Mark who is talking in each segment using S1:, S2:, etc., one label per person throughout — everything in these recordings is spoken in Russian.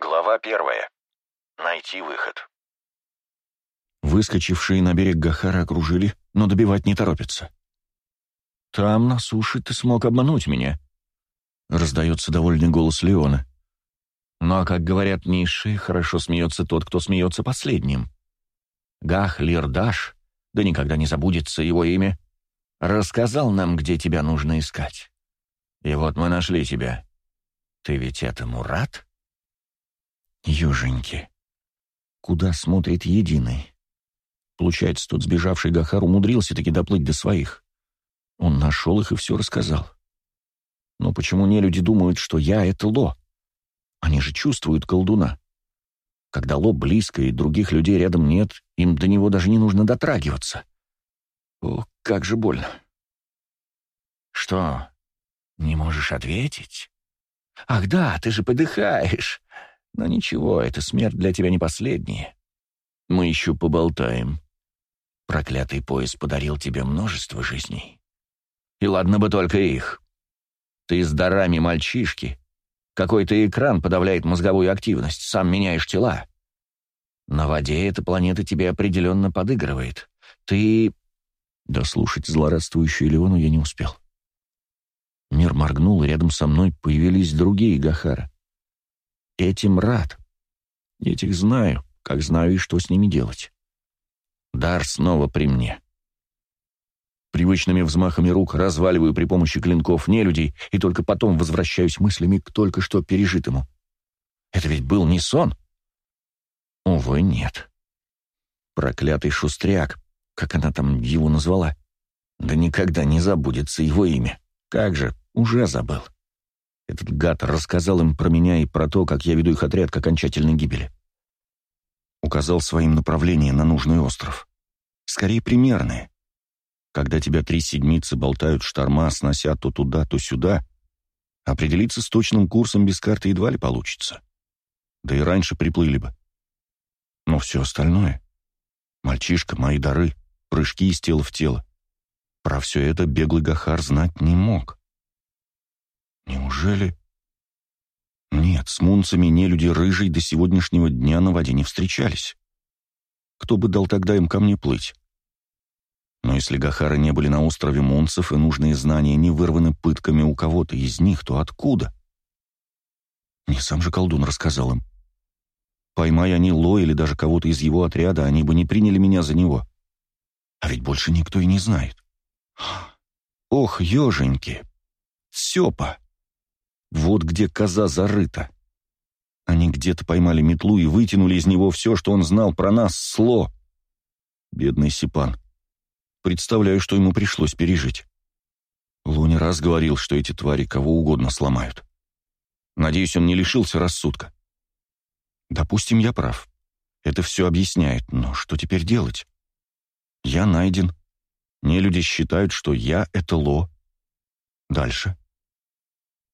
S1: Глава первая. Найти выход. Выскочившие на берег Гахара окружили, но добивать не торопятся. «Там, на суше, ты смог обмануть меня», — раздается довольный голос Леона. Но, как говорят низшие, хорошо смеется тот, кто смеется последним. Гах Лирдаш, да никогда не забудется его имя, рассказал нам, где тебя нужно искать. И вот мы нашли тебя. Ты ведь этому рад? Юженьки, Куда смотрит единый? Получается, тот сбежавший Гахар умудрился таки доплыть до своих. Он нашел их и все рассказал. Но почему не люди думают, что я — это Ло? Они же чувствуют колдуна. Когда Ло близко и других людей рядом нет, им до него даже не нужно дотрагиваться. О, как же больно. Что, не можешь ответить? Ах да, ты же подыхаешь. Но ничего, эта смерть для тебя не последняя. Мы еще поболтаем. Проклятый пояс подарил тебе множество жизней. И ладно бы только их. Ты с дарами мальчишки. Какой-то экран подавляет мозговую активность, сам меняешь тела. На воде эта планета тебе определенно подыгрывает. Ты... Дослушать да злорадствующую Леону я не успел. Мир моргнул, и рядом со мной появились другие Гахара этим рад. Этих знаю, как знаю и что с ними делать. Дар снова при мне. Привычными взмахами рук разваливаю при помощи клинков нелюдей и только потом возвращаюсь мыслями к только что пережитому. Это ведь был не сон. Увы, нет. Проклятый шустряк, как она там его назвала, да никогда не забудется его имя. Как же, уже забыл. Этот гад рассказал им про меня и про то, как я веду их отряд к окончательной гибели. Указал своим направление на нужный остров. Скорее, примерное. Когда тебя три седмицы болтают шторма, снося то туда, то сюда, определиться с точным курсом без карты едва ли получится. Да и раньше приплыли бы. Но все остальное... Мальчишка, мои дары, прыжки из тела в тело. Про все это беглый Гахар знать не мог. Неужели? Нет, с мунцами не люди рыжей до сегодняшнего дня на воде не встречались. Кто бы дал тогда им ко мне плыть? Но если Гахары не были на острове Мунцев и нужные знания не вырваны пытками у кого-то из них, то откуда? Не сам же колдун рассказал им. Поймай они Ло или даже кого-то из его отряда, они бы не приняли меня за него. А ведь больше никто и не знает. Ох, еженьки! Сёпа! Вот где коза зарыта. Они где-то поймали метлу и вытянули из него все, что он знал про нас, Сло. Бедный Сипан. Представляю, что ему пришлось пережить. Лу раз говорил, что эти твари кого угодно сломают. Надеюсь, он не лишился рассудка. Допустим, я прав. Это все объясняет, но что теперь делать? Я найден. Не люди считают, что я — это Ло. Дальше.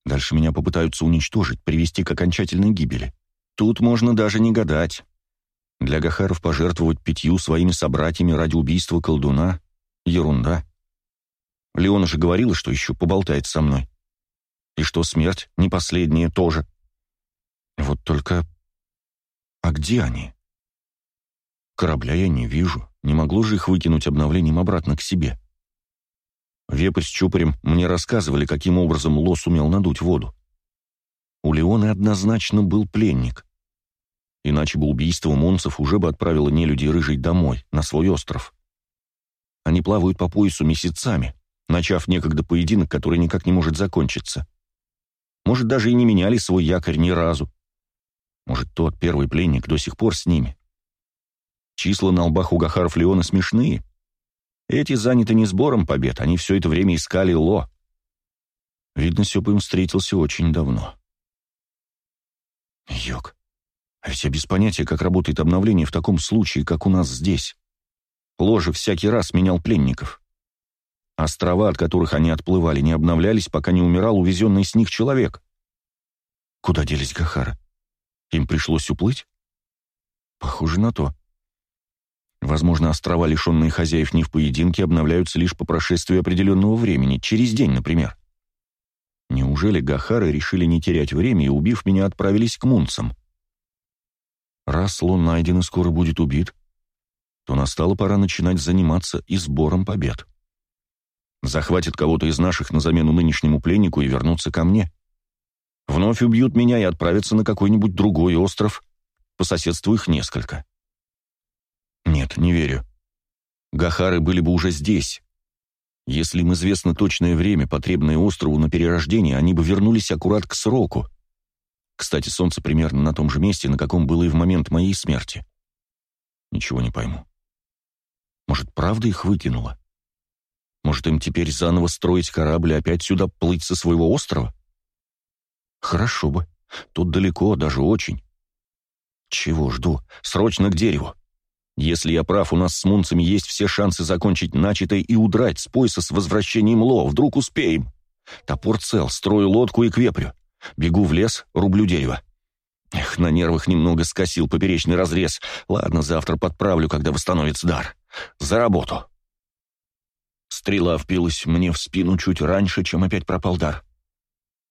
S1: Дальше меня попытаются уничтожить, привести к окончательной гибели. Тут можно даже не гадать. Для Гахаров пожертвовать пятью своими собратьями ради убийства колдуна — ерунда. Леона же говорила, что еще поболтает со мной. И что смерть не последняя тоже. Вот только... А где они? Корабля я не вижу. Не могло же их выкинуть обновлением обратно к себе. Вепрь с Чупарем мне рассказывали, каким образом лос умел надуть воду. У Леона однозначно был пленник. Иначе бы убийство монцев уже бы отправило нелюдей рыжей домой, на свой остров. Они плавают по поясу месяцами, начав некогда поединок, который никак не может закончиться. Может, даже и не меняли свой якорь ни разу. Может, тот первый пленник до сих пор с ними. Числа на лбах у Гахаров Леона смешные, эти заняты не сбором побед, они все это время искали Ло. Видно, им встретился очень давно. Йок, а ведь я без понятия, как работает обновление в таком случае, как у нас здесь. Ложе всякий раз менял пленников. Острова, от которых они отплывали, не обновлялись, пока не умирал увезенный с них человек. Куда делись Гахара? Им пришлось уплыть? Похоже на то. Возможно, острова, лишенные хозяев не в поединке, обновляются лишь по прошествии определенного времени, через день, например. Неужели Гахары решили не терять время и, убив меня, отправились к мунцам? Раз слон найден и скоро будет убит, то настала пора начинать заниматься и сбором побед. Захватят кого-то из наших на замену нынешнему пленнику и вернутся ко мне. Вновь убьют меня и отправятся на какой-нибудь другой остров. По соседству их несколько. — нет, не верю. Гахары были бы уже здесь. Если им известно точное время, потребное острову на перерождение, они бы вернулись аккурат к сроку. Кстати, солнце примерно на том же месте, на каком было и в момент моей смерти. Ничего не пойму. Может, правда их выкинуло? Может, им теперь заново строить корабль и опять сюда плыть со своего острова? Хорошо бы. Тут далеко, даже очень. Чего жду? Срочно к дереву. Если я прав, у нас с мунцами есть все шансы закончить начатое и удрать с пояса с возвращением Ло. Вдруг успеем. Топор цел, строю лодку и квепрю. Бегу в лес, рублю дерево. Эх, на нервах немного скосил поперечный разрез. Ладно, завтра подправлю, когда восстановится дар. За работу. Стрела впилась мне в спину чуть раньше, чем опять пропал дар.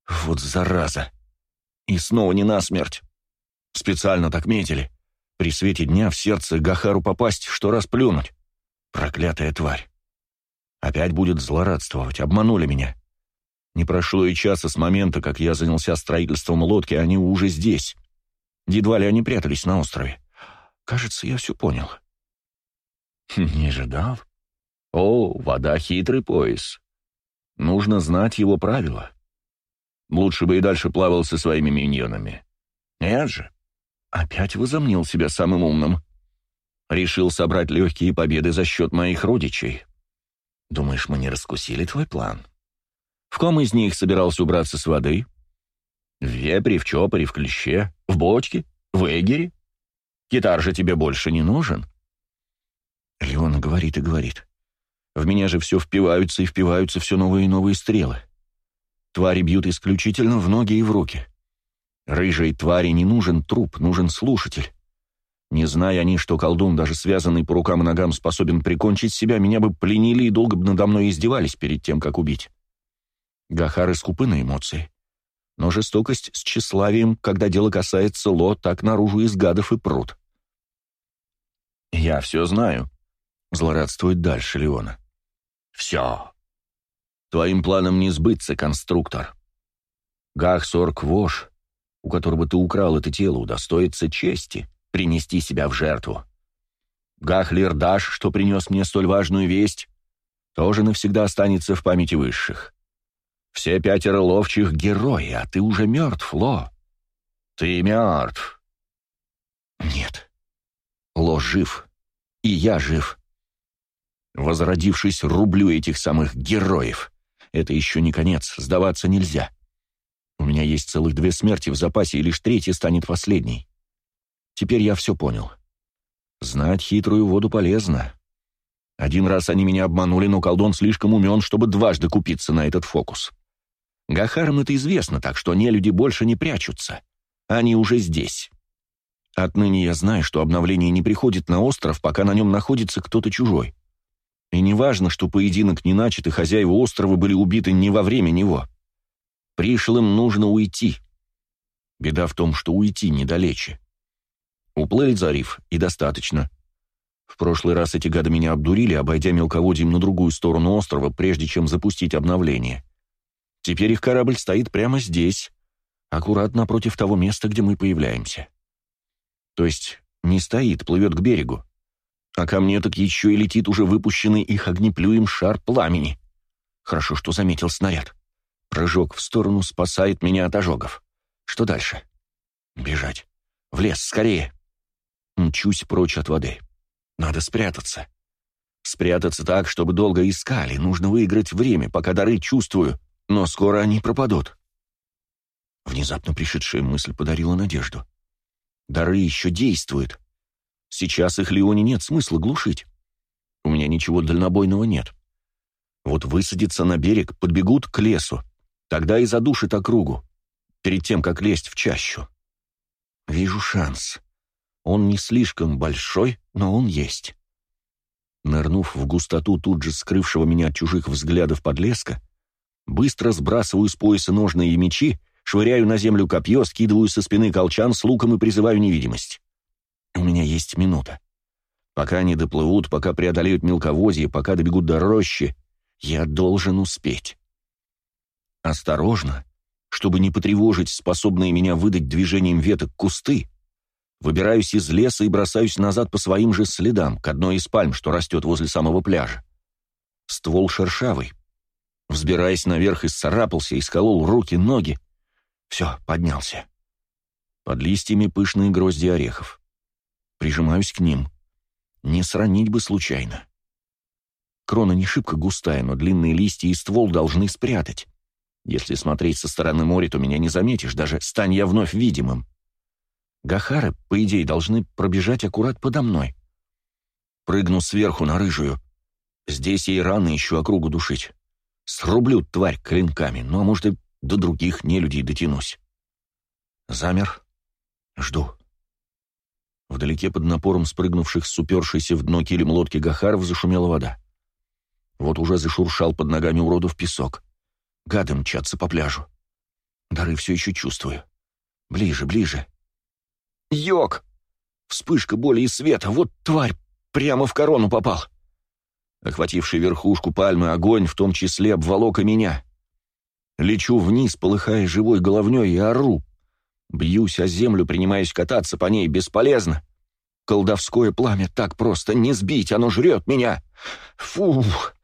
S1: Вот зараза. И снова не насмерть. Специально так метили. При свете дня в сердце Гахару попасть, что расплюнуть, Проклятая тварь. Опять будет злорадствовать, обманули меня. Не прошло и часа с момента, как я занялся строительством лодки, они уже здесь. Едва ли они прятались на острове. Кажется, я все понял. Хм, не ожидал. О, вода — хитрый пояс. Нужно знать его правила. Лучше бы и дальше плавал со своими миньонами. Нет же. Опять возомнил себя самым умным. Решил собрать легкие победы за счет моих родичей. Думаешь, мы не раскусили твой план? В ком из них собирался убраться с воды? В вепре, в чопоре, в клеще, в бочке, в эгере? Китар же тебе больше не нужен. Леон говорит и говорит. В меня же все впиваются и впиваются все новые и новые стрелы. Твари бьют исключительно в ноги и в руки. Рыжей твари не нужен труп, нужен слушатель. Не зная они, что колдун, даже связанный по рукам и ногам, способен прикончить себя, меня бы пленили и долго бы надо мной издевались перед тем, как убить. Гахары скупы на эмоции. Но жестокость с тщеславием, когда дело касается Ло, так наружу из гадов и пруд. «Я все знаю», — злорадствует дальше Леона. «Все. Твоим планам не сбыться, конструктор. Гах Сорк Вош у которого ты украл это тело, удостоится чести принести себя в жертву. Гахлер Даш, что принес мне столь важную весть, тоже навсегда останется в памяти высших. Все пятеро ловчих — герои, а ты уже мертв, Ло. Ты мертв. Нет. Ло жив. И я жив. Возродившись, рублю этих самых героев. Это еще не конец, сдаваться нельзя. — у меня есть целых две смерти в запасе, и лишь третья станет последней. Теперь я все понял. Знать хитрую воду полезно. Один раз они меня обманули, но колдун слишком умен, чтобы дважды купиться на этот фокус. Гахарам это известно, так что нелюди больше не прячутся. Они уже здесь. Отныне я знаю, что обновление не приходит на остров, пока на нем находится кто-то чужой. И не важно, что поединок не начат, и хозяева острова были убиты не во время него. Пришлым нужно уйти. Беда в том, что уйти недалече. за риф и достаточно. В прошлый раз эти гады меня обдурили, обойдя мелководьем на другую сторону острова, прежде чем запустить обновление. Теперь их корабль стоит прямо здесь, аккуратно против того места, где мы появляемся. То есть не стоит, плывет к берегу. А ко мне так еще и летит уже выпущенный их огнеплюем шар пламени. Хорошо, что заметил снаряд. Прыжок в сторону спасает меня от ожогов. Что дальше? Бежать. В лес, скорее. Мчусь прочь от воды. Надо спрятаться. Спрятаться так, чтобы долго искали. Нужно выиграть время, пока дары чувствую, но скоро они пропадут. Внезапно пришедшая мысль подарила надежду. Дары еще действуют. Сейчас их Леоне нет смысла глушить. У меня ничего дальнобойного нет. Вот высадятся на берег, подбегут к лесу. Тогда и задушит округу, перед тем, как лезть в чащу. Вижу шанс. Он не слишком большой, но он есть. Нырнув в густоту тут же скрывшего меня от чужих взглядов подлеска, быстро сбрасываю с пояса ножные мечи, швыряю на землю копье, скидываю со спины колчан с луком и призываю невидимость. У меня есть минута. Пока они доплывут, пока преодолеют мелководье, пока добегут до рощи, я должен успеть. Осторожно, чтобы не потревожить способные меня выдать движением веток кусты, выбираюсь из леса и бросаюсь назад по своим же следам, к одной из пальм, что растет возле самого пляжа. Ствол шершавый. Взбираясь наверх, исцарапался, исколол руки, ноги. Все, поднялся. Под листьями пышные грозди орехов. Прижимаюсь к ним. Не сранить бы случайно. Крона не шибко густая, но длинные листья и ствол должны спрятать. Если смотреть со стороны моря, то меня не заметишь, даже стань я вновь видимым. Гахары, по идее, должны пробежать аккурат подо мной. Прыгну сверху на рыжую. Здесь ей рано еще округу душить. Срублю тварь клинками, ну а может и до других нелюдей дотянусь. Замер. Жду. Вдалеке под напором спрыгнувших с упершейся в дно килем лодки Гахаров зашумела вода. Вот уже зашуршал под ногами уродов песок. Гады мчатся по пляжу. Дары все еще чувствую. Ближе, ближе. Йок! Вспышка боли и света. Вот тварь! Прямо в корону попал. Охвативший верхушку пальмы огонь, в том числе обволок и меня. Лечу вниз, полыхая живой головней, и ору. Бьюсь о землю, принимаюсь кататься по ней, бесполезно. Колдовское пламя так просто не сбить, оно жрет меня. Фух!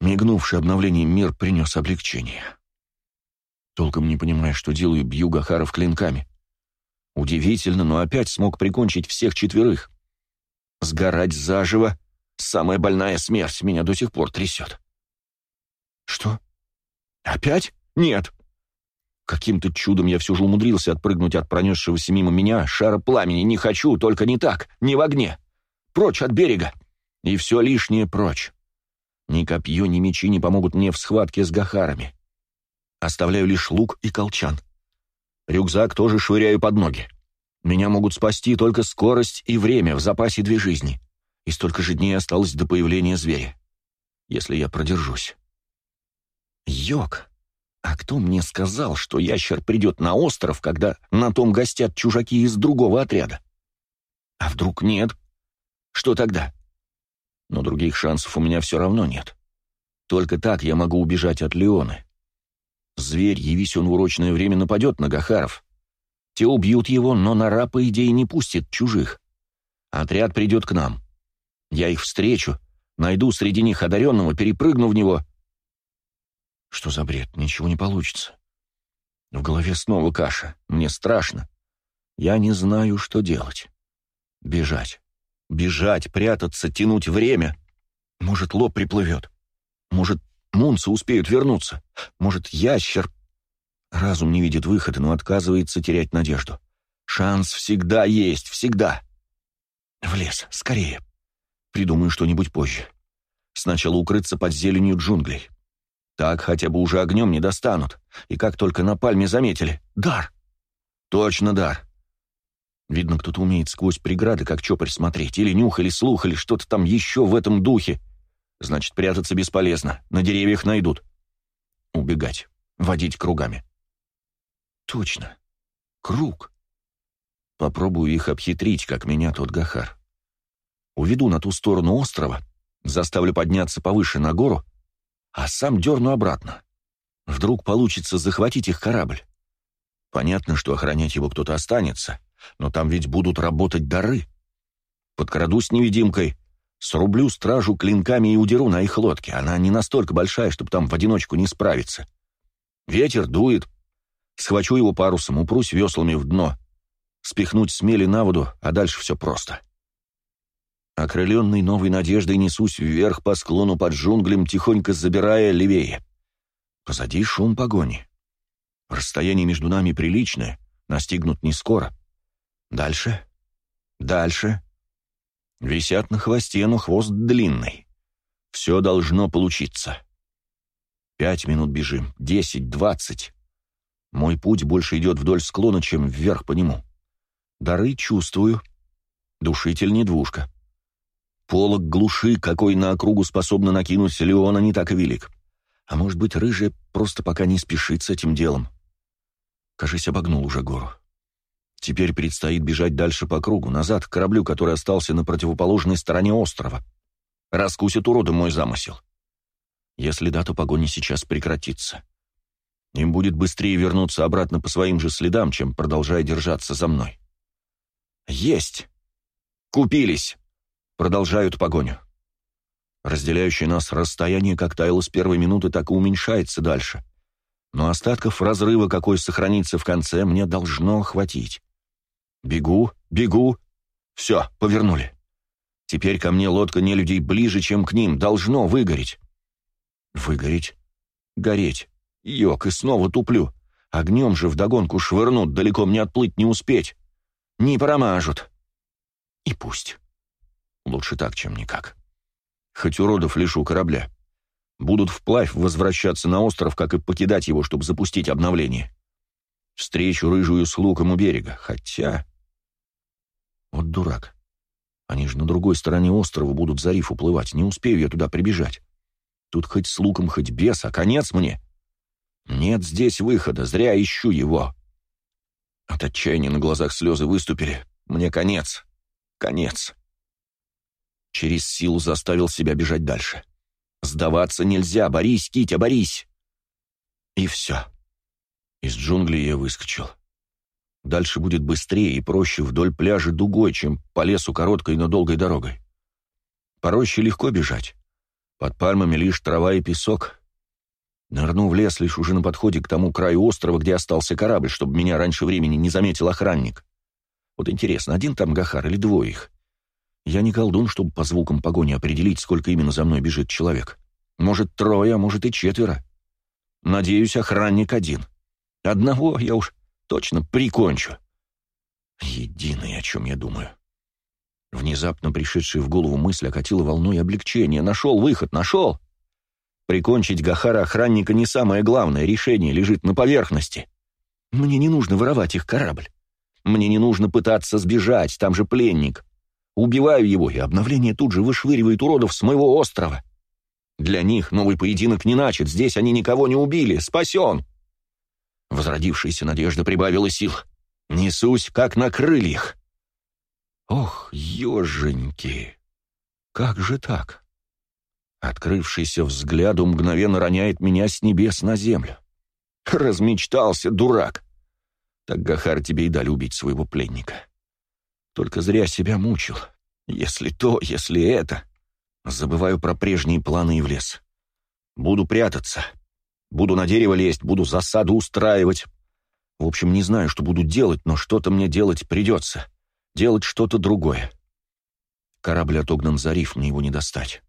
S1: Мигнувший обновлением мир принес облегчение. Толком не понимая, что делаю, бью Гахаров клинками. Удивительно, но опять смог прикончить всех четверых. Сгорать заживо — самая больная смерть, меня до сих пор трясет. Что? Опять? Нет. Каким-то чудом я все же умудрился отпрыгнуть от пронесшегося мимо меня шара пламени. Не хочу, только не так, не в огне. Прочь от берега. И все лишнее прочь. Ни копье, ни мечи не помогут мне в схватке с гахарами. Оставляю лишь лук и колчан. Рюкзак тоже швыряю под ноги. Меня могут спасти только скорость и время, в запасе две жизни. И столько же дней осталось до появления зверя. Если я продержусь. Йок, а кто мне сказал, что ящер придет на остров, когда на том гостят чужаки из другого отряда? А вдруг нет? Что тогда? — но других шансов у меня все равно нет. Только так я могу убежать от Леоны. Зверь, явись он в урочное время, нападет на Гахаров. Те убьют его, но Нора, по идее, не пустит чужих. Отряд придет к нам. Я их встречу, найду среди них одаренного, перепрыгну в него. Что за бред? Ничего не получится. В голове снова каша. Мне страшно. Я не знаю, что делать. Бежать. Бежать, прятаться, тянуть время. Может, лоб приплывет. Может, мунцы успеют вернуться. Может, ящер... Разум не видит выхода, но отказывается терять надежду. Шанс всегда есть, всегда. В лес, скорее. Придумаю что-нибудь позже. Сначала укрыться под зеленью джунглей. Так хотя бы уже огнем не достанут. И как только на пальме заметили. Дар! Точно дар. Видно, кто-то умеет сквозь преграды, как чопорь смотреть, или нюх, или слух, или что-то там еще в этом духе. Значит, прятаться бесполезно, на деревьях найдут. Убегать, водить кругами. Точно, круг. Попробую их обхитрить, как меня тот Гахар. Уведу на ту сторону острова, заставлю подняться повыше на гору, а сам дерну обратно. Вдруг получится захватить их корабль. Понятно, что охранять его кто-то останется — но там ведь будут работать дары. Подкраду с невидимкой, срублю стражу клинками и удеру на их лодке. Она не настолько большая, чтобы там в одиночку не справиться. Ветер дует. Схвачу его парусом, упрусь веслами в дно. Спихнуть смели на воду, а дальше все просто. Окрыленный новой надеждой несусь вверх по склону под джунглем, тихонько забирая левее. Позади шум погони. Расстояние между нами приличное, настигнут не скоро. Дальше. Дальше. Висят на хвосте, но хвост длинный. Все должно получиться. Пять минут бежим. Десять, двадцать. Мой путь больше идет вдоль склона, чем вверх по нему. Дары чувствую. Душитель не двушка. Полок глуши, какой на округу способна накинуть Леона, не так велик. А может быть, рыжая просто пока не спешит с этим делом. Кажись, обогнул уже гору. Теперь предстоит бежать дальше по кругу, назад, к кораблю, который остался на противоположной стороне острова. Раскусит урода мой замысел. Если да, погони сейчас прекратится. Им будет быстрее вернуться обратно по своим же следам, чем продолжая держаться за мной. Есть! Купились! Продолжают погоню. Разделяющее нас расстояние как таяло с первой минуты, так и уменьшается дальше. Но остатков разрыва, какой сохранится в конце, мне должно хватить. Бегу, бегу. Все, повернули. Теперь ко мне лодка не людей ближе, чем к ним. Должно выгореть. Выгореть? Гореть. Йок, и снова туплю. Огнем же вдогонку швырнут, далеко мне отплыть не успеть. Не промажут. И пусть. Лучше так, чем никак. Хоть уродов лишу корабля. Будут вплавь возвращаться на остров, как и покидать его, чтобы запустить обновление. Встречу рыжую с луком у берега. Хотя... Вот дурак. Они же на другой стороне острова будут за риф уплывать, не успею я туда прибежать. Тут хоть с луком, хоть без, а конец мне. Нет здесь выхода, зря ищу его. От отчаяния на глазах слезы выступили. Мне конец. Конец. Через силу заставил себя бежать дальше. Сдаваться нельзя, борись, Китя, борись. И все. Из джунглей я выскочил. Дальше будет быстрее и проще вдоль пляжа дугой, чем по лесу короткой, но долгой дорогой. По роще легко бежать. Под пальмами лишь трава и песок. Нырну в лес лишь уже на подходе к тому краю острова, где остался корабль, чтобы меня раньше времени не заметил охранник. Вот интересно, один там Гахар или двоих? Я не колдун, чтобы по звукам погони определить, сколько именно за мной бежит человек. Может, трое, а может и четверо. Надеюсь, охранник один. Одного я уж точно прикончу. Единое, о чем я думаю. Внезапно пришедшая в голову мысль окатила волной облегчения. Нашел выход, нашел! Прикончить Гахара-охранника не самое главное, решение лежит на поверхности. Мне не нужно воровать их корабль. Мне не нужно пытаться сбежать, там же пленник. Убиваю его, и обновление тут же вышвыривает уродов с моего острова. Для них новый поединок не начат, здесь они никого не убили, спасен. Возродившаяся надежда прибавила сил. Несусь, как на крыльях. Ох, еженьки! Как же так? Открывшийся взгляду мгновенно роняет меня с небес на землю. Размечтался, дурак! Так Гахар тебе и дали убить своего пленника. Только зря себя мучил. Если то, если это. Забываю про прежние планы и в лес. Буду прятаться. Буду на дерево лезть, буду засаду устраивать. В общем, не знаю, что буду делать, но что-то мне делать придется. Делать что-то другое. Корабль отогнан за риф, мне его не достать.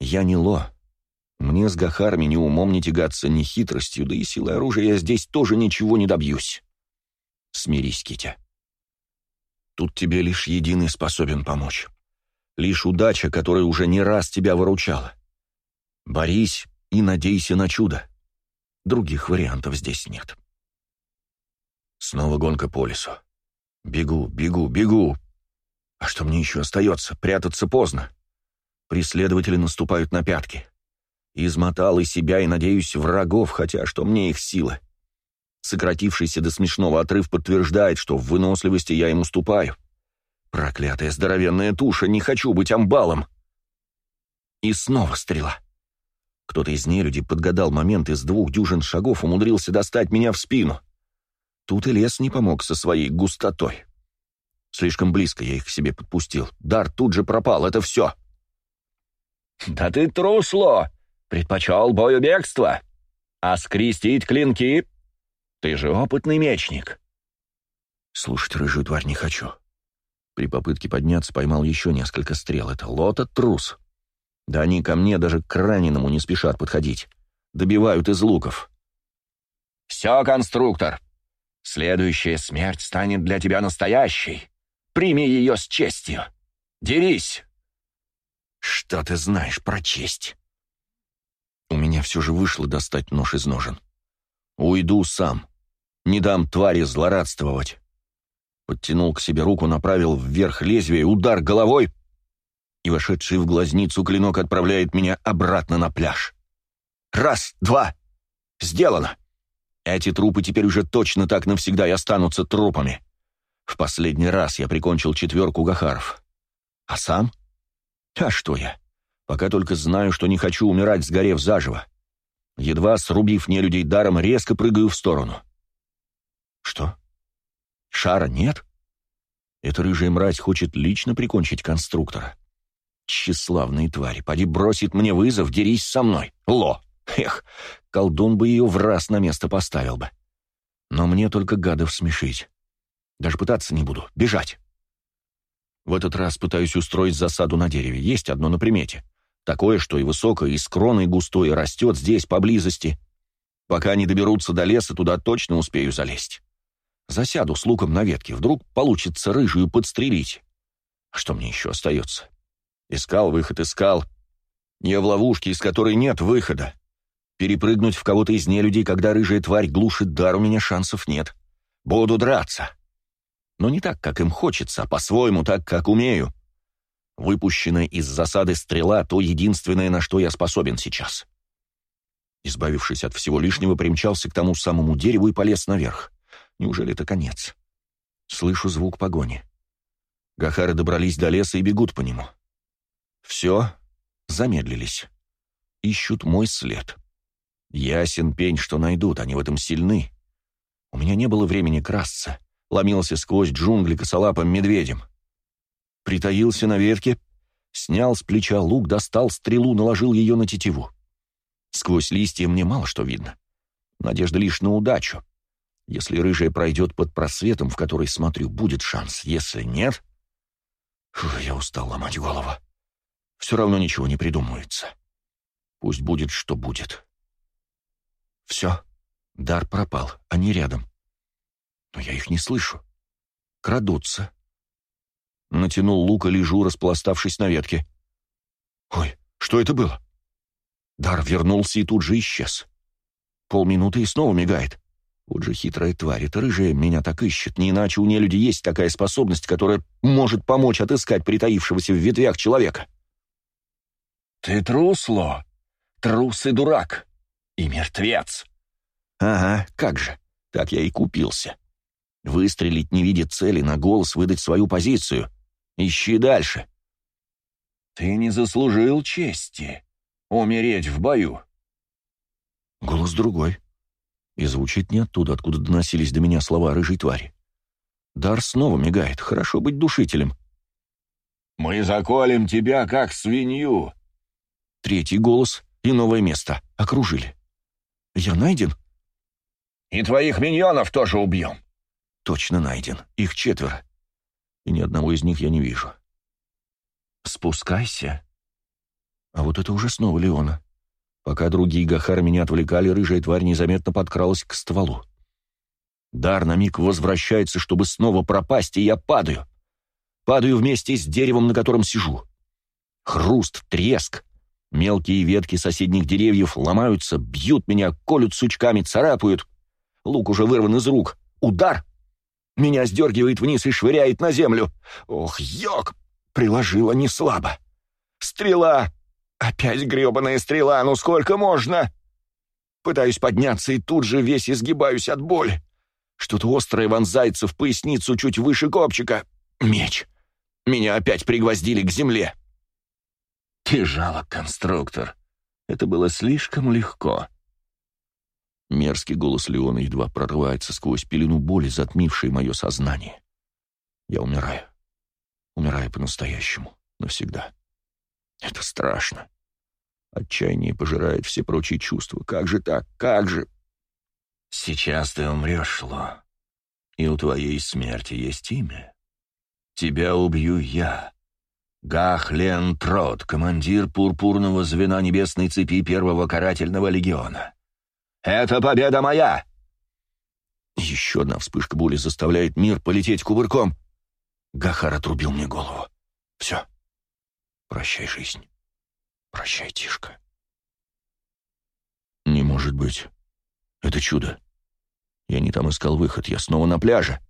S1: Я не ло. Мне с Гахарми ни умом не тягаться, ни хитростью, да и силой оружия я здесь тоже ничего не добьюсь. Смирись, Китя. Тут тебе лишь единый способен помочь. Лишь удача, которая уже не раз тебя выручала. Борись, и надейся на чудо. Других вариантов здесь нет. Снова гонка по лесу. Бегу, бегу, бегу. А что мне еще остается? Прятаться поздно. Преследователи наступают на пятки. Измотал и себя, и, надеюсь, врагов, хотя что мне их силы. Сократившийся до смешного отрыв подтверждает, что в выносливости я им уступаю. Проклятая здоровенная туша, не хочу быть амбалом. И снова стрела. Кто-то из нелюдей подгадал момент из двух дюжин шагов умудрился достать меня в спину. Тут и лес не помог со своей густотой. Слишком близко я их к себе подпустил. Дар тут же пропал, это все. «Да ты трусло! Предпочел бою бегства! А скрестить клинки? Ты же опытный мечник!» «Слушать рыжую тварь не хочу». При попытке подняться поймал еще несколько стрел. Это Лота трус. Да они ко мне даже к раненому не спешат подходить. Добивают из луков. «Все, конструктор. Следующая смерть станет для тебя настоящей. Прими ее с честью. Дерись!» «Что ты знаешь про честь?» У меня все же вышло достать нож из ножен. «Уйду сам. Не дам твари злорадствовать». Подтянул к себе руку, направил вверх лезвие, удар головой и вошедший в глазницу клинок отправляет меня обратно на пляж. Раз, два. Сделано. Эти трупы теперь уже точно так навсегда и останутся трупами. В последний раз я прикончил четверку Гахаров. А сам? А что я? Пока только знаю, что не хочу умирать, сгорев заживо. Едва срубив нелюдей даром, резко прыгаю в сторону. Что? Шара нет? Эта рыжая мразь хочет лично прикончить конструктора. Тщеславные твари, поди бросит мне вызов, дерись со мной. Ло! Эх, колдун бы ее в раз на место поставил бы. Но мне только гадов смешить. Даже пытаться не буду, бежать. В этот раз пытаюсь устроить засаду на дереве. Есть одно на примете. Такое, что и высокое, и с кроной густой, растет здесь, поблизости. Пока они доберутся до леса, туда точно успею залезть. Засяду с луком на ветке. Вдруг получится рыжую подстрелить. А что мне еще остается? Искал выход, искал. Я в ловушке, из которой нет выхода. Перепрыгнуть в кого-то из нелюдей, когда рыжая тварь глушит дар, у меня шансов нет. Буду драться. Но не так, как им хочется, а по-своему, так, как умею. Выпущенная из засады стрела — то единственное, на что я способен сейчас. Избавившись от всего лишнего, примчался к тому самому дереву и полез наверх. Неужели это конец? Слышу звук погони. Гахары добрались до леса и бегут по нему. — все, замедлились. Ищут мой след. Ясен пень, что найдут, они в этом сильны. У меня не было времени красться. Ломился сквозь джунгли косолапым медведем. Притаился на ветке, снял с плеча лук, достал стрелу, наложил ее на тетиву. Сквозь листья мне мало что видно. Надежда лишь на удачу. Если рыжая пройдет под просветом, в который смотрю, будет шанс. Если нет... Фу, я устал ломать голову. Все равно ничего не придумывается. Пусть будет, что будет. Все. Дар пропал. Они рядом. Но я их не слышу. Крадутся. Натянул лук и лежу, распластавшись на ветке. Ой, что это было? Дар вернулся и тут же исчез. Полминуты и снова мигает. Вот же хитрая тварь, эта рыжая меня так ищет. Не иначе у нее люди есть такая способность, которая может помочь отыскать притаившегося в ветвях человека. «Ты трус, Ло? Трус и дурак. И мертвец!» «Ага, как же. Так я и купился. Выстрелить, не видя цели, на голос выдать свою позицию. Ищи дальше». «Ты не заслужил чести. Умереть в бою». Голос другой. И звучит не оттуда, откуда доносились до меня слова рыжей твари. Дар снова мигает. Хорошо быть душителем. «Мы заколем тебя, как свинью, Третий голос и новое место. Окружили. Я найден? И твоих миньонов тоже убьем. Точно найден. Их четверо. И ни одного из них я не вижу. Спускайся. А вот это уже снова Леона. Пока другие гахары меня отвлекали, рыжая тварь незаметно подкралась к стволу. Дар на миг возвращается, чтобы снова пропасть, и я падаю. Падаю вместе с деревом, на котором сижу. Хруст, треск. Мелкие ветки соседних деревьев ломаются, бьют меня, колют сучками, царапают. Лук уже вырван из рук. Удар! Меня сдергивает вниз и швыряет на землю. Ох, йог! Приложила не слабо.
S2: Стрела! Опять гребаная стрела, ну сколько можно? Пытаюсь
S1: подняться и тут же весь изгибаюсь от боли. Что-то острое вонзается в поясницу чуть выше копчика. Меч. Меня опять пригвоздили к земле. «Кижала-конструктор!» Это было слишком легко. Мерзкий голос Леона едва прорывается сквозь пелену боли, затмившей мое сознание. Я умираю. Умираю по-настоящему. Навсегда. Это страшно. Отчаяние пожирает все прочие чувства. Как же так? Как же? Сейчас ты умрешь, Ло. И у твоей смерти есть имя. Тебя убью я. Гахлен Трот, командир пурпурного звена небесной цепи первого карательного легиона. «Это победа моя!» Еще одна вспышка боли заставляет мир полететь кувырком. Гахар отрубил мне голову. «Все. Прощай, жизнь. Прощай, Тишка». «Не может быть. Это чудо. Я не там искал выход. Я снова на пляже.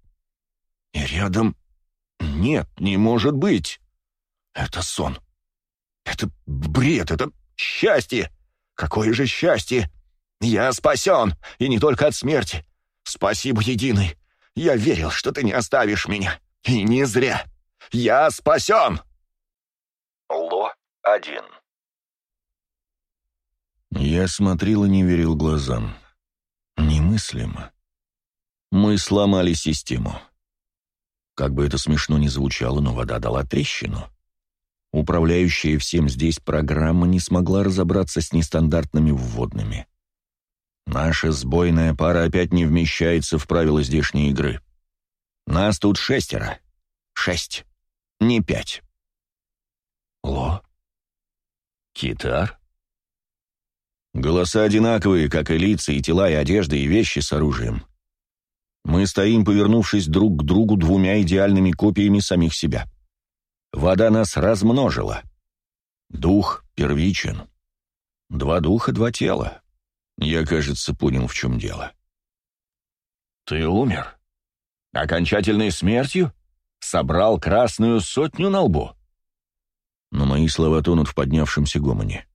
S1: И рядом... Нет, не может быть!» Это сон.
S2: Это бред, это счастье. Какое же счастье! Я спасен, и не только от смерти. Спасибо, единый. Я верил, что ты не оставишь меня. И не зря. Я спасен!» Ло-1
S1: Я смотрел и не верил глазам. Немыслимо. Мы сломали систему. Как бы это смешно ни звучало, но вода дала трещину. Управляющая всем здесь программа не смогла разобраться с нестандартными вводными. Наша сбойная пара опять не вмещается в правила здешней игры. Нас тут шестеро. Шесть. Не пять. Ло. Китар. Голоса одинаковые, как и лица, и тела, и одежда, и вещи с оружием. Мы стоим, повернувшись друг к другу двумя идеальными копиями самих себя. — Вода нас размножила. Дух первичен. Два духа, два тела. Я, кажется, понял, в чем дело. Ты умер? Окончательной смертью? Собрал красную сотню на лбу? Но мои слова тонут в поднявшемся гомоне.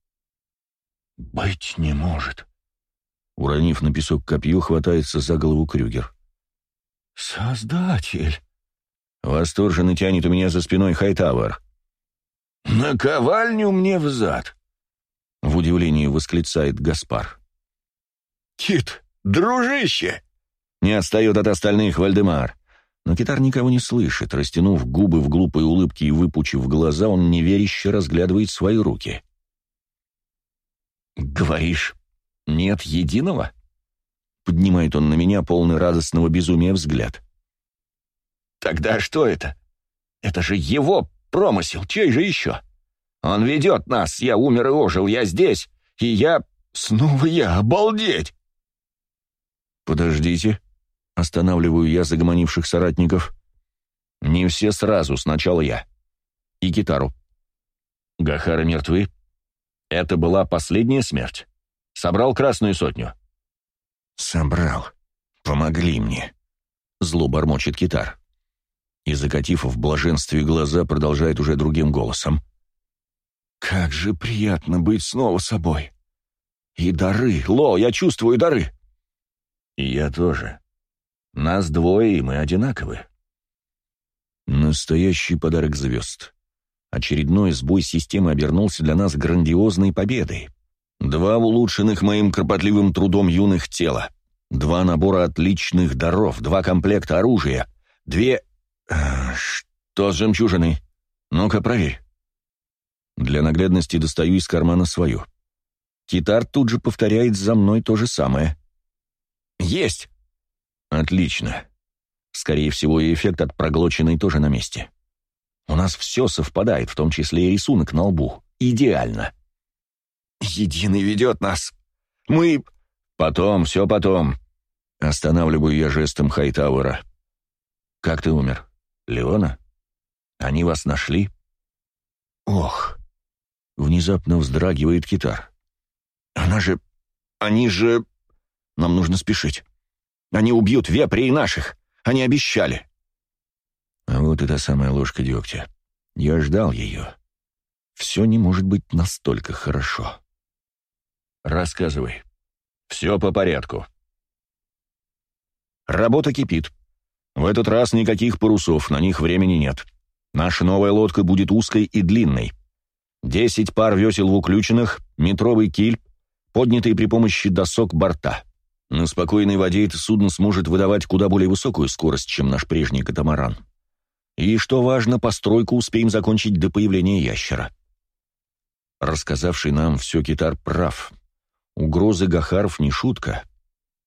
S1: «Быть не может», Уронив на песок копье, хватается за голову Крюгер.
S2: «Создатель!
S1: Восторженно тянет у меня за спиной Хайтауэр. «Наковальню мне взад!» — в удивлении восклицает Гаспар. «Кит, дружище!» — не отстает от остальных Вальдемар. Но китар никого не слышит. Растянув губы в глупой улыбке и выпучив глаза, он неверяще разглядывает свои руки. «Говоришь, нет единого?» Поднимает он на меня полный радостного безумия взгляд. Тогда что это? Это же его промысел, чей же еще? Он ведет нас, я умер и ожил, я здесь, и я... Снова я, обалдеть! Подождите, останавливаю я загомонивших соратников. Не все сразу, сначала я. И гитару. Гахары мертвы. Это была последняя смерть. Собрал красную сотню. Собрал. Помогли мне. Зло бормочет гитар. И, закатив в блаженстве глаза, продолжает уже другим голосом. «Как же приятно быть снова собой! И дары! Ло, я чувствую дары!» «И я тоже. Нас двое, и мы одинаковы». Настоящий подарок звезд. Очередной сбой системы обернулся для нас грандиозной победой. Два улучшенных моим кропотливым трудом юных тела, два набора отличных даров, два комплекта оружия, две Э, «Что с жемчужиной? Ну-ка, проверь». Для наглядности достаю из кармана свою. Китар тут же повторяет за мной то же самое. «Есть!» «Отлично. Скорее всего, и эффект от проглоченной тоже на месте. У нас все совпадает, в том числе и рисунок на лбу. Идеально!» «Единый ведет нас! Мы...» «Потом, все потом!» Останавливаю я жестом Хайтауэра. «Как ты умер?» «Леона, они вас нашли?» «Ох!» — внезапно вздрагивает китар. «Она же... Они же... Нам нужно спешить. Они убьют вепри и наших. Они обещали». А вот и та самая ложка дегтя. Я ждал ее. Все не может быть настолько хорошо. «Рассказывай. Все по порядку». Работа кипит. В этот раз никаких парусов, на них времени нет. Наша новая лодка будет узкой и длинной. Десять пар весел в уключенных, метровый киль, поднятый при помощи досок борта. На спокойной воде это судно сможет выдавать куда более высокую скорость, чем наш прежний катамаран. И, что важно, постройку успеем закончить до появления ящера. Рассказавший нам все китар прав. Угрозы Гахаров не шутка.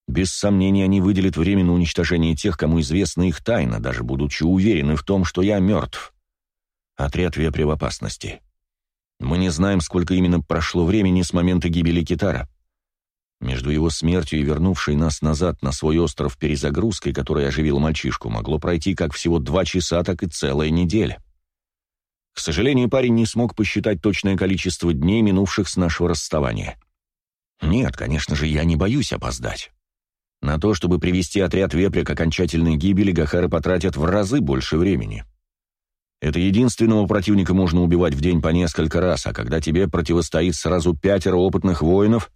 S1: Без сомнения, они выделят время на уничтожение тех, кому известна их тайна, даже будучи уверены в том, что я мертв. Отряд вепри в опасности. Мы не знаем, сколько именно прошло времени с момента гибели Китара. Между его смертью и вернувшей нас назад на свой остров перезагрузкой, которая оживила мальчишку, могло пройти как всего два часа, так и целая неделя. К сожалению, парень не смог посчитать точное количество дней, минувших с нашего расставания. Нет, конечно же, я не боюсь опоздать. На то, чтобы привести отряд вепря к окончательной гибели, Гахары потратят в разы больше времени. Это единственного противника можно убивать в день по несколько раз, а когда тебе противостоит сразу пятеро опытных воинов,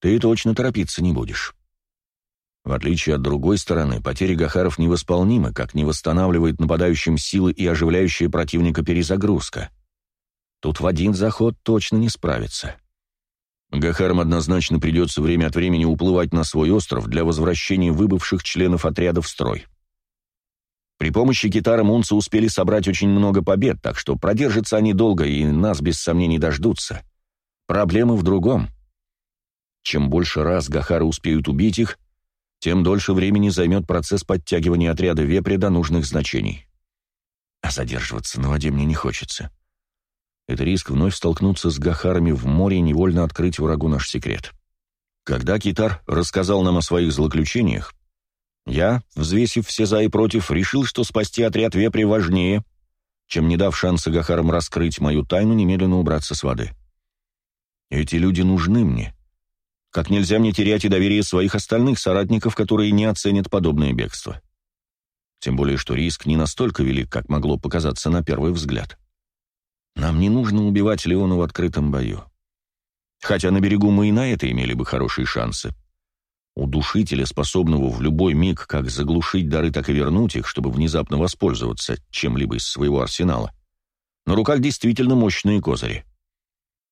S1: ты точно торопиться не будешь. В отличие от другой стороны, потери Гахаров невосполнимы, как не восстанавливает нападающим силы и оживляющая противника перезагрузка. Тут в один заход точно не справится. Гахарам однозначно придется время от времени уплывать на свой остров для возвращения выбывших членов отряда в строй. При помощи китара мунцы успели собрать очень много побед, так что продержатся они долго и нас без сомнений дождутся. Проблемы в другом. Чем больше раз Гахары успеют убить их, тем дольше времени займет процесс подтягивания отряда вепря до нужных значений. А задерживаться на воде мне не хочется. Это риск вновь столкнуться с гахарами в море и невольно открыть врагу наш секрет. Когда Китар рассказал нам о своих злоключениях, я, взвесив все за и против, решил, что спасти отряд вепри важнее, чем не дав шанса гахарам раскрыть мою тайну, немедленно убраться с воды. Эти люди нужны мне. Как нельзя мне терять и доверие своих остальных соратников, которые не оценят подобное бегство. Тем более, что риск не настолько велик, как могло показаться на первый взгляд. — нам не нужно убивать Леона в открытом бою. Хотя на берегу мы и на это имели бы хорошие шансы. У душителя, способного в любой миг как заглушить дары, так и вернуть их, чтобы внезапно воспользоваться чем-либо из своего арсенала, на руках действительно мощные козыри.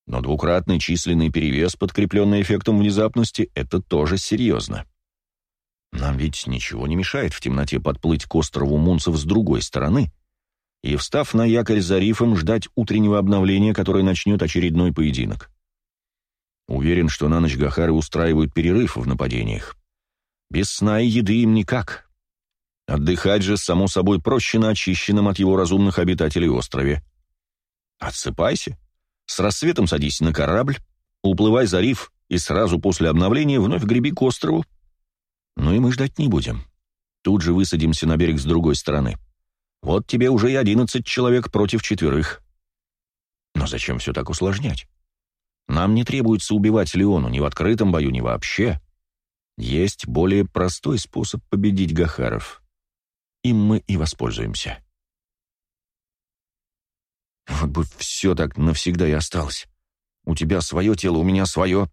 S1: Но двукратный численный перевес, подкрепленный эффектом внезапности, это тоже серьезно. Нам ведь ничего не мешает в темноте подплыть к острову Мунцев с другой стороны — и, встав на якорь за рифом, ждать утреннего обновления, которое начнет очередной поединок. Уверен, что на ночь Гахары устраивают перерыв в нападениях. Без сна и еды им никак. Отдыхать же, само собой, проще на очищенном от его разумных обитателей острове. Отсыпайся, с рассветом садись на корабль, уплывай за риф и сразу после обновления вновь греби к острову. Ну и мы ждать не будем. Тут же высадимся на берег с другой стороны. — вот тебе уже и одиннадцать человек против четверых. Но зачем все так усложнять? Нам не требуется убивать Леону ни в открытом бою, ни вообще. Есть более простой способ победить Гахаров. Им мы и воспользуемся. Вот бы все так навсегда и осталось. У тебя свое тело, у меня свое.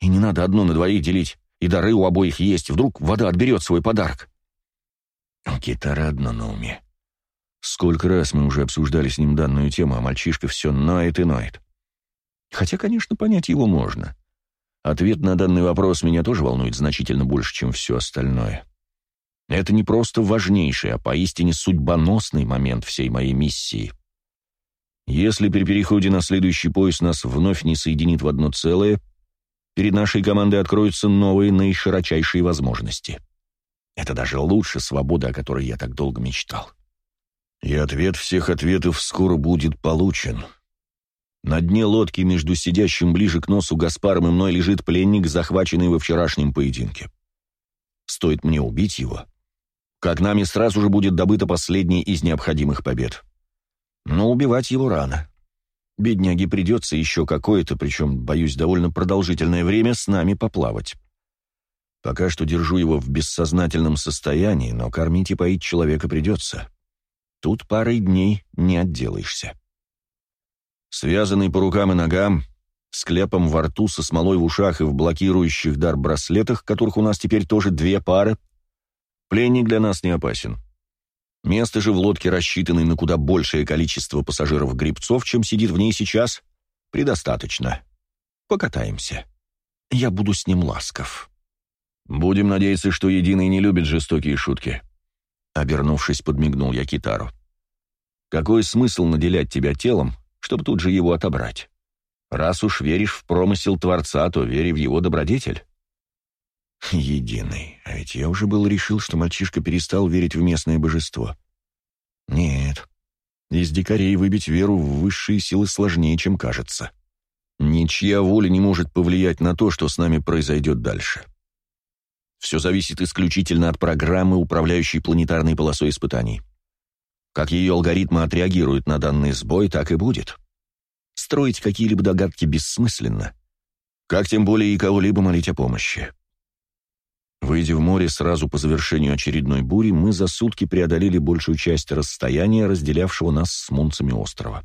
S1: И не надо одно на двоих делить. И дары у обоих есть. Вдруг вода отберет свой подарок. У Китара одно на уме. Сколько раз мы уже обсуждали с ним данную тему, а мальчишка все ноет и ноет. Хотя, конечно, понять его можно. Ответ на данный вопрос меня тоже волнует значительно больше, чем все остальное. Это не просто важнейший, а поистине судьбоносный момент всей моей миссии. Если при переходе на следующий пояс нас вновь не соединит в одно целое, перед нашей командой откроются новые наиширочайшие возможности. Это даже лучше свободы, о которой я так долго мечтал. И ответ всех ответов скоро будет получен. На дне лодки между сидящим ближе к носу Гаспаром и мной лежит пленник, захваченный во вчерашнем поединке. Стоит мне убить его, как нами сразу же будет добыта последняя из необходимых побед. Но убивать его рано. Бедняге придется еще какое-то, причем, боюсь, довольно продолжительное время с нами поплавать. Пока что держу его в бессознательном состоянии, но кормить и поить человека придется. Тут пары дней не отделаешься. Связанный по рукам и ногам, с клепом во рту, со смолой в ушах и в блокирующих дар браслетах, которых у нас теперь тоже две пары, пленник для нас не опасен. Место же в лодке, рассчитанной на куда большее количество пассажиров грибцов, чем сидит в ней сейчас, предостаточно. Покатаемся. Я буду с ним ласков. Будем надеяться, что Единый не любит жестокие шутки. Обернувшись, подмигнул я Китару. «Какой смысл наделять тебя телом, чтобы тут же его отобрать? Раз уж веришь в промысел Творца, то вери в его добродетель». «Единый, а ведь я уже был решил, что мальчишка перестал верить в местное божество. Нет, из дикарей выбить веру в высшие силы сложнее, чем кажется. Ничья воля не может повлиять на то, что с нами произойдет дальше». Все зависит исключительно от программы, управляющей планетарной полосой испытаний. Как ее алгоритмы отреагируют на данный сбой, так и будет. Строить какие-либо догадки бессмысленно. Как тем более и кого-либо молить о помощи. Выйдя в море сразу по завершению очередной бури, мы за сутки преодолели большую часть расстояния, разделявшего нас с мунцами острова.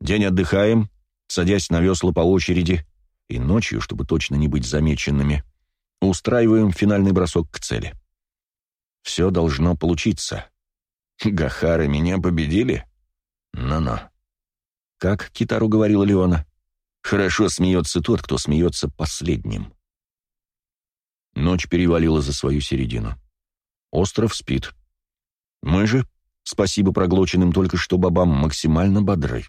S1: День отдыхаем, садясь на весла по очереди, и ночью, чтобы точно не быть замеченными – Устраиваем финальный бросок к цели. Все должно получиться. Гахары меня победили? Но-но. Как Китару говорила Леона, хорошо смеется тот, кто смеется последним. Ночь перевалила за свою середину. Остров спит. Мы же, спасибо проглоченным только что бабам, максимально бодры.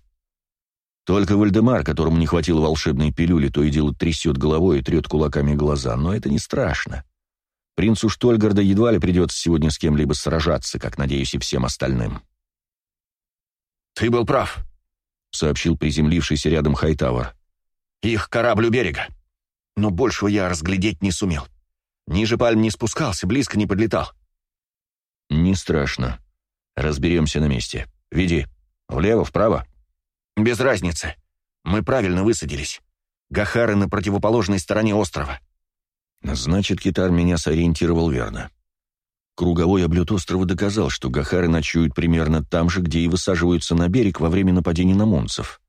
S1: Только Вальдемар, которому не хватило волшебной пилюли, то и дело трясет головой и трет кулаками глаза, но это не страшно. Принцу Штольгарда едва ли придется сегодня с кем-либо сражаться, как, надеюсь, и всем остальным. «Ты был прав», — сообщил приземлившийся рядом Хайтавр. «Их корабль у берега. Но большего я разглядеть не сумел. Ниже пальм не спускался, близко не подлетал». «Не страшно. Разберемся на месте. Веди. Влево, вправо». «Без разницы. Мы правильно высадились. Гахары на противоположной стороне острова». «Значит, Китар меня сориентировал верно». Круговой облет острова доказал, что Гахары ночуют примерно там же, где и высаживаются на берег во время нападения на монцев,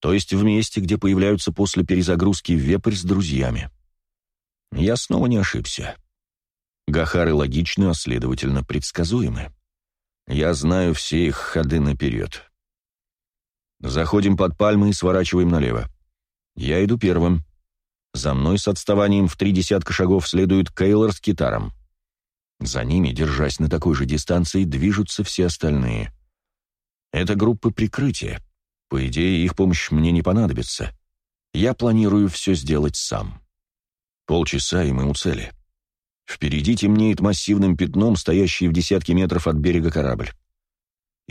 S1: То есть в месте, где появляются после перезагрузки вепрь с друзьями. Я снова не ошибся. Гахары логичны, а следовательно предсказуемы. Я знаю все их ходы наперед. Заходим под пальмы и сворачиваем налево. Я иду первым. За мной с отставанием в три десятка шагов следует Кейлор с китаром. За ними, держась на такой же дистанции, движутся все остальные. Это группы прикрытия. По идее, их помощь мне не понадобится. Я планирую все сделать сам. Полчаса, и мы у цели. Впереди темнеет массивным пятном, стоящий в десятки метров от берега корабль.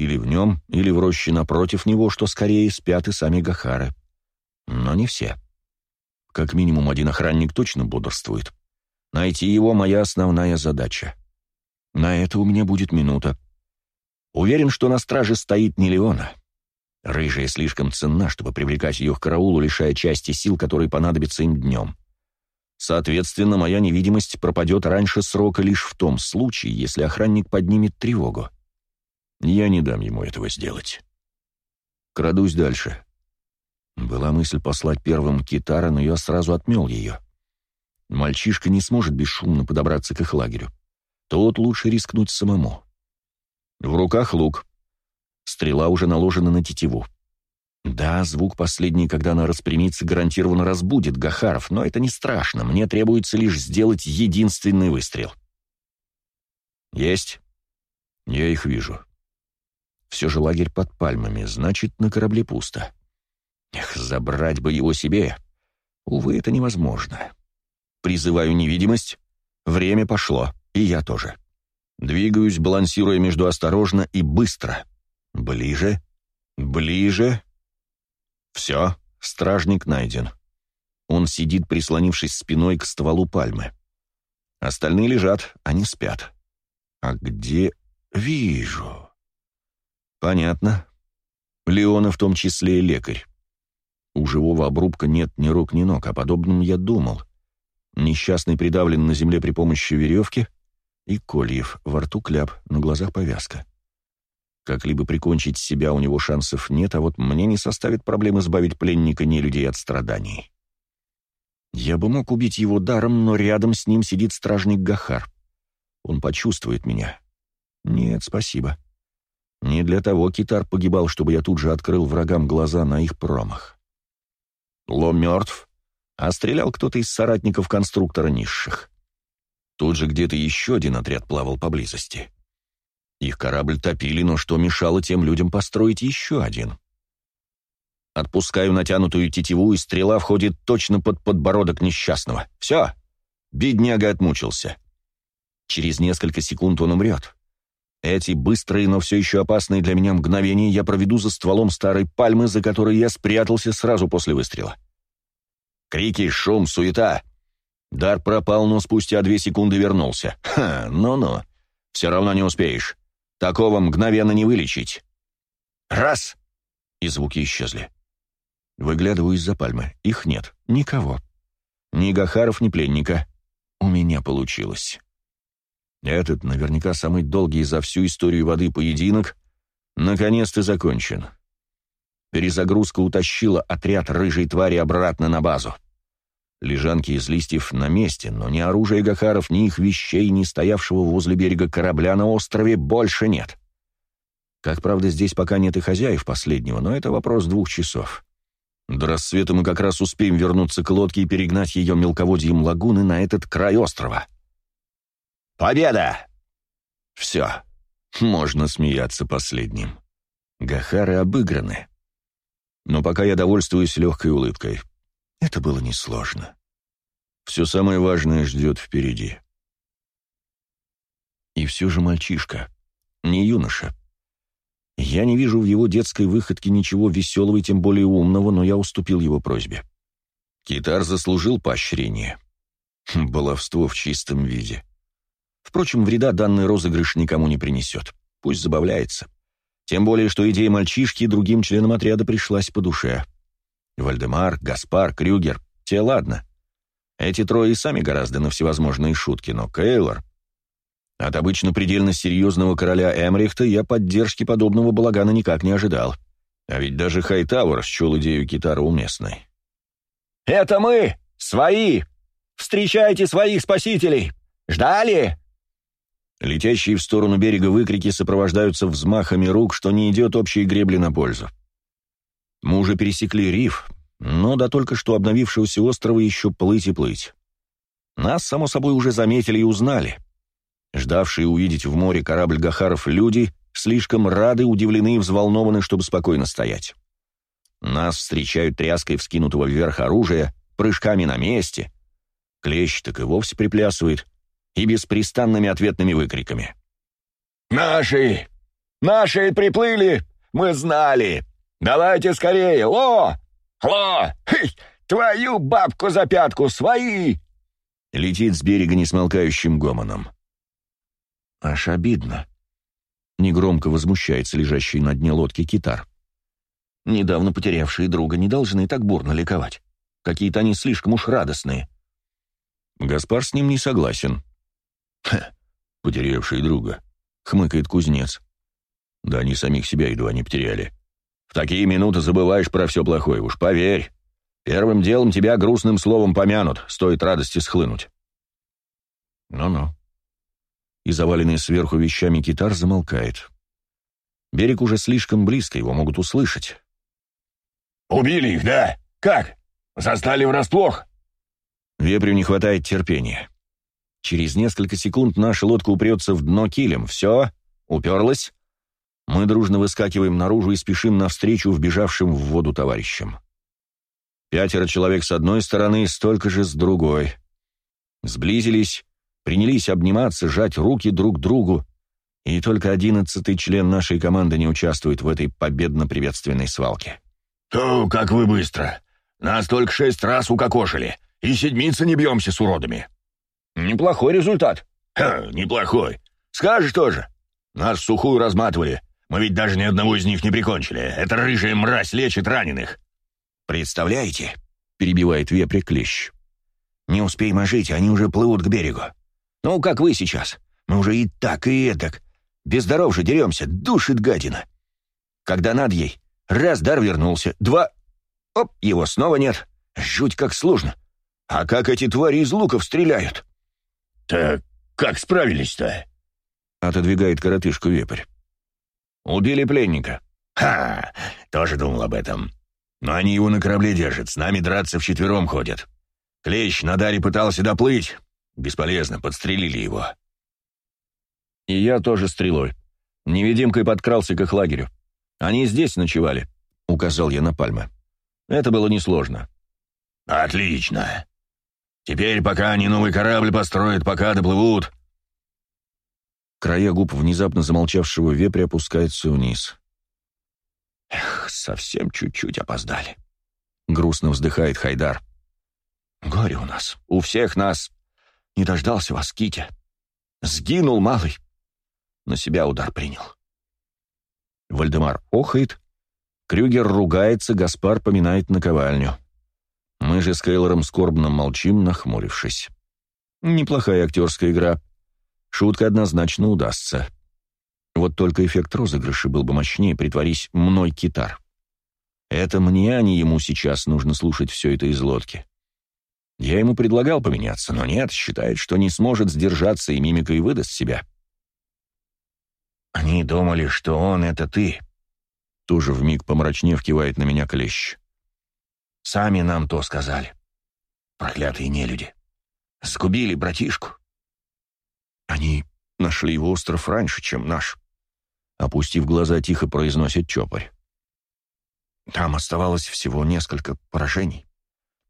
S1: Или в нем, или в роще напротив него, что скорее спят и сами Гахары. Но не все. Как минимум один охранник точно бодрствует. Найти его — моя основная задача. На это у меня будет минута. Уверен, что на страже стоит не Леона. Рыжая слишком ценна, чтобы привлекать ее к караулу, лишая части сил, которые понадобятся им днем. Соответственно, моя невидимость пропадет раньше срока лишь в том случае, если охранник поднимет тревогу. Я не дам ему этого сделать. Крадусь дальше. Была мысль послать первым китара, но я сразу отмел ее. Мальчишка не сможет бесшумно подобраться к их лагерю. Тот лучше рискнуть самому. В руках лук. Стрела уже наложена на тетиву. Да, звук последний, когда она распрямится, гарантированно разбудит Гахаров, но это не страшно. Мне требуется лишь сделать единственный выстрел. Есть. Я их вижу. Все же лагерь под пальмами, значит, на корабле пусто. Эх, забрать бы его себе. Увы, это невозможно. Призываю невидимость. Время пошло, и я тоже. Двигаюсь, балансируя между осторожно и быстро. Ближе, ближе. Все, стражник найден. Он сидит, прислонившись спиной к стволу пальмы. Остальные лежат, они спят. А где... Вижу. Понятно. Леона в том числе и лекарь. У живого обрубка нет ни рук, ни ног, о подобном я думал. Несчастный придавлен на земле при помощи веревки и кольев, во рту кляп, на глазах повязка. Как-либо прикончить себя у него шансов нет, а вот мне не составит проблем избавить пленника не людей от страданий. Я бы мог убить его даром, но рядом с ним сидит стражник Гахар. Он почувствует меня. Нет, спасибо. — не для того китар погибал, чтобы я тут же открыл врагам глаза на их промах. Ло мертв, а стрелял кто-то из соратников конструктора низших. Тут же где-то еще один отряд плавал поблизости. Их корабль топили, но что мешало тем людям построить еще один? Отпускаю натянутую тетиву, и стрела входит точно под подбородок несчастного. Все, бедняга отмучился. Через несколько секунд он умрет. Эти быстрые, но все еще опасные для меня мгновения я проведу за стволом старой пальмы, за которой я спрятался сразу после выстрела. Крики, шум, суета. Дар пропал, но спустя две секунды вернулся. Ха, ну-ну. Все равно не успеешь. Такого мгновенно не вылечить. Раз! И звуки исчезли. Выглядываю из-за пальмы. Их нет. Никого. Ни Гахаров, ни пленника. У меня получилось. Этот, наверняка, самый долгий за всю историю воды поединок, наконец-то закончен. Перезагрузка утащила отряд рыжей твари обратно на базу. Лежанки из листьев на месте, но ни оружия Гахаров, ни их вещей, ни стоявшего возле берега корабля на острове больше нет. Как правда, здесь пока нет и хозяев последнего, но это вопрос двух часов. До рассвета мы как раз успеем вернуться к лодке и перегнать ее мелководьем лагуны на этот край острова. Победа!» «Все, можно смеяться последним. Гахары обыграны. Но пока я довольствуюсь легкой улыбкой. Это было несложно. Все самое важное ждет впереди». И все же мальчишка, не юноша. Я не вижу в его детской выходке ничего веселого и тем более умного, но я уступил его просьбе. Китар заслужил поощрение. Хм, баловство в чистом виде. Впрочем, вреда данный розыгрыш никому не принесет. Пусть забавляется. Тем более, что идея мальчишки другим членам отряда пришлась по душе. Вальдемар, Гаспар, Крюгер — те ладно. Эти трое и сами гораздо на всевозможные шутки, но Кейлор... От обычно предельно серьезного короля Эмрихта я поддержки подобного балагана никак не ожидал. А ведь даже Хайтауэр счел идею гитары уместной. «Это мы! Свои! Встречайте своих спасителей! Ждали!» Летящие в сторону берега выкрики сопровождаются взмахами рук, что не идет общей гребли на пользу. Мы уже пересекли риф, но до только что обновившегося острова еще плыть и плыть. Нас, само собой, уже заметили и узнали. Ждавшие увидеть в море корабль Гахаров люди слишком рады, удивлены и взволнованы, чтобы спокойно стоять. Нас встречают тряской вскинутого вверх оружия, прыжками на месте. Клещ так и вовсе приплясывает — и беспрестанными ответными выкриками. «Наши!
S2: Наши приплыли! Мы знали! Давайте скорее! Ло! Ло!
S1: Хей! Твою бабку за пятку! Свои!» Летит с берега несмолкающим гомоном. «Аж обидно!» — негромко возмущается лежащий на дне лодки китар. «Недавно потерявшие друга не должны так бурно ликовать. Какие-то они слишком уж радостные». Гаспар с ним не согласен. Хе, потерявшие друга, хмыкает кузнец. Да они самих себя едва не потеряли. В такие минуты забываешь про все плохое, уж поверь. Первым делом тебя грустным словом помянут, стоит радости схлынуть. Ну-ну. И заваленный сверху вещами китар замолкает. Берег уже слишком близко, его могут услышать.
S2: «Убили их, да?
S1: Как? Застали врасплох?» Вепрю не хватает терпения. Через несколько секунд наша лодка упрется в дно килем. Все, уперлась. Мы дружно выскакиваем наружу и спешим навстречу вбежавшим в воду товарищам. Пятеро человек с одной стороны, столько же с другой. Сблизились, принялись обниматься, жать руки друг другу, и только одиннадцатый член нашей команды не участвует в этой победно-приветственной свалке. «То, как вы быстро!
S2: Нас только шесть раз укокошили, и седмицы не бьемся с уродами!» Неплохой
S1: результат. Ха, неплохой. Скажешь тоже. Нас сухую разматывали. Мы ведь даже ни одного из них не прикончили. Эта рыжая мразь лечит раненых. Представляете? Перебивает вепрь клещ. Не успеем ожить, они уже плывут к берегу. Ну, как вы сейчас. Мы уже и так, и эдак. Без здоров же деремся, душит гадина. Когда над ей, раз дар вернулся, два... Оп, его снова нет. Жуть как сложно. А как эти твари из луков стреляют? «Так как справились-то?» — отодвигает коротышку вепрь. «Убили пленника». «Ха! Тоже думал об этом. Но они его на корабле держат, с нами драться вчетвером ходят. Клещ на даре пытался доплыть. Бесполезно, подстрелили его». «И я тоже стрелой. Невидимкой подкрался к их лагерю. Они здесь ночевали», — указал я на пальмы. «Это было несложно». «Отлично!» Теперь, пока они новый корабль построят, пока доплывут...» Края губ внезапно замолчавшего вепря опускаются вниз. «Эх, совсем чуть-чуть опоздали», — грустно вздыхает Хайдар. «Горе у нас, у всех нас. Не дождался вас, Китя. Сгинул малый. На себя удар принял». Вальдемар охает, Крюгер ругается, Гаспар поминает наковальню. Мы же с Кейлором скорбно молчим, нахмурившись. Неплохая актерская игра. Шутка однозначно удастся. Вот только эффект розыгрыша был бы мощнее, притворись мной китар. Это мне, а не ему сейчас нужно слушать все это из лодки. Я ему предлагал поменяться, но нет, считает, что не сможет сдержаться и мимикой выдаст себя. Они думали, что он — это ты. Тоже вмиг помрачнев кивает на меня клещ. Сами нам то сказали. Проклятые нелюди. Сгубили братишку. Они нашли его остров раньше, чем наш. Опустив глаза, тихо произносит Чопарь. Там оставалось всего несколько поражений.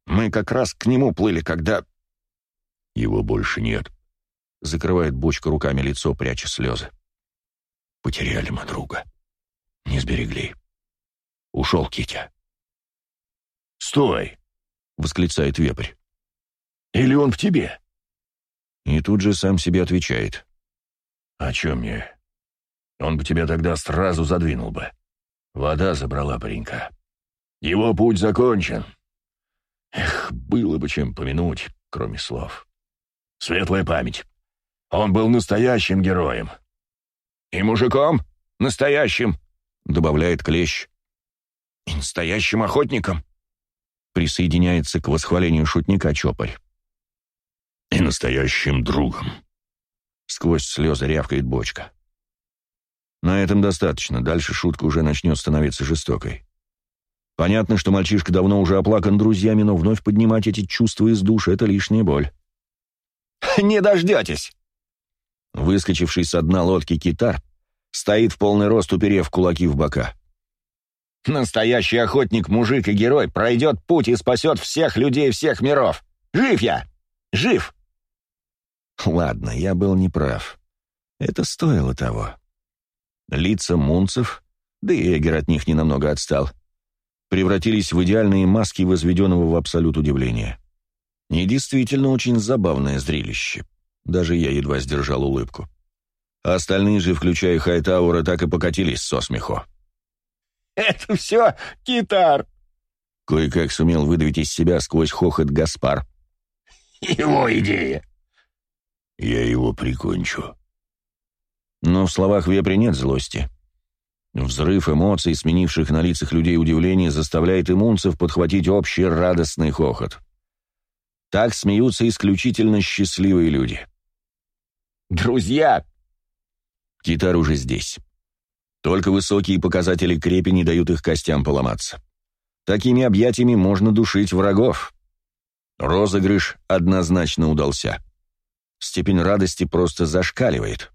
S1: Мы как раз к нему плыли, когда... Его больше нет. Закрывает бочка руками лицо, пряча слезы. Потеряли мы друга. Не сберегли. Ушел Китя. «Стой!» — восклицает вепрь. «Или он в тебе?» И тут же сам себе отвечает. «О чем мне? Он бы тебя тогда сразу задвинул бы. Вода забрала паренька. Его путь закончен. Эх, было бы чем помянуть, кроме слов. Светлая память. Он был настоящим героем. И мужиком настоящим», — добавляет Клещ. «И настоящим охотником», присоединяется к восхвалению шутника Чопарь. «И настоящим другом!» — сквозь слезы рявкает бочка. На этом достаточно, дальше шутка уже начнет становиться жестокой. Понятно, что мальчишка давно уже оплакан друзьями, но вновь поднимать эти чувства из душ — это лишняя боль. «Не дождетесь!» Выскочивший со дна лодки китар стоит в полный рост, уперев кулаки в бока. Настоящий охотник, мужик и герой пройдет путь и спасет всех людей всех миров. Жив я! Жив!» Ладно, я был неправ. Это стоило того. Лица мунцев, да и Эгер от них ненамного отстал, превратились в идеальные маски возведенного в абсолют удивления. И действительно очень забавное зрелище. Даже я едва сдержал улыбку. А остальные же, включая Хайтаура, так и покатились со смеху.
S2: Это все китар!»
S1: Кое-как сумел выдавить из себя сквозь хохот Гаспар.
S2: «Его идея!»
S1: «Я его прикончу». Но в словах Вепри нет злости. Взрыв эмоций, сменивших на лицах людей удивление, заставляет имунцев подхватить общий радостный хохот. Так смеются исключительно счастливые люди. «Друзья!» Китар уже здесь. Только высокие показатели крепи не дают их костям поломаться. Такими объятиями можно душить врагов. Розыгрыш однозначно удался. Степень радости просто зашкаливает.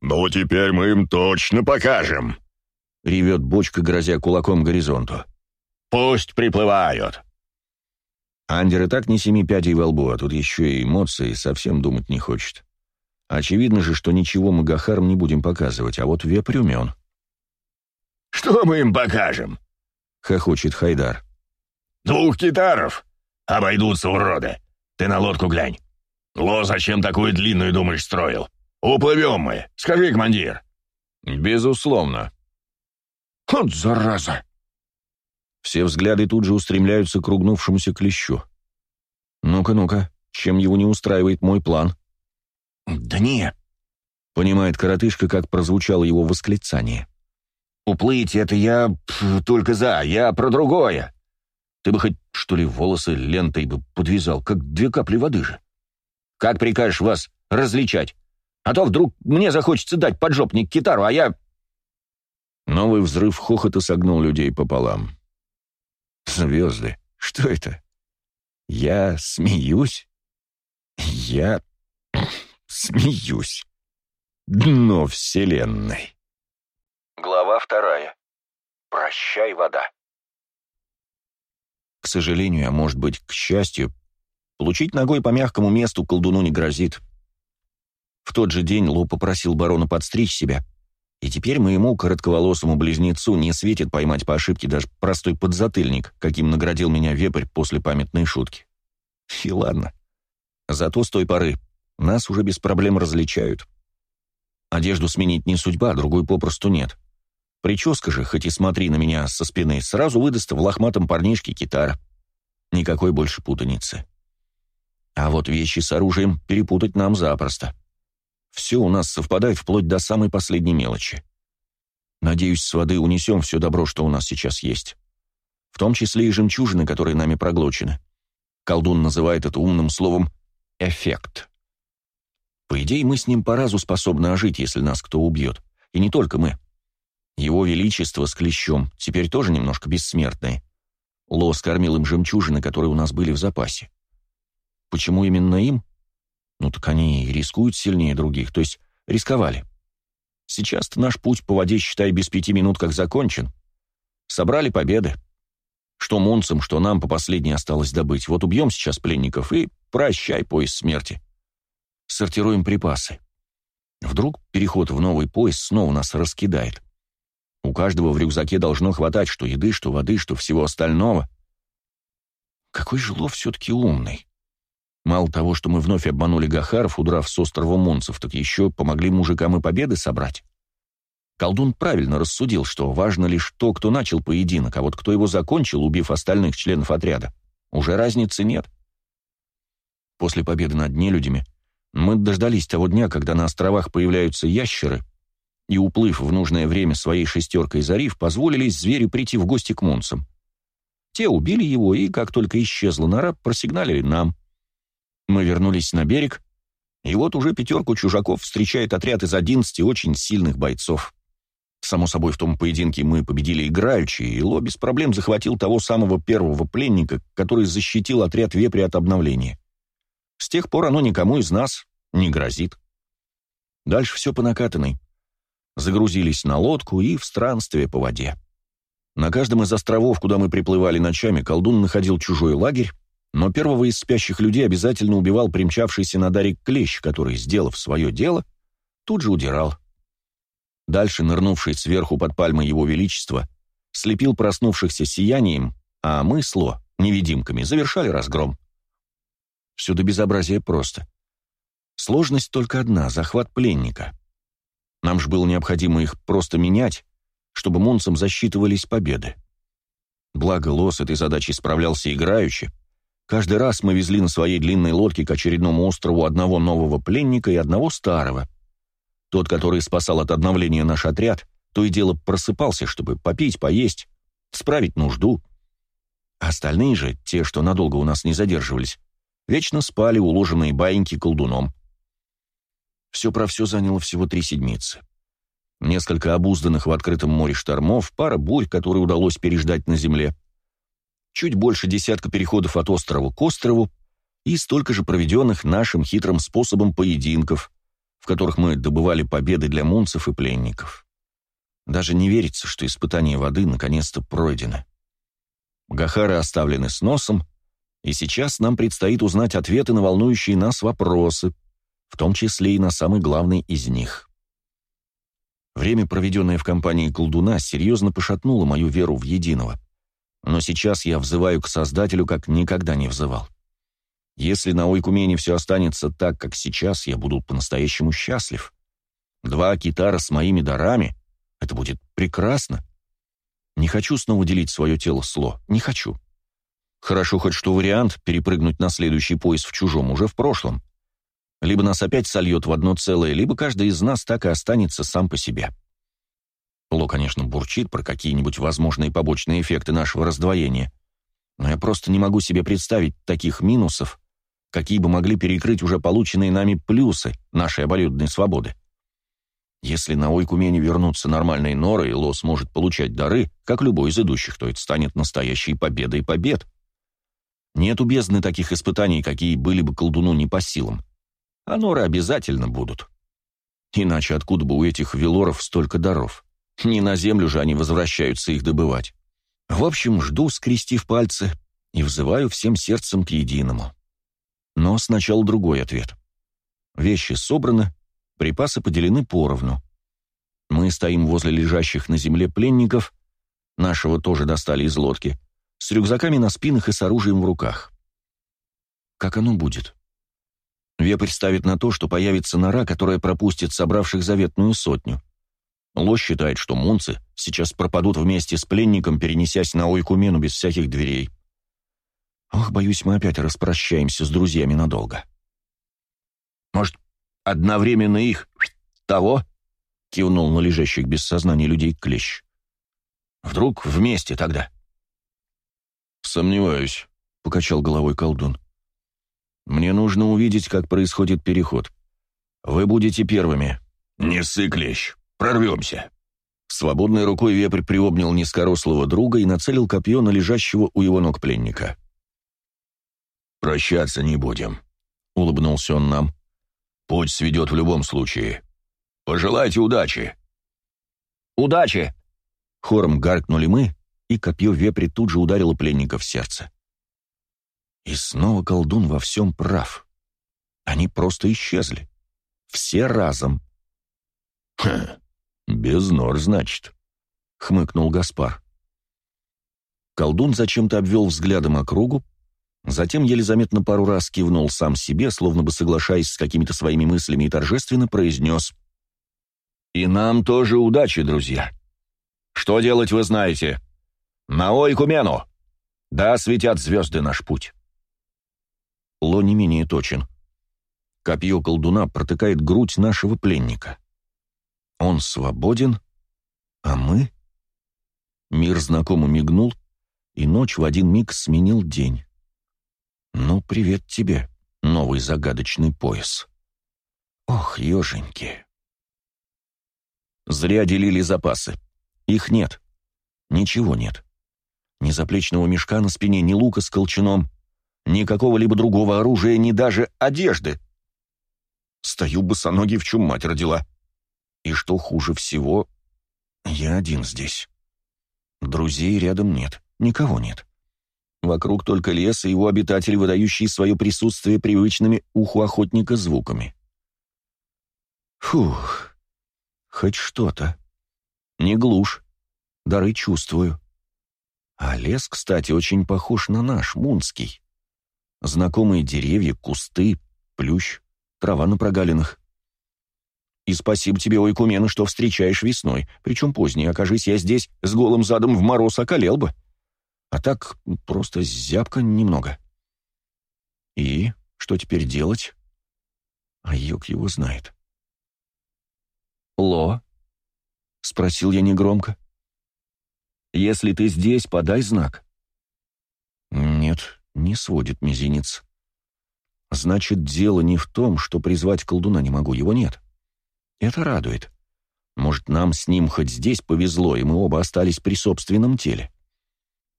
S1: «Ну, теперь мы им точно покажем!» — ревет бочка, грозя кулаком горизонту. «Пусть приплывают!» Андер и так не семи пядей во лбу, а тут еще и эмоции совсем думать не хочет. Очевидно же, что ничего Магахарм не будем показывать, а вот Вепрюмен. «Что мы им покажем?» — хохочет Хайдар. «Двух китаров! Обойдутся уроды! Ты на лодку глянь! Ло, зачем такую длинную, думаешь, строил? Уплывем мы! Скажи, командир!» «Безусловно!» «Вот зараза!» Все взгляды тут же устремляются к ругнувшемуся клещу. «Ну-ка, ну-ка, чем его не устраивает мой план?» «Да не», — понимает коротышка, как прозвучало его восклицание. «Уплыть — это я только за, я про другое. Ты бы хоть, что ли, волосы лентой бы подвязал, как две капли воды же. Как прикажешь вас различать? А то вдруг мне захочется дать поджопник китару, а я...» Новый взрыв хохота согнул людей пополам. «Звезды, что это? Я смеюсь? Я Смеюсь. Дно Вселенной. Глава вторая. Прощай, вода. К сожалению, а может быть, к счастью, получить ногой по мягкому месту колдуну не грозит. В тот же день Ло попросил барона подстричь себя, и теперь моему коротковолосому близнецу не светит поймать по ошибке даже простой подзатыльник, каким наградил меня вепрь после памятной шутки. И ладно. Зато с той поры нас уже без проблем различают. Одежду сменить не судьба, другой попросту нет. Прическа же, хоть и смотри на меня со спины, сразу выдаст в лохматом парнишке китар. Никакой больше путаницы. А вот вещи с оружием перепутать нам запросто. Все у нас совпадает вплоть до самой последней мелочи. Надеюсь, с воды унесем все добро, что у нас сейчас есть. В том числе и жемчужины, которые нами проглочены. Колдун называет это умным словом «эффект». По идее, мы с ним по разу способны ожить, если нас кто убьет. И не только мы. Его Величество с клещом теперь тоже немножко бессмертные. Ло скормил им жемчужины, которые у нас были в запасе. Почему именно им? Ну так они рискуют сильнее других, то есть рисковали. Сейчас-то наш путь по воде, считай, без пяти минут как закончен. Собрали победы. Что мунцам, что нам по последней осталось добыть. Вот убьем сейчас пленников и прощай пояс смерти сортируем припасы. Вдруг переход в новый поезд снова нас раскидает. У каждого в рюкзаке должно хватать что еды, что воды, что всего остального. Какой же лов все-таки умный. Мало того, что мы вновь обманули Гахаров, удрав с острова Мунцев, так еще помогли мужикам и победы собрать. Колдун правильно рассудил, что важно лишь то, кто начал поединок, а вот кто его закончил, убив остальных членов отряда, уже разницы нет. После победы над нелюдями — мы дождались того дня, когда на островах появляются ящеры, и, уплыв в нужное время своей шестеркой за риф, позволили зверю прийти в гости к монцам. Те убили его, и, как только исчезла нора, просигналили нам. Мы вернулись на берег, и вот уже пятерку чужаков встречает отряд из одиннадцати очень сильных бойцов. Само собой, в том поединке мы победили играючи, и Ло без проблем захватил того самого первого пленника, который защитил отряд вепри от обновления. С тех пор оно никому из нас не грозит. Дальше все по накатанной. Загрузились на лодку и в странстве по воде. На каждом из островов, куда мы приплывали ночами, колдун находил чужой лагерь, но первого из спящих людей обязательно убивал примчавшийся на дарик клещ, который, сделав свое дело, тут же удирал. Дальше, нырнувший сверху под пальмы его величества, слепил проснувшихся сиянием, а мы, Сло, невидимками, завершали разгром. Все до безобразия просто. Сложность только одна — захват пленника. Нам же было необходимо их просто менять, чтобы мунцам засчитывались победы. Благо Лос с этой задачей справлялся играюще. Каждый раз мы везли на своей длинной лодке к очередному острову одного нового пленника и одного старого. Тот, который спасал от обновления наш отряд, то и дело просыпался, чтобы попить, поесть, справить нужду. А остальные же, те, что надолго у нас не задерживались, вечно спали, уложенные баиньки колдуном. Все про все заняло всего три седмицы. Несколько обузданных в открытом море штормов, пара бурь, которые удалось переждать на земле, чуть больше десятка переходов от острова к острову и столько же проведенных нашим хитрым способом поединков, в которых мы добывали победы для мунцев и пленников. Даже не верится, что испытание воды наконец-то пройдено. Гахары оставлены с носом, и сейчас нам предстоит узнать ответы на волнующие нас вопросы, в том числе и на самый главный из них. Время, проведенное в компании колдуна, серьезно пошатнуло мою веру в единого. Но сейчас я взываю к Создателю, как никогда не взывал. Если на Ойкумене все останется так, как сейчас, я буду по-настоящему счастлив. Два китара с моими дарами — это будет прекрасно. Не хочу снова делить свое тело сло. не хочу. Хорошо хоть что вариант перепрыгнуть на следующий пояс в чужом уже в прошлом. Либо нас опять сольет в одно целое, либо каждый из нас так и останется сам по себе. Ло, конечно, бурчит про какие-нибудь возможные побочные эффекты нашего раздвоения, но я просто не могу себе представить таких минусов, какие бы могли перекрыть уже полученные нами плюсы нашей обоюдной свободы. Если на Ойкумене вернутся нормальные норы, и Ло сможет получать дары, как любой из идущих, то это станет настоящей победой побед. Нет у бездны таких испытаний, какие были бы колдуну не по силам. А норы обязательно будут. Иначе откуда бы у этих велоров столько даров? Не на землю же они возвращаются их добывать. В общем, жду, скрестив пальцы, и взываю всем сердцем к единому. Но сначала другой ответ. Вещи собраны, припасы поделены поровну. Мы стоим возле лежащих на земле пленников, нашего тоже достали из лодки — с рюкзаками на спинах и с оружием в руках. Как оно будет? Вепрь ставит на то, что появится нора, которая пропустит собравших заветную сотню. Лось считает, что мунцы сейчас пропадут вместе с пленником, перенесясь на Ойкумену без всяких дверей. Ох, боюсь, мы опять распрощаемся с друзьями надолго. Может, одновременно их того? Кивнул на лежащих без сознания людей клещ. Вдруг вместе тогда? — «Сомневаюсь», — покачал головой колдун. «Мне нужно увидеть, как происходит переход. Вы будете первыми». «Не ссы, клещ, прорвемся». Свободной рукой вепрь приобнял низкорослого друга и нацелил копье на лежащего у его ног пленника. «Прощаться не будем», — улыбнулся он нам. «Путь сведет в любом случае. Пожелайте удачи». «Удачи!» — хором гаркнули мы, и копье вепри тут же ударило пленника в сердце. И снова колдун во всем прав. Они просто исчезли. Все разом. «Хм, без нор, значит», — хмыкнул Гаспар. Колдун зачем-то обвел взглядом округу, затем еле заметно пару раз кивнул сам себе, словно бы соглашаясь с какими-то своими мыслями, и торжественно произнес «И нам тоже удачи, друзья! Что делать, вы знаете!» «На Ойкумену! Да, светят звезды наш путь!» Ло не менее точен. Копье колдуна протыкает грудь нашего пленника. Он свободен, а мы... Мир знакомо мигнул, и ночь в один миг сменил день. «Ну, привет тебе, новый загадочный пояс». «Ох, еженьки!» Зря делили запасы. Их нет. Ничего нет. Ни заплечного мешка на спине, ни лука с колчаном, ни какого-либо другого оружия, ни даже одежды. Стою босоногий, в чем мать родила. И что хуже всего, я один здесь. Друзей рядом нет, никого нет. Вокруг только лес и его обитатели, выдающие свое присутствие привычными уху охотника звуками. Фух, хоть что-то. Не глушь, дары чувствую. А лес, кстати, очень похож на наш, мунский. Знакомые деревья, кусты, плющ, трава на прогалинах. И спасибо тебе, Ойкумен, что встречаешь весной, причем позднее. окажись я здесь, с голым задом в мороз околел бы. А так просто зябко немного. И что теперь делать? А Йок его знает. «Ло?» — спросил я негромко. Если ты здесь, подай знак». «Нет, не сводит мизинец. Значит, дело не в том, что призвать колдуна не могу, его нет. Это радует. Может, нам с ним хоть здесь повезло, и мы оба остались при собственном теле.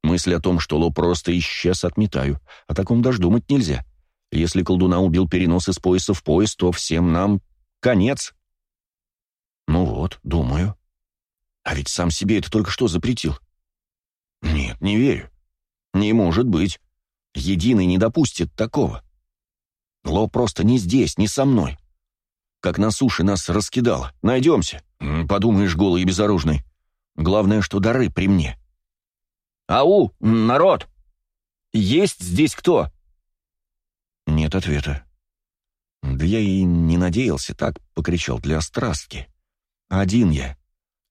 S1: Мысль о том, что Ло просто исчез, отметаю. О таком даже думать нельзя. Если колдуна убил перенос из пояса в пояс, то всем нам конец. Ну вот, думаю. А ведь сам себе это только что запретил. Нет, не верю. Не может быть. Единый не допустит такого. Ло просто не здесь, не со мной. Как на суше нас раскидало. Найдемся. Подумаешь, голый и безоружный. Главное, что дары при мне. Ау, народ! Есть здесь кто? Нет ответа. Да я и не надеялся так, покричал для страстки. Один я,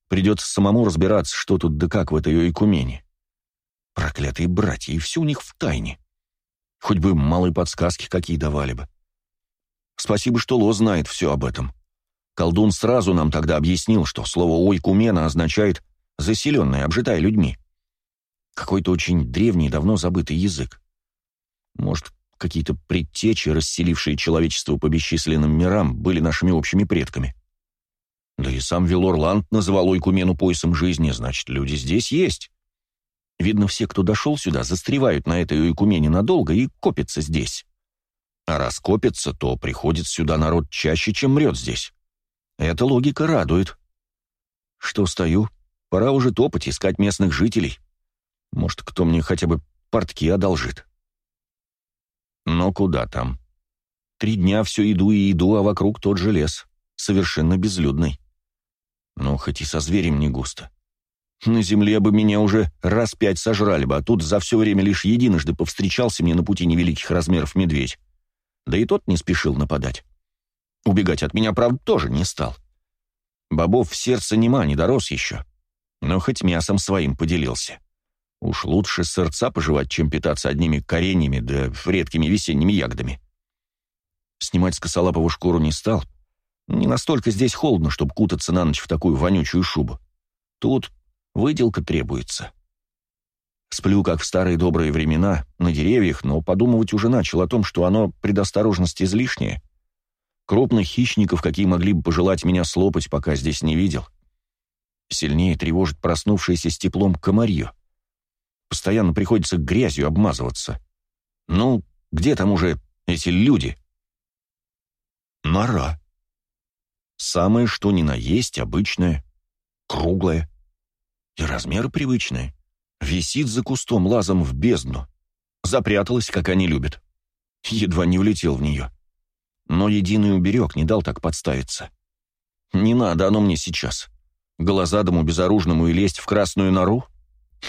S1: Придется самому разбираться, что тут да как в этой Ойкумене. Проклятые братья, и все у них в тайне. Хоть бы малые подсказки какие давали бы. Спасибо, что Ло знает все об этом. Колдун сразу нам тогда объяснил, что слово «ойкумена» означает «заселенная, обжитая людьми». Какой-то очень древний, давно забытый язык. Может, какие-то предтечи, расселившие человечество по бесчисленным мирам, были нашими общими предками. Да и сам Вилорланд называл Ойкумену поясом жизни, значит, люди здесь есть. Видно, все, кто дошел сюда, застревают на этой Ойкумене надолго и копятся здесь. А раз копятся, то приходит сюда народ чаще, чем мрет здесь. Эта логика радует. Что стою? Пора уже топать, искать местных жителей. Может, кто мне хотя бы портки одолжит. Но куда там? Три дня все иду и иду, а вокруг тот же лес, совершенно безлюдный. Но ну, хоть и со зверем не густо. На земле бы меня уже раз пять сожрали бы, а тут за все время лишь единожды повстречался мне на пути невеликих размеров медведь. Да и тот не спешил нападать. Убегать от меня, правда, тоже не стал. Бобов в сердце нема, не дорос еще. Но хоть мясом своим поделился. Уж лучше сердца пожевать, чем питаться одними кореньями да редкими весенними ягодами. Снимать с косолапого шкуру не стал — не настолько здесь холодно, чтобы кутаться на ночь в такую вонючую шубу. Тут выделка требуется. Сплю, как в старые добрые времена, на деревьях, но подумывать уже начал о том, что оно предосторожность излишнее. Крупных хищников, какие могли бы пожелать меня слопать, пока здесь не видел. Сильнее тревожит проснувшееся с теплом комарье. Постоянно приходится грязью обмазываться. Ну, где там уже эти люди? Нора. Самое что ни на есть обычное, круглое. И размеры привычные. Висит за кустом лазом в бездну. Запряталась, как они любят. Едва не улетел в нее. Но единый уберег не дал так подставиться. Не надо оно мне сейчас. Голозадому безоружному и лезть в красную нору?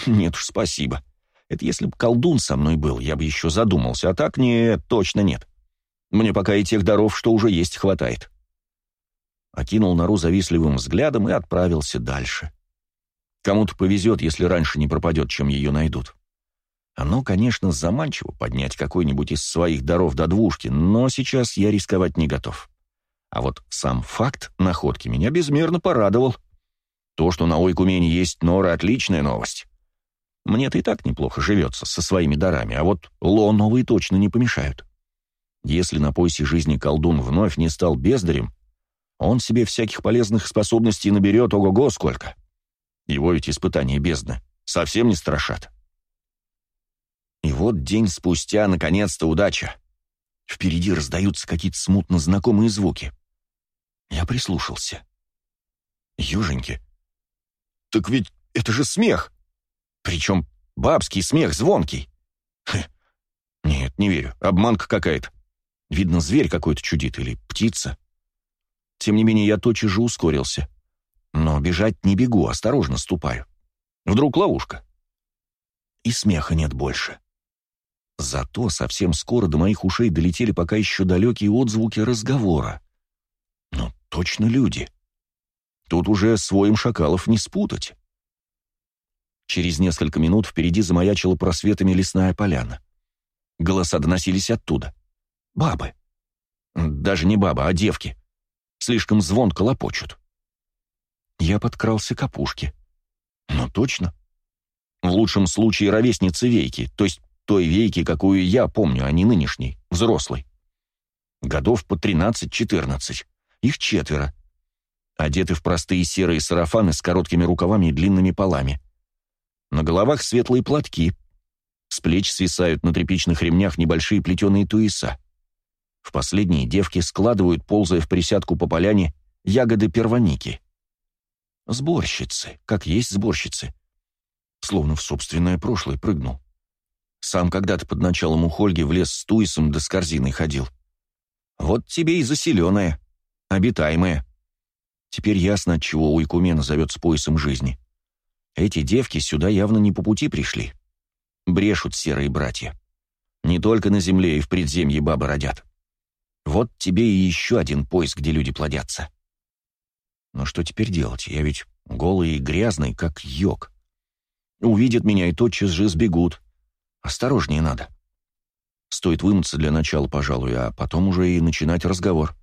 S1: Нет уж, спасибо. Это если бы колдун со мной был, я бы еще задумался. А так нет, точно нет. Мне пока и тех даров, что уже есть, хватает окинул нору завистливым взглядом и отправился дальше. Кому-то повезет, если раньше не пропадет, чем ее найдут. Оно, конечно, заманчиво поднять какой-нибудь из своих даров до двушки, но сейчас я рисковать не готов. А вот сам факт находки меня безмерно порадовал. То, что на Ойкумене есть нора, отличная новость. Мне-то и так неплохо живется со своими дарами, а вот ло новые точно не помешают. Если на поясе жизни колдун вновь не стал бездарем, он себе всяких полезных способностей наберет ого-го сколько. Его ведь испытания бездны совсем не страшат. И вот день спустя, наконец-то, удача. Впереди раздаются какие-то смутно знакомые звуки. Я прислушался. Юженьки. Так ведь это же смех. Причем бабский смех, звонкий. Хе. Хм. Нет, не верю. Обманка какая-то. Видно, зверь какой-то чудит или птица. Тем не менее, я тотчас же ускорился. Но бежать не бегу, осторожно ступаю. Вдруг ловушка. И смеха нет больше. Зато совсем скоро до моих ушей долетели пока еще далекие отзвуки разговора. Но точно люди. Тут уже своим шакалов не спутать. Через несколько минут впереди замаячила просветами лесная поляна. Голоса доносились оттуда. Бабы. Даже не бабы, а девки слишком звонко лопочут. Я подкрался к опушке. Но ну, точно. В лучшем случае ровесницы вейки, то есть той вейки, какую я помню, а не нынешней, взрослой. Годов по 13-14. Их четверо. Одеты в простые серые сарафаны с короткими рукавами и длинными полами. На головах светлые платки. С плеч свисают на тряпичных ремнях небольшие плетеные туеса. В последние девки складывают, ползая в присядку по поляне, ягоды первоники. Сборщицы, как есть сборщицы. Словно в собственное прошлое прыгнул. Сам когда-то под началом ухольги в лес с туисом да с корзиной ходил. Вот тебе и заселенное, обитаемое. Теперь ясно, от чего у Икумена зовет с поясом жизни. Эти девки сюда явно не по пути пришли. Брешут серые братья. Не только на земле и в предземье бабы родят. Вот тебе и еще один пояс, где люди плодятся. Но что теперь делать? Я ведь голый и грязный, как йог. Увидят меня и тотчас же сбегут. Осторожнее надо. Стоит вымыться для начала, пожалуй, а потом уже и начинать разговор.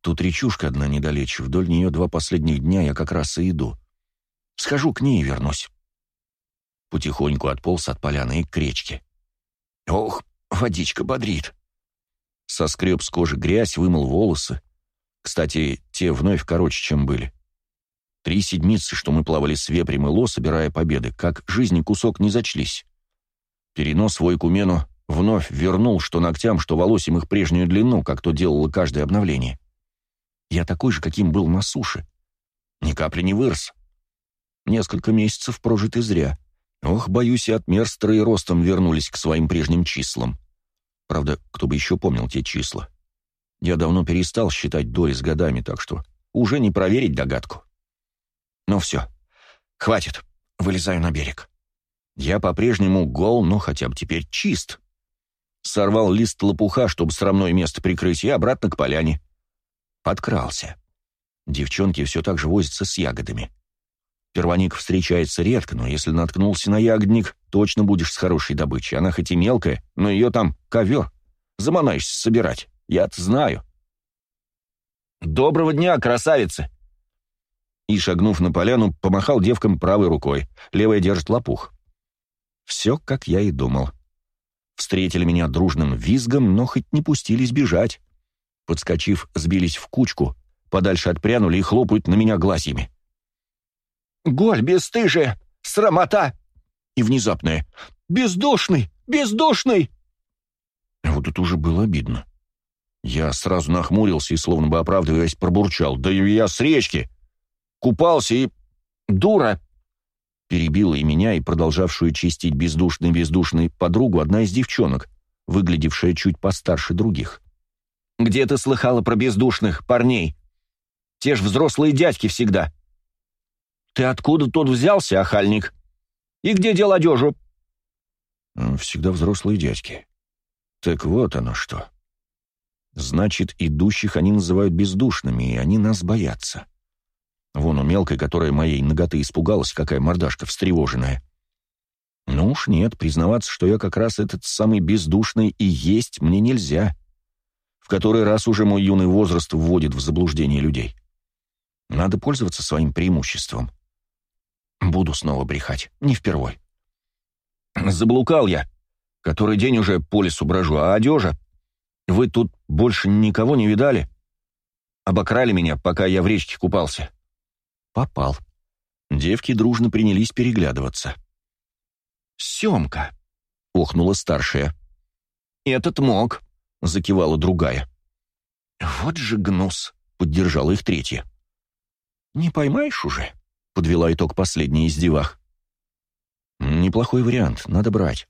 S1: Тут речушка одна недалече, вдоль нее два последних дня я как раз и иду. Схожу к ней и вернусь. Потихоньку отполз от поляны и к речке. Ох, водичка бодрит соскреб с кожи грязь, вымыл волосы. Кстати, те вновь короче, чем были. Три седмицы, что мы плавали с вепрем и ло, собирая победы, как жизни кусок не зачлись. Перенос Войкумену вновь вернул что ногтям, что волосим их прежнюю длину, как то делало каждое обновление. Я такой же, каким был на суше. Ни капли не вырос. Несколько месяцев прожиты зря. Ох, боюсь, и от мерстра и ростом вернулись к своим прежним числам. Правда, кто бы еще помнил те числа. Я давно перестал считать доли с годами, так что уже не проверить догадку. Ну все, хватит, вылезаю на берег. Я по-прежнему гол, но хотя бы теперь чист. Сорвал лист лопуха, чтобы срамное место прикрыть, и обратно к поляне. Подкрался. Девчонки все так же возятся с ягодами. Первоник встречается редко, но если наткнулся на ягодник, точно будешь с хорошей добычей. Она хоть и мелкая, но ее там ковер. Заманаешься собирать. Я-то знаю. «Доброго дня, красавица! И, шагнув на поляну, помахал девкам правой рукой. Левая держит лопух. Все, как я и думал. Встретили меня дружным визгом, но хоть не пустились бежать. Подскочив, сбились в кучку, подальше отпрянули и хлопают на меня глазьями. Голь бесстыжая, срамота!» И внезапное «Бездушный! Бездушный!» Вот это уже было обидно. Я сразу нахмурился и, словно бы оправдываясь, пробурчал. «Да я с речки! Купался и... дура!» Перебила и меня, и продолжавшую чистить бездушный-бездушный подругу одна из девчонок, выглядевшая чуть постарше других. «Где ты слыхала про бездушных парней? Те ж взрослые дядьки всегда!» «Ты откуда тут взялся, охальник? И где дел одежу?» «Всегда взрослые дядьки. Так вот оно что. Значит, идущих они называют бездушными, и они нас боятся. Вон у мелкой, которая моей ноготы испугалась, какая мордашка встревоженная. Ну уж нет, признаваться, что я как раз этот самый бездушный и есть мне нельзя. В который раз уже мой юный возраст вводит в заблуждение людей. Надо пользоваться своим преимуществом. Буду снова брехать, не впервой. Заблукал я. Который день уже по лесу брожу, а одежа? Вы тут больше никого не видали? Обокрали меня, пока я в речке купался. Попал. Девки дружно принялись переглядываться. «Семка!» — охнула старшая. «Этот мог!» — закивала другая. «Вот же гнус!» — поддержала их третья. «Не поймаешь уже?» подвела итог последний из девах. «Неплохой вариант, надо брать.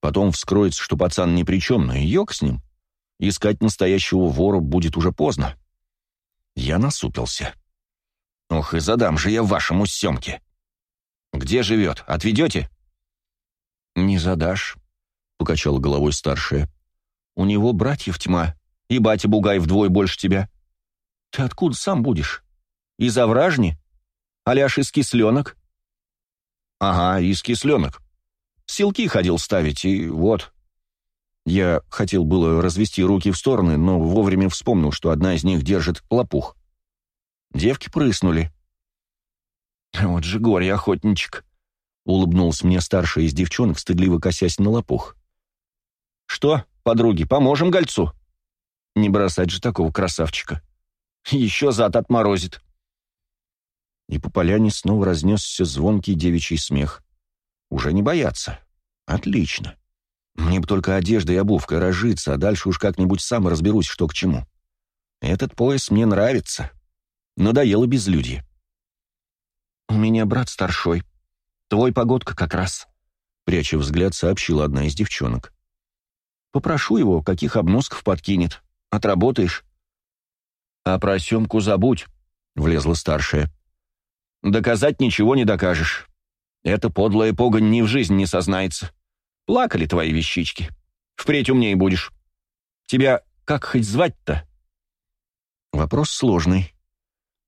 S1: Потом вскроется, что пацан ни при чем, но и йог с ним. Искать настоящего вора будет уже поздно». Я насупился. «Ох, и задам же я вашему Семке!» «Где живет? Отведете?» «Не задашь», — покачала головой старшая. «У него братьев тьма, и батя Бугай вдвое больше тебя. Ты откуда сам будешь? Из овражни?» Аляш из кисленок?» «Ага, из кисленок. Силки ходил ставить, и вот». Я хотел было развести руки в стороны, но вовремя вспомнил, что одна из них держит лопух. Девки прыснули. «Вот же горе, охотничек!» — улыбнулся мне старший из девчонок, стыдливо косясь на лопух. «Что, подруги, поможем гольцу?» «Не бросать же такого красавчика! Еще зад отморозит!» и по поляне снова разнесся звонкий девичий смех. «Уже не бояться. Отлично. Мне бы только одежда и обувка разжиться, а дальше уж как-нибудь сам разберусь, что к чему. Этот пояс мне нравится. Надоело безлюдье». «У меня брат старшой. Твой погодка как раз», — пряча взгляд, сообщила одна из девчонок. «Попрошу его, каких обносков подкинет. Отработаешь». «А про Семку забудь», — влезла старшая. Доказать ничего не докажешь. Эта подлая погонь ни в жизнь не сознается. Плакали твои вещички. Впредь умнее будешь. Тебя как хоть звать-то? Вопрос сложный.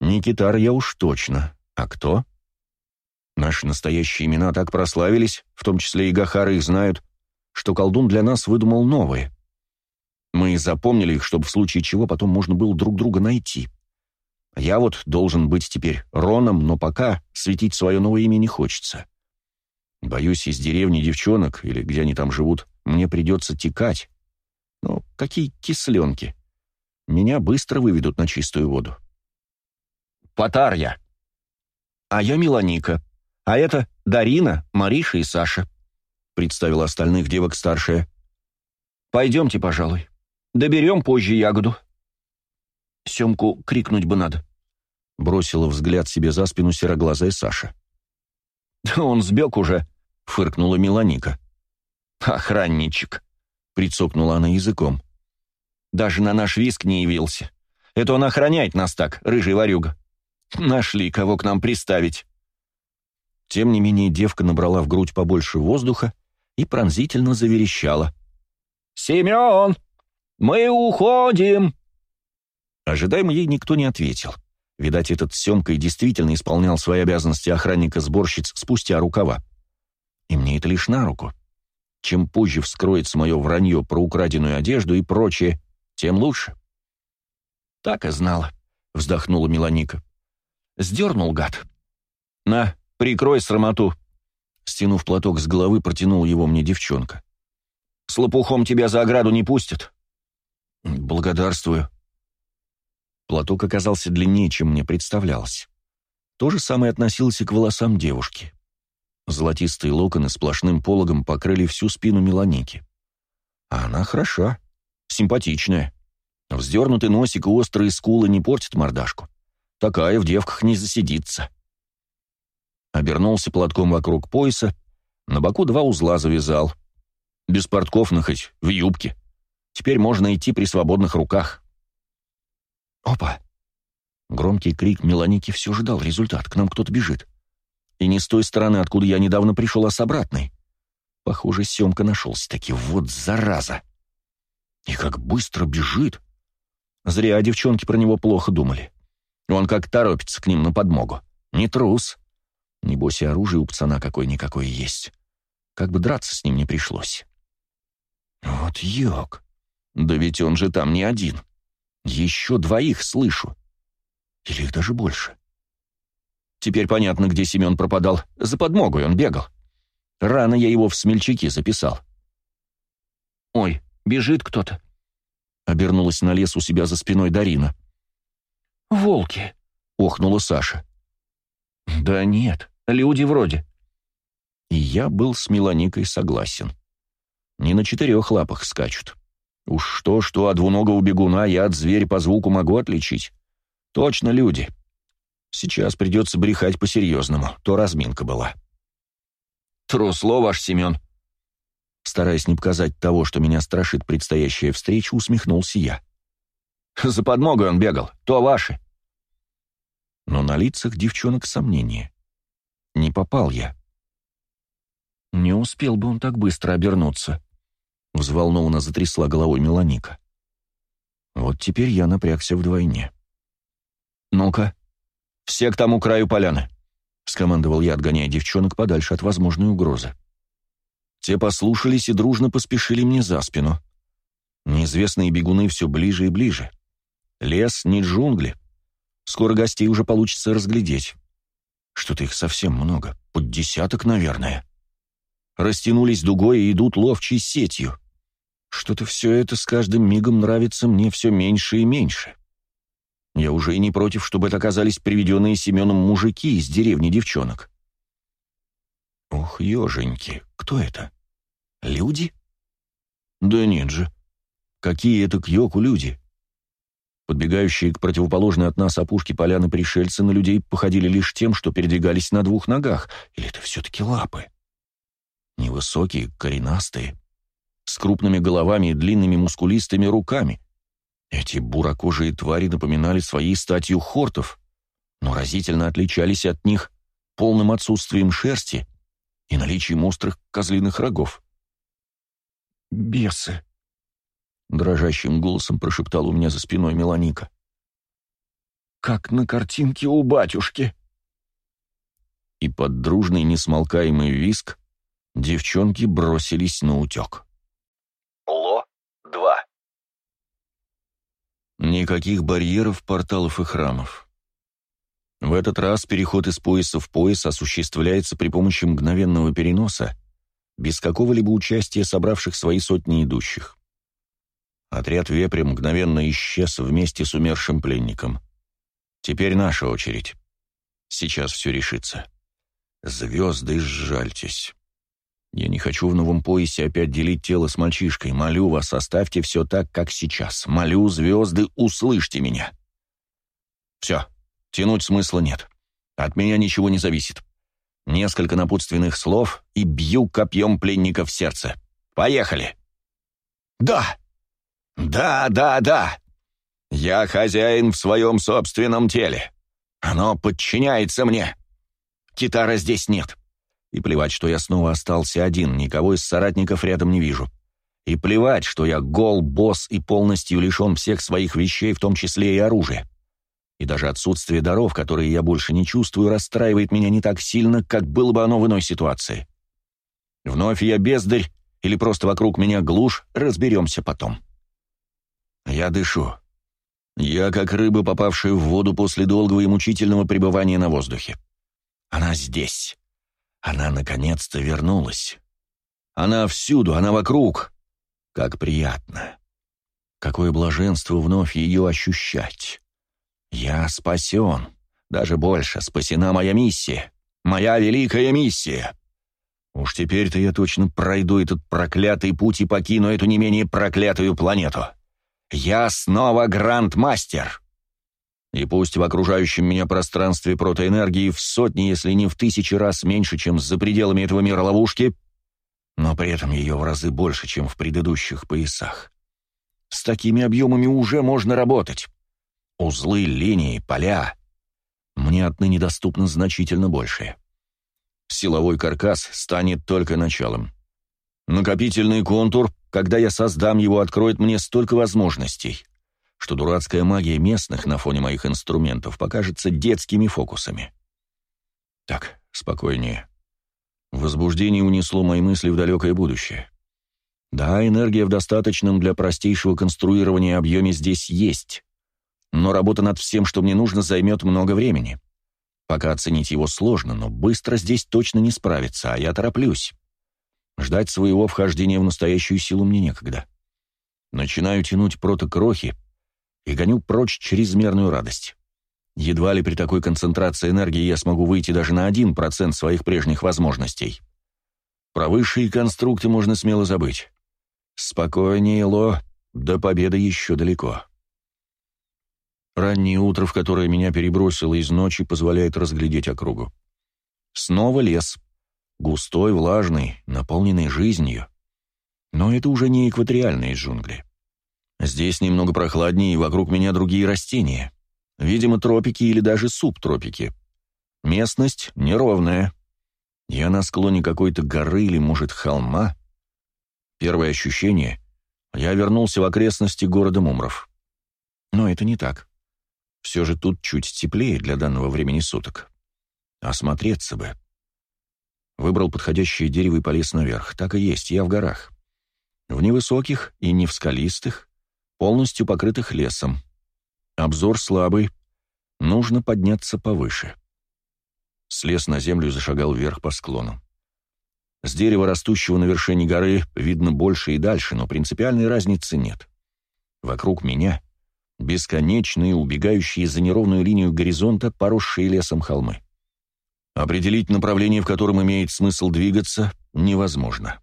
S1: Никитар я уж точно. А кто? Наши настоящие имена так прославились, в том числе и Гахары их знают, что колдун для нас выдумал новые. Мы и запомнили их, чтобы в случае чего потом можно было друг друга найти. — а я вот должен быть теперь Роном, но пока светить свое новое имя не хочется. Боюсь, из деревни девчонок, или где они там живут, мне придется текать. Но какие кисленки. Меня быстро выведут на чистую воду. Потарья. А я Меланика. А это Дарина, Мариша и Саша. Представила остальных девок старшая. Пойдемте, пожалуй. Доберем позже ягоду. Семку крикнуть бы надо. Бросила взгляд себе за спину сероглазая Саша. «Да он сбег уже», — фыркнула Меланика. «Охранничек», — прицокнула она языком. «Даже на наш виск не явился. Это он охраняет нас так, рыжий ворюга. Нашли, кого к нам приставить». Тем не менее девка набрала в грудь побольше воздуха и пронзительно заверещала. «Семен, мы уходим!» Ожидаемо ей никто не ответил. Видать, этот Семка и действительно исполнял свои обязанности охранника-сборщиц спустя рукава. И мне это лишь на руку. Чем позже вскроется мое вранье про украденную одежду и прочее, тем лучше. «Так и знала», — вздохнула Меланика. «Сдернул, гад». «На, прикрой срамоту». Стянув платок с головы, протянул его мне девчонка. «С лопухом тебя за ограду не пустят». «Благодарствую», Платок оказался длиннее, чем мне представлялось. То же самое относилось и к волосам девушки. Золотистые локоны сплошным пологом покрыли всю спину Меланики. А она хороша, симпатичная. Вздернутый носик и острые скулы не портят мордашку. Такая в девках не засидится. Обернулся платком вокруг пояса, на боку два узла завязал. Без портков, на хоть в юбке. Теперь можно идти при свободных руках. «Опа!» Громкий крик Меланики все ждал результат, к нам кто-то бежит. И не с той стороны, откуда я недавно пришел, а с обратной. Похоже, Семка нашелся-таки, вот зараза! И как быстро бежит! Зря девчонки про него плохо думали. Он как торопится к ним на подмогу. Не трус. Небось и оружие у пацана какое-никакое есть. Как бы драться с ним не пришлось. Вот йог. Да ведь он же там не один. — еще двоих слышу. Или их даже больше. Теперь понятно, где Семен пропадал. За подмогой он бегал. Рано я его в смельчаки записал. «Ой, бежит кто-то», — обернулась на лес у себя за спиной Дарина. «Волки», — охнула Саша. «Да нет, люди вроде». И я был с Меланикой согласен. Не на четырех лапах скачут. Уж что-что, а двуногого бегуна я от зверя по звуку могу отличить. Точно люди. Сейчас придется брехать по-серьезному, то разминка была. Трусло ваш, Семен. Стараясь не показать того, что меня страшит предстоящая встреча, усмехнулся я. За подмогой он бегал, то ваши. Но на лицах девчонок сомнение. Не попал я. Не успел бы он так быстро обернуться. Взволнованно затрясла головой Меланика. Вот теперь я напрягся вдвойне. «Ну-ка, все к тому краю поляны!» — скомандовал я, отгоняя девчонок подальше от возможной угрозы. Те послушались и дружно поспешили мне за спину. Неизвестные бегуны все ближе и ближе. Лес не джунгли. Скоро гостей уже получится разглядеть. Что-то их совсем много, под десяток, наверное. Растянулись дугой и идут ловчей сетью. Что-то все это с каждым мигом нравится мне все меньше и меньше. Я уже и не против, чтобы это оказались приведенные Семеном мужики из деревни девчонок. Ох, еженьки, кто это? Люди? Да нет же. Какие это к йоку люди? Подбегающие к противоположной от нас опушке поляны пришельцы на людей походили лишь тем, что передвигались на двух ногах, или это все-таки лапы? Невысокие, коренастые, с крупными головами и длинными мускулистыми руками. Эти бурокожие твари напоминали своей статью хортов, но разительно отличались от них полным отсутствием шерсти и наличием острых козлиных рогов.
S2: «Бесы!»
S1: — дрожащим голосом прошептал у меня за спиной Меланика.
S2: «Как на картинке у батюшки!»
S1: И под дружный несмолкаемый виск девчонки бросились на утек. Никаких барьеров, порталов и храмов. В этот раз переход из пояса в пояс осуществляется при помощи мгновенного переноса, без какого-либо участия собравших свои сотни идущих. Отряд вепри мгновенно исчез вместе с умершим пленником. Теперь наша очередь. Сейчас все решится. Звезды, сжальтесь. Я не хочу в новом поясе опять делить тело с мальчишкой. Молю вас, оставьте все так, как сейчас. Молю, звезды, услышьте меня. Все, тянуть смысла нет. От меня ничего не зависит. Несколько напутственных слов и бью копьем пленника в сердце. Поехали! Да! Да, да, да! Я хозяин в своем собственном теле. Оно подчиняется мне. Китара здесь нет. И плевать, что я снова остался один, никого из соратников рядом не вижу. И плевать, что я гол, босс и полностью лишен всех своих вещей, в том числе и оружия. И даже отсутствие даров, которые я больше не чувствую, расстраивает меня не так сильно, как было бы оно в иной ситуации. Вновь я бездарь или просто вокруг меня глушь, разберемся потом. Я дышу. Я как рыба, попавшая в воду после долгого и мучительного пребывания на воздухе. Она здесь. Она наконец-то вернулась. Она всюду, она вокруг. Как приятно. Какое блаженство вновь ее ощущать. Я спасен. Даже больше, спасена моя миссия. Моя великая миссия. Уж теперь-то я точно пройду этот проклятый путь и покину эту не менее проклятую планету. Я снова гранд-мастер! И пусть в окружающем меня пространстве протоэнергии в сотни, если не в тысячи раз меньше, чем за пределами этого мира ловушки, но при этом ее в разы больше, чем в предыдущих поясах. С такими объемами уже можно работать. Узлы, линии, поля. Мне отныне доступно значительно большее. Силовой каркас станет только началом. Накопительный контур, когда я создам его, откроет мне столько возможностей — что дурацкая магия местных на фоне моих инструментов покажется детскими фокусами. Так, спокойнее. Возбуждение унесло мои мысли в далекое будущее. Да, энергия в достаточном для простейшего конструирования объеме здесь есть. Но работа над всем, что мне нужно, займет много времени. Пока оценить его сложно, но быстро здесь точно не справиться, а я тороплюсь. Ждать своего вхождения в настоящую силу мне некогда. Начинаю тянуть протокрохи, и гоню прочь чрезмерную радость. Едва ли при такой концентрации энергии я смогу выйти даже на 1% своих прежних возможностей. Про высшие конструкты можно смело забыть. Спокойнее, Ло, до победы еще далеко. Раннее утро, в которое меня перебросило из ночи, позволяет разглядеть округу. Снова лес. Густой, влажный, наполненный жизнью. Но это уже не экваториальные джунгли. Здесь немного прохладнее, и вокруг меня другие растения. Видимо, тропики или даже субтропики. Местность неровная. Я на склоне какой-то горы или, может, холма. Первое ощущение — я вернулся в окрестности города Мумров. Но это не так. Все же тут чуть теплее для данного времени суток. Осмотреться бы. Выбрал подходящее дерево и полез наверх. Так и есть, я в горах. В невысоких и не в скалистых, полностью покрытых лесом. Обзор слабый, нужно подняться повыше. Слез на землю зашагал вверх по склону. С дерева, растущего на вершине горы, видно больше и дальше, но принципиальной разницы нет. Вокруг меня бесконечные, убегающие за неровную линию горизонта, поросшие лесом холмы. Определить направление, в котором имеет смысл двигаться, невозможно.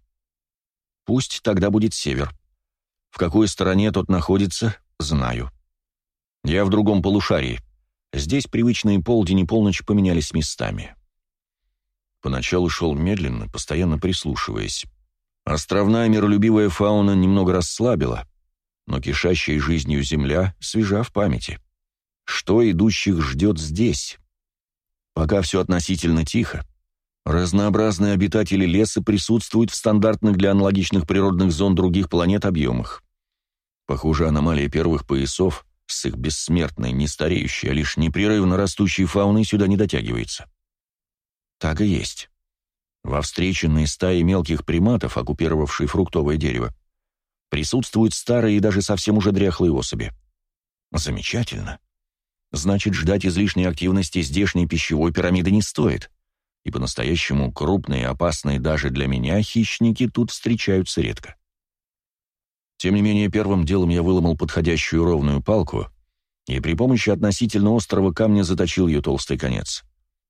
S1: Пусть тогда будет север, в какой стороне тот находится, знаю. Я в другом полушарии. Здесь привычные полдень и полночь поменялись местами. Поначалу шел медленно, постоянно прислушиваясь. Островная миролюбивая фауна немного расслабила, но кишащая жизнью земля свежа в памяти. Что идущих ждет здесь? Пока все относительно тихо. Разнообразные обитатели леса присутствуют в стандартных для аналогичных природных зон других планет объемах. Похоже, аномалии первых поясов с их бессмертной, не стареющей, а лишь непрерывно растущей фауной сюда не дотягивается. Так и есть. Во встреченной стае мелких приматов, оккупировавшей фруктовое дерево, присутствуют старые и даже совсем уже дряхлые особи. Замечательно. Значит, ждать излишней активности здешней пищевой пирамиды не стоит. И по-настоящему крупные, опасные даже для меня хищники тут встречаются редко. Тем не менее, первым делом я выломал подходящую ровную палку и при помощи относительно острого камня заточил ее толстый конец.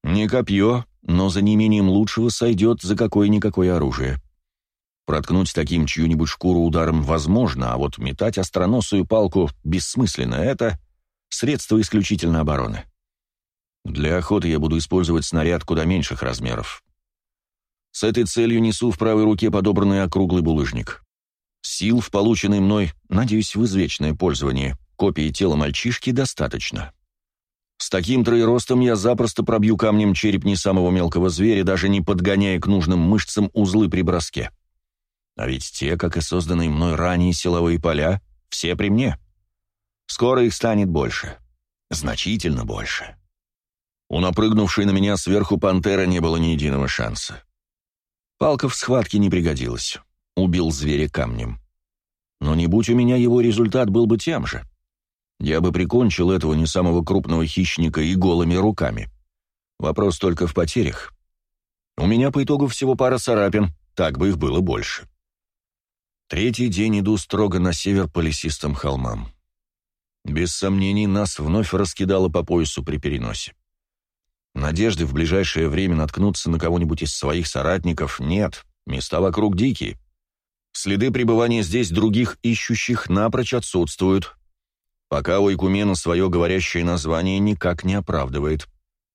S1: Не копье, но за неимением лучшего сойдет за какое-никакое оружие. Проткнуть таким чью-нибудь шкуру ударом возможно, а вот метать остроносую палку бессмысленно. Это средство исключительно обороны. Для охоты я буду использовать снаряд куда меньших размеров. С этой целью несу в правой руке подобранный округлый булыжник. Сил в полученной мной, надеюсь, в извечное пользование, копии тела мальчишки достаточно. С таким троеростом я запросто пробью камнем череп не самого мелкого зверя, даже не подгоняя к нужным мышцам узлы при броске. А ведь те, как и созданные мной ранее силовые поля, все при мне. Скоро их станет больше. Значительно больше. У напрыгнувшей на меня сверху пантеры не было ни единого шанса. Палка в схватке не пригодилась. Убил зверя камнем. Но не будь у меня его результат, был бы тем же. Я бы прикончил этого не самого крупного хищника и голыми руками. Вопрос только в потерях. У меня по итогу всего пара царапин, так бы их было больше. Третий день иду строго на север по лесистым холмам. Без сомнений, нас вновь раскидало по поясу при переносе. Надежды в ближайшее время наткнуться на кого-нибудь из своих соратников нет, места вокруг дикие. Следы пребывания здесь других ищущих напрочь отсутствуют. Пока у Икумена свое говорящее название никак не оправдывает.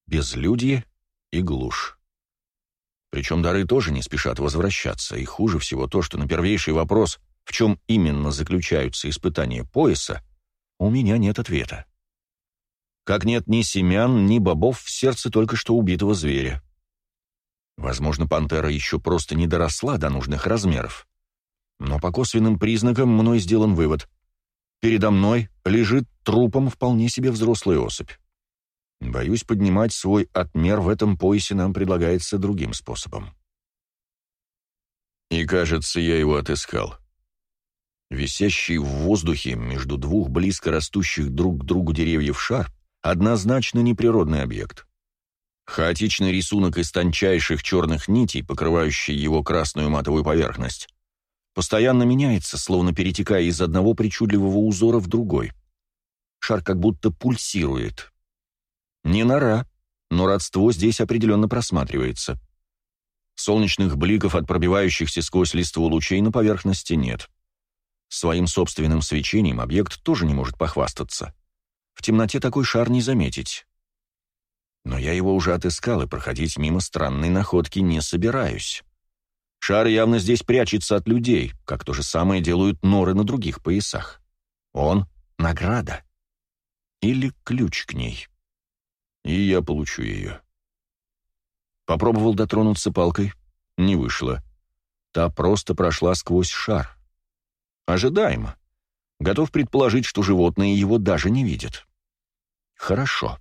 S1: Безлюдье и глушь. Причем дары тоже не спешат возвращаться, и хуже всего то, что на первейший вопрос, в чем именно заключаются испытания пояса, у меня нет ответа. Как нет ни семян, ни бобов в сердце только что убитого зверя. Возможно, пантера еще просто не доросла до нужных размеров но по косвенным признакам мной сделан вывод. Передо мной лежит трупом вполне себе взрослая особь. Боюсь, поднимать свой отмер в этом поясе нам предлагается другим способом. И, кажется, я его отыскал. Висящий в воздухе между двух близко растущих друг к другу деревьев шар однозначно неприродный объект. Хаотичный рисунок из тончайших черных нитей, покрывающий его красную матовую поверхность, Постоянно меняется, словно перетекая из одного причудливого узора в другой. Шар как будто пульсирует. Не нора, но родство здесь определенно просматривается. Солнечных бликов от пробивающихся сквозь листву лучей на поверхности нет. Своим собственным свечением объект тоже не может похвастаться. В темноте такой шар не заметить. Но я его уже отыскал и проходить мимо странной находки не собираюсь. Шар явно здесь прячется от людей, как то же самое делают норы на других поясах. Он — награда. Или ключ к ней. И я получу ее. Попробовал дотронуться палкой. Не вышло. Та просто прошла сквозь шар. Ожидаемо. Готов предположить, что животные его даже не видят. Хорошо.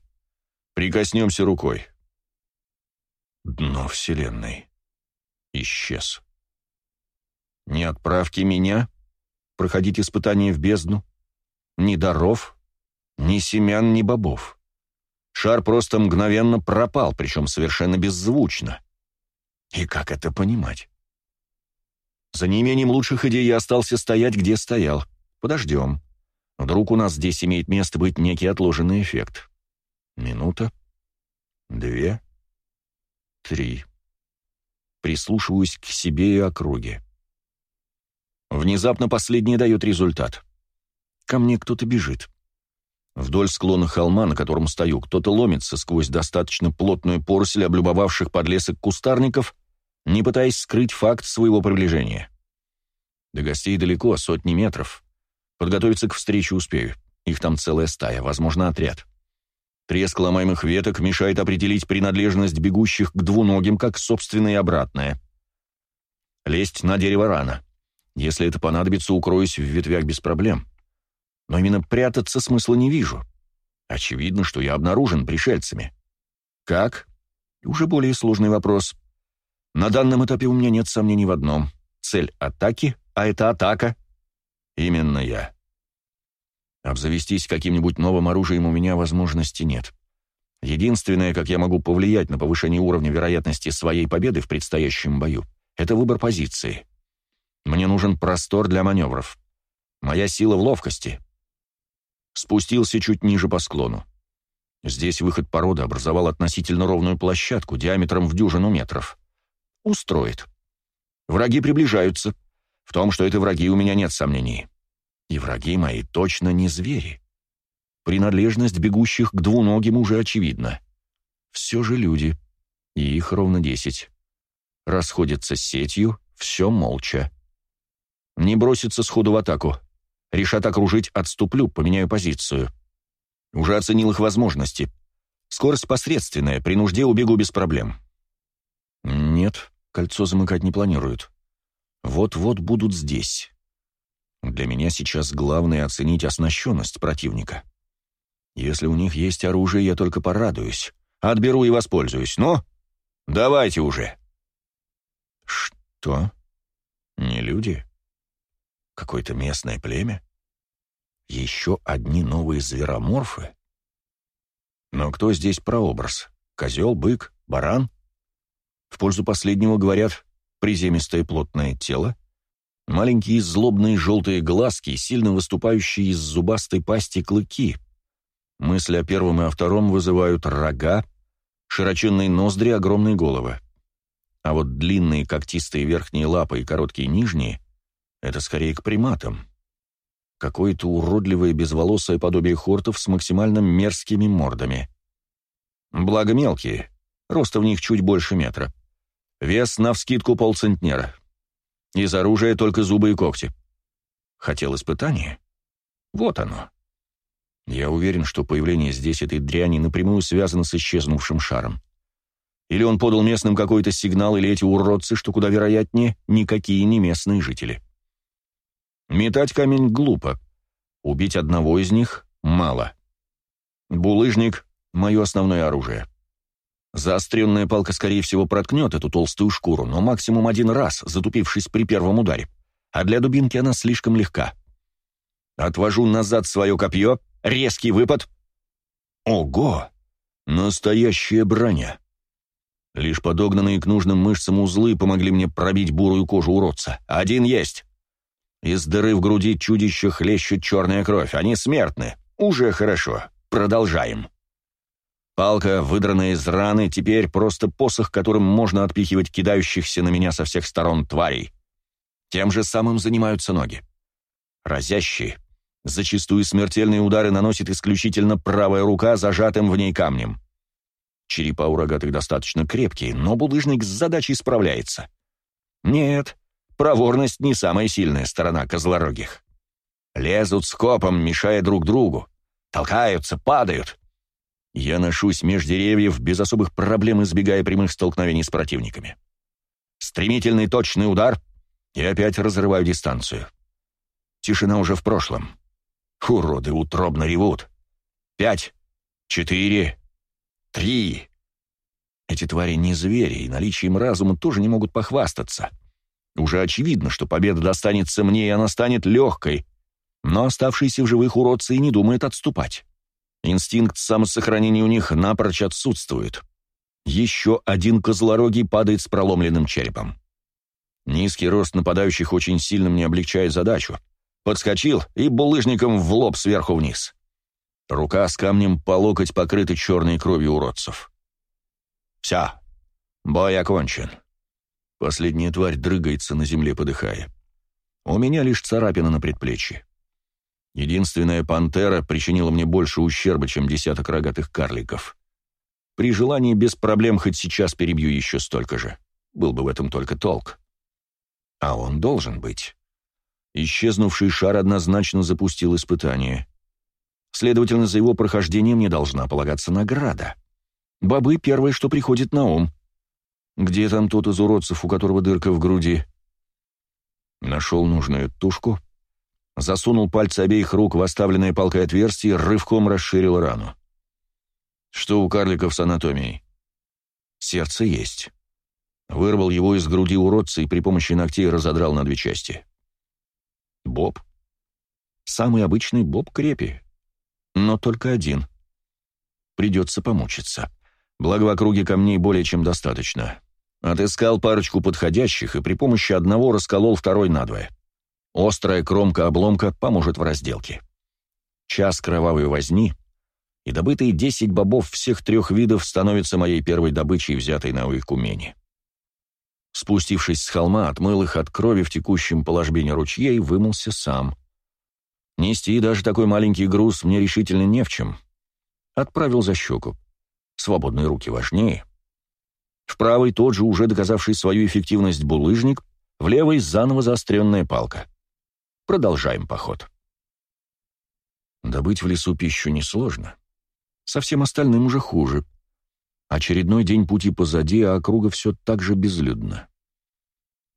S1: Прикоснемся рукой. Дно Вселенной исчез. Ни отправки меня проходить испытание в бездну, ни даров, ни семян, ни бобов. Шар просто мгновенно пропал, причем совершенно беззвучно. И как это понимать? За неимением лучших идей я остался стоять, где стоял. Подождем. Вдруг у нас здесь имеет место быть некий отложенный эффект. Минута. Две. Три прислушиваюсь к себе и округе. Внезапно последний дает результат. Ко мне кто-то бежит. Вдоль склона холма, на котором стою, кто-то ломится сквозь достаточно плотную поросль облюбовавших подлесок кустарников, не пытаясь скрыть факт своего приближения. До гостей далеко, сотни метров. Подготовиться к встрече успею. Их там целая стая, возможно, отряд. Треск ломаемых веток мешает определить принадлежность бегущих к двуногим, как собственное и обратное. Лезть на дерево рано. Если это понадобится, укроюсь в ветвях без проблем. Но именно прятаться смысла не вижу. Очевидно, что я обнаружен пришельцами. Как? Уже более сложный вопрос. На данном этапе у меня нет сомнений в одном. Цель атаки, а это атака. Именно я. А обзавестись каким-нибудь новым оружием у меня возможности нет. Единственное, как я могу повлиять на повышение уровня вероятности своей победы в предстоящем бою, это выбор позиции. Мне нужен простор для маневров. Моя сила в ловкости. Спустился чуть ниже по склону. Здесь выход породы образовал относительно ровную площадку диаметром в дюжину метров. Устроит. Враги приближаются. В том, что это враги, у меня нет сомнений. И враги мои точно не звери. Принадлежность бегущих к двуногим уже очевидна. Все же люди, и их ровно десять. Расходятся с сетью, все молча. Не бросится сходу в атаку. Решат окружить, отступлю, поменяю позицию. Уже оценил их возможности. Скорость посредственная, при нужде убегу без проблем. Нет, кольцо замыкать не планируют. Вот-вот будут здесь. Для меня сейчас главное оценить оснащенность противника. Если у них есть оружие, я только порадуюсь. Отберу и воспользуюсь. Но ну, давайте уже. Что? Не люди? Какое-то местное племя? Еще одни новые звероморфы? Но кто здесь прообраз? Козел, бык, баран? В пользу последнего говорят приземистое плотное тело, Маленькие злобные желтые глазки, сильно выступающие из зубастой пасти клыки. Мысли о первом и о втором вызывают рога, широченные ноздри, огромные головы. А вот длинные когтистые верхние лапы и короткие нижние — это скорее к приматам. Какое-то уродливое безволосое подобие хортов с максимально мерзкими мордами. Благо мелкие, роста в них чуть больше метра. Вес навскидку полцентнера — из оружия только зубы и когти. Хотел испытание? Вот оно. Я уверен, что появление здесь этой дряни напрямую связано с исчезнувшим шаром. Или он подал местным какой-то сигнал, или эти уродцы, что куда вероятнее, никакие не местные жители. Метать камень глупо. Убить одного из них мало. Булыжник — мое основное оружие. Заостренная палка, скорее всего, проткнет эту толстую шкуру, но максимум один раз, затупившись при первом ударе. А для дубинки она слишком легка. Отвожу назад свое копье, резкий выпад. Ого! Настоящая броня! Лишь подогнанные к нужным мышцам узлы помогли мне пробить бурую кожу уродца. Один есть. Из дыры в груди чудища хлещет черная кровь. Они смертны. Уже хорошо. Продолжаем. Палка, выдранная из раны, теперь просто посох, которым можно отпихивать кидающихся на меня со всех сторон тварей. Тем же самым занимаются ноги. Разящие, зачастую смертельные удары наносит исключительно правая рука, зажатым в ней камнем. Черепа у рогатых достаточно крепкие, но булыжник с задачей справляется. Нет, проворность не самая сильная сторона козлорогих. Лезут скопом, мешая друг другу. Толкаются, падают. Я ношусь меж деревьев без особых проблем, избегая прямых столкновений с противниками. Стремительный точный удар, и опять разрываю дистанцию. Тишина уже в прошлом. Уроды утробно ревут. Пять, четыре, три. Эти твари не звери, и наличием разума тоже не могут похвастаться. Уже очевидно, что победа достанется мне, и она станет легкой. Но оставшиеся в живых уродцы и не думают отступать. Инстинкт самосохранения у них напрочь отсутствует. Еще один козлорогий падает с проломленным черепом. Низкий рост нападающих очень сильно мне облегчает задачу. Подскочил и булыжником в лоб сверху вниз. Рука с камнем по локоть покрыта черной кровью уродцев. Вся бой окончен. Последняя тварь дрыгается на земле, подыхая. У меня лишь царапина на предплечье. Единственная пантера причинила мне больше ущерба, чем десяток рогатых карликов. При желании без проблем хоть сейчас перебью еще столько же. Был бы в этом только толк. А он должен быть. Исчезнувший шар однозначно запустил испытание. Следовательно, за его прохождение мне должна полагаться награда. Бобы — первое, что приходит на ум. Где там тот из уродцев, у которого дырка в груди? Нашел нужную тушку — засунул пальцы обеих рук в оставленное палкой отверстие, рывком расширил рану. Что у карликов с анатомией? Сердце есть. Вырвал его из груди уродца и при помощи ногтей разодрал на две части. Боб. Самый обычный боб крепи. Но только один. Придется помучиться. Благо в округе камней более чем достаточно. Отыскал парочку подходящих и при помощи одного расколол второй надвое. Острая кромка обломка поможет в разделке. Час кровавой возни, и добытые десять бобов всех трех видов становятся моей первой добычей, взятой на Уикумене. Спустившись с холма, отмыл их от крови в текущем по ложбине ручья и вымылся сам. Нести даже такой маленький груз мне решительно не в чем. Отправил за щеку. Свободные руки важнее. В правой тот же, уже доказавший свою эффективность, булыжник, в левой — заново заостренная палка. Продолжаем поход. Добыть в лесу пищу несложно. Со всем остальным уже хуже. Очередной день пути позади, а округа все так же безлюдна.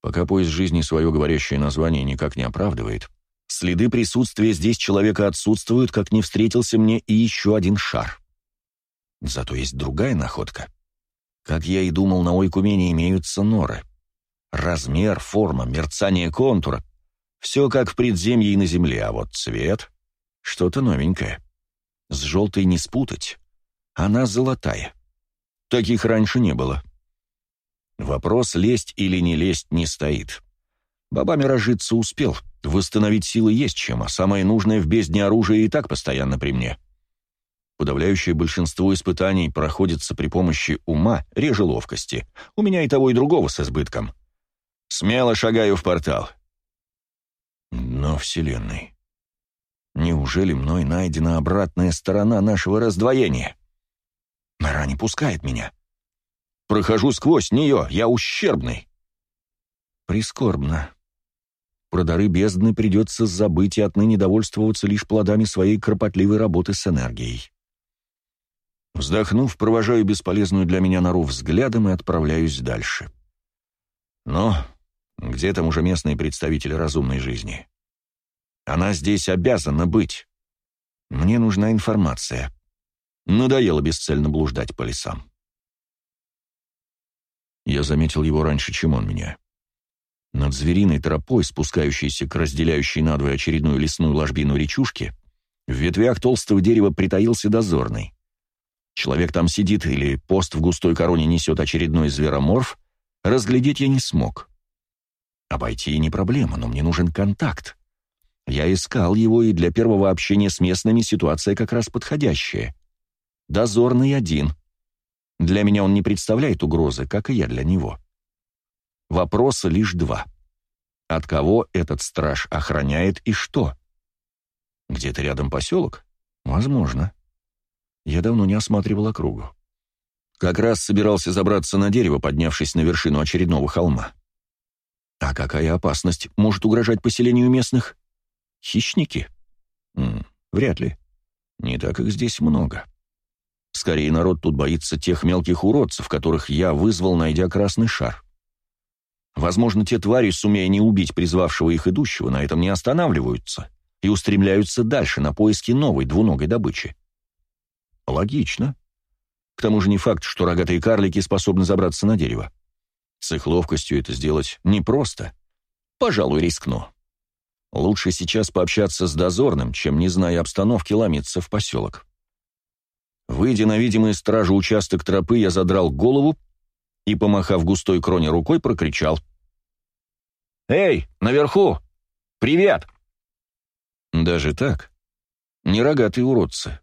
S1: Пока поезд жизни свое говорящее название никак не оправдывает, следы присутствия здесь человека отсутствуют, как не встретился мне и еще один шар. Зато есть другая находка. Как я и думал, на Ойкумене имеются норы. Размер, форма, мерцание контура все как в предземье и на земле, а вот цвет — что-то новенькое. С желтой не спутать. Она золотая. Таких раньше не было. Вопрос, лезть или не лезть, не стоит. Бабами рожиться успел, восстановить силы есть чем, а самое нужное в бездне оружие и так постоянно при мне. Подавляющее большинство испытаний проходится при помощи ума, реже ловкости. У меня и того, и другого с избытком. Смело шагаю в портал. — но Вселенной. Неужели мной найдена обратная сторона нашего раздвоения? Нора не пускает меня. Прохожу сквозь нее, я ущербный. Прискорбно. Про дары бездны придется забыть и отныне довольствоваться лишь плодами своей кропотливой работы с энергией. Вздохнув, провожаю бесполезную для меня нору взглядом и отправляюсь дальше. Но где там уже местные представители разумной жизни? Она здесь обязана быть. Мне нужна информация. Надоело бесцельно блуждать по лесам. Я заметил его раньше, чем он меня. Над звериной тропой, спускающейся к разделяющей надвое очередную лесную ложбину речушки, в ветвях толстого дерева притаился дозорный. Человек там сидит или пост в густой короне несет очередной звероморф, разглядеть я не смог. Обойти не проблема, но мне нужен контакт. Я искал его, и для первого общения с местными ситуация как раз подходящая. Дозорный один. Для меня он не представляет угрозы, как и я для него. Вопроса лишь два. От кого этот страж охраняет и что? Где-то рядом поселок? Возможно. Я давно не осматривал округу. Как раз собирался забраться на дерево, поднявшись на вершину очередного холма. А какая опасность может угрожать поселению местных? Хищники? М -м, вряд ли. Не так их здесь много. Скорее, народ тут боится тех мелких уродцев, которых я вызвал, найдя красный шар. Возможно, те твари, сумея не убить призвавшего их идущего, на этом не останавливаются и устремляются дальше на поиски новой двуногой добычи. Логично. К тому же не факт, что рогатые карлики способны забраться на дерево. С их ловкостью это сделать непросто. Пожалуй, рискну. Лучше сейчас пообщаться с дозорным, чем, не зная обстановки, ломиться в поселок. Выйдя на видимый стражу участок тропы, я задрал голову и, помахав густой кроне рукой, прокричал. «Эй, наверху! Привет!» Даже так? Не рогатые уродцы,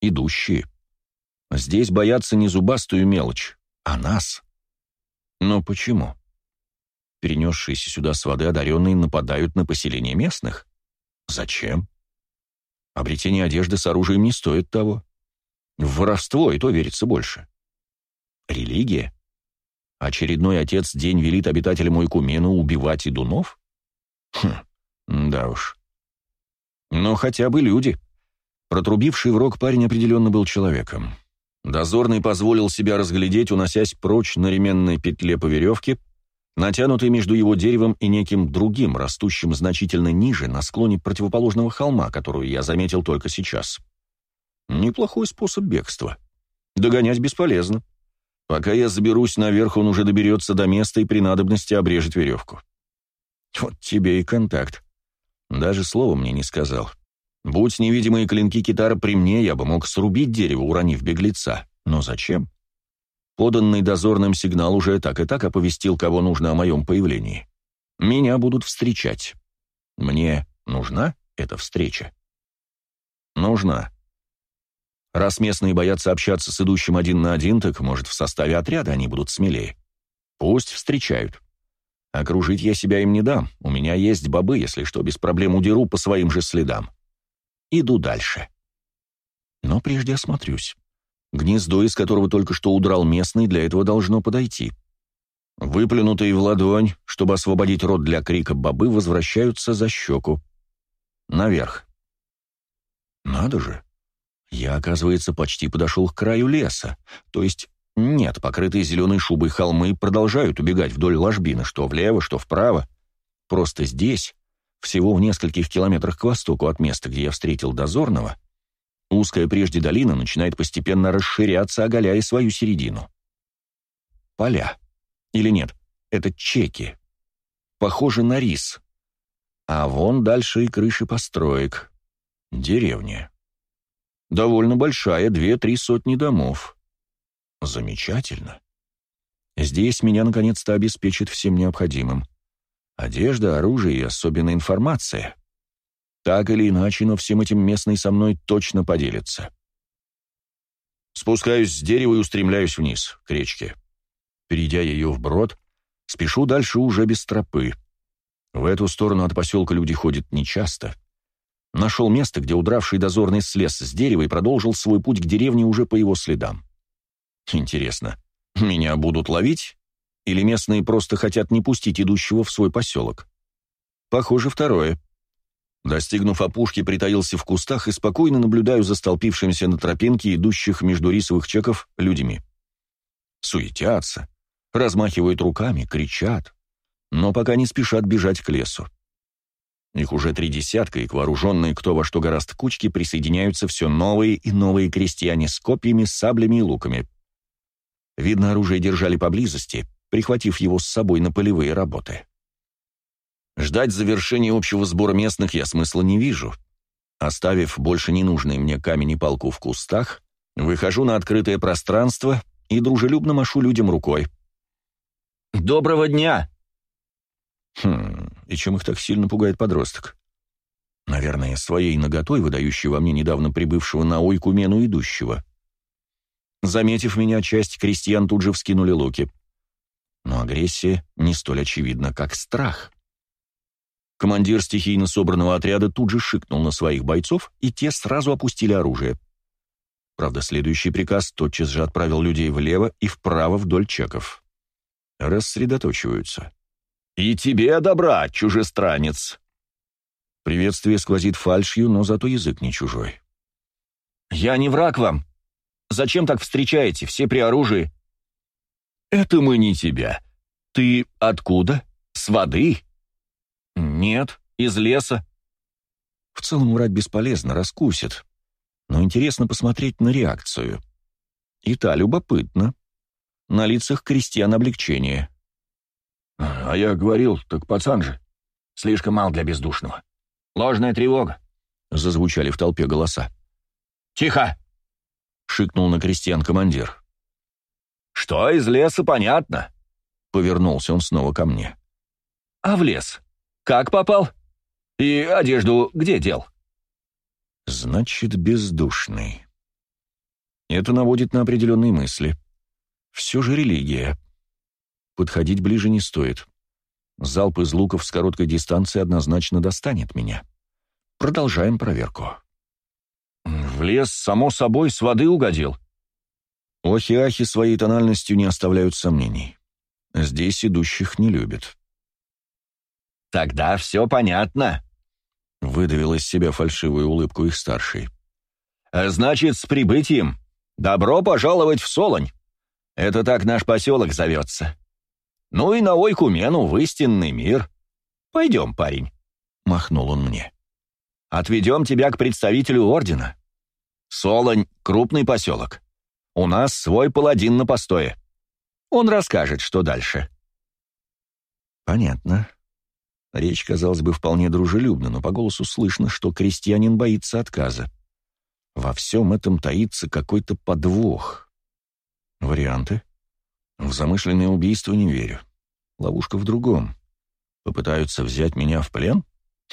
S1: идущие. Здесь боятся не зубастую мелочь, а нас. Но почему? Перенесшиеся сюда с воды одаренные нападают на поселение местных. Зачем? Обретение одежды с оружием не стоит того. В воровство и то верится больше. Религия? Очередной отец день велит обитателям Уйкумена убивать идунов? Хм, да уж. Но хотя бы люди. Протрубивший в рог парень определенно был человеком. Дозорный позволил себя разглядеть, уносясь прочь на ременной петле по веревке, натянутой между его деревом и неким другим, растущим значительно ниже, на склоне противоположного холма, которую я заметил только сейчас. Неплохой способ бегства. Догонять бесполезно. Пока я заберусь наверх, он уже доберется до места и при надобности обрежет веревку. Вот тебе и контакт. Даже слова мне не сказал. Будь невидимые клинки китара при мне, я бы мог срубить дерево, уронив беглеца. Но зачем? Поданный дозорным сигнал уже так и так оповестил, кого нужно о моем появлении. Меня будут встречать. Мне нужна эта встреча? Нужна. Раз местные боятся общаться с идущим один на один, так, может, в составе отряда они будут смелее. Пусть встречают. Окружить я себя им не дам. У меня есть бобы, если что, без проблем удеру по своим же следам. Иду дальше. Но прежде осмотрюсь. Гнездо, из которого только что удрал местный, для этого должно подойти. Выплюнутые в ладонь, чтобы освободить рот для крика бобы, возвращаются за щеку. Наверх. Надо же. Я, оказывается, почти подошел к краю леса. То есть, нет, покрытые зеленой шубой холмы продолжают убегать вдоль ложбины, что влево, что вправо. Просто здесь всего в нескольких километрах к востоку от места, где я встретил дозорного, узкая прежде долина начинает постепенно расширяться, оголяя свою середину. Поля. Или нет, это чеки. Похоже на рис. А вон дальше и крыши построек. Деревня. Довольно большая, две-три сотни домов. Замечательно. Здесь меня наконец-то обеспечат всем необходимым. Одежда, оружие и особенно информация. Так или иначе, но всем этим местный со мной точно поделится. Спускаюсь с дерева и устремляюсь вниз, к речке. Перейдя ее вброд, спешу дальше уже без тропы. В эту сторону от поселка люди ходят нечасто. Нашел место, где удравший дозорный слез с дерева и продолжил свой путь к деревне уже по его следам. Интересно, меня будут ловить или местные просто хотят не пустить идущего в свой поселок? Похоже, второе. Достигнув опушки, притаился в кустах и спокойно наблюдаю за столпившимися на тропинке идущих между рисовых чеков людьми. Суетятся, размахивают руками, кричат, но пока не спешат бежать к лесу. Их уже три десятка, и к вооруженные кто во что гораст кучки присоединяются все новые и новые крестьяне с копьями, саблями и луками. Видно, оружие держали поблизости — прихватив его с собой на полевые работы. Ждать завершения общего сбора местных я смысла не вижу. Оставив больше ненужные мне камень и палку в кустах, выхожу на открытое пространство и дружелюбно машу людям рукой. «Доброго дня!» Хм, и чем их так сильно пугает подросток? Наверное, своей наготой, выдающей во мне недавно прибывшего на ойку мену идущего. Заметив меня, часть крестьян тут же вскинули луки но агрессия не столь очевидна, как страх. Командир стихийно собранного отряда тут же шикнул на своих бойцов, и те сразу опустили оружие. Правда, следующий приказ тотчас же отправил людей влево и вправо вдоль чеков. Рассредоточиваются. «И тебе добра, чужестранец!» Приветствие сквозит фальшью, но зато язык не чужой. «Я не враг вам! Зачем так встречаете? Все при оружии!» «Это мы не тебя. Ты откуда? С воды?» «Нет, из леса». В целом врать бесполезно, раскусит. Но интересно посмотреть на реакцию. И та любопытна. На лицах крестьян облегчение. «А я говорил, так пацан же. Слишком мал для бездушного. Ложная тревога», — зазвучали в толпе голоса. «Тихо!» — шикнул на крестьян командир. «Что из леса, понятно», — повернулся он снова ко мне. «А в лес? Как попал? И одежду где дел?» «Значит, бездушный». Это наводит на определенные мысли. Все же религия. Подходить ближе не стоит. Залп из луков с короткой дистанции однозначно достанет меня. Продолжаем проверку. В лес, само собой, с воды угодил. Охи-ахи своей тональностью не оставляют сомнений. Здесь идущих не любят. «Тогда все понятно», — выдавил из себя фальшивую улыбку их старший. «Значит, с прибытием. Добро пожаловать в Солонь. Это так наш поселок зовется. Ну и на Ойкумену в истинный мир. Пойдем, парень», — махнул он мне. «Отведем тебя к представителю ордена. Солонь — крупный поселок. У нас свой паладин на постое. Он расскажет, что дальше». «Понятно». Речь, казалось бы, вполне дружелюбна, но по голосу слышно, что крестьянин боится отказа. Во всем этом таится какой-то подвох. Варианты? В замышленное убийство не верю. Ловушка в другом. Попытаются взять меня в плен?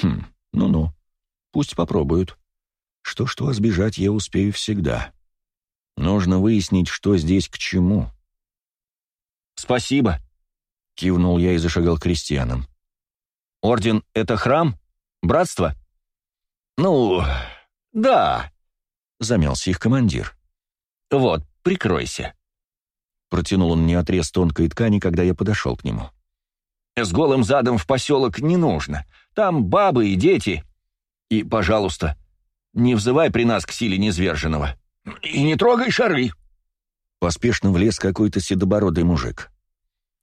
S1: Хм, ну-ну. Пусть попробуют. Что-что, а сбежать я успею всегда. Нужно выяснить, что здесь к чему. «Спасибо», — кивнул я и зашагал к крестьянам. «Орден — это храм? Братство?» «Ну, да», — замялся их командир. «Вот, прикройся». Протянул он мне отрез тонкой ткани, когда я подошел к нему. «С голым задом в поселок не нужно. Там бабы и дети. И, пожалуйста, не взывай при нас к силе незверженного». И не трогай шары!» Поспешно влез какой-то седобородый мужик.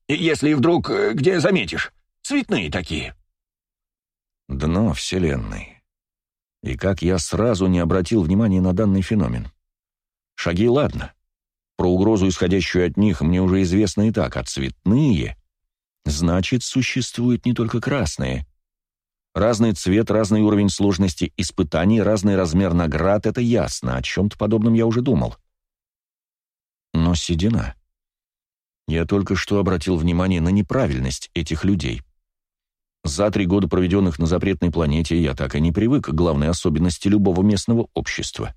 S1: «Если вдруг э, где заметишь, цветные такие». Дно Вселенной. И как я сразу не обратил внимания на данный феномен. Шаги ладно. Про угрозу, исходящую от них, мне уже известно и так, а цветные — значит, существует не только красные — Разный цвет, разный уровень сложности испытаний, разный размер наград — это ясно, о чем-то подобном я уже думал. Но седина. Я только что обратил внимание на неправильность этих людей. За три года, проведенных на запретной планете, я так и не привык к главной особенности любого местного общества.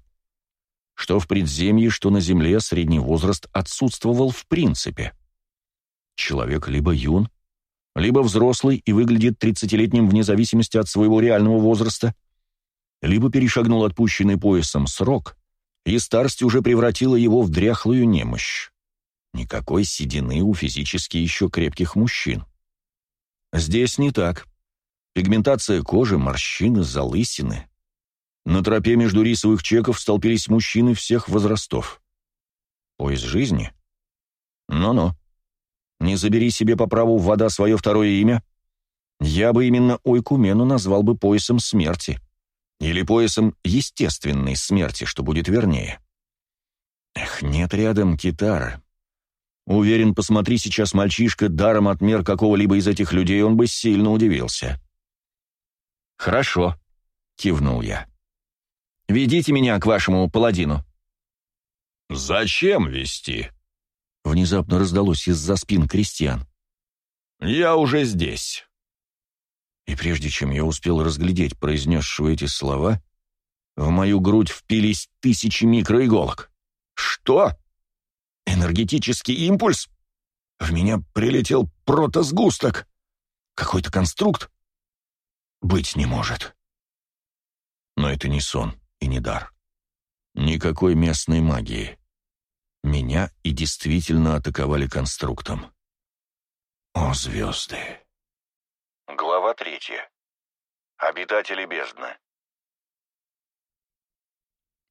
S1: Что в предземье, что на Земле средний возраст отсутствовал в принципе. Человек либо юн, либо взрослый и выглядит 30-летним вне зависимости от своего реального возраста, либо перешагнул отпущенный поясом срок, и старость уже превратила его в дряхлую немощь. Никакой седины у физически еще крепких мужчин. Здесь не так. Пигментация кожи, морщины, залысины. На тропе между рисовых чеков столпились мужчины всех возрастов. Пояс жизни? Но-но не забери себе по праву вода свое второе имя, я бы именно Ойкумену назвал бы поясом смерти. Или поясом естественной смерти, что будет вернее. Эх, нет рядом китара. Уверен, посмотри сейчас мальчишка даром отмер какого-либо из этих людей, он бы сильно удивился. «Хорошо», — кивнул я. «Ведите меня к вашему паладину». «Зачем вести?» Внезапно раздалось из-за спин крестьян. «Я уже здесь!» И прежде чем я успел разглядеть произнесшую эти слова, в мою грудь впились тысячи микроиголок. «Что? Энергетический импульс? В меня прилетел протосгусток! Какой-то конструкт? Быть не может!» Но это не сон и не дар. Никакой местной магии. Меня и действительно атаковали конструктом.
S2: О, звезды! Глава третья. Обитатели бездны.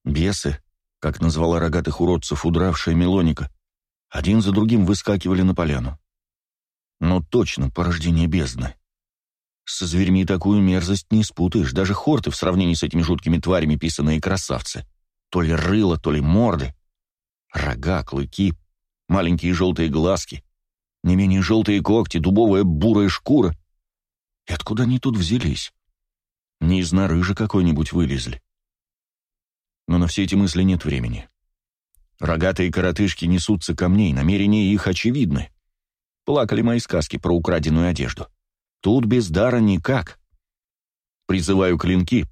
S1: Бесы, как назвала рогатых уродцев удравшая Мелоника, один за другим выскакивали на поляну. Но точно порождение бездны. Со зверьми такую мерзость не спутаешь, даже хорты в сравнении с этими жуткими тварями писанные красавцы. То ли рыло, то ли морды. Рога, клыки, маленькие желтые глазки, не менее желтые когти, дубовая бурая шкура. И откуда они тут взялись? Не из норы же какой-нибудь вылезли. Но на все эти мысли нет времени. Рогатые коротышки несутся ко мне, и намерения их очевидны. Плакали мои сказки про украденную одежду. Тут без дара никак. Призываю клинки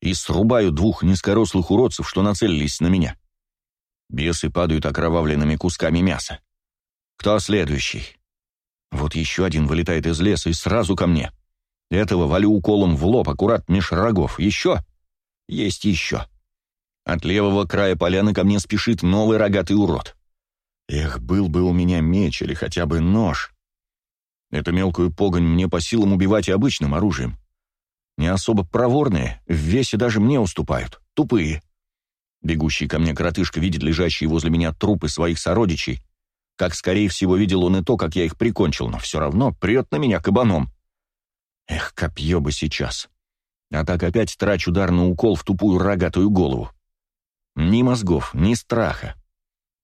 S1: и срубаю двух низкорослых уродцев, что нацелились на меня. Бесы падают окровавленными кусками мяса. Кто следующий? Вот еще один вылетает из леса и сразу ко мне. Этого валю уколом в лоб, аккурат меж рогов. Еще? Есть еще. От левого края поляны ко мне спешит новый рогатый урод. Эх, был бы у меня меч или хотя бы нож. Эту мелкую погонь мне по силам убивать и обычным оружием. Не особо проворные, в весе даже мне уступают. Тупые. Бегущий ко мне коротышка видит лежащие возле меня трупы своих сородичей. Как, скорее всего, видел он и то, как я их прикончил, но все равно прет на меня кабаном. Эх, копье бы сейчас. А так опять трач удар на укол в тупую рогатую голову. Ни мозгов, ни страха.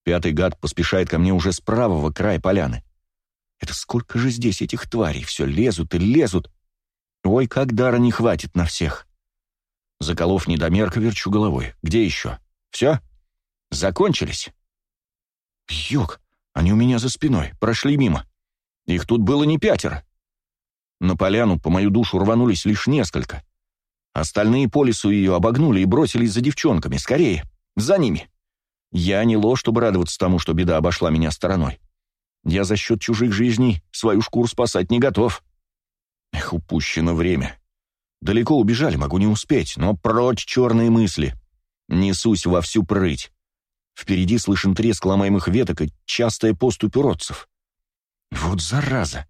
S1: Пятый гад поспешает ко мне уже с правого края поляны. Это сколько же здесь этих тварей? Все лезут и лезут. Ой, как дара не хватит на всех. Заколов недомерка, верчу головой. Где еще? — все? Закончились?» «Юг, они у меня за спиной, прошли мимо. Их тут было не пятеро. На поляну по мою душу рванулись лишь несколько. Остальные по лесу ее обогнули и бросились за девчонками. Скорее, за ними. Я не ло, чтобы радоваться тому, что беда обошла меня стороной. Я за счет чужих жизней свою шкуру спасать не готов. Эх, упущено время. Далеко убежали, могу не успеть, но прочь черные мысли. Несусь во всю прыть. Впереди слышен треск ломаемых веток и частая поступь уродцев. Вот зараза!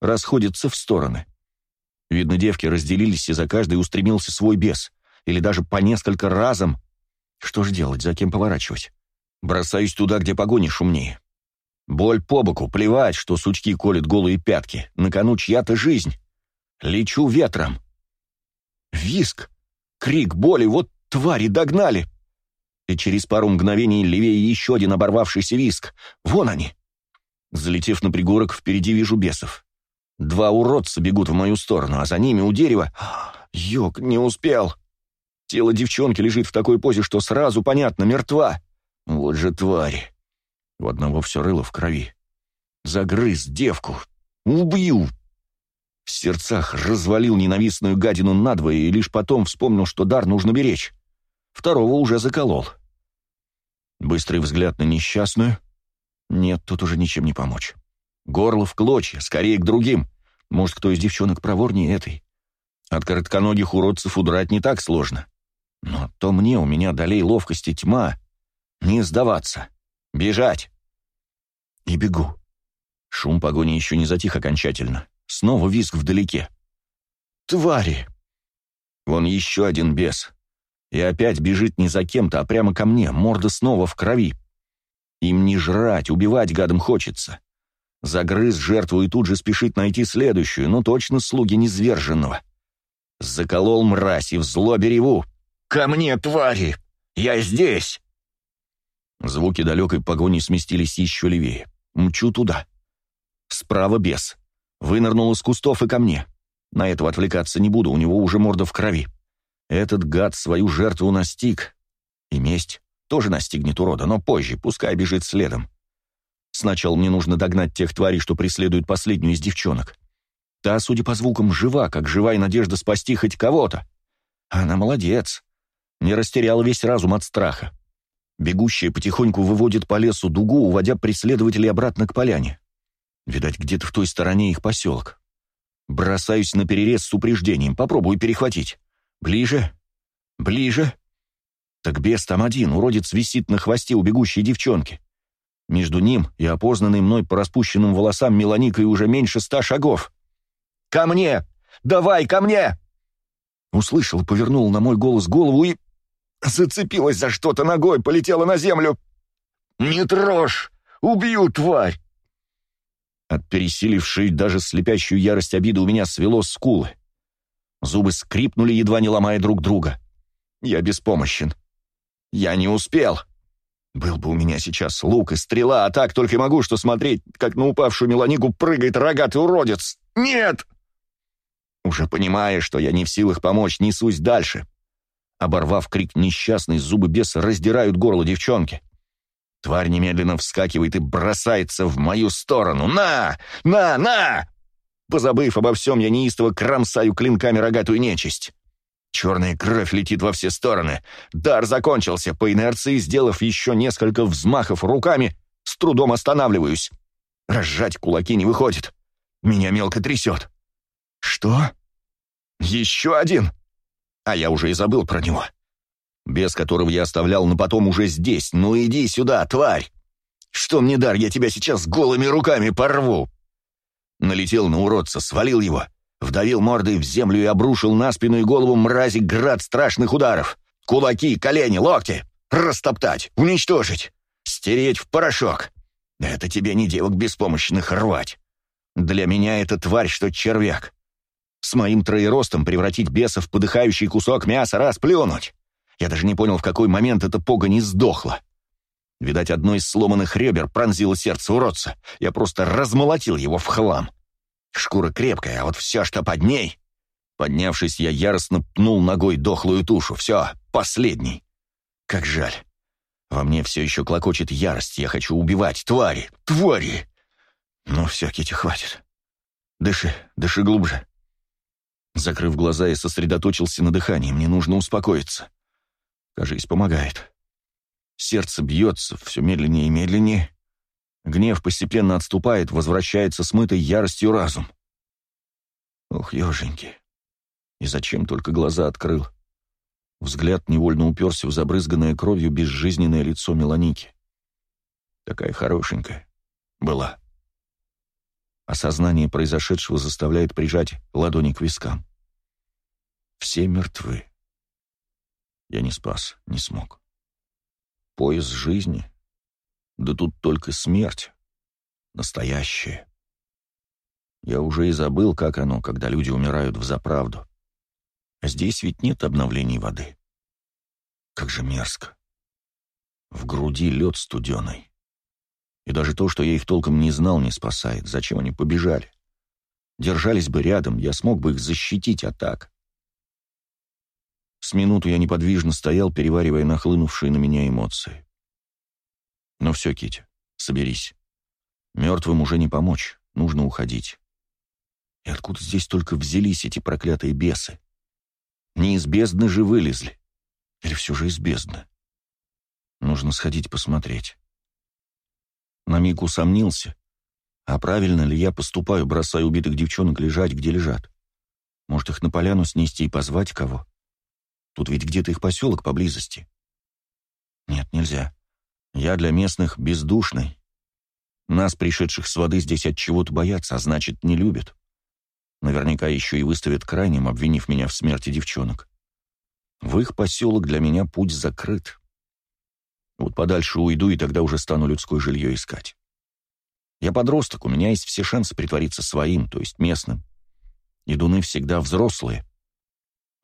S1: Расходятся в стороны. Видно, девки разделились, и за каждой устремился свой бес. Или даже по несколько разом. Что же делать, за кем поворачивать? Бросаюсь туда, где погони шумнее. Боль по боку, плевать, что сучки колят голые пятки. На кону чья-то жизнь. Лечу ветром. Виск, крик боли, вот Твари догнали!» И через пару мгновений левее еще один оборвавшийся виск. «Вон они!» Залетев на пригорок, впереди вижу бесов. Два уродца бегут в мою сторону, а за ними у дерева... Йог, не успел. Тело девчонки лежит в такой позе, что сразу понятно, мертва. Вот же твари. У одного все рыло в крови. Загрыз девку. Убью. В сердцах развалил ненавистную гадину надвое и лишь потом вспомнил, что дар нужно беречь второго уже заколол. Быстрый взгляд на несчастную. Нет, тут уже ничем не помочь. Горло в клочья, скорее к другим. Может, кто из девчонок проворнее этой. От коротконогих уродцев удрать не так сложно. Но то мне у меня долей ловкости тьма. Не сдаваться. Бежать. И бегу. Шум погони еще не затих окончательно. Снова визг вдалеке. «Твари!» Вон еще один бес. И опять бежит не за кем-то, а прямо ко мне, морда снова в крови. Им не жрать, убивать гадом хочется. Загрыз жертву и тут же спешит найти следующую, но точно слуги незверженного. Заколол мразь и в злобе реву. «Ко мне, твари! Я здесь!» Звуки далекой погони сместились еще левее. Мчу туда. Справа бес. Вынырнул из кустов и ко мне. На этого отвлекаться не буду, у него уже морда в крови. Этот гад свою жертву настиг. И месть тоже настигнет урода, но позже, пускай бежит следом. Сначала мне нужно догнать тех тварей, что преследуют последнюю из девчонок. Та, судя по звукам, жива, как живая надежда спасти хоть кого-то. Она молодец. Не растеряла весь разум от страха. Бегущая потихоньку выводит по лесу дугу, уводя преследователей обратно к поляне. Видать, где-то в той стороне их поселок. Бросаюсь на перерез с упреждением, попробую перехватить. Ближе, ближе. Так бес там один, уродец висит на хвосте у бегущей девчонки. Между ним и опознанной мной по распущенным волосам Меланикой уже меньше ста шагов. «Ко мне! Давай, ко мне!» Услышал, повернул на мой голос
S2: голову и... Зацепилась за что-то ногой, полетела на землю. «Не трожь!
S1: Убью, тварь!» От пересилившей даже слепящую ярость обиды у меня свело скулы. Зубы скрипнули, едва не ломая друг друга. Я беспомощен. Я не успел. Был бы у меня сейчас лук и стрела, а так только могу что смотреть, как на упавшую меланигу прыгает рогатый уродец. Нет! Уже понимая, что я не в силах помочь, несусь дальше. Оборвав крик несчастный, зубы беса раздирают горло девчонки. Тварь немедленно вскакивает и бросается в мою сторону. «На! На! На!» Позабыв обо всем, я неистово кромсаю клинками рогатую нечисть. Черная кровь летит во все стороны. Дар закончился. По инерции, сделав еще несколько взмахов руками, с трудом останавливаюсь. Разжать кулаки не выходит. Меня мелко трясет. Что? Еще один? А я уже и забыл про него. Без которого я оставлял, но потом уже здесь. Ну иди сюда, тварь! Что мне дар, я тебя сейчас голыми руками порву!» Налетел на уродца, свалил его, вдавил мордой в землю и обрушил на спину и голову мрази град страшных ударов. Кулаки, колени, локти. Растоптать, уничтожить, стереть в порошок. Это тебе не девок беспомощных рвать. Для меня это тварь, что червяк. С моим троеростом превратить беса в подыхающий кусок мяса расплюнуть. Я даже не понял, в какой момент эта погонь сдохла. Видать, одно из сломанных ребер пронзило сердце уродца. Я просто размолотил его в хлам. Шкура крепкая, а вот вся, что под ней... Поднявшись, я яростно пнул ногой дохлую тушу. Все, последний. Как жаль. Во мне все еще клокочет ярость. Я хочу убивать. Твари! Твари! Ну все, Кити, хватит. Дыши, дыши глубже. Закрыв глаза, я сосредоточился на дыхании. Мне нужно успокоиться. Кажись, помогает. Сердце бьется все медленнее и медленнее. Гнев постепенно отступает, возвращается смытой яростью разум. Ох, еженьки. И зачем только глаза открыл? Взгляд невольно уперся в забрызганное кровью безжизненное лицо Меланики. Такая хорошенькая была. Осознание произошедшего заставляет прижать ладони к вискам. Все мертвы. Я не спас, не смог. Пояс жизни. Да тут только смерть. Настоящая. Я уже и забыл, как оно, когда люди умирают в заправду. А здесь ведь нет обновлений воды. Как же мерзко. В груди лед студеный. И даже то, что я их толком не знал, не спасает. Зачем они побежали? Держались бы рядом, я смог бы их защитить, а так... С минуту я неподвижно стоял, переваривая нахлынувшие на меня эмоции. Но «Ну все, Китя, соберись. Мертвым уже не помочь, нужно уходить. И откуда здесь только взялись эти проклятые бесы? Не из бездны же вылезли. Или все же из бездны? Нужно сходить посмотреть. На миг усомнился, а правильно ли я поступаю, бросая убитых девчонок лежать, где лежат? Может, их на поляну снести и позвать кого? Тут ведь где-то их поселок поблизости. Нет, нельзя. Я для местных бездушный. Нас, пришедших с воды, здесь от чего-то боятся, а значит, не любят. Наверняка еще и выставят крайним, обвинив меня в смерти девчонок. В их поселок для меня путь закрыт. Вот подальше уйду, и тогда уже стану людское жилье искать. Я подросток, у меня есть все шансы притвориться своим, то есть местным. И дуны всегда взрослые,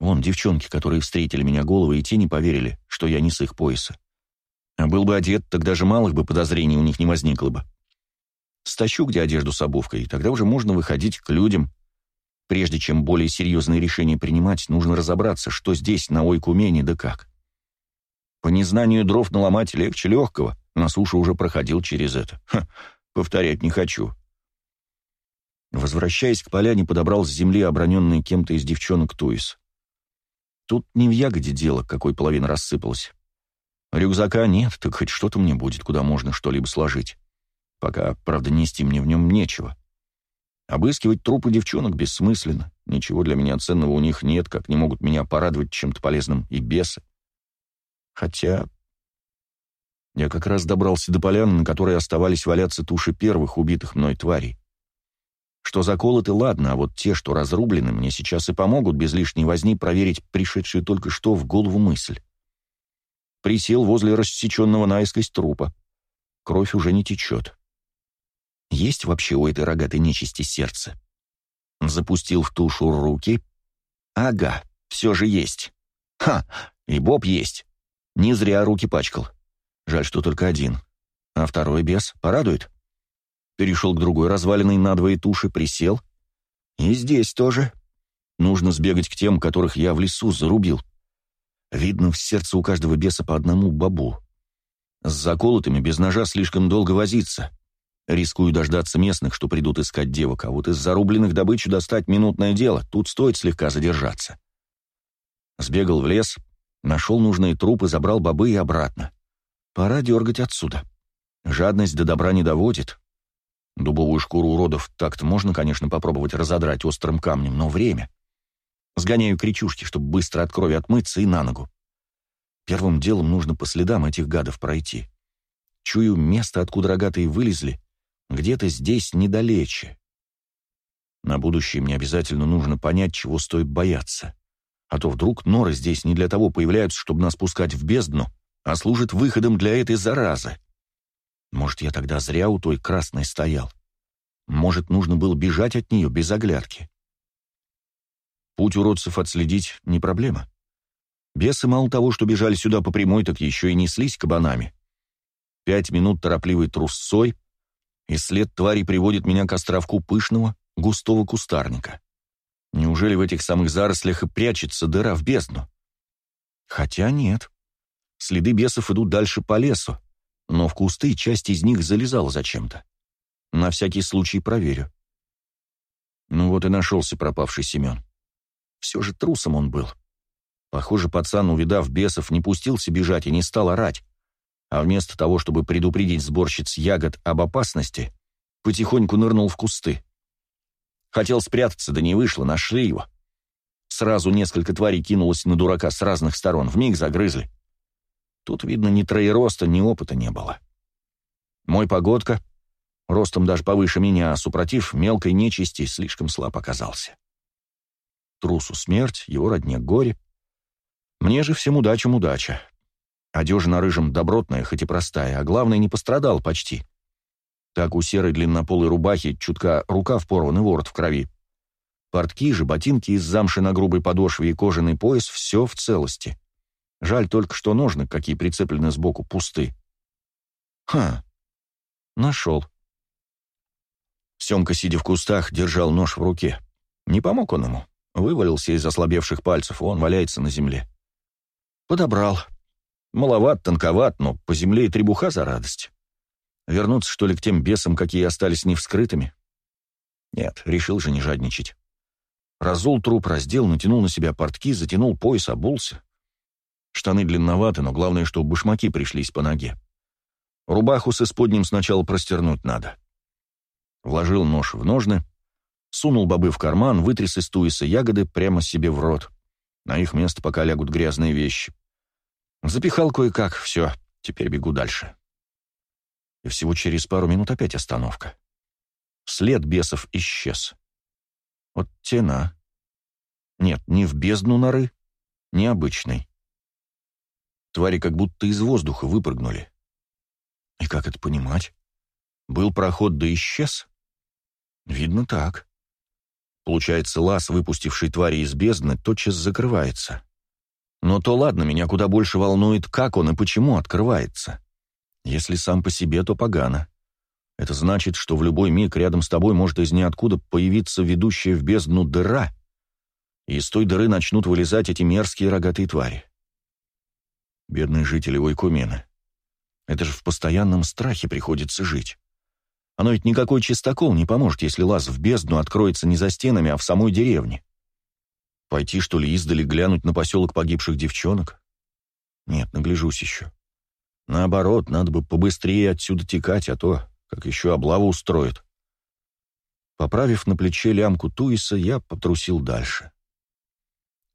S1: Вон, девчонки, которые встретили меня головы, и те не поверили, что я не с их пояса. А был бы одет, тогда же малых бы подозрений у них не возникло бы. Стащу где одежду с обувкой, и тогда уже можно выходить к людям. Прежде чем более серьезные решения принимать, нужно разобраться, что здесь, на Ойкумене, да как. По незнанию дров наломать легче легкого, на суше уже проходил через это. Ха, повторять не хочу. Возвращаясь к поляне, подобрал с земли оброненный кем-то из девчонок туис. Тут не в ягоде дело, какой половина рассыпалась. Рюкзака нет, так хоть что-то мне будет, куда можно что-либо сложить. Пока, правда, нести мне в нем нечего. Обыскивать трупы девчонок бессмысленно. Ничего для меня ценного у них нет, как не могут меня порадовать чем-то полезным и бесы. Хотя... Я как раз добрался до поляны, на которой оставались валяться туши первых убитых мной тварей. Что заколоты, ладно, а вот те, что разрублены, мне сейчас и помогут без лишней возни проверить пришедшую только что в голову мысль. Присел возле рассеченного наискось трупа. Кровь уже не течет. Есть вообще у этой рогатой нечисти сердце? Запустил в тушу руки. Ага, все же есть. Ха, и Боб есть. Не зря руки пачкал. Жаль, что только один. А второй бес порадует? перешел к другой разваленной надвое туши, присел. И здесь тоже. Нужно сбегать к тем, которых я в лесу зарубил. Видно, в сердце у каждого беса по одному бабу. С заколотыми без ножа слишком долго возиться. Рискую дождаться местных, что придут искать девок, а вот из зарубленных добычу достать минутное дело, тут стоит слегка задержаться. Сбегал в лес, нашел нужные трупы, забрал бобы и обратно. Пора дергать отсюда. Жадность до добра не доводит, Дубовую шкуру уродов так-то можно, конечно, попробовать разодрать острым камнем, но время. Сгоняю кричушки, чтобы быстро от крови отмыться и на ногу. Первым делом нужно по следам этих гадов пройти. Чую место, откуда рогатые вылезли, где-то здесь недалече. На будущее мне обязательно нужно понять, чего стоит бояться. А то вдруг норы здесь не для того появляются, чтобы нас пускать в бездну, а служат выходом для этой заразы. Может, я тогда зря у той красной стоял. Может, нужно было бежать от нее без оглядки. Путь уродцев отследить не проблема. Бесы мало того, что бежали сюда по прямой, так еще и неслись кабанами. Пять минут торопливой трусцой, и след твари приводит меня к островку пышного, густого кустарника. Неужели в этих самых зарослях и прячется дыра в бездну? Хотя нет. Следы бесов идут дальше по лесу, но в кусты часть из них залезала зачем-то. На всякий случай проверю. Ну вот и нашелся пропавший Семен. Все же трусом он был. Похоже, пацан, увидав бесов, не пустился бежать и не стал орать, а вместо того, чтобы предупредить сборщиц ягод об опасности, потихоньку нырнул в кусты. Хотел спрятаться, да не вышло, нашли его. Сразу несколько тварей кинулось на дурака с разных сторон, вмиг загрызли. Тут, видно, ни троероста, ни опыта не было. Мой погодка, ростом даже повыше меня, а супротив мелкой нечисти, слишком слаб оказался. Трусу смерть, его родне горе. Мне же всем удачам удача. Одежа на рыжем добротная, хоть и простая, а главное, не пострадал почти. Так у серой длиннополой рубахи чутка рукав порван и ворот в крови. Портки же, ботинки из замши на грубой подошве и кожаный пояс — все в целости. Жаль только, что ножны, какие прицеплены сбоку, пусты. Ха, нашел. Семка, сидя в кустах, держал нож в руке. Не помог он ему. Вывалился из ослабевших пальцев, он валяется на земле. Подобрал. Маловат, тонковат, но по земле и требуха за радость. Вернуться, что ли, к тем бесам, какие остались невскрытыми? Нет, решил же не жадничать. Разул труп, раздел, натянул на себя портки, затянул пояс, обулся. Штаны длинноваты, но главное, что башмаки пришлись по ноге. Рубаху с исподним сначала простернуть надо. Вложил нож в ножны, сунул бобы в карман, вытряс из туиса ягоды прямо себе в рот. На их место пока лягут грязные вещи. Запихал кое-как, все, теперь бегу дальше. И всего через пару минут опять остановка. След бесов исчез. Вот тена. Нет, не в бездну норы, необычный. Твари как будто из воздуха выпрыгнули. И как это понимать? Был проход, да исчез? Видно так. Получается, лаз, выпустивший твари из бездны, тотчас закрывается. Но то ладно, меня куда больше волнует, как он и почему открывается. Если сам по себе, то погано. Это значит, что в любой миг рядом с тобой может из ниоткуда появиться ведущая в бездну дыра, и из той дыры начнут вылезать эти мерзкие рогатые твари. Бедные жители Войкумены. Это же в постоянном страхе приходится жить. Оно ведь никакой чистокол не поможет, если лаз в бездну откроется не за стенами, а в самой деревне. Пойти, что ли, издали глянуть на поселок погибших девчонок? Нет, нагляжусь еще. Наоборот, надо бы побыстрее отсюда текать, а то, как еще облаву устроят. Поправив на плече лямку Туиса, я потрусил дальше.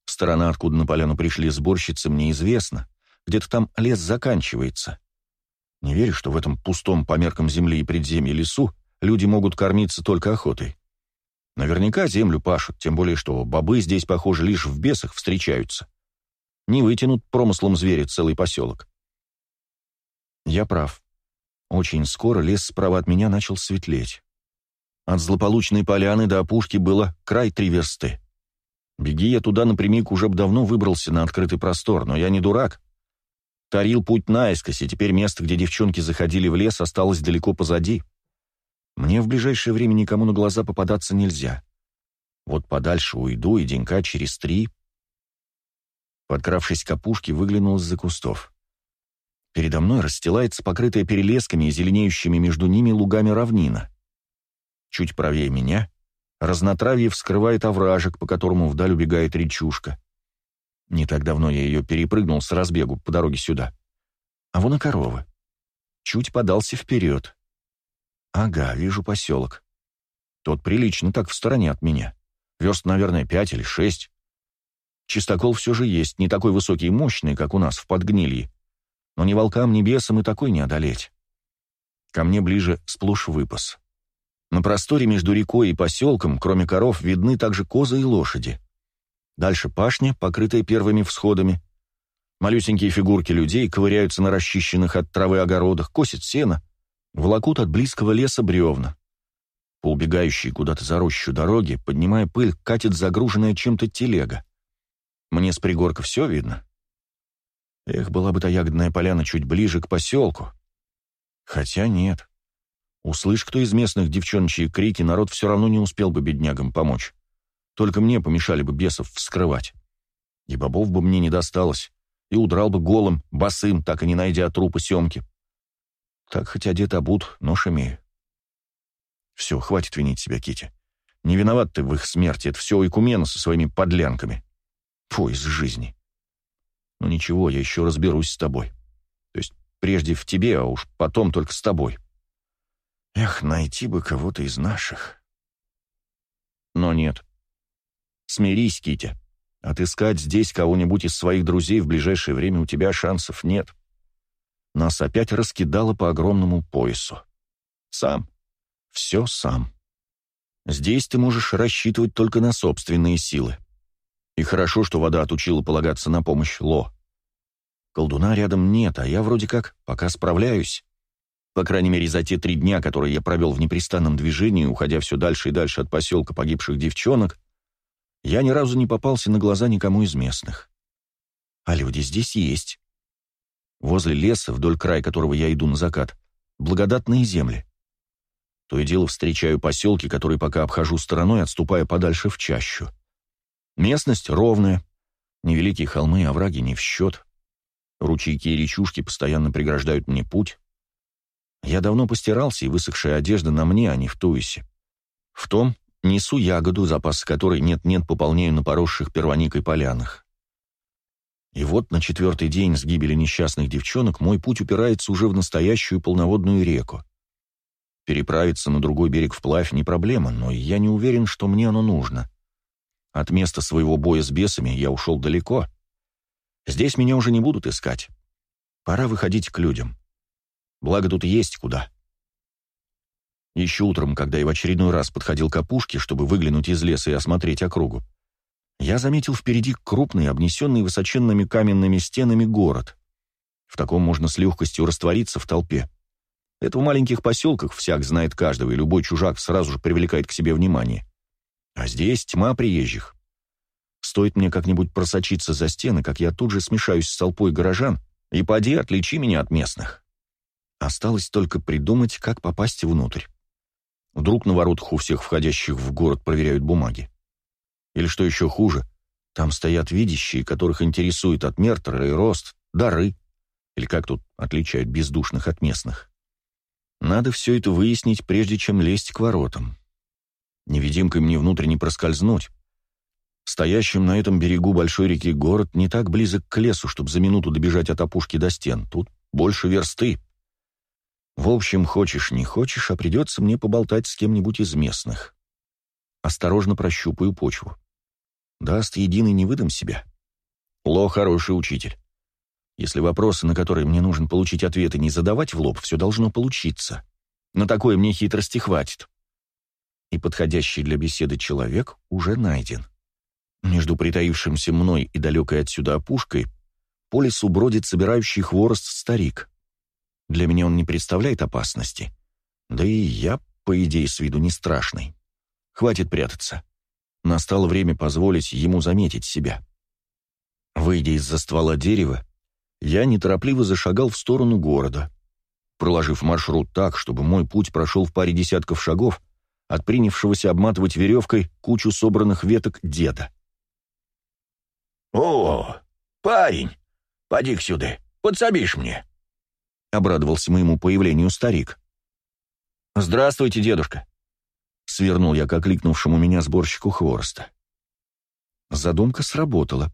S1: Сторона, откуда на поляну пришли сборщицы, мне известна, где-то там лес заканчивается. Не верю, что в этом пустом по меркам земли и предземья лесу люди могут кормиться только охотой. Наверняка землю пашут, тем более что бобы здесь, похоже, лишь в бесах встречаются. Не вытянут промыслом зверя целый поселок. Я прав. Очень скоро лес справа от меня начал светлеть. От злополучной поляны до опушки было край три версты. Беги я туда напрямик, уже б давно выбрался на открытый простор, но я не дурак, Тарил путь наискось, и теперь место, где девчонки заходили в лес, осталось далеко позади. Мне в ближайшее время никому на глаза попадаться нельзя. Вот подальше уйду, и денька через три. Подкравшись к опушке, выглянул из-за кустов. Передо мной расстилается покрытая перелесками и зеленеющими между ними лугами равнина. Чуть правее меня — разнотравье вскрывает овражек, по которому вдаль убегает речушка. Не так давно я ее перепрыгнул с разбегу по дороге сюда. А вон и коровы. Чуть подался вперед. Ага, вижу поселок. Тот прилично так в стороне от меня. Верст, наверное, пять или шесть. Чистокол все же есть, не такой высокий и мощный, как у нас в подгнилье. Но ни волкам, ни бесам и такой не одолеть. Ко мне ближе сплошь выпас. На просторе между рекой и поселком, кроме коров, видны также козы и лошади. Дальше пашни, покрытые первыми всходами. Малюсенькие фигурки людей ковыряются на расчищенных от травы огородах, косят сено, волокут от близкого леса бревна. По убегающей куда-то за рощу дороги, поднимая пыль, катит загруженная чем-то телега. Мне с пригорка все видно. Эх, была бы та ягодная поляна чуть ближе к поселку. Хотя нет. Услышь кто из местных девчоночьи крики, народ все равно не успел бы беднягам помочь. Только мне помешали бы бесов вскрывать. И бобов бы мне не досталось, и удрал бы голым, босым, так и не найдя трупы Семки. Так хоть одет обут, но шумею. Все, хватит винить себя, Кити. Не виноват ты в их смерти, это все Икумена со своими подлянками. Поиск жизни. Ну ничего, я еще разберусь с тобой. То есть прежде в тебе, а уж потом только с тобой. Эх, найти бы кого-то из наших. Но нет. Смирись, Китя. Отыскать здесь кого-нибудь из своих друзей в ближайшее время у тебя шансов нет. Нас опять раскидало по огромному поясу. Сам. Все сам. Здесь ты можешь рассчитывать только на собственные силы. И хорошо, что вода отучила полагаться на помощь Ло. Колдуна рядом нет, а я вроде как пока справляюсь. По крайней мере, за те три дня, которые я провел в непрестанном движении, уходя все дальше и дальше от поселка погибших девчонок, я ни разу не попался на глаза никому из местных. А люди здесь есть. Возле леса, вдоль края которого я иду на закат, благодатные земли. То и дело встречаю поселки, которые пока обхожу стороной, отступая подальше в чащу. Местность ровная, невеликие холмы и овраги не в счет. Ручейки и речушки постоянно преграждают мне путь. Я давно постирался, и высохшая одежда на мне, а не в туисе. В том Несу ягоду, запас которой нет-нет пополняю на поросших первоникой полянах. И вот на четвертый день с гибели несчастных девчонок мой путь упирается уже в настоящую полноводную реку. Переправиться на другой берег вплавь не проблема, но я не уверен, что мне оно нужно. От места своего боя с бесами я ушел далеко. Здесь меня уже не будут искать. Пора выходить к людям. Благо тут есть куда. Еще утром, когда я в очередной раз подходил к опушке, чтобы выглянуть из леса и осмотреть округу, я заметил впереди крупный, обнесенный высоченными каменными стенами город. В таком можно с легкостью раствориться в толпе. Это в маленьких поселках всяк знает каждого, и любой чужак сразу же привлекает к себе внимание. А здесь тьма приезжих. Стоит мне как-нибудь просочиться за стены, как я тут же смешаюсь с толпой горожан, и поди отличи меня от местных. Осталось только придумать, как попасть внутрь. Вдруг на воротах у всех входящих в город проверяют бумаги. Или что еще хуже, там стоят видящие, которых интересует от и рост, дары, или как тут отличают бездушных от местных. Надо все это выяснить, прежде чем лезть к воротам. Невидимкой мне внутрь не проскользнуть. Стоящим на этом берегу большой реки город не так близок к лесу, чтобы за минуту добежать от опушки до стен. Тут больше версты. В общем, хочешь не хочешь, а придется мне поболтать с кем-нибудь из местных. Осторожно прощупаю почву. Даст единый, не выдам себя. Ло хороший учитель. Если вопросы, на которые мне нужен получить ответы, не задавать в лоб, все должно получиться. На такое мне хитрости хватит. И подходящий для беседы человек уже найден. Между притаившимся мной и далекой отсюда опушкой по лесу бродит собирающий хворост старик — для меня он не представляет опасности. Да и я, по идее, с виду не страшный. Хватит прятаться. Настало время позволить ему заметить себя. Выйдя из-за ствола дерева, я неторопливо зашагал в сторону города, проложив маршрут так, чтобы мой путь прошел в паре десятков шагов от принявшегося обматывать веревкой кучу собранных веток деда. «О, парень, поди сюда, подсобишь мне!» — обрадовался моему появлению старик. «Здравствуйте, дедушка!» — свернул я к окликнувшему меня сборщику хвороста. Задумка сработала.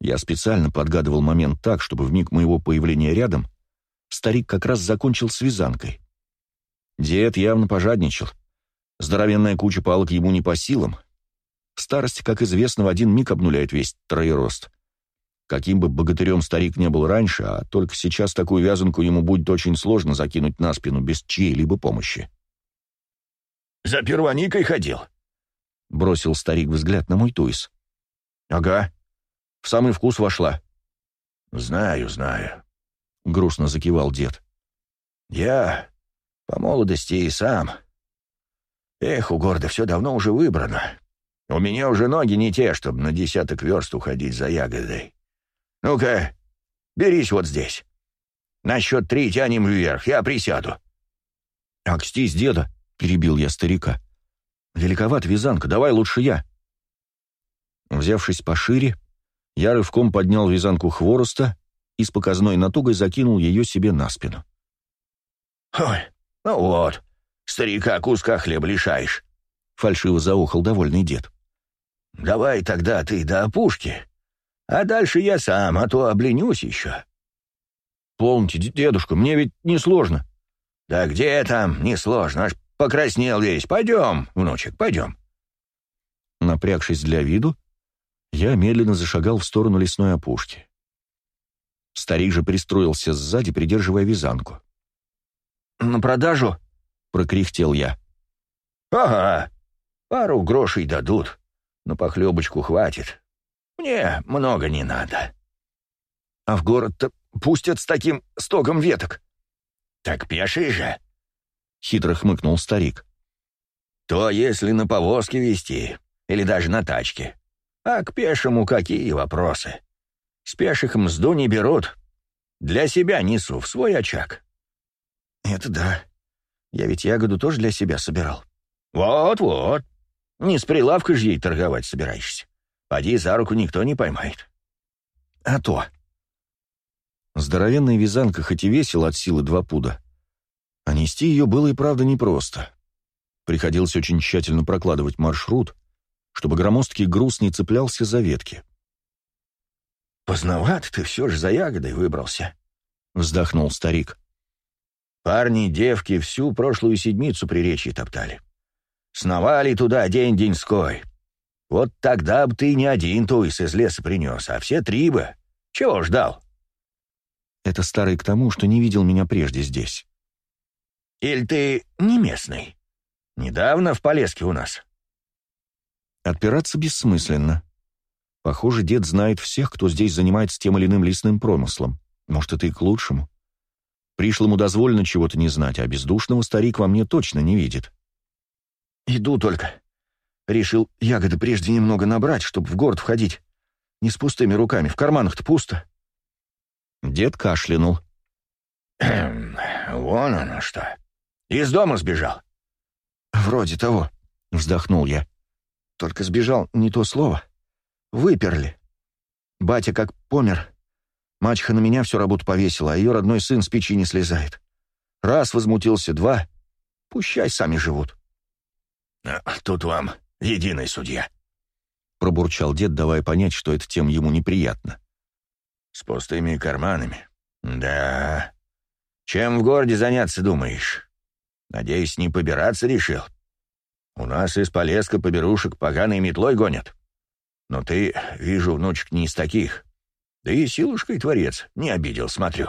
S1: Я специально подгадывал момент так, чтобы в миг моего появления рядом старик как раз закончил с вязанкой. Дед явно пожадничал. Здоровенная куча палок ему не по силам. Старость, как известно, в один миг обнуляет весь троерост — Каким бы богатырем старик не был раньше, а только сейчас такую вязанку ему будет очень сложно закинуть на спину без чьей-либо помощи.
S2: «За первоникой ходил»,
S1: — бросил старик взгляд на мой туис. «Ага, в самый вкус вошла». «Знаю, знаю», — грустно закивал дед. «Я по молодости и сам. Эх, у города все давно уже выбрано. У меня уже ноги не те, чтобы на десяток верст уходить за ягодой. «Ну-ка, берись вот здесь. На счет три тянем вверх, я присяду». «Акстись, деда!» — перебил я старика. «Великоват вязанка, давай лучше я». Взявшись пошире, я рывком поднял вязанку хвороста и с показной натугой закинул ее себе на спину. «Ой, ну вот, старика куска хлеба лишаешь», — фальшиво заохал довольный дед. «Давай тогда ты до опушки, а дальше я сам, а то обленюсь еще. Полните, дедушка, мне ведь несложно. Да где там, несложно, аж покраснел весь. Пойдем, внучек, пойдем. Напрягшись для виду, я медленно зашагал в сторону лесной опушки. Старик же пристроился сзади, придерживая вязанку. «На продажу?» — прокряхтел я. «Ага, пару грошей дадут, на похлебочку хватит», мне много не надо. А в город-то пустят с таким стогом веток. Так пеший же, — хитро хмыкнул старик. То если на повозке везти, или даже на тачке. А к пешему какие вопросы? С пеших мзду не берут. Для себя несу, в свой очаг. Это да. Я ведь ягоду тоже для себя собирал. Вот-вот. Не с прилавкой же ей торговать собираешься. Поди, за руку никто не поймает. А то. Здоровенная вязанка хоть и весила от силы два пуда, а нести ее было и правда непросто. Приходилось очень тщательно прокладывать маршрут, чтобы громоздкий груз не цеплялся за ветки. «Поздновато ты все же за ягодой выбрался», — вздохнул старик. «Парни, девки всю прошлую седмицу при речи топтали. Сновали туда день-деньской, вот тогда бы ты не один Тойс из леса принес, а все три бы. Чего ждал?» Это старый к тому, что не видел меня прежде здесь. Иль ты не местный? Недавно в Полеске у нас?» Отпираться бессмысленно. Похоже, дед знает всех, кто здесь занимается тем или иным лесным промыслом. Может, это и к лучшему. Пришлому дозволено чего-то не знать, а бездушного старик во мне точно не видит. «Иду только», Решил ягоды прежде немного набрать, чтобы в город входить. Не с пустыми руками, в карманах-то пусто. Дед кашлянул. Эм, «Вон оно что. Из дома сбежал». «Вроде того», — вздохнул я. «Только сбежал не то слово. Выперли. Батя как помер. Мачеха на меня всю работу повесила, а ее родной сын с печи не слезает. Раз возмутился, два. Пущай сами живут». А «Тут вам единый судья!» Пробурчал дед, давая понять, что эта тема ему неприятна. «С пустыми карманами? Да. Чем в городе заняться, думаешь? Надеюсь, не побираться решил? У нас из Полеска поберушек поганой метлой гонят. Но ты, вижу, внучек не из таких. Да и силушкой творец не обидел, смотрю».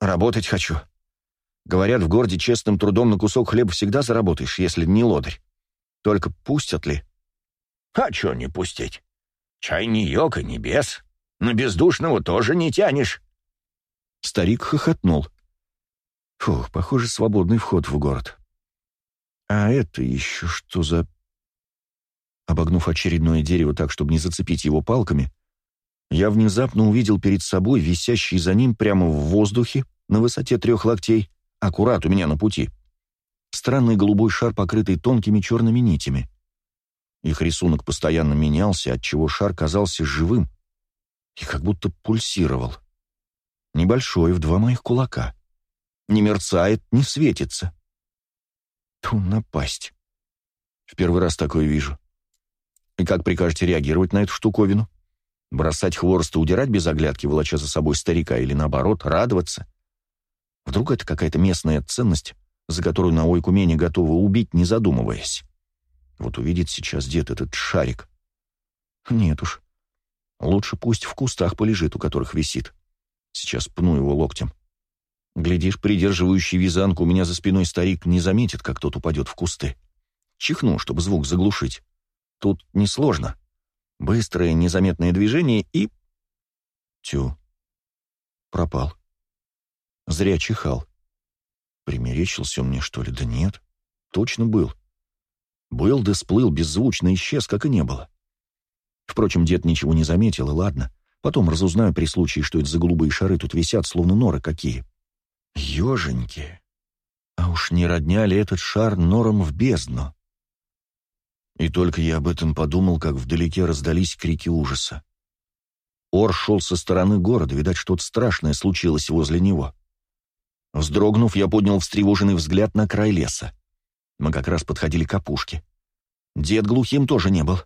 S1: «Работать хочу», Говорят, в городе честным трудом на кусок хлеба всегда заработаешь, если не лодырь. Только пустят ли? А чё не пустить? Чай не йог и не бес. На бездушного тоже не тянешь. Старик хохотнул. Фух, похоже, свободный вход в город. А это еще что за... Обогнув очередное дерево так, чтобы не зацепить его палками, я внезапно увидел перед собой висящий за ним прямо в воздухе на высоте трех локтей, аккурат у меня на пути, Странный голубой шар, покрытый тонкими черными нитями. Их рисунок постоянно менялся, отчего шар казался живым и как будто пульсировал. Небольшой, в два моих кулака. Не мерцает, не светится. Ту напасть. В первый раз такое вижу. И как прикажете реагировать на эту штуковину? Бросать хворост и удирать без оглядки, волоча за собой старика, или наоборот, радоваться? Вдруг это какая-то местная ценность, за которую на Ойкумене готова убить, не задумываясь. Вот увидит сейчас дед этот шарик. Нет уж. Лучше пусть в кустах полежит, у которых висит. Сейчас пну его локтем. Глядишь, придерживающий визанку у меня за спиной старик не заметит, как тот упадет в кусты. Чихну, чтобы звук заглушить. Тут несложно. Быстрое, незаметное движение и... Тю. Пропал. Зря чихал. Примерещился мне, что ли? Да нет. Точно был. Был да сплыл, беззвучно исчез, как и не было. Впрочем, дед ничего не заметил, и ладно. Потом разузнаю при случае, что это за голубые шары тут висят, словно норы какие. Ёженьки, А уж не родня ли этот шар нором в бездну? И только я об этом подумал, как вдалеке раздались крики ужаса. Ор шел со стороны города, видать, что-то страшное случилось возле него. — Вздрогнув, я поднял встревоженный взгляд на край леса. Мы как раз подходили к опушке. Дед глухим тоже не был.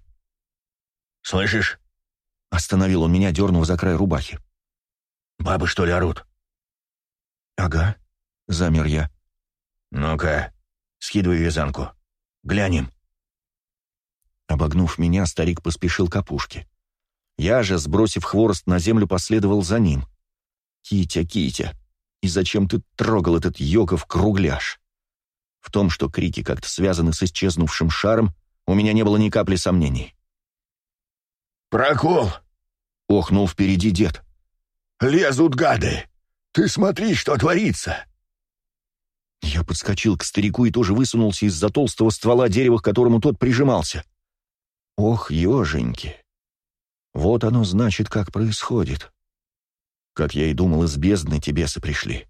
S1: «Слышишь?» — остановил он меня, дернув за край рубахи. «Бабы, что ли, орут?» «Ага», — замер я. «Ну-ка, скидывай вязанку. Глянем». Обогнув меня, старик поспешил к опушке. Я же, сбросив хворост на землю, последовал за ним. «Китя, Китя!» и зачем ты трогал этот Йоков кругляш? В том, что крики как-то связаны с исчезнувшим шаром, у меня не было ни капли сомнений.
S2: «Прокол!»
S1: — охнул впереди дед. «Лезут гады! Ты смотри, что творится!» Я подскочил к старику и тоже высунулся из-за толстого ствола дерева, к которому тот прижимался. «Ох, еженьки! Вот оно значит, как происходит!» Как я и думал, из бездны тебесы пришли.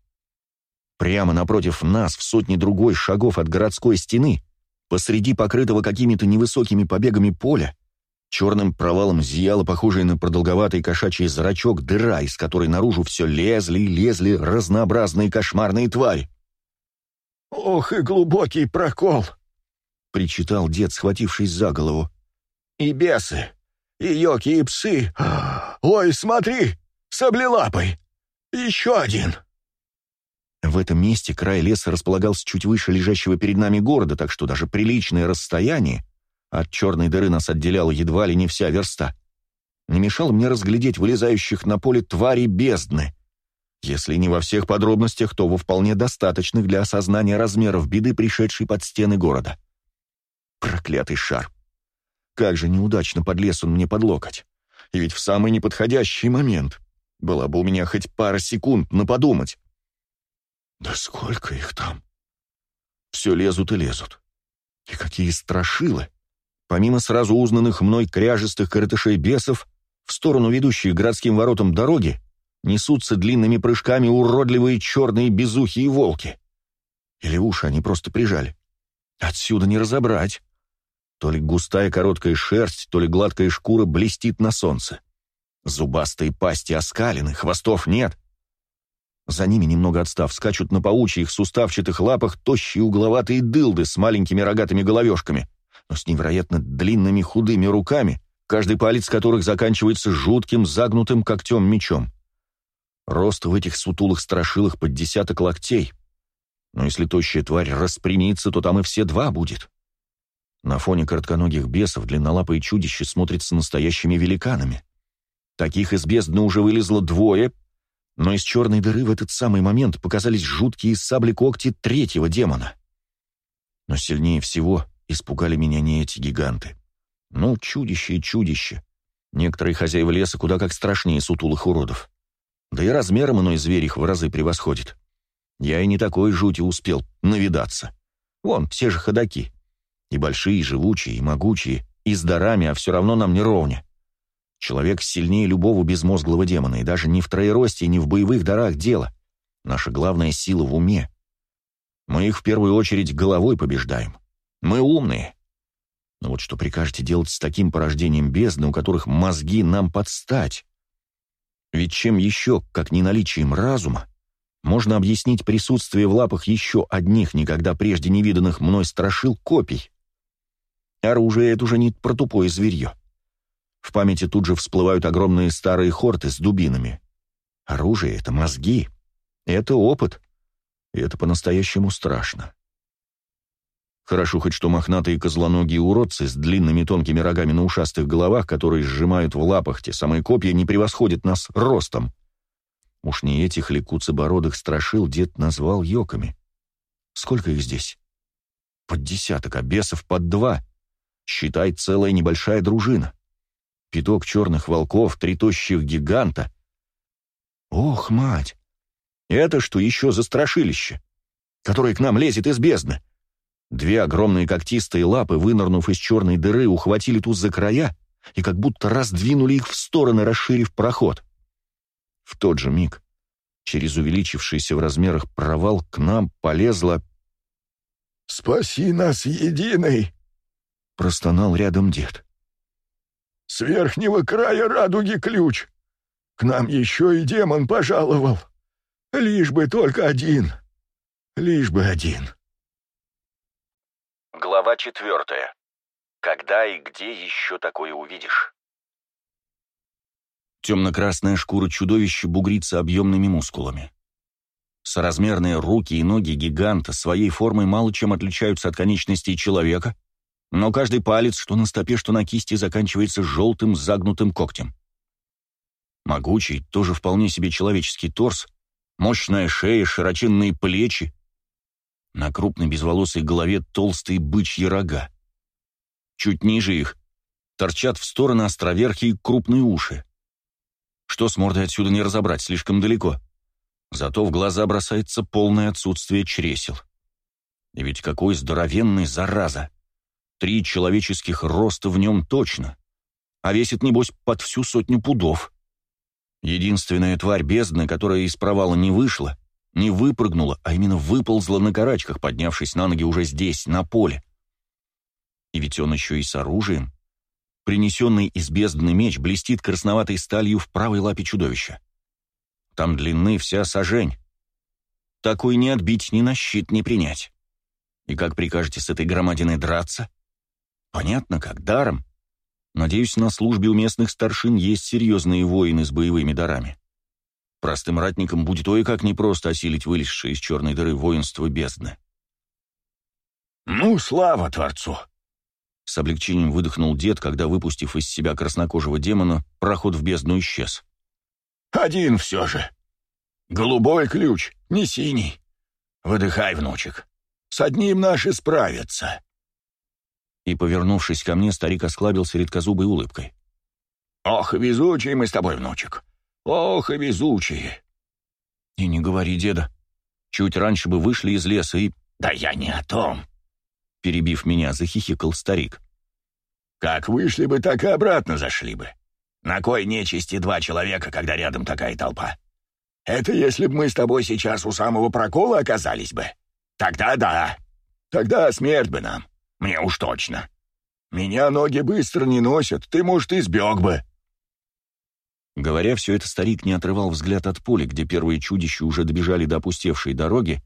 S1: Прямо напротив нас, в сотни другой шагов от городской стены, посреди покрытого какими-то невысокими побегами поля, черным провалом зияла похожая на продолговатый кошачий зрачок дыра, из которой наружу все лезли и лезли разнообразные кошмарные твари. «Ох и глубокий прокол!» — причитал дед, схватившись за голову.
S2: «И бесы, и йоки, и псы! Ой, смотри!» Саблелапый! Еще
S1: один!» В этом месте край леса располагался чуть выше лежащего перед нами города, так что даже приличное расстояние от черной дыры нас отделяло едва ли не вся верста. Не мешало мне разглядеть вылезающих на поле твари бездны. Если не во всех подробностях, то во вполне достаточных для осознания размеров беды, пришедшей под стены города. Проклятый шар! Как же неудачно подлез он мне под локоть! И ведь в самый неподходящий момент. Была бы у меня хоть пара секунд на подумать. Да сколько их там? Все лезут и лезут. И какие страшилы! Помимо сразу узнанных мной кряжестых коротышей-бесов, в сторону ведущей городским воротам дороги несутся длинными прыжками уродливые черные безухие волки. Или уши они просто прижали. Отсюда не разобрать. То ли густая короткая шерсть, то ли гладкая шкура блестит на солнце. Зубастые пасти оскалены, хвостов нет. За ними, немного отстав, скачут на паучьих суставчатых лапах тощие угловатые дылды с маленькими рогатыми головешками, но с невероятно длинными худыми руками, каждый палец которых заканчивается жутким загнутым когтем мечом. Рост в этих сутулых страшилах под десяток локтей. Но если тощая тварь распрямится, то там и все два будет. На фоне коротконогих бесов длиннолапые чудища смотрятся настоящими великанами — Таких из бездны уже вылезло двое, но из черной дыры в этот самый момент показались жуткие сабли-когти третьего демона. Но сильнее всего испугали меня не эти гиганты. Ну, чудище и чудище. Некоторые хозяева леса куда как страшнее сутулых уродов. Да и размером иной зверь их в разы превосходит. Я и не такой жути успел навидаться. Вон, все же ходаки. И большие, и живучие, и могучие, и с дарами, а все равно нам не ровня. Человек сильнее любого безмозглого демона, и даже не в троеросте, не в боевых дарах дело. Наша главная сила в уме. Мы их в первую очередь головой побеждаем. Мы умные. Но вот что прикажете делать с таким порождением бездны, у которых мозги нам подстать? Ведь чем еще, как не наличием разума, можно объяснить присутствие в лапах еще одних, никогда прежде невиданных мной страшил, копий? Оружие — это уже не про тупое зверье. В памяти тут же всплывают огромные старые хорты с дубинами. Оружие — это мозги, это опыт, и это по-настоящему страшно. Хорошо хоть что мохнатые козлоногие уродцы с длинными тонкими рогами на ушастых головах, которые сжимают в лапах те самые копья, не превосходят нас ростом. Уж не этих ли куцебородых страшил дед назвал йоками? Сколько их здесь? Под десяток, а бесов под два. Считай, целая небольшая дружина пяток черных волков, три тощих гиганта. Ох, мать! Это что еще за страшилище, которое к нам лезет из бездны? Две огромные когтистые лапы, вынырнув из черной дыры, ухватили туз за края и как будто раздвинули их в стороны, расширив проход. В тот же миг, через увеличившийся в размерах провал, к нам полезла...
S2: «Спаси нас, единый!» — простонал рядом дед. С верхнего края радуги ключ. К нам еще и демон пожаловал. Лишь бы только один.
S1: Лишь бы один. Глава четвертая. Когда и где еще такое
S3: увидишь?
S1: Темно-красная шкура чудовища бугрится объемными мускулами. Соразмерные руки и ноги гиганта своей формой мало чем отличаются от конечностей человека, но каждый палец, что на стопе, что на кисти, заканчивается желтым загнутым когтем. Могучий, тоже вполне себе человеческий торс, мощная шея, широченные плечи. На крупной безволосой голове толстые бычьи рога. Чуть ниже их торчат в стороны островерхие крупные уши. Что с мордой отсюда не разобрать, слишком далеко. Зато в глаза бросается полное отсутствие чресел. И ведь какой здоровенный зараза! Три человеческих роста в нем точно. А весит, небось, под всю сотню пудов. Единственная тварь бездны, которая из провала не вышла, не выпрыгнула, а именно выползла на карачках, поднявшись на ноги уже здесь, на поле. И ведь он еще и с оружием. Принесенный из бездны меч блестит красноватой сталью в правой лапе чудовища. Там длины вся сажень. Такой не отбить, ни на щит не принять. И как прикажете с этой громадиной драться? Понятно, как даром. Надеюсь, на службе у местных старшин есть серьезные воины с боевыми дарами. Простым ратникам будет ой-как непросто осилить вылезшее из черной дыры воинство бездны. «Ну, слава Творцу!» С облегчением выдохнул дед, когда, выпустив из себя краснокожего демона, проход в бездну исчез. «Один все же. Голубой ключ, не синий. Выдыхай, внучек. С одним
S2: наши справятся».
S1: И, повернувшись ко мне, старик осклабился редкозубой улыбкой. «Ох, везучие мы с тобой, внучек! Ох, и везучие!» «И не говори, деда. Чуть раньше бы вышли из леса и...» «Да я не о том!» Перебив меня, захихикал старик. «Как вышли бы, так и обратно зашли бы. На кой нечисти два человека, когда рядом такая толпа?
S2: Это если бы мы с тобой сейчас у самого прокола оказались бы. Тогда да.
S1: Тогда смерть бы нам. Мне уж точно. Меня ноги быстро не носят, ты, может, избег бы». Говоря все это, старик не отрывал взгляд от поля, где первые чудища уже добежали до опустевшей дороги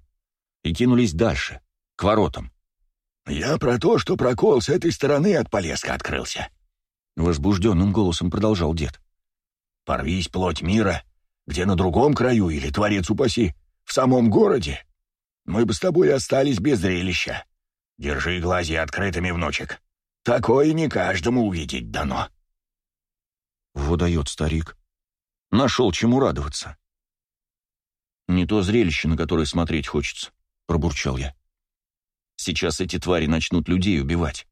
S1: и кинулись дальше, к воротам.
S2: «Я про то, что прокол с этой стороны от полеска открылся»,
S1: — возбужденным голосом продолжал дед. «Порвись плоть мира, где на другом краю или, творец упаси, в самом городе, мы бы с тобой остались без зрелища. Держи глази открытыми, внучек. Такое не каждому увидеть дано». Водает старик. Нашел чему радоваться. «Не то зрелище, на которое смотреть хочется», — пробурчал я. «Сейчас эти твари начнут людей убивать».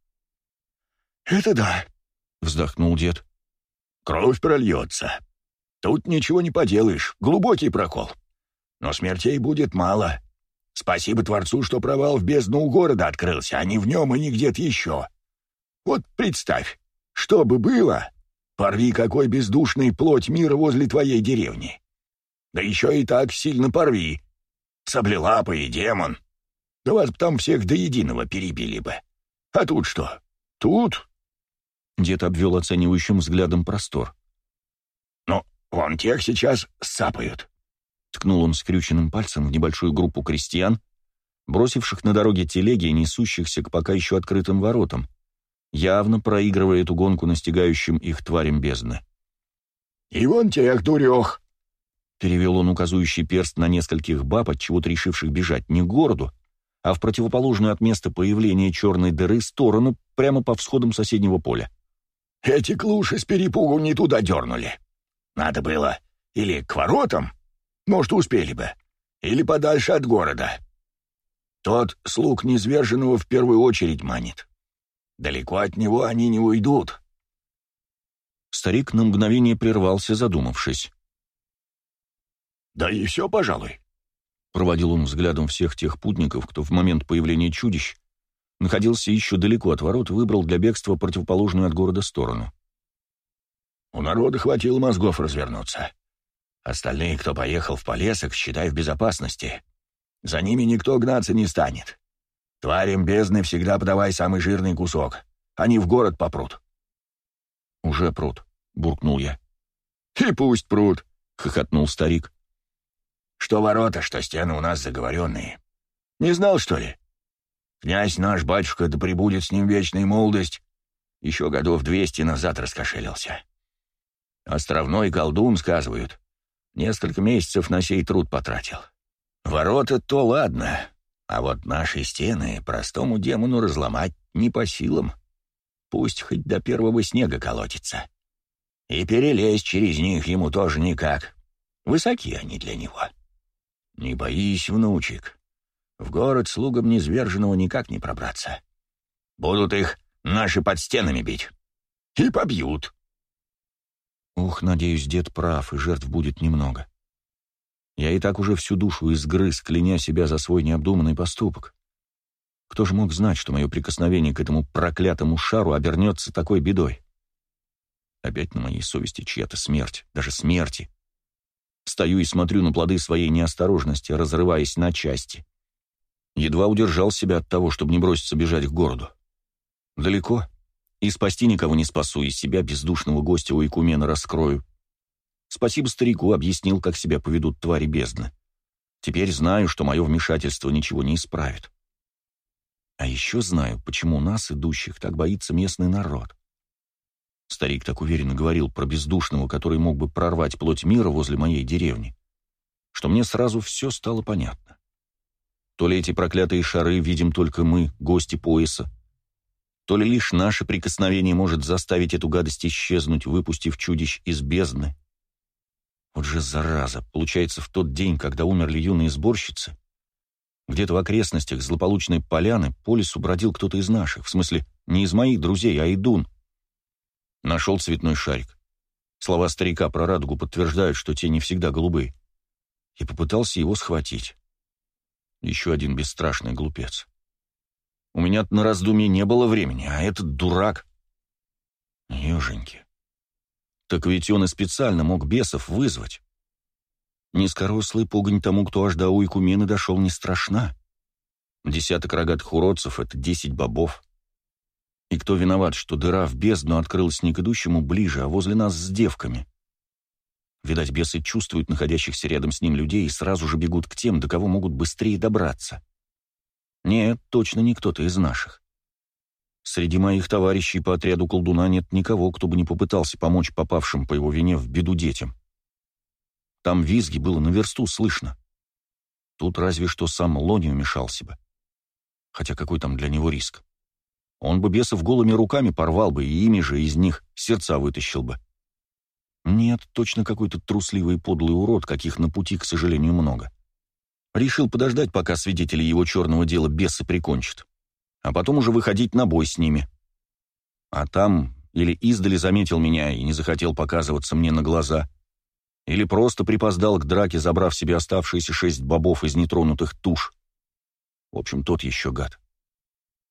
S2: «Это да»,
S1: — вздохнул дед. «Кровь прольется. Тут ничего не поделаешь, глубокий прокол.
S2: Но смертей будет мало. Спасибо Творцу, что провал в бездну у города открылся, а не в нем и не где-то еще. Вот представь, что бы было, порви какой бездушный плоть мира возле твоей деревни. Да еще и так сильно порви. и демон. Да вас бы там всех до
S1: единого перебили бы. А тут что? Тут?» Дед обвел оценивающим взглядом простор. «Ну, вон тех сейчас сапают. Ткнул он скрюченным пальцем в небольшую группу крестьян, бросивших на дороге телеги, и несущихся к пока еще открытым воротам, явно проигрывая эту гонку настигающим их тварям бездны. «И вон тех, дурех!» — перевел он указующий перст на нескольких баб, чего то решивших бежать не к городу, а в противоположную от места появления черной дыры сторону, прямо по всходам соседнего поля. «Эти клуши с перепугу не туда дернули. Надо было или к воротам,
S2: может, успели бы. Или подальше от города. Тот слуг Незверженного
S1: в первую очередь манит. Далеко от него они не уйдут. Старик на мгновение прервался, задумавшись. «Да и все, пожалуй», — проводил он взглядом всех тех путников, кто в момент появления чудищ находился еще далеко от ворот и выбрал для бегства противоположную от города сторону. «У народа хватило мозгов развернуться. Остальные, кто поехал в полесок, считай в безопасности. За ними никто гнаться не станет. Тварям бездны всегда подавай самый жирный кусок. Они в город попрут». «Уже прут», — буркнул я. «И пусть прут», — хохотнул старик. «Что ворота, что стены у нас заговоренные. Не знал, что ли? Князь наш, батюшка, да прибудет с ним вечная молодость, еще годов двести назад раскошелился. Островной колдун, сказывают, Несколько месяцев на сей труд потратил. Ворота-то ладно, а вот наши стены простому демону разломать не по силам. Пусть хоть до первого снега колотится. И перелезть через них ему тоже никак. Высоки они для него. Не боись, внучек. В город слугам незверженного никак не пробраться. Будут их наши под стенами бить. И побьют. Ух, надеюсь, дед прав, и жертв будет немного. Я и так уже всю душу изгрыз, кляня себя за свой необдуманный поступок. Кто же мог знать, что мое прикосновение к этому проклятому шару обернется такой бедой? Опять на моей совести чья-то смерть, даже смерти. Стою и смотрю на плоды своей неосторожности, разрываясь на части. Едва удержал себя от того, чтобы не броситься бежать к городу. Далеко? И спасти никого не спасу, и себя, бездушного гостя у Икумена, раскрою. Спасибо старику, объяснил, как себя поведут твари бездны. Теперь знаю, что мое вмешательство ничего не исправит. А еще знаю, почему нас, идущих, так боится местный народ. Старик так уверенно говорил про бездушного, который мог бы прорвать плоть мира возле моей деревни, что мне сразу все стало понятно. То ли эти проклятые шары видим только мы, гости пояса, то ли лишь наше прикосновение может заставить эту гадость исчезнуть, выпустив чудищ из бездны. Вот же зараза! Получается, в тот день, когда умерли юные сборщицы, где-то в окрестностях злополучной поляны по лесу бродил кто-то из наших, в смысле, не из моих друзей, а идун. Нашел цветной шарик. Слова старика про радугу подтверждают, что те не всегда голубые. И попытался его схватить. Еще один бесстрашный глупец. У меня на раздумье не было времени, а этот дурак... Еженьки. Так ведь он и специально мог бесов вызвать. Низкорослый пугань тому, кто аж до Уйкумены дошел, не страшна. Десяток рогатых уродцев — это десять бобов. И кто виноват, что дыра в бездну открылась не к идущему ближе, а возле нас с девками? Видать, бесы чувствуют находящихся рядом с ним людей и сразу же бегут к тем, до кого могут быстрее добраться. Нет, точно не кто-то из наших. Среди моих товарищей по отряду колдуна нет никого, кто бы не попытался помочь попавшим по его вине в беду детям. Там визги было на версту слышно. Тут разве что сам Лони вмешался бы. Хотя какой там для него риск? Он бы бесов голыми руками порвал бы и ими же из них сердца вытащил бы. Нет, точно какой-то трусливый подлый урод, каких на пути, к сожалению, много. Решил подождать, пока свидетели его черного дела бесы прикончат. А потом уже выходить на бой с ними. А там или издали заметил меня и не захотел показываться мне на глаза, или просто припоздал к драке, забрав себе оставшиеся шесть бобов из нетронутых туш. В общем, тот еще гад.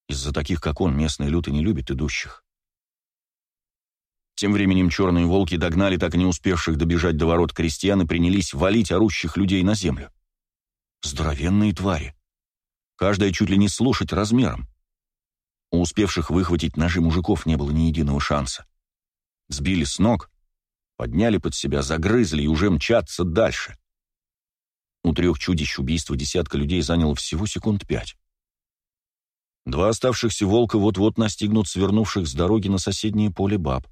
S1: Из-за таких, как он, местные люты не любят идущих. Тем временем черные волки догнали так и не успевших добежать до ворот крестьян и принялись валить орущих людей на землю. Здоровенные твари. Каждая чуть ли не слушать размером. У успевших выхватить ножи мужиков не было ни единого шанса. Сбили с ног, подняли под себя, загрызли и уже мчатся дальше. У трех чудищ убийство десятка людей заняло всего секунд пять. Два оставшихся волка вот-вот настигнут свернувших с дороги на соседнее поле баб.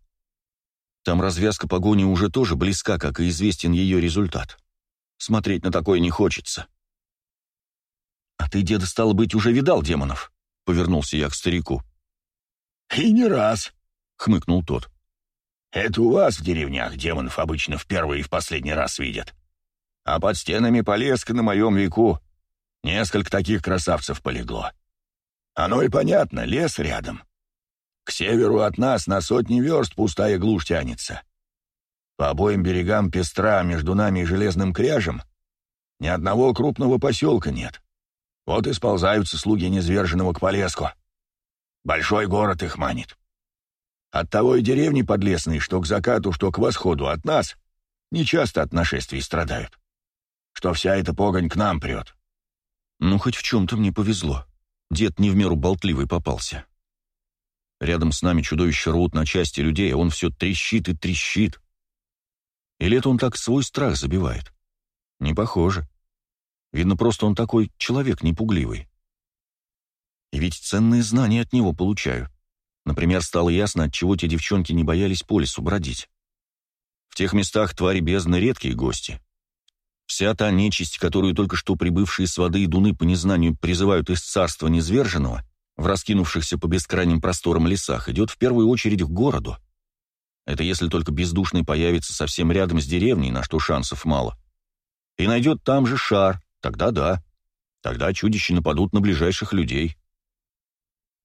S1: Там развязка погони уже тоже близка, как и известен ее результат. Смотреть на такое не хочется. «А ты, деда, стало быть, уже видал демонов?» — повернулся я к старику. «И не раз», — хмыкнул тот. «Это у вас в деревнях демонов обычно в первый и в последний раз видят. А под стенами Полеска на моем веку несколько таких красавцев полегло. Оно и понятно, лес рядом. К северу от нас на сотни верст пустая глушь тянется. По обоим берегам пестра между нами и железным кряжем ни одного крупного поселка нет. Вот и сползаются слуги незверженного к Полеску.
S2: Большой город их манит. Оттого и деревни подлесные, что
S1: к закату, что к восходу от нас, нечасто от нашествий страдают. Что вся эта погонь к нам прет. Ну, хоть в чем-то мне повезло. Дед не в меру болтливый попался. Рядом с нами чудовище рвут на части людей, а он все трещит и трещит. Или это он так свой страх забивает? Не похоже. Видно, просто он такой человек непугливый. И ведь ценные знания от него получаю. Например, стало ясно, отчего те девчонки не боялись по лесу бродить. В тех местах твари бездны редкие гости. Вся та нечисть, которую только что прибывшие с воды и дуны по незнанию призывают из царства низверженного, в раскинувшихся по бескрайним просторам лесах, идет в первую очередь к городу. Это если только бездушный появится совсем рядом с деревней, на что шансов мало. И найдет там же шар, Тогда да. Тогда чудища нападут на ближайших людей.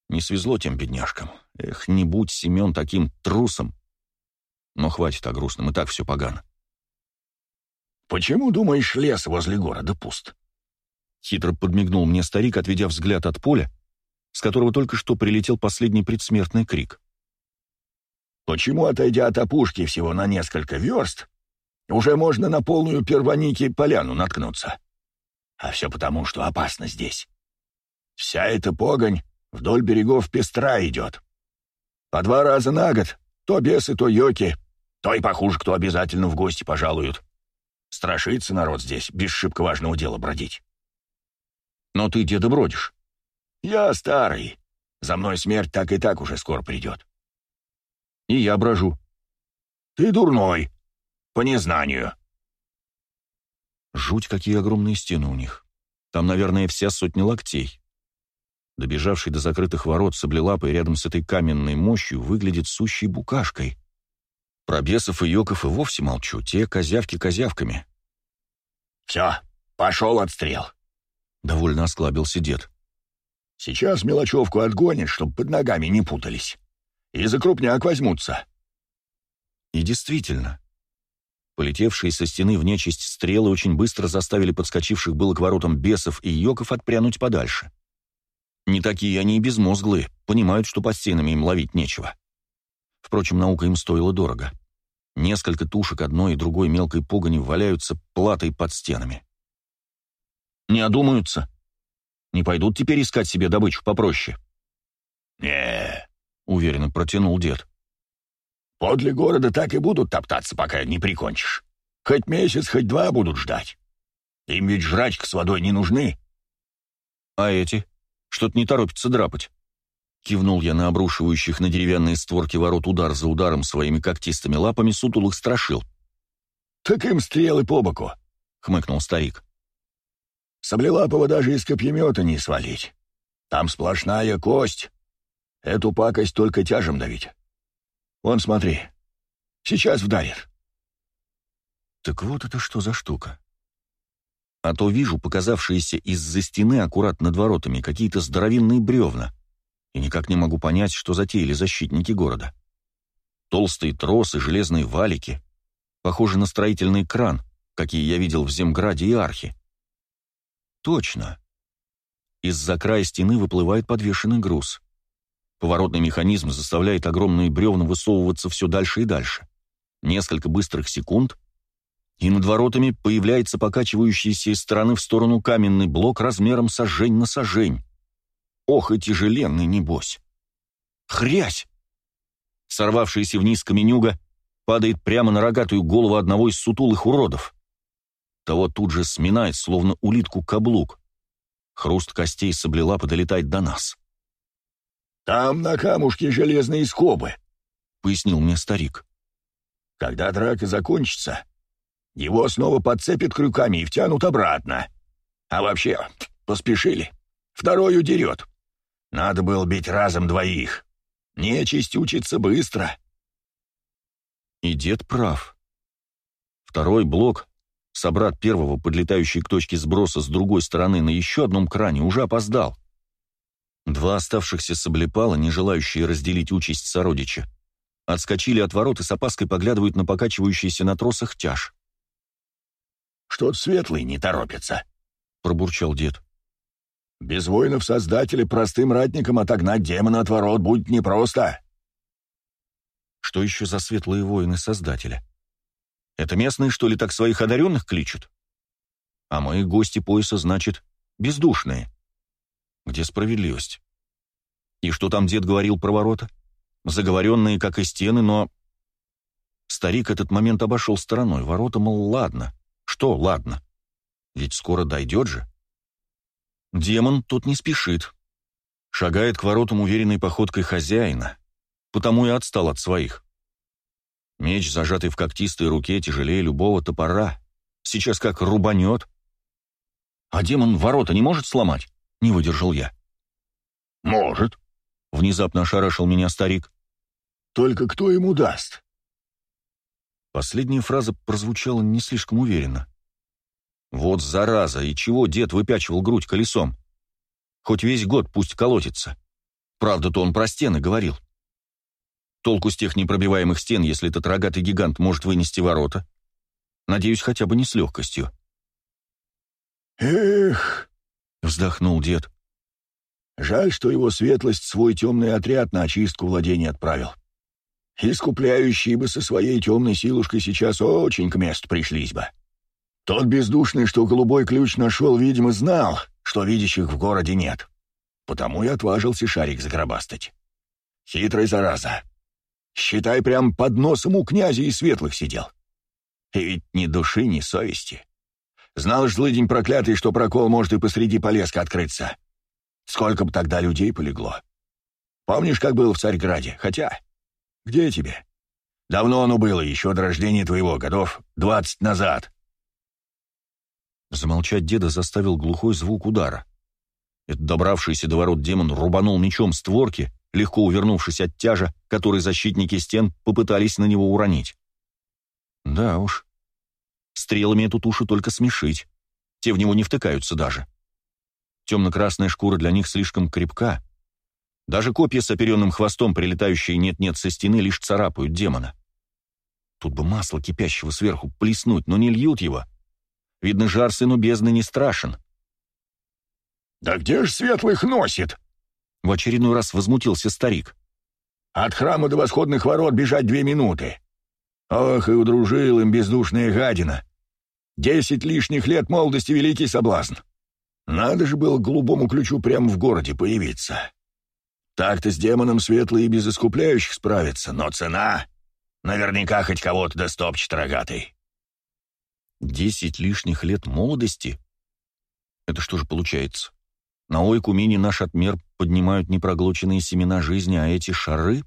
S1: Не свезло тем бедняжкам. Эх, не будь Семен таким трусом. Но хватит о грустном, и так все погано. «Почему, думаешь, лес возле города пуст?» Хитро подмигнул мне старик, отведя взгляд от поля, с которого только что прилетел последний предсмертный крик. «Почему, отойдя от опушки всего на несколько верст, уже можно на полную первоники поляну
S2: наткнуться?» А все потому, что опасно здесь. Вся эта погонь
S1: вдоль берегов пестра идет. По два раза на год то бесы, то йоки, то и похуже, кто обязательно в гости пожалуют. Страшится народ здесь, без шибко важного дела бродить. Но ты деда бродишь. Я старый. За мной смерть так и так уже скоро придет. И я брожу. Ты дурной. По незнанию. Жуть, какие огромные стены у них. Там, наверное, вся сотня локтей. Добежавший до закрытых ворот саблелапой рядом с этой каменной мощью выглядит сущей букашкой. Про бесов и йоков и вовсе молчу, те козявки козявками. «Все, пошел отстрел», — довольно осклабился дед. «Сейчас мелочевку
S2: отгонят, чтобы под ногами не путались. И за крупняк возьмутся».
S1: И действительно, Полетевшие со стены в нечисть стрелы очень быстро заставили подскочивших было к воротам бесов и йоков отпрянуть подальше. Не такие они и безмозглые, понимают, что по стенами им ловить нечего. Впрочем, наука им стоила дорого. Несколько тушек одной и другой мелкой погони валяются платой под стенами. «Не одумаются? Не пойдут теперь искать себе добычу попроще?» «Не-е-е», уверенно протянул дед. Подле города так и будут топтаться, пока не прикончишь. Хоть месяц, хоть два будут ждать. Им ведь жрачка с водой не нужны. А эти? Что-то не торопятся драпать. Кивнул я на обрушивающих на деревянные створки ворот удар за ударом своими когтистыми лапами сутулых страшил.
S2: «Так им стрелы по боку»,
S1: — хмыкнул старик.
S2: «Саблелапова даже из копьемета не свалить. Там сплошная кость. Эту пакость только тяжем давить. Вон, смотри. Сейчас вдарит.
S1: Так вот это что за штука? А то вижу показавшиеся из-за стены аккурат над воротами какие-то здоровенные бревна, и никак не могу понять, что затеяли защитники города. Толстые тросы, железные валики, похоже на строительный кран, какие я видел в Земграде и Архе. Точно. Из-за края стены выплывает подвешенный груз. Поворотный механизм заставляет огромные бревна высовываться все дальше и дальше. Несколько быстрых секунд, и над воротами появляется покачивающийся из стороны в сторону каменный блок размером сожень на сожень. Ох и тяжеленный, небось. Хрясь! Сорвавшийся вниз каменюга падает прямо на рогатую голову одного из сутулых уродов. Того тут же сминает, словно улитку каблук. Хруст костей с облелапа долетает до нас.
S2: «Там на камушке железные скобы»,
S1: — пояснил мне старик.
S2: «Когда драка закончится, его снова подцепят крюками и втянут обратно. А вообще, поспешили. Второй удерет. Надо
S1: было бить разом двоих. Нечисть учится быстро». И дед прав. Второй блок, собрат первого, подлетающий к точке сброса с другой стороны на еще одном кране, уже опоздал. Два оставшихся соблепала, не желающие разделить участь сородича, отскочили от ворот и с опаской поглядывают на покачивающийся на тросах тяж. «Что-то светлый не торопится», — пробурчал дед. «Без воинов Создателя простым ратникам отогнать демона от ворот будет непросто». «Что еще за светлые воины Создателя? Это местные, что ли, так своих одаренных кличут? А мои гости пояса, значит, бездушные». Где справедливость? И что там дед говорил про ворота? Заговоренные, как и стены, но... Старик этот момент обошел стороной. Ворота, мол, ладно. Что ладно? Ведь скоро дойдет же. Демон тут не спешит. Шагает к воротам уверенной походкой хозяина. Потому и отстал от своих. Меч, зажатый в когтистой руке, тяжелее любого топора. Сейчас как рубанет. А демон ворота не может сломать? Не выдержал я. «Может», — внезапно ошарашил меня старик. «Только кто ему даст?» Последняя фраза прозвучала не слишком уверенно. «Вот зараза! И чего дед выпячивал грудь колесом? Хоть весь год пусть колотится. Правда-то он про стены говорил. Толку с тех непробиваемых стен, если этот рогатый гигант может вынести ворота? Надеюсь, хотя бы не с легкостью».
S2: «Эх!»
S1: — вздохнул дед.
S2: «Жаль, что его светлость свой темный отряд на очистку владений отправил. Искупляющие бы со своей темной силушкой сейчас очень к месту пришлись бы. Тот бездушный, что голубой ключ нашел, видимо, знал, что видящих в городе нет. Потому и отважился шарик
S1: загробастать. Хитрый зараза. Считай, прям под носом у князя и светлых сидел. И ведь ни души, ни совести. Знал жлыдень
S2: проклятый, что прокол может и посреди полеска открыться. Сколько бы тогда людей полегло.
S1: Помнишь, как было в Царьграде? Хотя, где тебе? Давно оно было, еще до рождения твоего, годов двадцать назад. Замолчать деда заставил глухой звук удара. Этот добравшийся до ворот демон рубанул мечом створки, легко увернувшись от тяжа, который защитники стен попытались на него уронить. Да уж, Стрелами эту тушу только смешить. Те в него не втыкаются даже. Темно-красная шкура для них слишком крепка. Даже копья с оперенным хвостом, прилетающие нет-нет со стены, лишь царапают демона. Тут бы масло кипящего сверху плеснуть, но не льют его. Видно, жар сыну бездны не страшен. «Да где ж светлых носит?» — в очередной раз возмутился старик. «От храма до восходных ворот бежать две минуты.
S2: Ох, и удружил им бездушная гадина. Десять лишних лет молодости — великий соблазн. Надо же было голубому ключу прямо в городе появиться. Так-то с демоном светлый и без искупляющих справится, но цена... Наверняка хоть кого-то достопчет рогатый.
S1: Десять лишних лет молодости? Это что же получается? На ойкумине наш отмер поднимают непроглоченные семена жизни, а эти шары?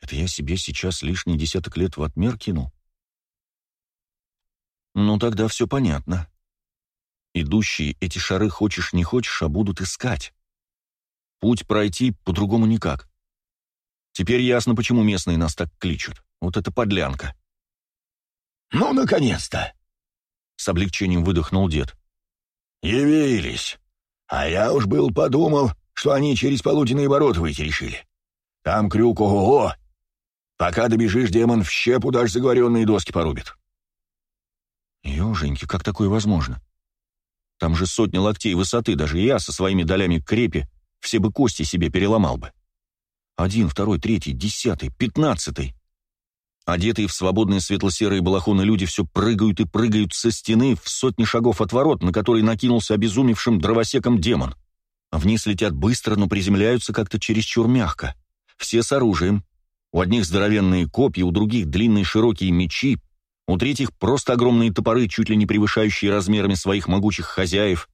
S1: Это я себе сейчас лишний десяток лет в отмер кинул? «Ну тогда все понятно. Идущие эти шары хочешь не хочешь, а будут искать. Путь пройти по-другому никак. Теперь ясно, почему местные нас так кличут. Вот это подлянка». «Ну, наконец-то!» — с облегчением выдохнул дед. «Явились. А я уж был подумал, что они через
S2: полуденные ворота выйти решили. Там крюк ого-го. Пока добежишь, демон в
S1: щепу даже заговоренные доски порубит». «Еженьки, как такое возможно? Там же сотня локтей высоты, даже я со своими долями крепи все бы кости себе переломал бы. Один, второй, третий, десятый, пятнадцатый. Одетые в свободные светло-серые балахоны люди все прыгают и прыгают со стены в сотни шагов от ворот, на который накинулся обезумевшим дровосеком демон. Вниз летят быстро, но приземляются как-то чересчур мягко. Все с оружием. У одних здоровенные копья, у других длинные широкие мечи, у третьих просто огромные топоры, чуть ли не превышающие размерами своих могучих хозяев.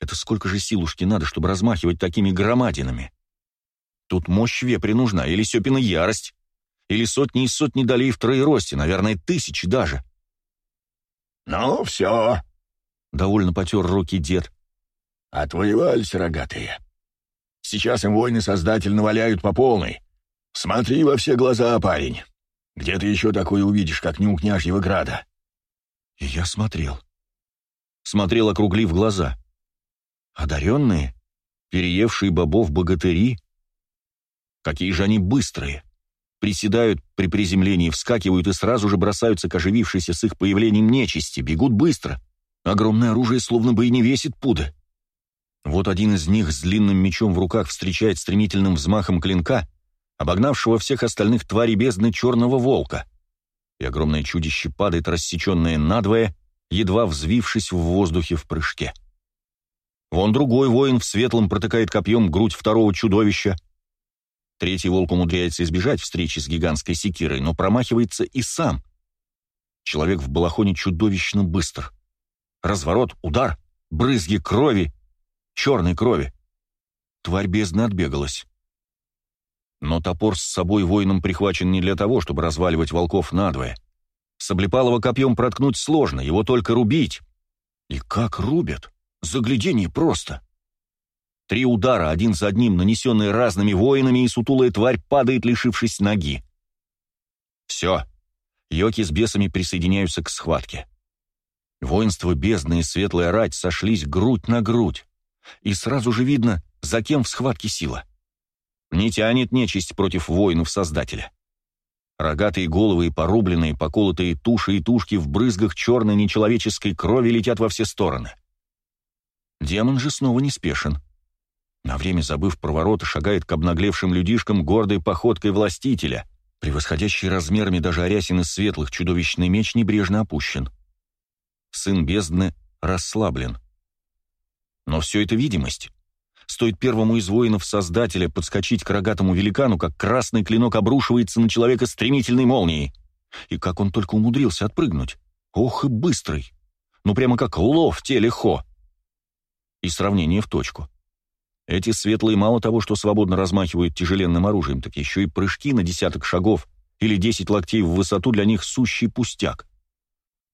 S1: Это сколько же силушки надо, чтобы размахивать такими громадинами? Тут мощь вепри нужна, или Сёпина ярость, или сотни и сотни долей в троеросте, наверное, тысячи даже. «Ну, все», — довольно потер руки дед. «Отвоевались рогатые. Сейчас им
S2: войны создатель наваляют по полной. Смотри во все глаза, парень. Где ты еще
S1: такое увидишь, как не у княжьего града?» И я смотрел. Смотрел, округлив глаза. Одаренные, переевшие бобов богатыри. Какие же они быстрые. Приседают при приземлении, вскакивают и сразу же бросаются к оживившейся с их появлением нечисти, бегут быстро. Огромное оружие словно бы и не весит пуда. Вот один из них с длинным мечом в руках встречает стремительным взмахом клинка — обогнавшего всех остальных тварей бездны черного волка, и огромное чудище падает, рассеченное надвое, едва взвившись в воздухе в прыжке. Вон другой воин в светлом протыкает копьем грудь второго чудовища. Третий волк умудряется избежать встречи с гигантской секирой, но промахивается и сам. Человек в балахоне чудовищно быстр. Разворот, удар, брызги крови, черной крови. Тварь бездны отбегалась. Но топор с собой воином прихвачен не для того, чтобы разваливать волков надвое. С копьем проткнуть сложно, его только рубить. И как рубят! Загляденье просто! Три удара, один за одним, нанесенные разными воинами, и сутулая тварь падает, лишившись ноги. Все. Йоки с бесами присоединяются к схватке. Воинство бездны и светлая рать сошлись грудь на грудь. И сразу же видно, за кем в схватке сила. Не тянет нечисть против воинов Создателя. Рогатые головы и порубленные, поколотые туши и тушки в брызгах черной нечеловеческой крови летят во все стороны. Демон же снова не спешен. На время забыв про ворота, шагает к обнаглевшим людишкам гордой походкой властителя, превосходящий размерами даже Арясин из светлых чудовищный меч небрежно опущен. Сын бездны расслаблен. Но все это видимость. Стоит первому из воинов-создателя подскочить к рогатому великану, как красный клинок обрушивается на человека стремительной молнией. И как он только умудрился отпрыгнуть. Ох и быстрый! Ну прямо как лов в теле Хо. И сравнение в точку. Эти светлые мало того, что свободно размахивают тяжеленным оружием, так еще и прыжки на десяток шагов или десять локтей в высоту для них сущий пустяк.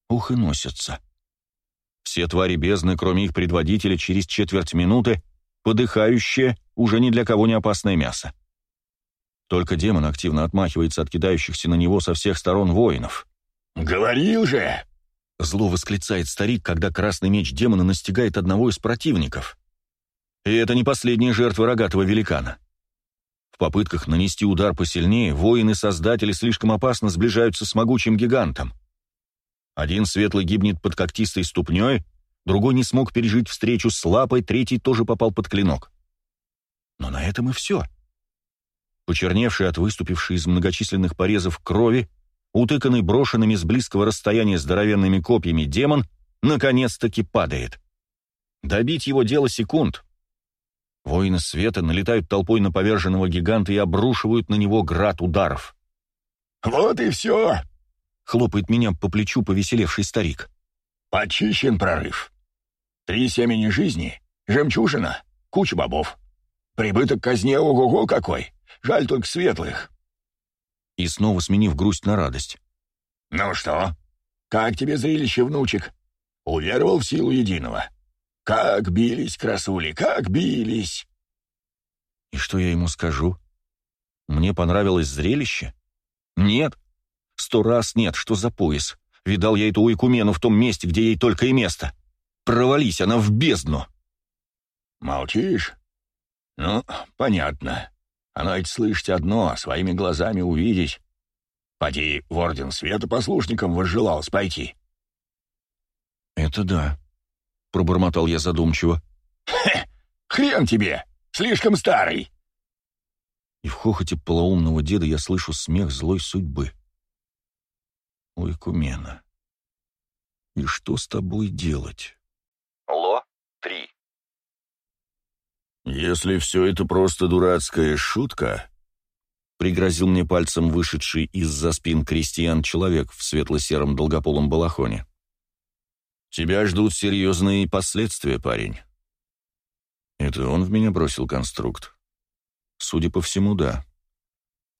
S1: Ух и носятся. Все твари бездны, кроме их предводителя, через четверть минуты подыхающее, уже ни для кого не опасное мясо. Только демон активно отмахивается от кидающихся на него со всех сторон воинов. «Говорил же!» Зло восклицает старик, когда красный меч демона настигает одного из противников. И это не последняя жертва рогатого великана. В попытках нанести удар посильнее, воины-создатели слишком опасно сближаются с могучим гигантом. Один светлый гибнет под когтистой ступней, другой не смог пережить встречу с лапой, третий тоже попал под клинок. Но на этом и все. Почерневший от выступившей из многочисленных порезов крови, утыканный брошенными с близкого расстояния здоровенными копьями демон, наконец-таки падает. Добить его дело секунд. Воины света налетают толпой на поверженного гиганта и обрушивают на него град ударов. «Вот и все!» — хлопает меня по плечу повеселевший старик. «Почищен прорыв.
S2: Три семени жизни, жемчужина, куча бобов. Прибыток казне ого-го какой. Жаль только светлых.
S1: И снова сменив грусть на радость.
S2: Ну что, как тебе зрелище, внучек? Уверовал в силу единого.
S1: Как бились красули, как бились. И что я ему скажу? Мне понравилось зрелище? Нет. Сто раз нет, что за пояс. Видал я эту уйкумену в том месте, где ей только и место. — провались она в бездну. Молчишь? Ну, понятно. Оно ведь слышать одно, а своими глазами увидеть. Поди в Орден Света послушникам возжелалось пойти. Это да, пробормотал я задумчиво.
S2: Хе, хрен тебе, слишком старый.
S1: И в хохоте полоумного деда я слышу смех злой судьбы. Ой, Кумена, и что с тобой делать? «Если все это просто дурацкая шутка», — пригрозил мне пальцем вышедший из-за спин крестьян человек в светло-сером долгополом балахоне. «Тебя ждут серьезные последствия, парень». «Это он в меня бросил конструкт?» «Судя по всему, да.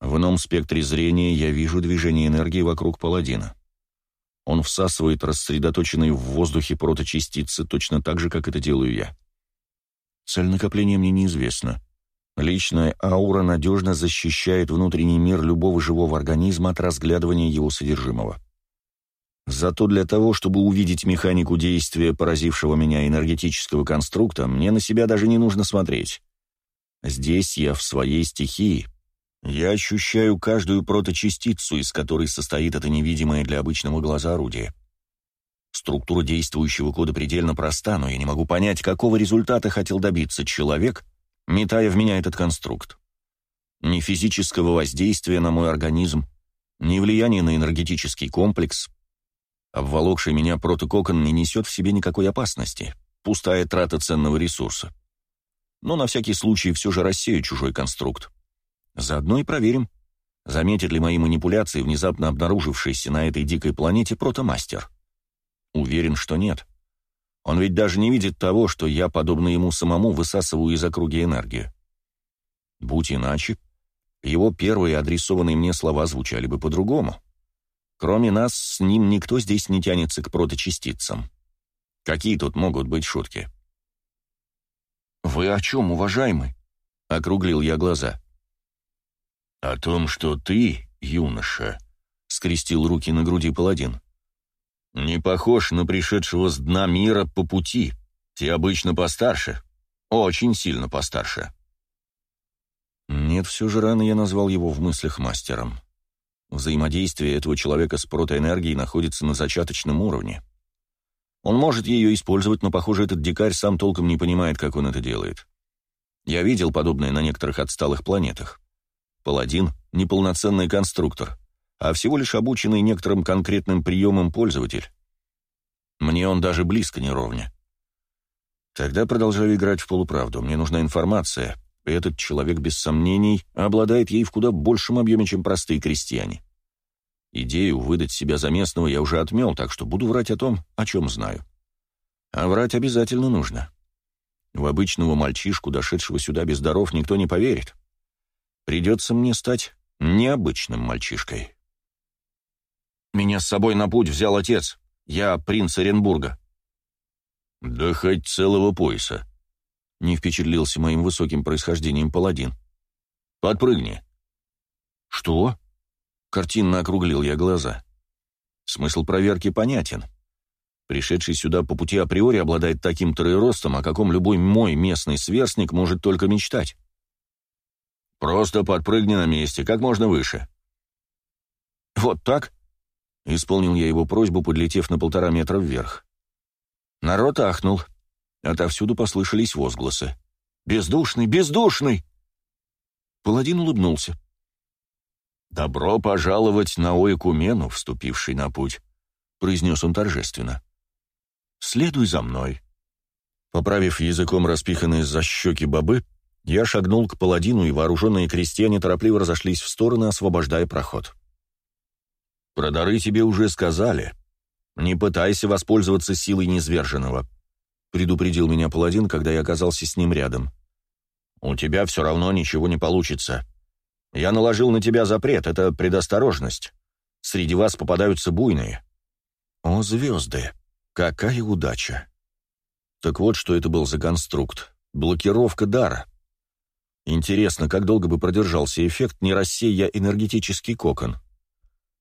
S1: В ином спектре зрения я вижу движение энергии вокруг паладина. Он всасывает рассредоточенные в воздухе проточастицы точно так же, как это делаю я». Цель накопления мне неизвестна. Личная аура надежно защищает внутренний мир любого живого организма от разглядывания его содержимого. Зато для того, чтобы увидеть механику действия поразившего меня энергетического конструкта, мне на себя даже не нужно смотреть. Здесь я в своей стихии. Я ощущаю каждую проточастицу, из которой состоит это невидимое для обычного глаза орудие. Структура действующего кода предельно проста, но я не могу понять, какого результата хотел добиться человек, метая в меня этот конструкт. Ни физического воздействия на мой организм, ни влияния на энергетический комплекс. Обволокший меня протококон не несет в себе никакой опасности. Пустая трата ценного ресурса. Но на всякий случай все же рассею чужой конструкт. Заодно и проверим, заметит ли мои манипуляции внезапно обнаружившийся на этой дикой планете протомастер. Уверен, что нет. Он ведь даже не видит того, что я, подобно ему самому, высасываю из округи энергию. Будь иначе, его первые адресованные мне слова звучали бы по-другому. Кроме нас, с ним никто здесь не тянется к проточастицам. Какие тут могут быть шутки? «Вы о чем, уважаемый?» — округлил я глаза. «О том, что ты, юноша», — скрестил руки на груди паладин, не похож на пришедшего с дна мира по пути. Ты обычно постарше. Очень сильно постарше. Нет, все же рано я назвал его в мыслях мастером. Взаимодействие этого человека с протоэнергией находится на зачаточном уровне. Он может ее использовать, но, похоже, этот дикарь сам толком не понимает, как он это делает. Я видел подобное на некоторых отсталых планетах. Паладин — неполноценный конструктор — а всего лишь обученный некоторым конкретным приемам пользователь. Мне он даже близко не ровня. Тогда продолжаю играть в полуправду. Мне нужна информация, этот человек, без сомнений, обладает ей в куда большем объеме, чем простые крестьяне. Идею выдать себя за местного я уже отмел, так что буду врать о том, о чем знаю. А врать обязательно нужно. В обычного мальчишку, дошедшего сюда без даров, никто не поверит. Придется мне стать необычным мальчишкой. Меня с собой на путь взял отец. Я принц Оренбурга». «Да хоть целого пояса», — не впечатлился моим высоким происхождением паладин. «Подпрыгни». «Что?» — картинно округлил я глаза. Смысл проверки понятен. Пришедший сюда по пути априори обладает таким троеростом, о каком любой мой местный сверстник может только мечтать. «Просто подпрыгни на месте, как можно выше». «Вот так?» Исполнил я его просьбу, подлетев на полтора метра вверх. Народ ахнул. Отовсюду послышались возгласы. «Бездушный! Бездушный!» Паладин улыбнулся. «Добро пожаловать на Оикумену, вступивший на путь», — произнес он торжественно. «Следуй за мной». Поправив языком распиханные за щеки бобы, я шагнул к паладину, и вооруженные крестьяне торопливо разошлись в стороны, освобождая проход. Про дары тебе уже сказали. Не пытайся воспользоваться силой низверженного», — предупредил меня паладин, когда я оказался с ним рядом. «У тебя все равно ничего не получится. Я наложил на тебя запрет, это предосторожность. Среди вас попадаются буйные». «О, звезды! Какая удача!» Так вот, что это был за конструкт. Блокировка дара. Интересно, как долго бы продержался эффект, не рассея энергетический кокон.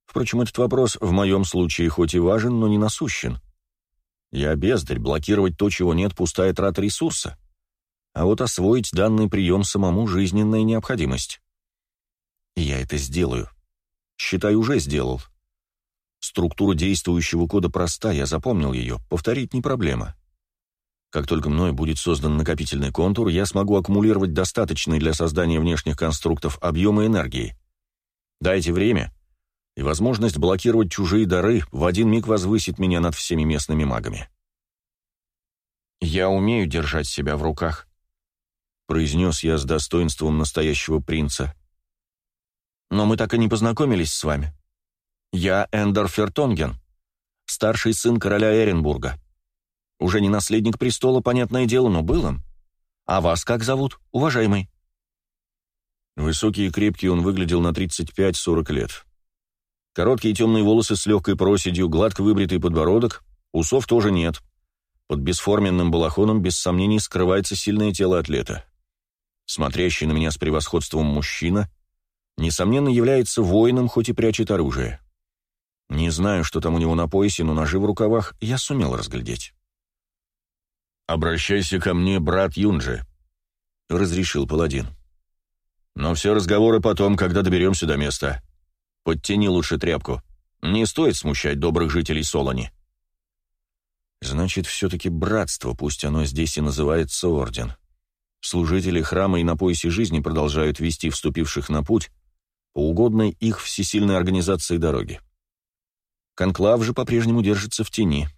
S1: Впрочем, этот вопрос в моем случае хоть и важен, но не насущен. Я бездарь, блокировать то, чего нет, пустая трата ресурса. А вот освоить данный прием самому жизненная необходимость. я это сделаю. Считай, уже сделал. Структура действующего кода проста, я запомнил ее, повторить не проблема. Как только мной будет создан накопительный контур, я смогу аккумулировать достаточный для создания внешних конструктов объемы энергии. Дайте время, и возможность блокировать чужие дары в один миг возвысит меня над всеми местными магами. «Я умею держать себя в руках», — произнес я с достоинством настоящего принца. «Но мы так и не познакомились с вами. Я Эндер Фертонген, старший сын короля Эренбурга. Уже не наследник престола, понятное дело, но был им. А вас как зовут, уважаемый?» Высокий и крепкий он выглядел на 35-40 лет. Короткие темные волосы с легкой проседью, гладко выбритый подбородок, усов тоже нет. Под бесформенным балахоном без сомнений скрывается сильное тело атлета. Смотрящий на меня с превосходством мужчина, несомненно, является воином, хоть и прячет оружие. Не знаю, что там у него на поясе, но ножи в рукавах я сумел разглядеть. «Обращайся ко мне, брат Юнджи», — разрешил паладин. «Но все разговоры потом, когда доберемся до места». Подтяни лучше тряпку. Не стоит смущать добрых жителей Солони. Значит, все-таки братство, пусть оно здесь и называется орден. Служители храма и на поясе жизни продолжают вести вступивших на путь по угодной их всесильной организации дороги. Конклав же по-прежнему держится в тени.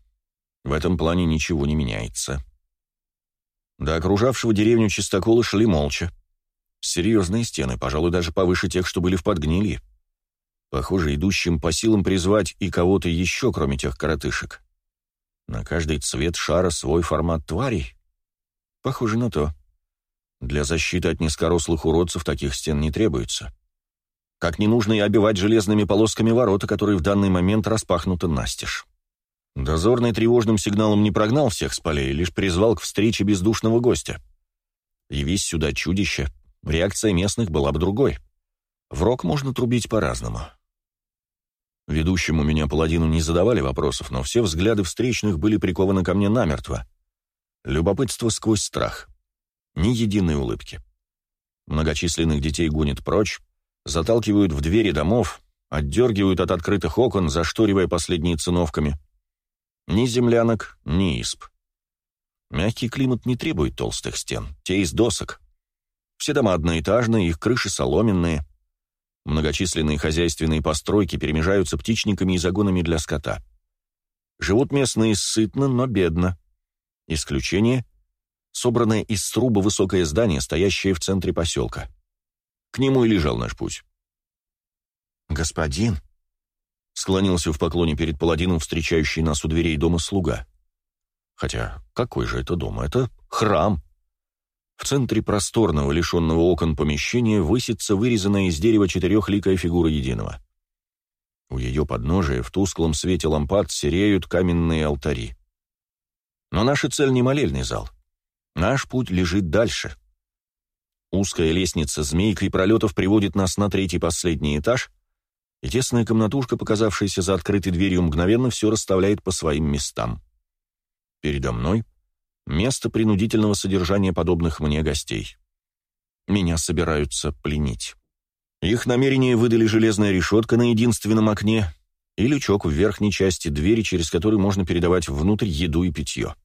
S1: В этом плане ничего не меняется. До окружавшего деревню чистокола шли молча. Серьезные стены, пожалуй, даже повыше тех, что были в подгнилье. Похоже, идущим по силам призвать и кого-то еще, кроме тех коротышек. На каждый цвет шара свой формат тварей? Похоже на то. Для защиты от низкорослых уродцев таких стен не требуется. Как не нужно и обивать железными полосками ворота, которые в данный момент распахнуты настежь. Дозорный тревожным сигналом не прогнал всех с полей, лишь призвал к встрече бездушного гостя. Явись сюда чудище, реакция местных была бы другой. — в рок можно трубить по-разному. Ведущему меня паладину не задавали вопросов, но все взгляды встречных были прикованы ко мне намертво. Любопытство сквозь страх. Ни единой улыбки. Многочисленных детей гонят прочь, заталкивают в двери домов, отдергивают от открытых окон, зашторивая последние циновками. Ни землянок, ни исп. Мягкий климат не требует толстых стен, те из досок. Все дома одноэтажные, их крыши соломенные — Многочисленные хозяйственные постройки перемежаются птичниками и загонами для скота. Живут местные сытно, но бедно. Исключение — собранное из труба высокое здание, стоящее в центре поселка. К нему и лежал наш путь. «Господин», — склонился в поклоне перед паладином, встречающий нас у дверей дома слуга. «Хотя какой же это дом? Это храм. В центре просторного, лишенного окон помещения, высится вырезанная из дерева четырехликая фигура единого. У ее подножия в тусклом свете лампад сереют каменные алтари. Но наша цель не молельный зал. Наш путь лежит дальше. Узкая лестница змейкой пролетов приводит нас на третий последний этаж, и тесная комнатушка, показавшаяся за открытой дверью, мгновенно все расставляет по своим местам. Передо мной — место принудительного содержания подобных мне гостей. Меня собираются пленить. Их намерение выдали железная решетка на единственном окне и лючок в верхней части двери, через который можно передавать внутрь еду и питье.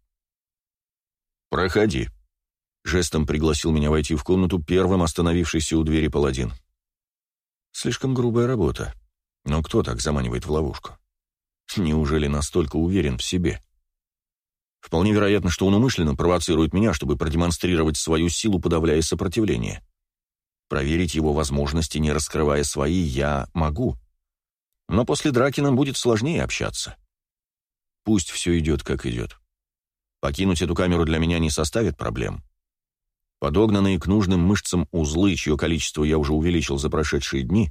S1: «Проходи», — жестом пригласил меня войти в комнату первым остановившийся у двери паладин. «Слишком грубая работа. Но кто так заманивает в ловушку? Неужели настолько уверен в себе?» Вполне вероятно, что он умышленно провоцирует меня, чтобы продемонстрировать свою силу, подавляя сопротивление. Проверить его возможности, не раскрывая свои, я могу. Но после драки нам будет сложнее общаться. Пусть все идет, как идет. Покинуть эту камеру для меня не составит проблем. Подогнанные к нужным мышцам узлы, чье количество я уже увеличил за прошедшие дни,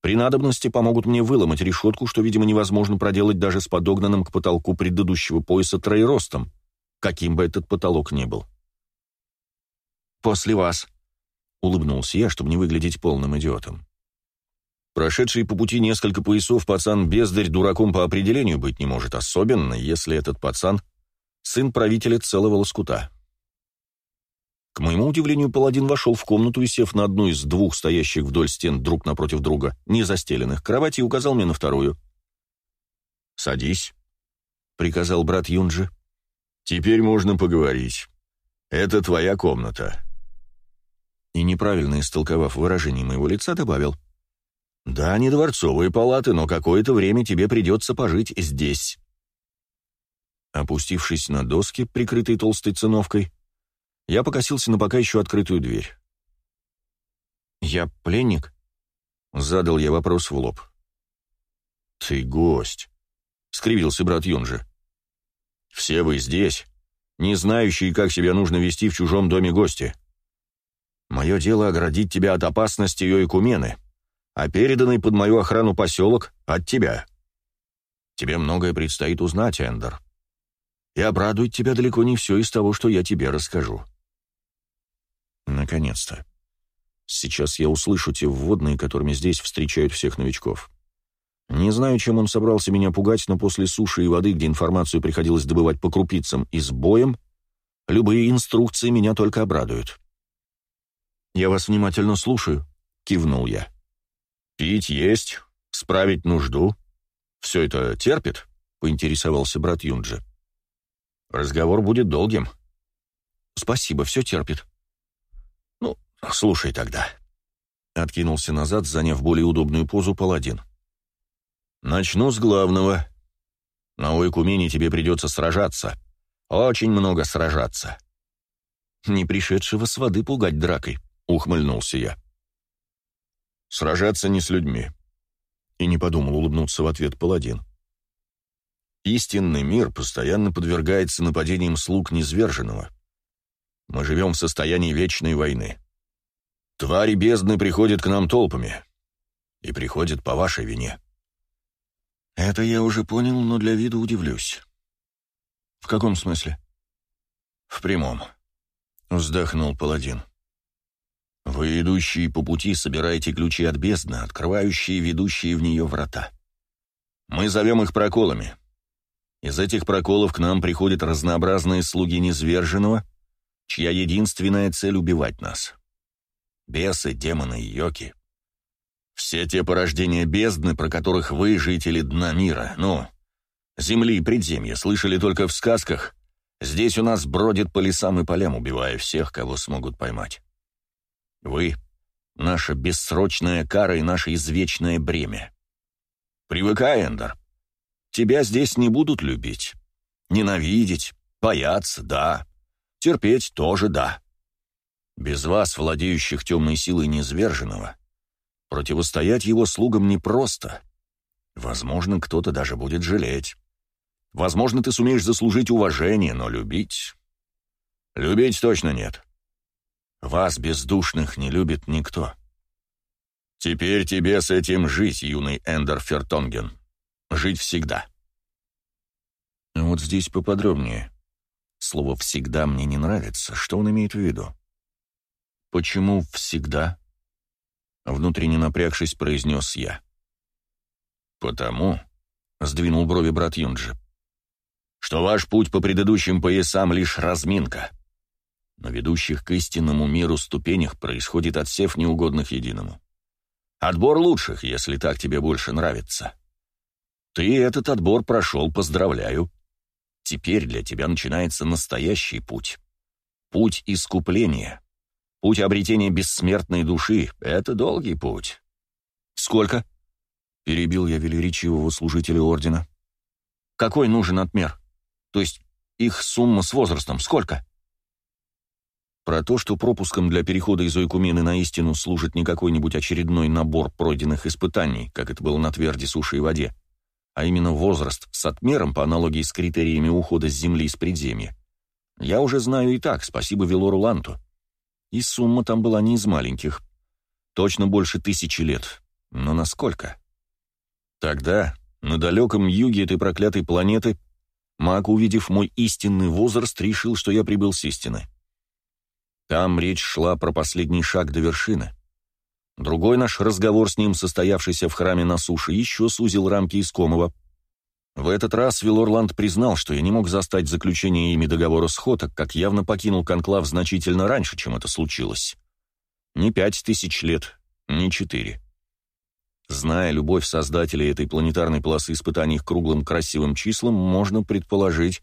S1: при надобности помогут мне выломать решетку, что, видимо, невозможно проделать даже с подогнанным к потолку предыдущего пояса троеростом, каким бы этот потолок ни был. «После вас», — улыбнулся я, чтобы не выглядеть полным идиотом. Прошедший по пути несколько поясов пацан-бездарь дураком по определению быть не может, особенно если этот пацан — сын правителя целого лоскута. К моему удивлению, паладин вошел в комнату и, сев на одну из двух стоящих вдоль стен друг напротив друга, не застеленных кроватей, указал мне на вторую. «Садись», — приказал брат Юнджи. «Теперь можно поговорить. Это твоя комната». И неправильно истолковав выражение моего лица, добавил. «Да, не дворцовые палаты, но какое-то время тебе придется пожить здесь». Опустившись на доски, прикрытые толстой циновкой, я покосился на пока еще открытую дверь. «Я пленник?» — задал я вопрос в лоб. «Ты гость», — скривился брат Юнжи. «Все вы здесь, не знающие, как себя нужно вести в чужом доме гости. Мое дело оградить тебя от опасности ее икумены, а переданный под мою охрану поселок — от тебя. Тебе многое предстоит узнать, Эндер. И обрадует тебя далеко не все из того, что я тебе расскажу». Наконец-то. Сейчас я услышу те вводные, которыми здесь встречают всех новичков. Не знаю, чем он собрался меня пугать, но после суши и воды, где информацию приходилось добывать по крупицам и с боем, любые инструкции меня только обрадуют. «Я вас внимательно слушаю», — кивнул я. «Пить есть, справить нужду. Все это терпит?» — поинтересовался брат Юнджи. «Разговор будет долгим». «Спасибо, все терпит», «Слушай тогда», — откинулся назад, заняв более удобную позу паладин. «Начну с главного. На Ойкумене тебе придется сражаться. Очень много сражаться». «Не пришедшего с воды пугать дракой», — ухмыльнулся я. «Сражаться не с людьми», — и не подумал улыбнуться в ответ паладин. «Истинный мир постоянно подвергается нападениям слуг незверженного. Мы живем в состоянии вечной войны». Твари бездны приходят к нам толпами. И приходят по вашей вине. Это я уже понял, но для вида удивлюсь. В каком смысле? В прямом. Вздохнул паладин. Вы, идущие по пути, собираете ключи от бездны, открывающие ведущие в нее врата. Мы зовем их проколами. Из этих проколов к нам приходят разнообразные слуги Незверженного, чья единственная цель — убивать нас бесы, демоны и йоки. Все те порождения бездны, про которых вы, жители дна мира, ну, земли и предземья, слышали только в сказках, здесь у нас бродит по лесам и полям, убивая всех, кого смогут поймать. Вы — наша бессрочная кара и наше извечное бремя. Привыкай, Эндер. Тебя здесь не будут любить. Ненавидеть, бояться — да. Терпеть — тоже да. Без вас, владеющих темной силой незверженного, противостоять его слугам непросто. Возможно, кто-то даже будет жалеть. Возможно, ты сумеешь заслужить уважение, но любить... Любить точно нет. Вас, бездушных, не любит никто. Теперь тебе с этим жить, юный Эндер Фертонген. Жить всегда. Вот здесь поподробнее. Слово «всегда» мне не нравится. Что он имеет в виду? «Почему всегда?» Внутренне напрягшись, произнес я. «Потому», — сдвинул брови брат Юнджи, «что ваш путь по предыдущим поясам — лишь разминка. На ведущих к истинному миру ступенях происходит отсев неугодных единому. Отбор лучших, если так тебе больше нравится. Ты этот отбор прошел, поздравляю. Теперь для тебя начинается настоящий путь. Путь искупления. Путь обретения бессмертной души — это долгий путь. «Сколько?» — перебил я велеречивого служителя ордена. «Какой нужен отмер? То есть их сумма с возрастом сколько?» Про то, что пропуском для перехода из Ойкумены на истину служит не какой-нибудь очередной набор пройденных испытаний, как это было на тверди, суше и воде, а именно возраст с отмером по аналогии с критериями ухода с Земли из предземья, я уже знаю и так, спасибо Велору Ланту. И сумма там была не из маленьких. Точно больше тысячи лет. Но насколько? Тогда, на далеком юге этой проклятой планеты, маг, увидев мой истинный возраст, решил, что я прибыл с истины. Там речь шла про последний шаг до вершины. Другой наш разговор с ним, состоявшийся в храме на суше, еще сузил рамки искомого — в этот раз Вилорланд признал, что я не мог застать заключение ими договора сходок, как явно покинул конклав значительно раньше, чем это случилось. Не пять тысяч лет, не четыре. Зная любовь создателей этой планетарной полосы испытаний к круглым красивым числам, можно предположить...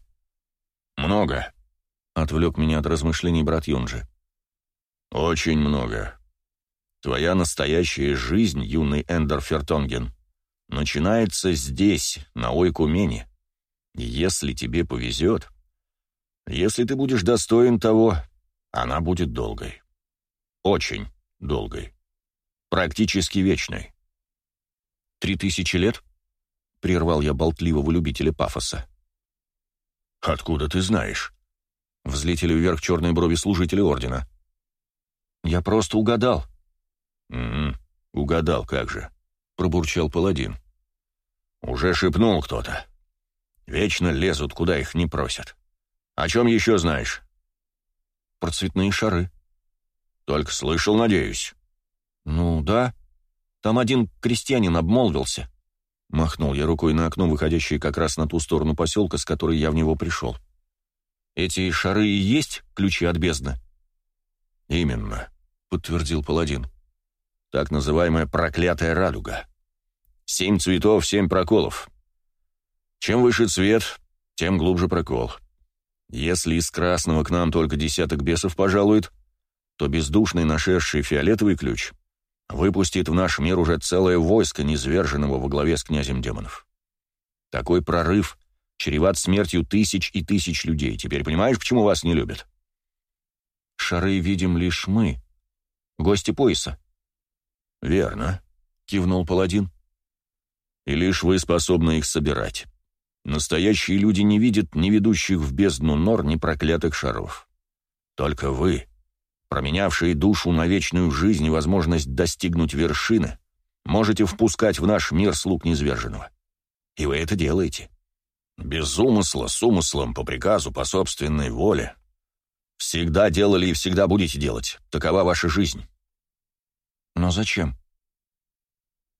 S1: «Много», — отвлек меня от размышлений брат Юнджи. «Очень много. Твоя настоящая жизнь, юный Эндер Фертонген, начинается здесь, на Ойкумене. Если тебе повезет, если ты будешь достоин того, она будет долгой. Очень долгой. Практически вечной. «Три тысячи лет?» — прервал я болтливого любителя пафоса. «Откуда ты знаешь?» — взлетели вверх черные брови служители Ордена. «Я просто угадал». «Угу, угадал, как же. — пробурчал паладин. «Уже шепнул кто-то. Вечно лезут, куда их не просят. О чем еще знаешь?» «Про цветные шары». «Только слышал, надеюсь». «Ну да. Там один крестьянин обмолвился». Махнул я рукой на окно, выходящее как раз на ту сторону поселка, с которой я в него пришел. «Эти шары и есть ключи от бездны?» «Именно», — подтвердил паладин так называемая проклятая радуга. Семь цветов, семь проколов. Чем выше цвет, тем глубже прокол. Если из красного к нам только десяток бесов пожалует, то бездушный нашедший фиолетовый ключ выпустит в наш мир уже целое войско низверженного во главе с князем демонов. Такой прорыв чреват смертью тысяч и тысяч людей. Теперь понимаешь, почему вас не любят? Шары видим лишь мы, гости пояса, «Верно», — кивнул паладин. «И лишь вы способны их собирать. Настоящие люди не видят ни ведущих в бездну нор, ни проклятых шаров. Только вы, променявшие душу на вечную жизнь и возможность достигнуть вершины, можете впускать в наш мир слуг незверженного. И вы это делаете. Без умысла, с умыслом, по приказу, по собственной воле. Всегда делали и всегда будете делать. Такова ваша жизнь». Но зачем?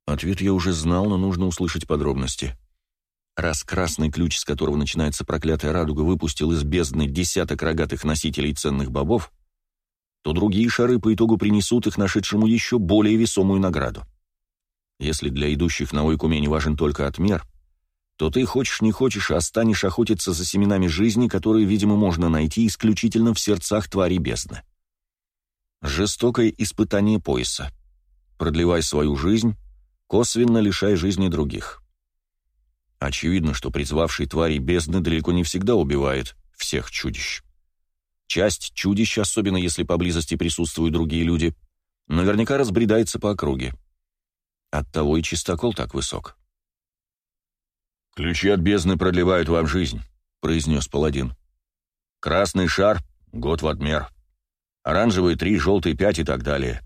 S1: Ответ я уже знал, но нужно услышать подробности. Раз красный ключ, с которого начинается проклятая радуга, выпустил из бездны десяток рогатых носителей ценных бобов, то другие шары по итогу принесут их нашедшему еще более весомую награду. Если для идущих на Ойкумене важен только отмер, то ты, хочешь не хочешь, а охотиться за семенами жизни, которые, видимо, можно найти исключительно в сердцах твари бездны. Жестокое испытание пояса — продлевай свою жизнь, косвенно лишай жизни других. Очевидно, что призвавший твари бездны далеко не всегда убивает всех чудищ. Часть чудищ, особенно если поблизости присутствуют другие люди, наверняка разбредается по округе. Оттого и чистокол так высок. «Ключи от бездны продлевают вам жизнь», — произнес паладин. «Красный шар — год в отмер. Оранжевый — три, желтый — пять и так далее.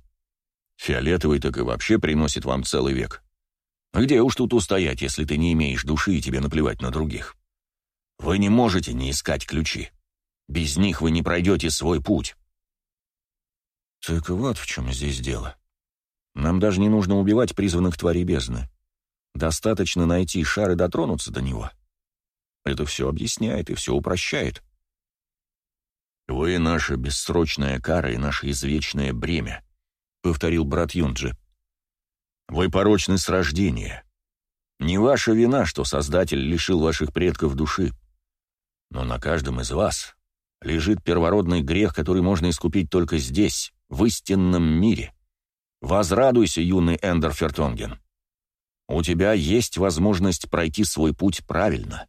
S1: Фиолетовый так и вообще приносит вам целый век. Где уж тут устоять, если ты не имеешь души и тебе наплевать на других? Вы не можете не искать ключи. Без них вы не пройдете свой путь. Так вот в чем здесь дело. Нам даже не нужно убивать призванных тварей бездны. Достаточно найти шар и дотронуться до него. Это все объясняет и все упрощает. Вы — наша бессрочная кара и наше извечное бремя, — повторил брат Юнджи. «Вы порочны с рождения. Не ваша вина, что Создатель лишил ваших предков души. Но на каждом из вас лежит первородный грех, который можно искупить только здесь, в истинном мире. Возрадуйся, юный Эндер Фертонген. У тебя есть возможность пройти свой путь правильно».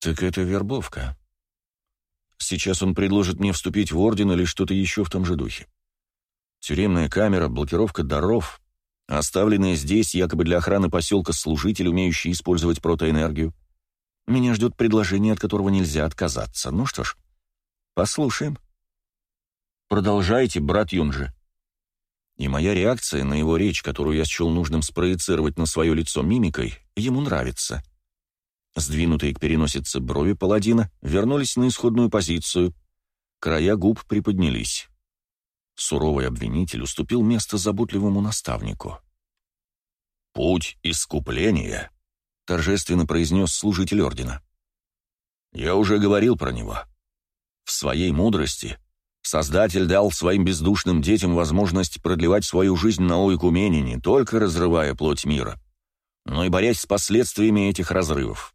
S1: «Так это вербовка», Сейчас он предложит мне вступить в орден или что-то еще в том же духе. Тюремная камера, блокировка даров, оставленные здесь якобы для охраны поселка служитель, умеющий использовать протоэнергию. Меня ждет предложение, от которого нельзя отказаться. Ну что ж, послушаем. Продолжайте, брат Юнджи. И моя реакция на его речь, которую я счел нужным спроецировать на свое лицо мимикой, ему нравится. Сдвинутые к переносице брови паладина вернулись на исходную позицию. Края губ приподнялись суровый обвинитель уступил место заботливому наставнику. «Путь искупления», — торжественно произнес служитель ордена. «Я уже говорил про него. В своей мудрости Создатель дал своим бездушным детям возможность продлевать свою жизнь на Ойкумене, не только разрывая плоть мира, но и борясь с последствиями этих разрывов.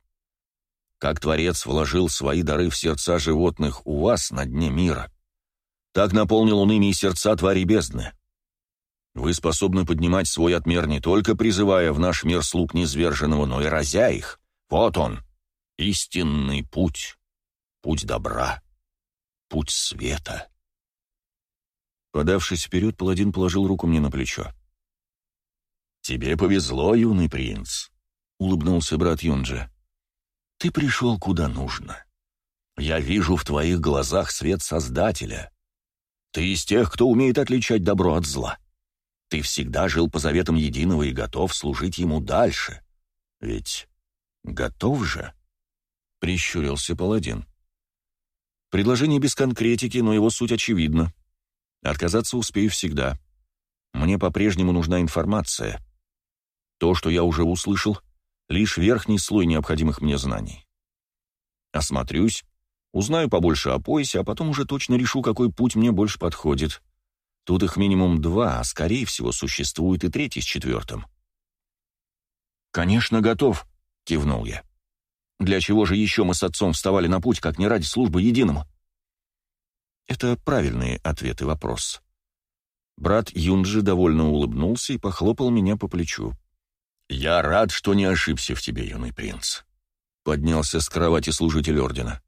S1: Как Творец вложил свои дары в сердца животных у вас на дне мира — так наполнил он ими сердца твари бездны. Вы способны поднимать свой отмер не только призывая в наш мир слуг низверженного, но и разя их. Вот он, истинный путь, путь добра, путь света. Подавшись вперед, паладин положил руку мне на плечо. «Тебе повезло, юный принц», — улыбнулся брат Юнджи. «Ты пришел куда нужно. Я вижу в твоих глазах свет Создателя. Ты из тех, кто умеет отличать добро от зла. Ты всегда жил по заветам единого и готов служить ему дальше. Ведь готов же?» — прищурился паладин. «Предложение без конкретики, но его суть очевидна. Отказаться успею всегда. Мне по-прежнему нужна информация. То, что я уже услышал, — лишь верхний слой необходимых мне знаний. Осмотрюсь, Узнаю побольше о поясе, а потом уже точно решу, какой путь мне больше подходит. Тут их минимум два, а скорее всего существует и третий с четвертым. «Конечно, готов», — кивнул я. «Для чего же еще мы с отцом вставали на путь, как не ради службы единому?» Это правильные ответы вопрос. Брат Юнджи довольно улыбнулся и похлопал меня по плечу. «Я рад, что не ошибся в тебе, юный принц», — поднялся с кровати служитель ордена.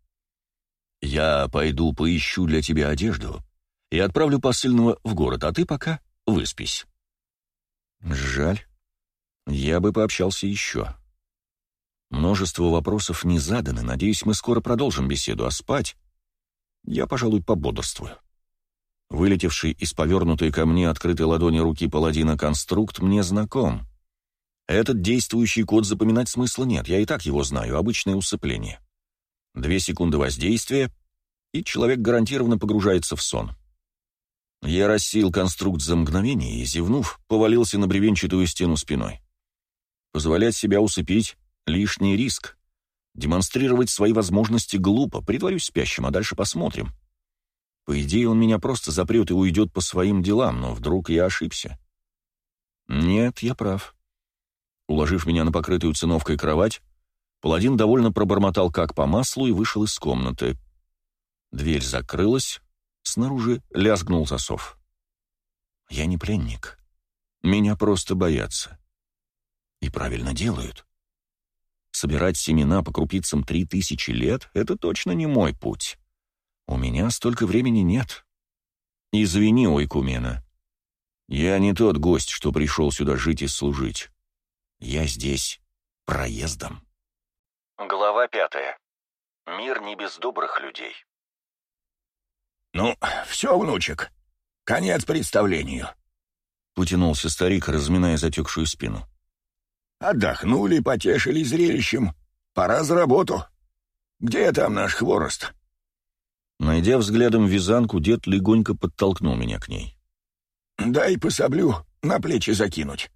S1: «Я пойду поищу для тебя одежду и отправлю посыльного в город, а ты пока выспись». «Жаль. Я бы пообщался еще». Множество вопросов не заданы, надеюсь, мы скоро продолжим беседу, а спать я, пожалуй, пободрствую. Вылетевший из повернутой ко мне открытой ладони руки паладина конструкт мне знаком. Этот действующий код запоминать смысла нет, я и так его знаю, обычное усыпление. Две секунды воздействия, и человек гарантированно погружается в сон. Я рассеял конструкт за мгновение и, зевнув, повалился на бревенчатую стену спиной. Позволять себя усыпить — лишний риск. Демонстрировать свои возможности глупо, притворюсь спящим, а дальше посмотрим. По идее, он меня просто запрет и уйдет по своим делам, но вдруг я ошибся. Нет, я прав. Уложив меня на покрытую циновкой кровать, Паладин довольно пробормотал как по маслу и вышел из комнаты. Дверь закрылась, снаружи лязгнул засов. «Я не пленник. Меня просто боятся. И правильно делают. Собирать семена по крупицам три тысячи лет — это точно не мой путь. У меня столько времени нет. Извини, Ойкумена. Я не тот гость, что пришел сюда жить и служить. Я здесь проездом». Глава пятая. Мир не без добрых людей.
S2: «Ну, все, внучек, конец представлению»,
S1: — потянулся старик, разминая затекшую спину. «Отдохнули,
S2: потешили зрелищем.
S1: Пора за работу. Где там наш хворост?» Найдя взглядом вязанку, дед легонько подтолкнул меня к ней.
S2: «Дай пособлю на
S1: плечи закинуть».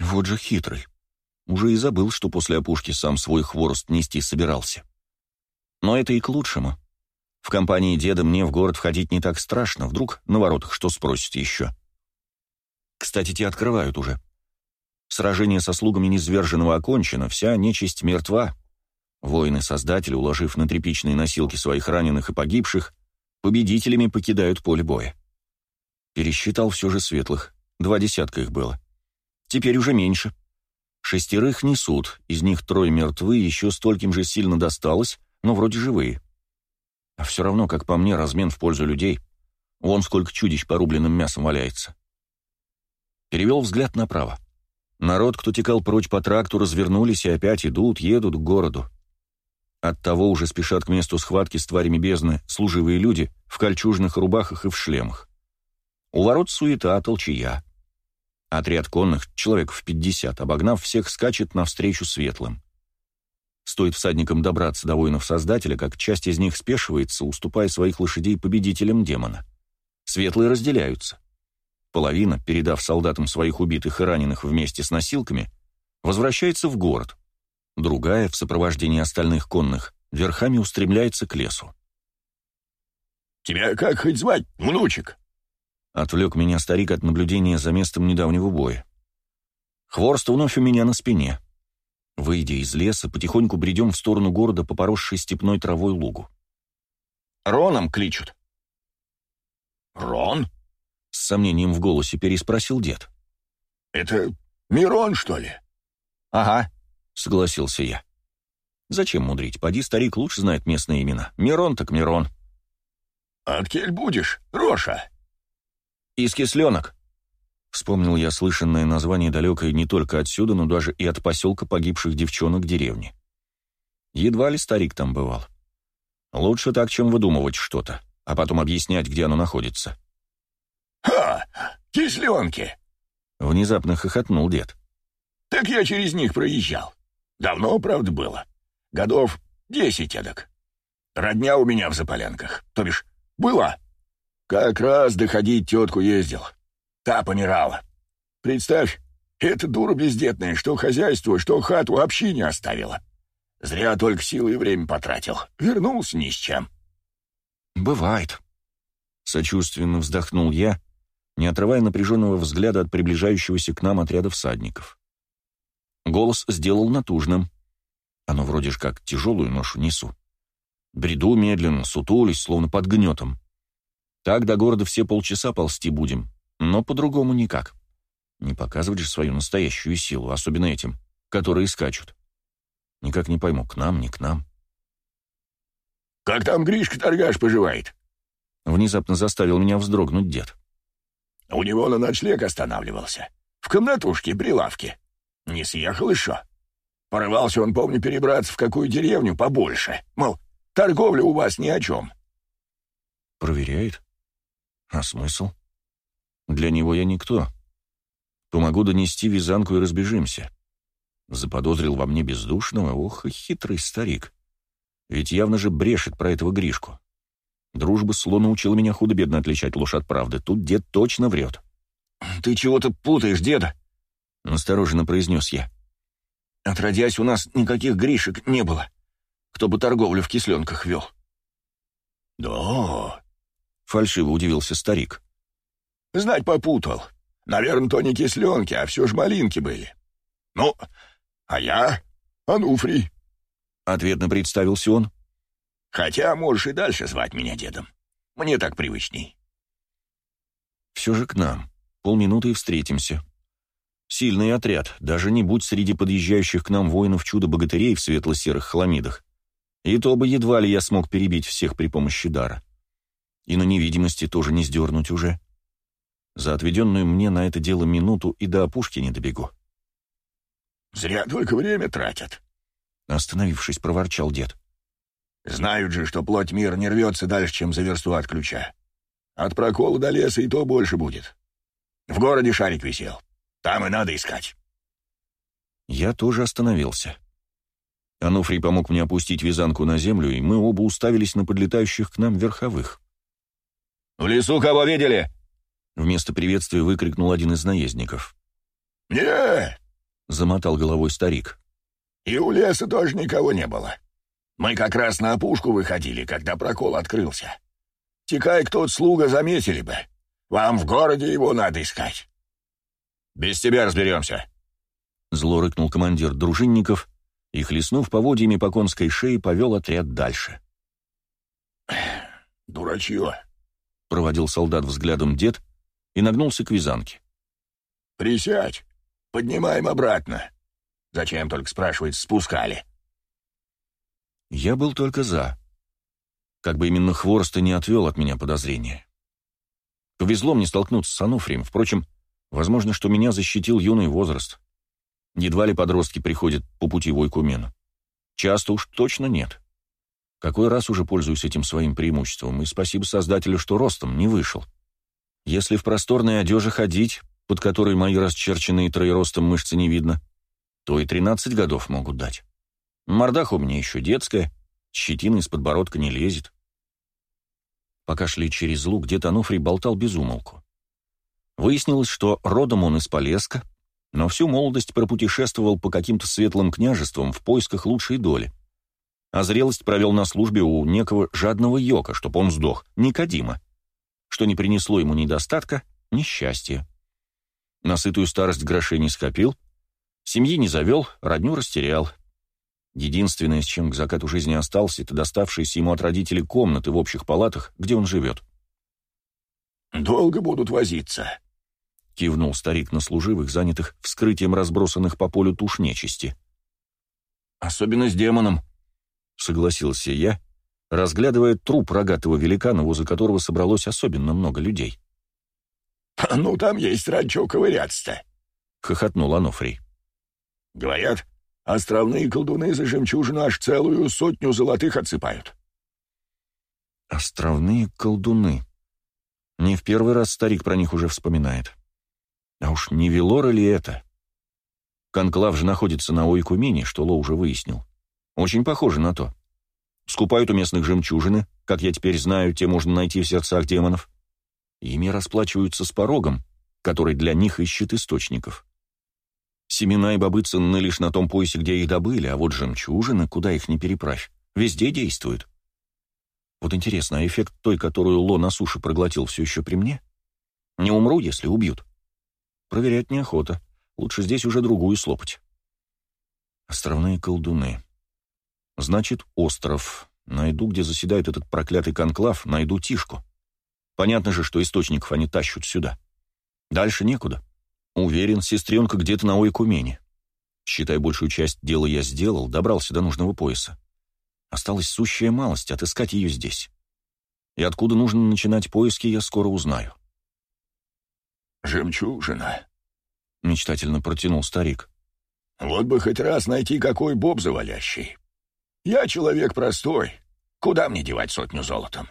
S1: «Вот же хитрый», уже и забыл, что после опушки сам свой хворост нести собирался. Но это и к лучшему. В компании деда мне в город входить не так страшно, вдруг на воротах что спросите еще. Кстати, те открывают уже. Сражение со слугами низверженного окончено, вся нечисть мертва. Воины-создатели, уложив на тряпичные носилки своих раненых и погибших, победителями покидают поле боя. Пересчитал все же светлых, два десятка их было. Теперь уже меньше. Шестерых несут, из них трое мертвы, еще стольким же сильно досталось, но вроде живые. А все равно, как по мне, размен в пользу людей. Вон сколько чудищ порубленным мясом валяется. Перевел взгляд направо. Народ, кто текал прочь по тракту, развернулись и опять идут, едут к городу. Оттого уже спешат к месту схватки с тварями бездны служивые люди в кольчужных рубахах и в шлемах. У ворот суета, толчья. Отряд конных, человек в 50, обогнав всех, скачет навстречу светлым. Стоит всадникам добраться до воинов-создателя, как часть из них спешивается, уступая своих лошадей победителям демона. Светлые разделяются. Половина, передав солдатам своих убитых и раненых вместе с носилками, возвращается в город. Другая, в сопровождении остальных конных, верхами устремляется к лесу. «Тебя как хоть звать, внучек?» Отвлек меня старик от наблюдения за местом недавнего боя. Хвост вновь у меня на спине. Выйдя из леса, потихоньку бредем в сторону города по поросшей степной травой лугу. «Роном кличут». «Рон?» — с сомнением в голосе переспросил дед. «Это Мирон, что ли?» «Ага», — согласился я. «Зачем мудрить? Поди, старик лучше знает местные имена. Мирон так Мирон». «Откель будешь, Роша?» из кисленок», — вспомнил я слышанное название далекое не только отсюда, но даже и от поселка погибших девчонок деревни. Едва ли старик там бывал. Лучше так, чем выдумывать что-то, а потом объяснять, где оно находится. «Ха! Кисленки!» — внезапно хохотнул дед. «Так я через них проезжал. Давно, правда, было. Годов десять эдак. Родня у меня в Заполянках,
S2: то бишь была, как раз доходить тетку ездил. Та помирала. Представь, эта дура бездетная, что хозяйство, что хату вообще не оставила.
S1: Зря только силы и время потратил. Вернулся ни с чем. Бывает. Сочувственно вздохнул я, не отрывая напряженного взгляда от приближающегося к нам отряда всадников. Голос сделал натужным. Оно вроде ж как тяжелую ношу несу. Бреду медленно, сутулись, словно под гнетом. Так до города все полчаса ползти будем, но по-другому никак. Не показывать же свою настоящую силу, особенно этим, которые скачут. Никак не пойму, к нам, не к нам.
S2: «Как там Гришка-торгаш поживает?»
S1: Внезапно заставил меня вздрогнуть дед. «У него на ночлег останавливался. В комнатушке, при лавке. Не съехал еще. Порывался он, помню,
S2: перебраться в какую деревню побольше. Мол, торговля у вас ни о чем».
S1: «Проверяет?» А смысл? Для него я никто. Помогу донести вязанку и разбежимся. Заподозрил во мне бездушного, ох, хитрый старик. Ведь явно же брешет про этого Гришку. Дружба слона учила меня худо-бедно отличать ложь от правды. Тут дед точно врет. «Ты чего-то путаешь, деда!» — настороженно произнес я. «Отродясь, у нас никаких Гришек не было. Кто бы торговлю в кисленках вел». «Да, — фальшиво удивился старик. «Знать попутал.
S2: Наверное, то не кисленки, а все ж малинки были. Ну, а я
S1: Ануфрий», — ответно представился он. «Хотя можешь и дальше звать меня дедом. Мне так привычней». «Все же к нам. Полминуты и встретимся», Сильный отряд, даже не будь среди подъезжающих к нам воинов чудо-богатырей в светло-серых хламидах. И то бы едва ли я смог перебить всех при помощи дара. И на невидимости тоже не сдернуть уже. За отведенную мне на это дело минуту и до опушки не добегу. «Зря только время тратят», — остановившись, проворчал дед. «Знают же, что плоть мир не рвется дальше, чем
S2: за версту от ключа. От прокола до леса и то больше будет. В городе шарик
S1: висел. Там и надо искать». Я тоже остановился. Ануфрий помог мне опустить вязанку на землю, и мы оба уставились на подлетающих к нам верховых. «В лесу кого видели?» Вместо приветствия выкрикнул один из наездников. «Не!» — замотал головой старик.
S2: «И у леса тоже никого не было. Мы как раз на опушку выходили, когда прокол открылся. Текай кто-то слуга, заметили бы. Вам в городе его надо искать».
S1: «Без тебя разберемся!» Зло рыкнул командир дружинников и, хлестнув поводьями по конской шее, повел отряд дальше. «Дурачье!» — проводил солдат взглядом дед и нагнулся к вязанке. «Присядь, поднимаем обратно. Зачем только спрашивать, спускали?» Я был только за. Как бы именно хворост и не отвел от меня подозрения. Повезло мне столкнуться с Ануфрием, впрочем, возможно, что меня защитил юный возраст. Едва ли подростки приходят по пути войкумена Часто уж точно нет. — какой раз уже пользуюсь этим своим преимуществом, и спасибо Создателю, что ростом не вышел. Если в просторной одежде ходить, под которой мои расчерченные троеростом мышцы не видно, то и 13 годов могут дать. Мордах у меня еще детская, щетина из подбородка не лезет. Пока шли через луг, дед Ануфрий болтал безумолку. Выяснилось, что родом он из Полеска, но всю молодость пропутешествовал по каким-то светлым княжествам в поисках лучшей доли а зрелость провел на службе у некого жадного йока, чтоб он сдох, Никодима, что не принесло ему ни достатка, ни счастья. Насытую старость грошей не скопил, семьи не завел, родню растерял. Единственное, с чем к закату жизни остался, это доставшиеся ему от родителей комнаты в общих палатах, где он живет. «Долго будут возиться», — кивнул старик на служивых, занятых вскрытием разбросанных по полю туш нечисти. «Особенно с демоном», — согласился я, разглядывая труп рогатого великана, возле которого собралось особенно много людей. ну, там есть ради чего ковыряться-то!» — хохотнул Анофрий. «Говорят, островные колдуны
S2: за жемчужину аж целую сотню золотых отсыпают».
S1: «Островные колдуны...» Не в первый раз старик про них уже вспоминает. А уж не Велора ли это? Конклав же находится на Ойкумене, что Ло уже выяснил. Очень похоже на то. Скупают у местных жемчужины, как я теперь знаю, те можно найти в сердцах демонов. Ими расплачиваются с порогом, который для них ищет источников. Семена и бобы ценны лишь на том поясе, где их добыли, а вот жемчужины, куда их не переправь, везде действуют. Вот интересно, а эффект той, которую Ло на суше проглотил, все еще при мне? Не умру, если убьют. Проверять неохота. Лучше здесь уже другую слопать. Островные колдуны. Значит, остров. Найду, где заседает этот проклятый конклав, найду Тишку. Понятно же, что источников они тащут сюда. Дальше некуда. Уверен, сестренка где-то на Ойкумене. Считай, большую часть дела я сделал, добрался до нужного пояса. Осталась сущая малость — отыскать ее здесь. И откуда нужно начинать поиски, я скоро узнаю. «Жемчужина», — мечтательно протянул старик. «Вот бы хоть
S2: раз найти какой боб завалящий. Я человек простой. Куда мне девать сотню золотом?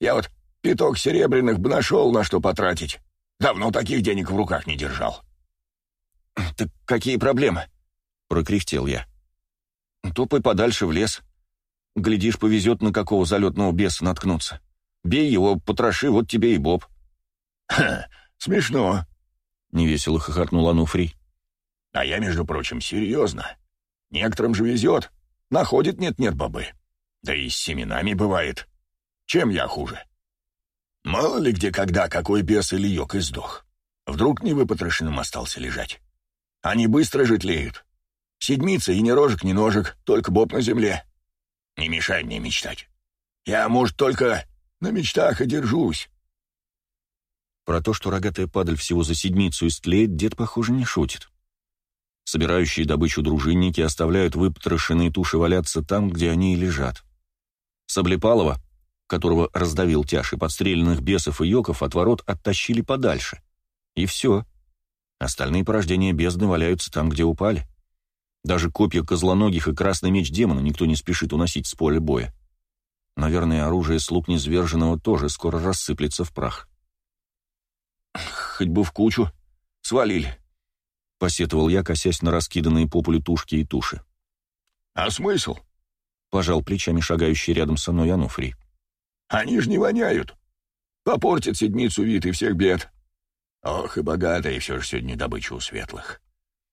S2: Я вот пяток серебряных бы нашел, на что потратить. Давно таких денег в руках не держал.
S1: «Так какие проблемы?» — прокряхтел я. «Топай подальше в лес. Глядишь, повезет, на какого залетного беса наткнуться. Бей его, потроши, вот тебе и боб». «Ха, смешно», — невесело хохотнул Ануфрий. «А я, между прочим, серьезно. Некоторым же везет,
S2: Находит нет-нет бобы. Да и с семенами бывает. Чем я хуже? Мало ли где когда какой бес или йог издох. Вдруг невыпотрошенным остался лежать. Они быстро же тлеют. Седмица и ни рожек, ни ножек, только боб на земле. Не мешай мне мечтать. Я, может, только на мечтах
S1: и держусь. Про то, что рогатая падаль всего за седмицу истлеет, дед, похоже, не шутит. Собирающие добычу дружинники оставляют выпотрошенные туши валяться там, где они и лежат. Саблепалова, которого раздавил тяж и подстреленных бесов и йоков, от ворот оттащили подальше. И все. Остальные порождения бездны валяются там, где упали. Даже копья козлоногих и красный меч демона никто не спешит уносить с поля боя. Наверное, оружие слуг незверженного тоже скоро рассыплется в прах. «Хоть бы в кучу свалили», — посетовал я, косясь на раскиданные по полю тушки и туши. «А смысл?» — пожал плечами шагающий рядом со мной Ануфрий. «Они ж не воняют. Попортят седмицу вид и всех бед. Ох, и богатая все же сегодня
S2: добыча у светлых.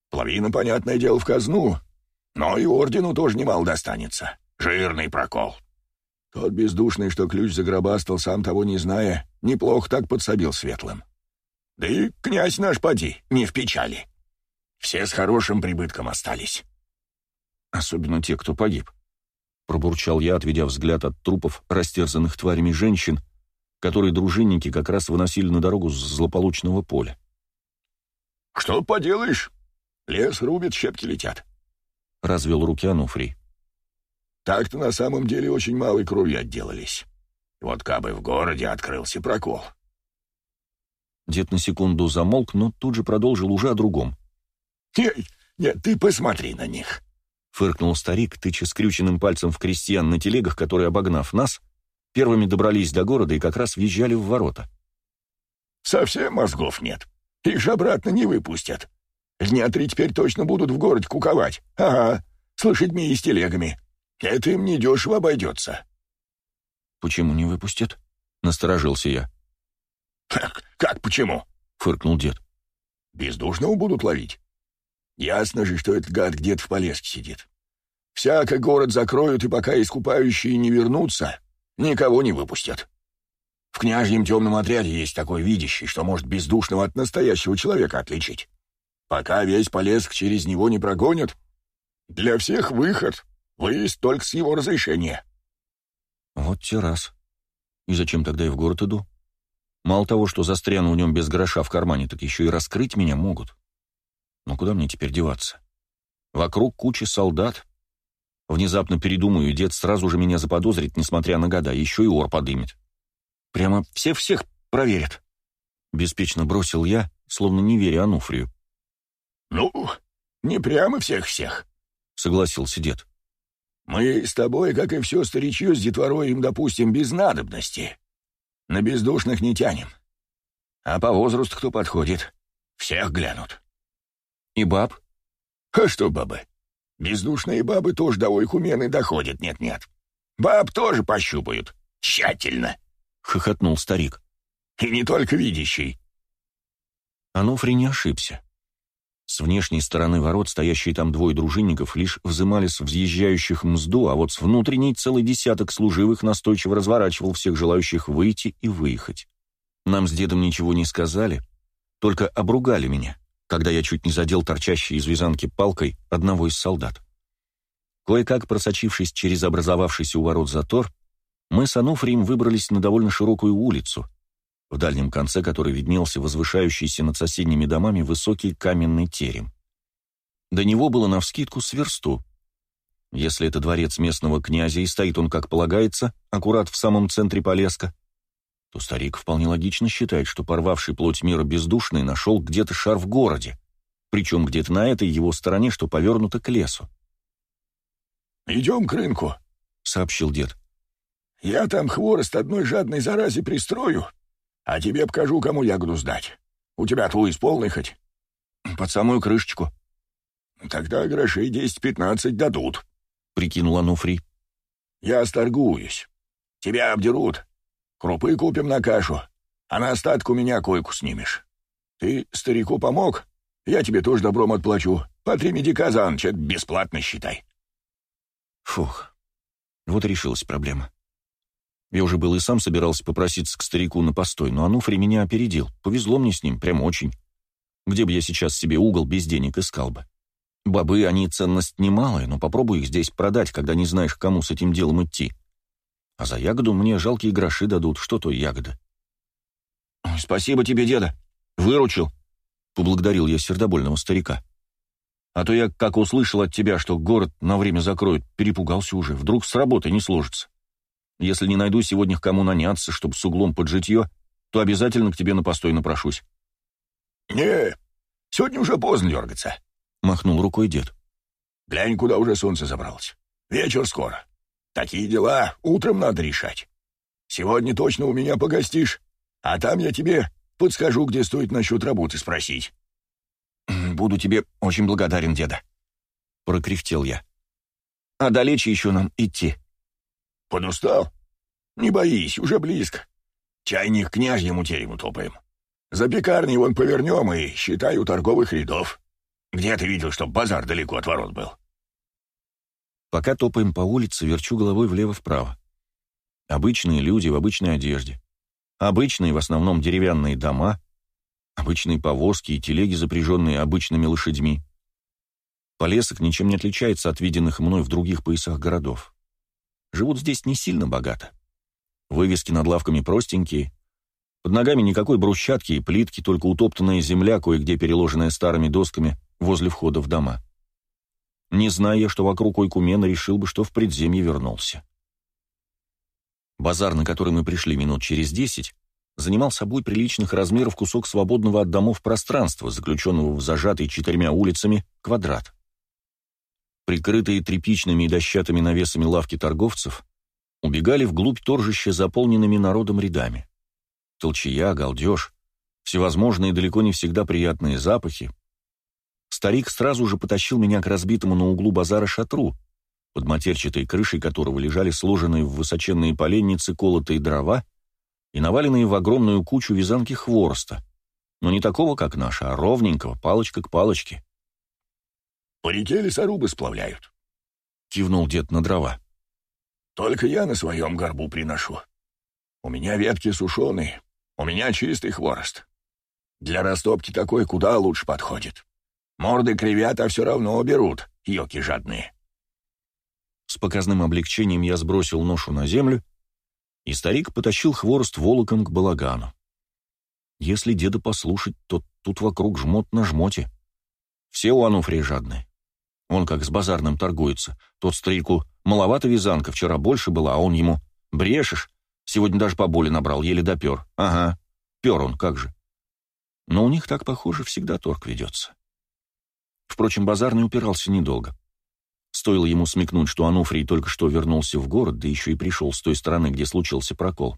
S2: Половина, понятное дело, в казну, но и ордену тоже немало достанется. Жирный прокол. Тот бездушный, что ключ загробастал, сам того не зная, неплохо так подсобил светлым. Да и князь наш поди, не в печали». Все с хорошим прибытком остались.
S1: Особенно те, кто погиб. Пробурчал я, отведя взгляд от трупов, растерзанных тварями женщин, которые дружинники как раз выносили на дорогу с злополучного поля. «Что поделаешь? Лес рубит, щепки летят», — развел руки Ануфрий.
S2: «Так-то на самом деле очень малой кровью отделались. Вот кабы в городе
S1: открылся прокол». Дед на секунду замолк, но тут же продолжил уже о другом. «Нет, нет, ты посмотри на них!» — фыркнул старик, тыча скрюченным пальцем в крестьян на телегах, которые, обогнав нас, первыми добрались до города и как раз въезжали в ворота. «Совсем мозгов нет. Их же обратно не
S2: выпустят. Дня три теперь точно будут в город куковать. Ага, с лошадьми и с телегами. Это им недешево обойдется».
S1: «Почему не выпустят?» — насторожился я.
S2: «Как, как почему?»
S1: — фыркнул дед.
S2: «Бездушного будут ловить. Ясно же, что этот гад где-то в Полеске сидит. Всяко город закроют, и пока искупающие не вернутся, никого не выпустят. В княжьем темном отряде есть такой видящий, что может бездушного от настоящего человека отличить. Пока весь Полеск через него не прогонят, для всех выход, выезд только с его разрешения.
S1: Вот те раз. И зачем тогда я в город иду? Мало того, что застряну в нем без гроша в кармане, так еще и раскрыть меня могут. Но куда мне теперь деваться? Вокруг куча солдат. Внезапно передумаю, дед сразу же меня заподозрит, несмотря на года, еще и ор подымет. Прямо все всех проверят. Беспечно бросил я, словно не веря Ануфрию. «Ну, не прямо всех-всех», — согласился дед.
S2: «Мы с тобой, как и все старичье, с детворой им, допустим, без надобности. На бездушных не тянем. А по возрасту кто подходит, всех глянут. «И баб?» «А что бабы? Бездушные бабы тоже до ойкумены доходят, нет-нет. Баб тоже пощупают. Тщательно!» —
S1: хохотнул старик.
S2: «И не только видящий».
S1: Анофри не ошибся. С внешней стороны ворот стоящие там двое дружинников лишь взымали с взъезжающих мзду, а вот с внутренней целый десяток служивых настойчиво разворачивал всех желающих выйти и выехать. Нам с дедом ничего не сказали, только обругали меня когда я чуть не задел торчащей из вязанки палкой одного из солдат. Кое-как просочившись через образовавшийся у ворот затор, мы с Ануфрием выбрались на довольно широкую улицу, в дальнем конце которой виднелся возвышающийся над соседними домами высокий каменный терем. До него было навскидку сверсту. Если это дворец местного князя, и стоит он, как полагается, аккурат в самом центре Полеска, то старик вполне логично считает, что порвавший плоть мира бездушный нашел где-то шар в городе, причем где-то на этой его стороне, что повернуто к лесу. «Идем к рынку», — сообщил дед.
S2: «Я там хворост одной жадной заразе пристрою, а тебе покажу, кому ягоду сдать. У тебя твой полный хоть?» «Под самую крышечку». «Тогда грошей десять-пятнадцать дадут», — прикинул Ануфри. «Я сторгуюсь. Тебя обдерут, Крупы купим на кашу, а на остатку меня койку снимешь. Ты старику помог? Я тебе тоже добром отплачу. По три медика за ночь, это бесплатно, считай».
S1: Фух, вот и решилась проблема. Я уже был и сам собирался попроситься к старику на постой, но Ануфри меня опередил. Повезло мне с ним, прям очень. Где бы я сейчас себе угол без денег искал бы? Бобы, они ценность немалая, но попробуй их здесь продать, когда не знаешь, кому с этим делом идти. А за ягоду мне жалкие гроши дадут, что то ягода. «Спасибо тебе, деда! Выручил!» — поблагодарил я сердобольного старика. «А то я, как услышал от тебя, что город на время закроют, перепугался уже. Вдруг с работы не сложится. Если не найду сегодня к кому наняться, чтобы с углом под житье, то обязательно к тебе на постой напрошусь».
S2: «Не, сегодня уже поздно дергаться»,
S1: — махнул рукой дед. «Глянь, куда уже солнце забралось.
S2: Вечер скоро. Такие дела утром надо решать. Сегодня точно у меня погостишь, а там я тебе подскажу, где стоит насчет работы спросить».
S1: «Буду тебе очень благодарен, деда», — прокряхтел я. «А далече еще нам идти?» «Подустал? Не боись, уже близко.
S2: Чайник княжьему терему топаем. За пекарней вон повернем и считаю торговых рядов. Где ты видел, чтоб базар далеко от ворот был?»
S1: Пока топаем по улице, верчу головой влево-вправо. Обычные люди в обычной одежде. Обычные, в основном, деревянные дома. Обычные повозки и телеги, запряженные обычными лошадьми. Полесок ничем не отличается от виденных мной в других поясах городов. Живут здесь не сильно богато. Вывески над лавками простенькие. Под ногами никакой брусчатки и плитки, только утоптанная земля, кое-где переложенная старыми досками возле входа в дома. Не зная, что вокруг Ойкумена, решил бы, что в предземье вернулся. Базар, на который мы пришли минут через десять, занимал собой приличных размеров кусок свободного от домов пространства, заключенного в зажатый четырьмя улицами квадрат. Прикрытые тряпичными и дощатыми навесами лавки торговцев убегали вглубь торжища заполненными народом рядами. Толчая, галдеж, всевозможные далеко не всегда приятные запахи, старик сразу же потащил меня к разбитому на углу базара шатру, под матерчатой крышей которого лежали сложенные в высоченные поленницы колотые дрова и наваленные в огромную кучу вязанки хвороста, но не такого, как наша, а ровненького, палочка к палочке. «По реке лесорубы сплавляют», — кивнул дед на дрова. «Только я на своем горбу приношу. У меня ветки
S2: сушеные, у меня чистый хворост. Для растопки такой куда лучше подходит». Морды кривят, а все равно уберут,
S1: йоки жадные. С показным облегчением я сбросил ношу на землю, и старик потащил хворост волоком к балагану. Если деда послушать, то тут вокруг жмот на жмоте. Все у Ануфрии жадные. Он как с базарным торгуется. Тот старику маловато вязанка, вчера больше была, а он ему «брешешь». Сегодня даже по боли набрал, еле допер. Ага, пер он, как же. Но у них так, похоже, всегда торг ведется. Впрочем, базарный упирался недолго. Стоило ему смекнуть, что Ануфрий только что вернулся в город, да еще и пришел с той стороны, где случился прокол.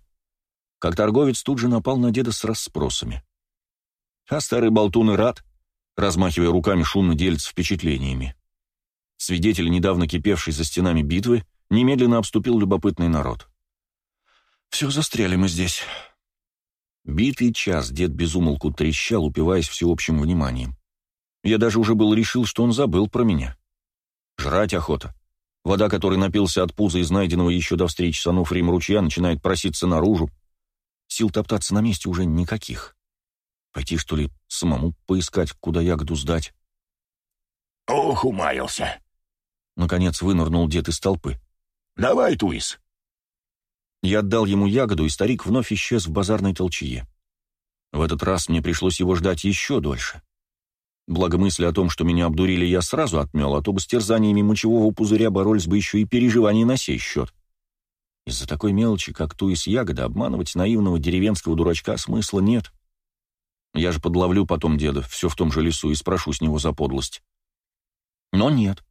S1: Как торговец тут же напал на деда с расспросами. А старый болтун и рад, размахивая руками, шумно делится впечатлениями. Свидетель, недавно кипевший за стенами битвы, немедленно обступил любопытный народ. «Все, застряли мы здесь». Битый час дед безумолку трещал, упиваясь всеобщим вниманием. Я даже уже был решил, что он забыл про меня. Жрать охота. Вода, которой напился от пуза из найденного еще до встречи с Ануфрием ручья, начинает проситься наружу. Сил топтаться на месте уже никаких. Пойти, что ли, самому поискать, куда ягоду сдать? «Ох, умаялся!» Наконец вынырнул дед из толпы. «Давай, Туис!» Я отдал ему ягоду, и старик вновь исчез в базарной толчье. В этот раз мне пришлось его ждать еще дольше. Благо мысль о том, что меня обдурили, я сразу отмел, а то бы с терзаниями мочевого пузыря боролись бы еще и переживания на сей счет. Из-за такой мелочи, как ту из ягоды, обманывать наивного деревенского дурачка смысла нет. Я же подловлю потом деда, все в том же лесу, и спрошу с него за подлость. Но нет,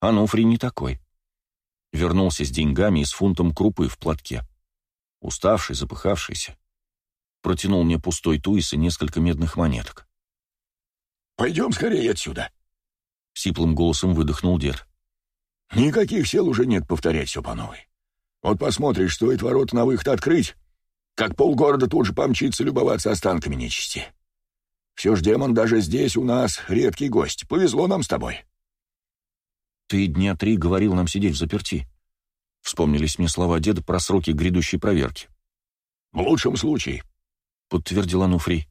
S1: Ануфрий не такой. Вернулся с деньгами и с фунтом крупы в платке. Уставший, запыхавшийся. Протянул мне пустой туис и несколько медных монеток. Пойдем скорее отсюда!» Сиплым голосом выдохнул дед.
S2: «Никаких сил уже нет повторять все по новой. Вот посмотришь, стоит ворота на выход открыть, как полгорода тут же помчится любоваться останками нечисти. Все ж демон даже здесь у нас редкий гость. Повезло нам с тобой».
S1: «Ты дня три говорил нам сидеть в заперти», — вспомнились мне слова деда про сроки грядущей проверки. «В лучшем случае», — подтвердил Ануфрий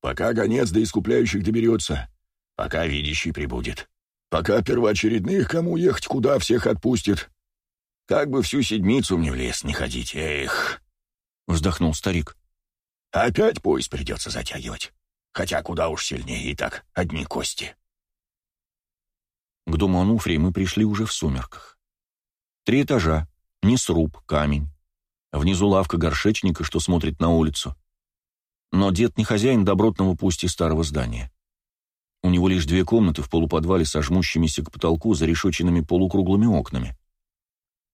S1: пока гонец до искупляющих доберется,
S2: пока видящий прибудет, пока первоочередных, кому ехать куда, всех отпустит. Как бы всю седмицу мне в лес не ходить, эх!» — вздохнул старик. «Опять поезд придется затягивать, хотя куда уж сильнее и так одни
S1: кости». К дому Ануфрии мы пришли уже в сумерках. Три этажа, не сруб, камень. Внизу лавка горшечника, что смотрит на улицу но дед не хозяин добротного пусть и старого здания. У него лишь две комнаты в полуподвале со жмущимися к потолку за зарешоченными полукруглыми окнами.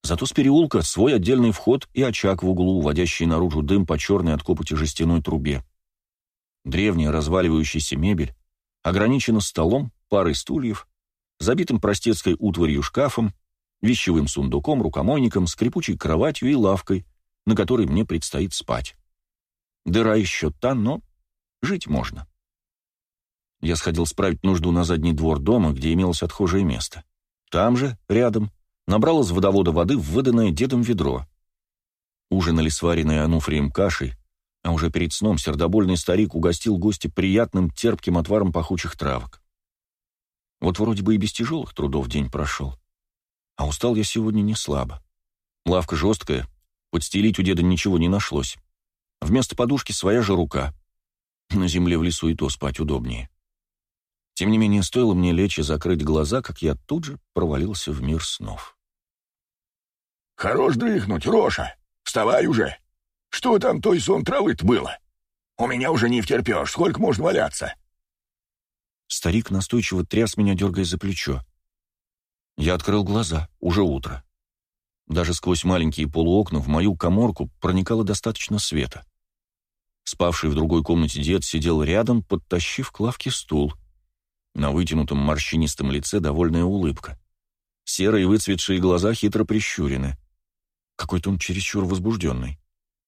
S1: Зато с переулка свой отдельный вход и очаг в углу, уводящий наружу дым по черной от копоти жестяной трубе. Древняя разваливающаяся мебель ограничена столом, парой стульев, забитым простецкой утварью шкафом, вещевым сундуком, рукомойником, скрипучей кроватью и лавкой, на которой мне предстоит спать. Дыра еще та, но жить можно. Я сходил справить нужду на задний двор дома, где имелось отхожее место. Там же, рядом, набрал из водовода воды в выданное дедом ведро. Ужинали сваренные ануфрием кашей, а уже перед сном сердобольный старик угостил гостя приятным терпким отваром пахучих травок. Вот вроде бы и без тяжелых трудов день прошел. А устал я сегодня не слабо. Лавка жесткая, подстелить у деда ничего не нашлось. Вместо подушки своя же рука. На земле в лесу и то спать удобнее. Тем не менее, стоило мне лечь и закрыть глаза, как я тут же провалился в мир снов. «Хорош дрыхнуть, Роша! Вставай уже!
S2: Что там той сон травы было? У меня уже не втерпешь, сколько можно валяться?»
S1: Старик настойчиво тряс меня, дергая за плечо. Я открыл глаза, уже утро. Даже сквозь маленькие полуокна в мою коморку проникало достаточно света. Спавший в другой комнате дед сидел рядом, подтащив к лавке стул. На вытянутом морщинистом лице довольная улыбка. Серые выцветшие глаза хитро прищурены. Какой-то он чересчур возбужденный.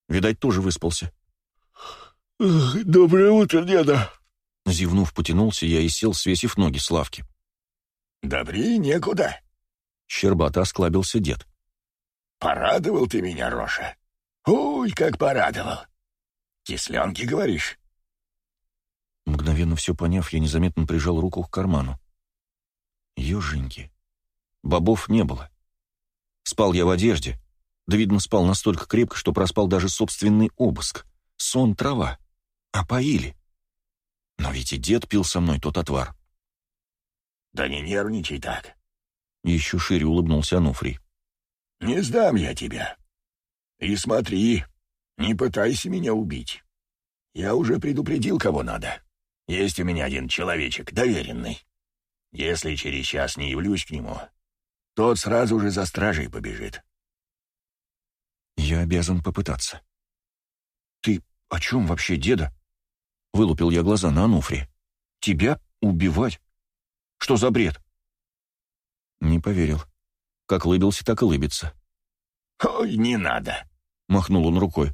S1: Видать, тоже выспался.
S2: «Доброе утро, деда!»
S1: Зевнув, потянулся я и сел, свесив ноги с лавки. «Добрее некуда!» Щербато осклабился дед. Порадовал ты меня, Роша.
S2: Ой, как порадовал. Кисленки, говоришь?
S1: Мгновенно все поняв, я незаметно прижал руку к карману. Еженьки. Бобов не было. Спал я в одежде. Да, видно, спал настолько крепко, что проспал даже собственный обыск. Сон — трава. А поили. Но ведь и дед пил со мной тот отвар. «Да не нервничай так!» Еще шире улыбнулся Ануфрий.
S2: Не сдам я тебя. И смотри, не пытайся меня убить. Я уже предупредил, кого надо. Есть у меня один человечек,
S1: доверенный. Если через час не явлюсь к нему, тот сразу же за стражей побежит. Я обязан попытаться. Ты о чем вообще, деда? Вылупил я глаза на Ануфри. Тебя убивать? Что за бред? Не поверил. Как лыбился, так и лыбится. «Ой, не надо!» — махнул он рукой.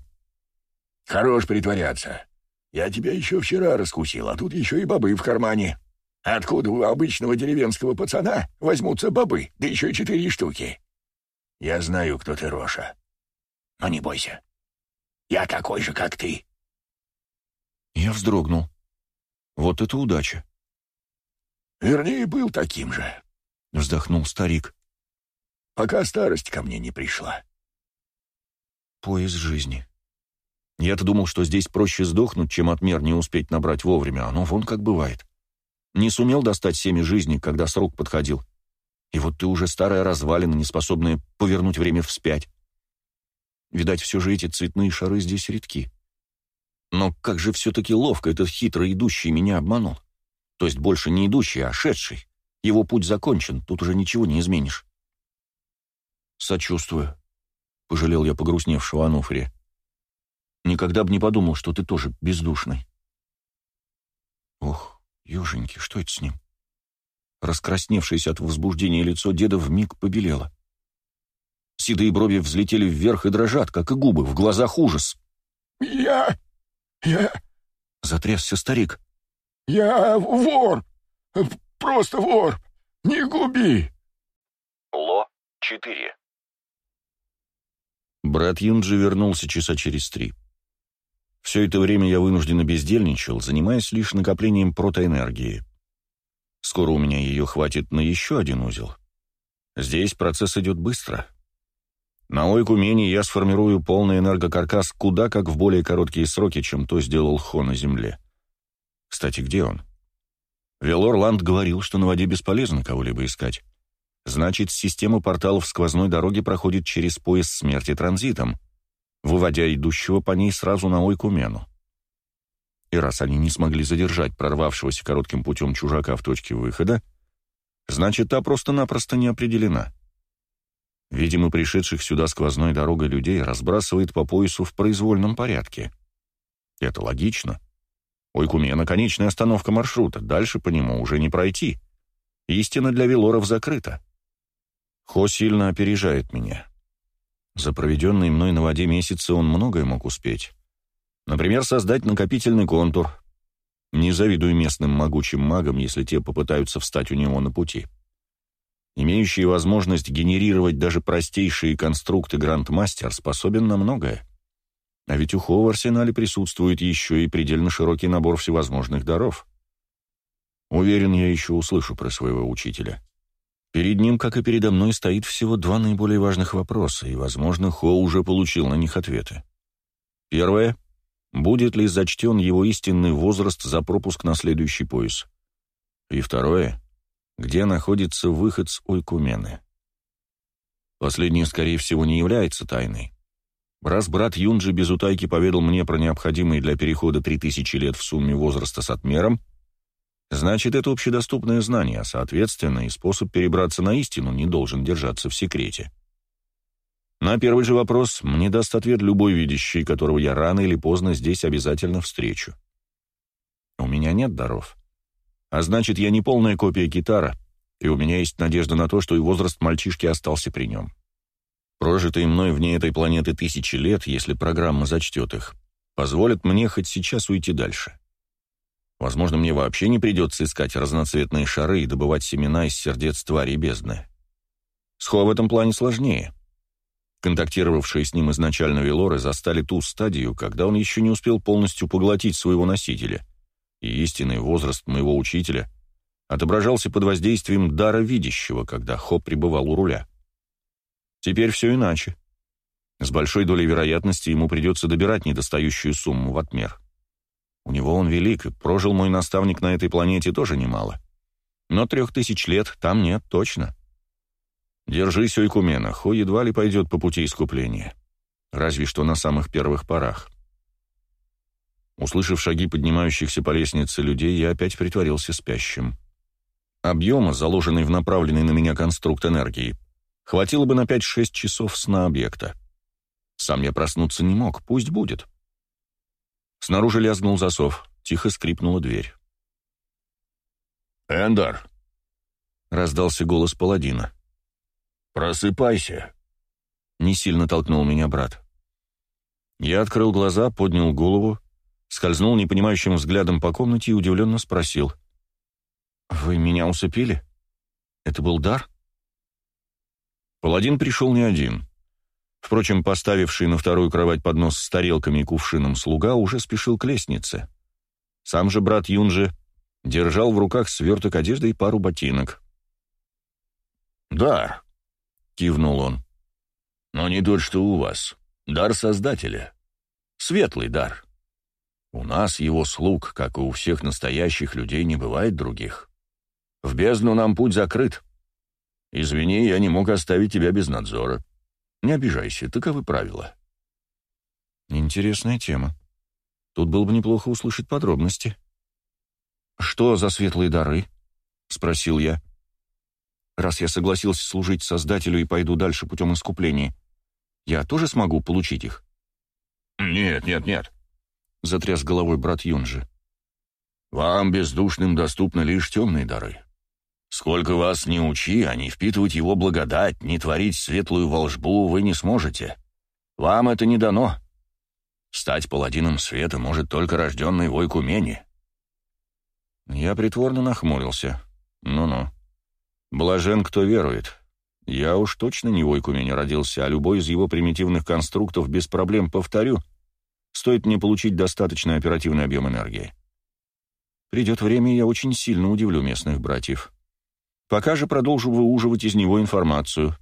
S2: «Хорош притворяться. Я тебя еще вчера раскусил, а тут еще и бобы в кармане. Откуда у обычного деревенского пацана возьмутся бобы, да еще и четыре штуки? Я знаю, кто ты, Роша. Но не бойся. Я такой же, как ты».
S1: Я вздрогнул. Вот это удача.
S2: «Вернее, был таким же», —
S1: вздохнул старик
S2: пока старость ко мне не пришла.
S1: Пояс жизни. Я-то думал, что здесь проще сдохнуть, чем отмер не успеть набрать вовремя, А ну вон как бывает. Не сумел достать семи жизни, когда срок подходил. И вот ты уже старая развалина, не способная повернуть время вспять. Видать, все же эти цветные шары здесь редки. Но как же все-таки ловко этот хитро идущий меня обманул. То есть больше не идущий, а шедший. Его путь закончен, тут уже ничего не изменишь. Сочувствую. Пожалел я погрустневшего Ануфри. Никогда бы не подумал, что ты тоже бездушный. Ох, юженьки, что это с ним? Раскрасневшееся от возбуждения лицо деда вмиг побелело. Седые брови взлетели вверх и дрожат, как и губы, в глазах ужас. «Я... я...» — затрясся старик.
S2: «Я вор! Просто вор! Не губи!» четыре.
S1: Брат Юнджи вернулся часа через три. Все это время я вынужденно бездельничал, занимаясь лишь накоплением протоэнергии. Скоро у меня ее хватит на еще один узел. Здесь процесс идет быстро. На Ойкумене я сформирую полный энергокаркас куда как в более короткие сроки, чем то сделал Хо на Земле. Кстати, где он? Велорланд говорил, что на воде бесполезно кого-либо искать. Значит, система порталов сквозной дороги проходит через пояс смерти транзитом, выводя идущего по ней сразу на Ойкумену. И раз они не смогли задержать прорвавшегося коротким путем чужака в точке выхода, значит, та просто-напросто не определена. Видимо, пришедших сюда сквозной дорогой людей разбрасывает по поясу в произвольном порядке. Это логично. Ойкумена — конечная остановка маршрута, дальше по нему уже не пройти. Истина для Велоров закрыта. Хо сильно опережает меня. За проведенные мной на воде месяцы он многое мог успеть. Например, создать накопительный контур. Не завидую местным могучим магам, если те попытаются встать у него на пути. Имеющий возможность генерировать даже простейшие конструкты Грандмастер способен на многое. А ведь у Хо в арсенале присутствует еще и предельно широкий набор всевозможных даров. Уверен, я еще услышу про своего учителя. Перед ним, как и передо мной, стоит всего два наиболее важных вопроса, и, возможно, Хо уже получил на них ответы. Первое. Будет ли зачтен его истинный возраст за пропуск на следующий пояс? И второе. Где находится выход с Ойкумены? Последнее, скорее всего, не является тайной. Раз брат Юнджи без утайки поведал мне про необходимые для перехода 3000 лет в сумме возраста с отмером, Значит, это общедоступное знание, а, соответственно, и способ перебраться на истину не должен держаться в секрете. На первый же вопрос мне даст ответ любой видящий, которого я рано или поздно здесь обязательно встречу. У меня нет даров. А значит, я не полная копия китара, и у меня есть надежда на то, что и возраст мальчишки остался при нем. Прожитые мной вне этой планеты тысячи лет, если программа зачтет их, позволят мне хоть сейчас уйти дальше. — Возможно, мне вообще не придется искать разноцветные шары и добывать семена из сердец твари бездны. Схо в этом плане сложнее. Контактировавшие с ним изначально Велоры застали ту стадию, когда он еще не успел полностью поглотить своего носителя, и истинный возраст моего учителя отображался под воздействием дара видящего, когда Хо пребывал у руля. Теперь все иначе. С большой долей вероятности ему придется добирать недостающую сумму в отмер. — у него он велик, прожил мой наставник на этой планете тоже немало. Но трех тысяч лет там нет точно. Держись, Ойкумена, Хо едва ли пойдет по пути искупления. Разве что на самых первых порах. Услышав шаги поднимающихся по лестнице людей, я опять притворился спящим. Объема, заложенный в направленный на меня конструкт энергии, хватило бы на 5-6 часов сна объекта. Сам я проснуться не мог, пусть будет. — Снаружи лязгнул засов, тихо скрипнула дверь. «Эндар!» — раздался голос паладина. «Просыпайся!» — не сильно толкнул меня брат. Я открыл глаза, поднял голову, скользнул непонимающим взглядом по комнате и удивленно спросил. «Вы меня усыпили? Это был дар?» Паладин пришел не один. Впрочем, поставивший на вторую кровать поднос с тарелками и кувшином слуга уже спешил к лестнице. Сам же брат Юнжи держал в руках сверток одежды и пару ботинок. «Дар», — кивнул он, — «но не тот, что у вас. Дар Создателя. Светлый дар. У нас его слуг, как и у всех настоящих людей, не бывает других. В бездну нам путь закрыт. Извини, я не мог оставить тебя без надзора». Не обижайся, таковы правила. Интересная тема. Тут было бы неплохо услышать подробности. «Что за светлые дары?» — спросил я. «Раз я согласился служить Создателю и пойду дальше путем искупления, я тоже смогу получить их?» «Нет, нет, нет», — затряс головой брат Юнжи. «Вам, бездушным, доступны лишь темные дары. Сколько вас не учи, а не впитывать его благодать, не творить светлую волжбу вы не сможете. Вам это не дано. Стать паладином света может только рожденный войк умени. Я притворно нахмурился. Ну-ну. Блажен, кто верует. Я уж точно не войк умени родился, а любой из его примитивных конструктов без проблем повторю. Стоит мне получить достаточный оперативный объем энергии. Придет время, я очень сильно удивлю местных братьев. Пока же продолжу выуживать из него информацию.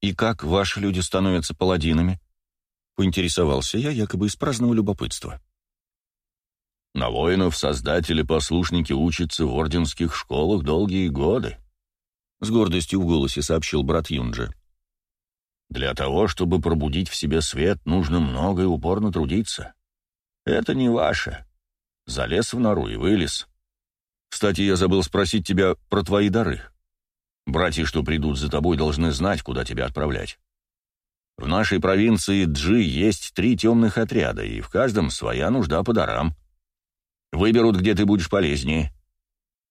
S1: «И как ваши люди становятся паладинами?» — поинтересовался я якобы из праздного любопытства. «На воинов создатели послушники учатся в орденских школах долгие годы», — с гордостью в голосе сообщил брат Юнджи. «Для того, чтобы пробудить в себе свет, нужно много и упорно трудиться. Это не ваше. Залез в нору и вылез. Кстати, я забыл спросить тебя про твои дары. Братья, что придут за тобой, должны знать, куда тебя отправлять. В нашей провинции Джи есть три темных отряда, и в каждом своя нужда по дарам. Выберут, где ты будешь полезнее.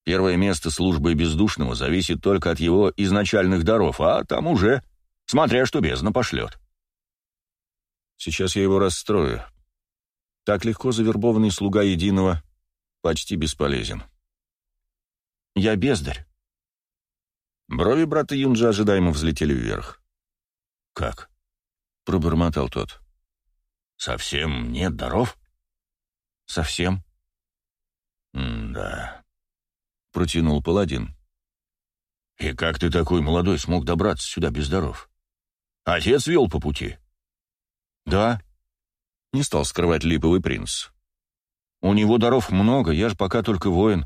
S1: Первое место службы бездушного зависит только от его изначальных даров, а там уже, смотря что бездна пошлет. Сейчас я его расстрою. Так легко завербованный слуга единого почти бесполезен. Я бездарь». Брови брата Юнджа ожидаемо взлетели вверх. «Как?» — пробормотал тот. «Совсем нет даров?» «Совсем». «Да», — протянул паладин. «И как ты такой молодой смог добраться сюда без даров? Отец вел по пути?» «Да», — не стал скрывать липовый принц. «У него даров много, я же пока только воин.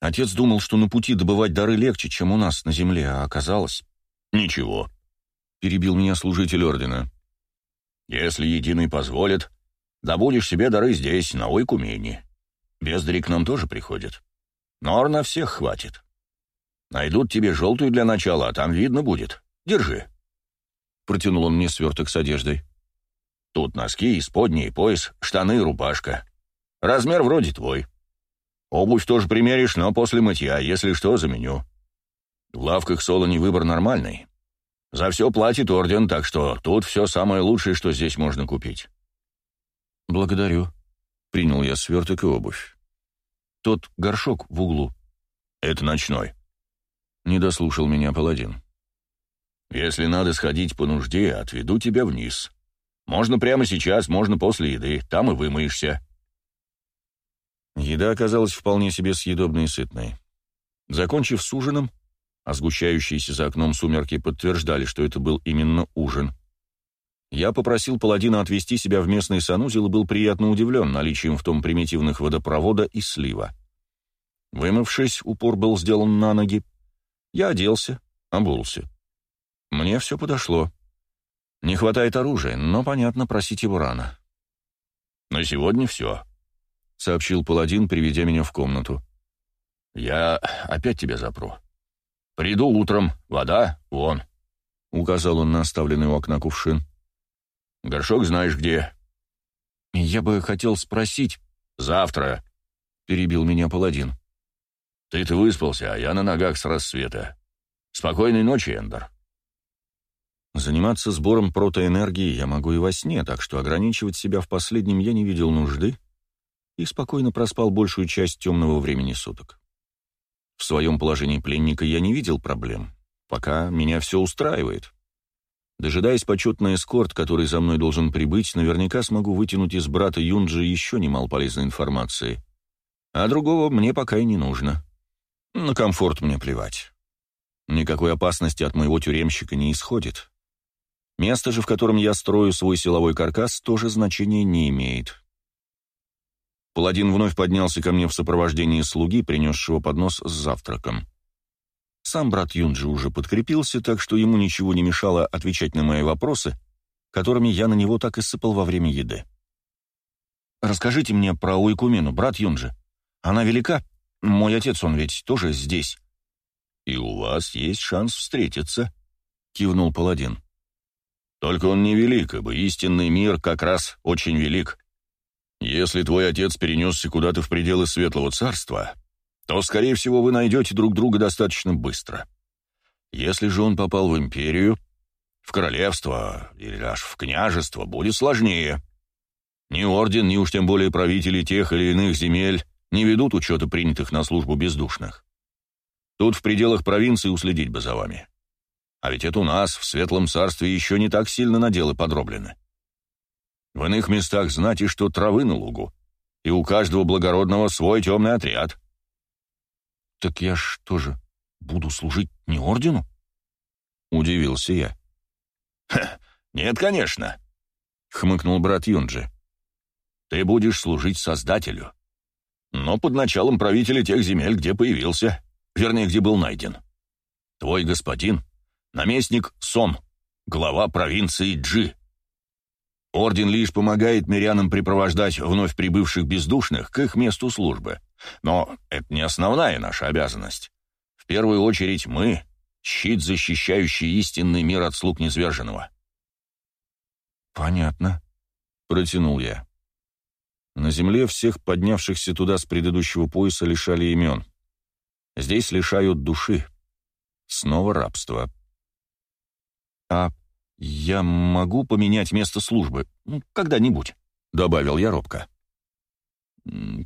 S1: Отец думал, что на пути добывать дары легче, чем у нас на земле, а оказалось... «Ничего», — перебил меня служитель ордена. «Если единый позволит, добудешь себе дары здесь, на Ойкумени. Бездари к нам тоже приходит. Нор на всех хватит. Найдут тебе желтую для начала, а там видно будет. Держи». Протянул он мне сверток с одеждой. «Тут носки, исподний, пояс, штаны, рубашка. Размер вроде твой». Обувь тоже примеришь, но после мытья, если что, заменю. В лавках Солони выбор нормальный. За все платит орден, так что тут все самое лучшее, что здесь можно купить. Благодарю. Принял я сверток и обувь. Тот горшок в углу. Это ночной. Не дослушал меня паладин. Если надо сходить по нужде, отведу тебя вниз. Можно прямо сейчас, можно после еды, там и вымоешься. Еда оказалась вполне себе съедобной и сытной. Закончив с ужином, а сгущающиеся за окном сумерки подтверждали, что это был именно ужин, я попросил паладина отвезти себя в местный санузел и был приятно удивлен наличием в том примитивных водопровода и слива. Вымывшись, упор был сделан на ноги. Я оделся, обулся. Мне все подошло. Не хватает оружия, но, понятно, просить его рано. «На сегодня все», — сообщил паладин, приведя меня в комнату. «Я опять тебя запру. Приду утром, вода вон», — указал он на оставленный у окна кувшин. «Горшок знаешь где». «Я бы хотел спросить...» «Завтра», — перебил меня паладин. «Ты-то выспался, а я на ногах с рассвета. Спокойной ночи, Эндер». Заниматься сбором протоэнергии я могу и во сне, так что ограничивать себя в последнем я не видел нужды, и спокойно проспал большую часть темного времени суток. В своем положении пленника я не видел проблем. Пока меня все устраивает. Дожидаясь почетный эскорт, который за мной должен прибыть, наверняка смогу вытянуть из брата Юнджи еще немало полезной информации. А другого мне пока и не нужно. На комфорт мне плевать. Никакой опасности от моего тюремщика не исходит. Место же, в котором я строю свой силовой каркас, тоже значения не имеет. Паладин вновь поднялся ко мне в сопровождении слуги, принесшего поднос с завтраком. Сам брат Юнджи уже подкрепился, так что ему ничего не мешало отвечать на мои вопросы, которыми я на него так и сыпал во время еды. «Расскажите мне про Уйкумену, брат Юнджи. Она велика? Мой отец, он ведь тоже здесь». «И у вас есть шанс встретиться», — кивнул паладин. «Только он не велик, ибо истинный мир как раз очень велик. Если твой отец перенесся куда-то в пределы Светлого Царства, то, скорее всего, вы найдете друг друга достаточно быстро. Если же он попал в империю, в королевство или аж в княжество, будет сложнее. Ни орден, ни уж тем более правители тех или иных земель не ведут учета принятых на службу бездушных. Тут в пределах провинции уследить бы за вами. А ведь это у нас в Светлом Царстве еще не так сильно на дело подроблено. В иных местах знать и что травы на лугу, и у каждого благородного свой темный отряд. «Так я что же, буду служить не ордену?» — удивился я. нет, конечно», — хмыкнул брат Юнджи. «Ты будешь служить Создателю, но под началом правителя тех земель, где появился, вернее, где был найден. Твой господин — наместник Сом, глава провинции Джи. Орден лишь помогает мирянам припровождать вновь прибывших бездушных к их месту службы. Но это не основная наша обязанность. В первую очередь мы — щит, защищающий истинный мир от слуг незверженного. «Понятно», — протянул я. На земле всех поднявшихся туда с предыдущего пояса лишали имен. Здесь лишают души. Снова рабство. «А «Я могу поменять место службы. Ну, когда-нибудь», — добавил я робко.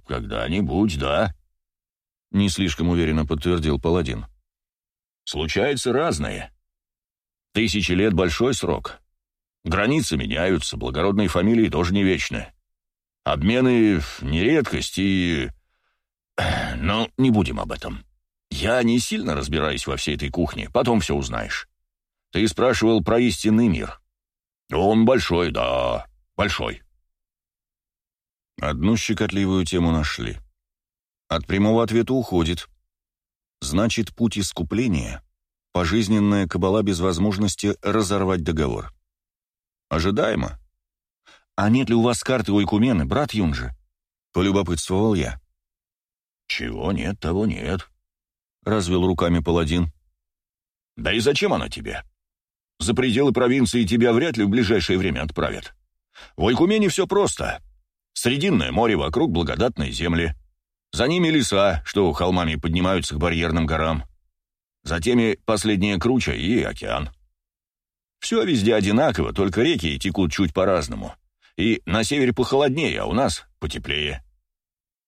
S1: «Когда-нибудь, да», — не слишком уверенно подтвердил Паладин. «Случается разное. Тысячи лет — большой срок. Границы меняются, благородные фамилии тоже не вечны. Обмены — не редкость и... Но не будем об этом. Я не сильно разбираюсь во всей этой кухне, потом все узнаешь». Ты спрашивал про истинный мир. Он большой, да, большой. Одну щекотливую тему нашли. От прямого ответа уходит. Значит, путь искупления — пожизненная кабала без возможности разорвать договор. Ожидаемо. «А нет ли у вас карты у икумены, брат Юнжи?» — полюбопытствовал я. «Чего нет, того нет», — развел руками паладин. «Да и зачем она тебе?» За пределы провинции тебя вряд ли в ближайшее время отправят. В Ойкумене все просто. Срединное море вокруг благодатные земли. За ними леса, что холмами поднимаются к барьерным горам. За теми последняя круча и океан. Все везде одинаково, только реки текут чуть по-разному. И на севере похолоднее, а у нас потеплее.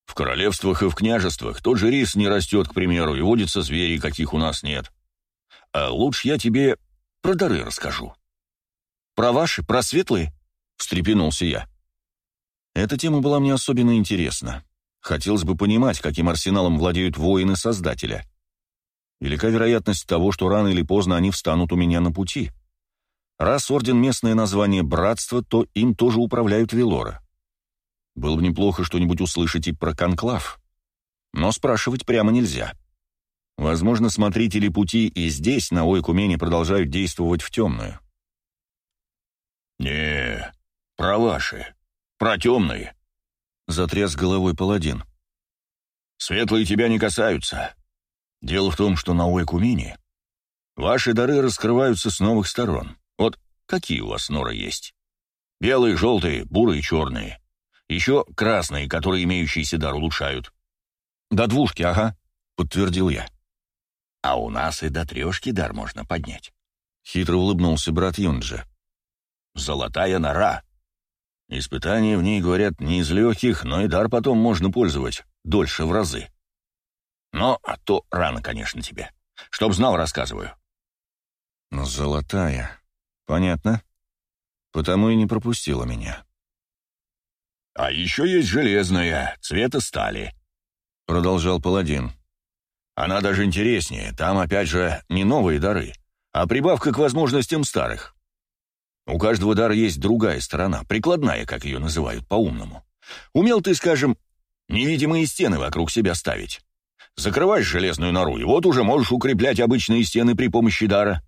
S1: В королевствах и в княжествах тот же рис не растет, к примеру, и водятся звери, каких у нас нет. А лучше я тебе про дары расскажу». «Про ваши? Про светлые?» — встрепенулся я. Эта тема была мне особенно интересна. Хотелось бы понимать, каким арсеналом владеют воины Создателя. Велика вероятность того, что рано или поздно они встанут у меня на пути. Раз Орден местное название братства, то им тоже управляют Велора. Было бы неплохо что-нибудь услышать и про Конклав. Но спрашивать прямо нельзя. — Возможно, смотрители пути и здесь, на Ойкумене, продолжают действовать в темную. «Не, про ваши, про темные», — затряс головой паладин. «Светлые тебя не касаются. Дело в том, что на Ойкумене ваши дары раскрываются с новых сторон. Вот какие у вас норы есть? Белые, желтые, бурые, черные. Еще красные, которые имеющиеся дар улучшают». «До двушки, ага», — подтвердил я. А у нас и до трешки дар можно поднять. Хитро улыбнулся брат Юнджи. Золотая нора. Испытания в ней, говорят, не из легких, но и дар потом можно пользовать. Дольше в разы. Но а то рано, конечно, тебе. Чтоб знал, рассказываю. Золотая. Понятно. Потому и не пропустила меня. А еще есть железная, цвета стали. Продолжал паладин. Она даже интереснее, там опять же не новые дары, а прибавка к возможностям старых. У каждого дара есть другая сторона, прикладная, как ее называют по-умному. Умел ты, скажем, невидимые стены вокруг себя ставить. Закрываешь железную нору, и вот уже можешь укреплять обычные стены при помощи дара.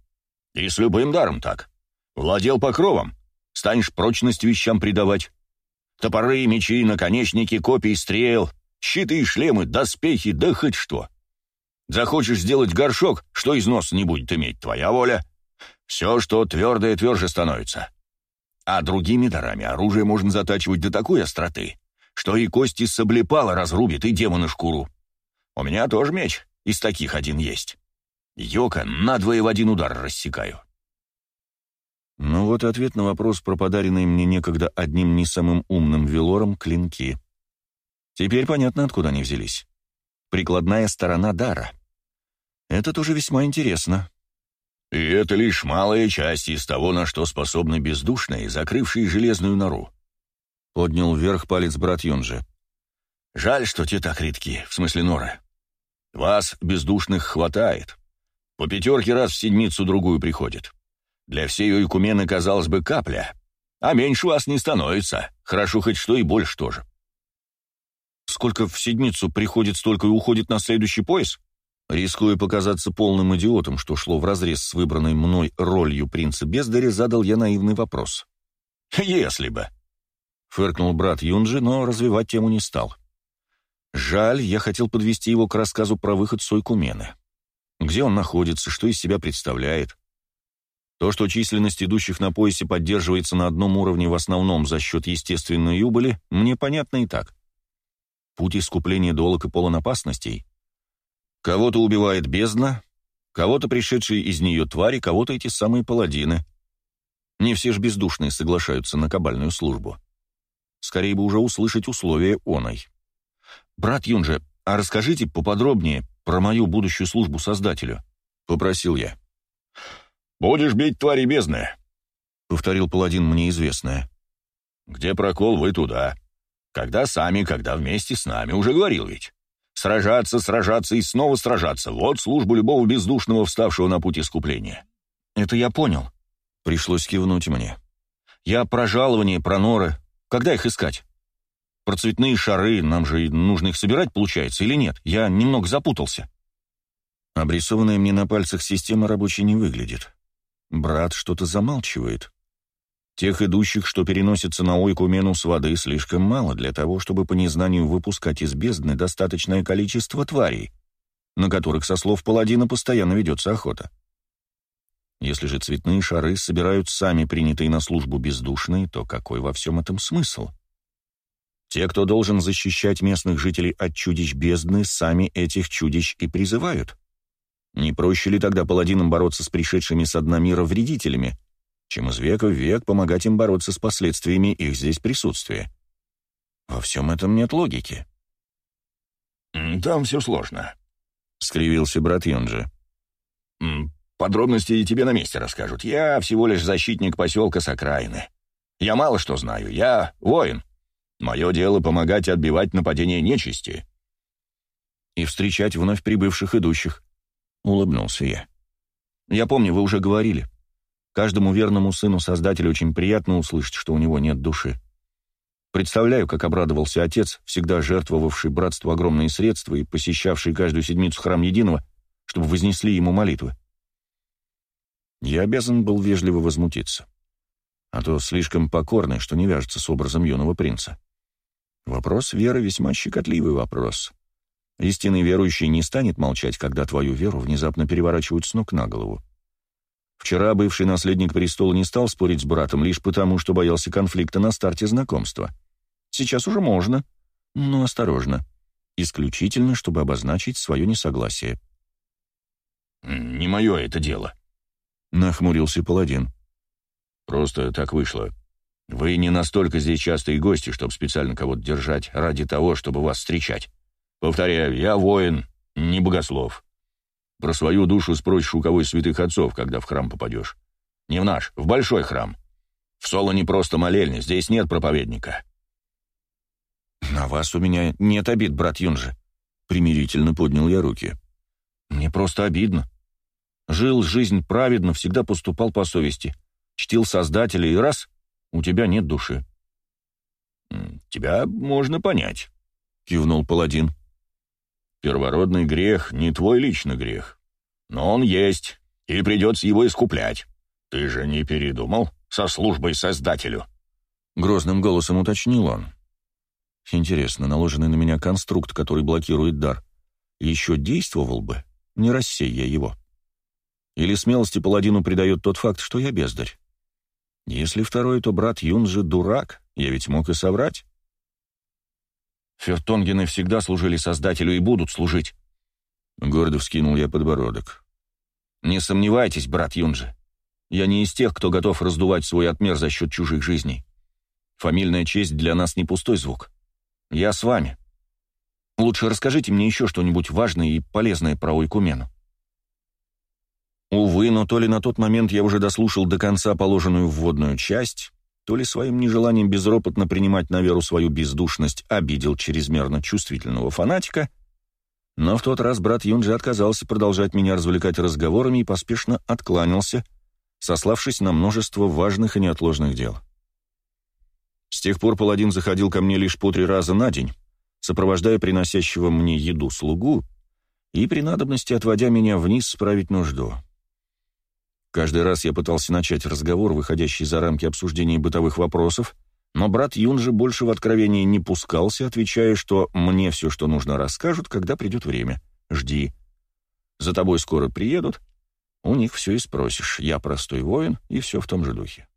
S1: И с любым даром так. Владел покровом, станешь прочность вещам придавать. Топоры, мечи, наконечники, копии, стрел, щиты и шлемы, доспехи, да хоть что. Захочешь сделать горшок, что из носа не будет иметь, твоя воля. Все, что твердое, тверже становится. А другими дарами оружие можно затачивать до такой остроты, что и кости с облепала разрубит, и демона шкуру. У меня тоже меч, из таких один есть. Йока надвое в один удар рассекаю. Ну вот ответ на вопрос про подаренные мне некогда одним не самым умным велором клинки. Теперь понятно, откуда они взялись прикладная сторона дара. Это тоже весьма интересно. И это лишь малая часть из того, на что способны бездушные, закрывшие железную нору. Поднял вверх палец брат Юнжи. Жаль, что те так редки, в смысле норы. Вас, бездушных, хватает. По пятерке раз в седмицу другую приходит. Для всей Ойкумены, казалось бы, капля. А меньше вас не становится. Хорошо хоть что и больше тоже сколько в седмицу приходит, столько и уходит на следующий пояс? Рискуя показаться полным идиотом, что шло вразрез с выбранной мной ролью принца Бездаря, задал я наивный вопрос. «Если бы!» — фыркнул брат Юнджи, но развивать тему не стал. «Жаль, я хотел подвести его к рассказу про выход Сойкумены. Где он находится, что из себя представляет?» То, что численность идущих на поясе поддерживается на одном уровне в основном за счет естественной юбыли, мне понятно и так путь искупления долг и полон опасностей. Кого-то убивает бездна, кого-то пришедшие из нее твари, кого-то эти самые паладины. Не все ж бездушные соглашаются на кабальную службу. Скорее бы уже услышать условия оной. «Брат Юнже, а расскажите поподробнее про мою будущую службу Создателю», — попросил я. «Будешь бить твари бездны», — повторил паладин мне известное. «Где прокол, вы туда», когда сами, когда вместе с нами, уже говорил ведь. Сражаться, сражаться и снова сражаться — вот служба любого бездушного, вставшего на путь искупления. Это я понял. Пришлось кивнуть мне. Я про жалования, про норы. Когда их искать? Про цветные шары, нам же нужно их собирать, получается, или нет? Я немного запутался. Обрисованная мне на пальцах система рабочей не выглядит. Брат что-то замалчивает. Тех идущих, что переносятся на ойкумену с воды, слишком мало для того, чтобы по незнанию выпускать из бездны достаточное количество тварей, на которых, со слов паладина, постоянно ведется охота. Если же цветные шары собирают сами принятые на службу бездушные, то какой во всем этом смысл? Те, кто должен защищать местных жителей от чудищ бездны, сами этих чудищ и призывают. Не проще ли тогда паладинам бороться с пришедшими с дна вредителями, чем из века в век помогать им бороться с последствиями их здесь присутствия. Во всем этом нет логики. «Там все сложно», — скривился брат Юнджи. «Подробности тебе на месте расскажут. Я всего лишь защитник поселка с окраины. Я мало что знаю. Я воин. Мое дело помогать отбивать нападение нечисти». «И встречать вновь прибывших идущих», — улыбнулся я. «Я помню, вы уже говорили». Каждому верному сыну Создателя очень приятно услышать, что у него нет души. Представляю, как обрадовался отец, всегда жертвовавший братству огромные средства и посещавший каждую седмицу храм Единого, чтобы вознесли ему молитвы. Я обязан был вежливо возмутиться. А то слишком покорный, что не вяжется с образом юного принца. Вопрос веры весьма щекотливый вопрос. Истинный верующий не станет молчать, когда твою веру внезапно переворачивают с ног на голову. Вчера бывший наследник престола не стал спорить с братом лишь потому, что боялся конфликта на старте знакомства. Сейчас уже можно, но осторожно. Исключительно, чтобы обозначить свое несогласие. «Не мое это дело», — нахмурился паладин. «Просто так вышло. Вы не настолько здесь частые гости, чтобы специально кого-то держать ради того, чтобы вас встречать. Повторяю, я воин, не богослов». Про свою душу спросишь у кого из святых отцов, когда в храм попадешь. Не в наш, в большой храм. В Соло не просто молельня, здесь нет проповедника». «На вас у меня нет обид, брат Юнжи», — примирительно поднял я руки. «Мне просто обидно. Жил жизнь праведно, всегда поступал по совести, чтил Создателя, и раз — у тебя нет души». «Тебя можно понять», — кивнул паладин. Первородный грех не твой личный грех, но он есть, и придется его искуплять. Ты же не передумал со службой Создателю?» Грозным голосом уточнил он. «Интересно, наложенный на меня конструкт, который блокирует дар, еще действовал бы, не рассея его? Или смелости паладину придает тот факт, что я бездарь? Если второй, то брат Юн же дурак, я ведь мог и соврать. Фертонгены всегда служили Создателю и будут служить. Гордо вскинул я подбородок. Не сомневайтесь, брат Юнджи. Я не из тех, кто готов раздувать свой отмер за счет чужих жизней. Фамильная честь для нас не пустой звук. Я с вами. Лучше расскажите мне еще что-нибудь важное и полезное про Ойкумену. Увы, но то ли на тот момент я уже дослушал до конца положенную вводную часть, то ли своим нежеланием безропотно принимать на веру свою бездушность обидел чрезмерно чувствительного фанатика, но в тот раз брат Юнджи отказался продолжать меня развлекать разговорами и поспешно откланялся, сославшись на множество важных и неотложных дел. С тех пор паладин заходил ко мне лишь по три раза на день, сопровождая приносящего мне еду слугу и при надобности отводя меня вниз справить нужду. Каждый раз я пытался начать разговор, выходящий за рамки обсуждения бытовых вопросов, но брат Юн же больше в откровении не пускался, отвечая, что «мне все, что нужно, расскажут, когда придет время. Жди. За тобой скоро приедут. У них все и спросишь. Я простой воин, и все в том же духе».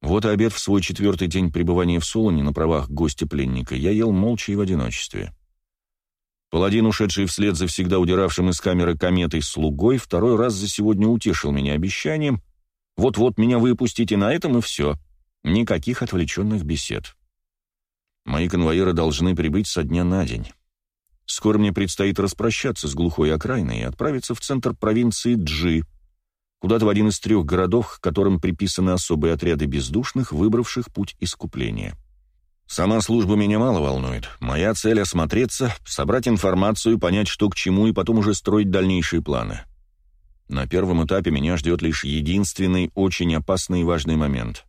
S1: Вот и обед в свой четвертый день пребывания в Солоне на правах гостя-пленника я ел молча и в одиночестве. Паладин, ушедший вслед за всегда удиравшим из камеры кометой слугой, второй раз за сегодня утешил меня обещанием «Вот-вот меня выпустите на этом, и все. Никаких отвлеченных бесед. Мои конвоиры должны прибыть со дня на день. Скоро мне предстоит распрощаться с глухой окраиной и отправиться в центр провинции Джи, куда-то в один из трех городов, которым приписаны особые отряды бездушных, выбравших путь искупления». Сама служба меня мало волнует. Моя цель — осмотреться, собрать информацию, понять, что к чему, и потом уже строить дальнейшие планы. На первом этапе меня ждет лишь единственный, очень опасный и важный момент.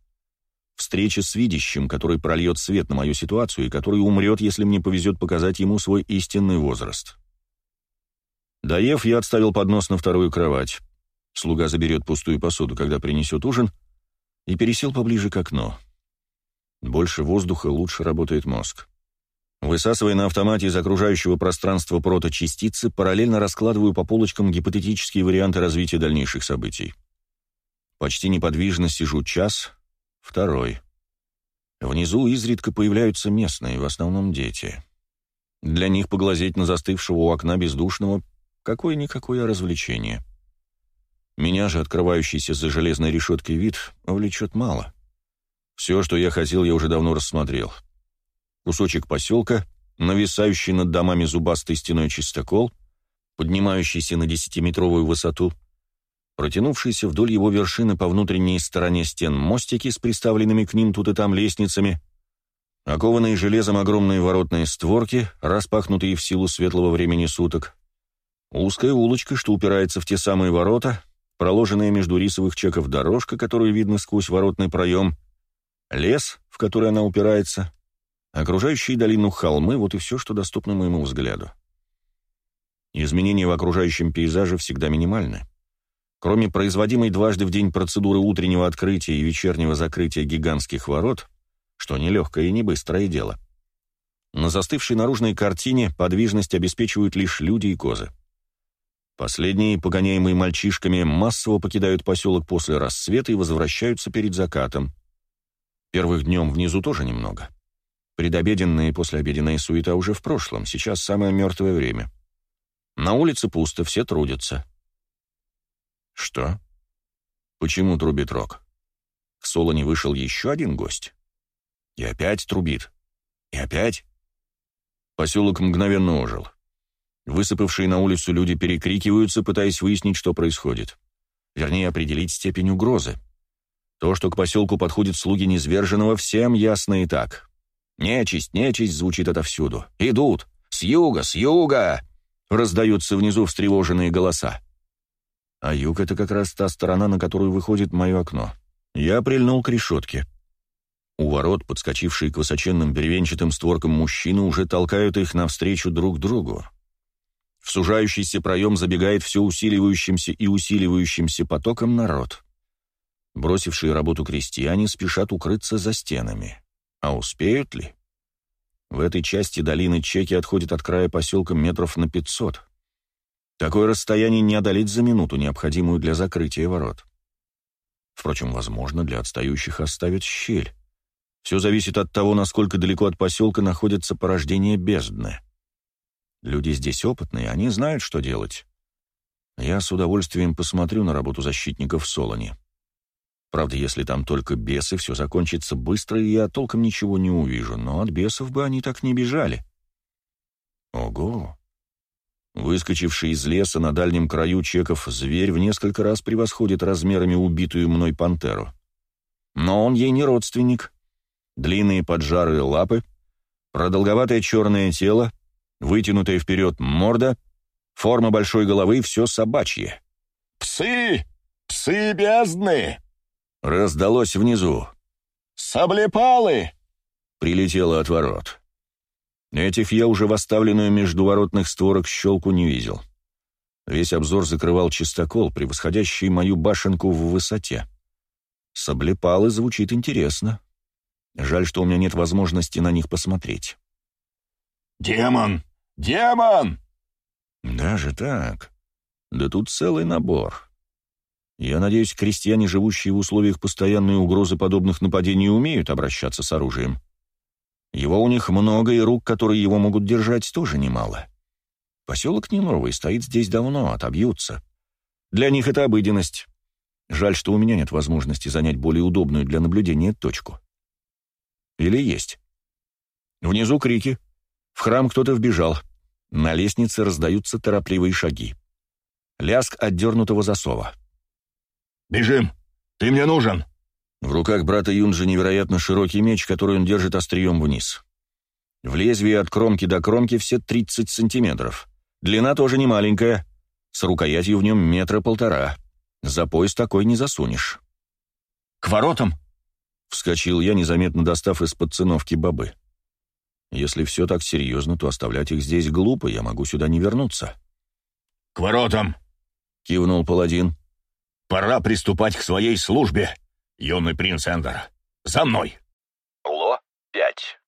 S1: Встреча с видящим, который прольет свет на мою ситуацию и который умрет, если мне повезет показать ему свой истинный возраст. Доев, я отставил поднос на вторую кровать. Слуга заберет пустую посуду, когда принесет ужин, и пересел поближе к окну. — больше воздуха, лучше работает мозг. Высасывая на автомате из окружающего пространства проточастицы, параллельно раскладываю по полочкам гипотетические варианты развития дальнейших событий. Почти неподвижно сижу час, второй. Внизу изредка появляются местные, в основном дети. Для них поглазеть на застывшего у окна бездушного — какое-никакое развлечение. Меня же открывающийся за железной решеткой вид влечет мало — все, что я хотел, я уже давно рассмотрел. Кусочек поселка, нависающий над домами зубастой стеной чистокол, поднимающийся на десятиметровую высоту, протянувшийся вдоль его вершины по внутренней стороне стен мостики с приставленными к ним тут и там лестницами, окованные железом огромные воротные створки, распахнутые в силу светлого времени суток, узкая улочка, что упирается в те самые ворота, проложенная между рисовых чеков дорожка, которую видно сквозь воротный проем — Лес, в который она упирается, окружающие долину холмы — вот и все, что доступно моему взгляду. Изменения в окружающем пейзаже всегда минимальны. Кроме производимой дважды в день процедуры утреннего открытия и вечернего закрытия гигантских ворот, что нелегкое и не быстрое дело, на застывшей наружной картине подвижность обеспечивают лишь люди и козы. Последние, погоняемые мальчишками, массово покидают поселок после рассвета и возвращаются перед закатом — Первых днем внизу тоже немного. Предобеденная и послеобеденная суета уже в прошлом, сейчас самое мертвое время. На улице пусто, все трудятся. Что? Почему трубит рог? К Солоне вышел еще один гость. И опять трубит. И опять. Поселок мгновенно ожил. Высыпавшие на улицу люди перекрикиваются, пытаясь выяснить, что происходит. Вернее, определить степень угрозы. То, что к поселку подходят слуги Незверженного, всем ясно и так. «Нечисть, нечисть!» звучит отовсюду. «Идут! С юга, с юга!» Раздаются внизу встревоженные голоса. А юг — это как раз та сторона, на которую выходит мое окно. Я прильнул к решетке. У ворот, подскочившие к высоченным бревенчатым створкам мужчины, уже толкают их навстречу друг другу. В сужающийся проем забегает все усиливающимся и усиливающимся потоком народ. Бросившие работу крестьяне спешат укрыться за стенами. А успеют ли? В этой части долины Чеки отходят от края поселка метров на 500. Такое расстояние не одолеть за минуту, необходимую для закрытия ворот. Впрочем, возможно, для отстающих оставят щель. Все зависит от того, насколько далеко от поселка находится порождение бездны. Люди здесь опытные, они знают, что делать. Я с удовольствием посмотрю на работу защитников Солони. Правда, если там только бесы, все закончится быстро, и я толком ничего не увижу, но от бесов бы они так не бежали. Ого! Выскочивший из леса на дальнем краю чеков зверь в несколько раз превосходит размерами убитую мной пантеру. Но он ей не родственник. Длинные поджарые лапы, продолговатое черное тело, вытянутая вперед морда, форма большой головы — все собачье. «Псы! Псы бездны!» Раздалось внизу. «Саблепалы!» Прилетело от ворот. Этих я уже в оставленную между воротных створок щелку не видел. Весь обзор закрывал чистокол, превосходящий мою башенку в высоте. Саблепалы звучит интересно. Жаль, что у меня нет возможности на них посмотреть. «Демон! Демон!» «Даже так? Да тут целый набор. Я надеюсь, крестьяне, живущие в условиях постоянной угрозы подобных нападений, умеют обращаться с оружием. Его у них много, и рук, которые его могут держать, тоже немало. Поселок не новый, стоит здесь давно, отобьются. Для них это обыденность. Жаль, что у меня нет возможности занять более удобную для наблюдения точку. Или есть. Внизу крики. В храм кто-то вбежал. На лестнице раздаются торопливые шаги. Ляск отдернутого засова. «Бежим! Ты мне нужен!» В руках брата Юнжи невероятно широкий меч, который он держит острием вниз. В лезвии от кромки до кромки все 30 сантиметров. Длина тоже не маленькая. С рукоятью в нем метра полтора. За пояс такой не засунешь. «К воротам!» — вскочил я, незаметно достав из-под циновки бобы. «Если все так серьезно, то оставлять их здесь глупо, я могу сюда не вернуться». «К воротам!» — кивнул паладин. Пора приступать к своей службе, юный принц Эндер. За мной!» Ло 5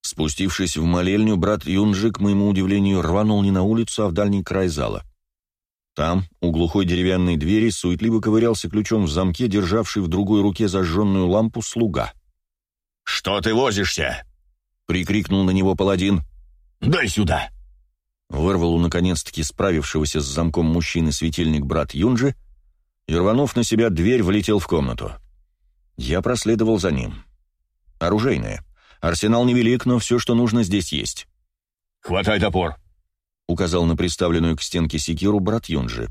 S1: Спустившись в молельню, брат Юнжи, к моему удивлению, рванул не на улицу, а в дальний край зала. Там, у глухой деревянной двери, суетливо ковырялся ключом в замке, державший в другой руке зажженную лампу слуга. «Что ты возишься?» — прикрикнул на него паладин. «Дай сюда!» Вырвал у наконец-таки справившегося с замком мужчины светильник брат Юнжи — и, рванув на себя дверь, влетел в комнату. Я проследовал за ним. Оружейное. Арсенал невелик, но все, что нужно, здесь есть. «Хватай топор», — указал на приставленную к стенке секиру брат Юнджи.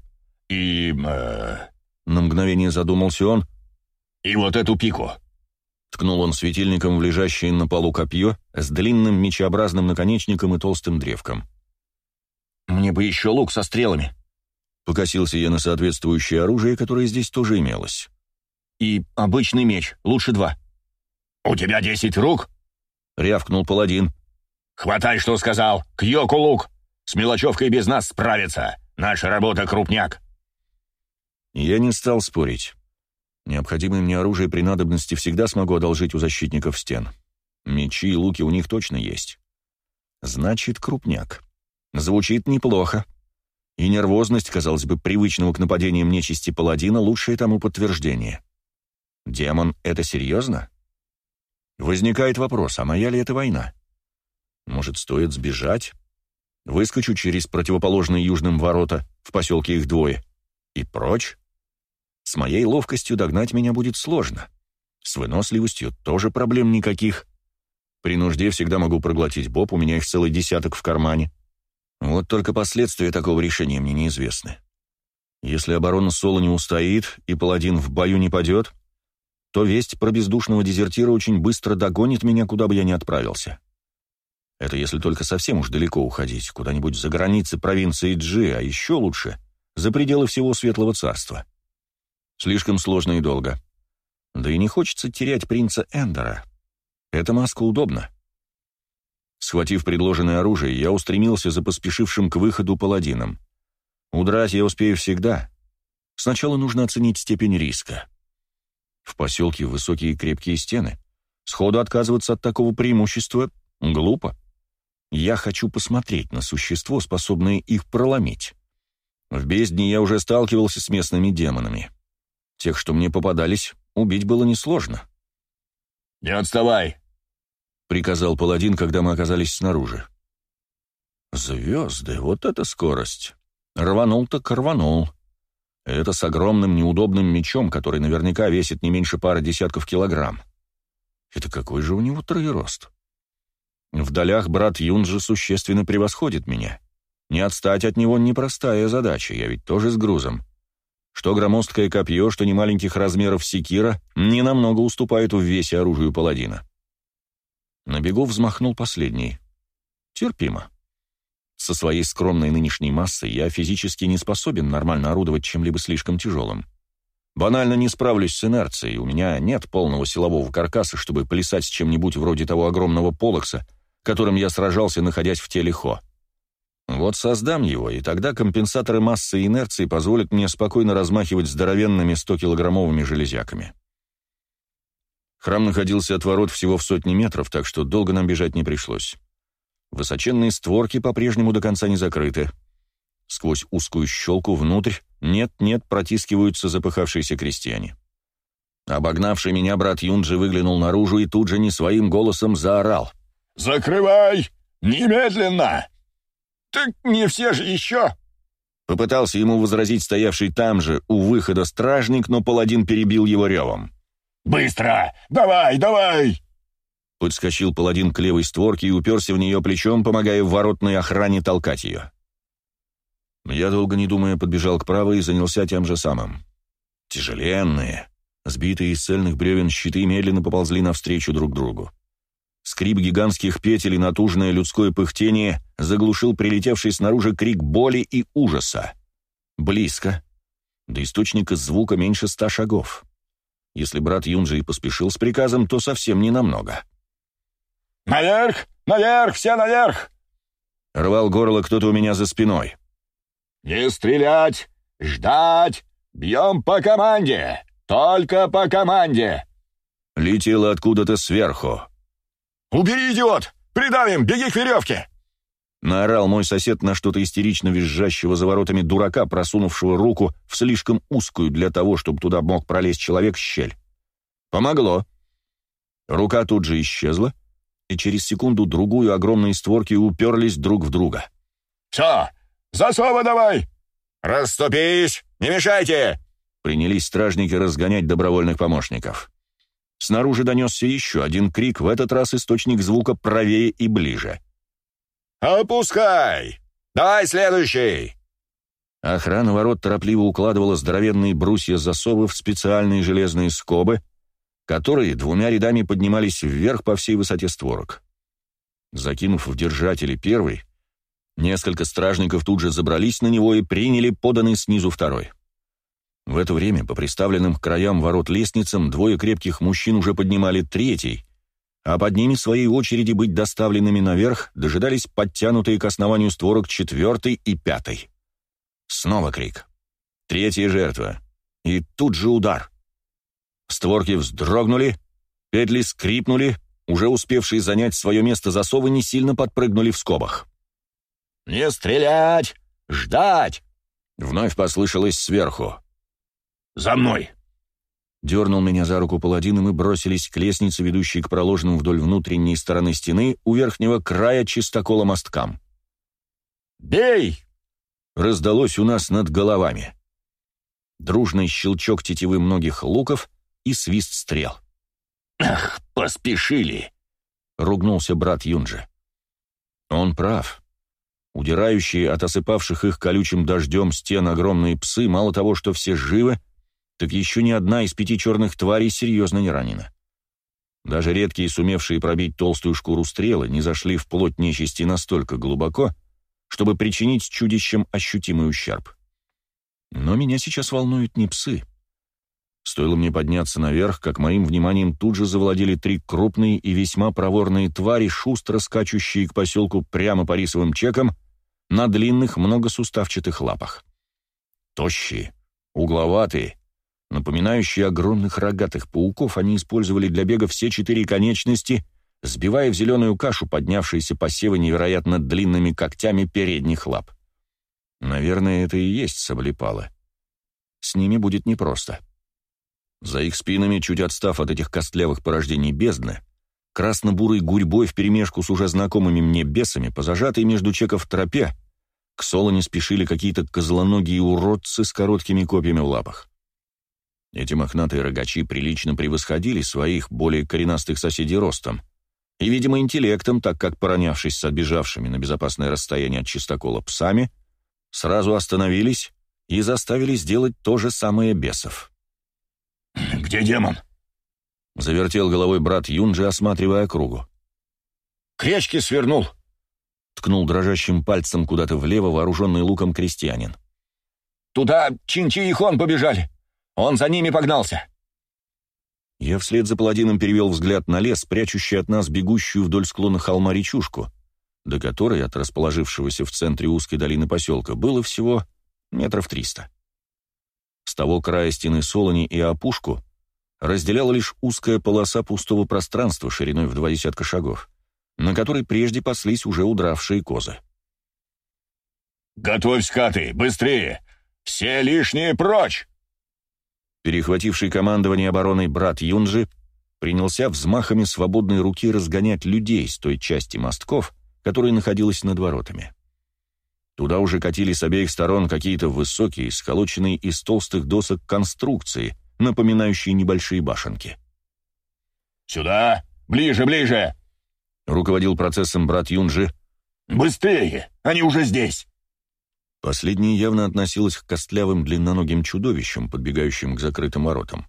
S1: «И...» э... На мгновение задумался он. «И вот эту пику». Ткнул он светильником в лежащее на полу копье с длинным мечеобразным наконечником и толстым древком. «Мне бы еще лук со стрелами», Покосился я на соответствующее оружие, которое здесь тоже имелось. «И обычный меч, лучше два». «У тебя десять рук?» — рявкнул паладин. «Хватай, что сказал! К Йоку лук! С мелочевкой без нас справится! Наша работа крупняк!» Я не стал спорить. Необходимое мне оружие при надобности всегда смогу одолжить у защитников стен. Мечи и луки у них точно есть. Значит, крупняк. Звучит неплохо. И нервозность, казалось бы, привычного к нападениям нечисти паладина, лучшее тому подтверждение. Демон — это серьезно? Возникает вопрос, а моя ли это война? Может, стоит сбежать? Выскочу через противоположные южным ворота, в поселке их двое. И прочь? С моей ловкостью догнать меня будет сложно. С выносливостью тоже проблем никаких. При нужде всегда могу проглотить боб, у меня их целый десяток в кармане. Вот только последствия такого решения мне неизвестны. Если оборона Соло не устоит и паладин в бою не падет, то весть про бездушного дезертира очень быстро догонит меня, куда бы я ни отправился. Это если только совсем уж далеко уходить, куда-нибудь за границы провинции Джи, а еще лучше — за пределы всего Светлого Царства. Слишком сложно и долго. Да и не хочется терять принца Эндера. Эта маска удобна. Схватив предложенное оружие, я устремился за поспешившим к выходу паладином. Удрать я успею всегда. Сначала нужно оценить степень риска. В поселке высокие и крепкие стены. Сходу отказываться от такого преимущества глупо. Я хочу посмотреть на существо, способное их проломить. В бездне я уже сталкивался с местными демонами. Тех, что мне попадались, убить было несложно. «Не отставай!» — приказал паладин, когда мы оказались снаружи. «Звезды, вот это скорость! Рванул так рванул!» Это с огромным неудобным мечом, который наверняка весит не меньше пары десятков килограмм. Это какой же у него троерост? В долях брат же существенно превосходит меня. Не отстать от него непростая задача, я ведь тоже с грузом. Что громоздкое копье, что немаленьких размеров секира, ненамного уступает в весе оружию паладина. На бегу взмахнул последний. Терпимо. Со своей скромной нынешней массой я физически не способен нормально орудовать чем-либо слишком тяжелым. Банально не справлюсь с инерцией, у меня нет полного силового каркаса, чтобы плясать с чем-нибудь вроде того огромного полокса, которым я сражался, находясь в теле Хо. Вот создам его, и тогда компенсаторы массы и инерции позволят мне спокойно размахивать здоровенными 100-килограммовыми железяками. Храм находился от ворот всего в сотни метров, так что долго нам бежать не пришлось. Высоченные створки по-прежнему до конца не закрыты. Сквозь узкую щелку внутрь нет-нет протискиваются запыхавшиеся крестьяне. Обогнавший меня брат Юнджи выглянул наружу и тут же не своим голосом заорал. «Закрывай! Немедленно!» «Так не все же еще!» Попытался ему возразить стоявший там же, у выхода стражник, но паладин перебил его ревом. «Быстро! Давай, давай!» Подскочил паладин к левой створке и уперся в нее плечом, помогая воротной охране толкать ее. Я, долго не думая, подбежал к правой и занялся тем же самым. Тяжеленные, сбитые из цельных бревен щиты медленно поползли навстречу друг другу. Скрип гигантских петель и натужное людское пыхтение заглушил прилетевший снаружи крик боли и ужаса. Близко. До источника звука меньше ста шагов. Если брат Юнджи и поспешил с приказом, то совсем не намного. «Наверх! Наверх! Все наверх!» Рвал горло кто-то у меня за спиной. «Не стрелять! Ждать! Бьем по команде!
S2: Только по команде!»
S1: Летело откуда-то сверху.
S2: «Убери, идиот! Придавим! Беги к веревке!»
S1: Наорал мой сосед на что-то истерично визжащего за воротами дурака, просунувшего руку в слишком узкую для того, чтобы туда мог пролезть человек, щель. Помогло. Рука тут же исчезла, и через секунду-другую огромные створки уперлись друг в друга. «Все! Засова давай! Расступись! Не мешайте!» Принялись стражники разгонять добровольных помощников. Снаружи донесся еще один крик, в этот раз источник звука правее и ближе — «Опускай! Давай следующий!» Охрана ворот торопливо укладывала здоровенные брусья засовы в специальные железные скобы, которые двумя рядами поднимались вверх по всей высоте створок. Закинув в держатели первый, несколько стражников тут же забрались на него и приняли поданный снизу второй. В это время по приставленным к краям ворот лестницам двое крепких мужчин уже поднимали третий, а под ними в своей очереди быть доставленными наверх дожидались подтянутые к основанию створок четвертый и пятый. Снова крик. Третья жертва. И тут же удар. Створки вздрогнули, петли скрипнули, уже успевшие занять свое место засовы не сильно подпрыгнули в скобах. «Не стрелять! Ждать!» Вновь послышалось сверху. «За мной!» Дернул меня за руку паладин, и мы бросились к лестнице, ведущей к проложенным вдоль внутренней стороны стены у верхнего края чистокола мосткам. «Бей!» — раздалось у нас над головами. Дружный щелчок тетивы многих луков и свист стрел. «Ах, поспешили!» — ругнулся брат Юнджи. «Он прав». Удирающие от осыпавших их колючим дождем стен огромные псы мало того, что все живы, так еще ни одна из пяти черных тварей серьезно не ранена. Даже редкие, сумевшие пробить толстую шкуру стрелы, не зашли в плоть нечисти настолько глубоко, чтобы причинить чудищам ощутимый ущерб. Но меня сейчас волнуют не псы. Стоило мне подняться наверх, как моим вниманием тут же завладели три крупные и весьма проворные твари, шустро скачущие к поселку прямо по рисовым чекам на длинных многосуставчатых лапах. Тощие, угловатые, Напоминающие огромных рогатых пауков, они использовали для бега все четыре конечности, сбивая в зеленую кашу поднявшиеся посевы невероятно длинными когтями передних лап. Наверное, это и есть соблепало. С ними будет непросто. За их спинами, чуть отстав от этих костлявых порождений бездны, красно-бурой гурьбой вперемешку с уже знакомыми мне бесами, по между чеков тропе, к Солоне спешили какие-то козлоногие уродцы с короткими копьями в лапах. Эти мохнатые рогачи прилично превосходили своих более коренастых соседей ростом и, видимо, интеллектом, так как, поронявшись с отбежавшими на безопасное расстояние от чистокола псами, сразу остановились и заставили сделать то же самое бесов. «Где демон?» — завертел головой брат Юнджи, осматривая кругу. «К речке свернул!» — ткнул дрожащим пальцем куда-то влево вооруженный луком крестьянин. «Туда Чинчи и Хон побежали!» Он за ними погнался!» Я вслед за паладином перевел взгляд на лес, прячущий от нас бегущую вдоль склона холма речушку, до которой от расположившегося в центре узкой долины поселка было всего метров триста. С того края стены Солони и опушку разделяла лишь узкая полоса пустого пространства шириной в два десятка шагов, на которой прежде паслись уже удравшие козы. «Готовь скаты! Быстрее! Все лишние прочь!» Перехвативший командование обороной брат Юнджи принялся взмахами свободной руки разгонять людей с той части мостков, которая находилась над воротами. Туда уже катили с обеих сторон какие-то высокие, сколоченные из толстых досок конструкции, напоминающие небольшие башенки. «Сюда! Ближе, ближе!» — руководил процессом брат Юнджи.
S2: «Быстрее!
S1: Они уже здесь!» Последнее явно относилось к костлявым длинноногим чудовищам, подбегающим к закрытым воротам.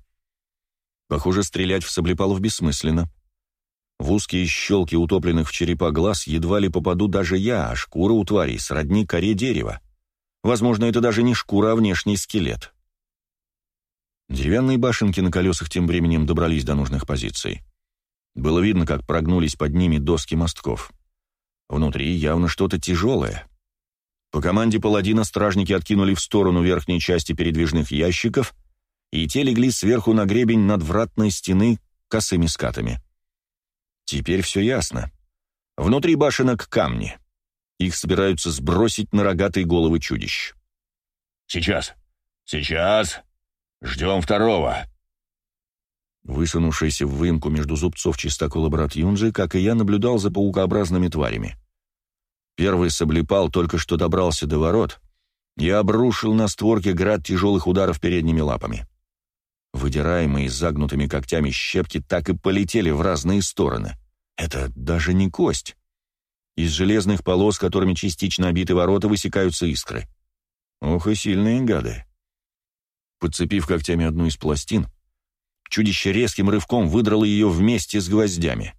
S1: Похоже, стрелять в соблепалов бессмысленно. В узкие щелки утопленных в черепа глаз едва ли попаду даже я, а шкура у тварей сродни коре дерева. Возможно, это даже не шкура, а внешний скелет. Деревянные башенки на колесах тем временем добрались до нужных позиций. Было видно, как прогнулись под ними доски мостков. Внутри явно что-то тяжелое — по команде паладина стражники откинули в сторону верхней части передвижных ящиков, и те легли сверху на гребень надвратной стены косыми скатами. Теперь все ясно. Внутри башенок камни. Их собираются сбросить на рогатые головы чудищ. «Сейчас! Сейчас! Ждем второго!» Высунувшийся в выемку между зубцов чистокола брат Юнджи, как и я, наблюдал за паукообразными тварями. Первый соблепал только что добрался до ворот и обрушил на створке град тяжелых ударов передними лапами. Выдираемые загнутыми когтями щепки так и полетели в разные стороны. Это даже не кость. Из железных полос, которыми частично обиты ворота, высекаются искры. Ох и сильные гады. Подцепив когтями одну из пластин, чудище резким рывком выдрало ее вместе с гвоздями.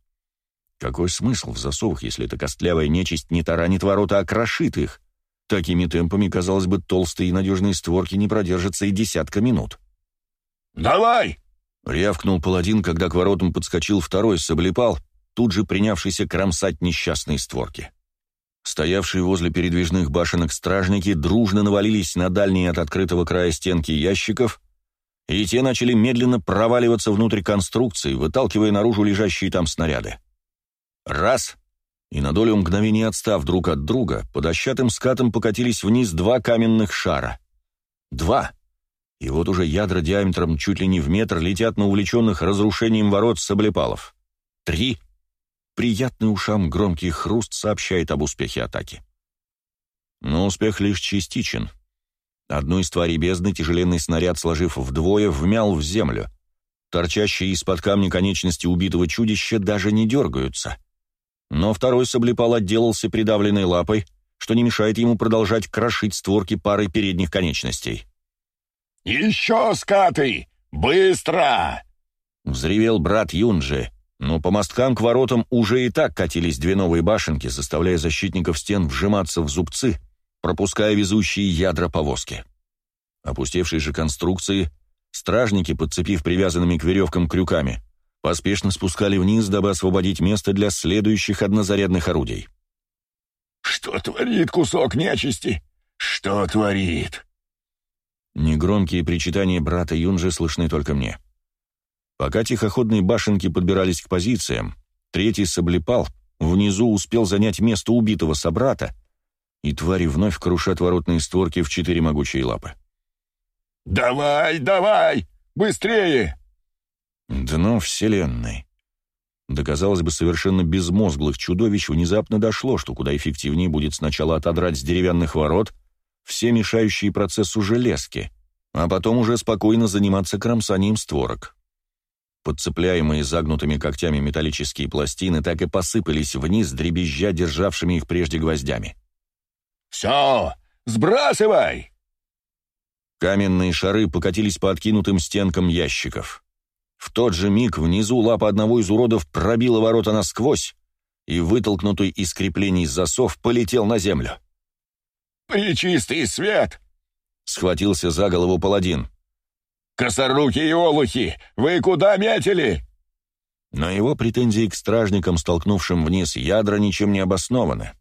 S1: Какой смысл в засовах, если эта костлявая нечисть не таранит ворота, а крошит их? Такими темпами, казалось бы, толстые и надежные створки не продержатся и десятка минут.
S2: «Давай!»
S1: — рявкнул паладин, когда к воротам подскочил второй соблепал, тут же принявшийся кромсать несчастные створки. Стоявшие возле передвижных башенок стражники дружно навалились на дальние от открытого края стенки ящиков, и те начали медленно проваливаться внутрь конструкции, выталкивая наружу лежащие там снаряды. Раз! И на долю мгновения отстав друг от друга, под дощатым скатом покатились вниз два каменных шара. Два! И вот уже ядра диаметром чуть ли не в метр летят на увлеченных разрушением ворот саблепалов. Три! Приятный ушам громкий хруст сообщает об успехе атаки. Но успех лишь частичен. Одну из тварей бездны тяжеленный снаряд, сложив вдвое, вмял в землю. Торчащие из-под камня конечности убитого чудища даже не дергаются — но второй саблепал отделался придавленной лапой, что не мешает ему продолжать крошить створки парой передних конечностей. «Еще скаты! Быстро!» — взревел брат Юнджи, но по мосткам к воротам уже и так катились две новые башенки, заставляя защитников стен вжиматься в зубцы, пропуская везущие ядра повозки. Опустевшие же конструкции, стражники, подцепив привязанными к веревкам крюками, поспешно спускали вниз, дабы освободить место для следующих однозарядных орудий.
S2: «Что творит кусок нечисти?
S1: Что творит?» Негромкие причитания брата Юнжи слышны только мне. Пока тихоходные башенки подбирались к позициям, третий соблепал, внизу успел занять место убитого собрата, и твари вновь крушат воротные створки в четыре могучие лапы.
S2: «Давай, давай! Быстрее!»
S1: Дно Вселенной. Да, казалось бы, совершенно безмозглых чудовищ внезапно дошло, что куда эффективнее будет сначала отодрать с деревянных ворот все мешающие процессу железки, а потом уже спокойно заниматься кромсанием створок. Подцепляемые загнутыми когтями металлические пластины так и посыпались вниз, дребезжа державшими их прежде гвоздями. «Все! Сбрасывай!» Каменные шары покатились по откинутым стенкам ящиков. В тот же миг внизу лапа одного из уродов пробила ворота насквозь, и вытолкнутый из креплений засов полетел на землю. «Пречистый свет!» — схватился за голову паладин. «Косоруки и олухи! Вы куда метили?» Но его претензии к стражникам, столкнувшим вниз ядра, ничем не обоснованы.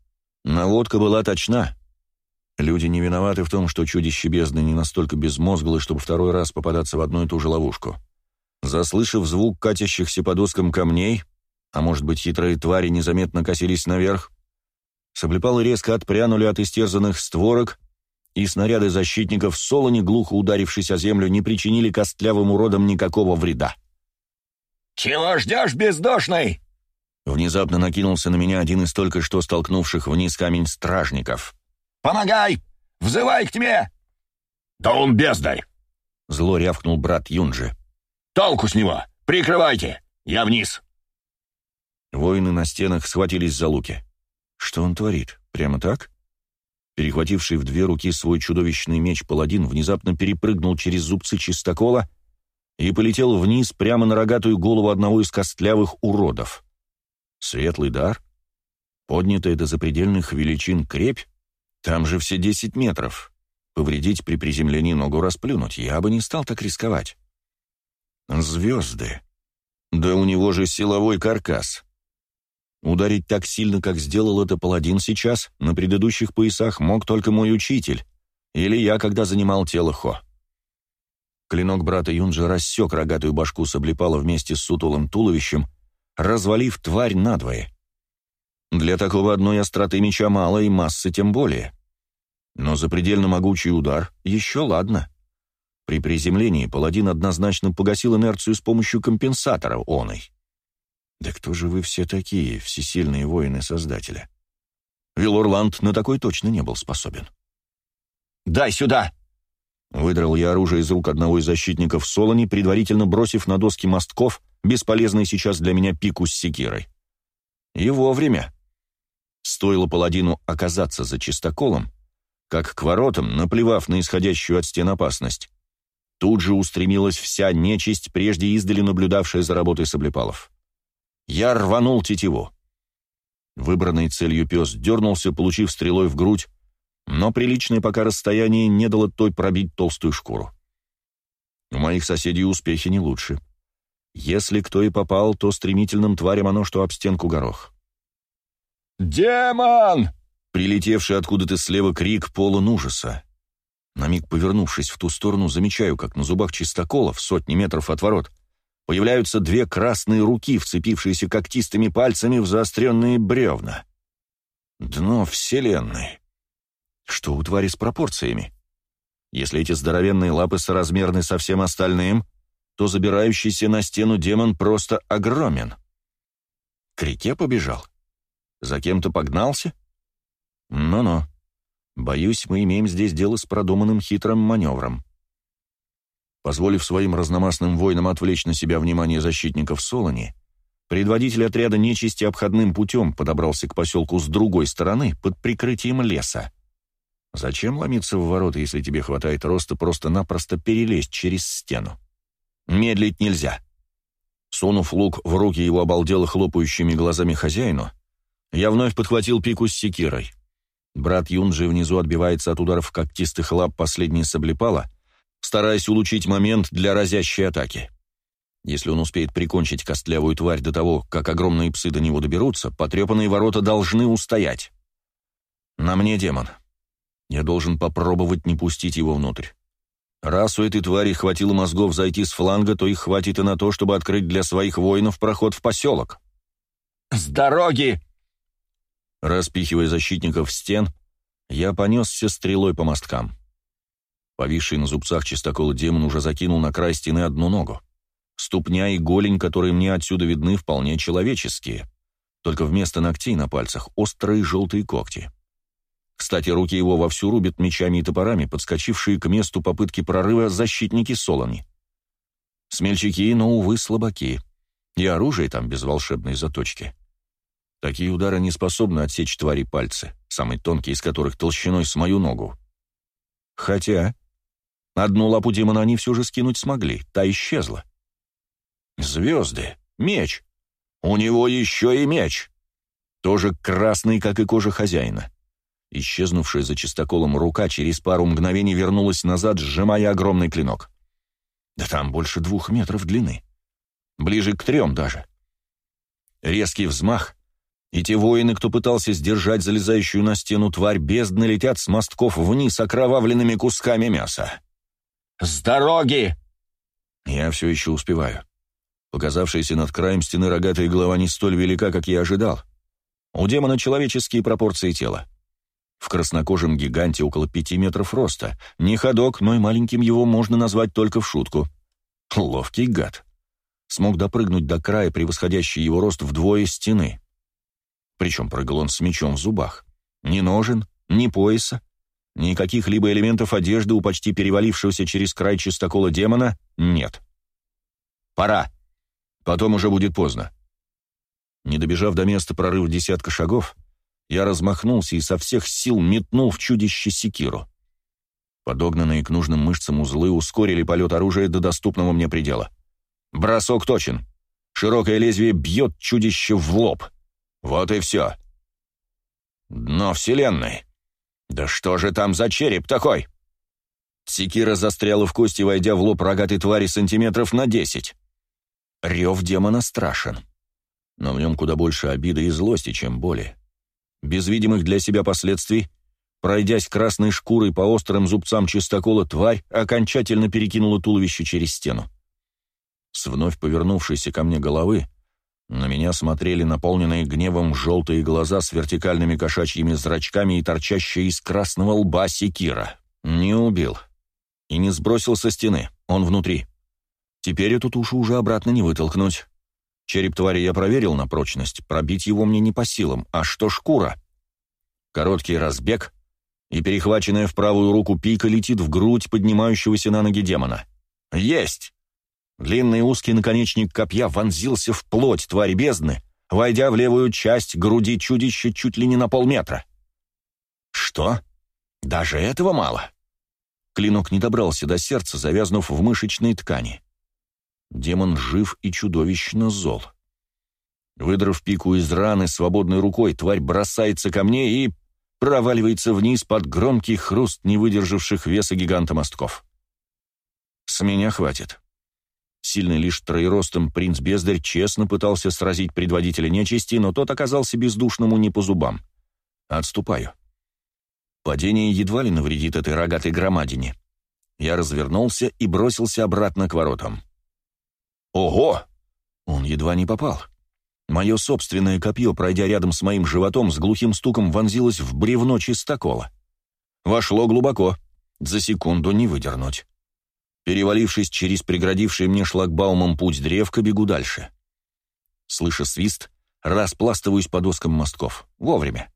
S1: Наводка была точна. Люди не виноваты в том, что чудище бездны не настолько безмозглы, чтобы второй раз попадаться в одну и ту же ловушку. Заслышав звук катящихся по доскам камней, а может быть, хитрые твари незаметно косились наверх, Соблепалы резко отпрянули от истерзанных створок, и снаряды защитников Солони, глухо ударившись о землю, не причинили костлявым уродам никакого вреда. «Чего ждешь, бездушный?» Внезапно накинулся на меня один из только что столкнувших вниз камень стражников. «Помогай! Взывай к тебе. «Да он бездарь!» Зло рявкнул брат Юнджи. Толку с него! Прикрывайте! Я вниз!» Воины на стенах схватились за луки. Что он творит? Прямо так? Перехвативший в две руки свой чудовищный меч паладин внезапно перепрыгнул через зубцы чистокола и полетел вниз прямо на рогатую голову одного из костлявых уродов. Светлый дар? Поднятая до запредельных величин крепь? Там же все десять метров. Повредить при приземлении ногу расплюнуть. Я бы не стал так рисковать. Звезды. Да у него же силовой каркас. Ударить так сильно, как сделал это паладин сейчас, на предыдущих поясах мог только мой учитель, или я, когда занимал тело Хо. Клинок брата Юнджи рассек рогатую башку с облепала вместе с сутулым туловищем, развалив тварь надвое. Для такого одной остроты меча мало и массы тем более. Но запредельно могучий удар еще ладно. — при приземлении паладин однозначно погасил инерцию с помощью компенсатора оной. «Да кто же вы все такие, всесильные воины Создателя?» Вилорланд на такой точно не был способен. «Дай сюда!» Выдрал я оружие из рук одного из защитников Солони, предварительно бросив на доски мостков бесполезный сейчас для меня пику с секирой. И вовремя. Стоило паладину оказаться за чистоколом, как к воротам, наплевав на исходящую от стен опасность, Тут же устремилась вся нечисть, прежде издали наблюдавшая за работой Соблепалов. Я рванул тетиву. Выбранный целью пес дернулся, получив стрелой в грудь, но приличное пока расстояние не дало той пробить толстую шкуру. У моих соседей успехи не лучше. Если кто и попал, то стремительным тварям оно, что об стенку горох. «Демон!» — прилетевший откуда-то слева крик полон ужаса. На миг повернувшись в ту сторону, замечаю, как на зубах чистокола в сотни метров от ворот появляются две красные руки, вцепившиеся когтистыми пальцами в заостренные бревна. Дно вселенной. Что у твари с пропорциями? Если эти здоровенные лапы соразмерны со всем остальным, то забирающийся на стену демон просто огромен. К реке побежал? За кем-то погнался? Ну-ну. Боюсь, мы имеем здесь дело с продуманным хитрым маневром. Позволив своим разномастным воинам отвлечь на себя внимание защитников Солони, предводитель отряда нечисти обходным путем подобрался к поселку с другой стороны под прикрытием леса. Зачем ломиться в ворота, если тебе хватает роста просто-напросто перелезть через стену? Медлить нельзя. Сунув лук в руки его обалдело хлопающими глазами хозяину, я вновь подхватил пику с секирой. Брат Юнджи внизу отбивается от ударов когтистых лап последней саблепала, стараясь улучшить момент для разящей атаки. Если он успеет прикончить костлявую тварь до того, как огромные псы до него доберутся, потрепанные ворота должны устоять. На мне демон. Я должен попробовать не пустить его внутрь. Раз у этой твари хватило мозгов зайти с фланга, то их хватит и на то, чтобы открыть для своих воинов проход в поселок. «С дороги!» Распихивая защитников стен, я понесся стрелой по мосткам. Повисший на зубцах чистокол демон уже закинул на край стены одну ногу. Ступня и голень, которые мне отсюда видны, вполне человеческие. Только вместо ногтей на пальцах острые желтые когти. Кстати, руки его вовсю рубят мечами и топорами, подскочившие к месту попытки прорыва защитники Солони. Смельчаки, но, увы, слабаки. И оружие там без волшебной заточки. Такие удары не способны отсечь твари пальцы, самые тонкие из которых толщиной с мою ногу. Хотя... Одну лапу демона они все же скинуть смогли, та исчезла. Звезды, меч. У него еще и меч. Тоже красный, как и кожа хозяина. Исчезнувшая за чистоколом рука через пару мгновений вернулась назад, сжимая огромный клинок. Да там больше двух метров длины. Ближе к трем даже. Резкий взмах, и те воины, кто пытался сдержать залезающую на стену тварь бездны, летят с мостков вниз окровавленными кусками мяса. «С дороги!» Я все еще успеваю. Показавшаяся над краем стены рогатая голова не столь велика, как я ожидал. У демона человеческие пропорции тела. В краснокожем гиганте около пяти метров роста. Не ходок, но и маленьким его можно назвать только в шутку. Ловкий гад. Смог допрыгнуть до края, превосходящий его рост вдвое стены. Причем прыгал он с мечом в зубах. Ни ножен, ни пояса, ни каких-либо элементов одежды у почти перевалившегося через край чистокола демона нет. «Пора. Потом уже будет поздно». Не добежав до места, прорыв десятка шагов, я размахнулся и со всех сил метнул в чудище секиру. Подогнанные к нужным мышцам узлы ускорили полет оружия до доступного мне предела. Бросок точен. Широкое лезвие бьет чудище в лоб. Вот и все. Дно Вселенной. Да что же там за череп такой? Секира застряла в кости, войдя в лоб рогатой твари сантиметров на десять. Рев демона страшен. Но в нем куда больше обиды и злости, чем боли. Без видимых для себя последствий, пройдясь красной шкурой по острым зубцам чистокола, тварь окончательно перекинула туловище через стену. С вновь повернувшейся ко мне головы на меня смотрели наполненные гневом желтые глаза с вертикальными кошачьими зрачками и торчащая из красного лба секира. Не убил. И не сбросил со стены. Он внутри. Теперь эту тушу уже обратно не вытолкнуть. Череп твари я проверил на прочность. Пробить его мне не по силам. А что шкура? Короткий разбег, и перехваченная в правую руку пика летит в грудь поднимающегося на ноги демона. «Есть!» Длинный узкий наконечник копья вонзился в плоть твари бездны, войдя в левую часть груди чудища чуть ли не на полметра. Что? Даже этого мало. Клинок не добрался до сердца, завязнув в мышечной ткани. Демон жив и чудовищно зол. Выдрав пику из раны свободной рукой, тварь бросается ко мне и проваливается вниз под громкий хруст не выдержавших веса гиганта мостков. С меня хватит. Сильный лишь троеростом принц Бездарь честно пытался сразить предводителя нечисти, но тот оказался бездушному не по зубам. «Отступаю». Падение едва ли навредит этой рогатой громадине. Я развернулся и бросился обратно к воротам. «Ого!» Он едва не попал. Мое собственное копье, пройдя рядом с моим животом, с глухим стуком вонзилось в бревно чистокола. Вошло глубоко. За секунду не выдернуть. Перевалившись через преградивший мне шлагбаумом путь древко, бегу дальше. Слыша свист, распластываюсь по доскам мостков. Вовремя.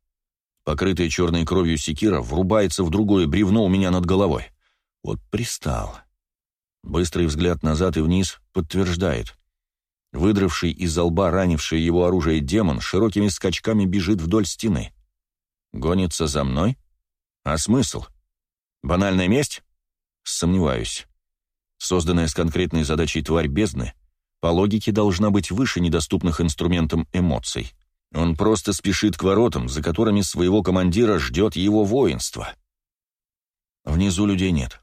S1: Покрытая черной кровью секира врубается в другое бревно у меня над головой. Вот пристал. Быстрый взгляд назад и вниз подтверждает. Выдравший из лба ранившее его оружие демон широкими скачками бежит вдоль стены. Гонится за мной? А смысл? Банальная месть? Сомневаюсь. Созданная с конкретной задачей тварь бездны, по логике должна быть выше недоступных инструментам эмоций. Он просто спешит к воротам, за которыми своего командира ждет его воинство. Внизу людей нет.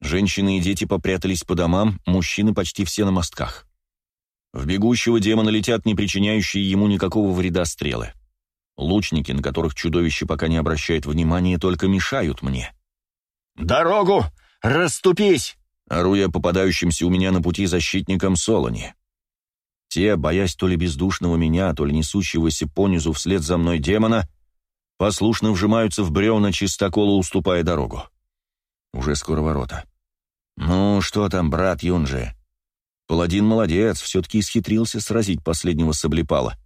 S1: Женщины и дети попрятались по домам, мужчины почти все на мостках. В бегущего демона летят не причиняющие ему никакого вреда стрелы. Лучники, на которых чудовище пока не обращает внимания, только мешают мне. «Дорогу! Раступись!» орудия попадающимся у меня на пути защитникам Солони. Те, боясь то ли бездушного меня, то ли несущегося понизу вслед за мной демона, послушно вжимаются в бревна чистокола, уступая дорогу. Уже скоро ворота. «Ну, что там, брат Юнжи?» Паладин молодец, все-таки исхитрился сразить последнего саблепала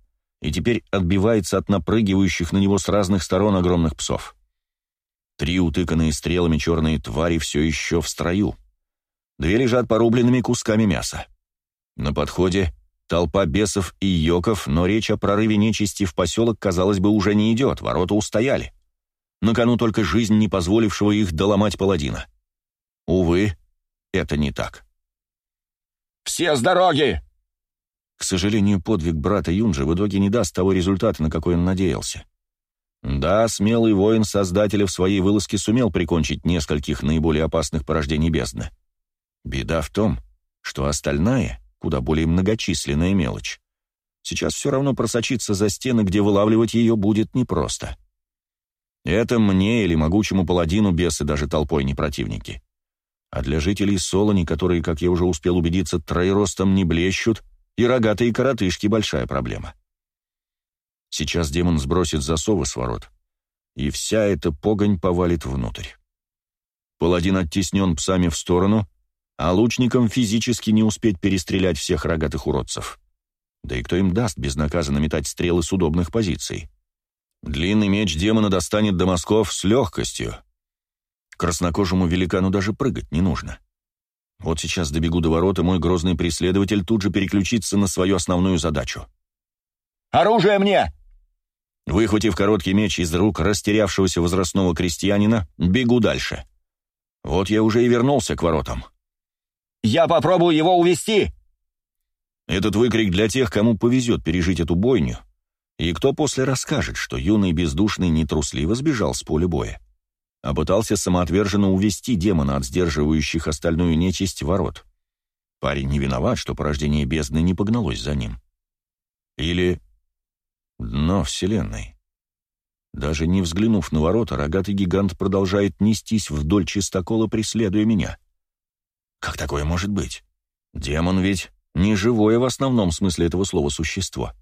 S1: и теперь отбивается от напрыгивающих на него с разных сторон огромных псов. Три утыканные стрелами черные твари все еще в строю. Две лежат порубленными кусками мяса. На подходе толпа бесов и йоков, но речь о прорыве нечисти в поселок, казалось бы, уже не идет, ворота устояли. На кону только жизнь, не позволившего их доломать паладина. Увы, это не так. «Все с дороги!» К сожалению, подвиг брата Юнжи в итоге не даст того результата, на какой он надеялся. Да, смелый воин Создателя в своей вылазке сумел прикончить нескольких наиболее опасных порождений бездны. Беда в том, что остальная, куда более многочисленная мелочь, сейчас все равно просочится за стены, где вылавливать ее будет непросто. Это мне или могучему паладину бесы даже толпой не противники. А для жителей Солони, которые, как я уже успел убедиться, троеростом не блещут, и рогатые коротышки — большая проблема. Сейчас демон сбросит засовы с ворот, и вся эта погонь повалит внутрь. Паладин оттеснен псами в сторону — а лучникам физически не успеть перестрелять всех рогатых уродцев. Да и кто им даст безнаказанно метать стрелы с удобных позиций? Длинный меч демона достанет до мозгов с легкостью. Краснокожему великану даже прыгать не нужно. Вот сейчас добегу до ворота, мой грозный преследователь тут же переключится на свою основную задачу. «Оружие мне!» Выхватив короткий меч из рук растерявшегося возрастного крестьянина, бегу дальше. Вот я уже и вернулся к воротам. Я попробую его увести!» Этот выкрик для тех, кому повезет пережить эту бойню, и кто после расскажет, что юный бездушный нетрусливо сбежал с поля боя, а пытался самоотверженно увести демона от сдерживающих остальную нечисть ворот. Парень не виноват, что порождение бездны не погналось за ним. Или дно вселенной. Даже не взглянув на ворота, рогатый гигант продолжает нестись вдоль чистокола, преследуя меня — как такое может быть? Демон ведь не живое в основном смысле этого слова существо.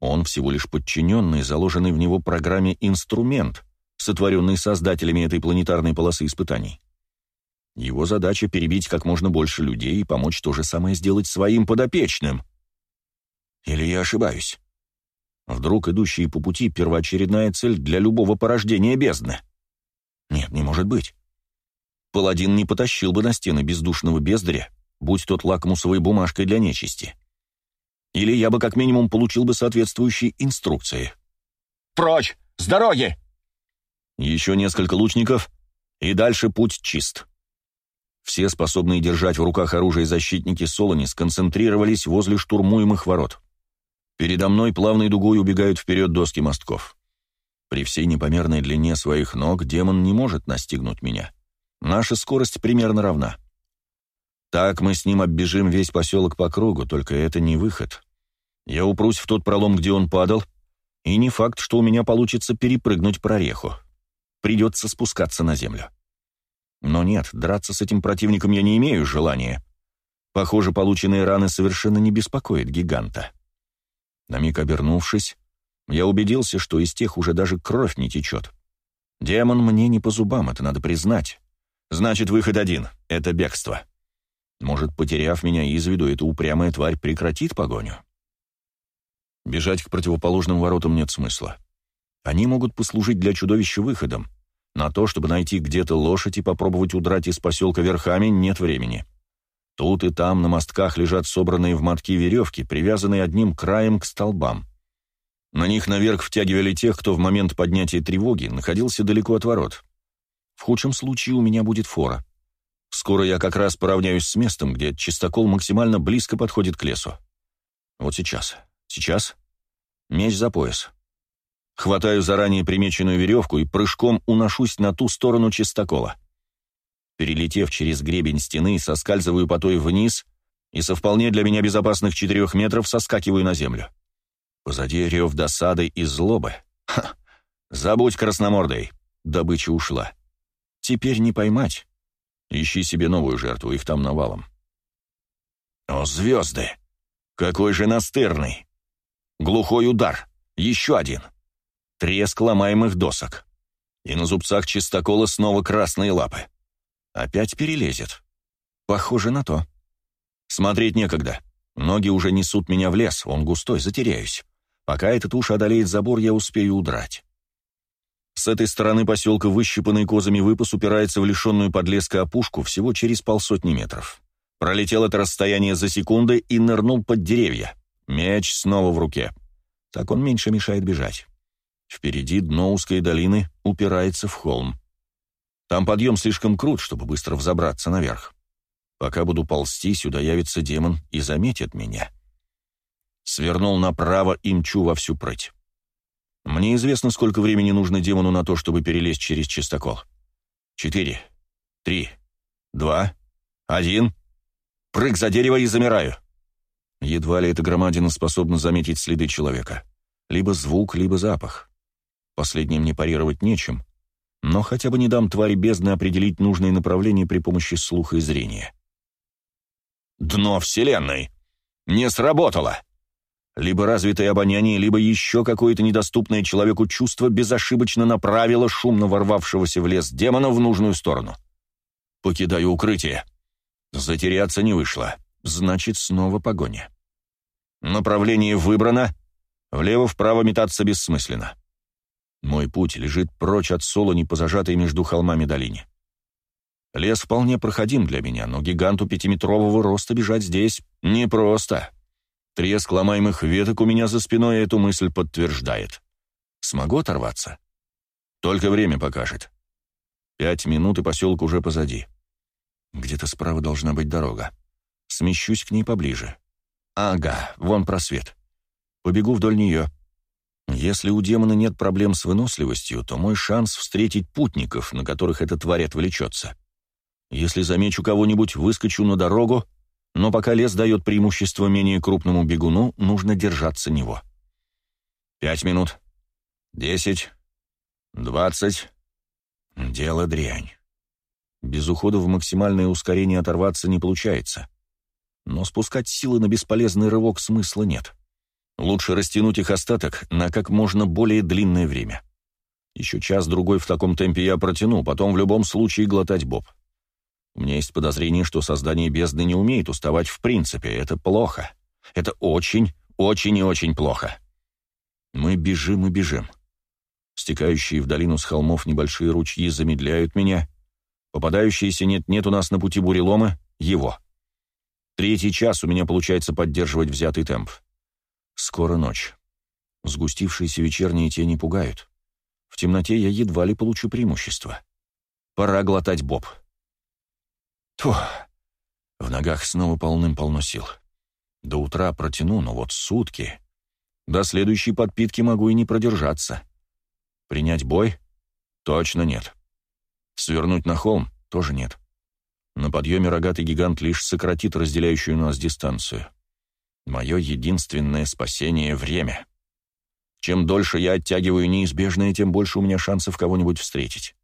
S1: Он всего лишь подчиненный, заложенный в него программе инструмент, сотворенный создателями этой планетарной полосы испытаний. Его задача — перебить как можно больше людей и помочь то же самое сделать своим подопечным. Или я ошибаюсь? Вдруг идущие по пути первоочередная цель для любого порождения бездны? Нет, не может быть паладин не потащил бы на стены бездушного бездаря, будь тот лакмусовой бумажкой для нечисти. Или я бы как минимум получил бы соответствующие инструкции. «Прочь! С дороги!» Еще несколько лучников, и дальше путь чист. Все способные держать в руках оружие защитники Солони сконцентрировались возле штурмуемых ворот. Передо мной плавной дугой убегают вперед доски мостков. При всей непомерной длине своих ног демон не может настигнуть меня. Наша скорость примерно равна. Так мы с ним оббежим весь поселок по кругу, только это не выход. Я упрусь в тот пролом, где он падал, и не факт, что у меня получится перепрыгнуть прореху. Придется спускаться на землю. Но нет, драться с этим противником я не имею желания. Похоже, полученные раны совершенно не беспокоят гиганта. На миг обернувшись, я убедился, что из тех уже даже кровь не течет. Демон мне не по зубам, это надо признать. Значит, выход один — это бегство. Может, потеряв меня из виду, эта упрямая тварь прекратит погоню? Бежать к противоположным воротам нет смысла. Они могут послужить для чудовища выходом. На то, чтобы найти где-то лошадь и попробовать удрать из поселка верхами, нет времени. Тут и там на мостках лежат собранные в мотки веревки, привязанные одним краем к столбам. На них наверх втягивали тех, кто в момент поднятия тревоги находился далеко от ворот — в худшем случае у меня будет фора. Скоро я как раз поравняюсь с местом, где чистокол максимально близко подходит к лесу. Вот сейчас. Сейчас. Меч за пояс. Хватаю заранее примеченную веревку и прыжком уношусь на ту сторону чистокола. Перелетев через гребень стены, соскальзываю по той вниз и со вполне для меня безопасных четырех метров соскакиваю на землю. Позади рев досады и злобы. Ха! Забудь красномордой. Добыча ушла. Теперь не поймать. Ищи себе новую жертву, их там навалом. О, звезды! Какой же настырный! Глухой удар. Еще один. Треск ломаемых досок. И на зубцах чистокола снова красные лапы. Опять перелезет. Похоже на то. Смотреть некогда. Ноги уже несут меня в лес, он густой, затеряюсь. Пока этот уж одолеет забор, я успею удрать. С этой стороны поселка выщипанный козами выпас упирается в лишенную подлеска опушку всего через полсотни метров. Пролетел это расстояние за секунды и нырнул под деревья. Меч снова в руке. Так он меньше мешает бежать. Впереди дно узкой долины упирается в холм. Там подъем слишком крут, чтобы быстро взобраться наверх. Пока буду ползти, сюда явится демон и заметит меня. Свернул направо и мчу во всю прыть. Мне известно, сколько времени нужно демону на то, чтобы перелезть через чистокол. Четыре, три, два, один. Прыг за дерево и замираю. Едва ли эта громадина способна заметить следы человека. Либо звук, либо запах. Последним не парировать нечем, но хотя бы не дам твари бездны определить нужные направления при помощи слуха и зрения. «Дно Вселенной! Не сработало!» Либо развитое обоняние, либо еще какое-то недоступное человеку чувство безошибочно направило шумно ворвавшегося в лес демона в нужную сторону. «Покидаю укрытие». Затеряться не вышло. Значит, снова погоня. Направление выбрано. Влево-вправо метаться бессмысленно. Мой путь лежит прочь от солони по между холмами долине. Лес вполне проходим для меня, но гиганту пятиметрового роста бежать здесь непросто. просто. Треск ломаемых веток у меня за спиной эту мысль подтверждает. Смогу оторваться? Только время покажет. Пять минут, и поселок уже позади. Где-то справа должна быть дорога. Смещусь к ней поближе. Ага, вон просвет. Побегу вдоль нее. Если у демона нет проблем с выносливостью, то мой шанс встретить путников, на которых эта тварь отвлечется. Если замечу кого-нибудь, выскочу на дорогу но пока лес дает преимущество менее крупному бегуну, нужно держаться него. Пять минут. Десять. Двадцать. Дело дрянь. Без ухода в максимальное ускорение оторваться не получается. Но спускать силы на бесполезный рывок смысла нет. Лучше растянуть их остаток на как можно более длинное время. Еще час-другой в таком темпе я протяну, потом в любом случае глотать боб. У меня есть подозрение, что создание бездны не умеет уставать в принципе. Это плохо. Это очень, очень и очень плохо. Мы бежим и бежим. Стекающие в долину с холмов небольшие ручьи замедляют меня. Попадающиеся нет-нет у нас на пути буреломы — его. Третий час у меня получается поддерживать взятый темп. Скоро ночь. Сгустившиеся вечерние тени пугают. В темноте я едва ли получу преимущество. Пора глотать боб. Тьфу! В ногах снова полным-полно сил. До утра протяну, но вот сутки. До следующей подпитки могу и не продержаться. Принять бой? Точно нет. Свернуть на холм? Тоже нет. На подъеме рогатый гигант лишь сократит разделяющую нас дистанцию. Мое единственное спасение — время. Чем дольше я оттягиваю неизбежное, тем больше у меня шансов кого-нибудь встретить.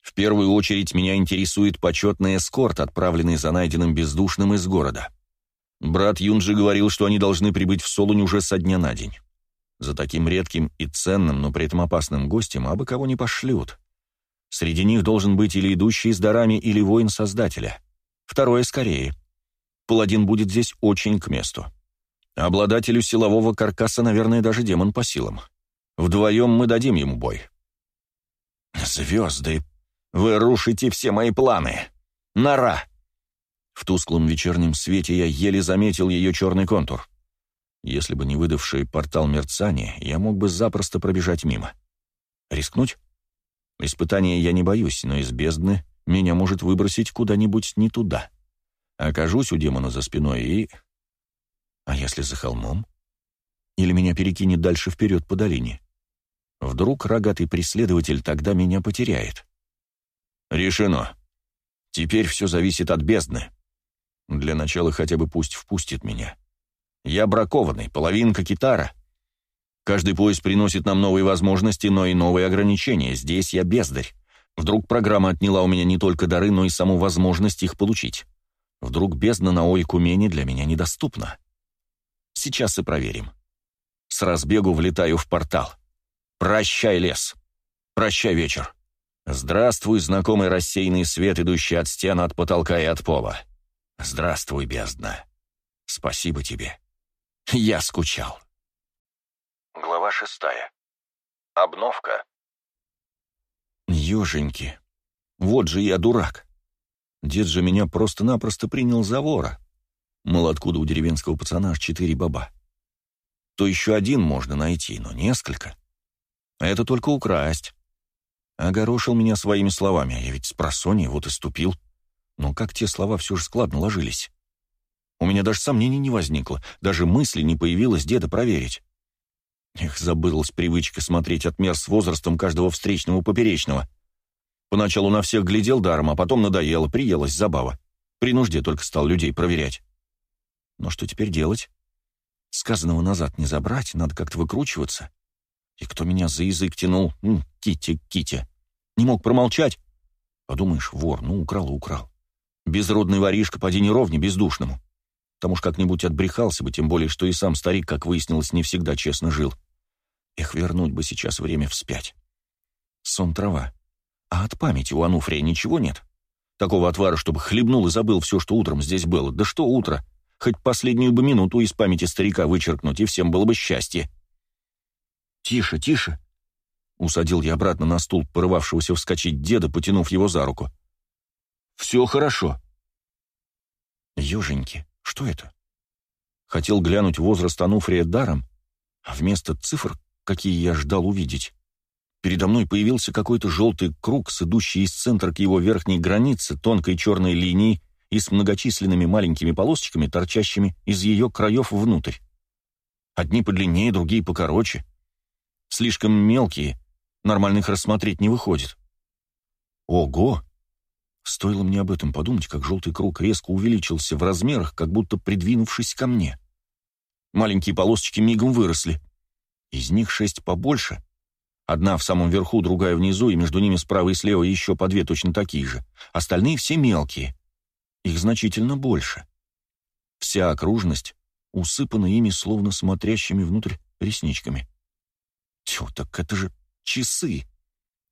S1: В первую очередь меня интересует почетный эскорт, отправленный за найденным бездушным из города. Брат Юнджи говорил, что они должны прибыть в Солунь уже со дня на день. За таким редким и ценным, но при этом опасным гостем абы кого не пошлют. Среди них должен быть или идущий с дарами, или воин Создателя. Второе скорее. Паладин будет здесь очень к месту. Обладателю силового каркаса, наверное, даже демон по силам. Вдвоем мы дадим ему бой. Звезды, вы рушите все мои планы. Нора!» В тусклом вечернем свете я еле заметил ее черный контур. Если бы не выдавший портал мерцания, я мог бы запросто пробежать мимо. Рискнуть? Испытания я не боюсь, но из бездны меня может выбросить куда-нибудь не туда. Окажусь у демона за спиной и... А если за холмом? Или меня перекинет дальше вперед по долине? Вдруг рогатый преследователь тогда меня потеряет? «Решено. Теперь все зависит от бездны. Для начала хотя бы пусть впустит меня. Я бракованный, половинка китара. Каждый пояс приносит нам новые возможности, но и новые ограничения. Здесь я бездарь. Вдруг программа отняла у меня не только дары, но и саму возможность их получить. Вдруг бездна на Ойкумене для меня недоступна. Сейчас и проверим. С разбегу влетаю в портал. Прощай, лес. Прощай, вечер. Здравствуй, знакомый рассеянный свет, идущий от стен, от потолка и от пола. Здравствуй, бездна. Спасибо тебе. Я скучал. Глава шестая. Обновка. Ёженьки, вот же я дурак. Дед же меня просто-напросто принял за вора. Мол, откуда у деревенского пацана аж четыре баба? То еще один можно найти, но несколько. Это только украсть. Огорошил меня своими словами, я ведь с просони, вот и ступил. Но как те слова все же складно ложились? У меня даже сомнений не возникло, даже мысли не появилось деда проверить. Эх, забылась привычка смотреть отмер с возрастом каждого встречного поперечного. Поначалу на всех глядел даром, а потом надоело, приелась забава. При нужде только стал людей проверять. Но что теперь делать? Сказанного назад не забрать, надо как-то выкручиваться. И кто меня за язык тянул? Ну, Китя, Китя. Не мог промолчать? Подумаешь, вор, ну, украл и украл. Безродный воришка, поди неровне бездушному. Там уж как-нибудь отбрехался бы, тем более, что и сам старик, как выяснилось, не всегда честно жил. Эх, вернуть бы сейчас время вспять. Сон трава. А от памяти у Ануфрия ничего нет? Такого отвара, чтобы хлебнул и забыл все, что утром здесь было. Да что утро? Хоть последнюю бы минуту из памяти старика вычеркнуть, и всем было бы счастье. «Тише, тише!» Усадил я обратно на стул порывавшегося вскочить деда, потянув его за руку. «Все хорошо!» «Еженьки, что это?» Хотел глянуть возраст Ануфрия даром, а вместо цифр, какие я ждал увидеть, передо мной появился какой-то желтый круг, с из центра к его верхней границе тонкой черной линии и с многочисленными маленькими полосочками, торчащими из ее краев внутрь. Одни подлиннее, другие покороче — Слишком мелкие, нормальных рассмотреть не выходит. Ого! Стоило мне об этом подумать, как желтый круг резко увеличился в размерах, как будто придвинувшись ко мне. Маленькие полосочки мигом выросли. Из них шесть побольше. Одна в самом верху, другая внизу, и между ними справа и слева еще по две точно такие же. Остальные все мелкие. Их значительно больше. Вся окружность усыпана ими, словно смотрящими внутрь ресничками. Тьфу, так это же часы.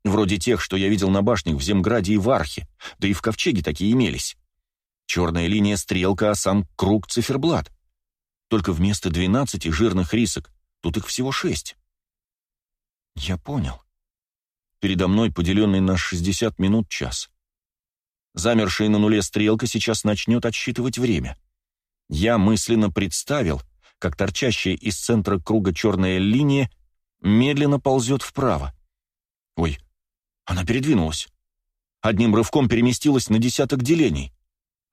S1: Вроде тех, что я видел на башнях в Земграде и в Архе, да и в Ковчеге такие имелись. Черная линия стрелка, а сам круг циферблат. Только вместо двенадцати жирных рисок тут их всего шесть. Я понял. Передо мной поделенный на шестьдесят минут час. Замершая на нуле стрелка сейчас начнет отсчитывать время. Я мысленно представил, как торчащая из центра круга черная линия медленно ползет вправо. Ой, она передвинулась. Одним рывком переместилась на десяток делений.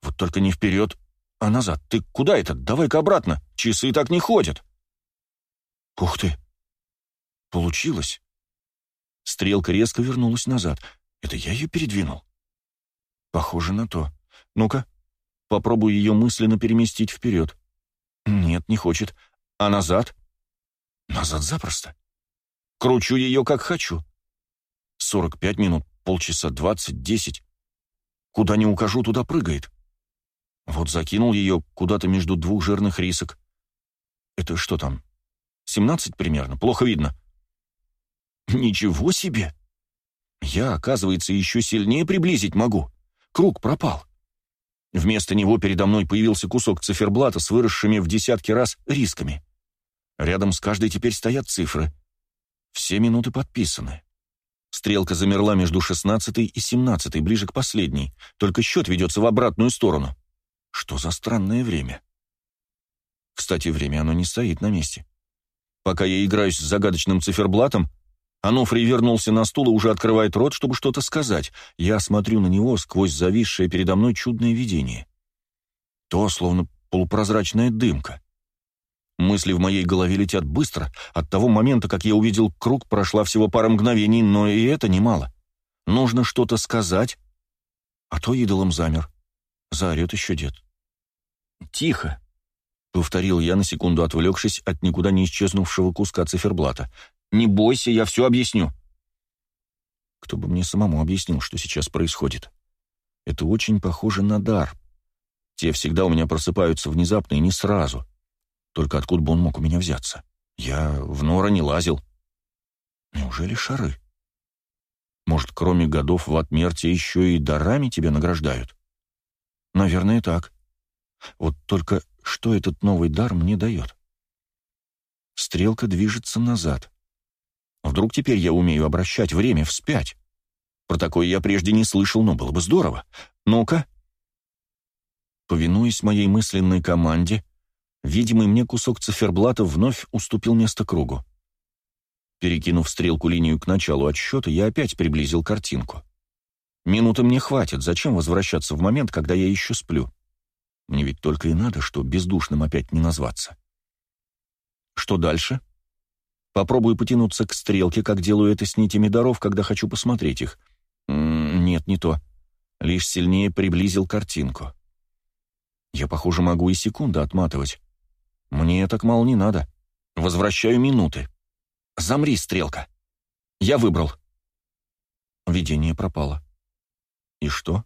S1: Вот только не вперед, а назад. Ты куда это? Давай-ка обратно. Часы так не ходят. Ух ты! Получилось. Стрелка резко вернулась назад. Это я ее передвинул? Похоже на то. Ну-ка, попробую ее мысленно переместить вперед. Нет, не хочет. А назад? Назад запросто. Кручу ее, как хочу. Сорок пять минут, полчаса, двадцать, десять. Куда не укажу, туда прыгает. Вот закинул ее куда-то между двух жирных рисок. Это что там? Семнадцать примерно, плохо видно. Ничего себе! Я, оказывается, еще сильнее приблизить могу. Круг пропал. Вместо него передо мной появился кусок циферблата с выросшими в десятки раз рисками. Рядом с каждой теперь стоят цифры — все минуты подписаны. Стрелка замерла между шестнадцатой и семнадцатой, ближе к последней, только счет ведется в обратную сторону. Что за странное время? Кстати, время оно не стоит на месте. Пока я играюсь с загадочным циферблатом, Ануфрий вернулся на стул и уже открывает рот, чтобы что-то сказать. Я смотрю на него сквозь зависшее передо мной чудное видение. То, словно полупрозрачная дымка. Мысли в моей голове летят быстро. От того момента, как я увидел круг, прошла всего пара мгновений, но и это немало. Нужно что-то сказать, а то идолом замер. Заорет еще дед. «Тихо!» — повторил я на секунду, отвлекшись от никуда не исчезнувшего куска циферблата. «Не бойся, я все объясню!» Кто бы мне самому объяснил, что сейчас происходит? Это очень похоже на дар. Те всегда у меня просыпаются внезапно и не сразу — только откуда бы он мог у меня взяться? Я в нора не лазил. Неужели шары? Может, кроме годов в отмерте еще и дарами тебя награждают? Наверное, так. Вот только что этот новый дар мне дает? Стрелка движется назад. Вдруг теперь я умею обращать время вспять? Про такое я прежде не слышал, но было бы здорово. Ну-ка. Повинуясь моей мысленной команде, Видимый мне кусок циферблата вновь уступил место кругу. Перекинув стрелку линию к началу отсчета, я опять приблизил картинку. Минуты мне хватит, зачем возвращаться в момент, когда я еще сплю? Мне ведь только и надо, что бездушным опять не назваться. Что дальше? Попробую потянуться к стрелке, как делаю это с нитями даров, когда хочу посмотреть их. Нет, не то. Лишь сильнее приблизил картинку. Я, похоже, могу и секунду отматывать. «Мне так мало не надо. Возвращаю минуты. Замри, стрелка. Я выбрал». Видение пропало. «И что?»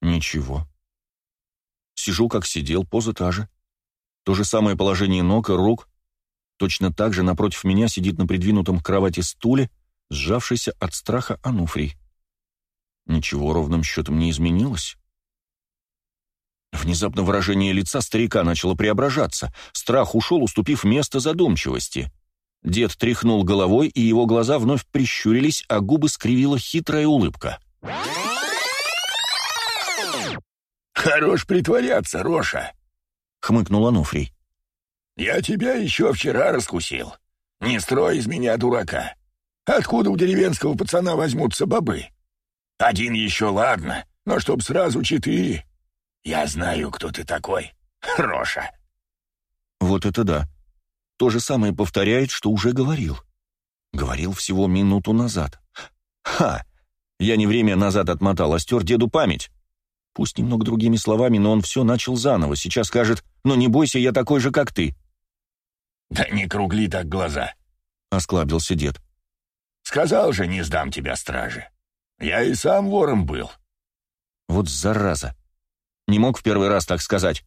S1: «Ничего. Сижу, как сидел, поза та же. То же самое положение ног и рук. Точно так же напротив меня сидит на придвинутом к кровати стуле, сжавшийся от страха Ануфрий. Ничего ровным счетом не изменилось. Внезапно выражение лица старика начало преображаться. Страх ушел, уступив место задумчивости. Дед тряхнул головой, и его глаза вновь прищурились, а губы скривила хитрая улыбка.
S2: «Хорош притворяться, Роша!»
S1: — хмыкнул Ануфрий.
S2: «Я тебя еще вчера раскусил. Не строй из меня дурака. Откуда у деревенского пацана возьмутся бобы? Один еще ладно, но чтоб сразу четыре...»
S1: «Я знаю, кто ты такой, Роша». Вот это да. То же самое повторяет, что уже говорил. Говорил всего минуту назад. Ха! Я не время назад отмотал, а стер деду память. Пусть немного другими словами, но он все начал заново. Сейчас скажет, «Ну не бойся, я такой же, как ты». «Да не кругли так глаза», — осклабился дед. «Сказал же, не сдам тебя стражи. Я и сам вором был». Вот зараза. Не мог в первый раз так сказать.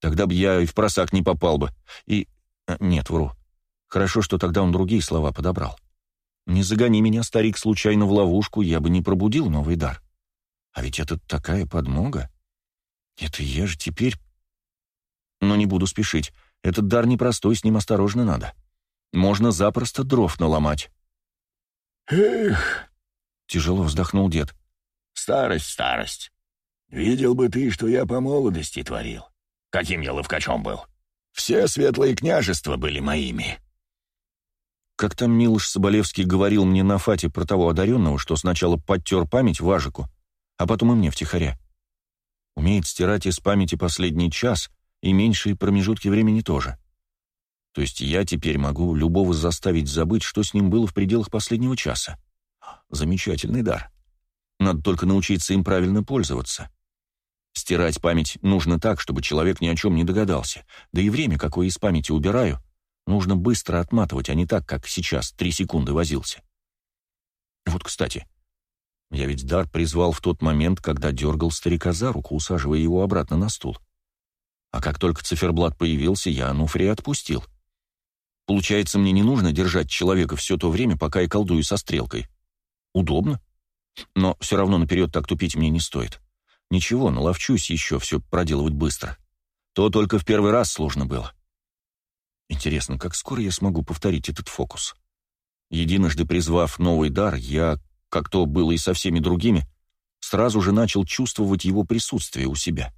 S1: Тогда бы я и в просак не попал бы. И... Э, нет, вру. Хорошо, что тогда он другие слова подобрал. Не загони меня, старик, случайно в ловушку, я бы не пробудил новый дар. А ведь это такая подмога. Это я же теперь... Но не буду спешить. Этот дар непростой, с ним осторожно надо. Можно запросто дров наломать. «Эх!» — тяжело вздохнул дед. «Старость, старость.
S2: Видел бы ты, что я по молодости творил. Каким я ловкачом был.
S1: Все светлые княжества были моими. Как там Милош Соболевский говорил мне на фате про того одаренного, что сначала подтер память Важику, а потом и мне втихаря. Умеет стирать из памяти последний час и меньшие промежутки времени тоже. То есть я теперь могу любого заставить забыть, что с ним было в пределах последнего часа. Замечательный дар. Надо только научиться им правильно пользоваться. Стирать память нужно так, чтобы человек ни о чем не догадался. Да и время, какое из памяти убираю, нужно быстро отматывать, а не так, как сейчас, три секунды возился. Вот, кстати, я ведь дар призвал в тот момент, когда дергал старика за руку, усаживая его обратно на стул. А как только циферблат появился, я Ануфрия отпустил. Получается, мне не нужно держать человека все то время, пока я колдую со стрелкой. Удобно. Но все равно наперед так тупить мне не стоит. Ничего, наловчусь еще все проделывать быстро. То только в первый раз сложно было. Интересно, как скоро я смогу повторить этот фокус? Единожды призвав новый дар, я, как то было и со всеми другими, сразу же начал чувствовать его присутствие у себя.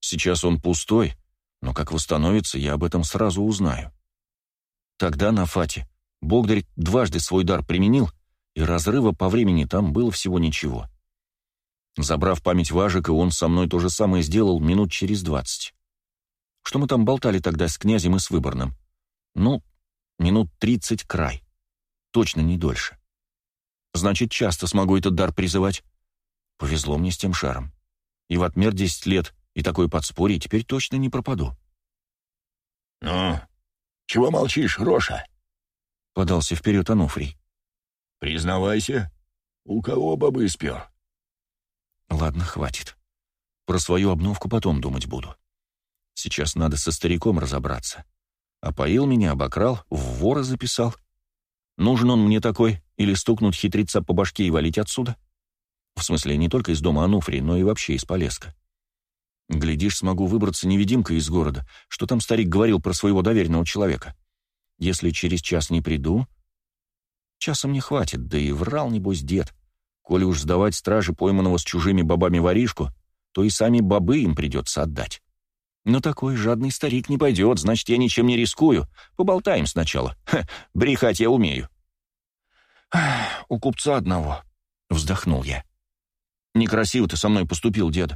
S1: Сейчас он пустой, но как восстановится, я об этом сразу узнаю. Тогда на Фате Богдарь дважды свой дар применил, и разрыва по времени там было всего ничего. Забрав память важек, и он со мной то же самое сделал минут через двадцать. Что мы там болтали тогда с князем и с Выборным? Ну, минут тридцать край. Точно не дольше. Значит, часто смогу этот дар призывать. Повезло мне с тем шаром. И в отмер десять лет, и такое подспорье теперь точно не пропаду. «Ну, чего молчишь, Роша?» — подался вперед Ануфрий. «Признавайся, у кого бабы спер?» Ладно, хватит. Про свою обновку потом думать буду. Сейчас надо со стариком разобраться. Опоил меня, обокрал, в вора записал. Нужен он мне такой, или стукнуть хитреца по башке и валить отсюда? В смысле, не только из дома Ануфри, но и вообще из Полеска. Глядишь, смогу выбраться невидимкой из города, что там старик говорил про своего доверенного человека. Если через час не приду... Часа мне хватит, да и врал, небось, дед. Коли уж сдавать стражи пойманного с чужими бабами воришку, то и сами бобы им придется отдать. Но такой жадный старик не пойдет, значит, я ничем не рискую. Поболтаем сначала. Ха, брехать я умею. «У купца одного», — вздохнул я. «Некрасиво ты со мной поступил, дед.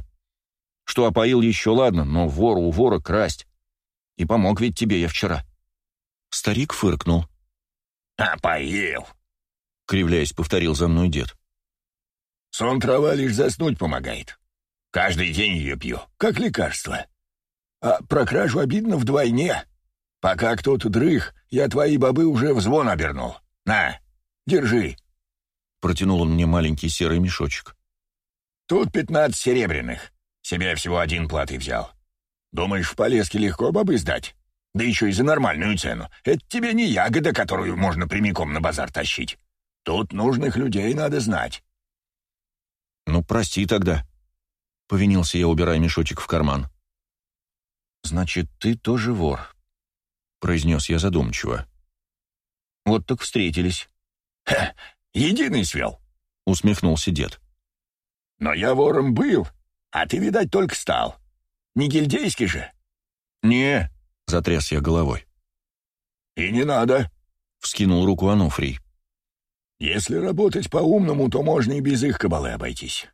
S1: Что опоил еще ладно, но вору у вора красть. И помог ведь тебе я вчера». Старик фыркнул. «Опоил», — кривляясь, повторил за мной дед.
S2: Сон трава лишь заснуть помогает.
S1: Каждый день ее пью,
S2: как лекарство. А про кражу обидно вдвойне. Пока кто-то дрых, я твои бобы уже в звон обернул.
S1: На, держи. Протянул он мне маленький серый мешочек.
S2: Тут пятнадцать серебряных.
S1: Себе всего один платый взял.
S2: Думаешь, в Полеске легко бобы сдать? Да еще и за нормальную цену. Это тебе не ягода, которую можно прямиком на базар тащить. Тут нужных людей надо знать.
S1: «Ну, прости тогда», — повинился я, убирая мешочек в карман. «Значит, ты тоже вор», — произнес я задумчиво. «Вот так встретились». «Ха, единый свел», — усмехнулся дед. «Но я вором
S2: был, а ты, видать, только стал. Не гильдейский же».
S1: «Не», — затряс я головой. «И не надо», — вскинул руку Ануфрий.
S2: Если работать по-умному, то можно и без их кабалы обойтись.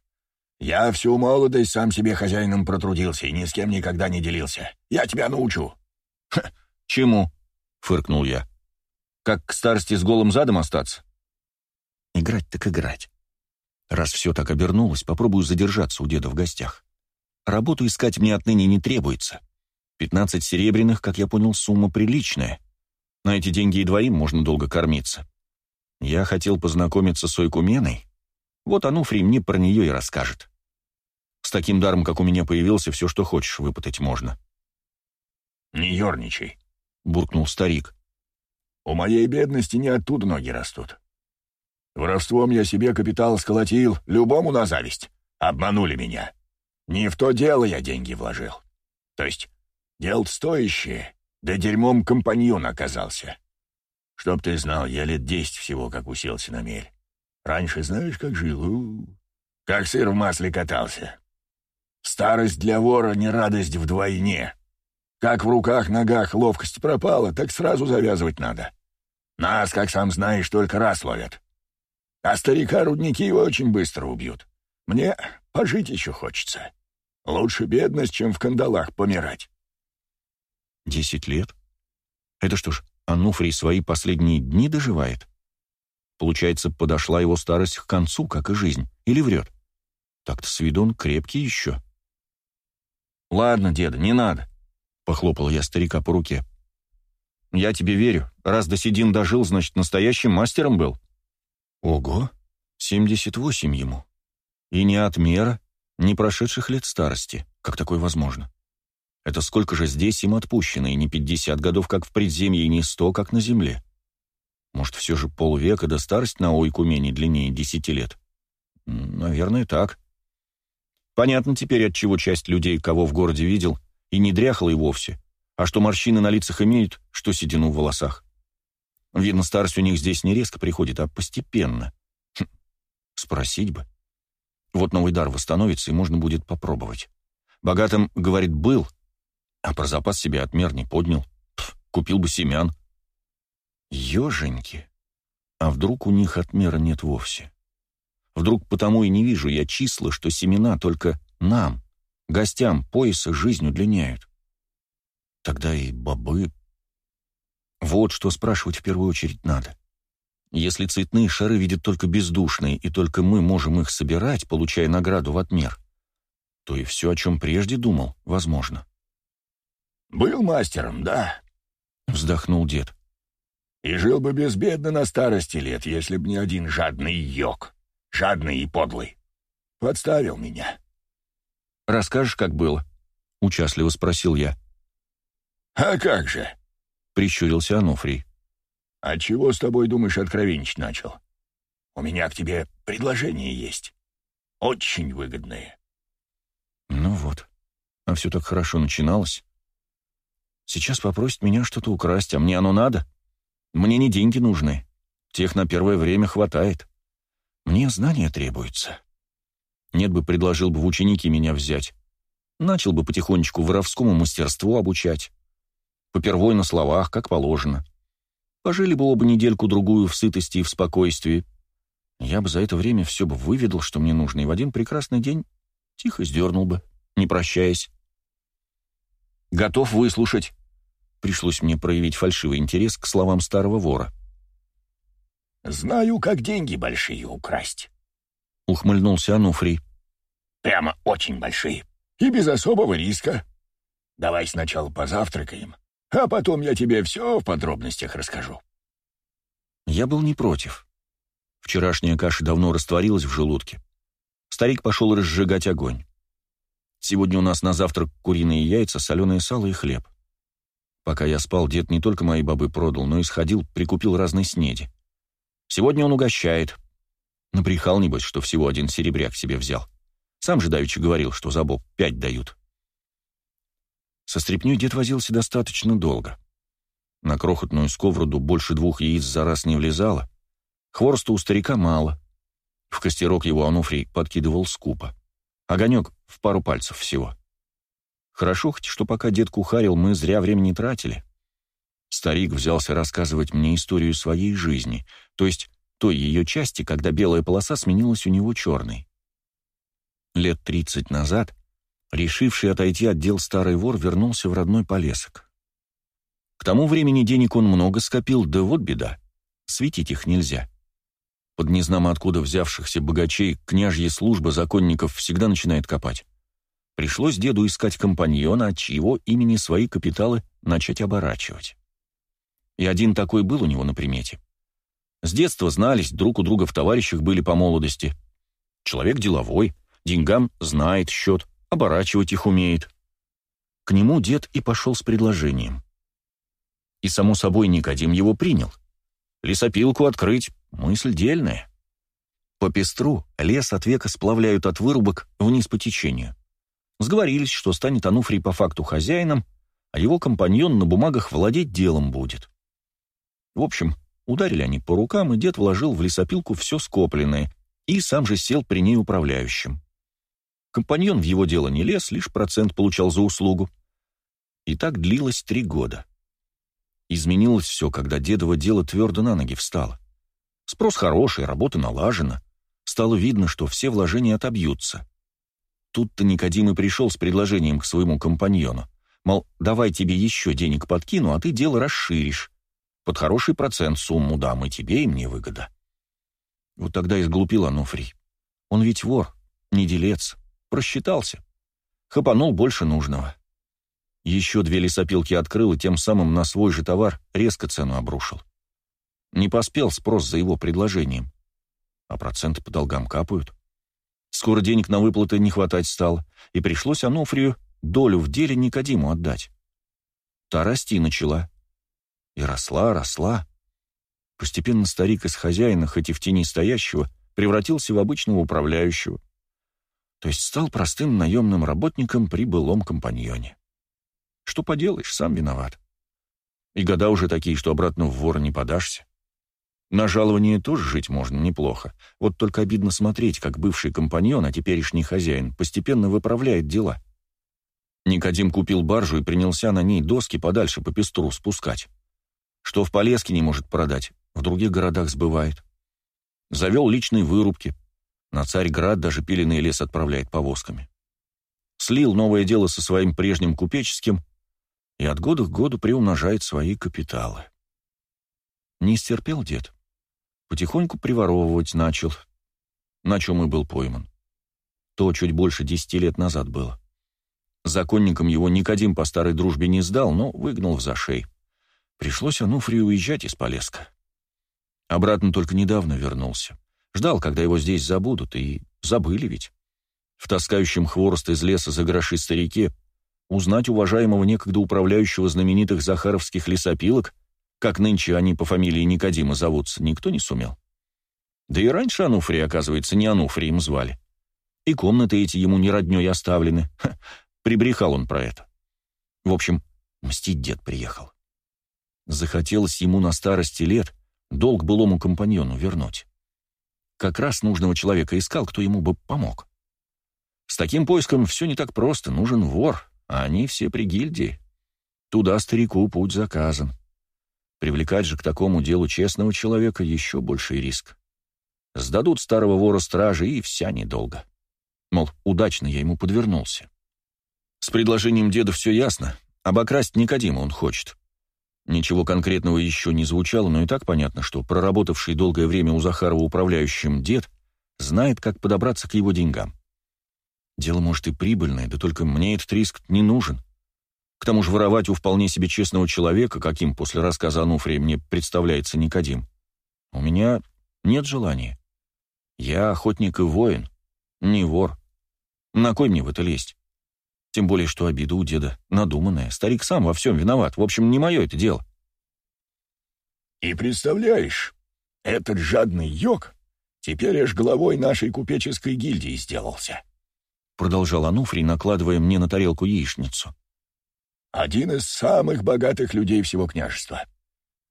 S2: Я всю молодость сам себе хозяином протрудился и ни с кем никогда не делился. Я тебя научу».
S1: Ха, «Чему?» — фыркнул я. «Как к старости с голым задом остаться?» «Играть так играть. Раз все так обернулось, попробую задержаться у деда в гостях. Работу искать мне отныне не требуется. Пятнадцать серебряных, как я понял, сумма приличная. На эти деньги и двоим можно долго кормиться. Я хотел познакомиться с Ойкуменой, вот Ануфрий мне про нее и расскажет. С таким даром, как у меня появился, все, что хочешь, выпытать можно. «Не ерничай», — буркнул старик. «У моей бедности не оттуда ноги растут.
S2: Воровством я себе капитал сколотил, любому на зависть. Обманули меня. Не в то дело я деньги вложил. То есть, дел -то стоящее, да дерьмом компаньон оказался. Чтоб ты знал, я лет десять всего, как уселся на мель. Раньше знаешь, как жил? У -у -у. Как сыр в масле катался. Старость для вора не радость вдвойне. Как в руках, ногах ловкость пропала, так сразу завязывать надо. Нас, как сам знаешь, только раз ловят. А старика рудники его очень быстро убьют. Мне пожить еще хочется. Лучше бедность, чем в кандалах помирать.
S1: Десять лет? Это что ж, Ануфрий свои последние дни доживает? Получается, подошла его старость к концу, как и жизнь, или врет? Так-то с виду он крепкий еще. «Ладно, деда, не надо», — похлопал я старика по руке. «Я тебе верю. Раз до седин дожил, значит, настоящим мастером был». «Ого, 78 ему. И не от мера, не прошедших лет старости. Как такое возможно?» Это сколько же здесь им отпущено, и не 50 годов, как в предземье, и не 100, как на земле. Может, все же полвека, до да старость на не длиннее 10 лет? Наверное, так. Понятно теперь, от чего часть людей, кого в городе видел, и не дряхла и вовсе, а что морщины на лицах имеют, что седину в волосах. Видно, старость у них здесь не резко приходит, а постепенно. Хм, спросить бы. Вот новый дар восстановится, и можно будет попробовать. Богатым, говорит, был, а про запас себе отмер не поднял. Пф, купил бы семян. Еженьки. А вдруг у них отмера нет вовсе? Вдруг потому и не вижу я числа, что семена только нам, гостям, пояса жизнь удлиняют. Тогда и бобы... Вот что спрашивать в первую очередь надо. Если цветные шары видят только бездушные, и только мы можем их собирать, получая награду в отмер, то и все, о чем прежде думал, возможно. Был мастером, да?» — вздохнул дед. «И жил бы безбедно на старости лет, если б не один жадный йог, жадный и подлый.
S2: Подставил меня».
S1: «Расскажешь, как было?» — участливо спросил я. «А как же?» — прищурился Ануфрий. «А чего с тобой, думаешь, откровенничать
S2: начал? У меня к тебе предложение есть. Очень выгодное».
S1: «Ну вот, а все так хорошо начиналось». Сейчас попросит меня что-то украсть, а мне оно надо. Мне не деньги нужны. Тех на первое время хватает. Мне знания требуются. Нет бы предложил бы в ученики меня взять. Начал бы потихонечку воровскому мастерству обучать. Попервой на словах, как положено. Пожили бы оба недельку-другую в сытости и в спокойствии. Я бы за это время все бы выведал, что мне нужно, и в один прекрасный день тихо сдернул бы, не прощаясь. Готов выслушать. Пришлось мне проявить фальшивый интерес к словам старого вора.
S2: «Знаю, как деньги большие
S1: украсть», — ухмыльнулся Ануфрий. «Прямо
S2: очень большие. И без особого риска. Давай сначала позавтракаем,
S1: а потом я тебе все в подробностях расскажу». Я был не против. Вчерашняя каша давно растворилась в желудке. Старик пошел разжигать огонь. Сегодня у нас на завтрак куриные яйца, соленое сало и хлеб. Пока я спал, дед не только мои бабы продал, но и сходил, прикупил разной снеди. Сегодня он угощает. Наприхал, небось, что всего один серебряк себе взял. Сам же давеча говорил, что за боб пять дают. Со стряпнёй дед возился достаточно долго. На крохотную сковороду больше двух яиц за раз не влезало. Хворста у старика мало. В костерок его Ануфрий подкидывал скупо. Огонек в пару пальцев всего. Хорошо хоть, что пока дед кухарил, мы зря времени тратили. Старик взялся рассказывать мне историю своей жизни, то есть той ее части, когда белая полоса сменилась у него черной. Лет тридцать назад, решивший отойти от дел старый вор, вернулся в родной полесок. К тому времени денег он много скопил, да вот беда, светить их нельзя. — под незнамо откуда взявшихся богачей княжья служба законников всегда начинает копать. Пришлось деду искать компаньона, от чьего имени свои капиталы начать оборачивать. И один такой был у него на примете. С детства знались, друг у друга в товарищах были по молодости. Человек деловой, деньгам знает счет, оборачивать их умеет. К нему дед и пошел с предложением. И, само собой, Никодим его принял — Лесопилку открыть — мысль дельная. По пестру лес от века сплавляют от вырубок вниз по течению. Сговорились, что станет Ануфрий по факту хозяином, а его компаньон на бумагах владеть делом будет. В общем, ударили они по рукам, и дед вложил в лесопилку все скопленное, и сам же сел при ней управляющим. Компаньон в его дело не лез, лишь процент получал за услугу. И так длилось три года. Изменилось все, когда дедово дело твердо на ноги встало. Спрос хороший, работа налажена. Стало видно, что все вложения отобьются. Тут-то Никодим и пришел с предложением к своему компаньону. Мол, давай тебе еще денег подкину, а ты дело расширишь. Под хороший процент сумму дам, и тебе, и мне выгода. Вот тогда и сглупил Ануфрий. Он ведь вор, не делец, просчитался. Хапанул больше нужного. Еще две лесопилки открыл и тем самым на свой же товар резко цену обрушил. Не поспел спрос за его предложением. А проценты по долгам капают. Скоро денег на выплаты не хватать стал и пришлось Ануфрию долю в деле Никодиму отдать. Та расти начала. И росла, росла. Постепенно старик из хозяина, хоть и в тени стоящего, превратился в обычного управляющего. То есть стал простым наемным работником при былом компаньоне. Что поделаешь, сам виноват. И года уже такие, что обратно в вор не подашься. На жалование тоже жить можно неплохо. Вот только обидно смотреть, как бывший компаньон, а теперешний хозяин, постепенно выправляет дела. Никодим купил баржу и принялся на ней доски подальше по пестру спускать. Что в Полеске не может продать, в других городах сбывает. Завел личные вырубки. На Царьград даже пиленный лес отправляет повозками. Слил новое дело со своим прежним купеческим и от года к году приумножает свои капиталы. Не стерпел дед. Потихоньку приворовывать начал, на чем и был пойман. То чуть больше десяти лет назад было. Законником его Никодим по старой дружбе не сдал, но выгнал в зашей. Пришлось Ануфрию уезжать из Полеска. Обратно только недавно вернулся. Ждал, когда его здесь забудут, и забыли ведь. В таскающем хворост из леса за гроши старике узнать уважаемого некогда управляющего знаменитых захаровских лесопилок, как нынче они по фамилии Никодима зовутся, никто не сумел. Да и раньше Ануфрий, оказывается, не им звали. И комнаты эти ему не роднёй оставлены. Ха, прибрехал он про это. В общем, мстить дед приехал. Захотелось ему на старости лет долг былому компаньону вернуть. Как раз нужного человека искал, кто ему бы помог. С таким поиском все не так просто, нужен вор, они все при гильдии. Туда старику путь заказан. Привлекать же к такому делу честного человека еще больший риск. Сдадут старого вора стражи и вся недолго. Мол, удачно я ему подвернулся. С предложением деда все ясно. Обокрасть Никодима он хочет. Ничего конкретного еще не звучало, но и так понятно, что проработавший долгое время у Захарова управляющим дед знает, как подобраться к его деньгам. Дело, может, и прибыльное, да только мне этот риск не нужен. К тому же воровать у вполне себе честного человека, каким после рассказа Ануфрия мне представляется Никодим, у меня нет желания. Я охотник и воин, не вор. На кой мне в это лезть? Тем более, что обида у деда надуманная. Старик сам во всем виноват. В общем, не мое это дело. И представляешь, этот жадный
S2: йог теперь аж главой нашей купеческой гильдии сделался
S1: продолжал Ануфрий, накладывая мне на тарелку яичницу. «Один из самых богатых людей всего княжества.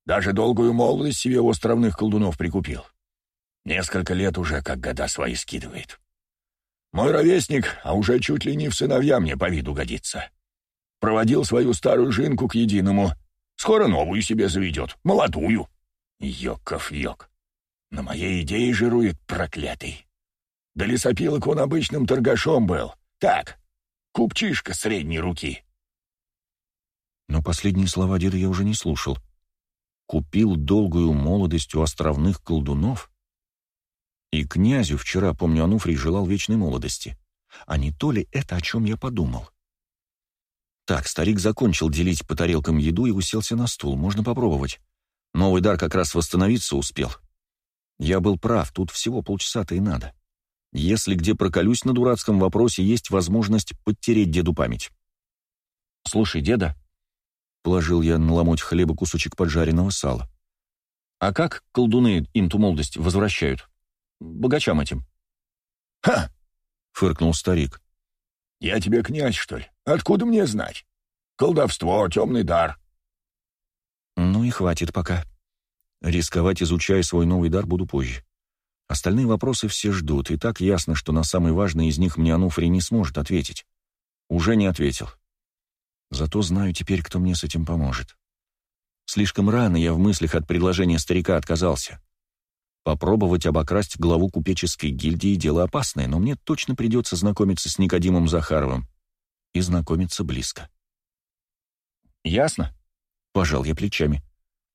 S1: Даже долгую молодость себе у островных колдунов прикупил.
S2: Несколько лет уже, как года свои скидывает. Мой ровесник, а уже чуть ли не в сыновья мне по виду годится. Проводил свою старую жинку к единому. Скоро новую себе заведет, молодую. Йоков-йок. На моей идее жирует проклятый. До лесопилок он обычным торгашом был.
S1: Так, купчишка средней руки. Но последние слова деда я уже не слушал. Купил долгую молодость у островных колдунов? И князю вчера, помню, Ануфрий желал вечной молодости. А не то ли это, о чем я подумал? Так, старик закончил делить по тарелкам еду и уселся на стул. Можно попробовать. Новый дар как раз восстановиться успел. Я был прав, тут всего полчаса-то и надо. — если где проколюсь на дурацком вопросе, есть возможность подтереть деду память. «Слушай, деда», — положил я на ломоть хлеба кусочек поджаренного сала, «а как колдуны инту молодость возвращают? Богачам этим?» «Ха!» — фыркнул старик.
S2: «Я тебе князь, что ли? Откуда мне знать? Колдовство, темный дар».
S1: «Ну и хватит пока. Рисковать, изучая свой новый дар, буду позже. Остальные вопросы все ждут, и так ясно, что на самый важный из них мне Ануфри не сможет ответить. Уже не ответил. Зато знаю теперь, кто мне с этим поможет. Слишком рано я в мыслях от предложения старика отказался. Попробовать обокрасть главу купеческой гильдии – дело опасное, но мне точно придется знакомиться с Никодимом Захаровым. И знакомиться близко. «Ясно?» – пожал я плечами.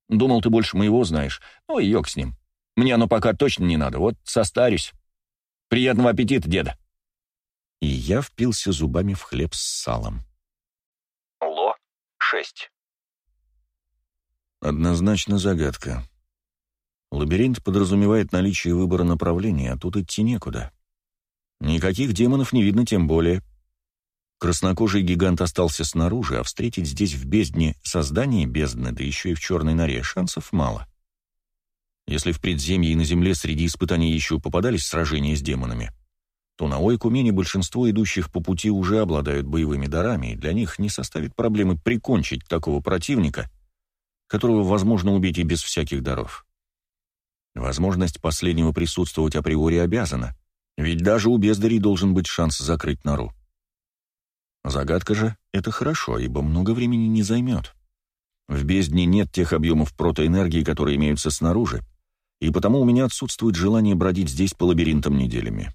S1: «Думал, ты больше моего знаешь. Ну, и йог с ним. Мне оно пока точно не надо, вот состарюсь. Приятного аппетита, деда!» И я впился зубами в хлеб с салом. Ло 6 Однозначно загадка. Лабиринт подразумевает наличие выбора направления, а тут идти некуда. Никаких демонов не видно тем более. Краснокожий гигант остался снаружи, а встретить здесь в бездне создание бездны, да еще и в черной норе, шансов мало. Если в предземье и на земле среди испытаний еще попадались сражения с демонами, то на Ойкумене большинство идущих по пути уже обладают боевыми дарами, и для них не составит проблемы прикончить такого противника, которого возможно убить и без всяких даров. Возможность последнего присутствовать априори обязана, ведь даже у бездарей должен быть шанс закрыть нору. Загадка же — это хорошо, ибо много времени не займет. В бездне нет тех объемов протоэнергии, которые имеются снаружи, и потому у меня отсутствует желание бродить здесь по лабиринтам неделями.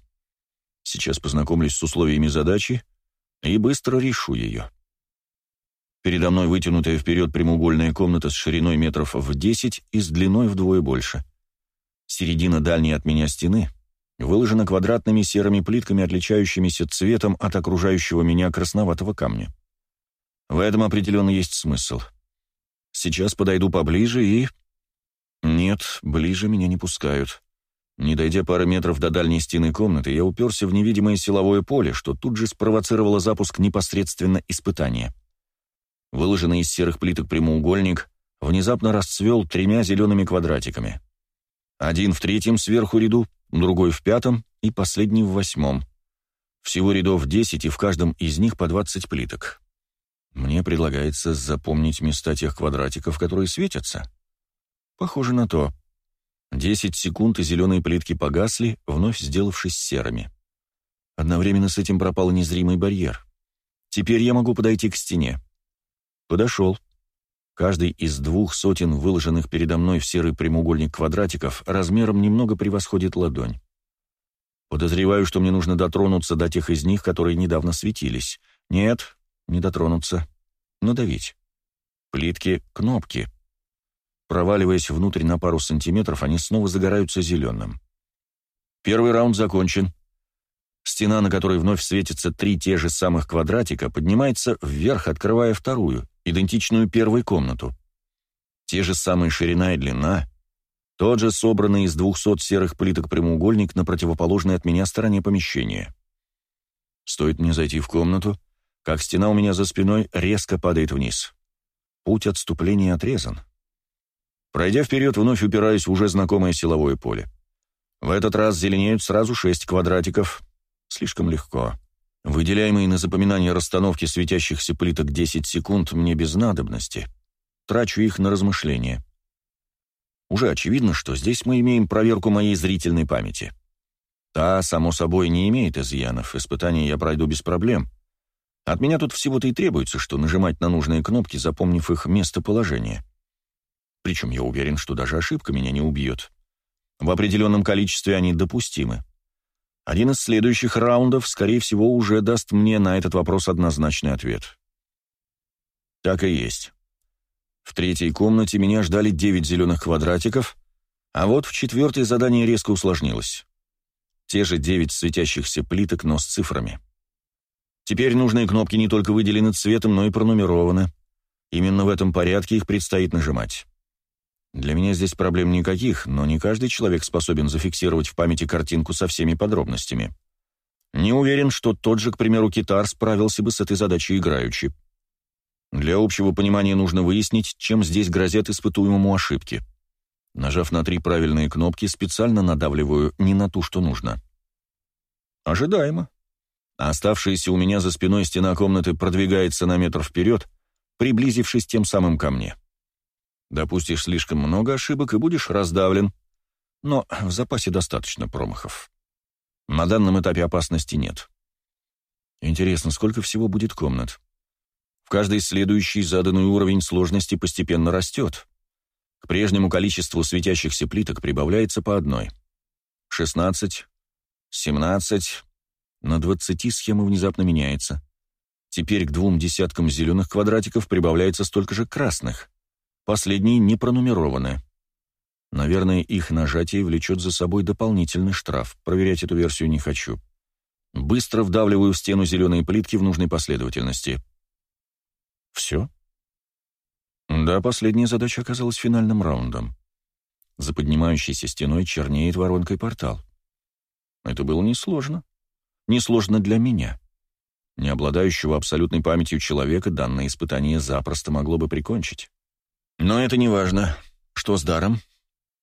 S1: Сейчас познакомлюсь с условиями задачи и быстро решу ее. Передо мной вытянутая вперед прямоугольная комната с шириной метров в 10 и с длиной вдвое больше. Середина дальней от меня стены выложена квадратными серыми плитками, отличающимися цветом от окружающего меня красноватого камня. В этом определенно есть смысл. Сейчас подойду поближе и нет, ближе меня не пускают. Не дойдя пары метров до дальней стены комнаты, я уперся в невидимое силовое поле, что тут же спровоцировало запуск непосредственно испытания. Выложенный из серых плиток прямоугольник внезапно расцвел тремя зелеными квадратиками. Один в третьем сверху ряду, другой в пятом и последний в восьмом. Всего рядов 10, и в каждом из них по 20 плиток. Мне предлагается запомнить места тех квадратиков, которые светятся. Похоже на то. Десять секунд, и зеленые плитки погасли, вновь сделавшись серыми. Одновременно с этим пропал незримый барьер. Теперь я могу подойти к стене. Подошел. Каждый из двух сотен выложенных передо мной в серый прямоугольник квадратиков размером немного превосходит ладонь. Подозреваю, что мне нужно дотронуться до тех из них, которые недавно светились. Нет, не дотронуться. Надавить. Плитки — кнопки. Проваливаясь внутрь на пару сантиметров, они снова загораются зеленым. Первый раунд закончен. Стена, на которой вновь светятся три те же самых квадратика, поднимается вверх, открывая вторую, идентичную первой комнату. Те же самые ширина и длина, тот же собранный из двухсот серых плиток прямоугольник на противоположной от меня стороне помещения. Стоит мне зайти в комнату, как стена у меня за спиной резко падает вниз. Путь отступления отрезан. Пройдя вперед, вновь упираюсь в уже знакомое силовое поле. В этот раз зеленеют сразу шесть квадратиков. Слишком легко. Выделяемые на запоминание расстановки светящихся плиток 10 секунд мне без надобности. Трачу их на размышления. Уже очевидно, что здесь мы имеем проверку моей зрительной памяти. Та, само собой, не имеет изъянов, испытания я пройду без проблем. От меня тут всего-то и требуется, что нажимать на нужные кнопки, запомнив их местоположение. Причем я уверен, что даже ошибка меня не убьет. В определенном количестве они допустимы. Один из следующих раундов, скорее всего, уже даст мне на этот вопрос однозначный ответ. Так и есть. В третьей комнате меня ждали 9 зеленых квадратиков, а вот в четвертой задание резко усложнилось. Те же 9 светящихся плиток, но с цифрами. Теперь нужные кнопки не только выделены цветом, но и пронумерованы. Именно в этом порядке их предстоит нажимать. Для меня здесь проблем никаких, но не каждый человек способен зафиксировать в памяти картинку со всеми подробностями. Не уверен, что тот же, к примеру, китар справился бы с этой задачей играючи. Для общего понимания нужно выяснить, чем здесь грозят испытуемому ошибки. Нажав на три правильные кнопки, специально надавливаю не на ту, что нужно. Ожидаемо. Оставшаяся у меня за спиной стена комнаты продвигается на метр вперед, приблизившись тем самым ко мне. — Допустишь слишком много ошибок и будешь раздавлен. Но в запасе достаточно промахов. На данном этапе опасности нет. Интересно, сколько всего будет комнат? В каждой следующей заданный уровень сложности постепенно растет. К прежнему количеству светящихся плиток прибавляется по одной. 16, 17, на 20 схема внезапно меняется. Теперь к двум десяткам зеленых квадратиков прибавляется столько же красных. Последние не пронумерованы. Наверное, их нажатие влечет за собой дополнительный штраф. Проверять эту версию не хочу. Быстро вдавливаю в стену зеленые плитки в нужной последовательности. Все? Да, последняя задача оказалась финальным раундом. За поднимающейся стеной чернеет воронкой портал. Это было несложно. Несложно для меня. Не обладающего абсолютной памятью человека данное испытание запросто могло бы прикончить. Но это не важно. Что с даром?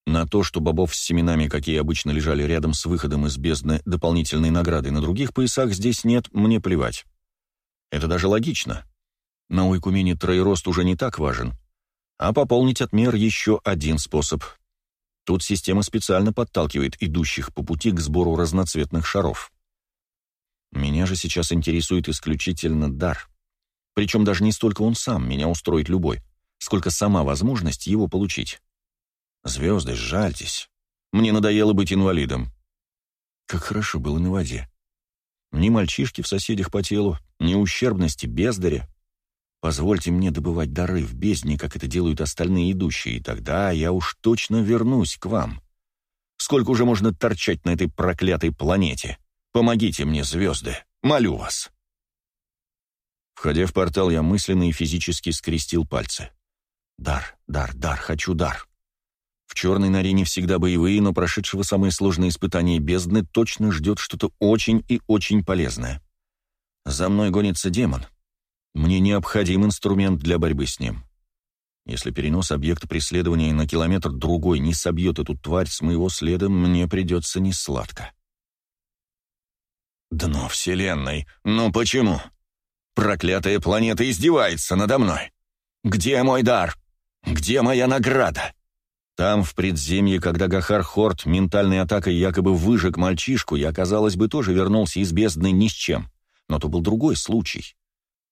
S1: На то, что бобов с семенами, какие обычно лежали рядом с выходом из бездны, дополнительной награды на других поясах здесь нет, мне плевать. Это даже логично. На Уйкумене троерост уже не так важен. А пополнить отмер еще один способ. Тут система специально подталкивает идущих по пути к сбору разноцветных шаров. Меня же сейчас интересует исключительно дар. Причем даже не столько он сам, меня устроит любой — сколько сама возможность его получить. Звезды, сжальтесь. Мне надоело быть инвалидом. Как хорошо было на воде. Ни мальчишки в соседях по телу, ни ущербности бездаря. Позвольте мне добывать дары в бездне, как это делают остальные идущие, и тогда я уж точно вернусь к вам. Сколько уже можно торчать на этой проклятой планете? Помогите мне, звезды, молю вас. Входя в портал, я мысленно и физически скрестил пальцы. Дар, дар, дар, хочу дар. В черной норе не всегда боевые, но прошедшего самые сложные испытания бездны точно ждет что-то очень и очень полезное. За мной гонится демон. Мне необходим инструмент для борьбы с ним. Если перенос объекта преследования на километр-другой не собьет эту тварь с моего следа, мне придется несладко. Дно Вселенной. Но ну почему? Проклятая планета издевается надо мной. Где мой дар? Где моя награда?» Там, в предземье, когда Гахар Хорт ментальной атакой якобы выжег мальчишку, я, казалось бы, тоже вернулся из бездны ни с чем. Но то был другой случай.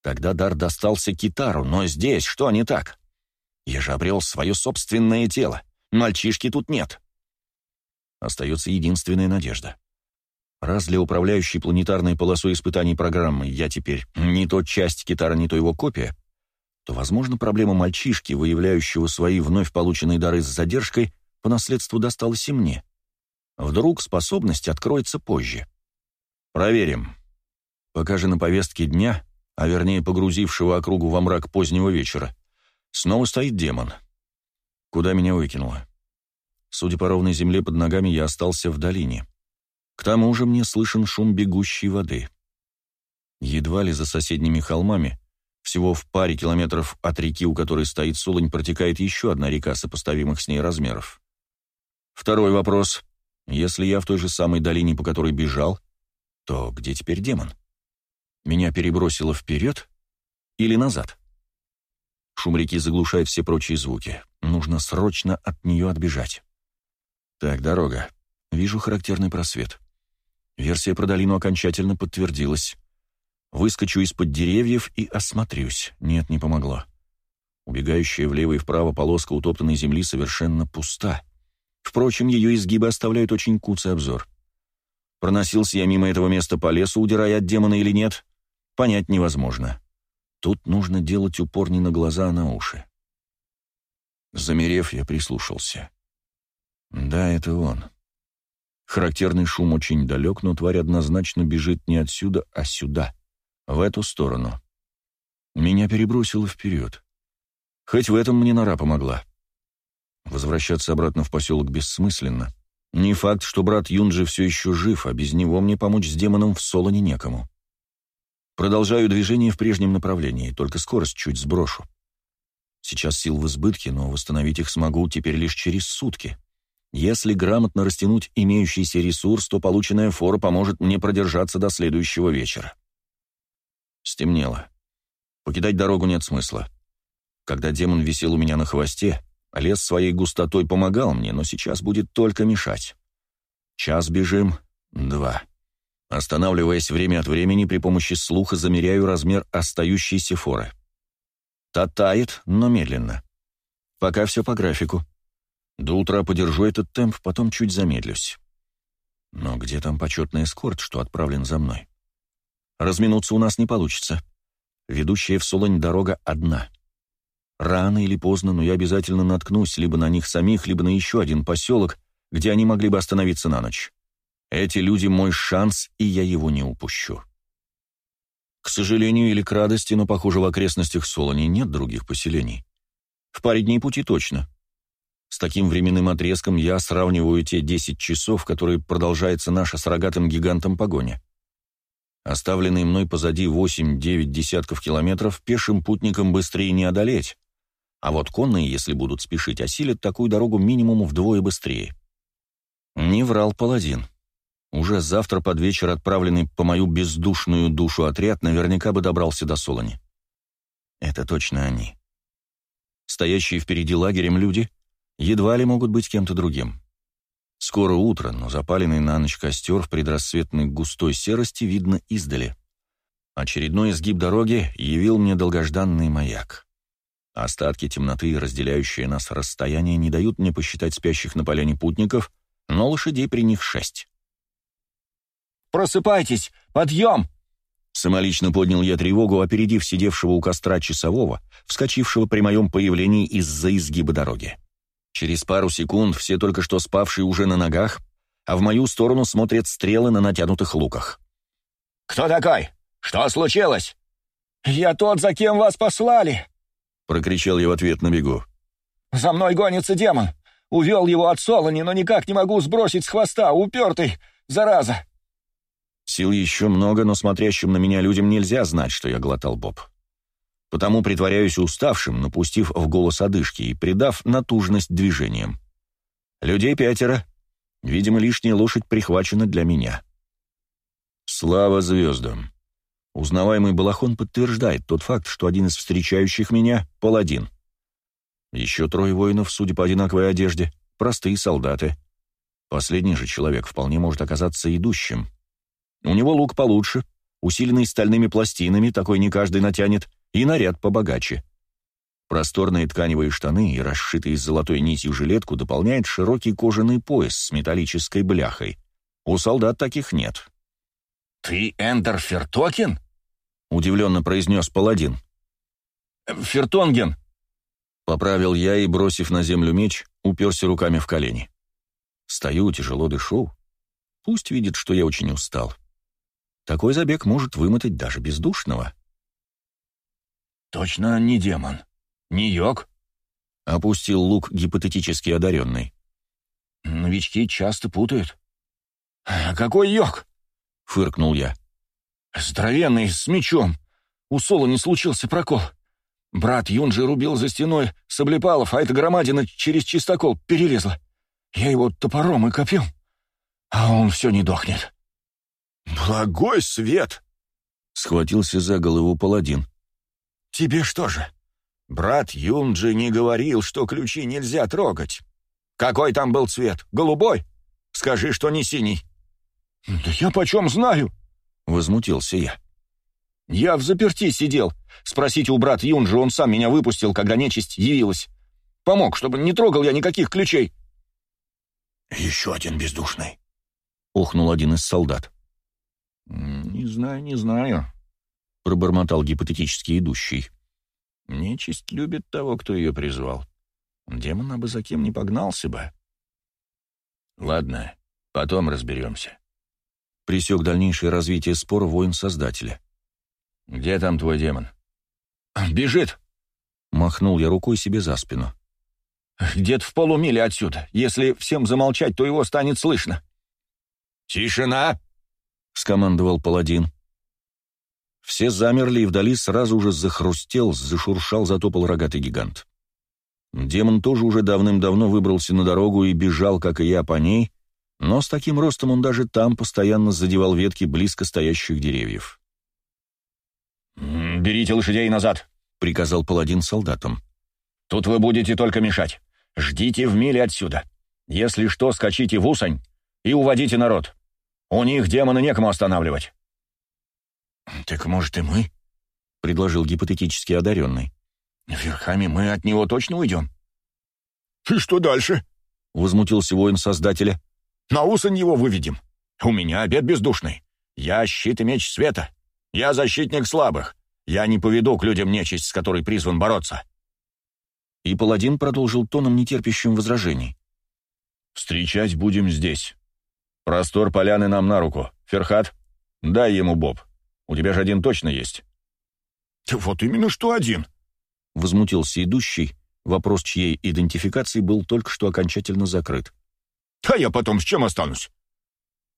S1: Тогда дар достался китару, но здесь что не так? Я же обрел свое собственное тело. Мальчишки тут нет. Остается единственная надежда. Раз для управляющей планетарной полосой испытаний программы я теперь не то часть китара, не то его копия, то, возможно, проблема мальчишки, выявляющего свои вновь полученные дары с задержкой, по наследству досталась и мне. Вдруг способность откроется позже. Проверим. Пока же на повестке дня, а вернее погрузившего округу во мрак позднего вечера, снова стоит демон. Куда меня выкинуло? Судя по ровной земле под ногами, я остался в долине. К тому же мне слышен шум бегущей воды. Едва ли за соседними холмами — всего в паре километров от реки, у которой стоит Сулань, протекает еще одна река сопоставимых с ней размеров. Второй вопрос. Если я в той же самой долине, по которой бежал, то где теперь демон? Меня перебросило вперед или назад? Шум реки заглушает все прочие звуки. Нужно срочно от нее отбежать. Так, дорога. Вижу характерный просвет. Версия про долину окончательно подтвердилась. Выскочу из-под деревьев и осмотрюсь. Нет, не помогло. Убегающая влево и вправо полоска утоптанной земли совершенно пуста. Впрочем, ее изгибы оставляют очень куцый обзор. Проносился я мимо этого места по лесу, удирая от демона или нет, понять невозможно. Тут нужно делать упор не на глаза, а на уши. Замерев, я прислушался. Да, это он. Характерный шум очень далек, но тварь однозначно бежит не отсюда, а сюда — в эту сторону. Меня перебросило вперед. Хоть в этом мне нора помогла. Возвращаться обратно в поселок бессмысленно. Не факт, что брат Юнджи все еще жив, а без него мне помочь с демоном в Солоне некому. Продолжаю движение в прежнем направлении, только скорость чуть сброшу. Сейчас сил в избытке, но восстановить их смогу теперь лишь через сутки. Если грамотно растянуть имеющийся ресурс, то полученная фора поможет мне продержаться до следующего вечера. Стемнело. Покидать дорогу нет смысла. Когда демон висел у меня на хвосте, лес своей густотой помогал мне, но сейчас будет только мешать. Час бежим, два. Останавливаясь время от времени, при помощи слуха замеряю размер остающейся форы. Та тает, но медленно. Пока все по графику. До утра подержу этот темп, потом чуть замедлюсь. Но где там почетный эскорт, что отправлен за мной? Разминуться у нас не получится. Ведущая в Солонь дорога одна. Рано или поздно, но я обязательно наткнусь либо на них самих, либо на еще один поселок, где они могли бы остановиться на ночь. Эти люди мой шанс, и я его не упущу. К сожалению или к радости, но, похоже, в окрестностях Солони нет других поселений. В паре дней пути точно. С таким временным отрезком я сравниваю те 10 часов, которые продолжается наша с рогатым гигантом погоня. Оставленные мной позади 8-9 десятков километров пешим путникам быстрее не одолеть. А вот конные, если будут спешить, осилят такую дорогу минимум вдвое быстрее. Не врал паладин. Уже завтра под вечер отправленный по мою бездушную душу отряд наверняка бы добрался до Солони. Это точно они. Стоящие впереди лагерем люди едва ли могут быть кем-то другим. Скоро утро, но запаленный на ночь костер в предрассветной густой серости видно издали. Очередной изгиб дороги явил мне долгожданный маяк. Остатки темноты, разделяющие нас расстояние, не дают мне посчитать спящих на поляне путников, но лошадей при них шесть. «Просыпайтесь! Подъем!» Самолично поднял я тревогу, опередив сидевшего у костра часового, вскочившего при моем появлении из-за изгиба дороги. Через пару секунд все только что спавшие уже на ногах, а в мою сторону смотрят стрелы на натянутых луках.
S2: «Кто такой? Что случилось?» «Я тот, за кем вас послали!»
S1: — прокричал я в ответ на бегу.
S2: «За мной гонится демон. Увел его от Солони, но никак не могу сбросить с хвоста. Упертый, зараза!»
S1: Сил еще много, но смотрящим на меня людям нельзя знать, что я глотал боб потому притворяюсь уставшим, напустив в голос одышки и придав натужность движениям. Людей пятеро. Видимо, лишняя лошадь прихвачена для меня. Слава звездам! Узнаваемый Балахон подтверждает тот факт, что один из встречающих меня — паладин. Еще трое воинов, судя по одинаковой одежде, простые солдаты. Последний же человек вполне может оказаться идущим. У него лук получше, усиленный стальными пластинами, такой не каждый натянет — и наряд побогаче. Просторные тканевые штаны и расшитые золотой нитью жилетку дополняет широкий кожаный пояс с металлической бляхой. У солдат таких нет. «Ты Эндер Фертокен?» — удивленно произнес паладин. «Фертонген!» — поправил я и, бросив на землю меч, уперся руками в колени. Стою, тяжело дышу. Пусть видит, что я очень устал. Такой забег может вымотать даже бездушного. «Точно не демон. Не йог?» — опустил лук гипотетически одаренный. «Новички часто путают». «Какой йог?» — фыркнул я. «Здоровенный, с мечом. У Соло не случился прокол. Брат Юнджи рубил за стеной соблепалов, а эта громадина через чистокол перерезла. Я его топором и копьем, а он все не дохнет». «Благой свет!» — схватился за голову паладин. «Тебе что же?» «Брат Юнджи не говорил, что ключи нельзя трогать. Какой там был цвет? Голубой? Скажи, что не синий». «Да я почем знаю?» — возмутился я. «Я в заперти сидел. Спросите у брата Юнджи, он сам меня выпустил, когда нечисть явилась. Помог, чтобы не трогал я никаких ключей». «Еще один бездушный», — Ухнул один из солдат. «Не знаю, не знаю», — пробормотал гипотетически идущий. «Нечисть любит того, кто ее призвал. Демон бы за кем не погнался бы». «Ладно, потом разберемся». Присек дальнейшее развитие спора воин-создателя. «Где там твой демон?» «Бежит!» — махнул я рукой себе за спину. «Где-то в полумиле отсюда. Если всем замолчать, то его станет слышно». «Тишина!» — скомандовал паладин. Все замерли, и вдали сразу же захрустел, зашуршал, затопал рогатый гигант. Демон тоже уже давным-давно выбрался на дорогу и бежал, как и я, по ней, но с таким ростом он даже там постоянно задевал ветки близко стоящих деревьев. «Берите лошадей назад», — приказал паладин солдатам. «Тут вы будете только мешать. Ждите в миле отсюда. Если что, скачите в усань и уводите народ. У них демона некому останавливать. «Так, может, и мы?» — предложил гипотетически одаренный. «Верхами мы от него точно уйдем?» «И что дальше?» — возмутился воин Создателя. «На усань его выведем. У меня обед бездушный. Я щит и меч света. Я защитник слабых. Я не поведу к людям нечисть, с которой призван бороться». И паладин продолжил тоном, нетерпящим возражений. «Встречать будем здесь. Простор поляны нам на руку. Ферхат, дай ему боб». У тебя же один точно есть». «Вот именно что один», — возмутился идущий. Вопрос, чьей идентификации был только что окончательно закрыт. «А я потом с чем останусь?»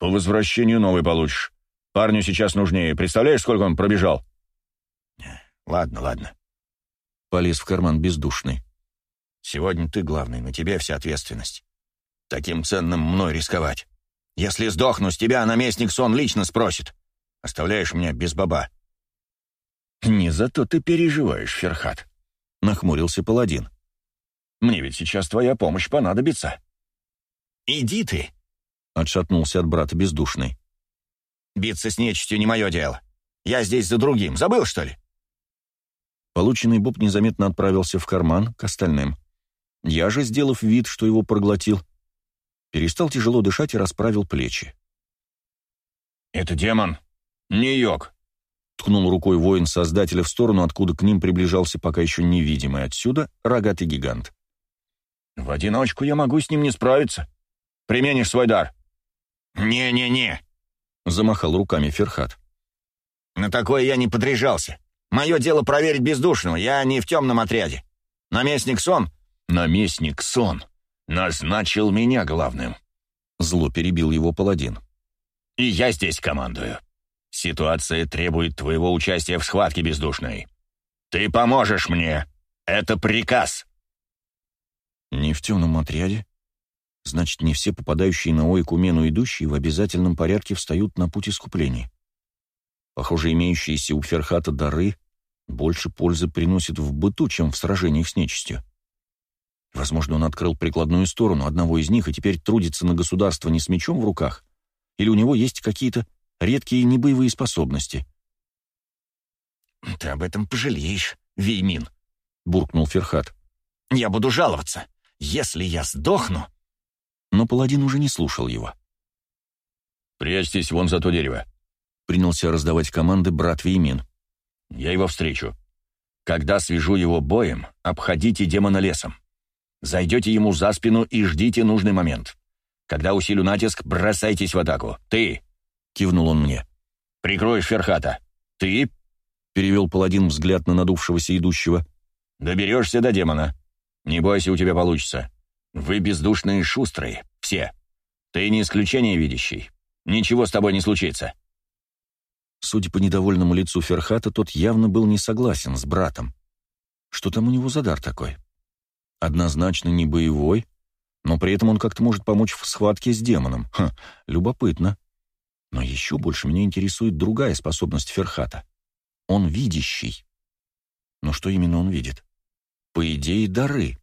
S1: «По возвращению новый получишь. Парню сейчас нужнее. Представляешь, сколько он пробежал?» «Ладно, ладно». Полез в карман бездушный. «Сегодня ты главный, на тебе вся ответственность. Таким ценным мной рисковать. Если сдохну, с тебя наместник сон лично спросит. Оставляешь меня без баба». «Не зато ты переживаешь, Ферхат», — нахмурился паладин. «Мне ведь сейчас твоя помощь понадобится». «Иди ты», — отшатнулся от брата бездушный. «Биться с нечистью не мое дело. Я здесь за другим. Забыл, что ли?» Полученный боб незаметно отправился в карман к остальным. Я же, сделав вид, что его проглотил, перестал тяжело дышать и расправил плечи. «Это демон!» «Не йог!» — ткнул рукой воин Создателя в сторону, откуда к ним приближался пока еще невидимый отсюда рогатый гигант. «В одиночку я могу с ним не справиться. Применишь свой дар». «Не-не-не!» — замахал руками Ферхат. «На такое я не подряжался. Мое дело проверить бездушного, я не в темном отряде. Наместник Сон...» «Наместник Сон назначил меня главным», — зло перебил его паладин. «И я здесь командую. Ситуация требует твоего участия в схватке бездушной. Ты поможешь мне. Это приказ. Не в темном отряде? Значит, не все попадающие на Ойкумену идущие в обязательном порядке встают на путь искупления. Похоже, имеющиеся у Ферхата дары больше пользы приносят в быту, чем в сражениях с нечистью. Возможно, он открыл прикладную сторону одного из них и теперь трудится на государство не с мечом в руках, или у него есть какие-то редкие небоевые способности. «Ты об этом пожалеешь, Веймин», — буркнул Ферхат. «Я буду жаловаться. Если я сдохну...» Но паладин уже не слушал его. «Прячьтесь вон за то дерево», — принялся раздавать команды брат Веймин. «Я его встречу. Когда свяжу его боем, обходите демона лесом. Зайдете ему за спину и ждите нужный момент. Когда усилю натиск, бросайтесь в атаку. Ты, кивнул он мне. «Прикрой Ферхата. Ты...» — перевел паладин взгляд на надувшегося идущего. «Доберешься до демона. Не бойся, у тебя получится. Вы бездушные шустрые, все. Ты не исключение видящий. Ничего с тобой не случится». Судя по недовольному лицу Ферхата, тот явно был не согласен с братом. Что там у него за дар такой? Однозначно не боевой, но при этом он как-то может помочь в схватке с демоном. Ха, любопытно. Но еще больше меня интересует другая способность Ферхата. Он видящий. Но что именно он видит? По идее, дары.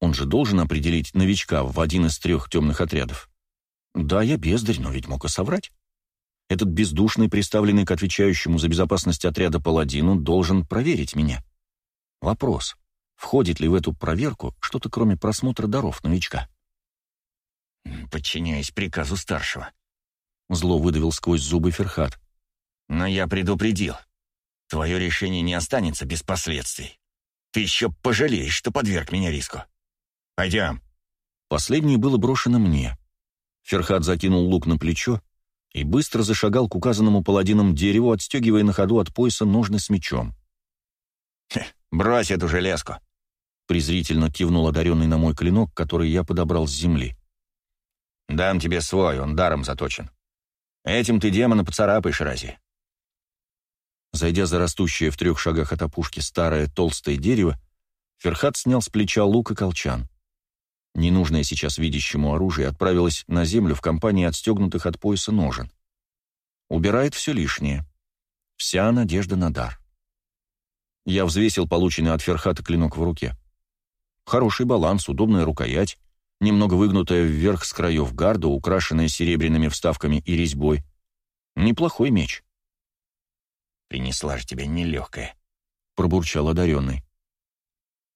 S1: Он же должен определить новичка в один из трех темных отрядов. Да, я бездарь, но ведь мог и соврать. Этот бездушный, приставленный к отвечающему за безопасность отряда паладину, должен проверить меня. Вопрос, входит ли в эту проверку что-то кроме просмотра даров новичка? «Подчиняясь приказу старшего», — зло выдавил сквозь зубы Ферхат. «Но я предупредил. Твое решение не останется без последствий. Ты еще пожалеешь, что подверг меня риску. Пойдем». Последнее было брошено мне. Ферхат закинул лук на плечо и быстро зашагал к указанному паладином дереву, отстегивая на ходу от пояса ножны с мечом. брось эту железку!» презрительно кивнул одаренный на мой клинок, который я подобрал с земли. «Дам тебе свой, он даром заточен. Этим ты демона поцарапаешь, разве? Зайдя за растущее в трех шагах от опушки старое толстое дерево, Ферхат снял с плеча лук и колчан. Ненужное сейчас видящему оружие отправилось на землю в компании отстегнутых от пояса ножен. Убирает все лишнее. Вся надежда на дар. Я взвесил полученный от Ферхата клинок в руке. Хороший баланс, удобная рукоять немного выгнутая вверх с краев гарда, украшенная серебряными вставками и резьбой. Неплохой меч. «Принесла же тебе нелегкая», — пробурчал одаренный.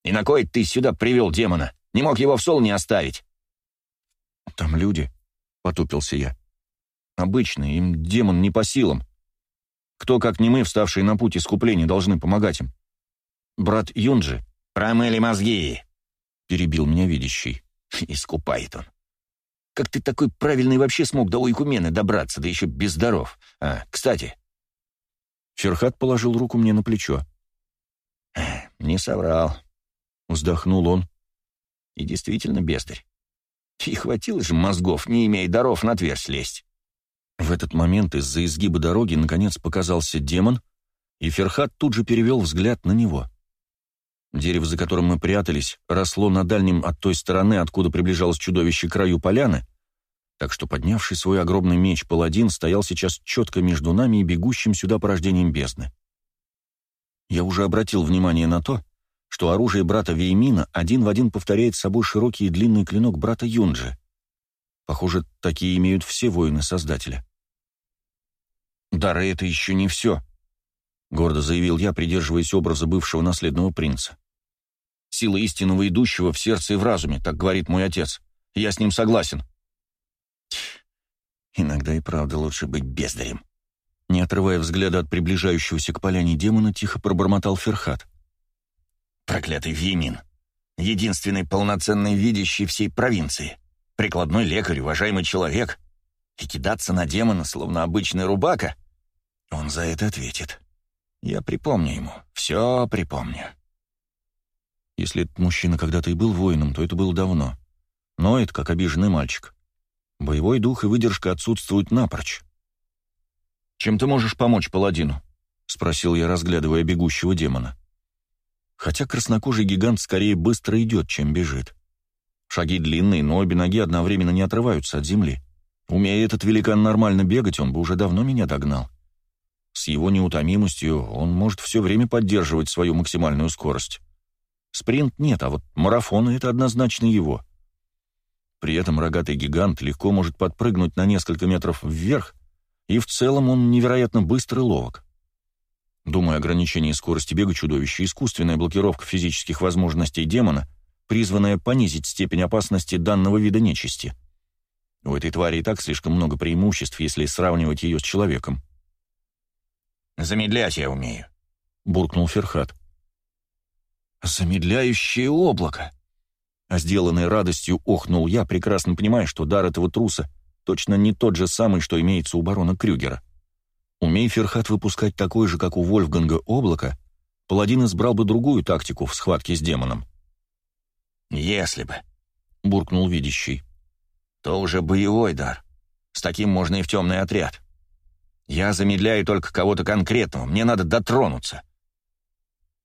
S1: «И на кой ты сюда привел демона? Не мог его в сол не оставить?» «Там люди», — потупился я. Обычно им демон не по силам. Кто, как не мы, вставшие на путь искупления, должны помогать им? Брат Юнджи...» «Промыли мозги», — перебил меня видящий. Искупает он. Как ты такой правильный вообще смог до Ойкумены добраться, да еще без даров? А, кстати...» Ферхат положил руку мне на плечо. Э, «Не соврал», — вздохнул он. «И действительно, бездарь. И хватило же мозгов, не имея даров, на дверь слезть». В этот момент из-за изгиба дороги наконец показался демон, и Ферхат тут же перевел взгляд на него. Дерево, за которым мы прятались, росло на дальнем от той стороны, откуда приближалось чудовище к краю поляны, так что поднявший свой огромный меч паладин стоял сейчас четко между нами и бегущим сюда порождением бездны. Я уже обратил внимание на то, что оружие брата Веймина один в один повторяет собой широкий и длинный клинок брата Юнджи. Похоже, такие имеют все воины Создателя. «Дары — это еще не все», — гордо заявил я, придерживаясь образа бывшего наследного принца. Сила истинного идущего в сердце и в разуме, так говорит мой отец. Я с ним согласен. Иногда и правда лучше быть бездарем. Не отрывая взгляда от приближающегося к поляне демона, тихо пробормотал Ферхат. Проклятый Вимин. Единственный полноценный видящий всей провинции. Прикладной лекарь, уважаемый человек. И кидаться на демона, словно обычный рубака. Он за это ответит. Я припомню ему. Все припомню. Если этот мужчина когда-то и был воином, то это было давно. Но это как обиженный мальчик. Боевой дух и выдержка отсутствуют напрочь. «Чем ты можешь помочь паладину?» — спросил я, разглядывая бегущего демона. Хотя краснокожий гигант скорее быстро идет, чем бежит. Шаги длинные, но обе ноги одновременно не отрываются от земли. Умея этот великан нормально бегать, он бы уже давно меня догнал. С его неутомимостью он может все время поддерживать свою максимальную скорость. Спринт нет, а вот марафоны — это однозначно его. При этом рогатый гигант легко может подпрыгнуть на несколько метров вверх, и в целом он невероятно быстрый и ловок. Думаю, ограничение скорости бега чудовища — искусственная блокировка физических возможностей демона, призванная понизить степень опасности данного вида нечисти. У этой твари и так слишком много преимуществ, если сравнивать ее с человеком. «Замедлять я умею», — буркнул Ферхат замедляющее облако. А сделанной радостью охнул я, прекрасно понимая, что дар этого труса точно не тот же самый, что имеется у барона Крюгера. Умей Ферхат выпускать такой же, как у Вольфганга, облако, паладин избрал бы другую тактику в схватке с демоном. «Если бы», — буркнул видящий, — «то уже боевой дар. С таким можно и в темный отряд. Я замедляю только кого-то конкретного, мне надо дотронуться».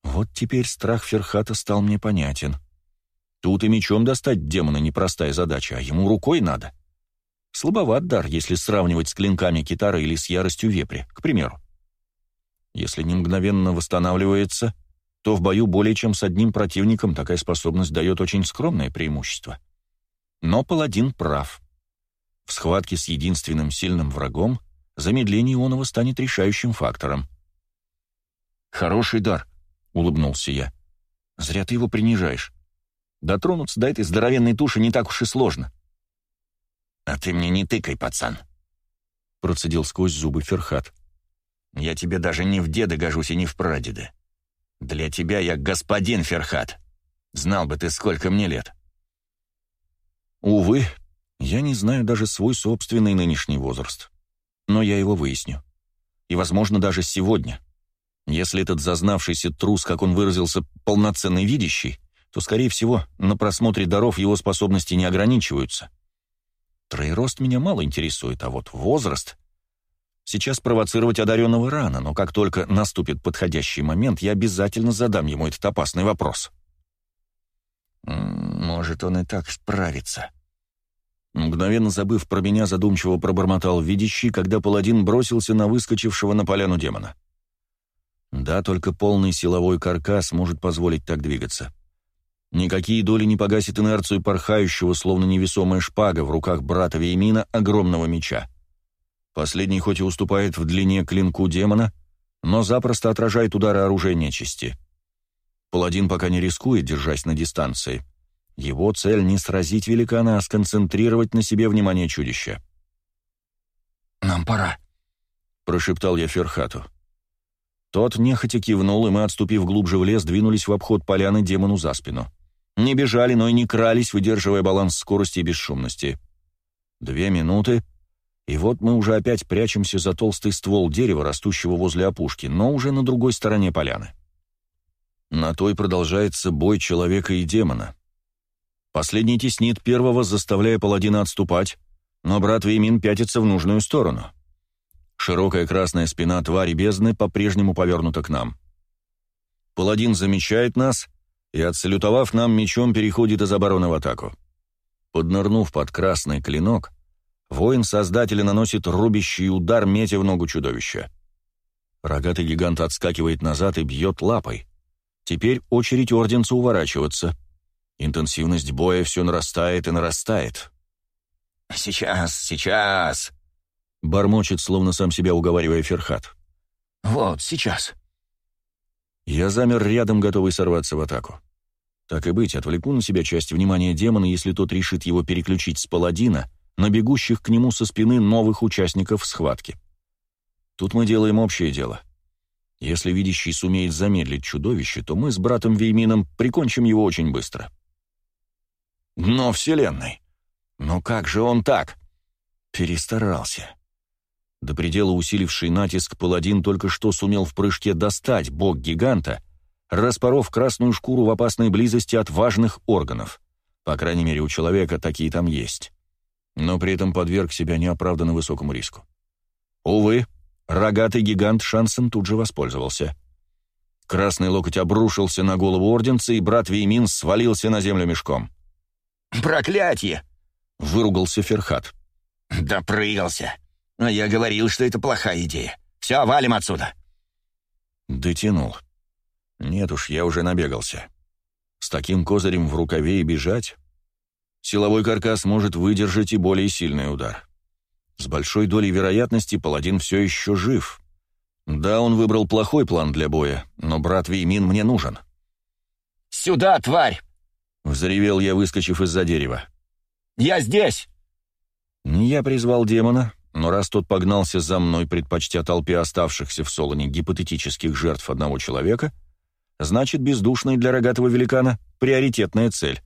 S1: Вот теперь страх Ферхата стал мне понятен. Тут и мечом достать демона непростая задача, а ему рукой надо. Слабоват дар, если сравнивать с клинками китара или с яростью вепри, к примеру. Если не мгновенно восстанавливается, то в бою более чем с одним противником такая способность дает очень скромное преимущество. Но паладин прав. В схватке с единственным сильным врагом замедление Ионова станет решающим фактором. «Хороший дар», улыбнулся я. «Зря ты его принижаешь. Дотронуться до этой здоровенной туши не так уж и сложно». «А ты мне не тыкай, пацан», — процедил сквозь зубы Ферхат. «Я тебе даже не в деда гожусь и не в прадеда. Для тебя я господин Ферхат. Знал бы ты, сколько мне лет». «Увы, я не знаю даже свой собственный нынешний возраст. Но я его выясню. И, возможно, даже сегодня». Если этот зазнавшийся трус, как он выразился, полноценный видящий, то, скорее всего, на просмотре даров его способности не ограничиваются. Троерост меня мало интересует, а вот возраст... Сейчас провоцировать одаренного рано, но как только наступит подходящий момент, я обязательно задам ему этот опасный вопрос. «Может, он и так справится», Мгновенно забыв про меня, задумчиво пробормотал видящий, когда паладин бросился на выскочившего на поляну демона. Да, только полный силовой каркас может позволить так двигаться. Никакие доли не погасят инерцию порхающего, словно невесомая шпага в руках брата Веймина, огромного меча. Последний хоть и уступает в длине клинку демона, но запросто отражает удары оружия нечисти. Паладин пока не рискует, держась на дистанции. Его цель не сразить великана, а сконцентрировать на себе внимание чудища. «Нам пора», — прошептал я Ферхату. Тот нехотя кивнул, и мы, отступив глубже в лес, двинулись в обход поляны демону за спину. Не бежали, но и не крались, выдерживая баланс скорости и бесшумности. Две минуты, и вот мы уже опять прячемся за толстый ствол дерева, растущего возле опушки, но уже на другой стороне поляны. На той продолжается бой человека и демона. Последний теснит первого, заставляя паладина отступать, но брат Веймин пятится в нужную сторону. Широкая красная спина твари бездны по-прежнему повернута к нам. Паладин замечает нас и, отсалютовав нам мечом, переходит из обороны в атаку. Поднырнув под красный клинок, воин создателя наносит рубящий удар, метя в ногу чудовища. Рогатый гигант отскакивает назад и бьет лапой. Теперь очередь Орденца уворачиваться. Интенсивность боя все нарастает и нарастает. «Сейчас, сейчас!» Бормочет, словно сам себя уговаривая Ферхат. «Вот, сейчас». Я замер рядом, готовый сорваться в атаку. Так и быть, отвлеку на себя часть внимания демона, если тот решит его переключить с паладина на бегущих к нему со спины новых участников схватки. Тут мы делаем общее дело. Если видящий сумеет замедлить чудовище, то мы с братом Веймином прикончим его очень быстро. Но Вселенной! Но как же он так? Перестарался. До предела усиливший натиск паладин только что сумел в прыжке достать бог-гиганта, распоров красную шкуру в опасной близости от важных органов. По крайней мере, у человека такие там есть. Но при этом подверг себя неоправданно высокому риску. Увы, рогатый гигант шансом тут же воспользовался. Красный локоть обрушился на голову орденца, и брат Веймин свалился на землю мешком. «Проклятье!» — выругался Ферхат. «Допрыгался!» Но я говорил, что это плохая идея. Все, валим отсюда. Дотянул. Нет уж, я уже набегался. С таким козырем в рукаве и бежать? Силовой каркас может выдержать и более сильный удар. С большой долей вероятности паладин все еще жив. Да, он выбрал плохой план для боя, но брат Веймин мне нужен. «Сюда, тварь!» — взревел я, выскочив из-за дерева. «Я здесь!» Я призвал демона, но раз тот погнался за мной, предпочтя толпе оставшихся в Солоне гипотетических жертв одного человека, значит, бездушный для рогатого великана — приоритетная цель.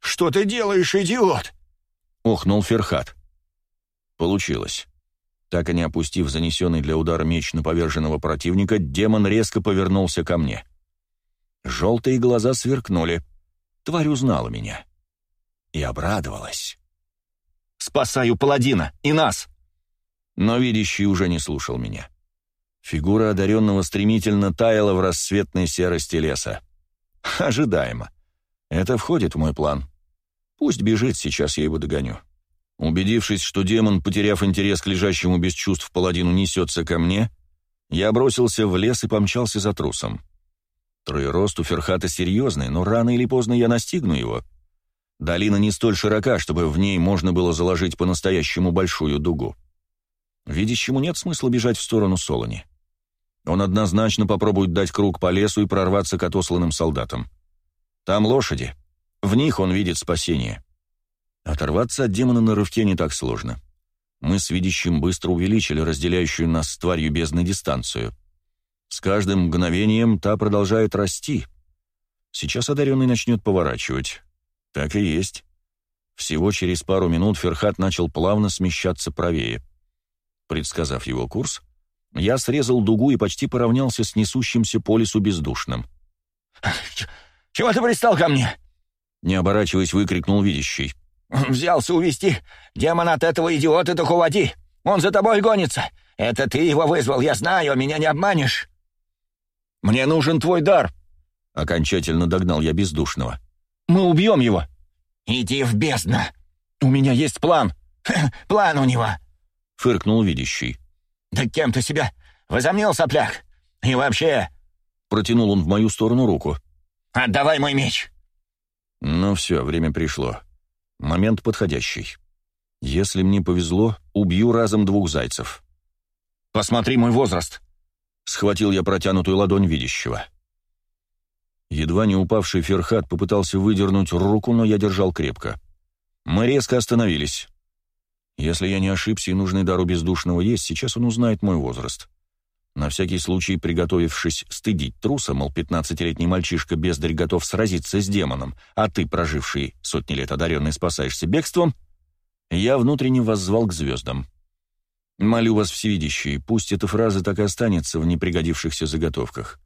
S1: «Что ты делаешь, идиот?» — охнул Ферхат. Получилось. Так и не опустив занесенный для удара меч на поверженного противника, демон резко повернулся ко мне. Желтые глаза сверкнули. Тварь узнала меня. И обрадовалась. Спасаю паладина и нас!» Но видящий уже не слушал меня. Фигура одаренного стремительно таяла в рассветной серости леса. Ожидаемо. Это входит в мой план. Пусть бежит, сейчас я его догоню. Убедившись, что демон, потеряв интерес к лежащему без чувств паладину, несется ко мне, я бросился в лес и помчался за трусом. Троерост у Ферхата серьезный, но рано или поздно я настигну его — Долина не столь широка, чтобы в ней можно было заложить по-настоящему большую дугу. Видящему нет смысла бежать в сторону Солони. Он однозначно попробует дать круг по лесу и прорваться к отосланным солдатам. Там лошади. В них он видит спасение. Оторваться от демона на рывке не так сложно. Мы с видящим быстро увеличили разделяющую нас с тварью бездны дистанцию. С каждым мгновением та продолжает расти. Сейчас одаренный начнет поворачивать. Так и есть. Всего через пару минут Ферхат начал плавно смещаться правее. Предсказав его курс, я срезал дугу и почти поравнялся с несущимся по лесу бездушным. «Чего ты пристал ко мне?» Не оборачиваясь, выкрикнул видящий.
S2: «Взялся увести демона от этого идиота, так уводи!
S1: Он за тобой гонится! Это ты его вызвал, я знаю, меня не обманешь!» «Мне нужен твой дар!» Окончательно догнал я бездушного. Мы убьем его!» «Иди в бездну!» «У меня есть план!» «План у него!» — фыркнул видящий. «Да кем ты себя возомнил, сопляк? И вообще...» Протянул он в мою сторону руку. «Отдавай мой меч!» Ну все, время пришло. Момент подходящий. Если мне повезло, убью разом двух зайцев. «Посмотри мой возраст!» Схватил я протянутую ладонь видящего. Едва не упавший Ферхат попытался выдернуть руку, но я держал крепко. Мы резко остановились. Если я не ошибся и нужный дару бездушного есть, сейчас он узнает мой возраст. На всякий случай, приготовившись стыдить труса, мол, пятнадцатилетний мальчишка бездарь готов сразиться с демоном, а ты, проживший сотни лет одаренный, спасаешься бегством, я внутренне воззвал к звездам. Молю вас, всевидящие, пусть эта фраза так и останется в непригодившихся заготовках.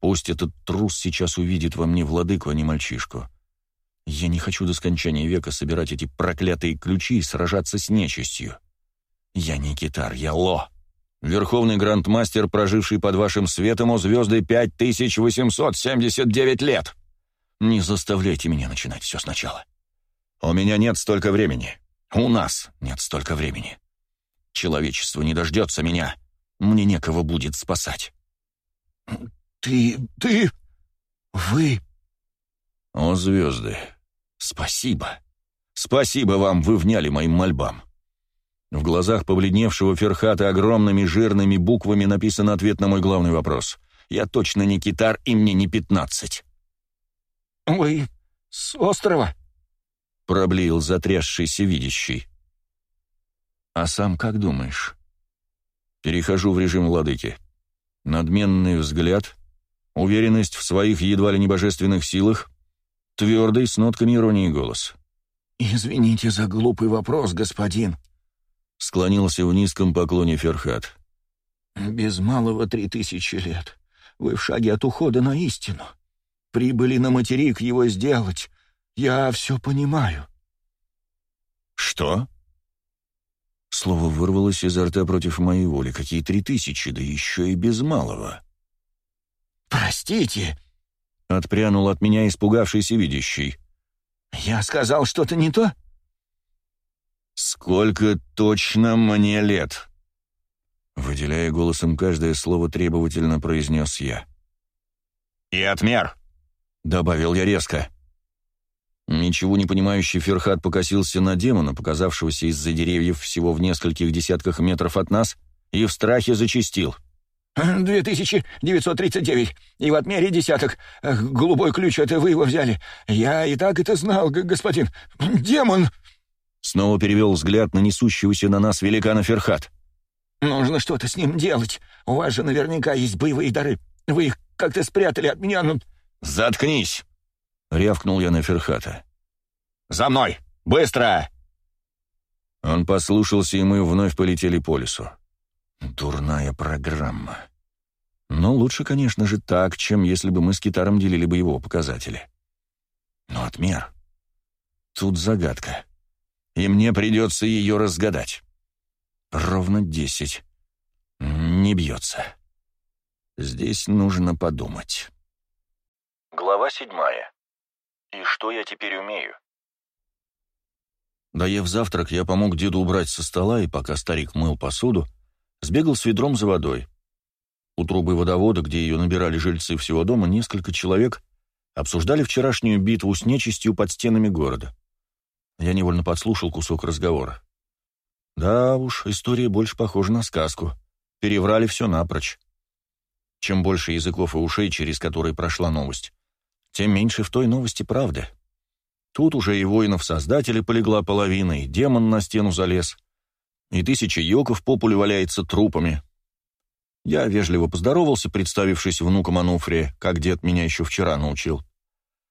S1: Пусть этот трус сейчас увидит во мне владыку, а не мальчишку. Я не хочу до скончания века собирать эти проклятые ключи и сражаться с нечистью. Я не китар, я ло. Верховный грандмастер, проживший под вашим светом у звезды 5879 лет. Не заставляйте меня начинать все сначала. У меня нет столько времени. У нас нет столько времени. Человечество не дождется меня. Мне некого будет спасать.
S2: Ты... ты... вы...»
S1: «О, звезды! Спасибо! Спасибо вам, вы вняли моим мольбам!» В глазах побледневшего Ферхата огромными жирными буквами написан ответ на мой главный вопрос. «Я точно не китар, и мне не пятнадцать».
S2: «Вы с острова?»
S1: — проблеял затрясшийся видящий. «А сам как думаешь?» Перехожу в режим владыки. Надменный взгляд, уверенность в своих едва ли небожественных силах, твердый с нотками иронии голос. «Извините за глупый вопрос, господин», — склонился в низком поклоне Ферхат. «Без малого три тысячи лет. Вы
S2: в шаге от ухода на истину. Прибыли на материк его сделать. Я все понимаю».
S1: «Что?» Слово вырвалось изо рта против моей воли. Какие три тысячи, да еще и без малого. «Простите!» — отпрянул от меня испугавшийся видящий.
S2: «Я сказал что-то не то?»
S1: «Сколько точно мне лет?» Выделяя голосом каждое слово, требовательно произнес я. «И отмер!» — добавил я резко. Ничего не понимающий Ферхат покосился на демона, показавшегося из-за деревьев всего в нескольких десятках метров от нас, и в страхе зачистил. — «2939.
S2: И в отмере десяток. Голубой ключ — это вы его взяли. Я и так это знал,
S1: господин. Демон!» Снова перевел взгляд на несущегося на нас великана Ферхат.
S2: «Нужно что-то с ним делать. У вас же наверняка есть боевые дары. Вы их как-то спрятали от меня, ну...»
S1: «Заткнись!» — рявкнул я на Ферхата. «За мной! Быстро!» Он послушался, и мы вновь полетели по лесу. Дурная программа. Но лучше, конечно же, так, чем если бы мы с китаром делили бы его показатели. Но отмер. Тут загадка. И мне придется ее разгадать. Ровно десять. Не бьется. Здесь нужно подумать. Глава седьмая. И что я теперь умею? Доев завтрак, я помог деду убрать со стола, и пока старик мыл посуду, сбегал с ведром за водой. У трубы водовода, где ее набирали жильцы всего дома, несколько человек обсуждали вчерашнюю битву с нечистью под стенами города. Я невольно подслушал кусок разговора. Да уж, история больше похожа на сказку. Переврали все напрочь. Чем больше языков и ушей, через которые прошла новость, тем меньше в той новости правды. Тут уже и воинов-создателя полегла половина, и демон на стену залез — и тысяча йоков по полю валяется трупами. Я вежливо поздоровался, представившись внуком Ануфрия, как дед меня еще вчера научил.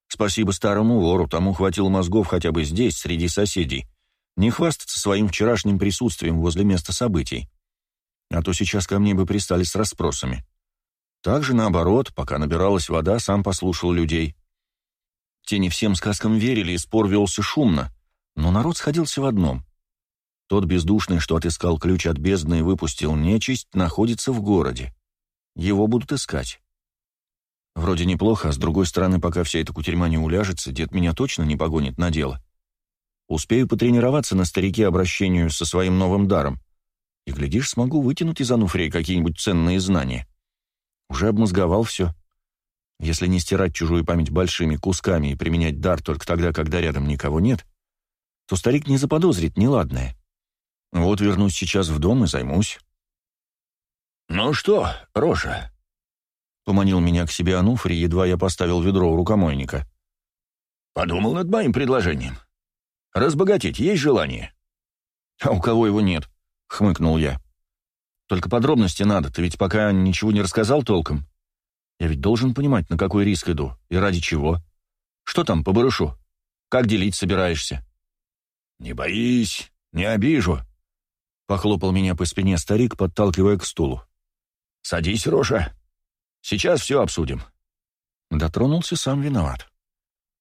S1: Спасибо старому вору, тому хватило мозгов хотя бы здесь, среди соседей. Не хвастаться своим вчерашним присутствием возле места событий. А то сейчас ко мне бы пристали с расспросами. Также наоборот, пока набиралась вода, сам послушал людей. Те не всем сказкам верили, и спор велся шумно. Но народ сходился в одном. Тот бездушный, что отыскал ключ от бездны и выпустил нечисть, находится в городе. Его будут искать. Вроде неплохо, а с другой стороны, пока вся эта кутерьма не уляжется, дед меня точно не погонит на дело. Успею потренироваться на старике обращению со своим новым даром. И, глядишь, смогу вытянуть из Ануфрии какие-нибудь ценные знания. Уже обмозговал все. Если не стирать чужую память большими кусками и применять дар только тогда, когда рядом никого нет, то старик не заподозрит неладное. Вот вернусь сейчас в дом и займусь. «Ну что, Рожа?» — поманил меня к себе Ануфрий, едва я поставил ведро у рукомойника. «Подумал над моим предложением. Разбогатеть есть желание?» «А у кого его нет?» — хмыкнул я. «Только подробности надо, ты ведь пока ничего не рассказал толком. Я ведь должен понимать, на какой риск иду и ради чего. Что там по барышу? Как делить собираешься?» «Не боись, не обижу», Похлопал меня по спине старик, подталкивая к стулу. «Садись, Роша. Сейчас все обсудим». Дотронулся, сам виноват.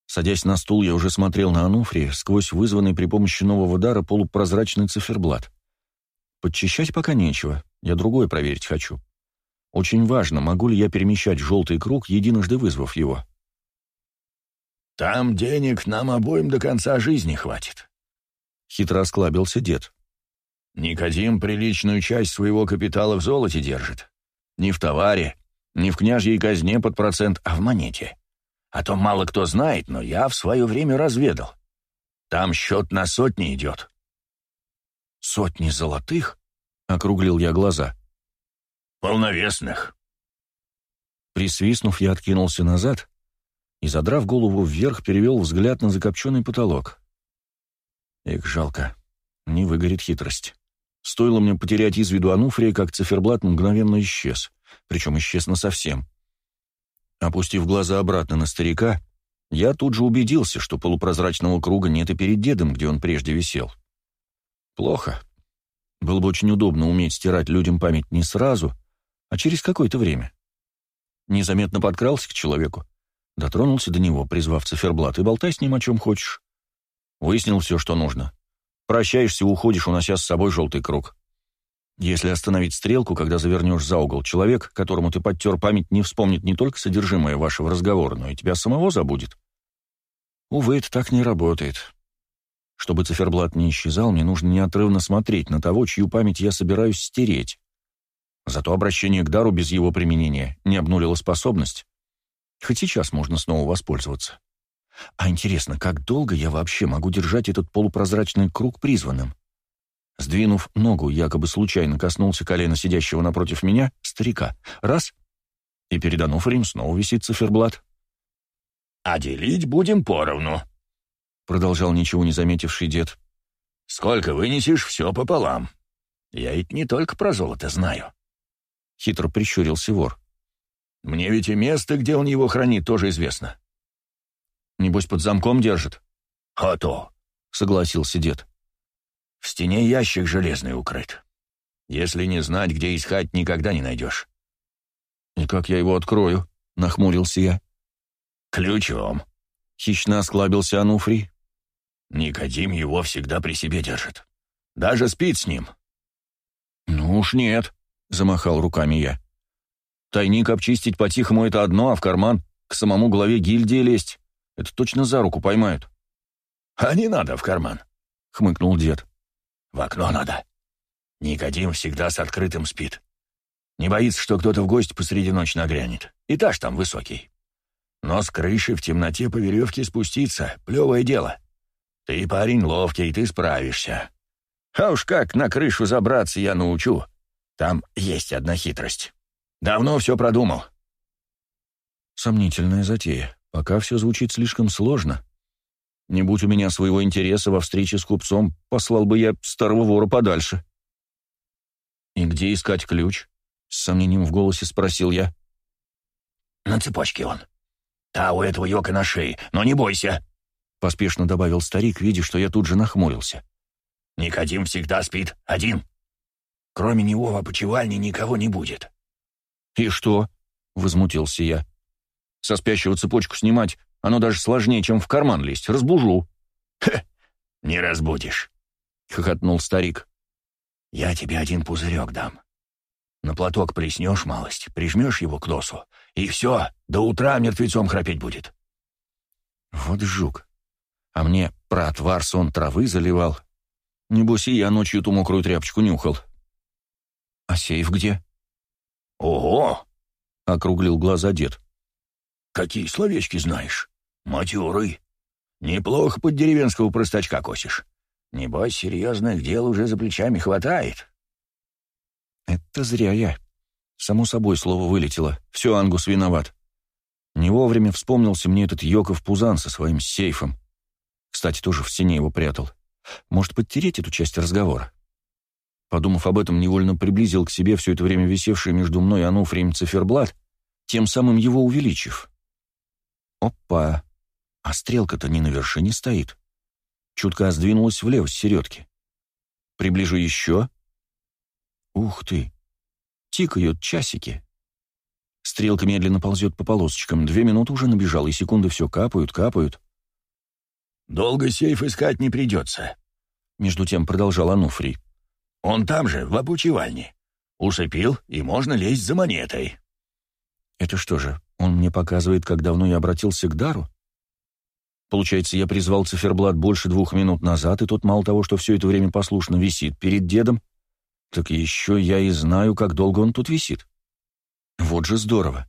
S1: Садясь на стул, я уже смотрел на Ануфри сквозь вызванный при помощи нового дара полупрозрачный циферблат. Подчищать пока нечего, я другое проверить хочу. Очень важно, могу ли я перемещать желтый круг, единожды вызвав его. «Там денег нам обоим до конца жизни хватит», — хитро осклабился дед. Никодим приличную часть своего капитала в золоте держит. Не в товаре, не в княжьей казне под процент, а в монете. А то мало кто знает, но я в свое время разведал. Там счет на сотни идет». «Сотни золотых?» — округлил я глаза. «Полновесных». Присвистнув, я откинулся назад и, задрав голову вверх, перевел взгляд на закопченный потолок. Их жалко, не выгорит хитрость. Стоило мне потерять из виду Ануфрия, как циферблат мгновенно исчез, причем исчез совсем. Опустив глаза обратно на старика, я тут же убедился, что полупрозрачного круга нет и перед дедом, где он прежде висел. Плохо. Было бы очень удобно уметь стирать людям память не сразу, а через какое-то время. Незаметно подкрался к человеку, дотронулся до него, призвав циферблат, и болтай с ним о чем хочешь. Выяснил все, что нужно. Прощаешься уходишь, унося с собой желтый круг. Если остановить стрелку, когда завернешь за угол, человек, которому ты подтер память, не вспомнит не только содержимое вашего разговора, но и тебя самого забудет. Увы, это так не работает. Чтобы циферблат не исчезал, мне нужно неотрывно смотреть на того, чью память я собираюсь стереть. Зато обращение к дару без его применения не обнулило способность. Хоть сейчас можно снова воспользоваться. А интересно, как долго я вообще могу держать этот полупрозрачный круг призванным? Сдвинув ногу, якобы случайно коснулся колена сидящего напротив меня, старика. Раз. И перед Ануфрием снова висит циферблат. «А делить будем поровну», — продолжал ничего не заметивший дед. «Сколько вынесешь, все пополам. Я ведь не только про золото знаю». Хитро прищурился вор. «Мне ведь и место, где он его хранит, тоже известно. Небось, под замком держит?» «А то», — согласился дед. «В стене ящик железный укрыт. Если не знать, где искать, никогда не найдешь». «И как я его открою?» — нахмурился я. «Ключом», — хищно осклабился Ануфрий. «Никодим его всегда при себе держит. Даже спит с ним». «Ну уж нет», — замахал руками я. «Тайник обчистить по-тихому — это одно, а в карман к самому главе гильдии лезть. Это точно за руку поймают. А не надо в карман, хмыкнул дед. В окно надо. Никодим всегда с открытым спит. Не боится, что кто-то в гости посреди ночи нагрянет. Этаж там высокий. Но с крыши в темноте по веревке спуститься — плевое дело. Ты парень ловкий, ты справишься. А уж как на крышу забраться я научу. Там есть одна хитрость. Давно все продумал. Сомнительная затея. Пока все звучит слишком сложно. Не будь у меня своего интереса во встрече с купцом, послал бы я старого вора подальше. «И где искать ключ?» — с сомнением в голосе спросил я. «На цепочке он. Та у этого йока на шее, но не бойся!» — поспешно добавил старик, видя, что я тут же нахмурился. «Никодим всегда спит один. Кроме него в опочивальне никого не будет». «И что?» — возмутился я. Со спящего цепочку снимать оно даже сложнее, чем в карман лезть. Разбужу». «Хе, не разбудишь», — хохотнул старик. «Я тебе один пузырек дам. На платок приснешь малость, прижмешь его к носу, и все, до утра мертвецом храпеть будет». «Вот жук. А мне про отвар сон травы заливал. Небось, и я ночью ту мокрую тряпочку нюхал». «А сейф где?» «Ого!» — округлил глаза дед. Какие словечки знаешь? Матерый. Неплохо под деревенского простачка косишь. Небось, серьезных дел уже за плечами хватает. Это зря я. Само собой слово вылетело. Все, Ангус виноват. Не вовремя вспомнился мне этот Йоков Пузан со своим сейфом. Кстати, тоже в стене его прятал. Может, подтереть эту часть разговора? Подумав об этом, невольно приблизил к себе все это время висевший между мной и Ануфрием циферблат, тем самым его увеличив. Опа! А стрелка-то не на вершине стоит. Чутка сдвинулась влево с середки. Приближу еще. Ух ты! Тикают часики. Стрелка медленно ползет по полосочкам. Две минуты уже набежало, и секунды все капают, капают. «Долго сейф искать не придется», — между тем продолжал Ануфрий. «Он там же, в опочивальне. Усыпил, и можно лезть за монетой». «Это что же, он мне показывает, как давно я обратился к дару? Получается, я призвал циферблат больше двух минут назад, и тот мало того, что все это время послушно висит перед дедом, так еще я и знаю, как долго он тут висит. Вот же здорово.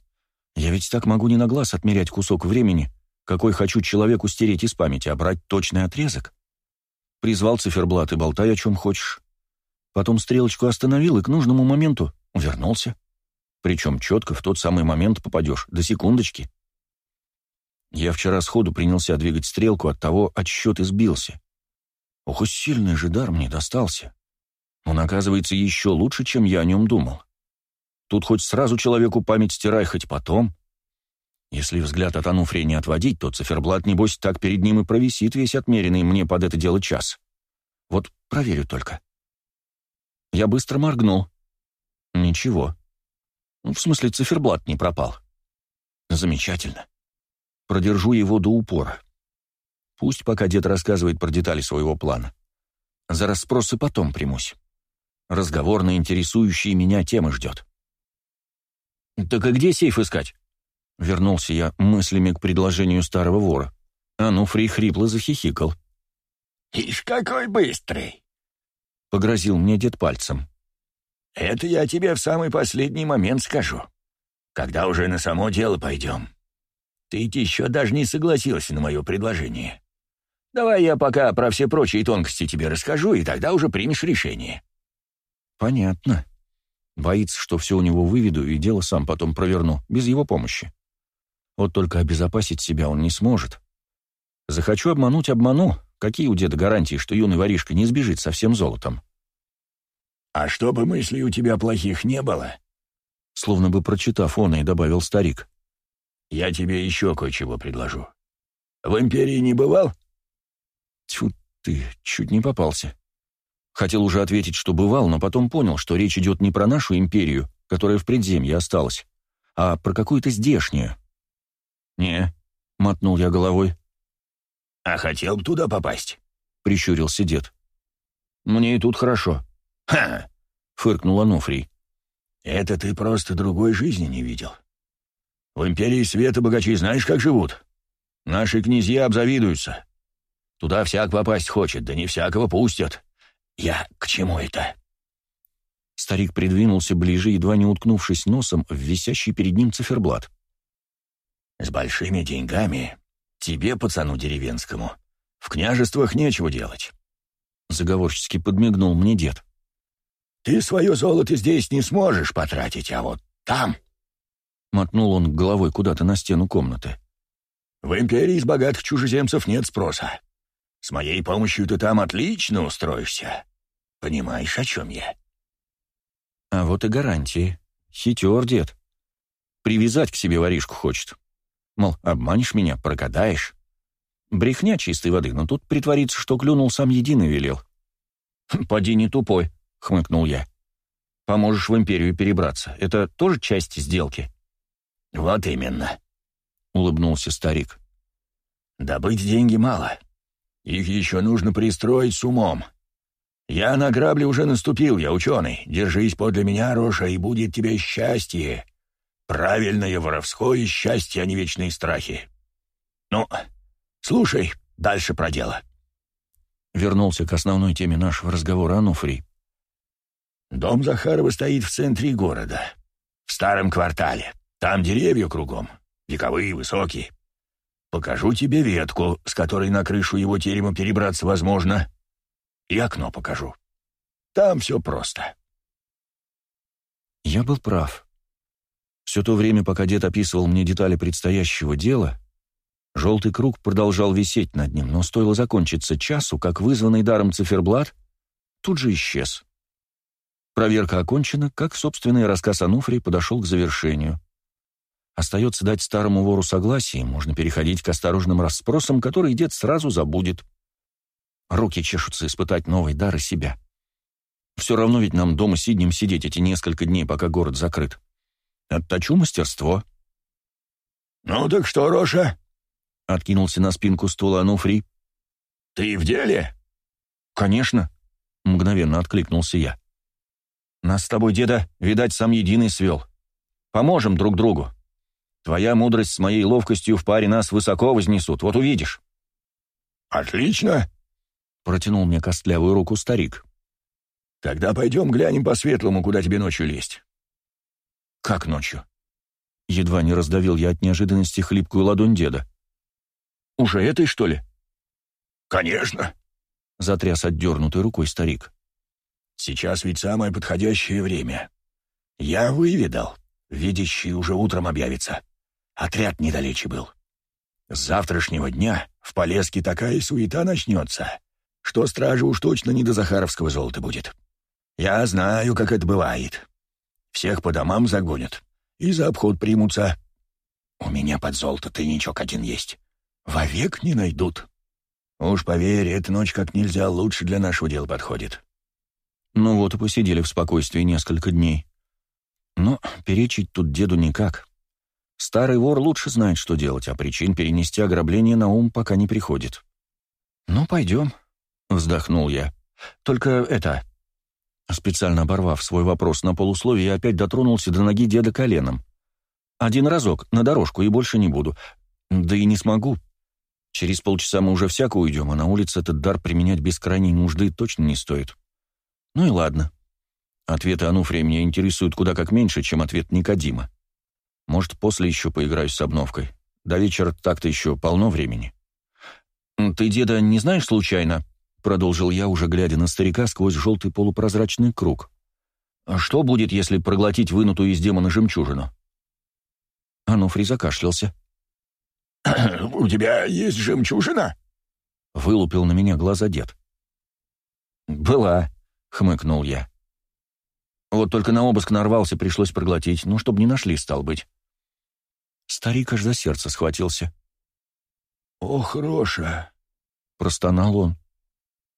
S1: Я ведь так могу не на глаз отмерять кусок времени, какой хочу человеку стереть из памяти, а брать точный отрезок. Призвал циферблат и болтай, о чем хочешь. Потом стрелочку остановил и к нужному моменту вернулся. Причем четко в тот самый момент попадешь, до секундочки. Я вчера сходу принялся двигать стрелку, от того отсчет избился. Ох, сильный же дар мне достался. Он, оказывается, еще лучше, чем я о нем думал. Тут хоть сразу человеку память стирай, хоть потом. Если взгляд от Ануфрия не отводить, то циферблат, небось, так перед ним и провисит весь отмеренный мне под это дело час. Вот проверю только. Я быстро моргнул. Ничего. Ну, в смысле, циферблат не пропал. Замечательно. Продержу его до упора. Пусть пока дед рассказывает про детали своего плана. За расспросы потом примусь. Разговор на интересующие меня темы ждет. «Так а где сейф искать?» Вернулся я мыслями к предложению старого вора. А ну хрипло захихикал. «Ишь, какой быстрый!» Погрозил мне дед пальцем. Это я тебе в самый последний момент скажу. Когда уже на само дело пойдем. Ты еще даже не согласился на мое предложение. Давай я пока про все прочие тонкости тебе расскажу, и тогда уже примешь решение». «Понятно. Боится, что все у него выведу и дело сам потом проверну, без его помощи. Вот только обезопасить себя он не сможет. Захочу обмануть — обману. Какие у деда гарантии, что юный воришка не сбежит со всем золотом?» «А чтобы мыслей у тебя плохих не было?» Словно бы прочитав он и добавил старик. «Я тебе еще кое-чего предложу. В Империи не бывал?» «Тьфу ты, чуть не попался. Хотел уже ответить, что бывал, но потом понял, что речь идет не про нашу Империю, которая в предземье осталась, а про какую-то здешнюю». «Не», — мотнул я головой. «А хотел бы туда попасть?» — прищурился дед. «Мне и тут хорошо», «Ха!» — фыркнул Ануфрий. «Это ты просто другой жизни не видел. В Империи Света богачи знаешь, как живут? Наши князья обзавидуются. Туда всяк попасть хочет, да не всякого пустят. Я к чему это?» Старик придвинулся ближе, едва не уткнувшись носом в висящий перед ним циферблат. «С большими деньгами тебе, пацану деревенскому, в княжествах нечего делать», — заговорчески подмигнул мне дед. Ты свое золото здесь не сможешь потратить, а вот там...» Мотнул он головой куда-то на стену комнаты. «В империи из богатых чужеземцев нет спроса. С моей помощью ты там отлично устроишься. Понимаешь, о чем я?» А вот и гарантии. Хитер дед. Привязать к себе воришку хочет. Мол, обманешь меня, прогадаешь. Брехня чистой воды, но тут притворится, что клюнул сам единый велел. Хм, поди не тупой. — хмыкнул я. «Поможешь в Империю перебраться. Это тоже часть сделки?» «Вот именно», — улыбнулся старик. «Добыть деньги мало. Их еще нужно пристроить с умом. Я на грабли уже наступил, я ученый. Держись подле меня, Роша, и будет тебе счастье. Правильное воровское
S2: счастье, а не вечные страхи. Ну, слушай, дальше про дело».
S1: Вернулся к основной теме нашего разговора Ануфрий. Дом Захарова стоит в центре города, в старом квартале. Там деревья кругом, вековые, высокие. Покажу тебе ветку, с которой на крышу его терема перебраться возможно, и окно покажу. Там все просто. Я был прав. Все то время, пока дед описывал мне детали предстоящего дела, желтый круг продолжал висеть над ним, но стоило закончиться часу, как вызванный даром циферблат тут же исчез. Проверка окончена, как собственный рассказ Ануфрий подошел к завершению. Остается дать старому вору согласие, можно переходить к осторожным расспросам, которые дед сразу забудет. Руки чешутся испытать новый дар и себя. Все равно ведь нам дома сиднем сидеть эти несколько дней, пока город закрыт. Отточу мастерство. «Ну так что, Роша?» — откинулся на спинку стула Ануфри. «Ты в деле?» «Конечно», — мгновенно откликнулся я. Нас с тобой, деда, видать, сам единый свел. Поможем друг другу. Твоя мудрость с моей ловкостью в паре нас высоко вознесут, вот увидишь». «Отлично!» — протянул мне костлявую руку старик. «Тогда пойдем глянем по-светлому, куда тебе ночью лезть». «Как ночью?» Едва не раздавил я от неожиданности хлипкую ладонь деда. «Уже этой, что ли?» «Конечно!» — затряс отдернутой рукой старик. Сейчас ведь самое подходящее время. Я выведал. Видящий уже утром объявится. Отряд недалече был. С завтрашнего дня в Полеске такая суета начнется,
S2: что стражи уж точно не до Захаровского золота будет. Я знаю, как это бывает. Всех по домам загонят и за обход примутся. У
S1: меня под золото тайничок один есть. Вовек не найдут. Уж поверь, эта ночь как нельзя лучше для нашего дела подходит. Ну вот и посидели в спокойствии несколько дней. Но ну, перечить тут деду никак. Старый вор лучше знает, что делать, а причин перенести ограбление на ум пока не приходит. «Ну, пойдем», — вздохнул я. «Только это...» Специально оборвав свой вопрос на полусловие, я опять дотронулся до ноги деда коленом. «Один разок, на дорожку, и больше не буду. Да и не смогу. Через полчаса мы уже всяко уйдем, а на улице этот дар применять без крайней нужды точно не стоит». Ну и ладно. Ответы Ануфрия меня интересуют куда как меньше, чем ответ Никодима. Может, после еще поиграюсь с обновкой. До вечера так-то еще полно времени. «Ты, деда, не знаешь случайно?» — продолжил я, уже глядя на старика сквозь желтый полупрозрачный круг. «А «Что будет, если проглотить вынутую из демона жемчужину?» Ануфрий закашлялся. «У тебя есть жемчужина?» — вылупил на меня глаза дед. «Была», — хмыкнул я. «Вот только на обыск нарвался, пришлось проглотить. Ну, чтобы не нашли, стал быть». Старик аж за сердце схватился. О, Роша!» — простонал он.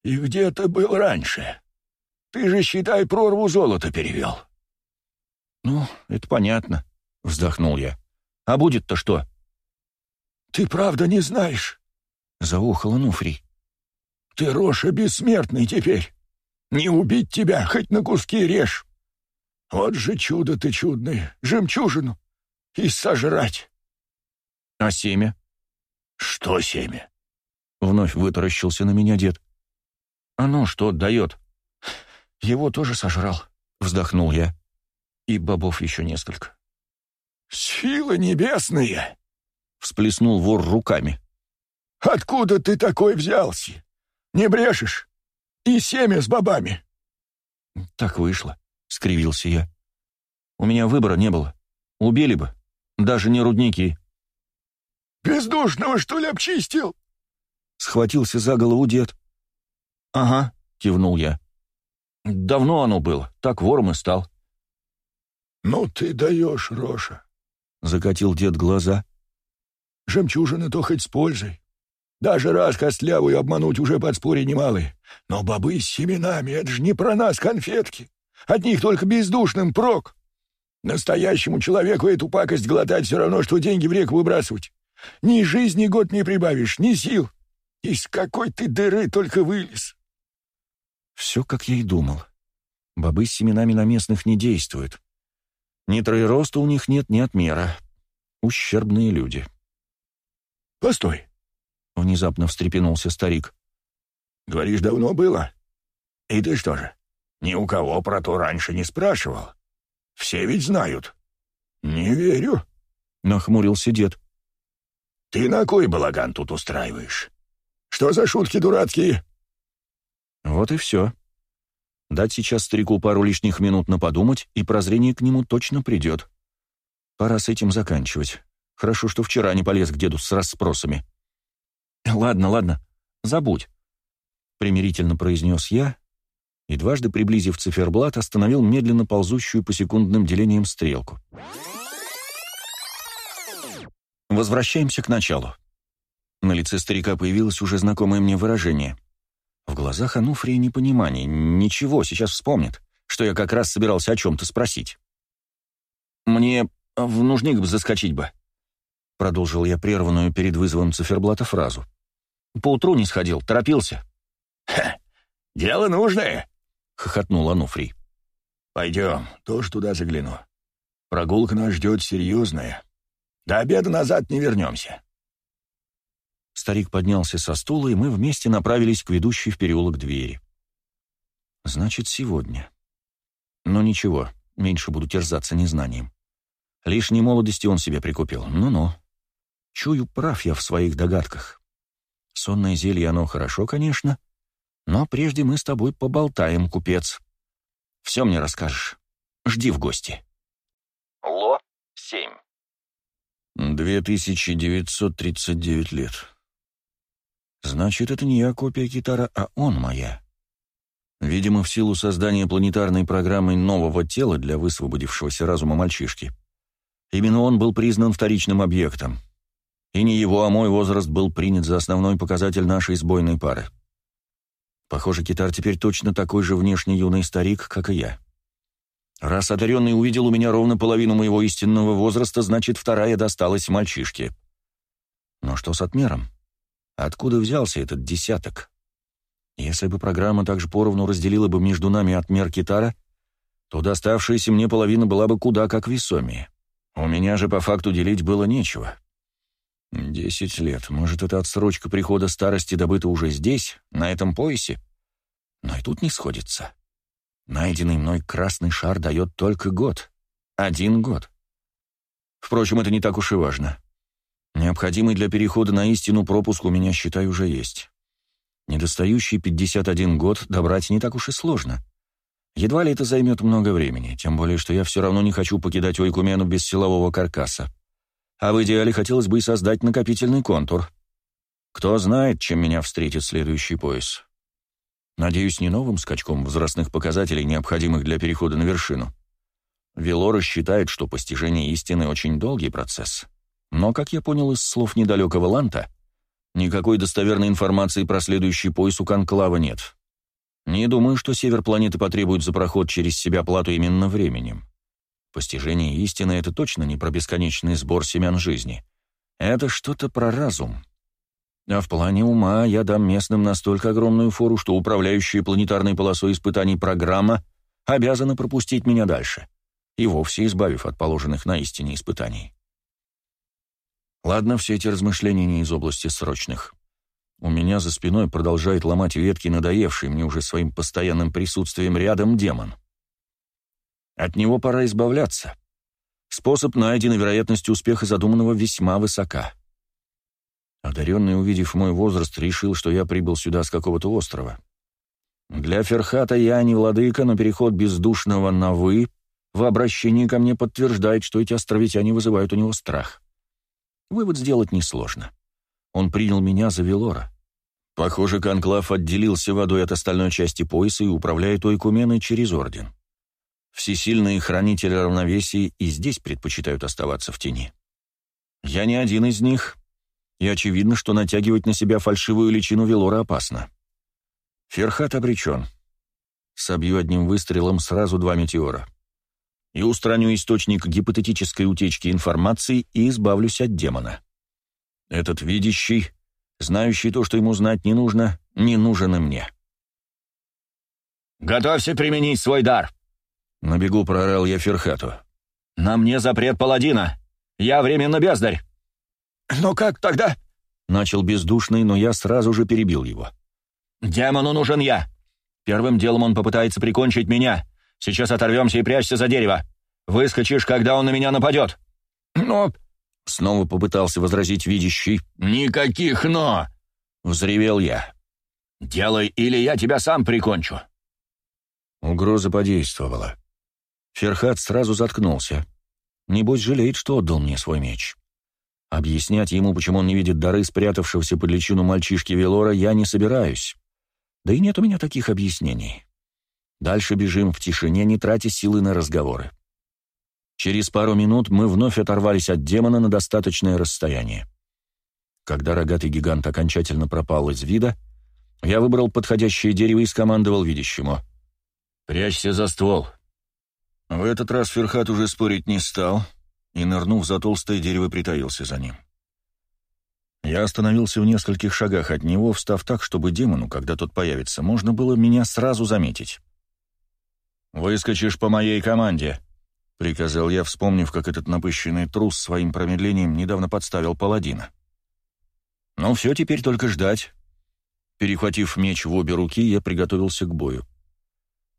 S1: «И где ты был раньше? Ты же, считай, прорву золота перевел». «Ну, это понятно», — вздохнул я. «А будет-то что?» «Ты правда не знаешь?» — заухал Нуфрий.
S2: «Ты, Роша, бессмертный теперь. Не убить тебя, хоть на куски режь. Вот же чудо ты чудный, жемчужину. И сожрать.
S1: А семя? Что семя? Вновь вытаращился на меня дед. Оно «А ну, что дает? Его тоже сожрал, вздохнул я. И бобов еще несколько. «Силы небесные!» — всплеснул вор руками.
S2: «Откуда ты такой взялся? Не брешешь? и семя с бобами».
S1: «Так вышло», — скривился я. «У меня выбора не было. Убили бы. Даже не рудники».
S2: «Бездушного, что ли, обчистил?»
S1: — схватился за голову дед. «Ага», — кивнул я. «Давно оно было. Так вором и стал».
S2: «Ну ты даешь, Роша»,
S1: — закатил дед глаза.
S2: «Жемчужины то хоть с пользой. Даже раз костлявую обмануть уже подспорье немалый. Но бобы с семенами — это же не про нас конфетки. От них только бездушным прок. Настоящему человеку эту пакость глотать все равно, что деньги в реку выбрасывать. Ни жизни год не прибавишь, ни сил. Из какой ты дыры
S1: только вылез. Все, как я и думал. Бобы с семенами на местных не действуют. Ни троероста у них нет, ни отмера. Ущербные люди. Постой. — внезапно встрепенулся старик. «Говоришь, давно было? И ты что же, ни у кого про то раньше не
S2: спрашивал? Все ведь знают». «Не верю», — нахмурился дед. «Ты на кой балаган тут устраиваешь? Что за шутки дурацкие?»
S1: Вот и все. Дать сейчас старику пару лишних минут на подумать, и прозрение к нему точно придет. Пора с этим заканчивать. Хорошо, что вчера не полез к деду с расспросами. «Ладно, ладно, забудь», — примирительно произнес я, и дважды приблизив циферблат, остановил медленно ползущую по секундным делениям стрелку. Возвращаемся к началу. На лице старика появилось уже знакомое мне выражение. В глазах Ануфрия непонимание. Ничего, сейчас вспомнит, что я как раз собирался о чем-то спросить. «Мне в нужник заскочить бы», Продолжил я прерванную перед вызовом циферблата фразу. «Поутру не сходил, торопился». «Ха! Дело нужное!» — хохотнул Ануфрий. «Пойдем, тоже туда загляну. Прогулка нас ждет серьезная. До обеда назад не вернемся». Старик поднялся со стула, и мы вместе направились к ведущей в переулок двери. «Значит, сегодня». Но ничего, меньше буду терзаться незнанием. Лишней молодости он себе прикупил. Ну-ну. Чую, прав я в своих догадках. Сонное зелье оно хорошо, конечно, но прежде мы с тобой поболтаем, купец. Все мне расскажешь. Жди в гости. Ло 7. 2939 лет. Значит, это не я копия китара, а он моя. Видимо, в силу создания планетарной программы нового тела для высвободившегося разума мальчишки. Именно он был признан вторичным объектом — и не его, а мой возраст был принят за основной показатель нашей сбойной пары. Похоже, Китар теперь точно такой же внешне юный старик, как и я. Раз одаренный увидел у меня ровно половину моего истинного возраста, значит, вторая досталась мальчишке. Но что с отмером? Откуда взялся этот десяток? Если бы программа также поровну разделила бы между нами отмер Китара, то доставшаяся мне половина была бы куда как весомее. У меня же по факту делить было нечего. «Десять лет. Может, это отсрочка прихода старости добыта уже здесь, на этом поясе? Но и тут не сходится. Найденный мной красный шар дает только год. Один год. Впрочем, это не так уж и важно. Необходимый для перехода на истину пропуск у меня, считай, уже есть. Недостающий 51 год добрать не так уж и сложно. Едва ли это займет много времени, тем более, что я все равно не хочу покидать Ойкумену без силового каркаса. А в идеале хотелось бы и создать накопительный контур. Кто знает, чем меня встретит следующий пояс. Надеюсь, не новым скачком возрастных показателей, необходимых для перехода на вершину. Велора считает, что постижение истины очень долгий процесс. Но, как я понял из слов недалекого Ланта, никакой достоверной информации про следующий пояс у Конклава нет. Не думаю, что север планеты потребует за проход через себя плату именно временем. Постижение истины — это точно не про бесконечный сбор семян жизни. Это что-то про разум. А в плане ума я дам местным настолько огромную фору, что управляющая планетарной полосой испытаний программа обязана пропустить меня дальше, и вовсе избавив от положенных на истине испытаний. Ладно, все эти размышления не из области срочных. У меня за спиной продолжает ломать ветки надоевший мне уже своим постоянным присутствием рядом демон — от него пора избавляться. Способ найден, и вероятность успеха задуманного весьма высока. Одаренный, увидев мой возраст, решил, что я прибыл сюда с какого-то острова. Для Ферхата я не владыка, но переход бездушного на «вы» в обращении ко мне подтверждает, что эти островитяне вызывают у него страх. Вывод сделать несложно. Он принял меня за Велора. Похоже, Конклав отделился водой от остальной части пояса и управляет Ойкуменой через Орден. Всесильные хранители равновесия и здесь предпочитают оставаться в тени. Я не один из них, и очевидно, что натягивать на себя фальшивую личину Велора опасно. Ферхат обречен. Собью одним выстрелом сразу два метеора. И устраню источник гипотетической утечки информации и избавлюсь от демона. Этот видящий, знающий то, что ему знать не нужно, не нужен и мне. «Готовься применить свой дар!» На бегу прорал я Ферхату. «На мне запрет паладина! Я временно бездарь!» «Но как тогда?» — начал бездушный, но я сразу же перебил его. «Демону нужен я! Первым делом он попытается прикончить меня. Сейчас оторвемся и прячься за дерево. Выскочишь, когда он на меня нападет!» «Но...» — снова попытался возразить видящий. «Никаких «но!» — взревел я. «Делай, или я тебя сам прикончу!» Угроза подействовала. Ферхат сразу заткнулся. Небось жалеет, что отдал мне свой меч. Объяснять ему, почему он не видит дары, спрятавшегося под личину мальчишки Велора, я не собираюсь. Да и нет у меня таких объяснений. Дальше бежим в тишине, не тратя силы на разговоры. Через пару минут мы вновь оторвались от демона на достаточное расстояние. Когда рогатый гигант окончательно пропал из вида, я выбрал подходящее дерево и скомандовал видящему. «Прячься за ствол, в этот раз Ферхат уже спорить не стал и, нырнув за толстое дерево, притаился за ним. Я остановился в нескольких шагах от него, встав так, чтобы демону, когда тот появится, можно было меня сразу заметить. «Выскочишь по моей команде», — приказал я, вспомнив, как этот напыщенный трус своим промедлением недавно подставил паладина. «Ну все, теперь только ждать». Перехватив меч в обе руки, я приготовился к бою.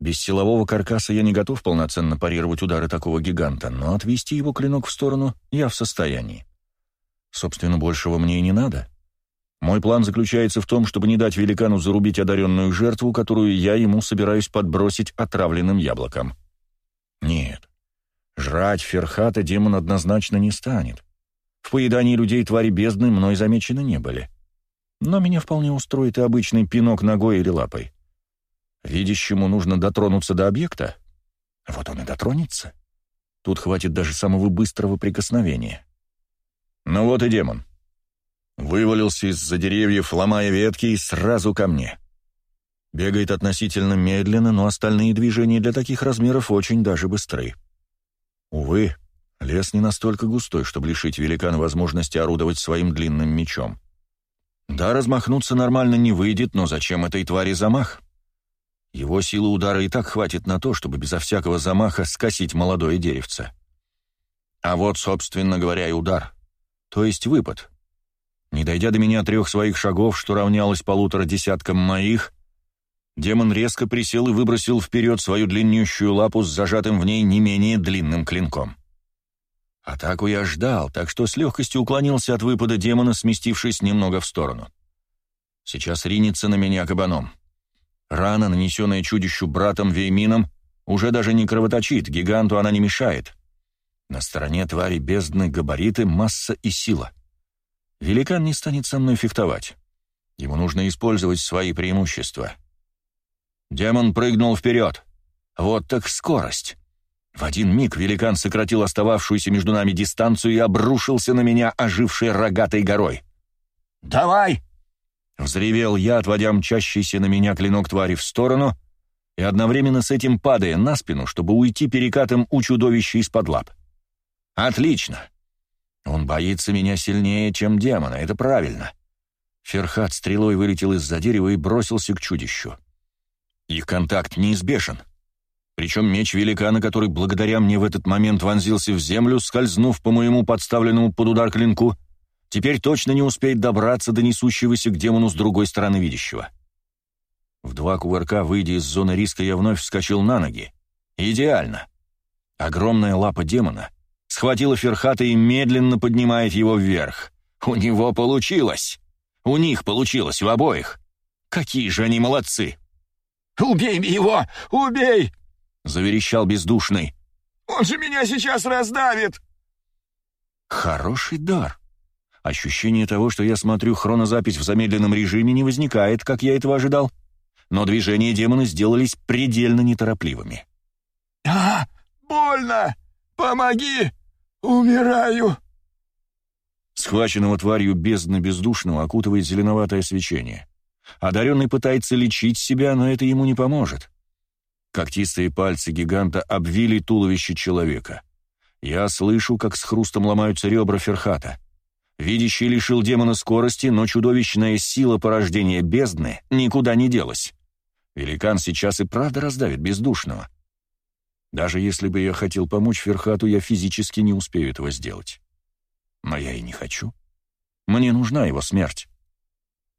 S1: Без силового каркаса я не готов полноценно парировать удары такого гиганта, но отвести его клинок в сторону я в состоянии. Собственно, большего мне и не надо. Мой план заключается в том, чтобы не дать великану зарубить одаренную жертву, которую я ему собираюсь подбросить отравленным яблоком. Нет. Жрать ферхата демон однозначно не станет. В поедании людей твари бездны мной замечены не были. Но меня вполне устроит и обычный пинок ногой или лапой. Видящему нужно дотронуться до объекта. Вот он и дотронется. Тут хватит даже самого быстрого прикосновения. Ну вот и демон. Вывалился из-за деревьев, ломая ветки, и сразу ко мне. Бегает относительно медленно, но остальные движения для таких размеров очень даже быстры. Увы, лес не настолько густой, чтобы лишить великана возможности орудовать своим длинным мечом. Да, размахнуться нормально не выйдет, но зачем этой твари замах? — его силы удара и так хватит на то, чтобы безо всякого замаха скосить молодое деревце. А вот, собственно говоря, и удар. То есть выпад. Не дойдя до меня трех своих шагов, что равнялось полутора десяткам моих, демон резко присел и выбросил вперед свою длиннющую лапу с зажатым в ней не менее длинным клинком. Атаку я ждал, так что с легкостью уклонился от выпада демона, сместившись немного в сторону. Сейчас ринется на меня кабаном. — Рана, нанесенная чудищу братом Веймином, уже даже не кровоточит, гиганту она не мешает. На стороне твари бездны габариты, масса и сила. Великан не станет со мной фехтовать. Ему нужно использовать свои преимущества. Демон прыгнул вперед. Вот так скорость. В один миг великан сократил остававшуюся между нами дистанцию и обрушился на меня ожившей рогатой горой. «Давай!» Взревел я, отводя мчащийся на меня клинок твари в сторону и одновременно с этим падая на спину, чтобы уйти перекатом у чудовища из-под лап. «Отлично! Он боится меня сильнее, чем демона, это правильно!» Ферхат стрелой вылетел из-за дерева и бросился к чудищу. Их контакт неизбежен. Причем меч великана, который благодаря мне в этот момент вонзился в землю, скользнув по моему подставленному под удар клинку — теперь точно не успеет добраться до несущегося к демону с другой стороны видящего. В два кувырка, выйдя из зоны риска, я вновь вскочил на ноги. Идеально. Огромная лапа демона схватила Ферхата и медленно поднимает его вверх. У него получилось. У них получилось, у обоих. Какие же они молодцы. «Убей его! Убей!» — заверещал бездушный.
S2: «Он же меня сейчас
S1: раздавит!» Хороший дар. Ощущение того, что я смотрю хронозапись в замедленном режиме, не возникает, как я этого ожидал. Но движения демона сделались предельно неторопливыми.
S2: «А, больно! Помоги! Умираю!»
S1: Схваченного тварью бездны бездушного окутывает зеленоватое свечение. Одаренный пытается лечить себя, но это ему не поможет. Когтистые пальцы гиганта обвили туловище человека. Я слышу, как с хрустом ломаются ребра Ферхата. Видящий лишил демона скорости, но чудовищная сила порождения бездны никуда не делась. Великан сейчас и правда раздавит бездушного. Даже если бы я хотел помочь Ферхату, я физически не успею этого сделать. Но я и не хочу. Мне нужна его смерть.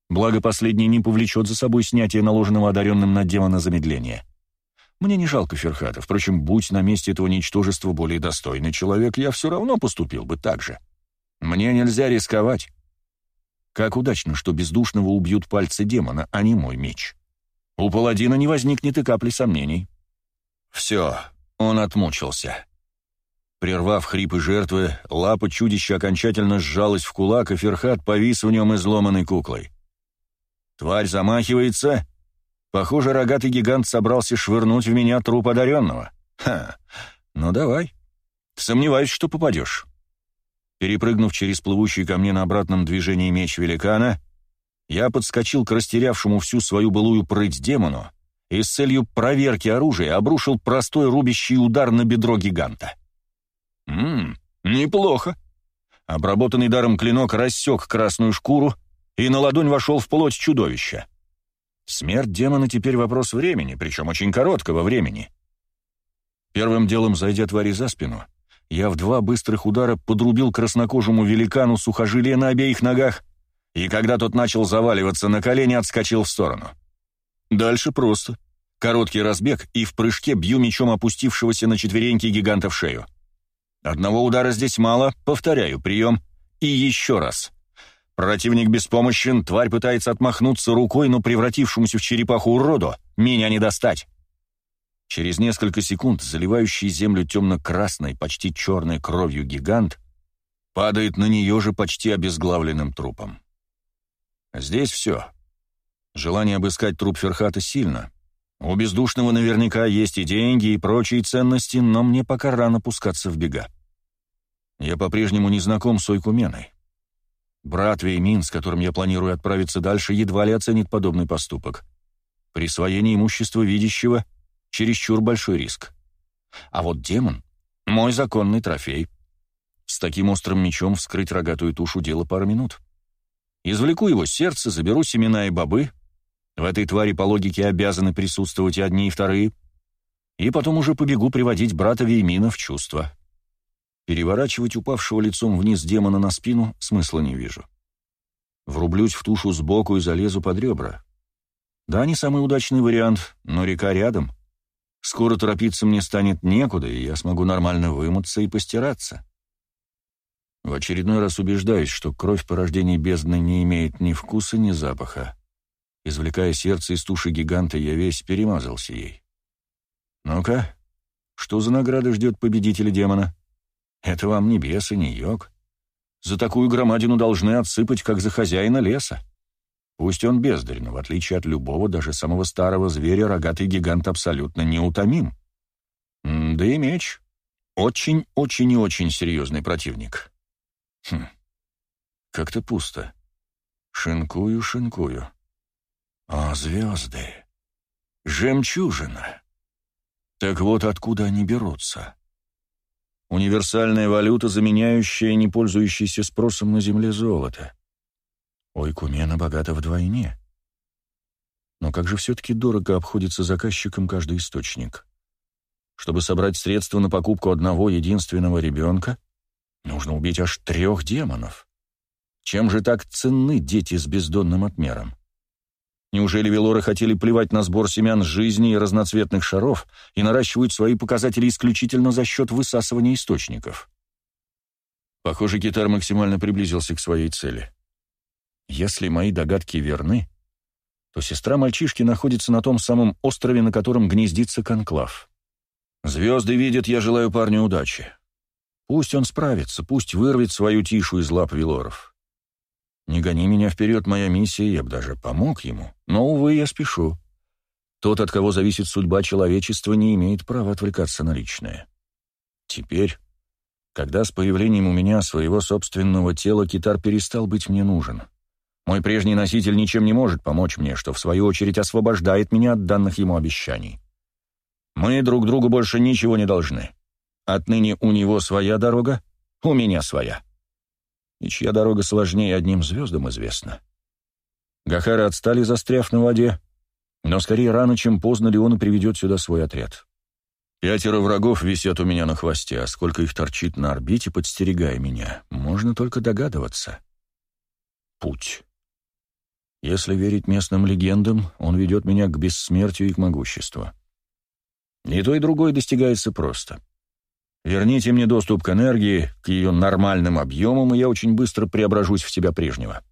S1: Благо, последний не повлечет за собой снятие наложенного одаренным на демона замедления. Мне не жалко Ферхата. Впрочем, будь на месте этого ничтожества более достойный человек, я все равно поступил бы так же. — мне нельзя рисковать. Как удачно, что бездушного убьют пальцы демона, а не мой меч. У паладина не возникнет и капли сомнений. Все, он отмучился. Прервав хрипы жертвы, лапа чудища окончательно сжалась в кулак, и Ферхат повис в нем изломанной куклой. Тварь замахивается. Похоже, рогатый гигант собрался швырнуть в меня труп одаренного. Ха, ну давай. Сомневаюсь, что попадешь. Перепрыгнув через плывущий ко мне на обратном движении меч великана, я подскочил к растерявшему всю свою былую прыть демону и с целью проверки оружия обрушил простой рубящий удар на бедро гиганта. «Ммм, неплохо!» Обработанный даром клинок рассек красную шкуру и на ладонь вошел в плоть чудовища. Смерть демона теперь вопрос времени, причем очень короткого времени. Первым делом, зайдя твари за спину, я в два быстрых удара подрубил краснокожему великану сухожилие на обеих ногах, и когда тот начал заваливаться на колени, отскочил в сторону. Дальше просто. Короткий разбег, и в прыжке бью мечом опустившегося на четвереньки гиганта в шею. Одного удара здесь мало, повторяю прием. И еще раз. Противник беспомощен, тварь пытается отмахнуться рукой, но превратившемуся в черепаху уроду меня не достать. Через несколько секунд заливающий землю темно-красной, почти черной кровью гигант падает на нее же почти обезглавленным трупом. Здесь все. Желание обыскать труп Ферхата сильно. У бездушного наверняка есть и деньги, и прочие ценности, но мне пока рано пускаться в бега. Я по-прежнему не знаком с Ойкуменой. Брат Веймин, с которым я планирую отправиться дальше, едва ли оценит подобный поступок. Присвоение имущества видящего чересчур большой риск. А вот демон — мой законный трофей. С таким острым мечом вскрыть рогатую тушу — дело пара минут. Извлеку его сердце, заберу семена и бобы. В этой твари по логике обязаны присутствовать и одни, и вторые. И потом уже побегу приводить брата Веймина в чувство. Переворачивать упавшего лицом вниз демона на спину смысла не вижу. Врублюсь в тушу сбоку и залезу под ребра. Да, не самый удачный вариант, но река рядом — Скоро торопиться мне станет некуда, и я смогу нормально вымыться и постираться. В очередной раз убеждаюсь, что кровь порождения бездны не имеет ни вкуса, ни запаха. Извлекая сердце из туши гиганта, я весь перемазался ей. Ну-ка, что за награда ждет победителя демона? Это вам не бес и не йог. За такую громадину должны отсыпать, как за хозяина леса. Пусть он бездарен, в отличие от любого, даже самого старого зверя, рогатый гигант абсолютно неутомим. Да и меч. Очень-очень и очень серьезный противник. Хм. Как-то пусто. Шинкую, шинкую. А звезды. Жемчужина. Так вот откуда они берутся. Универсальная валюта, заменяющая не пользующийся спросом на земле золото. Ойкумена богата вдвойне. Но как же все-таки дорого обходится заказчикам каждый источник? Чтобы собрать средства на покупку одного единственного ребенка, нужно убить аж трех демонов. Чем же так ценны дети с бездонным отмером? Неужели Велоры хотели плевать на сбор семян жизни и разноцветных шаров и наращивают свои показатели исключительно за счет высасывания источников? Похоже, Китар максимально приблизился к своей цели. Если мои догадки верны, то сестра мальчишки находится на том самом острове, на котором гнездится конклав. Звезды видят, я желаю парню удачи. Пусть он справится, пусть вырвет свою тишу из лап Вилоров. Не гони меня вперед, моя миссия, я бы даже помог ему, но, увы, я спешу. Тот, от кого зависит судьба человечества, не имеет права отвлекаться на личное. Теперь, когда с появлением у меня своего собственного тела китар перестал быть мне нужен — мой прежний носитель ничем не может помочь мне, что в свою очередь освобождает меня от данных ему обещаний. Мы друг другу больше ничего не должны. Отныне у него своя дорога, у меня своя. И чья дорога сложнее одним звездам известна. Гахары отстали, застряв на воде, но скорее рано, чем поздно Леона приведет сюда свой отряд. Пятеро врагов висят у меня на хвосте, а сколько их торчит на орбите, подстерегая меня, можно только догадываться. Путь. Если верить местным легендам, он ведет меня к бессмертию и к могуществу. И то, и другое достигается просто. Верните мне доступ к энергии, к ее нормальным объемам, и я очень быстро преображусь в себя прежнего.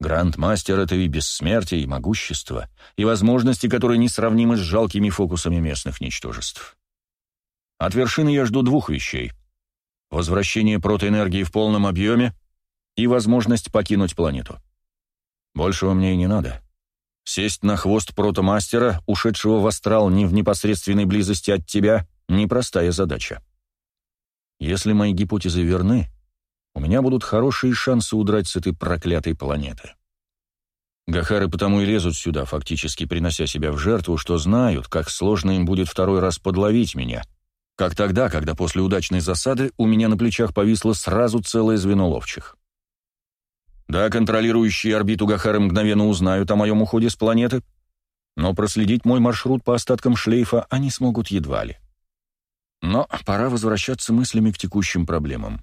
S1: Грандмастер — это и бессмертие, и могущество, и возможности, которые несравнимы с жалкими фокусами местных ничтожеств. От вершины я жду двух вещей. Возвращение протоэнергии в полном объеме и возможность покинуть планету. Большего мне и не надо. Сесть на хвост протомастера, ушедшего в астрал не в непосредственной близости от тебя, непростая задача. Если мои гипотезы верны, у меня будут хорошие шансы удрать с этой проклятой планеты. Гахары потому и лезут сюда, фактически принося себя в жертву, что знают, как сложно им будет второй раз подловить меня, как тогда, когда после удачной засады у меня на плечах повисло сразу целое звено ловчих. Да, контролирующие орбиту Гахары мгновенно узнают о моем уходе с планеты, но проследить мой маршрут по остаткам шлейфа они смогут едва ли. Но пора возвращаться мыслями к текущим проблемам.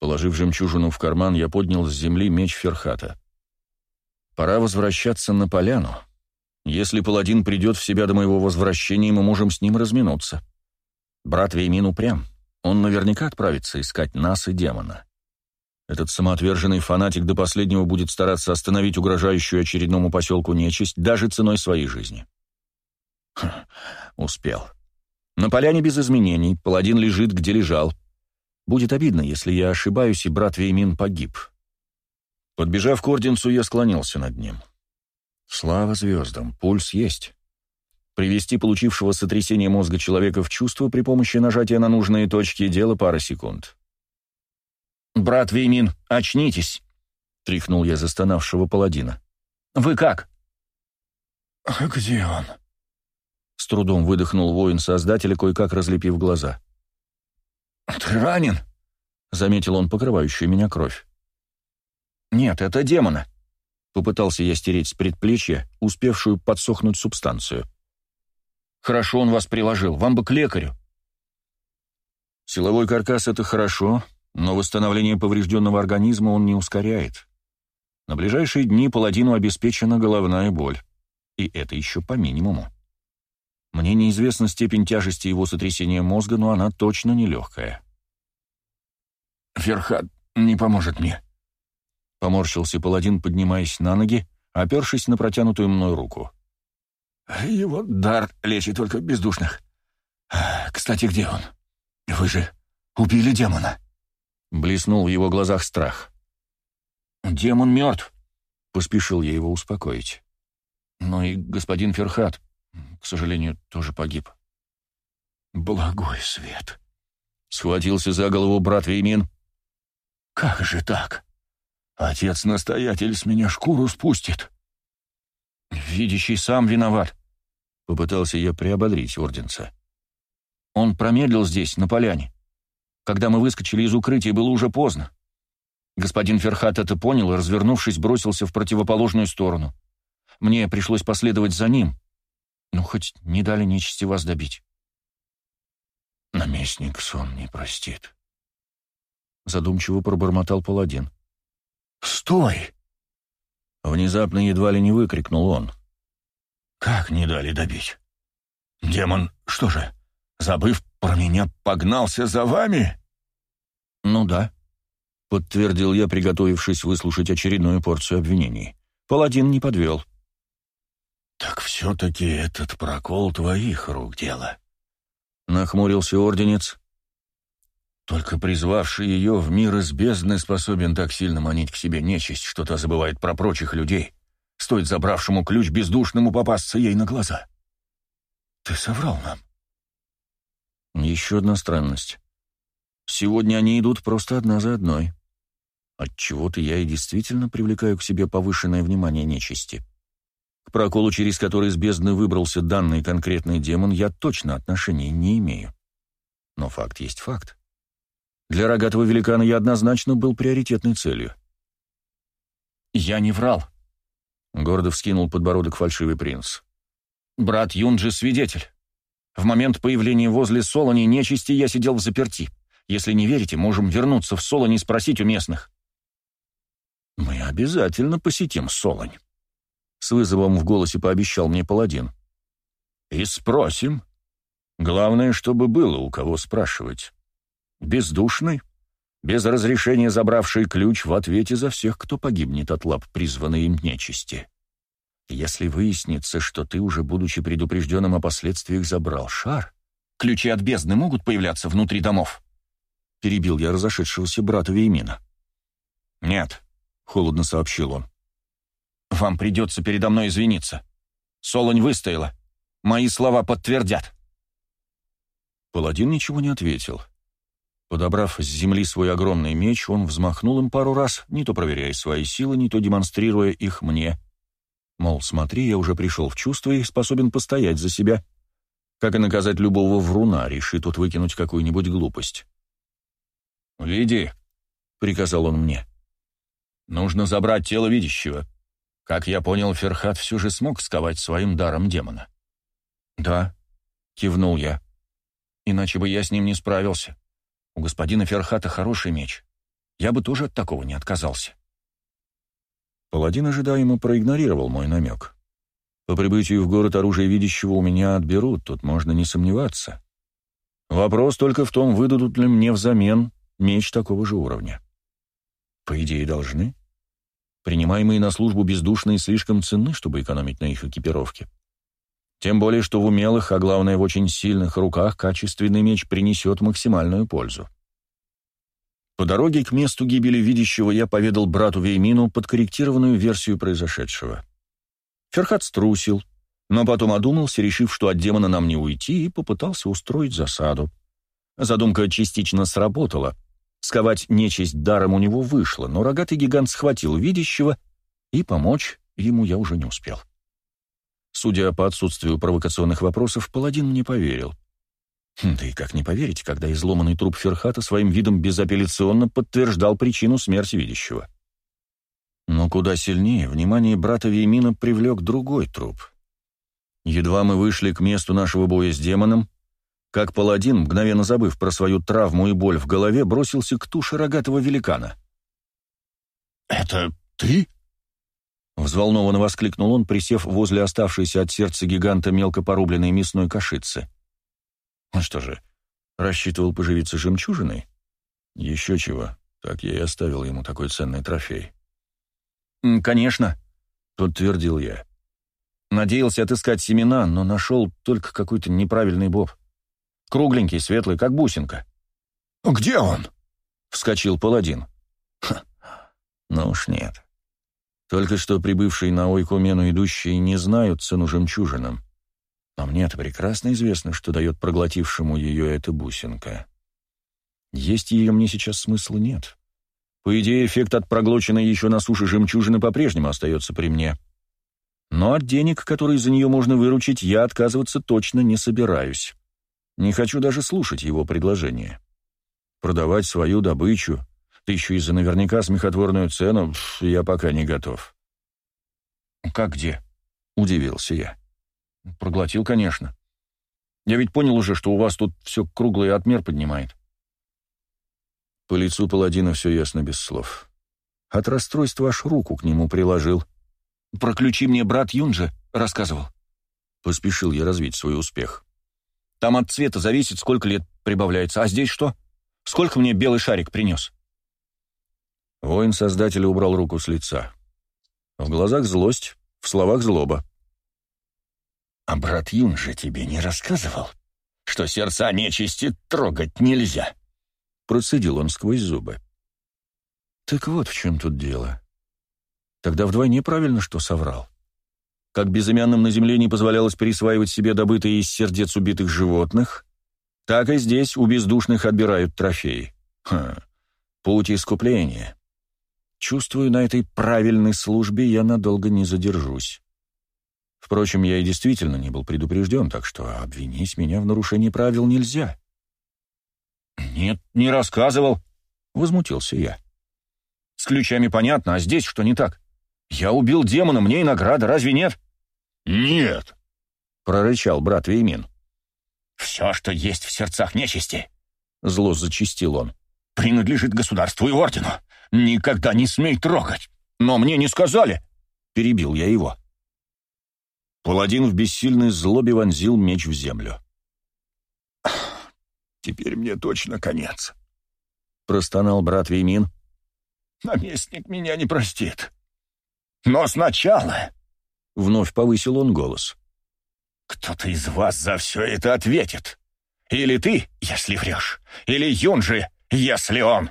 S1: Положив жемчужину в карман, я поднял с земли меч Ферхата. Пора возвращаться на поляну. Если паладин придет в себя до моего возвращения, мы можем с ним разминуться. Брат Веймин упрям. Он наверняка отправится искать нас и демона. Этот самоотверженный фанатик до последнего будет стараться остановить угрожающую очередному поселку нечисть даже ценой своей жизни. Хм, успел. На поляне без изменений, паладин лежит, где лежал. Будет обидно, если я ошибаюсь, и брат Веймин погиб. Подбежав к Орденцу, я склонился над ним. Слава звездам, пульс есть. Привести получившего сотрясение мозга человека в чувство при помощи нажатия на нужные точки – дело пара секунд. «Брат Веймин, очнитесь!» — тряхнул я застонавшего паладина. «Вы как?» «А «Где он?» С трудом выдохнул воин-создателя, кое-как разлепив глаза. «Ты ранен?» — заметил он покрывающую меня кровь. «Нет, это демона», — попытался я стереть с предплечья успевшую подсохнуть субстанцию. «Хорошо он вас приложил, вам бы к лекарю». «Силовой каркас — это хорошо, но восстановление поврежденного организма он не ускоряет. На ближайшие дни паладину обеспечена головная боль. И это еще по минимуму. Мне неизвестна степень тяжести его сотрясения мозга, но она точно нелегкая. «Ферхат не поможет мне», — поморщился паладин, поднимаясь на ноги, опершись на протянутую мной руку. «Его дар лечит только бездушных. Кстати, где он? Вы же убили демона». Блеснул в его глазах страх. «Демон мертв», — поспешил я его успокоить. «Но «Ну и господин Ферхат, к сожалению, тоже погиб». «Благой свет», — схватился за голову брат Веймин. «Как же так? Отец-настоятель с меня шкуру спустит». «Видящий сам виноват», — попытался я приободрить орденца. «Он промедлил здесь, на поляне. Когда мы выскочили из укрытия, было уже поздно. Господин Ферхат это понял и, развернувшись, бросился в противоположную сторону. Мне пришлось последовать за ним. Ну, хоть не дали нечисти вас добить. «Наместник сон не простит», — задумчиво пробормотал паладин.
S2: «Стой!»
S1: Внезапно едва ли не выкрикнул он. «Как не дали добить? Демон, что же, забыв про меня погнался за вами?» «Ну да», — подтвердил я, приготовившись выслушать очередную порцию обвинений. Паладин не подвел. «Так все-таки этот прокол твоих рук дело», — нахмурился орденец. «Только призвавший ее в мир из бездны способен так сильно манить к себе нечисть, что то забывает про прочих людей. Стоит забравшему ключ бездушному попасться ей на глаза». «Ты соврал нам», еще одна странность. Сегодня они идут просто одна за одной. Отчего-то я и действительно привлекаю к себе повышенное внимание нечисти. К проколу, через который из бездны выбрался данный конкретный демон, я точно отношения не имею. Но факт есть факт. Для рогатого великана я однозначно был приоритетной целью. «Я не врал», — гордо вскинул подбородок фальшивый принц. «Брат Юнджи — свидетель. В момент появления возле Солони нечисти я сидел в заперти. Если не верите, можем вернуться в Солонь и спросить у местных». «Мы обязательно посетим Солонь», — с вызовом в голосе пообещал мне паладин. «И спросим. Главное, чтобы было у кого спрашивать. Бездушный, без разрешения забравший ключ в ответе за всех, кто погибнет от лап призванной им нечисти». Если выяснится, что ты, уже будучи предупрежденным о последствиях, забрал шар, ключи от бездны могут появляться внутри домов?» Перебил я разошедшегося брата Веймина. «Нет», — холодно сообщил он. «Вам придется передо мной извиниться. Солонь выстояла. Мои слова подтвердят». Паладин ничего не ответил. Подобрав с земли свой огромный меч, он взмахнул им пару раз, не то проверяя свои силы, не то демонстрируя их мне — Мол, смотри, я уже пришел в чувство и способен постоять за себя. Как и наказать любого вруна, решит тут выкинуть какую-нибудь глупость. Веди, приказал он мне, — «нужно забрать тело видящего. Как я понял, Ферхат все же смог сковать своим даром демона». «Да», — кивнул я, — «иначе бы я с ним не справился. У господина Ферхата хороший меч. Я бы тоже от такого не отказался». Паладин ожидаемо проигнорировал мой намек. По прибытию в город оружие видящего у меня отберут, тут можно не сомневаться. Вопрос только в том, выдадут ли мне взамен меч такого же уровня. По идее, должны. Принимаемые на службу бездушные слишком ценны, чтобы экономить на их экипировке. Тем более, что в умелых, а главное в очень сильных руках, качественный меч принесет максимальную пользу. По дороге к месту гибели видящего я поведал брату Веймину подкорректированную версию произошедшего. Ферхат струсил, но потом одумался, решив, что от демона нам не уйти, и попытался устроить засаду. Задумка частично сработала. Сковать нечисть даром у него вышло, но рогатый гигант схватил видящего, и помочь ему я уже не успел. Судя по отсутствию провокационных вопросов, паладин мне поверил — Хм, да и как не поверить, когда изломанный труп Ферхата своим видом безапелляционно подтверждал причину смерти видящего. Но куда сильнее внимание брата Веймина привлек другой труп. Едва мы вышли к месту нашего боя с демоном, как паладин, мгновенно забыв про свою травму и боль в голове, бросился к туше рогатого великана. «Это ты?» Взволнованно воскликнул он, присев возле оставшейся от сердца гиганта мелко порубленной мясной кашицы. Он ну что же, рассчитывал поживиться жемчужиной? Еще чего, так я и оставил ему такой ценный трофей. «Конечно», — подтвердил я. Надеялся отыскать семена, но нашел только какой-то неправильный боб. Кругленький, светлый, как бусинка. «Где он?» — вскочил паладин. Ха, ну уж нет. Только что прибывшие на Ойкумену идущие не знают цену жемчужинам. Но а мне-то прекрасно известно, что дает проглотившему ее эта бусинка. Есть ее мне сейчас смысла нет. По идее, эффект от проглоченной еще на суше жемчужины по-прежнему остается при мне. Но от денег, которые за нее можно выручить, я отказываться точно не собираюсь. Не хочу даже слушать его предложение. Продавать свою добычу, да еще и за наверняка смехотворную цену, я пока не готов. «Как где?» — удивился я. Проглотил, конечно. Я ведь понял уже, что у вас тут все круглый отмер поднимает. По лицу паладина все ясно без слов. От расстройства аж руку к нему приложил. «Про ключи мне брат Юнджи рассказывал». Поспешил я развить свой успех. «Там от цвета зависит, сколько лет прибавляется. А здесь что? Сколько мне белый шарик принес?» Воин создатель убрал руку с лица. В глазах злость, в словах злоба. А брат Юн же тебе не рассказывал, что сердца нечисти трогать нельзя?» Процедил он сквозь зубы. «Так вот в чем тут дело. Тогда вдвойне правильно, что соврал. Как безымянным на земле не позволялось присваивать себе добытые из сердец убитых животных, так и здесь у бездушных отбирают трофеи. Ха, путь искупления. Чувствую, на этой правильной службе я надолго не задержусь». Впрочем, я и действительно не был предупрежден, так что обвинить меня в нарушении правил нельзя. «Нет, не рассказывал», — возмутился я. «С ключами понятно, а здесь что не так? Я убил демона, мне и награда, разве нет?» «Нет», — прорычал брат Веймин. «Все, что есть в сердцах нечисти», — зло зачистил он, — «принадлежит государству и ордену. Никогда не смей трогать. Но мне не сказали», — перебил я его. Паладин в бессильной злобе вонзил меч в землю. «Теперь мне точно конец», — простонал брат Веймин.
S2: «Наместник меня не
S1: простит. Но сначала...» — вновь повысил он голос. «Кто-то из вас за все это ответит. Или ты, если врешь, или Юнджи, если он.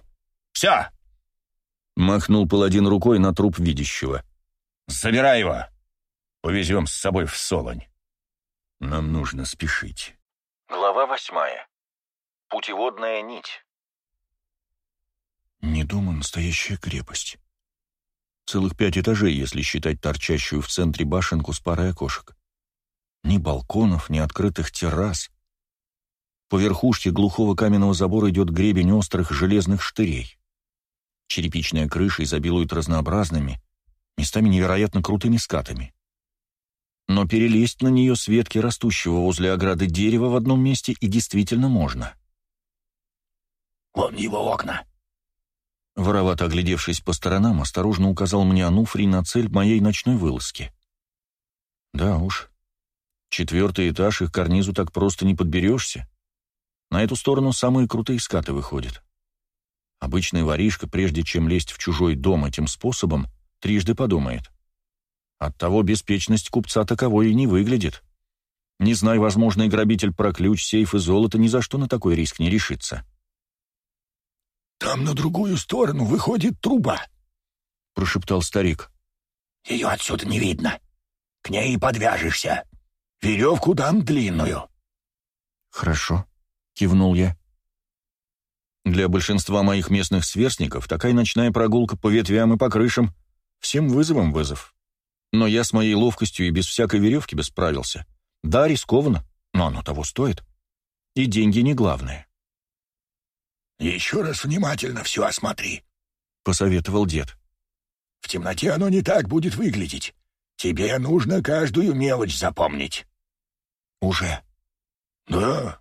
S1: Все!» Махнул паладин рукой на труп видящего. «Забирай его!» Повезем с собой в Солонь. Нам нужно спешить. Глава восьмая. Путеводная нить. Не Недума настоящая крепость. Целых пять этажей, если считать торчащую в центре башенку с парой окошек. Ни балконов, ни открытых террас. По верхушке глухого каменного забора идет гребень острых железных штырей. Черепичная крыша изобилует разнообразными, местами невероятно крутыми скатами. Но перелезть на нее с ветки растущего возле ограды дерева в одном месте и действительно можно. «Вон его окна!» Воровато оглядевшись по сторонам, осторожно указал мне Ануфрий на цель моей ночной вылазки. «Да уж. Четвертый этаж, и карнизу так просто не подберешься. На эту сторону самые крутые скаты выходят. Обычный воришка, прежде чем лезть в чужой дом этим способом, трижды подумает — Оттого беспечность купца таковой и не выглядит. Не знаю, возможно, грабитель про ключ, сейф и золото ни за что на такой риск не решится.
S2: «Там на другую сторону выходит труба», — прошептал старик. «Ее отсюда не видно. К ней и подвяжешься. Веревку дам длинную».
S1: «Хорошо», — кивнул я. Для большинства моих местных сверстников такая ночная прогулка по ветвям и по крышам — всем вызовом вызов. Но я с моей ловкостью и без всякой веревки бы справился. Да, рискованно, но оно того стоит. И деньги не главное. «Еще раз внимательно все осмотри», — посоветовал дед.
S2: «В темноте оно не так будет выглядеть. Тебе нужно каждую мелочь запомнить». «Уже?» «Да?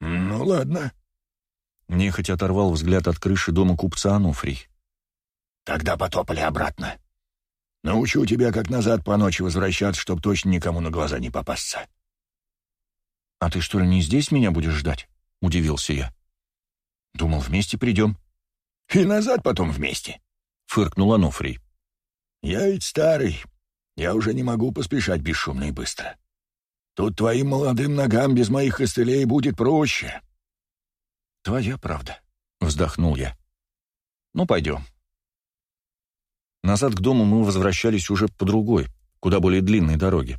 S2: Ну ладно».
S1: Нехоть оторвал взгляд от крыши дома купца Ануфрий. «Тогда потопали обратно. Научу тебя, как назад по ночи возвращаться, чтоб точно никому на глаза не попасться». «А ты, что ли, не здесь меня будешь ждать?» — удивился я. «Думал, вместе придем». «И назад потом вместе», — фыркнул Ануфрий. «Я ведь старый. Я уже не могу поспешать бесшумно и быстро.
S2: Тут твоим молодым ногам без моих костылей будет проще». «Твоя
S1: правда», — вздохнул я. «Ну, пойдем. Назад к дому мы возвращались уже по другой, куда более длинной дороге.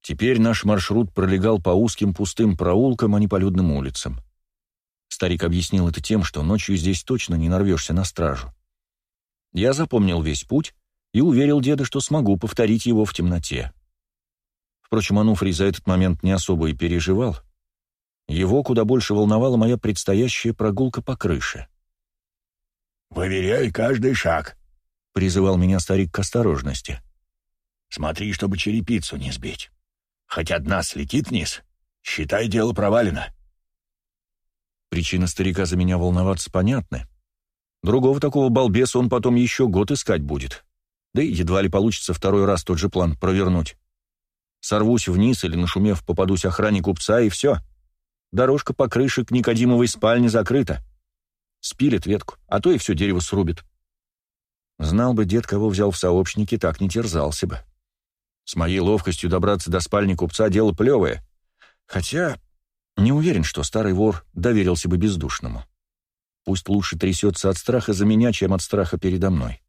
S1: Теперь наш маршрут пролегал по узким пустым проулкам, а не по людным улицам. Старик объяснил это тем, что ночью здесь точно не нарвешься на стражу. Я запомнил весь путь и уверил деда, что смогу повторить его в темноте. Впрочем, Ануфрий за этот момент не особо и переживал. Его куда больше волновала моя предстоящая прогулка по крыше. «Выверяй каждый шаг», призывал меня старик к осторожности. «Смотри, чтобы черепицу не сбить. Хоть одна слетит вниз, считай, дело провалено». Причина старика за меня волноваться понятна. Другого такого балбеса он потом еще год искать будет. Да и едва ли получится второй раз тот же план провернуть. Сорвусь вниз или, нашумев, попадусь охране купца, и все. Дорожка по крыше к Никодимовой спальне закрыта. Спилит ветку, а то и все дерево срубит. Знал бы дед, кого взял в сообщники, так не терзался бы. С моей ловкостью добраться до спальни купца — дело плевое. Хотя не уверен, что старый вор доверился бы бездушному. Пусть лучше трясется от страха за меня, чем от страха передо мной.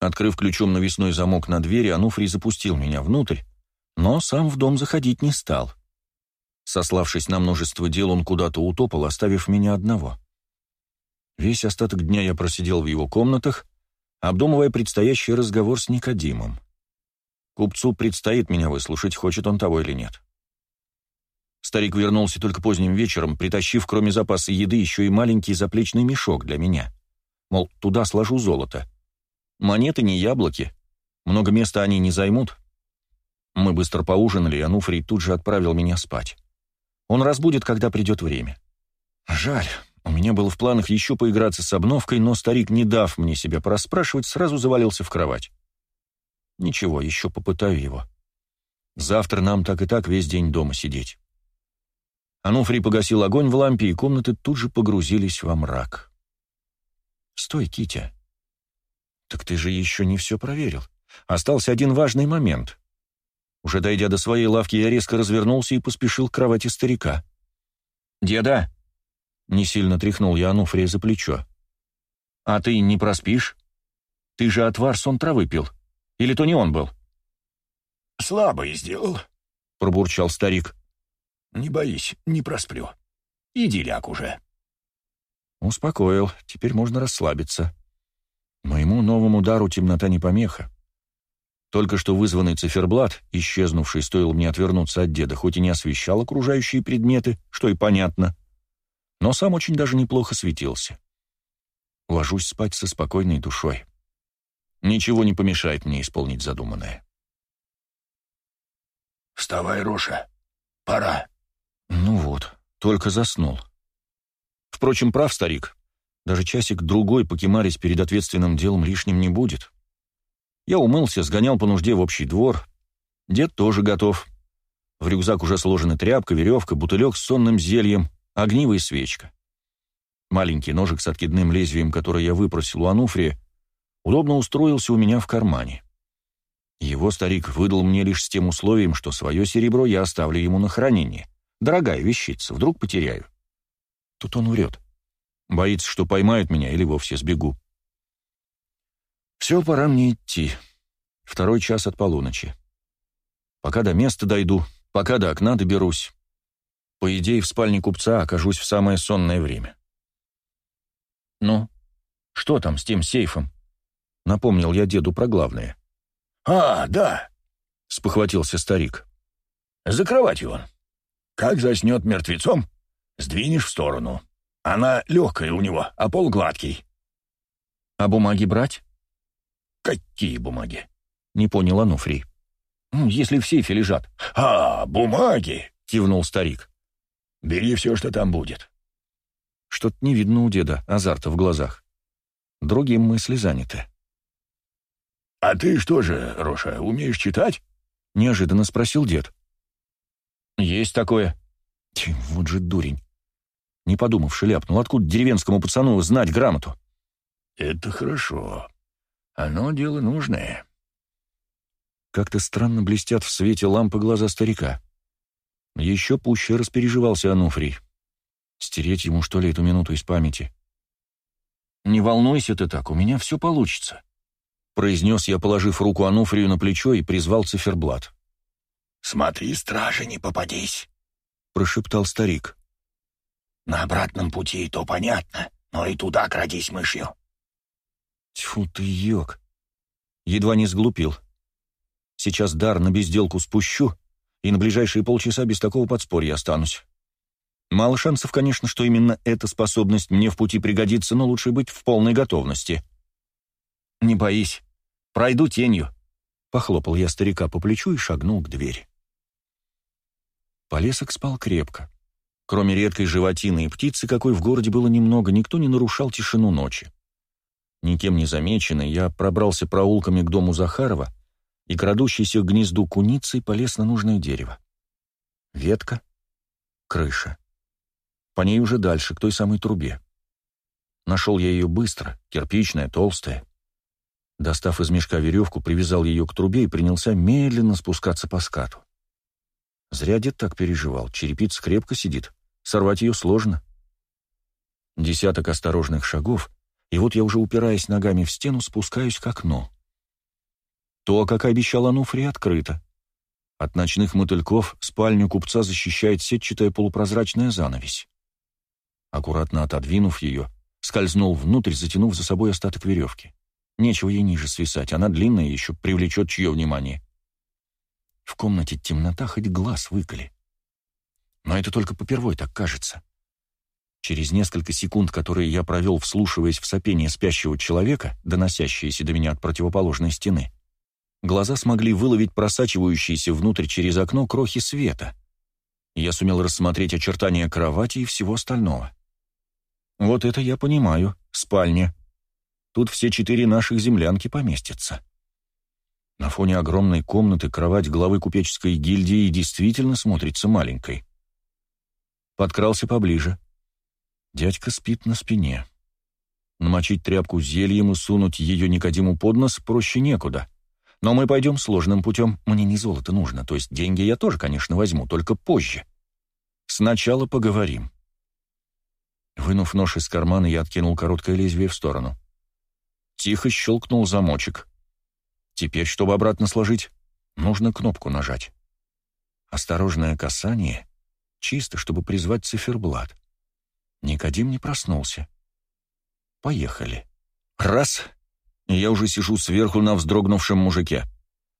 S1: Открыв ключом навесной замок на двери, Ануфрий запустил меня внутрь, но сам в дом заходить не стал. Сославшись на множество дел, он куда-то утопал, оставив меня одного. Весь остаток дня я просидел в его комнатах, обдумывая предстоящий разговор с Никодимом. Купцу предстоит меня выслушать, хочет он того или нет. Старик вернулся только поздним вечером, притащив кроме запаса еды еще и маленький заплечный мешок для меня. Мол, туда сложу золото. Монеты не яблоки. Много места они не займут. Мы быстро поужинали, и Ануфрий тут же отправил меня спать. Он разбудит, когда придет время. Жаль, у меня было в планах еще поиграться с обновкой, но старик, не дав мне себя проспрашивать, сразу завалился в кровать. Ничего, еще попытаю его. Завтра нам так и так весь день дома сидеть. Ануфрий погасил огонь в лампе, и комнаты тут же погрузились во мрак. «Стой, Китя!» «Так ты же еще не все проверил. Остался один важный момент». Уже дойдя до своей лавки, я резко развернулся и поспешил к кровати старика. «Деда!» Не сильно тряхнул я Ануфрия за плечо. «А ты не проспишь? Ты же отвар сон травы пил. Или то не он был?» «Слабо сделал», — пробурчал старик. «Не боись, не просплю. Иди ляг уже». Успокоил, теперь можно расслабиться. Моему новому дару темнота не помеха. Только что вызванный циферблат, исчезнувший, стоил мне отвернуться от деда, хоть и не освещал окружающие предметы, что и понятно, но сам очень даже неплохо светился. Ложусь спать со спокойной душой. Ничего не помешает мне исполнить задуманное. «Вставай, Роша, пора». Ну вот, только заснул. Впрочем, прав старик. Даже часик-другой покемарить перед ответственным делом лишним не будет. Я умылся, сгонял по нужде в общий двор. Дед тоже готов. В рюкзак уже сложены тряпка, веревка, бутылек с сонным зельем огниво и свечка. Маленький ножик с откидным лезвием, который я выпросил у Ануфрия, удобно устроился у меня в кармане. Его старик выдал мне лишь с тем условием, что свое серебро я оставлю ему на хранение. Дорогая вещица, вдруг потеряю. Тут он врет. Боится, что поймают меня или вовсе сбегу. Все, пора мне идти. Второй час от полуночи. Пока до места дойду, пока до окна доберусь, по идее, в спальне купца окажусь в самое сонное время. «Ну, что там с тем сейфом?» — напомнил я деду про главное. «А, да!» — спохватился старик. «Закрывать его. Как заснет мертвецом, сдвинешь в сторону. Она легкая у него, а пол гладкий». «А бумаги брать?» «Какие бумаги?» — не понял Ануфрий. «Если в сейфе лежат». «А, бумаги!» — кивнул старик. Бери все, что там будет. Что-то не видно у деда азарта в глазах. Другим мысли заняты. «А ты что же, Роша, умеешь читать?» — неожиданно спросил дед. «Есть такое». Ть, вот же дурень. Не подумавши ляпнул, откуда деревенскому пацану знать грамоту? «Это хорошо. Оно дело нужное». Как-то странно блестят в свете лампы глаза старика. Еще пуще распереживался Ануфрий. Стереть ему, что ли, эту минуту из памяти? «Не волнуйся ты так, у меня все получится», — произнес я, положив руку Ануфрию на плечо и призвал циферблат. «Смотри, стражи, не попадись», — прошептал старик. «На обратном пути и то
S2: понятно, но и туда крадись мышью».
S1: «Тьфу ты, йог!» Едва не сглупил. «Сейчас дар на безделку спущу, и на ближайшие полчаса без такого подспорья останусь. Мало шансов, конечно, что именно эта способность мне в пути пригодится, но лучше быть в полной готовности. «Не боись, пройду тенью», — похлопал я старика по плечу и шагнул к двери. Полесок спал крепко. Кроме редкой животины и птицы, какой в городе было немного, никто не нарушал тишину ночи. Никем не замеченный, я пробрался проулками к дому Захарова, и, крадущийся к гнезду куницы, полез на нужное дерево. Ветка, крыша. По ней уже дальше, к той самой трубе. Нашел я ее быстро, кирпичная, толстая. Достав из мешка веревку, привязал ее к трубе и принялся медленно спускаться по скату. Зря дед так переживал, черепица крепко сидит, сорвать ее сложно. Десяток осторожных шагов, и вот я уже, упираясь ногами в стену, спускаюсь к окну. То, как обещал Ануфри, открыто. От ночных мотыльков спальню купца защищает сетчатая полупрозрачная занавесь. Аккуратно отодвинув ее, скользнул внутрь, затянув за собой остаток веревки. Нечего ей ниже свисать, она длинная еще, привлечет чье внимание. В комнате темнота, хоть глаз выколи. Но это только попервой так кажется. Через несколько секунд, которые я провел, вслушиваясь в сопение спящего человека, доносящиеся до меня от противоположной стены, глаза смогли выловить просачивающиеся внутрь через окно крохи света. Я сумел рассмотреть очертания кровати и всего остального. Вот это я понимаю, спальня. Тут все четыре наших землянки поместятся. На фоне огромной комнаты кровать главы купеческой гильдии действительно смотрится маленькой. Подкрался поближе. Дядька спит на спине. Намочить тряпку зельем и сунуть ее Никодиму под нос проще некуда — но мы пойдем сложным путем, мне не золото нужно, то есть деньги я тоже, конечно, возьму, только позже. Сначала поговорим. Вынув нож из кармана, я откинул короткое лезвие в сторону. Тихо щелкнул замочек. Теперь, чтобы обратно сложить, нужно кнопку нажать. Осторожное касание, чисто, чтобы призвать циферблат. Никодим не проснулся. Поехали. Раз — и я уже сижу сверху на вздрогнувшем мужике.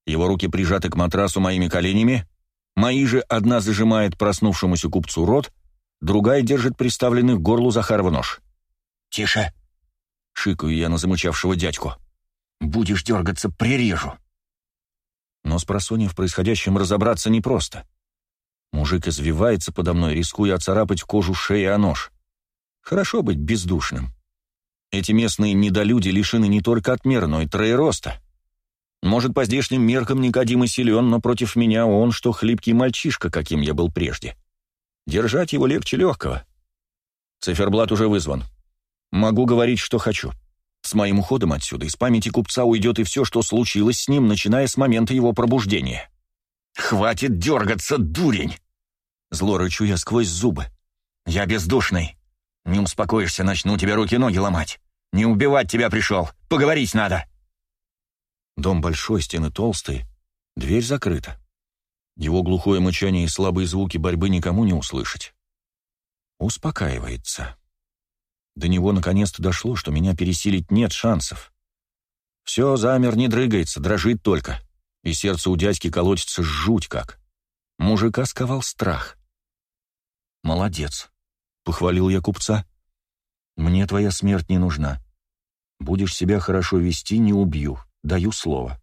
S1: Его руки прижаты к матрасу моими коленями, мои же одна зажимает проснувшемуся купцу рот, другая держит приставленный к горлу Захарова нож. «Тише!» — шикаю я на замучавшего дядьку. «Будешь дергаться, прирежу!» Но с просонья в происходящем разобраться непросто. Мужик извивается подо мной, рискуя оцарапать кожу шеи о нож. Хорошо быть бездушным. Эти местные недолюди лишены не только отмер, но и троероста. Может, по здешним меркам Никодим и силен, но против меня он, что хлипкий мальчишка, каким я был прежде. Держать его легче легкого. Циферблат уже вызван. Могу говорить, что хочу. С моим уходом отсюда из памяти купца уйдет и все, что случилось с ним, начиная с момента его пробуждения. «Хватит дергаться, дурень!» Зло рычу я сквозь зубы. «Я бездушный. Не успокоишься, начну тебе руки-ноги ломать. Не убивать тебя пришел. Поговорить надо. Дом большой, стены толстые. Дверь закрыта. Его глухое мычание и слабые звуки борьбы никому не услышать. Успокаивается. До него наконец-то дошло, что меня пересилить нет шансов. Все замер, не дрыгается, дрожит только. И сердце у дядьки колотится жуть как. Мужика сковал страх. Молодец похвалил я купца. «Мне твоя смерть не нужна. Будешь себя хорошо вести, не убью. Даю слово».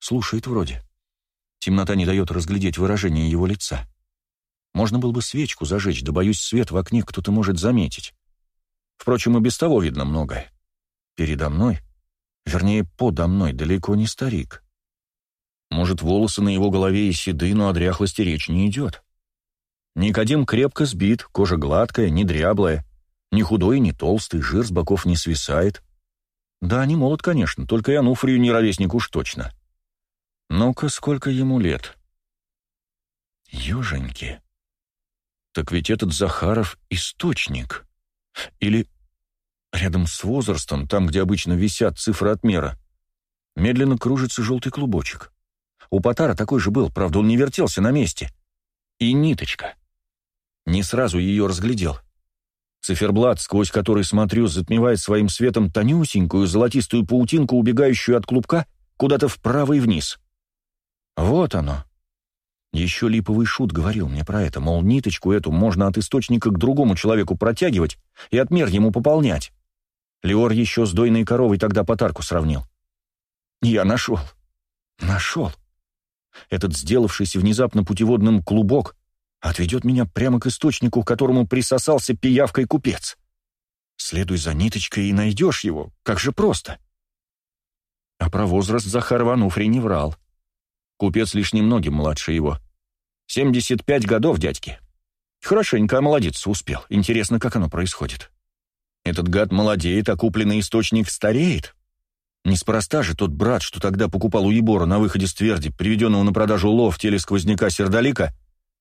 S1: Слушает вроде. Темнота не дает разглядеть выражение его лица. Можно было бы свечку зажечь, да, боюсь, свет в окне кто-то может заметить. Впрочем, и без того видно многое. Передо мной, вернее, подо мной, далеко не старик. Может, волосы на его голове и седы, но о дряхлости речь не идет. — Никодим крепко сбит, кожа гладкая, не дряблая, не худой, не толстый, жир с боков не свисает. Да, не молод, конечно, только и Ануфрию не ровесник уж точно. Ну-ка, сколько ему лет? Юженьки. Так ведь этот Захаров — источник. Или рядом с возрастом, там, где обычно висят цифры отмера, медленно кружится желтый клубочек. У Потара такой же был, правда, он не вертелся на месте. И ниточка. Не сразу ее разглядел. Циферблат, сквозь который смотрю, затмевает своим светом тонюсенькую золотистую паутинку, убегающую от клубка куда-то вправо и вниз. Вот оно. Еще липовый шут говорил мне про это, мол, ниточку эту можно от источника к другому человеку протягивать и отмер ему пополнять. Леор еще с дойной коровой тогда потарку сравнил. Я нашел. Нашел. Этот сделавшийся внезапно путеводным клубок отведет меня прямо к источнику, к которому присосался пиявкой купец. Следуй за ниточкой и найдешь его, как же просто. А про возраст Захар Вануфри не врал. Купец лишь немногим младше его. 75 годов дядьки. Хорошенько омолодиться а успел. Интересно, как оно происходит. Этот гад молодеет, а купленный источник стареет. Неспроста же тот брат, что тогда покупал у Ебора на выходе с Тверди, приведенного на продажу лов в теле сквозняка Сердолика,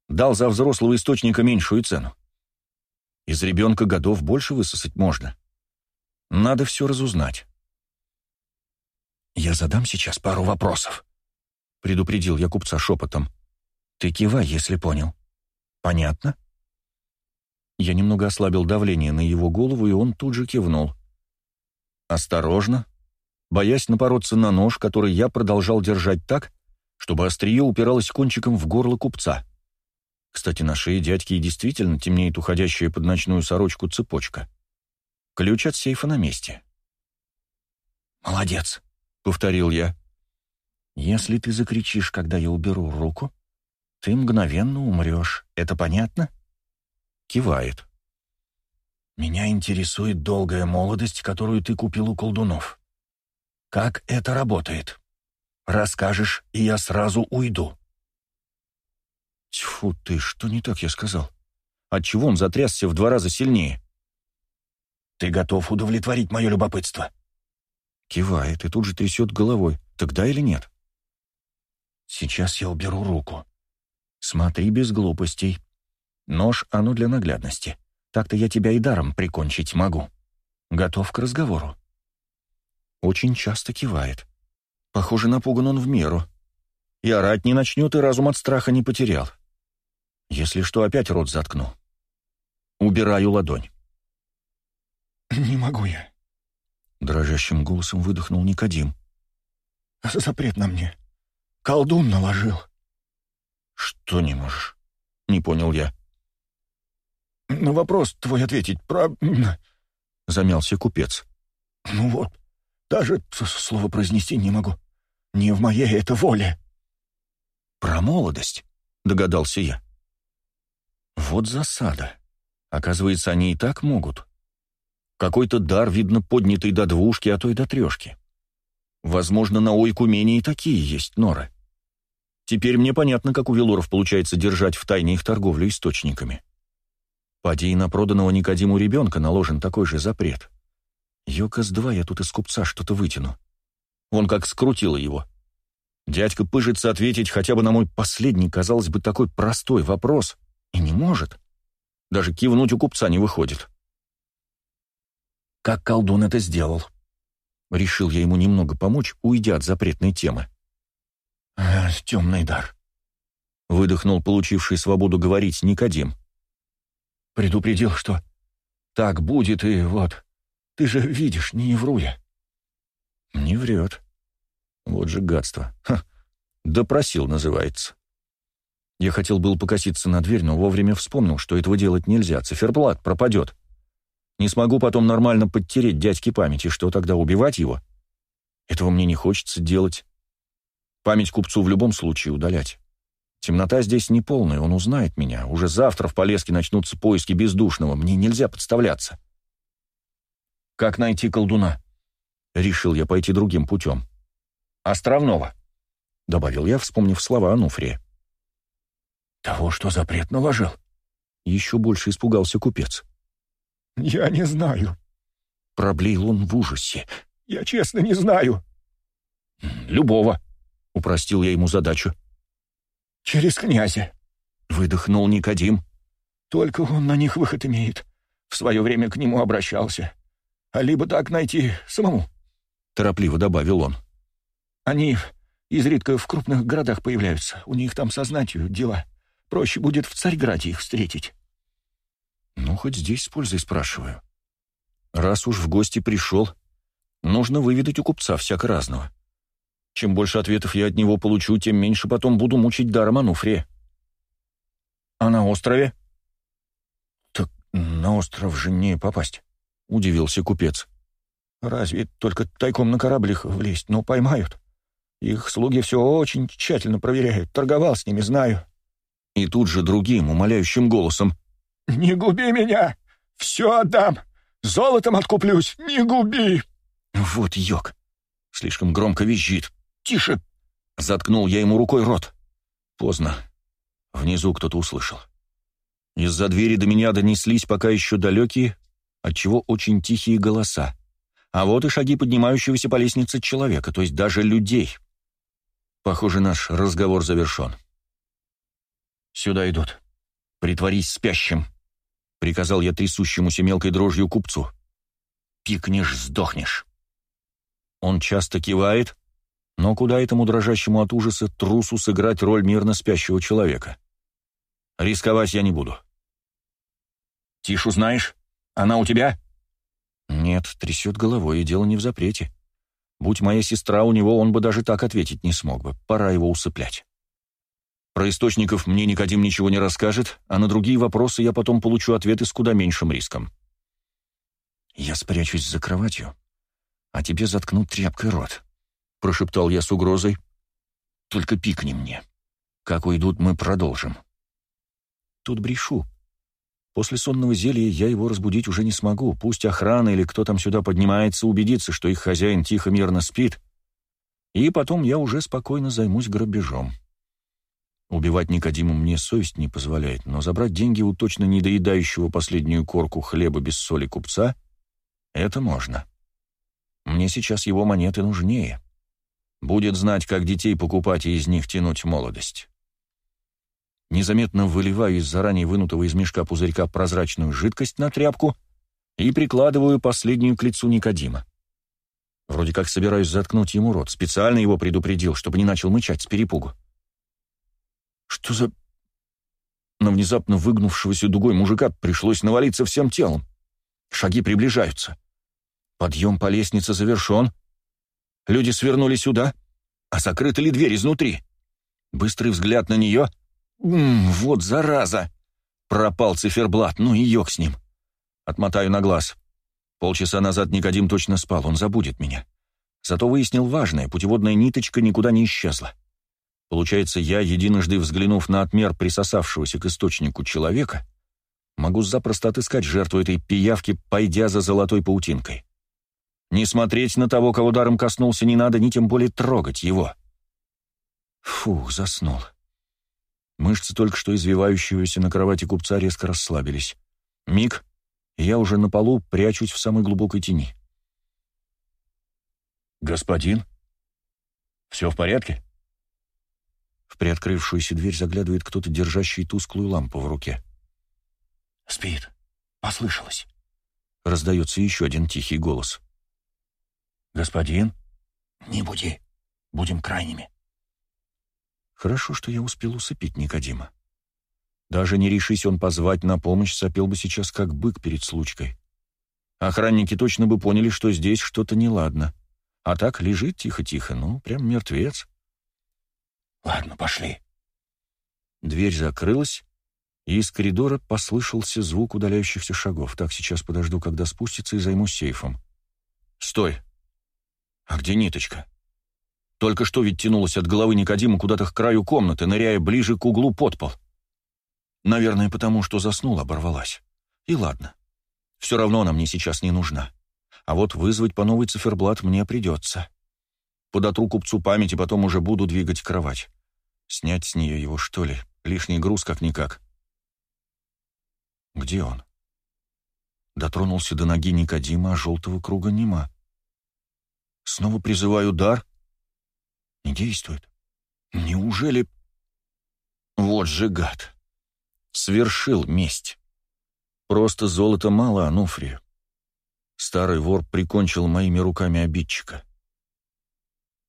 S1: дал за взрослого источника меньшую цену. Из ребенка годов больше высосать можно. Надо все разузнать. «Я задам сейчас пару вопросов», — предупредил я купца шепотом. «Ты кивай, если понял. Понятно?» Я немного ослабил давление на его голову, и он тут же кивнул. Осторожно, боясь напороться на нож, который я продолжал держать так, чтобы острие упиралось кончиком в горло купца — кстати, на шее дядьки и действительно темнеет уходящая под ночную сорочку цепочка. Ключ от сейфа на месте. «Молодец», — повторил я. «Если ты закричишь, когда я уберу руку, ты мгновенно умрешь. Это понятно?» Кивает. «Меня интересует долгая молодость, которую ты купил у колдунов. Как это работает? Расскажешь, и я сразу уйду». Тьфу ты, что не так я сказал? Отчего он затрясся в два раза сильнее? Ты готов удовлетворить мое любопытство? Кивает и тут же трясет головой. Тогда или нет? Сейчас я уберу руку. Смотри без глупостей. Нож, оно а ну для наглядности. Так-то я тебя и даром прикончить могу. Готов к разговору. Очень часто кивает. Похоже, напуган он в меру. И орать не начнет, и разум от страха не потерял. Если что, опять рот заткну. Убираю ладонь.
S2: «Не могу я»,
S1: — дрожащим голосом выдохнул Никодим.
S2: «Запрет на мне.
S1: Колдун наложил». «Что не можешь?» — не понял я.
S2: «На вопрос твой ответить, про...»
S1: — замялся купец.
S2: «Ну вот, даже слово произнести не могу.
S1: Не в моей это воле». «Про молодость», — догадался я. Вот засада. Оказывается, они и так могут. Какой-то дар, видно, поднятый до двушки, а то и до трешки. Возможно, на ойкумене и такие есть норы. Теперь мне понятно, как у Велоров получается держать в тайне их торговлю источниками. Поди и на проданного Никодиму ребенка наложен такой же запрет. Йокас-2 я тут из купца что-то вытяну. Вон как скрутило его. Дядька пыжится ответить хотя бы на мой последний, казалось бы, такой простой вопрос — и не может. Даже кивнуть у купца не выходит. «Как колдун это сделал?» Решил я ему немного помочь, уйдя от запретной темы. «Э, «Темный дар», — выдохнул получивший свободу говорить Никодим. «Предупредил, что так будет, и вот, ты же видишь, не вру я». «Не врет. Вот же гадство. Ха, допросил называется». Я хотел был покоситься на дверь, но вовремя вспомнил, что этого делать нельзя, циферблат пропадет. Не смогу потом нормально подтереть дядьке памяти, что тогда, убивать его? Этого мне не хочется делать. Память купцу в любом случае удалять. Темнота здесь не полная, он узнает меня. Уже завтра в Полеске начнутся поиски бездушного, мне нельзя подставляться. Как найти колдуна? Решил я пойти другим путем. Островного, добавил я, вспомнив слова Ануфрия. «Того, что запрет наложил?» Еще больше испугался купец. «Я не знаю», — проблеял он в ужасе.
S2: «Я честно не знаю».
S1: «Любого», — упростил я ему задачу.
S2: «Через князя»,
S1: — выдохнул Никодим.
S2: «Только он на них выход имеет. В свое время к нему обращался. А либо так найти самому»,
S1: — торопливо добавил он.
S2: «Они изредка в крупных городах появляются. У них там со дела.
S1: Проще будет в Царьграде их встретить». «Ну, хоть здесь с пользой спрашиваю. Раз уж в гости пришел, нужно выведать у купца всяко разного. Чем больше ответов я от него получу, тем меньше потом буду мучить даром Ануфрия». «А на острове?» «Так на остров же не попасть», — удивился купец. «Разве только тайком на кораблях влезть, но поймают. Их слуги все очень тщательно проверяют, торговал с ними, знаю». И тут же другим, умоляющим голосом. «Не губи меня! Все отдам!
S2: Золотом откуплюсь! Не губи!»
S1: «Вот йог!» Слишком громко визжит. «Тише!» Заткнул я ему рукой рот. Поздно. Внизу кто-то услышал. Из-за двери до меня донеслись пока еще далекие, отчего очень тихие голоса. А вот и шаги поднимающегося по лестнице человека, то есть даже людей. Похоже, наш разговор завершен. «Сюда идут. Притворись спящим», — приказал я трясущемуся мелкой дрожью купцу. «Пикнешь, сдохнешь». Он часто кивает, но куда этому дрожащему от ужаса трусу сыграть роль мирно спящего человека? Рисковать я не буду. «Тишу знаешь? Она у тебя?» «Нет, трясет головой, и дело не в запрете. Будь моя сестра у него, он бы даже так ответить не смог бы. Пора его усыплять». Про источников мне Никодим ничего не расскажет, а на другие вопросы я потом получу ответы с куда меньшим риском. «Я спрячусь за кроватью, а тебе заткнут тряпкой рот», — прошептал я с угрозой. «Только пикни мне. Как уйдут, мы продолжим». Тут брешу. После сонного зелья я его разбудить уже не смогу. Пусть охрана или кто там сюда поднимается убедится, что их хозяин тихо-мирно спит. И потом я уже спокойно займусь грабежом. Убивать Никодима мне совесть не позволяет, но забрать деньги у точно недоедающего последнюю корку хлеба без соли купца — это можно. Мне сейчас его монеты нужнее. Будет знать, как детей покупать и из них тянуть молодость. Незаметно выливаю из заранее вынутого из мешка пузырька прозрачную жидкость на тряпку и прикладываю последнюю к лицу Никодима. Вроде как собираюсь заткнуть ему рот, специально его предупредил, чтобы не начал мычать с перепугу. Что за... На внезапно выгнувшегося дугой мужика пришлось навалиться всем телом. Шаги приближаются. Подъем по лестнице завершен. Люди свернули сюда. А закрыта ли дверь изнутри? Быстрый взгляд на нее. М -м, вот зараза! Пропал циферблат, ну и йог с ним. Отмотаю на глаз. Полчаса назад Никодим точно спал, он забудет меня. Зато выяснил важное, путеводная ниточка никуда не исчезла. Получается, я, единожды взглянув на отмер присосавшегося к источнику человека, могу запросто отыскать жертву этой пиявки, пойдя за золотой паутинкой. Не смотреть на того, кого даром коснулся, не надо, ни тем более трогать его. Фух, заснул. Мышцы только что извивающегося на кровати купца резко расслабились. Миг, я уже на полу прячусь в самой глубокой тени. «Господин? Все в порядке?» В приоткрывшуюся дверь заглядывает кто-то, держащий тусклую лампу в руке. «Спит. Послышалось». Раздается еще один тихий голос. «Господин?» «Не буди. Будем крайними». Хорошо, что я успел усыпить Никодима. Даже не решись он позвать на помощь, сопел бы сейчас как бык перед случкой. Охранники точно бы поняли, что здесь что-то неладно. А так лежит тихо-тихо, ну, прям мертвец. «Ладно, пошли». Дверь закрылась, и из коридора послышался звук удаляющихся шагов. Так, сейчас подожду, когда спустится, и займусь сейфом. «Стой! А где ниточка?» Только что ведь тянулась от головы Никодима куда-то к краю комнаты, ныряя ближе к углу подпол. Наверное, потому что заснула, оборвалась. И ладно. Все равно она мне сейчас не нужна. А вот вызвать по новый циферблат мне придется. Подотру купцу памяти, потом уже буду двигать кровать. Снять с нее его, что ли? Лишний груз как-никак. Где он? Дотронулся до ноги Никодима, а желтого круга нема. Снова призываю дар. Не действует. Неужели... Вот же гад. Свершил месть. Просто золота мало Ануфрию. Старый вор прикончил моими руками обидчика.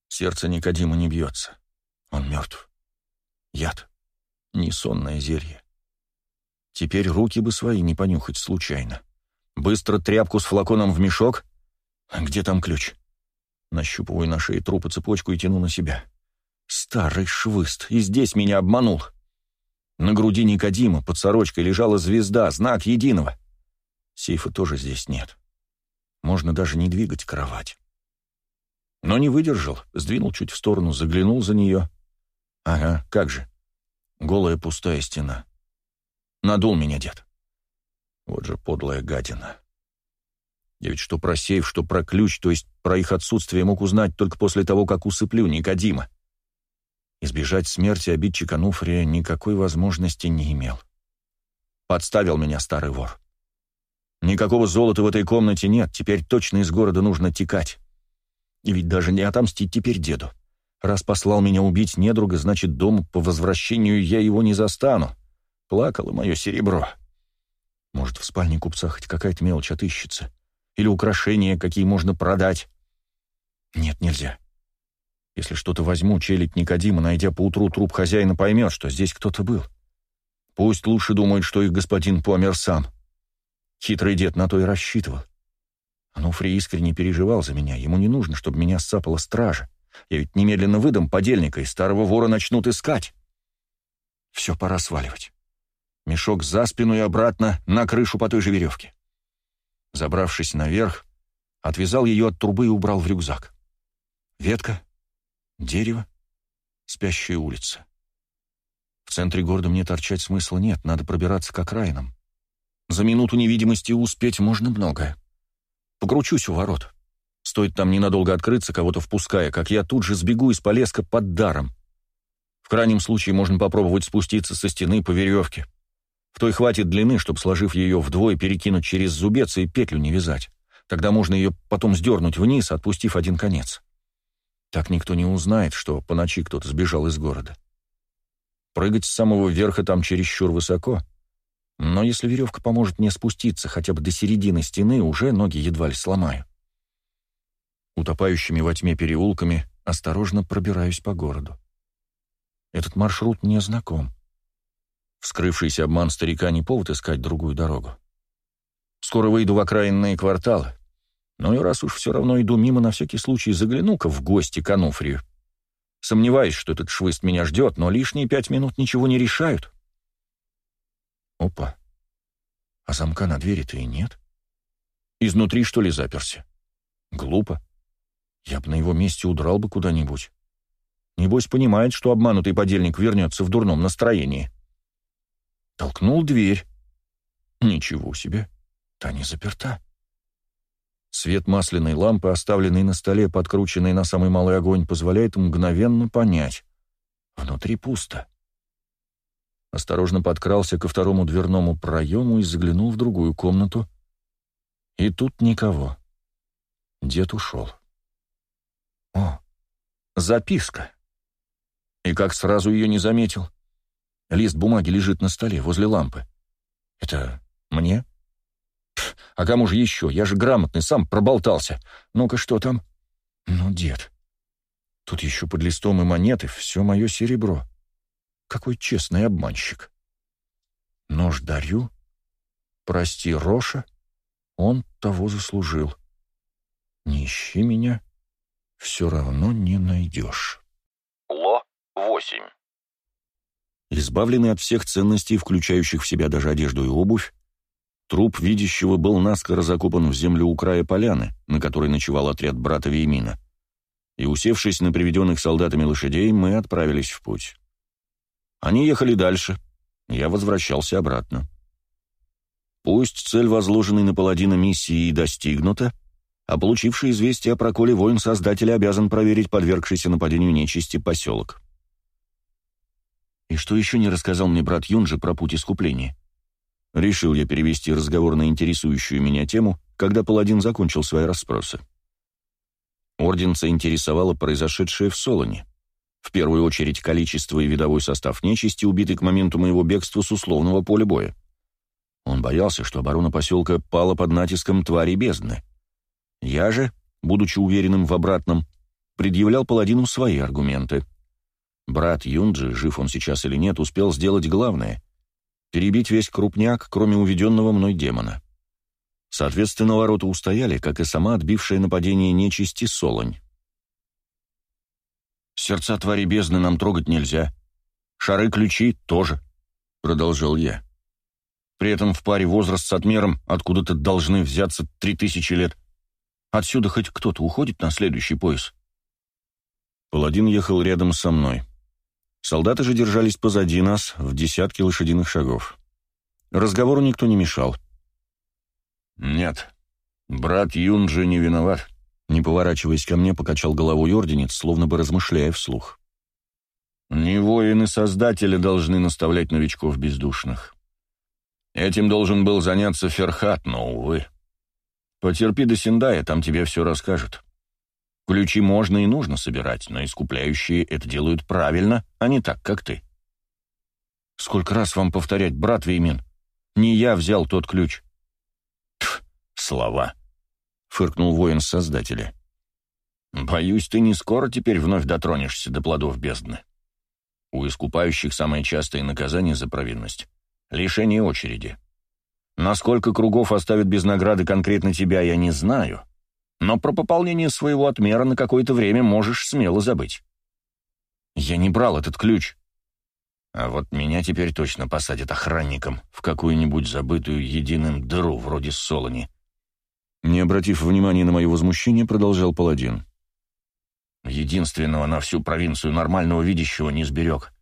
S1: Сердце Никодима не бьется. Он мертв. Яд. Несонное зелье. Теперь руки бы свои не понюхать случайно. Быстро тряпку с флаконом в мешок. Где там ключ? Нащупываю на шее трупа цепочку и тяну на себя. Старый швыст, и здесь меня обманул. На груди Никодима под сорочкой лежала звезда, знак единого. Сейфа тоже здесь нет. Можно даже не двигать кровать. Но не выдержал, сдвинул чуть в сторону, заглянул за нее. Ага, как же. Голая пустая стена. Надул меня дед. Вот же подлая гадина. Я ведь что про сейф, что про ключ, то есть про их отсутствие мог узнать только после того, как усыплю Никодима. Избежать смерти обидчика Нуфрия никакой возможности не имел. Подставил меня старый вор. Никакого золота в этой комнате нет, теперь точно из города нужно текать. И ведь даже не отомстить теперь деду. Раз послал меня убить недруга, значит, дома по возвращению я его не застану. Плакало мое серебро. Может, в спальне купца хоть какая-то мелочь отыщется? Или украшения, какие можно продать? Нет, нельзя. Если что-то возьму, челядь Никодима, найдя поутру труп хозяина, поймет, что здесь кто-то был. Пусть лучше думают, что их господин помер сам. Хитрый дед на то и рассчитывал. Ануфри искренне переживал за меня. Ему не нужно, чтобы меня сцапала стража. Я ведь немедленно выдам подельника, и старого вора начнут искать. Все, пора сваливать. Мешок за спину и обратно, на крышу по той же веревке. Забравшись наверх, отвязал ее от трубы и убрал в рюкзак. Ветка, дерево, спящая улица. В центре города мне торчать смысла нет, надо пробираться к окраинам. За минуту невидимости успеть можно многое. Покручусь у ворот. Стоит там ненадолго открыться, кого-то впуская, как я тут же сбегу из полеска под даром. В крайнем случае можно попробовать спуститься со стены по веревке. В той хватит длины, чтобы, сложив ее вдвое, перекинуть через зубец и петлю не вязать. Тогда можно ее потом сдернуть вниз, отпустив один конец. Так никто не узнает, что по ночи кто-то сбежал из города. Прыгать с самого верха там чересчур высоко. Но если веревка поможет мне спуститься хотя бы до середины стены, уже ноги едва ли сломаю утопающими во тьме переулками, осторожно пробираюсь по городу. Этот маршрут мне знаком. Вскрывшийся обман старика не повод искать другую дорогу. Скоро выйду в окраинные кварталы. Но и раз уж все равно иду мимо, на всякий случай загляну-ка в гости к Ануфрию. Сомневаюсь, что этот швыст меня ждет, но лишние пять минут ничего не решают. Опа. А замка на двери-то и нет. Изнутри, что ли, заперся? Глупо. Я бы на его месте удрал бы куда-нибудь. Небось, понимает, что обманутый подельник вернется в дурном настроении. Толкнул дверь. Ничего себе, та не заперта. Свет масляной лампы, оставленный на столе, подкрученный на самый малый огонь, позволяет мгновенно понять. Внутри пусто. Осторожно подкрался ко второму дверному проему и заглянул в другую комнату. И тут никого. Дед ушел. О, записка. И как сразу ее не заметил. Лист бумаги лежит на столе, возле лампы. Это мне? а кому же еще? Я же грамотный, сам проболтался. Ну-ка, что там? Ну, дед. Тут еще под листом и монеты, все мое серебро. Какой честный обманщик. Нож дарю. Прости, Роша. Он того заслужил. Не ищи меня все равно не найдешь.
S2: Ло-8
S1: Избавленный от всех ценностей, включающих в себя даже одежду и обувь, труп видящего был наскоро закопан в землю у края поляны, на которой ночевал отряд брата Веймина. И, усевшись на приведенных солдатами лошадей, мы отправились в путь. Они ехали дальше, я возвращался обратно. Пусть цель, возложенной на паладина миссии, и достигнута, — а получивший известие о проколе воин создатель обязан проверить подвергшийся нападению нечисти поселок. И что еще не рассказал мне брат Юнджи про путь искупления? Решил я перевести разговор на интересующую меня тему, когда паладин закончил свои расспросы. Орденца интересовало произошедшее в Солоне. В первую очередь количество и видовой состав нечисти, убитый к моменту моего бегства с условного поля боя. Он боялся, что оборона поселка пала под натиском твари бездны. Я же, будучи уверенным в обратном, предъявлял паладину свои аргументы. Брат Юнджи, жив он сейчас или нет, успел сделать главное — перебить весь крупняк, кроме уведенного мной демона. Соответственно, ворота устояли, как и сама отбившая нападение нечисти Солонь. «Сердца твари бездны нам трогать нельзя. Шары ключи тоже», — продолжил я. «При этом в паре возраст с отмером откуда-то должны взяться три тысячи лет». Отсюда хоть кто-то уходит на следующий пояс?» Паладин ехал рядом со мной. Солдаты же держались позади нас, в десятке лошадиных шагов. Разговору никто не мешал. «Нет, брат Юнджи не виноват», — не поворачиваясь ко мне, покачал головой орденец, словно бы размышляя вслух. «Не воины Создателя должны наставлять новичков бездушных. Этим должен был заняться Ферхат, но, увы». Потерпи до Синдая, там тебе все расскажут. Ключи можно и нужно собирать, но искупляющие это делают правильно, а не так, как ты. Сколько раз вам повторять, брат Веймин? Не я взял тот ключ. Тьф, слова, — фыркнул воин создателя. Боюсь, ты не скоро теперь вновь дотронешься до плодов бездны. У искупающих самое частое наказание за провинность — лишение очереди. — Насколько кругов оставят без награды конкретно тебя, я не знаю. Но про пополнение своего отмера на какое-то время можешь смело забыть. Я не брал этот ключ. А вот меня теперь точно посадят охранником в какую-нибудь забытую единым дыру вроде Солони. Не обратив внимания на мое возмущение, продолжал Паладин. Единственного на всю провинцию нормального видящего не сберег.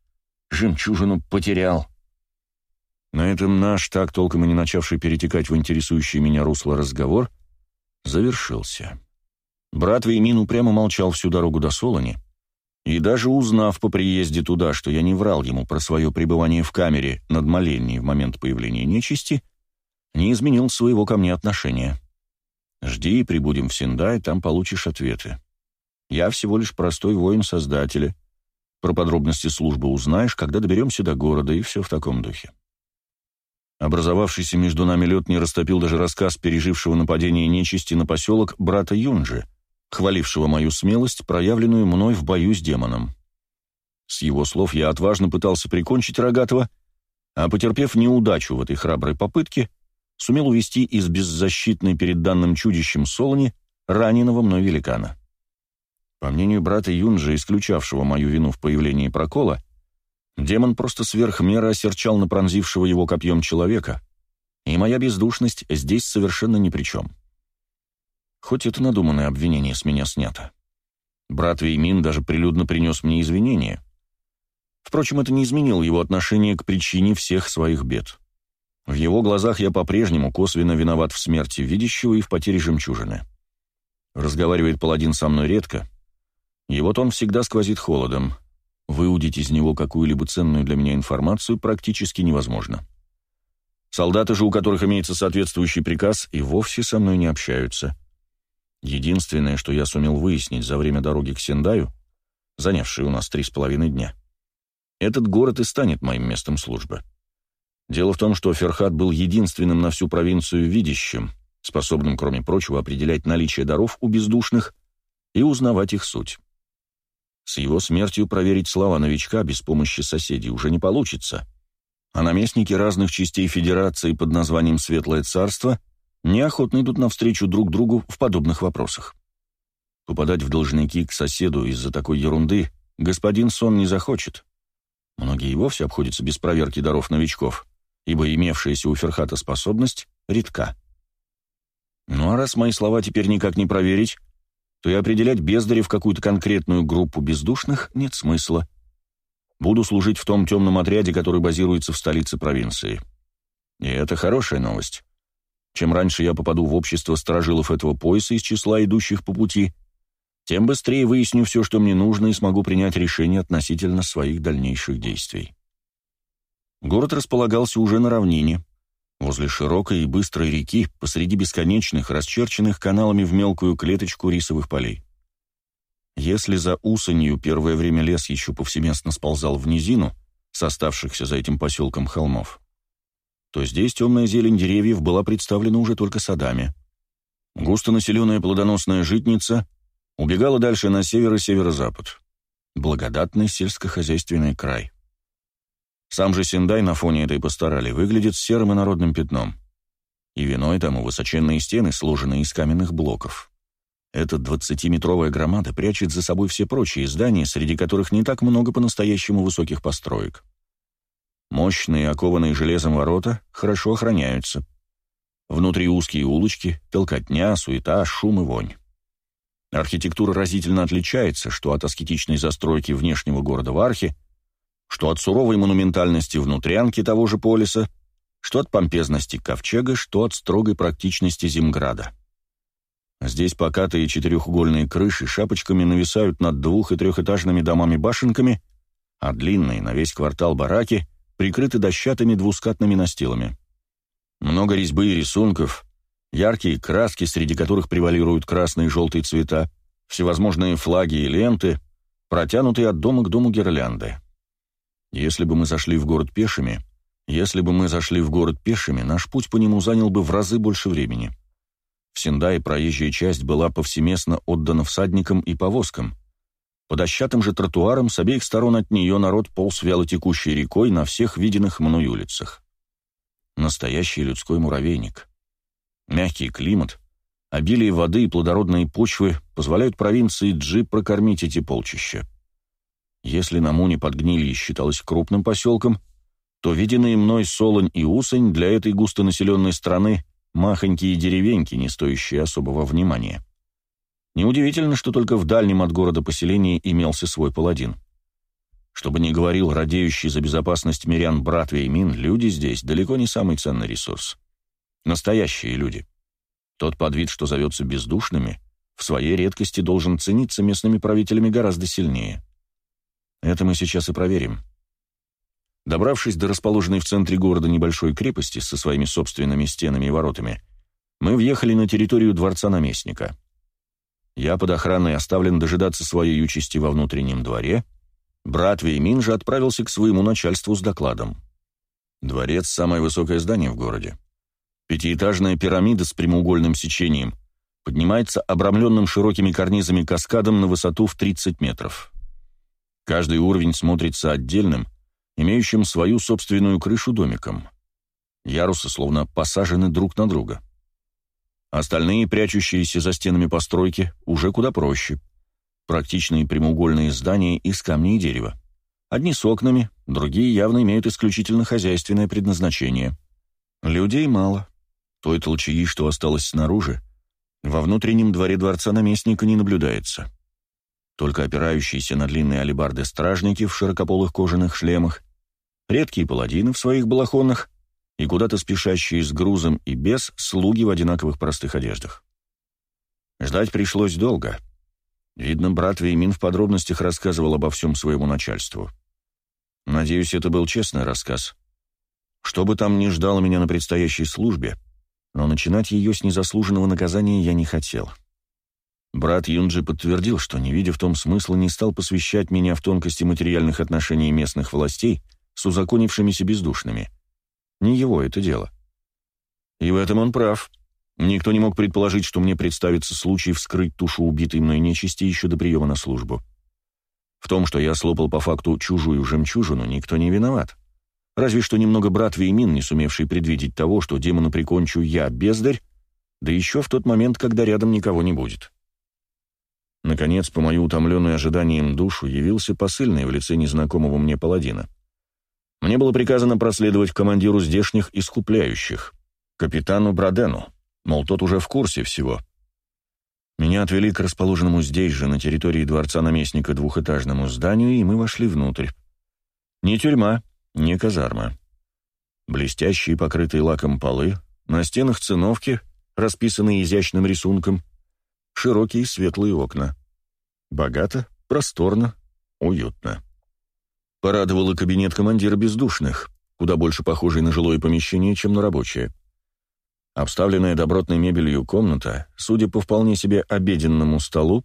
S1: Жемчужину потерял. На этом наш, так толком и не начавший перетекать в интересующий меня русло разговор, завершился. Брат Веймин упрямо молчал всю дорогу до Солони, и даже узнав по приезде туда, что я не врал ему про свое пребывание в камере над моленней в момент появления нечисти, не изменил своего ко мне отношения. «Жди, прибудем в Синдай, там получишь ответы. Я всего лишь простой воин Создателя. Про подробности службы узнаешь, когда доберемся до города, и все в таком духе». Образовавшийся между нами лед не растопил даже рассказ пережившего нападение нечисти на поселок брата Юнджи, хвалившего мою смелость, проявленную мной в бою с демоном. С его слов я отважно пытался прикончить Рогатого, а, потерпев неудачу в этой храброй попытке, сумел увести из беззащитной перед данным чудищем Солони раненого мной великана. По мнению брата Юнжа, исключавшего мою вину в появлении прокола, Демон просто сверх меры осерчал на пронзившего его копьем человека, и моя бездушность здесь совершенно ни при чем. Хоть это надуманное обвинение с меня снято. Брат Веймин даже прилюдно принес мне извинения. Впрочем, это не изменило его отношение к причине всех своих бед. В его глазах я по-прежнему косвенно виноват в смерти видящего и в потере жемчужины. Разговаривает паладин со мной редко, и вот он всегда сквозит холодом — Выудить из него какую-либо ценную для меня информацию практически невозможно. Солдаты же, у которых имеется соответствующий приказ, и вовсе со мной не общаются. Единственное, что я сумел выяснить за время дороги к Сендаю, занявшей у нас три с половиной дня, этот город и станет моим местом службы. Дело в том, что Ферхат был единственным на всю провинцию видящим, способным, кроме прочего, определять наличие даров у бездушных и узнавать их суть. С его смертью проверить слова новичка без помощи соседей уже не получится. А наместники разных частей Федерации под названием «Светлое царство» неохотно идут навстречу друг другу в подобных вопросах. Попадать в должники к соседу из-за такой ерунды господин Сон не захочет. Многие и вовсе обходятся без проверки даров новичков, ибо имевшаяся у Ферхата способность редка. Ну а раз мои слова теперь никак не проверить, то и определять бездари в какую-то конкретную группу бездушных нет смысла. Буду служить в том темном отряде, который базируется в столице провинции. И это хорошая новость. Чем раньше я попаду в общество стражилов этого пояса из числа идущих по пути, тем быстрее выясню все, что мне нужно, и смогу принять решение относительно своих дальнейших действий. Город располагался уже на равнине — возле широкой и быстрой реки, посреди бесконечных, расчерченных каналами в мелкую клеточку рисовых полей. Если за Усанью первое время лес еще повсеместно сползал в низину, с оставшихся за этим поселком холмов, то здесь темная зелень деревьев была представлена уже только садами. Густонаселенная плодоносная житница убегала дальше на север и северо-запад. Благодатный сельскохозяйственный край — сам же Синдай на фоне этой пасторали выглядит серым и народным пятном. И виной тому высоченные стены, сложенные из каменных блоков. Эта двадцатиметровая громада прячет за собой все прочие здания, среди которых не так много по-настоящему высоких построек. Мощные, окованные железом ворота хорошо охраняются. Внутри узкие улочки, толкотня, суета, шум и вонь. Архитектура разительно отличается, что от аскетичной застройки внешнего города Вархи – что от суровой монументальности внутрянки того же полиса, что от помпезности ковчега, что от строгой практичности Зимграда. Здесь покатые четырехугольные крыши шапочками нависают над двух- и трехэтажными домами-башенками, а длинные на весь квартал бараки прикрыты дощатыми двускатными настилами. Много резьбы и рисунков, яркие краски, среди которых превалируют красные и желтые цвета, всевозможные флаги и ленты, протянутые от дома к дому гирлянды. Если бы мы зашли в город пешими, если бы мы зашли в город пешими, наш путь по нему занял бы в разы больше времени. В Синдае проезжая часть была повсеместно отдана всадникам и повозкам. По дощатым же тротуарам с обеих сторон от нее народ полз вялотекущей рекой на всех виденных мной улицах. Настоящий людской муравейник. Мягкий климат, обилие воды и плодородные почвы позволяют провинции Джи прокормить эти полчища. Если на Муне подгнилье считалось крупным поселком, то виденные мной Солонь и Усонь для этой густонаселенной страны махонькие деревеньки, не стоящие особого внимания. Неудивительно, что только в дальнем от города поселении имелся свой паладин. Чтобы не говорил радеющий за безопасность мирян братве и мин, люди здесь далеко не самый ценный ресурс. Настоящие люди. Тот подвид, что зовется бездушными, в своей редкости должен цениться местными правителями гораздо сильнее. — это мы сейчас и проверим. Добравшись до расположенной в центре города небольшой крепости со своими собственными стенами и воротами, мы въехали на территорию дворца наместника. Я под охраной оставлен дожидаться своей участи во внутреннем дворе, брат Веймин же отправился к своему начальству с докладом. Дворец — самое высокое здание в городе. Пятиэтажная пирамида с прямоугольным сечением поднимается обрамленным широкими карнизами каскадом на высоту в 30 метров. Каждый уровень смотрится отдельным, имеющим свою собственную крышу домиком. Ярусы словно посажены друг на друга. Остальные, прячущиеся за стенами постройки, уже куда проще. Практичные прямоугольные здания из камня и дерева. Одни с окнами, другие явно имеют исключительно хозяйственное предназначение. Людей мало. Той толчаи, что осталось снаружи, во внутреннем дворе дворца наместника не наблюдается только опирающиеся на длинные алебарды стражники в широкополых кожаных шлемах, редкие паладины в своих балахонах и куда-то спешащие с грузом и без слуги в одинаковых простых одеждах. Ждать пришлось долго. Видно, брат Веймин в подробностях рассказывал обо всем своему начальству. Надеюсь, это был честный рассказ. Что бы там ни ждало меня на предстоящей службе, но начинать ее с незаслуженного наказания я не хотел. — Брат Юнджи подтвердил, что, не видя в том смысла, не стал посвящать меня в тонкости материальных отношений местных властей с узаконившимися бездушными. Не его это дело. И в этом он прав. Никто не мог предположить, что мне представится случай вскрыть тушу убитой мной нечисти еще до приема на службу. В том, что я слопал по факту чужую жемчужину, никто не виноват. Разве что немного брат Веймин, не сумевший предвидеть того, что демона прикончу я, бездарь, да еще в тот момент, когда рядом никого не будет. Наконец, по мою утомленную ожиданием душу, явился посыльный в лице незнакомого мне паладина. Мне было приказано проследовать к командиру здешних искупляющих, капитану Брадену, мол, тот уже в курсе всего. Меня отвели к расположенному здесь же, на территории дворца наместника, двухэтажному зданию, и мы вошли внутрь. Не тюрьма, не казарма. Блестящие, покрытые лаком полы, на стенах циновки, расписанные изящным рисунком — широкие светлые окна. Богато, просторно, уютно. Порадовало кабинет командира бездушных, куда больше похожий на жилое помещение, чем на рабочее. Обставленная добротной мебелью комната, судя по вполне себе обеденному столу,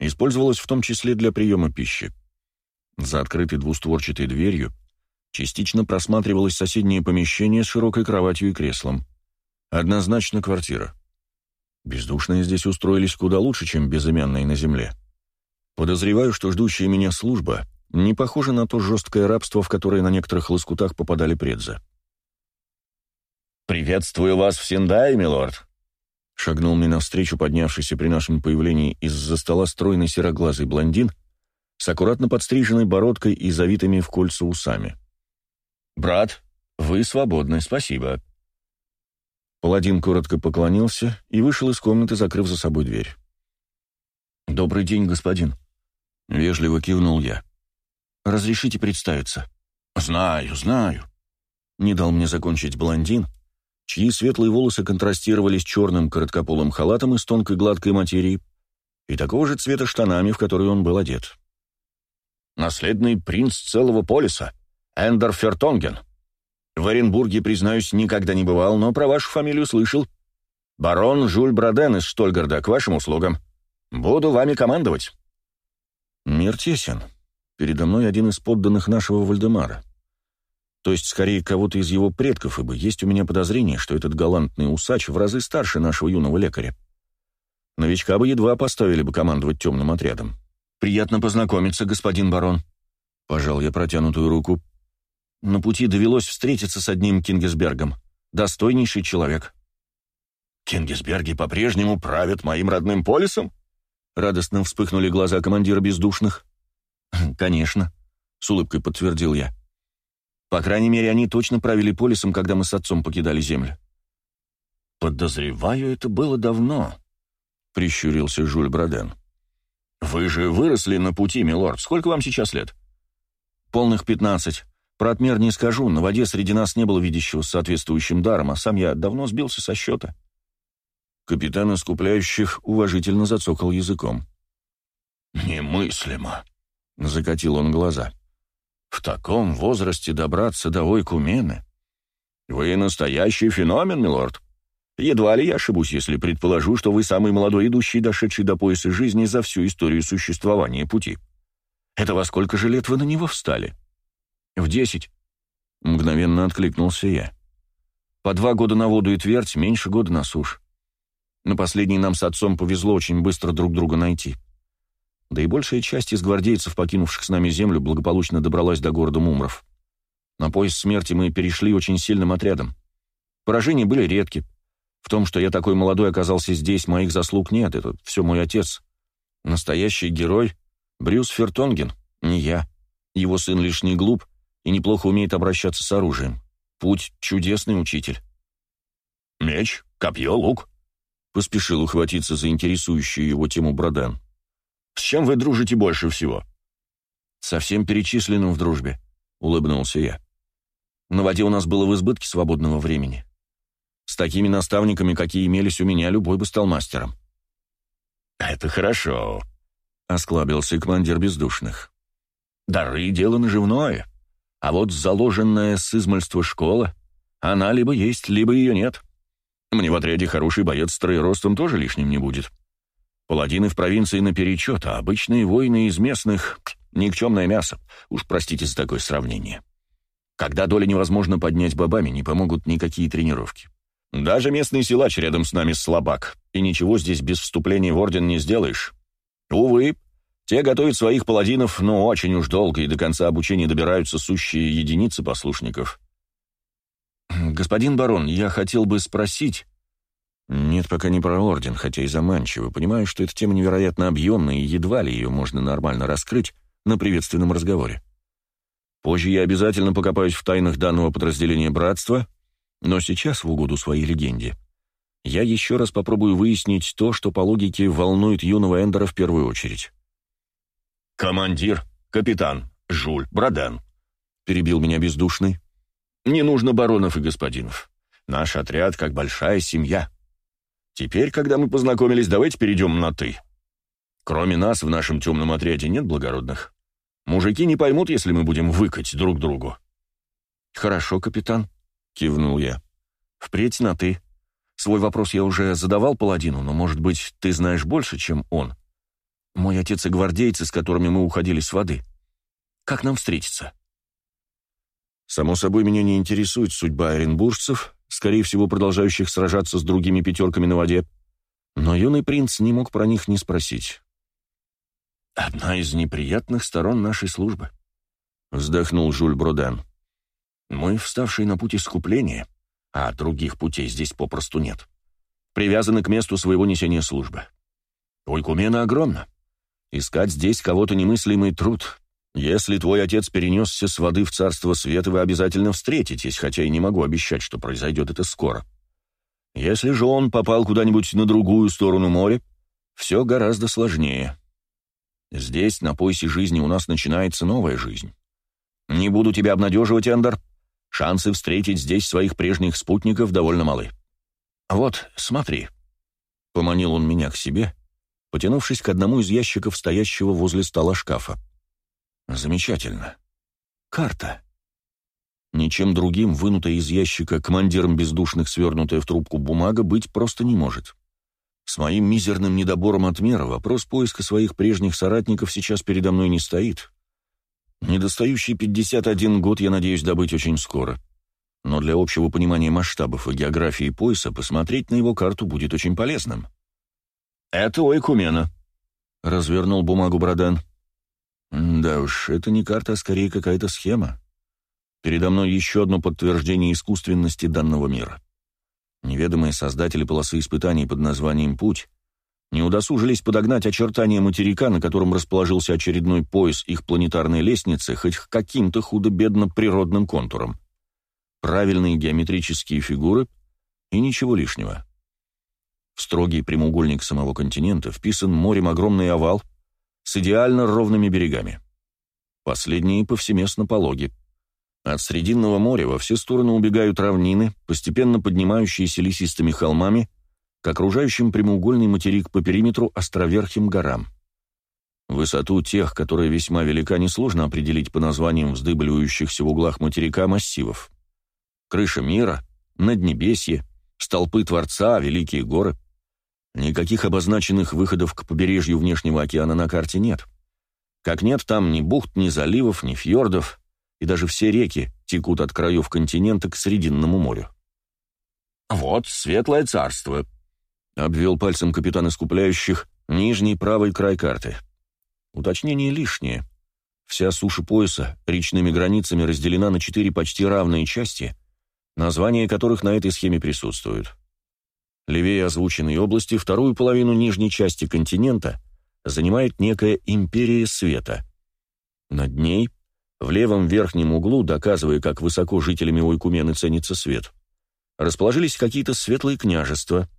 S1: использовалась в том числе для приема пищи. За открытой двустворчатой дверью частично просматривалось соседнее помещение с широкой кроватью и креслом. Однозначно квартира. Бездушные здесь устроились куда лучше, чем безымянные на земле. Подозреваю, что ждущая меня служба не похожа на то жесткое рабство, в которое на некоторых лоскутах попадали предзы. «Приветствую вас в Синдае, милорд!» Шагнул мне навстречу поднявшийся при нашем появлении из-за стола стройный сероглазый блондин с аккуратно подстриженной бородкой и завитыми в кольца усами. «Брат, вы свободны, спасибо», Паладин коротко поклонился и вышел из комнаты, закрыв за собой дверь. «Добрый день, господин», — вежливо кивнул я. «Разрешите представиться?» «Знаю, знаю», — не дал мне закончить блондин, чьи светлые волосы контрастировали с черным короткополым халатом из тонкой гладкой материи и такого же цвета штанами, в которые он был одет. «Наследный принц целого полиса, Эндер Фертонген», в Оренбурге, признаюсь, никогда не бывал, но про вашу фамилию слышал. Барон Жюль Броден из Штольгарда, к вашим услугам. Буду вами командовать». «Мир тесен. Передо мной один из подданных нашего Вальдемара. То есть, скорее, кого-то из его предков, ибо есть у меня подозрение, что этот галантный усач в разы старше нашего юного лекаря. Новичка бы едва поставили бы командовать темным отрядом. «Приятно познакомиться, господин барон», — пожал я протянутую руку. На пути довелось встретиться с одним Кингисбергом. Достойнейший человек. «Кингисберги по-прежнему правят моим родным полисом?» Радостно вспыхнули глаза командира бездушных. «Конечно», — с улыбкой подтвердил я. «По крайней мере, они точно правили полисом, когда мы с отцом покидали землю». «Подозреваю, это было давно», — прищурился Жюль Броден. «Вы же выросли на пути, милорд. Сколько вам сейчас лет?» «Полных пятнадцать», про отмер не скажу, на воде среди нас не было видящего с соответствующим даром, а сам я давно сбился со счета. Капитан искупляющих уважительно зацокал языком. «Немыслимо!» — закатил он глаза. «В таком возрасте добраться до Ойкумены? Вы настоящий феномен, милорд. Едва ли я ошибусь, если предположу, что вы самый молодой идущий, дошедший до пояса жизни за всю историю существования пути. Это во сколько же лет вы на него встали?» В десять. Мгновенно откликнулся я. По два года на воду и твердь, меньше года на сушь. На последний нам с отцом повезло очень быстро друг друга найти. Да и большая часть из гвардейцев, покинувших с нами землю, благополучно добралась до города Мумров. На пояс смерти мы перешли очень сильным отрядом. Поражения были редки. В том, что я такой молодой оказался здесь, моих заслуг нет, это все мой отец. Настоящий герой — Брюс Фертонген, не я. Его сын лишний не глуп — и неплохо умеет обращаться с оружием. Путь чудесный учитель. Меч, копье, лук. Поспешил ухватиться за интересующую его тему Бродан. С чем вы дружите больше всего? Со всем перечисленным в дружбе, улыбнулся я. На воде у нас было в избытке свободного времени. С такими наставниками, какие имелись у меня, любой бы стал мастером. «Это хорошо», — осклабился командир бездушных. «Дары — дело наживное. А вот заложенная с измольства школа, она либо есть, либо ее нет. Мне в отряде хороший боец с троеростом тоже лишним не будет. Паладины в провинции наперечет, а обычные воины из местных — никчемное мясо. Уж простите за такое сравнение. Когда доли невозможно поднять бабами, не помогут никакие тренировки. Даже местный силач рядом с нами слабак, и ничего здесь без вступления в орден не сделаешь. Увы, те готовят своих паладинов, но очень уж долго, и до конца обучения добираются сущие единицы послушников. «Господин барон, я хотел бы спросить...» «Нет, пока не про орден, хотя и заманчиво. Понимаю, что эта тема невероятно объемная, и едва ли ее можно нормально раскрыть на приветственном разговоре. Позже я обязательно покопаюсь в тайнах данного подразделения братства, но сейчас, в угоду своей легенде, я еще раз попробую выяснить то, что по логике волнует юного Эндера в первую очередь». «Командир, капитан, Жуль, Бродан», — перебил меня бездушный. «Не нужно баронов и господинов. Наш отряд как большая семья. Теперь, когда мы познакомились, давайте перейдем на «ты». Кроме нас в нашем темном отряде нет благородных. Мужики не поймут, если мы будем выкать друг другу». «Хорошо, капитан», — кивнул я. «Впредь на «ты». Свой вопрос я уже задавал паладину, но, может быть, ты знаешь больше, чем он?» Мой отец и гвардейцы, с которыми мы уходили с воды. Как нам встретиться? Само собой, меня не интересует судьба оренбуржцев, скорее всего, продолжающих сражаться с другими пятерками на воде. Но юный принц не мог про них не спросить. «Одна из неприятных сторон нашей службы», — вздохнул Жюль Брудан. «Мы, вставшие на путь искупления, а других путей здесь попросту нет, привязаны к месту своего несения службы. Ойкумена огромна. Искать здесь кого-то немыслимый труд. Если твой отец перенесся с воды в царство света, вы обязательно встретитесь, хотя и не могу обещать, что произойдет это скоро. Если же он попал куда-нибудь на другую сторону моря, все гораздо сложнее. Здесь, на поясе жизни, у нас начинается новая жизнь. Не буду тебя обнадеживать, Эндер. Шансы встретить здесь своих прежних спутников довольно малы. Вот, смотри. Поманил он меня к себе потянувшись к одному из ящиков, стоящего возле стола шкафа. «Замечательно. Карта. Ничем другим, вынутая из ящика командиром бездушных, свернутая в трубку бумага, быть просто не может. С моим мизерным недобором отмера вопрос поиска своих прежних соратников сейчас передо мной не стоит. Недостающий 51 год я надеюсь добыть очень скоро. Но для общего понимания масштабов и географии пояса посмотреть на его карту будет очень полезным». «Это у развернул бумагу Бродан. «Да уж, это не карта, а скорее какая-то схема. Передо мной еще одно подтверждение искусственности данного мира. Неведомые создатели полосы испытаний под названием «Путь» не удосужились подогнать очертания материка, на котором расположился очередной пояс их планетарной лестницы, хоть к каким-то худо-бедно природным контурам. Правильные геометрические фигуры и ничего лишнего. В строгий прямоугольник самого континента вписан морем огромный овал с идеально ровными берегами. Последние повсеместно пологи. От Срединного моря во все стороны убегают равнины, постепенно поднимающиеся лесистыми холмами к окружающим прямоугольный материк по периметру островерхим горам. Высоту тех, которые весьма велика, несложно определить по названиям вздыбливающихся в углах материка массивов. Крыша мира, наднебесье, столпы Творца, великие горы — Никаких обозначенных выходов к побережью внешнего океана на карте нет. Как нет там ни бухт, ни заливов, ни фьордов, и даже все реки текут от краев континента к Срединному морю. «Вот светлое царство», — обвел пальцем капитан искупляющих нижний правый край карты. Уточнение лишнее. Вся суша пояса речными границами разделена на четыре почти равные части, названия которых на этой схеме присутствуют. Левее озвученной области вторую половину нижней части континента занимает некая империя света. Над ней, в левом верхнем углу, доказывая, как высоко жителями Ойкумены ценится свет, расположились какие-то светлые княжества,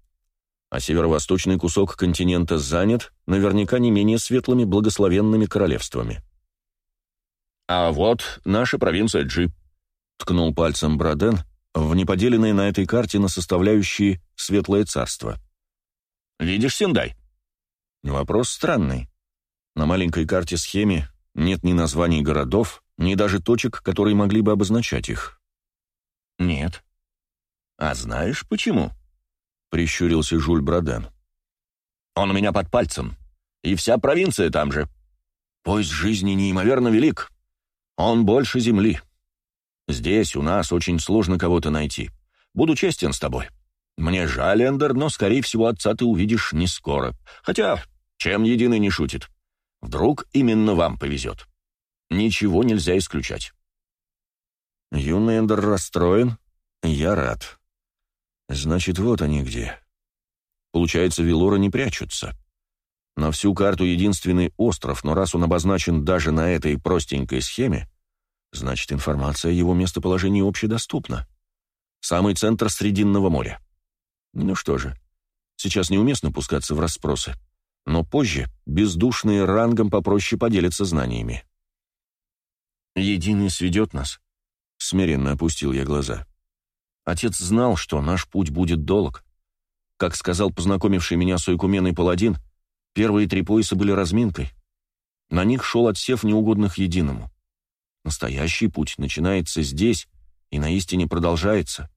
S1: а северо-восточный кусок континента занят наверняка не менее светлыми благословенными королевствами. «А вот наша провинция Джи», — ткнул пальцем Браден — в неподеленные на этой карте на составляющие «Светлое царство». «Видишь, Синдай?» Вопрос странный. На маленькой карте-схеме нет ни названий городов, ни даже точек, которые могли бы обозначать их. «Нет». «А знаешь, почему?» — прищурился Жюль Браден. «Он у меня под пальцем. И вся провинция там же. Поезд жизни неимоверно велик. Он больше земли». Здесь у нас очень сложно кого-то найти. Буду честен с тобой. Мне жаль, Эндер, но, скорее всего, отца ты увидишь не скоро. Хотя, чем единый не шутит. Вдруг именно вам повезет. Ничего нельзя исключать. Юный Эндер расстроен. Я рад. Значит, вот они где. Получается, Вилора не прячутся. На всю карту единственный остров, но раз он обозначен даже на этой простенькой схеме, Значит, информация о его местоположении общедоступна. Самый центр Срединного моря. Ну что же, сейчас неуместно пускаться в расспросы. Но позже бездушные рангом попроще поделятся знаниями. «Единый сведет нас», — смиренно опустил я глаза. «Отец знал, что наш путь будет долг. Как сказал познакомивший меня с Ойкуменой Паладин, первые три пояса были разминкой. На них шел отсев неугодных единому. Настоящий путь начинается здесь и на истине продолжается.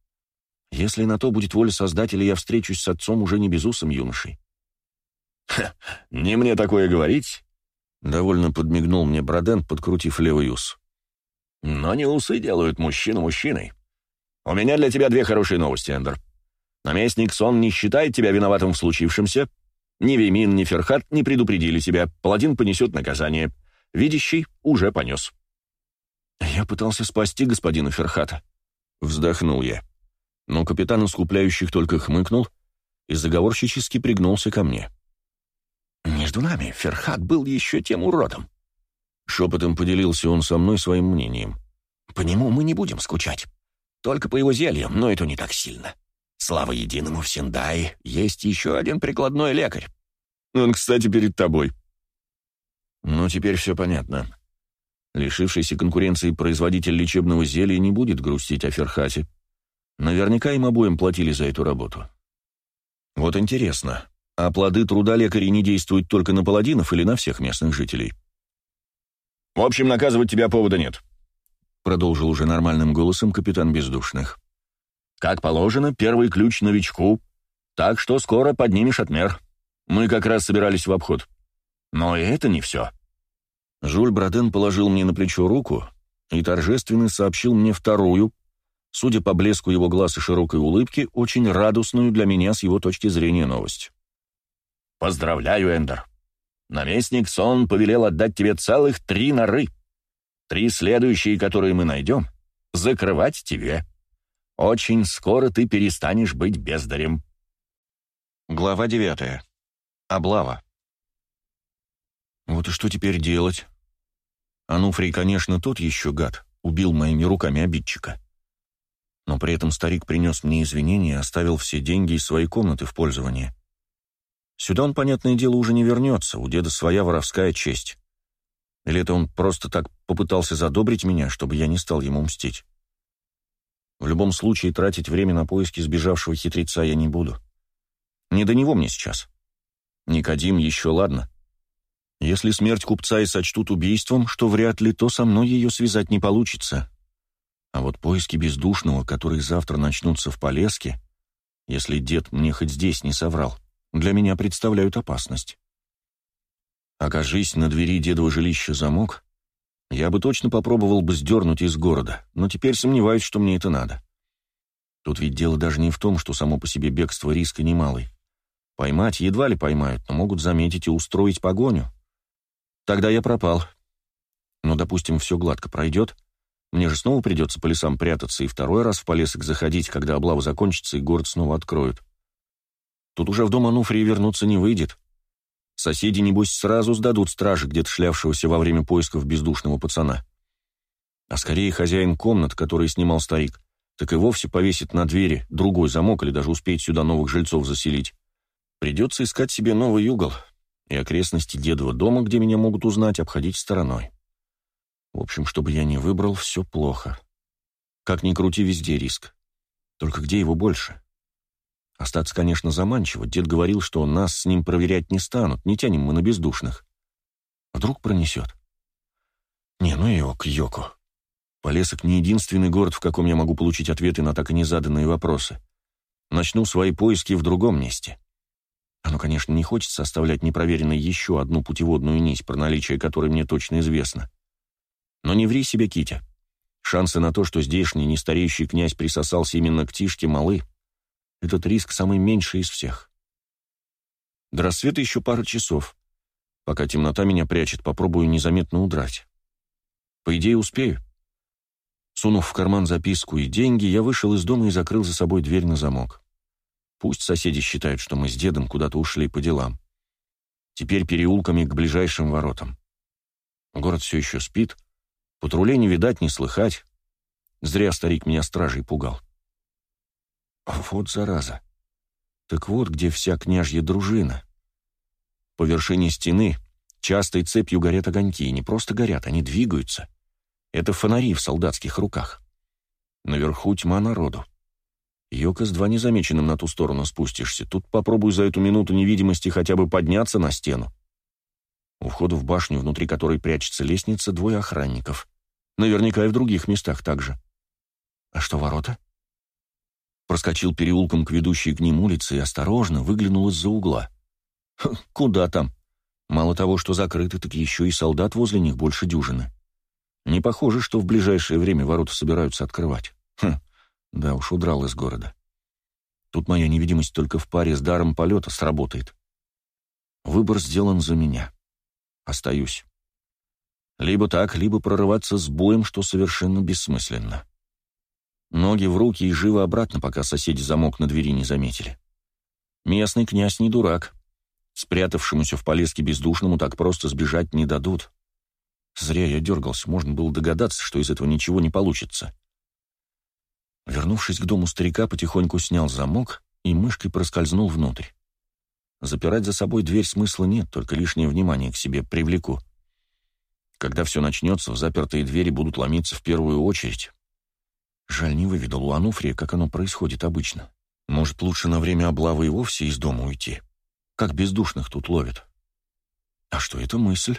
S1: Если на то будет воля Создателя, я встречусь с отцом уже не безусом юношей. «Ха, не мне такое говорить!» — довольно подмигнул мне Броден, подкрутив левый ус. «Но не усы делают мужчину мужчиной. У меня для тебя две хорошие новости, Эндер. Наместник Сон не считает тебя виноватым в случившемся. Ни Вимин, ни Ферхат не предупредили тебя. Паладин понесет наказание. Видящий уже понес. «Я пытался спасти господина Ферхата», — вздохнул я. Но капитан искупляющих только хмыкнул и заговорщически пригнулся ко мне. «Между нами Ферхат был еще тем уродом». Шепотом поделился он со мной своим мнением. «По нему мы не будем скучать. Только по его зельям, но это не так сильно. Слава единому в Синдае, есть еще один прикладной лекарь». «Он, кстати, перед тобой». «Ну, теперь все понятно», Лишившийся конкуренции производитель лечебного зелья не будет грустить о Ферхате. Наверняка им обоим платили за эту работу. Вот интересно, а плоды труда лекарей не действуют только на паладинов или на всех местных жителей? «В общем, наказывать тебя повода нет», — продолжил уже нормальным голосом капитан Бездушных. «Как положено, первый ключ новичку, так что скоро поднимешь отмер. Мы как раз собирались в обход. Но и это не все. Жуль Броден положил мне на плечо руку и торжественно сообщил мне вторую, судя по блеску его глаз и широкой улыбки, очень радостную для меня с его точки зрения новость. «Поздравляю, Эндер. Наместник Сон повелел отдать тебе целых три норы. Три следующие, которые мы найдем, закрывать тебе. Очень скоро ты перестанешь быть бездарем». Глава девятая. Облава. «Вот и что теперь делать?» Ануфрий, конечно, тот еще гад, убил моими руками обидчика. Но при этом старик принес мне извинения и оставил все деньги из своей комнаты в пользование. Сюда он, понятное дело, уже не вернется, у деда своя воровская честь. Или это он просто так попытался задобрить меня, чтобы я не стал ему мстить? В любом случае, тратить время на поиски сбежавшего хитреца я не буду. Не до него мне сейчас. Никодим еще ладно, если смерть купца и сочтут убийством, что вряд ли, то со мной ее связать не получится. А вот поиски бездушного, которые завтра начнутся в Полеске, если дед мне хоть здесь не соврал, для меня представляют опасность. Окажись на двери дедова жилища замок, я бы точно попробовал бы сдернуть из города, но теперь сомневаюсь, что мне это надо. Тут ведь дело даже не в том, что само по себе бегство риска немалый. Поймать едва ли поймают, но могут заметить и устроить погоню. Тогда я пропал. Но, допустим, все гладко пройдет. Мне же снова придется по лесам прятаться и второй раз в полесок заходить, когда облава закончится и город снова откроют. Тут уже в дом Ануфрии вернуться не выйдет. Соседи, небось, сразу сдадут страже где-то шлявшегося во время поисков бездушного пацана. А скорее хозяин комнат, который снимал старик, так и вовсе повесит на двери другой замок или даже успеет сюда новых жильцов заселить. Придется искать себе новый угол, и окрестности дедова дома, где меня могут узнать, обходить стороной. В общем, чтобы я не выбрал, все плохо. Как ни крути, везде риск. Только где его больше? Остаться, конечно, заманчиво. Дед говорил, что нас с ним проверять не станут, не тянем мы на бездушных. А вдруг пронесет. Не, ну его к Йоку. Полесок не единственный город, в каком я могу получить ответы на так и не заданные вопросы. Начну свои поиски в другом месте. Оно, конечно, не хочется оставлять непроверенной еще одну путеводную нить, про наличие которой мне точно известно. Но не ври себе, Китя. Шансы на то, что здешний нестареющий князь присосался именно к Тишке, малы. Этот риск самый меньший из всех. До рассвета еще пара часов. Пока темнота меня прячет, попробую незаметно удрать. По идее, успею. Сунув в карман записку и деньги, я вышел из дома и закрыл за собой дверь на замок. Пусть соседи считают, что мы с дедом куда-то ушли по делам. Теперь переулками к ближайшим воротам. Город все еще спит, патрулей не видать, не слыхать. Зря старик меня стражей пугал. Вот зараза. Так вот, где вся княжья дружина. По вершине стены частой цепью горят огоньки, и не просто горят, они двигаются. Это фонари в солдатских руках. Наверху тьма народу. Йока, с два незамеченным на ту сторону спустишься. Тут попробуй за эту минуту невидимости хотя бы подняться на стену. У входа в башню, внутри которой прячется лестница, двое охранников. Наверняка и в других местах также. А что ворота? Проскочил переулком к ведущей к ним улице и осторожно выглянул из-за угла. Ха, куда там? Мало того, что закрыты, так еще и солдат возле них больше дюжины. Не похоже, что в ближайшее время ворота собираются открывать. Хм, да уж, удрал из города. Тут моя невидимость только в паре с даром полета сработает. Выбор сделан за меня. Остаюсь. Либо так, либо прорываться с боем, что совершенно бессмысленно. Ноги в руки и живо обратно, пока соседи замок на двери не заметили. Местный князь не дурак. Спрятавшемуся в полеске бездушному так просто сбежать не дадут. Зря я дергался, можно было догадаться, что из этого ничего не получится. Вернувшись к дому старика, потихоньку снял замок и мышкой проскользнул внутрь. Запирать за собой дверь смысла нет, только лишнее внимание к себе привлеку. Когда все начнется, в запертые двери будут ломиться в первую очередь. Жаль, не выведал у Ануфрия, как оно происходит обычно. Может, лучше на время облавы и вовсе из дома уйти? Как бездушных тут ловят? А что это мысль?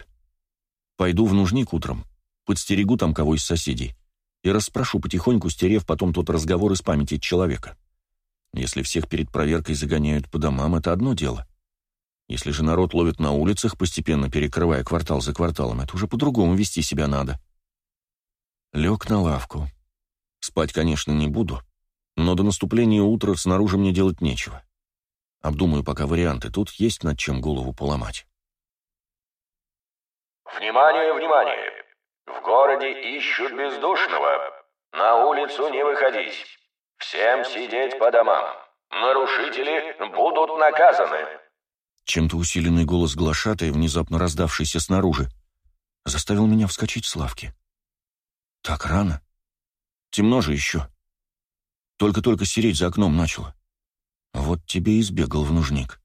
S1: Пойду в нужник утром. Подстерегу там кого из соседей и расспрошу потихоньку, стерев потом тот разговор из памяти человека. Если всех перед проверкой загоняют по домам, это одно дело. Если же народ ловит на улицах, постепенно перекрывая квартал за кварталом, это уже по-другому вести себя надо. Лег на лавку. Спать, конечно, не буду, но до наступления утра снаружи мне делать нечего. Обдумаю пока варианты, тут есть над чем голову поломать.
S2: «Внимание, внимание! В городе
S1: ищут бездушного. На улицу не выходить. Всем сидеть по домам. Нарушители будут наказаны. Чем-то усиленный голос глашатая, внезапно раздавшийся снаружи, заставил меня вскочить с лавки. Так рано. Темно же еще. Только-только сереть за окном начало. Вот тебе и сбегал в нужник.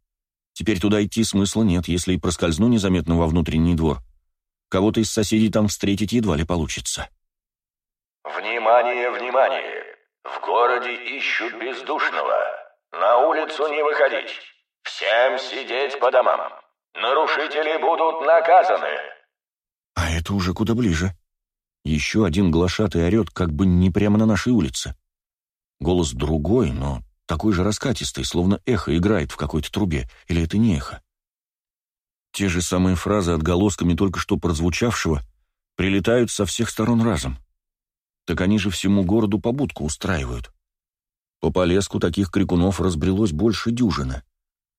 S1: Теперь туда идти смысла нет, если и проскользну незаметно во внутренний двор. Кого-то из соседей там встретить едва ли получится. «Внимание, внимание! В городе ищут бездушного. На улицу не выходить. Всем сидеть по домам. Нарушители будут наказаны!» А это уже куда ближе. Еще один глашатый орет, как бы не прямо на нашей улице. Голос другой, но такой же раскатистый, словно эхо играет в какой-то трубе. Или это не эхо? Те же самые фразы, отголосками только что прозвучавшего, прилетают со всех сторон разом. Так они же всему городу побудку устраивают. По Полеску таких крикунов разбрелось больше дюжины.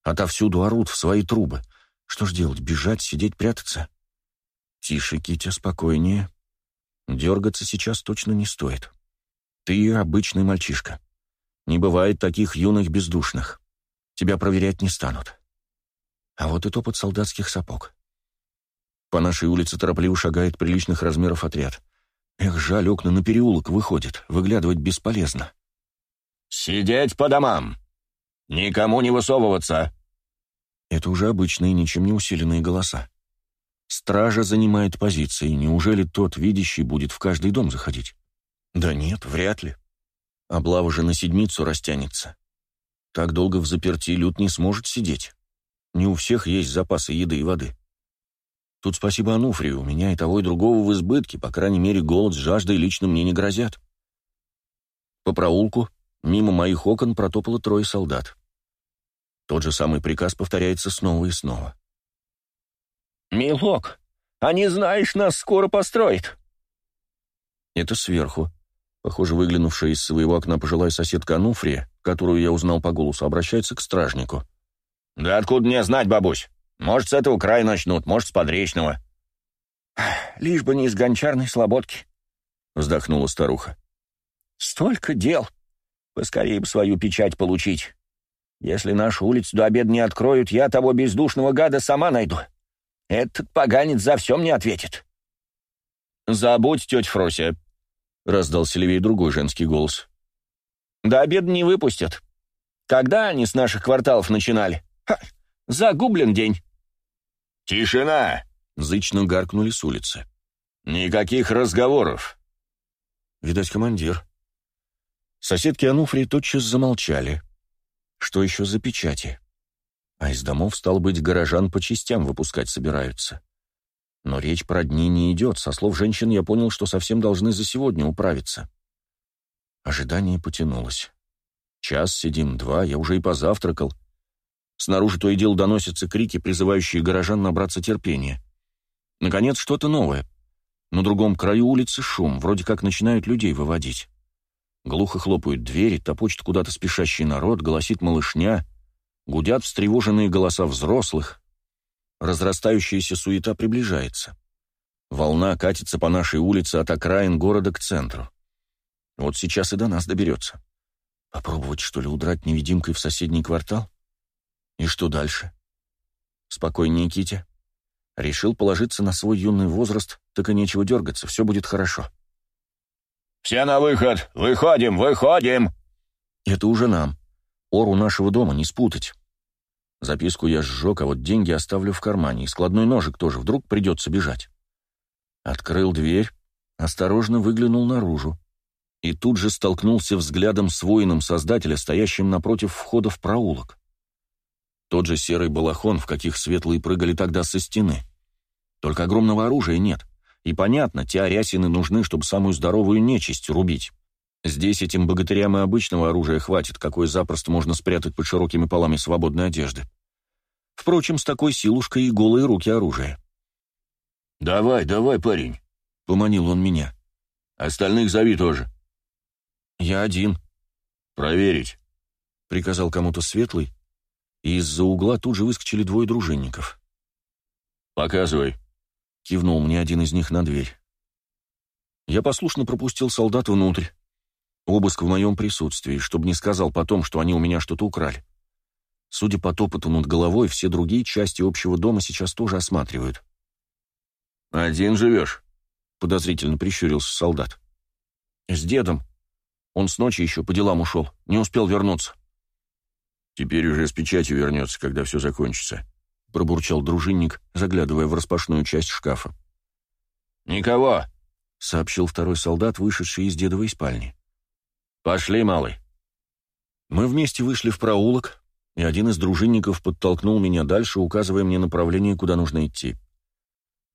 S1: Отовсюду орут в свои трубы. Что ж делать, бежать, сидеть, прятаться? Тише, Китя, спокойнее. Дергаться сейчас точно не стоит. Ты обычный мальчишка. Не бывает таких юных бездушных. Тебя проверять не станут. А вот и топот солдатских сапог. По нашей улице торопливо шагает приличных размеров отряд. Эх, жаль, окна на переулок выходят, выглядывать бесполезно. «Сидеть по домам! Никому не высовываться!» Это уже обычные, ничем не усиленные голоса. Стража занимает позиции, неужели тот видящий будет в каждый дом заходить? Да нет, вряд ли. Облава же на седмицу растянется. Так долго в заперти люд не сможет сидеть. Не у всех есть запасы еды и воды. Тут спасибо Ануфрию, у меня и того, и другого в избытке, по крайней мере, голод с жаждой лично мне не грозят. По проулку мимо моих окон протопало трое солдат. Тот же самый приказ повторяется снова и снова. «Милок, а не знаешь, нас скоро построит!» Это сверху. Похоже, выглянувшая из своего окна пожилая соседка Ануфрия, которую я узнал по голосу, обращается к стражнику — «Да откуда мне знать, бабусь? Может, с этого края начнут, может, с подречного». «Лишь бы не из гончарной слободки», — вздохнула старуха. «Столько дел! Поскорее бы свою печать получить. Если нашу улицу до обеда не откроют, я того бездушного гада сама найду. Этот поганец за все мне ответит». «Забудь, тетя Фрося», — раздался левее другой женский голос. «До обеда не выпустят. Когда они с наших кварталов начинали?» Ха, загублен день». «Тишина!» — зычно гаркнули с улицы. «Никаких разговоров!» «Видать, командир». Соседки Ануфрии тотчас замолчали. Что еще за печати? А из домов, стал быть, горожан по частям выпускать собираются. Но речь про дни не идет. Со слов женщин я понял, что совсем должны за сегодня управиться. Ожидание потянулось. Час сидим, два, я уже и позавтракал — Снаружи то и дело доносятся крики, призывающие горожан набраться терпения. Наконец, что-то новое. На другом краю улицы шум, вроде как начинают людей выводить. Глухо хлопают двери, топочет куда-то спешащий народ, голосит малышня, гудят встревоженные голоса взрослых. Разрастающаяся суета приближается. Волна катится по нашей улице от окраин города к центру. Вот сейчас и до нас доберется. Попробовать, что ли, удрать невидимкой в соседний квартал? И что дальше? Спокойнее, Китя. Решил положиться на свой юный возраст, так и нечего дергаться, все будет хорошо. «Все на выход! Выходим, выходим!» «Это уже нам. Ору нашего дома не спутать. Записку я сжег, а вот деньги оставлю в кармане, и складной ножик тоже, вдруг придется бежать». Открыл дверь, осторожно выглянул наружу. И тут же столкнулся взглядом с воином Создателя, стоящим напротив входа в проулок. Тот же серый балахон, в каких светлые прыгали тогда со стены. Только огромного оружия нет. И понятно, те арясины нужны, чтобы самую здоровую нечисть рубить. Здесь этим богатырям и обычного оружия хватит, какое запросто можно спрятать под широкими полами свободной одежды. Впрочем, с такой силушкой и голые руки оружия. «Давай, давай, парень!» — поманил он меня. «Остальных зови тоже». «Я один». «Проверить», — приказал кому-то светлый, и из-за угла тут же выскочили двое дружинников. «Показывай», — кивнул мне один из них на дверь. Я послушно пропустил солдат внутрь. Обыск в моем присутствии, чтобы не сказал потом, что они у меня что-то украли. Судя по топоту над головой, все другие части общего дома сейчас тоже осматривают. «Один живешь?» — подозрительно прищурился солдат. «С дедом. Он с ночи еще по делам ушел, не успел вернуться». Теперь уже с печати вернется, когда все закончится», — пробурчал дружинник, заглядывая в распашную часть шкафа. «Никого», — сообщил второй солдат, вышедший из дедовой спальни. «Пошли, малый». Мы вместе вышли в проулок, и один из дружинников подтолкнул меня дальше, указывая мне направление, куда нужно идти.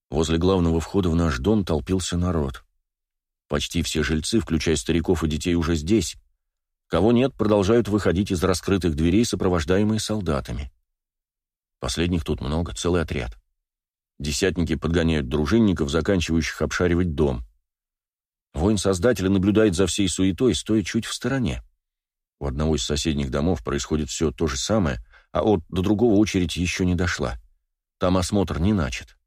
S1: Возле главного входа в наш дом толпился народ. Почти все жильцы, включая стариков и детей, уже здесь, Кого нет, продолжают выходить из раскрытых дверей, сопровождаемые солдатами. Последних тут много, целый отряд. Десятники подгоняют дружинников, заканчивающих обшаривать дом. Воин Создателя наблюдает за всей суетой, стоя чуть в стороне. У одного из соседних домов происходит все то же самое, а от до другого очередь еще не дошла. Там осмотр не начат.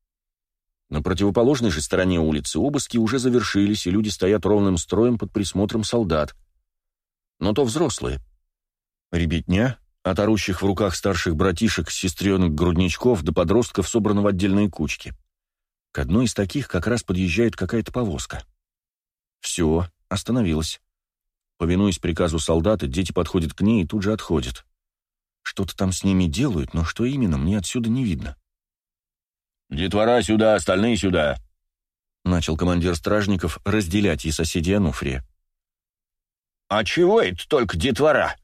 S1: На противоположной же стороне улицы обыски уже завершились, и люди стоят ровным строем под присмотром солдат — но то взрослые. Ребятня, от орущих в руках старших братишек, сестренок-грудничков до подростков собрано в отдельные кучки. К одной из таких как раз подъезжает какая-то повозка. Все, остановилось. Повинуясь приказу солдата, дети подходят к ней и тут же отходят. Что-то там с ними делают, но что именно, мне отсюда не видно. «Детвора сюда, остальные сюда!» Начал командир стражников разделять и соседей Ануфрия. «А чего это только детвора?»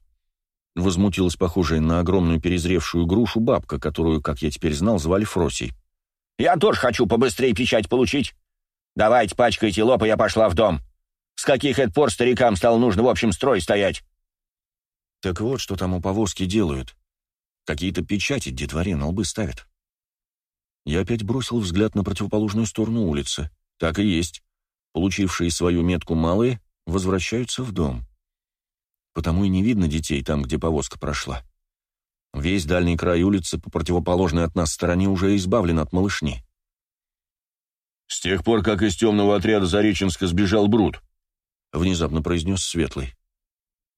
S1: Возмутилась похожая на огромную перезревшую грушу бабка, которую, как я теперь знал, звали Фросей. «Я тоже хочу побыстрее печать получить. Давайте пачкайте лоб, я пошла в дом. С каких это пор старикам стало нужно в общем строй стоять?» «Так вот, что там у повозки делают. Какие-то печати детворе на лбы ставят». Я опять бросил взгляд на противоположную сторону улицы. Так и есть. Получившие свою метку малые возвращаются в дом потому и не видно детей там, где повозка прошла. Весь дальний край улицы по противоположной от нас стороне уже избавлен от малышни. «С тех пор, как из темного отряда Зареченска сбежал Брут», — внезапно произнес Светлый.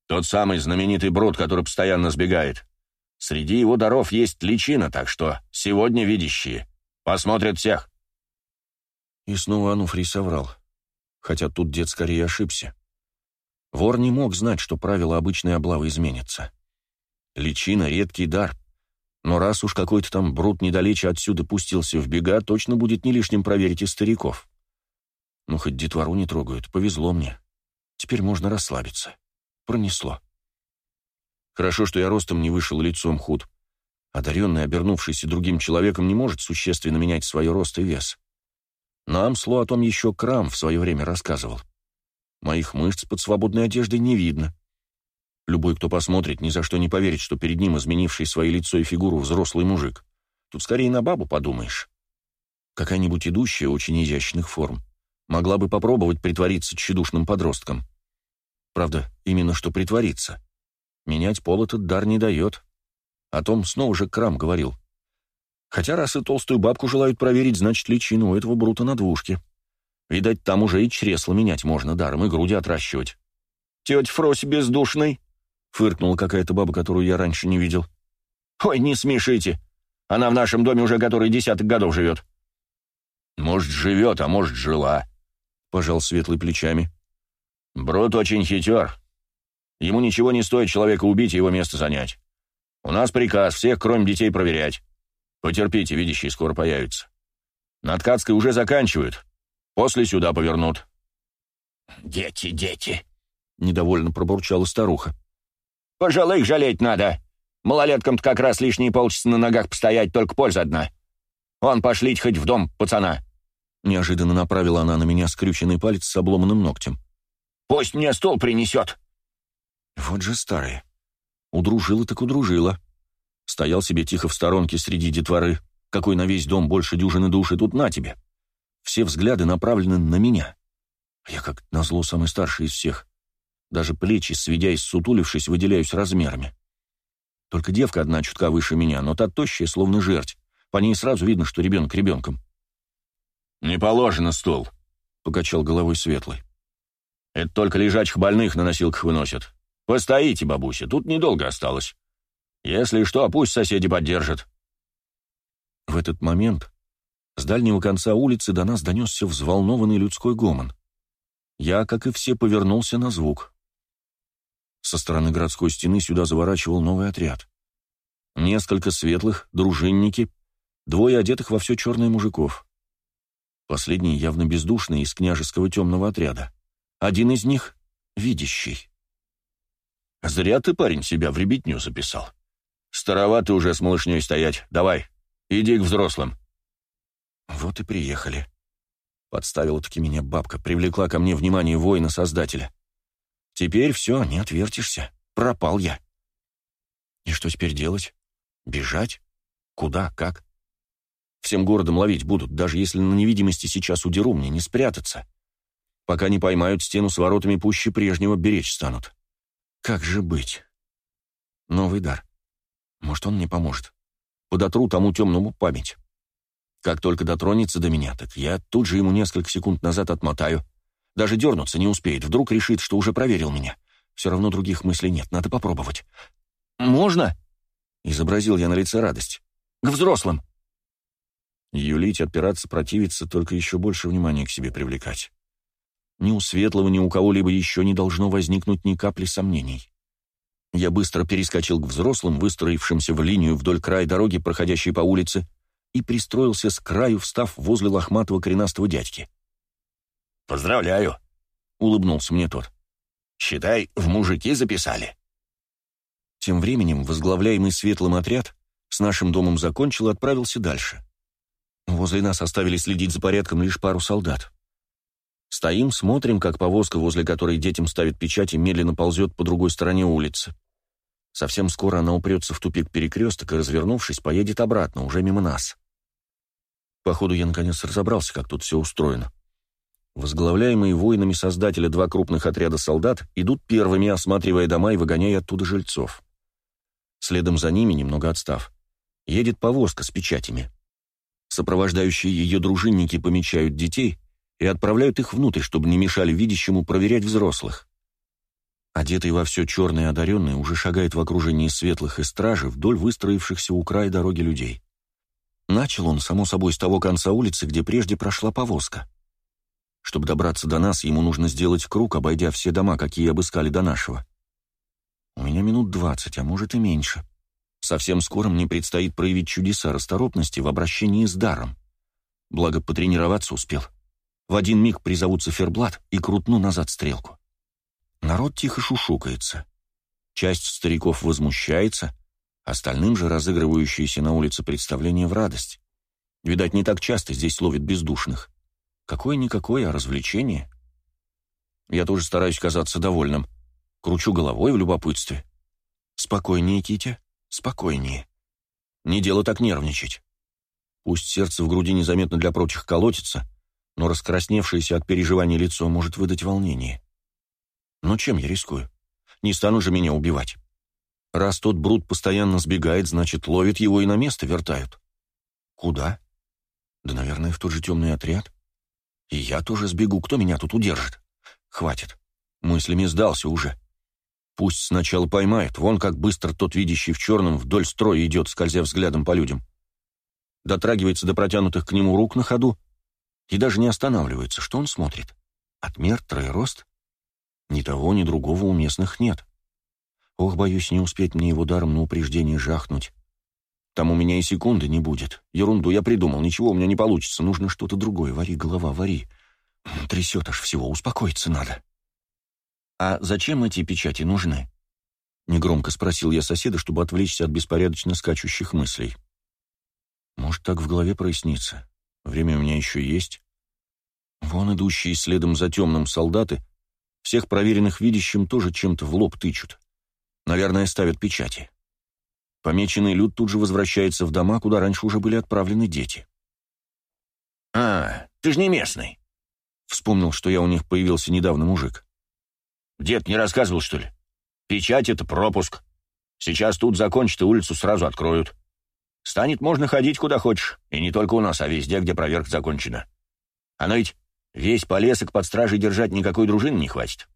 S1: «Тот самый знаменитый Брут, который постоянно сбегает. Среди его даров есть личина, так что сегодня видящие. Посмотрят всех». И снова Ануфрий соврал. Хотя тут дед скорее ошибся. Вор не мог знать, что правило обычной облавы изменится. Личина — редкий дар, но раз уж какой-то там брут недалече отсюда пустился в бега, точно будет не лишним проверить и стариков. Ну, хоть детвору не трогают, повезло мне. Теперь можно расслабиться. Пронесло. Хорошо, что я ростом не вышел лицом худ. Одаренный, обернувшийся другим человеком, не может существенно менять свой рост и вес. Нам Сло о том еще Крам в свое время рассказывал. Моих мышц под свободной одеждой не видно. Любой, кто посмотрит, ни за что не поверит, что перед ним изменивший свое лицо и фигуру взрослый мужик. Тут скорее на бабу подумаешь. Какая-нибудь идущая очень изящных форм. Могла бы попробовать притвориться тщедушным подростком. Правда, именно что притвориться. Менять пол этот дар не дает. О том снова же Крам говорил. Хотя раз и толстую бабку желают проверить, значит, личину у этого брута на двушке. — Видать, там уже и чресло менять можно даром, и груди отращивать. «Тетя Фрось бездушный!» — фыркнула какая-то баба, которую я раньше не видел. «Ой, не смешите! Она в нашем доме уже который десяток годов живет!» «Может, живет, а может, жила!» — пожал светлый плечами. «Брут очень хитер. Ему ничего не стоит человека убить и его место занять. У нас приказ всех, кроме детей, проверять. Потерпите, видящие скоро появятся. На Ткацкой уже заканчивают, После сюда повернут». «Дети, дети!» — недовольно пробурчала старуха. «Пожалуй, их жалеть надо. Малолеткам-то как раз лишние полчаса на ногах постоять, только польза одна. Он пошлить хоть в дом, пацана». Неожиданно направила она на меня скрюченный палец с обломанным ногтем. «Пусть мне стол принесет». Вот же старая. Удружила так удружила. Стоял себе тихо в сторонке среди детворы, какой на весь дом больше дюжины душ, и тут на тебе. Все взгляды направлены на меня. Я, как назло, самый старший из всех. Даже плечи, сведя и сутулившись, выделяюсь размерами. Только девка одна чутка выше меня, но та тощая, словно жерть. По ней сразу видно, что ребенок ребенком. «Не положено стол. покачал головой Светлый. «Это только лежачих больных на носилках выносят. Постоите, бабуся, тут недолго осталось. Если что, пусть соседи поддержат». В этот момент с дальнего конца улицы до нас донесся взволнованный людской гомон. Я, как и все, повернулся на звук. Со стороны городской стены сюда заворачивал новый отряд. Несколько светлых, дружинники, двое одетых во все черное мужиков. Последний явно бездушный из княжеского темного отряда. Один из них — видящий. «Зря ты, парень, себя в ребятню записал. Старовато уже с малышней стоять. Давай, иди к взрослым», «Вот и приехали». Подставила-таки меня бабка, привлекла ко мне внимание воина-создателя. «Теперь все, не отвертишься. Пропал я». «И что теперь делать? Бежать? Куда? Как?» «Всем городом ловить будут, даже если на невидимости сейчас удеру, мне не спрятаться. Пока не поймают стену с воротами пуще прежнего, беречь станут. Как же быть?» «Новый дар. Может, он мне поможет. Подотру тому темному память». Как только дотронется до меня, так я тут же ему несколько секунд назад отмотаю. Даже дернуться не успеет, вдруг решит, что уже проверил меня. Все равно других мыслей нет, надо попробовать. «Можно?» — изобразил я на лице радость. «К взрослым!» Юлить, отпираться, противиться, только еще больше внимания к себе привлекать. Ни у Светлого, ни у кого-либо еще не должно возникнуть ни капли сомнений. Я быстро перескочил к взрослым, выстроившимся в линию вдоль края дороги, проходящей по улице, и пристроился с краю, встав возле лохматого коренастого дядьки. «Поздравляю!» — улыбнулся мне тот. «Считай, в мужики записали». Тем временем возглавляемый светлым отряд с нашим домом закончил и отправился дальше. Возле нас оставили следить за порядком лишь пару солдат. Стоим, смотрим, как повозка, возле которой детям ставят печати, медленно ползет по другой стороне улицы. Совсем скоро она упрется в тупик перекресток и, развернувшись, поедет обратно, уже мимо нас. Походу, я наконец разобрался, как тут все устроено. Возглавляемые воинами создателя два крупных отряда солдат идут первыми, осматривая дома и выгоняя оттуда жильцов. Следом за ними, немного отстав, едет повозка с печатями. Сопровождающие ее дружинники помечают детей и отправляют их внутрь, чтобы не мешали видящему проверять взрослых. Одетый во все черное одаренный уже шагает в окружении светлых и стражи вдоль выстроившихся у края дороги людей. Начал он, само собой, с того конца улицы, где прежде прошла повозка. Чтобы добраться до нас, ему нужно сделать круг, обойдя все дома, какие обыскали до нашего. У меня минут двадцать, а может и меньше. Совсем скоро мне предстоит проявить чудеса расторопности в обращении с даром. Благо, потренироваться успел. В один миг призову циферблат и крутну назад стрелку. Народ тихо шушукается. Часть стариков возмущается, Остальным же разыгрывающиеся на улице представления в радость. Видать, не так часто здесь ловят бездушных. Какое-никакое, а развлечение. Я тоже стараюсь казаться довольным. Кручу головой в любопытстве. Спокойнее, Китя, спокойнее. Не дело так нервничать. Пусть сердце в груди незаметно для прочих колотится, но раскрасневшееся от переживаний лицо может выдать волнение. Но чем я рискую? Не стану же меня убивать. Раз тот брут постоянно сбегает, значит, ловит его и на место вертают. Куда? Да, наверное, в тот же темный отряд. И я тоже сбегу. Кто меня тут удержит? Хватит. Мыслями сдался уже. Пусть сначала поймает. Вон как быстро тот, видящий в черном, вдоль строя идет, скользя взглядом по людям. Дотрагивается до протянутых к нему рук на ходу и даже не останавливается. Что он смотрит? Отмер, рост? Ни того, ни другого у местных нет. Ох, боюсь не успеть мне его даром на упреждение жахнуть. Там у меня и секунды не будет. Ерунду я придумал, ничего у меня не получится. Нужно что-то другое. Вари, голова, вари. Трясет аж всего, успокоиться надо. А зачем эти печати нужны? Негромко спросил я соседа, чтобы отвлечься от беспорядочно скачущих мыслей. Может, так в голове прояснится. Время у меня еще есть. Вон идущие следом за темным солдаты, всех проверенных видящим тоже чем-то в лоб тычут. Наверное, ставят печати. Помеченный люд тут же возвращается в дома, куда раньше уже были отправлены дети. «А, ты же не местный!» Вспомнил, что я у них появился недавно мужик. «Дед не рассказывал, что ли? Печать — это пропуск. Сейчас тут закончат и улицу сразу откроют. Станет можно ходить куда хочешь, и не только у нас, а везде, где проверка закончена. А но ведь весь полесок под стражей держать никакой дружины не хватит.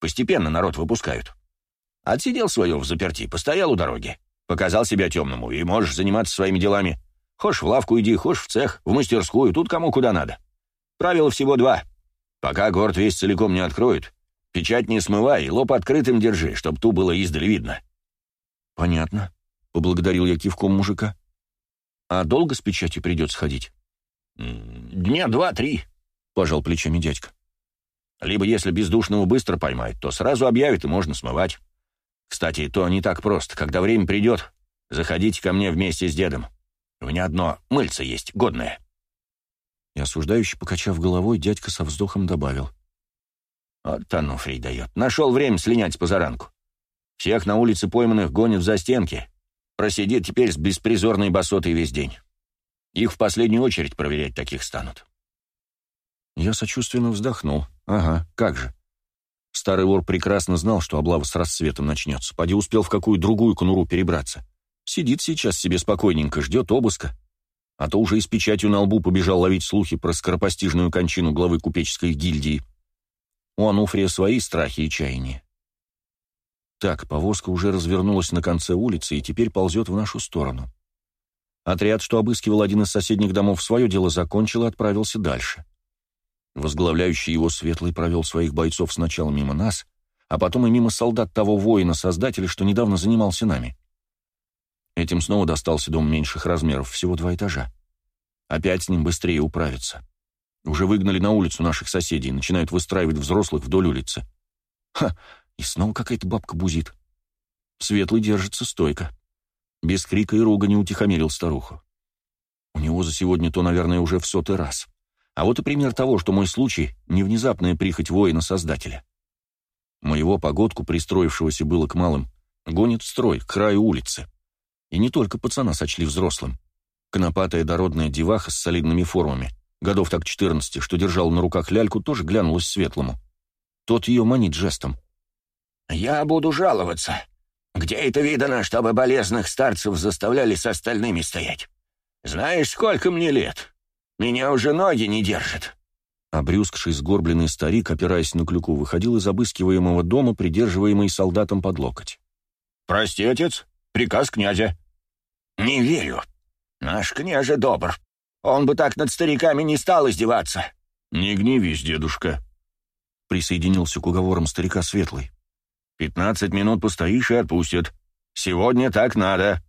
S1: Постепенно народ выпускают». Отсидел свое в заперти, постоял у дороги. Показал себя темному, и можешь заниматься своими делами. Хошь в лавку иди, хошь в цех, в мастерскую, тут кому куда надо. Правил всего два. Пока город весь целиком не откроют, печать не смывай лоб открытым держи, чтоб ту было издали видно». «Понятно», — поблагодарил я кивком мужика. «А долго с печатью придется ходить?» «Дня два-три», — пожал плечами дядька. «Либо если бездушного быстро поймает, то сразу объявит и можно смывать». Кстати, то не так просто. Когда время придет, заходите ко мне вместе с дедом. У меня одно мыльце есть, годное». И осуждающе покачав головой, дядька со вздохом добавил. «Вот оно фрей дает. Нашел время слинять с позаранку. Всех на улице пойманных гонят за стенки. Просидит теперь с беспризорной босотой весь день. Их в последнюю очередь проверять таких станут». Я сочувственно вздохнул. «Ага, как же. Старый вор прекрасно знал, что облава с рассветом начнется. Поди успел в какую другую конуру перебраться. Сидит сейчас себе спокойненько, ждет обыска. А то уже и с печатью на лбу побежал ловить слухи про скоропостижную кончину главы купеческой гильдии. У Ануфрия свои страхи и чаяния. Так, повозка уже развернулась на конце улицы и теперь ползет в нашу сторону. Отряд, что обыскивал один из соседних домов, свое дело закончил и отправился дальше. Возглавляющий его светлый провел своих бойцов сначала мимо нас, а потом и мимо солдат того воина-создателя, что недавно занимался нами. Этим снова достался дом меньших размеров, всего два этажа. Опять с ним быстрее управиться. Уже выгнали на улицу наших соседей, начинают выстраивать взрослых вдоль улицы. Ха, и снова какая-то бабка бузит. Светлый держится стойко. Без крика и рога не утихомирил старуху. У него за сегодня то, наверное, уже в сотый раз. А вот и пример того, что мой случай — не внезапная прихоть воина-создателя. Моего погодку, пристроившегося было к малым, гонит в строй, к краю улицы. И не только пацана сочли взрослым. Конопатая дородная деваха с солидными формами, годов так 14, что держал на руках ляльку, тоже глянулась светлому. Тот ее манит жестом. «Я буду жаловаться. Где это видано, чтобы болезных старцев заставляли с остальными стоять? Знаешь, сколько мне лет? Меня уже ноги не держат!» Обрюзгший сгорбленный старик, опираясь на клюку, выходил из обыскиваемого дома, придерживаемый солдатом под локоть. «Прости, отец, приказ князя». «Не верю. Наш княже добр. Он бы так над стариками не стал издеваться». «Не гневись, дедушка», — присоединился к уговорам старика Светлый. «Пятнадцать минут постоишь и отпустят. Сегодня так надо».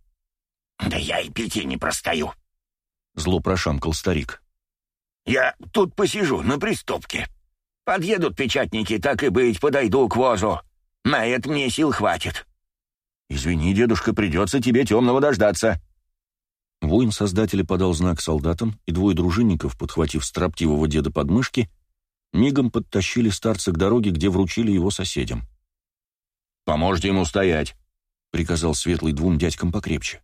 S1: «Да я и пяти не простою», — зло прошамкал старик. Я тут посижу на приступке. Подъедут печатники, так и быть, подойду к возу. На это мне сил хватит». «Извини, дедушка, придется тебе темного дождаться». Воин-создатель подал знак солдатам, и двое дружинников, подхватив строптивого деда под мышки, мигом подтащили старца к дороге, где вручили его соседям. «Поможете ему стоять», — приказал Светлый двум дядькам покрепче.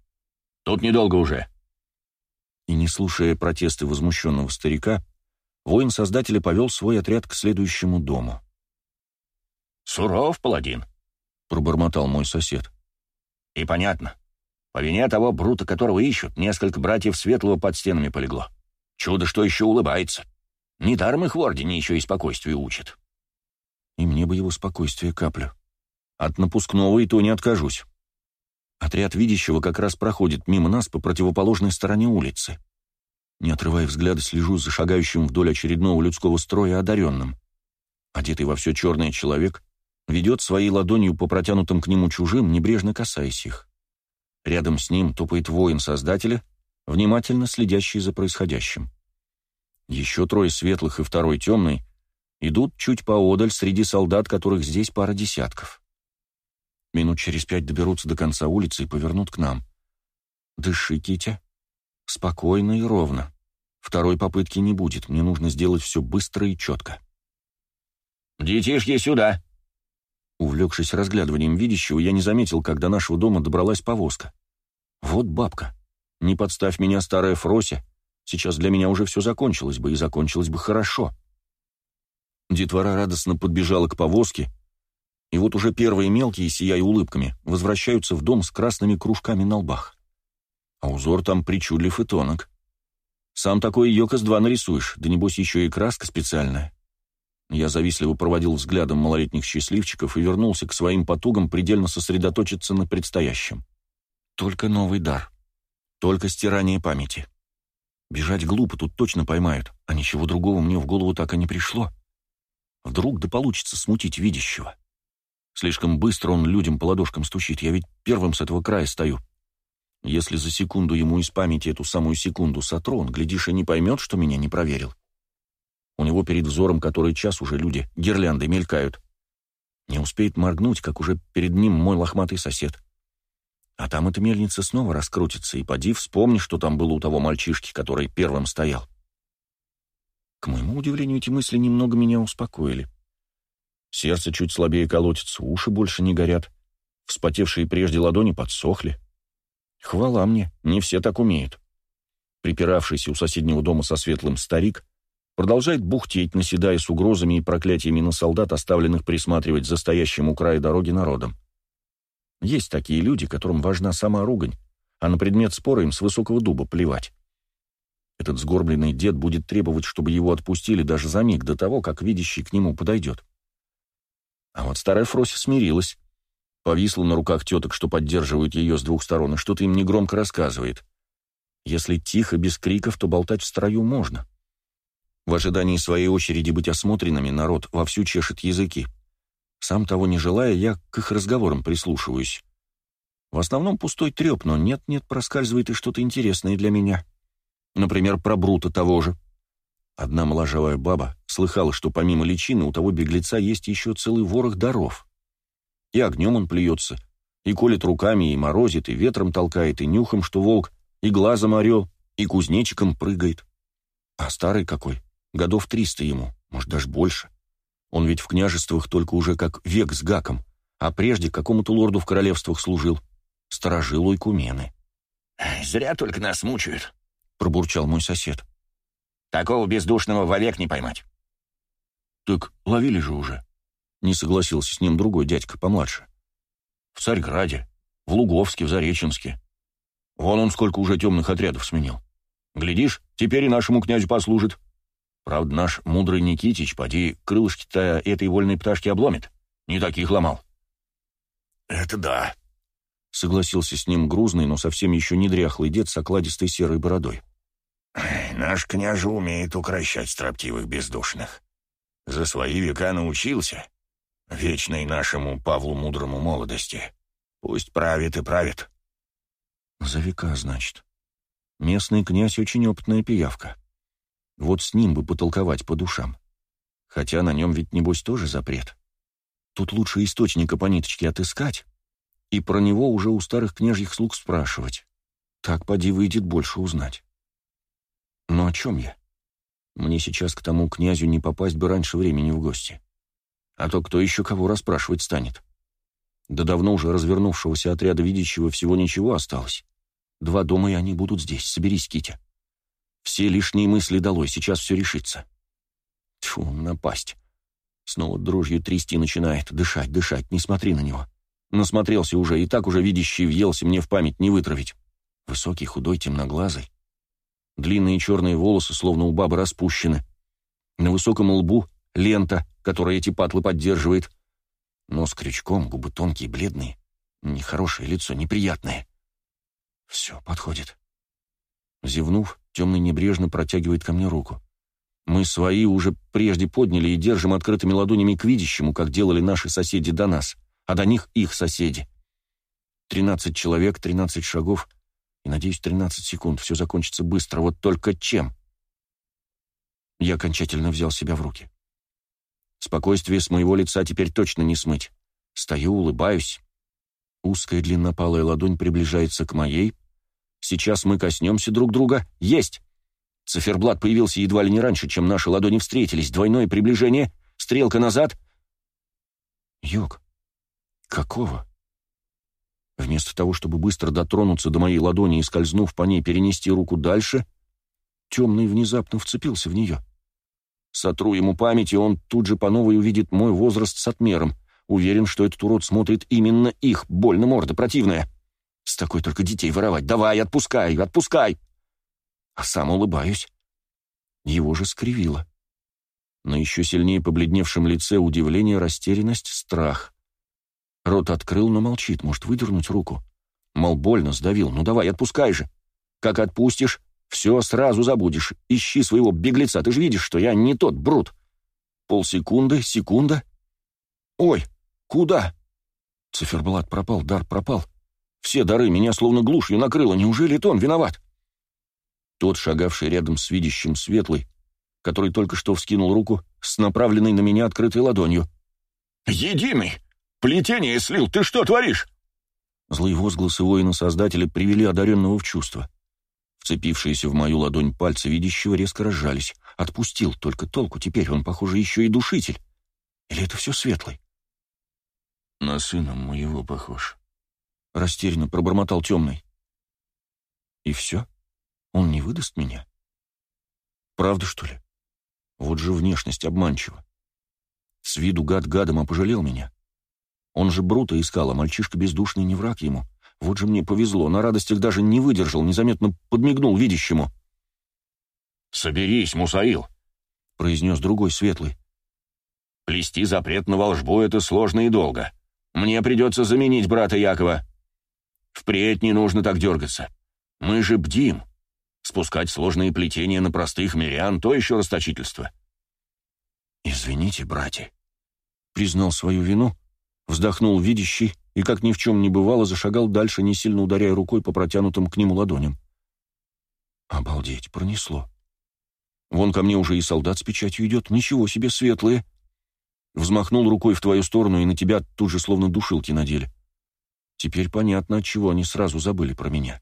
S1: «Тут недолго уже. И не слушая протесты возмущенного старика, воин Создателя повел свой отряд к следующему дому. «Суров, паладин», — пробормотал мой сосед. «И понятно. По вине того брута, которого ищут, несколько братьев Светлого под стенами полегло. Чудо, что еще улыбается. Недаром их в Ордене еще и спокойствию учат». «И мне бы его спокойствие каплю. От напускного и то не откажусь». Отряд видящего как раз проходит мимо нас по противоположной стороне улицы. Не отрывая взгляда, слежу за шагающим вдоль очередного людского строя одаренным. Одетый во все черное человек ведет своей ладонью по протянутым к нему чужим, небрежно касаясь их. Рядом с ним топает воин Создателя, внимательно следящий за происходящим. Еще трое светлых и второй темный идут чуть поодаль среди солдат, которых здесь пара десятков. Минут через пять доберутся до конца улицы и повернут к нам. Дыши, Китя. Спокойно и ровно. Второй попытки не будет, мне нужно сделать все быстро и четко. «Детишки, сюда!» Увлекшись разглядыванием видящего, я не заметил, как до нашего дома добралась повозка. «Вот бабка. Не подставь меня, старая Фрося. Сейчас для меня уже все закончилось бы, и закончилось бы хорошо». Детвора радостно подбежала к повозке, и вот уже первые мелкие, сияя улыбками, возвращаются в дом с красными кружками на лбах. А узор там причудлив и тонок. Сам такой Йокос-2 нарисуешь, да небось еще и краска специальная. Я завистливо проводил взглядом малолетних счастливчиков и вернулся к своим потугам предельно сосредоточиться на предстоящем. Только новый дар. Только стирание памяти. Бежать глупо тут точно поймают, а ничего другого мне в голову так и не пришло. Вдруг да получится смутить видящего. — Слишком быстро он людям по ладошкам стучит. Я ведь первым с этого края стою. Если за секунду ему из памяти эту самую секунду сотру, он, глядишь, и не поймет, что меня не проверил. У него перед взором который час уже люди гирлянды мелькают. Не успеет моргнуть, как уже перед ним мой лохматый сосед. А там эта мельница снова раскрутится, и поди вспомни, что там было у того мальчишки, который первым стоял. К моему удивлению, эти мысли немного меня успокоили. Сердце чуть слабее колотится, уши больше не горят. Вспотевшие прежде ладони подсохли. Хвала мне, не все так умеют. Припиравшийся у соседнего дома со светлым старик продолжает бухтеть, наседая с угрозами и проклятиями на солдат, оставленных присматривать за стоящим у края дороги народом. Есть такие люди, которым важна сама ругань, а на предмет спора им с высокого дуба плевать. Этот сгорбленный дед будет требовать, чтобы его отпустили даже за миг до того, как видящий к нему подойдет. А вот старая Фрося смирилась. Повисла на руках теток, что поддерживают ее с двух сторон, и что-то им негромко рассказывает. Если тихо, без криков, то болтать в строю можно. В ожидании своей очереди быть осмотренными народ вовсю чешет языки. Сам того не желая, я к их разговорам прислушиваюсь. В основном пустой треп, но нет-нет проскальзывает и что-то интересное для меня. Например, про Брута того же. Одна моложавая баба слыхала, что помимо личины у того беглеца есть еще целый ворох даров. И огнем он плюется, и колет руками, и морозит, и ветром толкает, и нюхом, что волк, и глазом орел, и кузнечиком прыгает. А старый какой, годов триста ему, может, даже больше. Он ведь в княжествах только уже как век с гаком, а прежде какому-то лорду в королевствах служил, сторожил ойкумены. «Зря только нас мучают», — пробурчал мой сосед. Такого бездушного вовек не поймать. Так ловили же уже. Не согласился с ним другой дядька помладше. В Царьграде, в Луговске, в Зареченске. Вон он сколько уже темных отрядов сменил. Глядишь, теперь и нашему князю послужит. Правда, наш мудрый Никитич, поди, крылышки-то этой вольной пташки обломит. Не таких ломал. Это да. Согласился с ним грузный, но совсем еще не дряхлый дед с окладистой серой бородой. Наш княже умеет укращать строптивых бездушных. За свои века научился. Вечной нашему Павлу Мудрому молодости. Пусть правит и правит. За века, значит. Местный князь очень опытная пиявка. Вот с ним бы потолковать по душам. Хотя на нем ведь, небось, тоже запрет. Тут лучше источника по ниточке отыскать и про него уже у старых княжьих слуг спрашивать. Так, поди, выйдет больше узнать. Но о чем я? Мне сейчас к тому князю не попасть бы раньше времени в гости. А то кто еще кого расспрашивать станет? До давно уже развернувшегося отряда видящего всего ничего осталось. Два дома, и они будут здесь. Соберись, Китя. Все лишние мысли долой, сейчас все решится. Тьфу, напасть. Снова дрожью трясти начинает. Дышать, дышать, не смотри на него. Насмотрелся уже, и так уже видящий въелся мне в память, не вытравить. Высокий, худой, темноглазый. Длинные черные волосы, словно у бабы, распущены. На высоком лбу лента, которая эти патлы поддерживает. Нос крючком, губы тонкие, бледные. Нехорошее лицо, неприятное. Все, подходит. Зевнув, темный небрежно протягивает ко мне руку. Мы свои уже прежде подняли и держим открытыми ладонями к видящему, как делали наши соседи до нас, а до них их соседи. Тринадцать человек, тринадцать шагов — надеюсь, 13 секунд. Все закончится быстро. Вот только чем? Я окончательно взял себя в руки. Спокойствие с моего лица теперь точно не смыть. Стою, улыбаюсь. Узкая длиннопалая ладонь приближается к моей. Сейчас мы коснемся друг друга. Есть! Циферблат появился едва ли не раньше, чем наши ладони встретились. Двойное приближение. Стрелка назад. Юг. Какого? Вместо того, чтобы быстро дотронуться до моей ладони и, скользнув по ней, перенести руку дальше, темный внезапно вцепился в нее. Сотру ему память, и он тут же по новой увидит мой возраст с отмером. Уверен, что этот урод смотрит именно их, больно морда противная. С такой только детей воровать. Давай, отпускай, отпускай. А сам улыбаюсь. Его же скривило. На еще сильнее побледневшем лице удивление, растерянность, страх — Рот открыл, но молчит, может выдернуть руку. Мол, больно сдавил, ну давай, отпускай же. Как отпустишь, все сразу забудешь. Ищи своего беглеца, ты же видишь, что я не тот брут. Полсекунды, секунда. Ой, куда? Циферблат пропал, дар пропал. Все дары меня словно глушью накрыло. Неужели тон виноват? Тот, шагавший рядом с видящим светлый, который только что вскинул руку с направленной на меня открытой ладонью.
S2: «Единый!
S1: Плетение слил, ты что творишь?» Злые возгласы воина-создателя привели одаренного в чувство. Вцепившиеся в мою ладонь пальцы видящего резко разжались. Отпустил, только толку теперь, он, похоже, еще и душитель. Или это все светлый? «На сына моего похож», — растерянно пробормотал темный. «И все? Он не выдаст меня? Правда, что ли? Вот же внешность обманчива. С виду гад гадом опожалел а меня. Он же Брута искал, а мальчишка бездушный не враг ему. Вот же мне повезло, на радостях даже не выдержал, незаметно подмигнул видящему. «Соберись, Мусаил!» — произнес другой светлый. «Плести запрет на волжбу — это сложно и долго. Мне придется заменить брата Якова. Впредь не нужно так дергаться. Мы же бдим. Спускать сложные плетения на простых мирян — то еще расточительство». «Извините, братья», — признал свою вину — Вздохнул видящий и, как ни в чем не бывало, зашагал дальше, не сильно ударяя рукой по протянутым к нему ладоням. Обалдеть, пронесло. Вон ко мне уже и солдат с печатью идет, ничего себе светлые. Взмахнул рукой в твою сторону, и на тебя тут же словно душилки надели. Теперь понятно, от чего они сразу забыли про меня.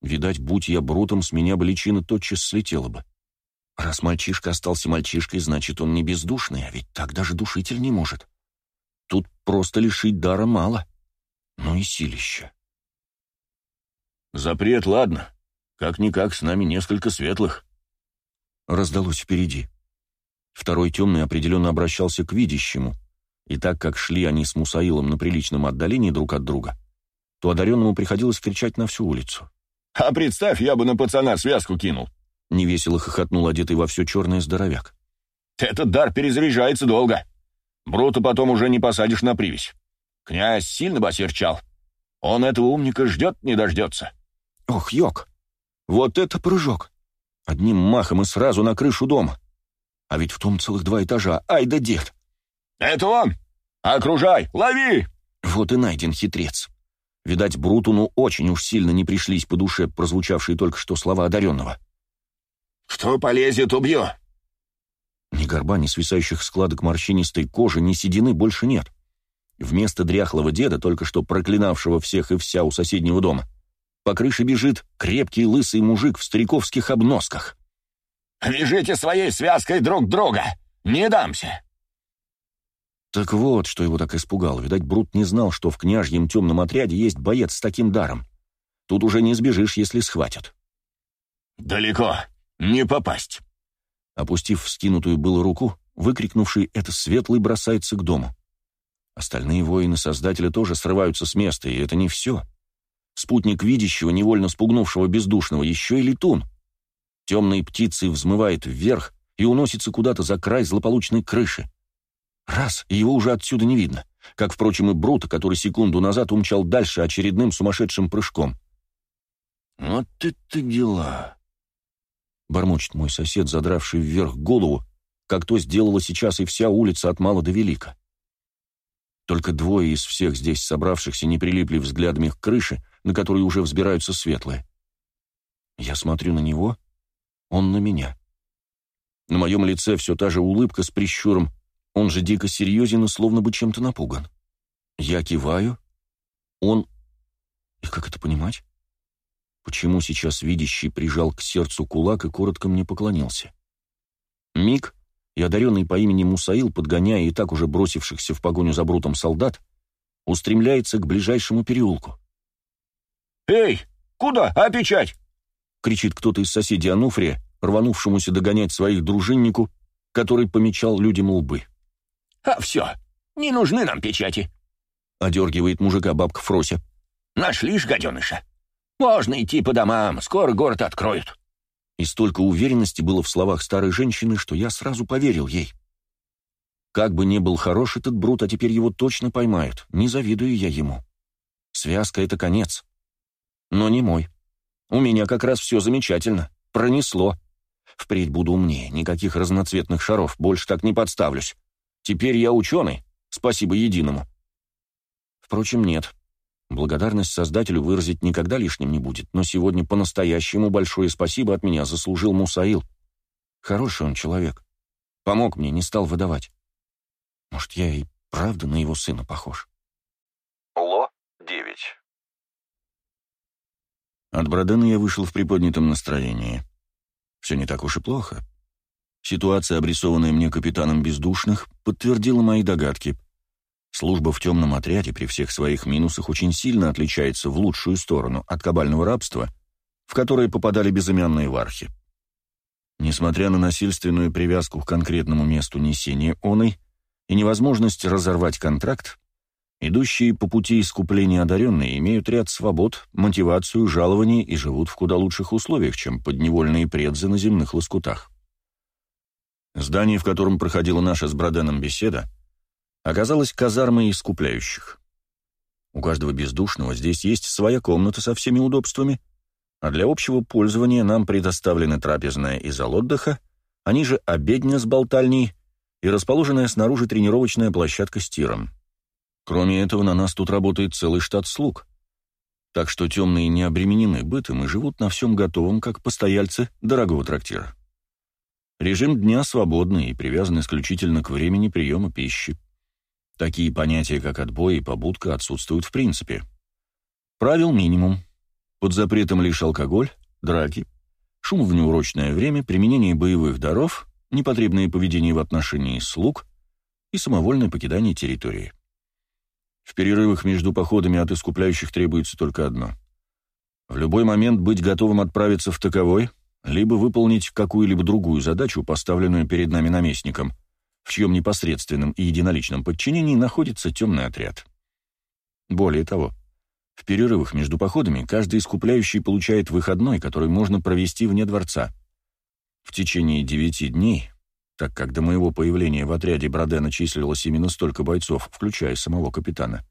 S1: Видать, будь я брутом, с меня бы личина тотчас слетела бы. Раз мальчишка остался мальчишкой, значит, он не бездушный, а ведь так даже душитель не может. Тут просто лишить дара мало. Ну и силища. «Запрет, ладно. Как-никак, с нами несколько светлых». Раздалось впереди. Второй темный определенно обращался к видящему, и так как шли они с Мусаилом на приличном отдалении друг от друга, то одаренному приходилось кричать на всю улицу. «А представь, я бы на пацана связку кинул!» — невесело хохотнул одетый во все черное здоровяк. «Этот дар перезаряжается долго!» Брута потом уже не посадишь на привязь. Князь сильно басерчал. Он этого умника ждет, не дождется. Ох, Йок, вот это прыжок! Одним махом и сразу на крышу дома. А ведь в том целых два этажа. Ай да дед! Это он! Окружай! Лови! Вот и найден хитрец. Видать, Брутуну очень уж сильно не пришлись по душе прозвучавшие только что слова одаренного.
S2: «Кто полезет, убью!»
S1: Ни горба, ни свисающих складок морщинистой кожи, ни седины больше нет. Вместо дряхлого деда, только что проклинавшего всех и вся у соседнего дома, по крыше бежит крепкий лысый мужик в стариковских обносках. «Вяжите своей связкой друг друга! Не дамся!» Так вот, что его так испугало. Видать, Брут не знал, что в княжьем темном отряде есть боец с таким даром. Тут уже не сбежишь, если схватят. «Далеко. Не попасть», Опустив вскинутую было руку, выкрикнувший это светлый бросается к дому. Остальные воины создатели тоже срываются с места, и это не все. Спутник видящего, невольно спугнувшего бездушного, еще и летун. Темные птицы взмывает вверх и уносится куда-то за край злополучной крыши. Раз, и его уже отсюда не видно. Как, впрочем, и Брута, который секунду назад умчал дальше очередным сумасшедшим прыжком. «Вот это дела!» бормочет мой сосед, задравший вверх голову, как то сделала сейчас и вся улица от мала до велика. Только двое из всех здесь собравшихся не прилипли взглядами к крыше, на которой уже взбираются светлые. Я смотрю на него, он на меня. На моем лице все та же улыбка с прищуром, он же дико серьезен и словно бы чем-то напуган. Я киваю, он... И как это понимать? почему сейчас видящий прижал к сердцу кулак и коротко мне поклонился. Миг, и одаренный по имени Мусаил, подгоняя и так уже бросившихся в погоню за брутом солдат, устремляется к ближайшему переулку. «Эй, куда? А печать?» — кричит кто-то из соседей Ануфрия, рванувшемуся догонять своих дружиннику, который помечал людям лбы. «А все, не нужны нам печати», — одергивает мужика бабка Фрося. «Нашли ж гаденыша». Можно идти по домам, скоро город откроют». И столько уверенности было в словах старой женщины, что я сразу поверил ей. Как бы ни был хорош этот Брут, а теперь его точно поймают. Не завидую я ему. Связка — это конец. Но не мой. У меня как раз все замечательно. Пронесло. Впредь буду умнее. Никаких разноцветных шаров. Больше так не подставлюсь. Теперь я ученый. Спасибо единому. Впрочем, нет. Благодарность Создателю выразить никогда лишним не будет, но сегодня по-настоящему большое спасибо от меня заслужил Мусаил. Хороший он человек. Помог мне, не стал выдавать. Может, я и правда на его сына похож? ло девять. От Брадена я вышел в приподнятом настроении. Все не так уж и плохо. Ситуация, обрисованная мне капитаном бездушных, подтвердила мои догадки — Служба в темном отряде при всех своих минусах очень сильно отличается в лучшую сторону от кабального рабства, в которое попадали безымянные вархи. Несмотря на насильственную привязку к конкретному месту несения оной и невозможность разорвать контракт, идущие по пути искупления одаренные имеют ряд свобод, мотивацию, жалования и живут в куда лучших условиях, чем подневольные предзы на земных лоскутах. Здание, в котором проходила наша с Броденом беседа, оказалась казармой искупляющих. У каждого бездушного здесь есть своя комната со всеми удобствами, а для общего пользования нам предоставлены трапезная и зал отдыха, они же обедня с болтальней и расположенная снаружи тренировочная площадка с тиром. Кроме этого, на нас тут работает целый штат слуг, так что темные не обременены бытом и живут на всем готовом, как постояльцы дорогого трактира. Режим дня свободный и привязан исключительно к времени приема пищи. Такие понятия, как отбой и побудка, отсутствуют в принципе. Правил минимум. Под запретом лишь алкоголь, драки, шум в неурочное время, применение боевых даров, непотребное поведение в отношении слуг и самовольное покидание территории. В перерывах между походами от искупляющих требуется только одно. В любой момент быть готовым отправиться в таковой, либо выполнить какую-либо другую задачу, поставленную перед нами наместником, в чьем непосредственном и единоличном подчинении находится темный отряд. Более того, в перерывах между походами каждый искупляющий получает выходной, который можно провести вне дворца. В течение девяти дней, так как до моего появления в отряде Бродена числилось именно столько бойцов, включая самого капитана,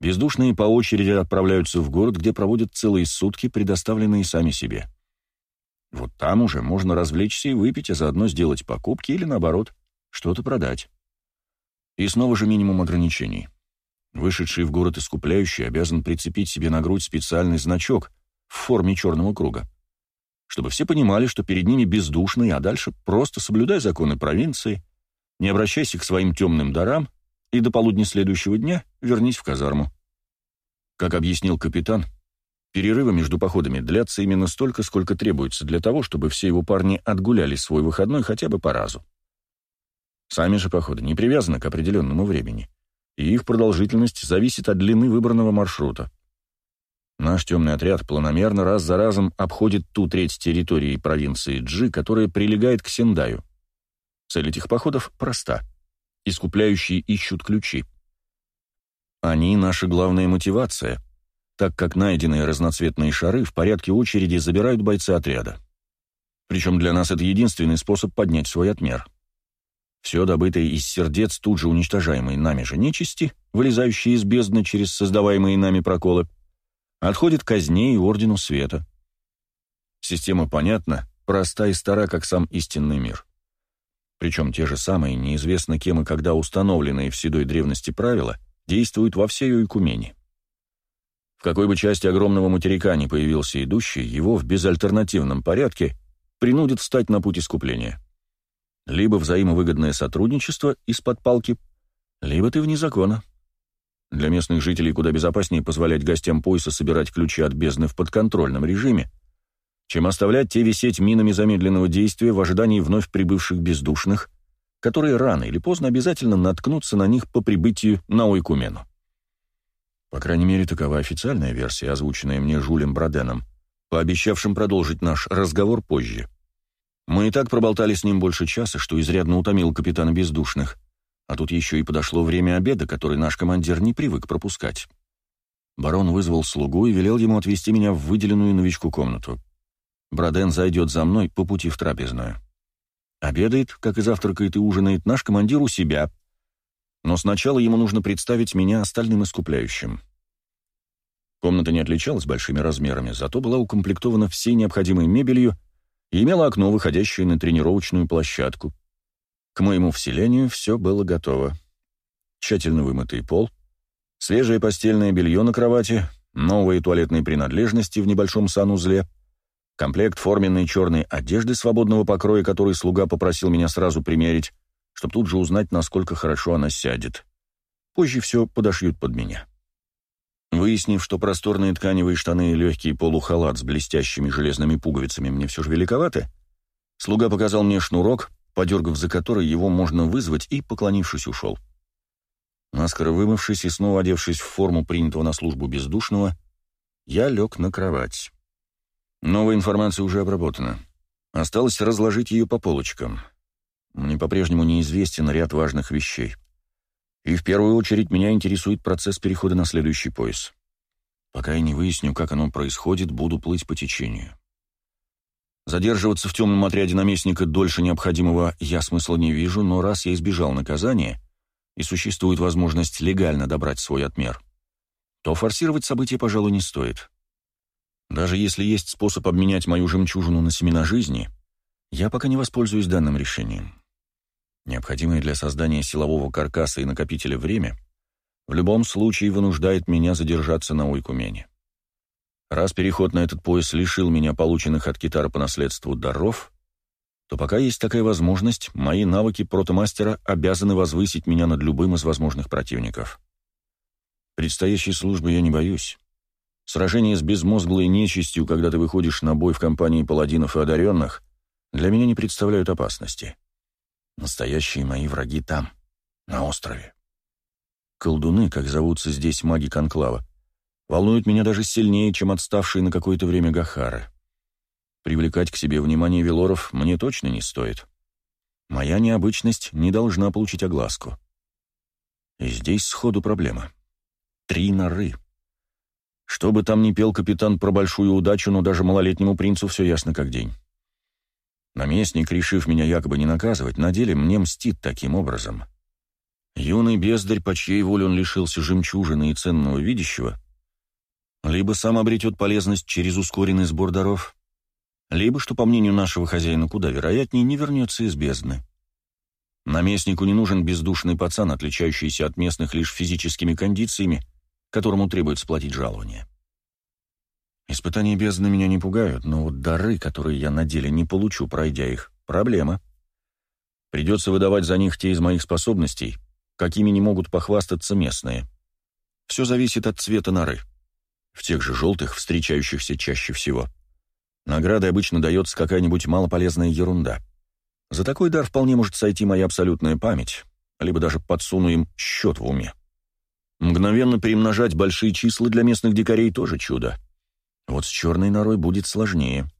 S1: бездушные по очереди отправляются в город, где проводят целые сутки, предоставленные сами себе. Вот там уже можно развлечься и выпить, а заодно сделать покупки или наоборот – что-то продать. И снова же минимум ограничений. Вышедший в город искупляющий обязан прицепить себе на грудь специальный значок в форме черного круга, чтобы все понимали, что перед ними бездушный, а дальше просто соблюдай законы провинции, не обращайся к своим темным дарам и до полудня следующего дня вернись в казарму. Как объяснил капитан, перерывы между походами длятся именно столько, сколько требуется для того, чтобы все его парни отгуляли свой выходной хотя бы по разу. Сами же походы не привязаны к определенному времени, и их продолжительность зависит от длины выбранного маршрута. Наш темный отряд планомерно раз за разом обходит ту треть территории провинции Джи, которая прилегает к Сендаю. Цель этих походов проста. Искупляющие ищут ключи. Они — наша главная мотивация, так как найденные разноцветные шары в порядке очереди забирают бойцы отряда. Причем для нас это единственный способ поднять свой отмер — все добытое из сердец тут же уничтожаемой нами же нечисти, вылезающие из бездны через создаваемые нами проколы, отходит казне и Ордену Света. Система понятна, проста и стара, как сам истинный мир. Причем те же самые, неизвестно кем и когда установленные в седой древности правила, действуют во всей Уйкумене. В какой бы части огромного материка ни появился идущий, его в безальтернативном порядке принудят встать на путь искупления. Либо взаимовыгодное сотрудничество из-под палки, либо ты вне закона. Для местных жителей куда безопаснее позволять гостям пояса собирать ключи от бездны в подконтрольном режиме, чем оставлять те висеть минами замедленного действия в ожидании вновь прибывших бездушных, которые рано или поздно обязательно наткнутся на них по прибытию на Ойкумену. По крайней мере, такова официальная версия, озвученная мне Жулем Броденом, пообещавшим продолжить наш разговор позже. Мы и так проболтали с ним больше часа, что изрядно утомил капитана бездушных. А тут еще и подошло время обеда, который наш командир не привык пропускать. Барон вызвал слугу и велел ему отвезти меня в выделенную новичку комнату. Броден зайдет за мной по пути в трапезную. Обедает, как и завтракает и ужинает, наш командир у себя. Но сначала ему нужно представить меня остальным искупляющим. Комната не отличалась большими размерами, зато была укомплектована всей необходимой мебелью и имела окно, выходящее на тренировочную площадку. К моему вселению все было готово. Тщательно вымытый пол, свежее постельное белье на кровати, новые туалетные принадлежности в небольшом санузле, комплект форменной черной одежды свободного покроя, который слуга попросил меня сразу примерить, чтобы тут же узнать, насколько хорошо она сядет. Позже все подошьют под меня. Выяснив, что просторные тканевые штаны и легкий полухалат с блестящими железными пуговицами мне все же великоваты, слуга показал мне шнурок, подергав за который его можно вызвать, и, поклонившись, ушел. Наскоро вымывшись и снова одевшись в форму принятого на службу бездушного, я лег на кровать. Новая информация уже обработана. Осталось разложить ее по полочкам. Мне по-прежнему неизвестен ряд важных вещей. И в первую очередь меня интересует процесс перехода на следующий пояс. Пока я не выясню, как оно происходит, буду плыть по течению. Задерживаться в темном отряде наместника дольше необходимого я смысла не вижу, но раз я избежал наказания, и существует возможность легально добрать свой отмер, то форсировать события, пожалуй, не стоит. Даже если есть способ обменять мою жемчужину на семена жизни, я пока не воспользуюсь данным решением необходимое для создания силового каркаса и накопителя время, в любом случае вынуждает меня задержаться на Уйкумене. Раз переход на этот пояс лишил меня полученных от Китара по наследству даров, то пока есть такая возможность, мои навыки протомастера обязаны возвысить меня над любым из возможных противников. Предстоящей службы я не боюсь. Сражение с безмозглой нечистью, когда ты выходишь на бой в компании паладинов и одаренных, для меня не представляют опасности. — Настоящие мои враги там, на острове. Колдуны, как зовутся здесь маги Конклава, волнуют меня даже сильнее, чем отставшие на какое-то время Гахары. Привлекать к себе внимание Велоров мне точно не стоит. Моя необычность не должна получить огласку. И здесь сходу проблема. Три норы. Что бы там ни пел капитан про большую удачу, но даже малолетнему принцу все ясно как день. Наместник, решив меня якобы не наказывать, на деле мне мстит таким образом. Юный бездарь, по чьей воле он лишился жемчужины и ценного видящего, либо сам обретет полезность через ускоренный сбор даров, либо, что, по мнению нашего хозяина, куда вероятнее, не вернется из бездны. Наместнику не нужен бездушный пацан, отличающийся от местных лишь физическими кондициями, которому требуется платить жалование. Испытания бездны меня не пугают, но вот дары, которые я на деле не получу, пройдя их, проблема. Придется выдавать за них те из моих способностей, какими не могут похвастаться местные. Все зависит от цвета норы. В тех же желтых, встречающихся чаще всего. Наградой обычно дается какая-нибудь малополезная ерунда. За такой дар вполне может сойти моя абсолютная память, либо даже подсуну им счет в уме. Мгновенно перемножать большие числа для местных дикарей тоже чудо. Вот с черной норой будет сложнее.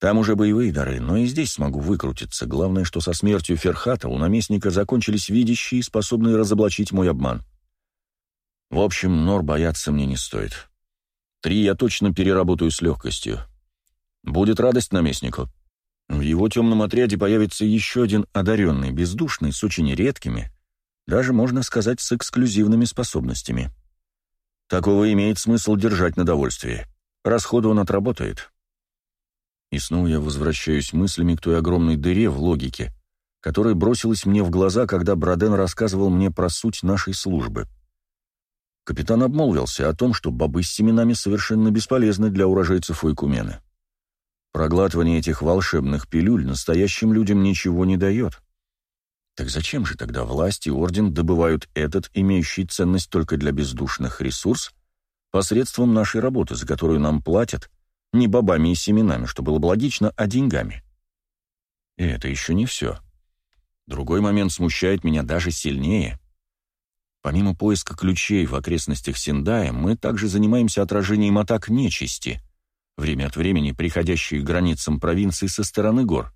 S1: Там уже боевые дары, но и здесь смогу выкрутиться. Главное, что со смертью Ферхата у наместника закончились видящие, способные разоблачить мой обман. В общем, нор бояться мне не стоит. Три я точно переработаю с легкостью. Будет радость наместнику. В его темном отряде появится еще один одаренный, бездушный, с очень редкими, даже, можно сказать, с эксклюзивными способностями. Такого имеет смысл держать на довольствии. Расходы он отработает. И снова я возвращаюсь мыслями к той огромной дыре в логике, которая бросилась мне в глаза, когда Броден рассказывал мне про суть нашей службы. Капитан обмолвился о том, что бобы с семенами совершенно бесполезны для урожайцев Ойкумены. Проглатывание этих волшебных пилюль настоящим людям ничего не дает. Так зачем же тогда власть и орден добывают этот, имеющий ценность только для бездушных ресурс, посредством нашей работы, за которую нам платят, не бобами и семенами, что было бы логично, а деньгами. И это еще не все. Другой момент смущает меня даже сильнее. Помимо поиска ключей в окрестностях Синдая, мы также занимаемся отражением атак нечисти, время от времени приходящие к границам провинции со стороны гор,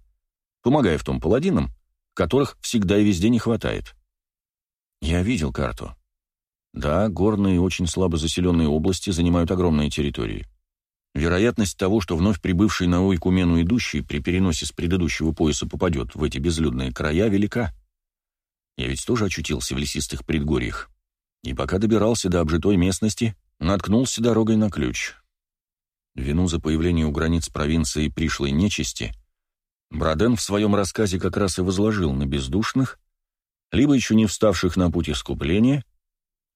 S1: помогая в том паладинам, которых всегда и везде не хватает. Я видел карту. Да, горные и очень слабо заселенные области занимают огромные территории. Вероятность того, что вновь прибывший на Ойкумену идущий при переносе с предыдущего пояса попадет в эти безлюдные края, велика. Я ведь тоже очутился в лесистых предгорьях. И пока добирался до обжитой местности, наткнулся дорогой на ключ. Вину за появление у границ провинции пришлой нечисти Броден в своем рассказе как раз и возложил на бездушных, либо еще не вставших на путь искупления,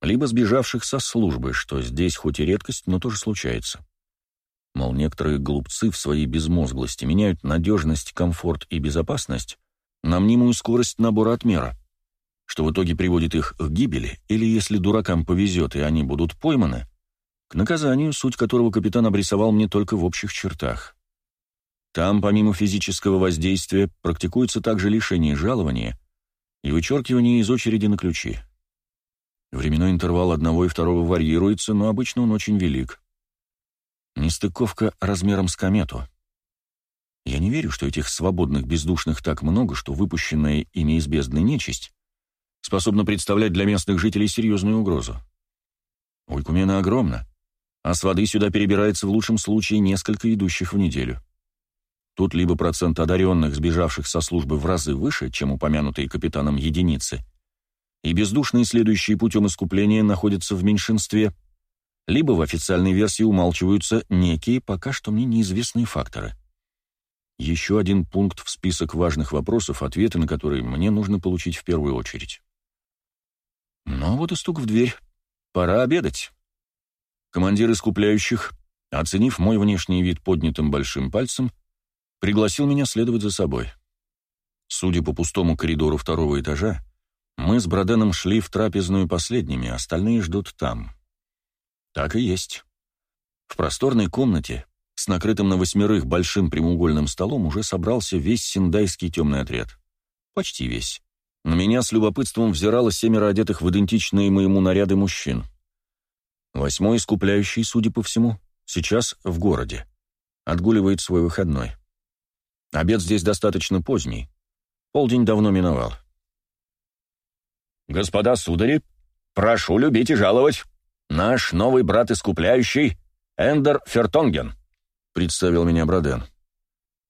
S1: либо сбежавших со службы, что здесь хоть и редкость, но тоже случается. Мол, некоторые глупцы в своей безмозглости меняют надежность, комфорт и безопасность на мнимую скорость набора отмера, что в итоге приводит их к гибели, или если дуракам повезет и они будут пойманы, к наказанию, суть которого капитан обрисовал мне только в общих чертах. Там, помимо физического воздействия, практикуется также лишение жалования и вычеркивание из очереди на ключи — Временной интервал одного и второго варьируется, но обычно он очень велик. Нестыковка размером с комету. Я не верю, что этих свободных бездушных так много, что выпущенная ими из бездны нечисть способна представлять для местных жителей серьезную угрозу. Уйкумена огромна, а с воды сюда перебирается в лучшем случае несколько идущих в неделю. Тут либо процент одаренных, сбежавших со службы в разы выше, чем упомянутые капитаном единицы, и бездушные, следующие путем искупления, находятся в меньшинстве, либо в официальной версии умалчиваются некие, пока что мне неизвестные факторы. Еще один пункт в список важных вопросов, ответы на которые мне нужно получить в первую очередь. Ну вот и стук в дверь. Пора обедать. Командир искупляющих, оценив мой внешний вид поднятым большим пальцем, пригласил меня следовать за собой. Судя по пустому коридору второго этажа, мы с Броденом шли в трапезную последними, остальные ждут там. Так и есть. В просторной комнате с накрытым на восьмерых большим прямоугольным столом уже собрался весь синдайский темный отряд. Почти весь. На меня с любопытством взирало семеро одетых в идентичные моему наряды мужчин. Восьмой искупляющий, судя по всему, сейчас в городе. Отгуливает свой выходной. Обед здесь достаточно поздний. Полдень давно миновал. «Господа судари, прошу любить и жаловать. Наш новый брат-искупляющий Эндер Фертонген», — представил меня Броден.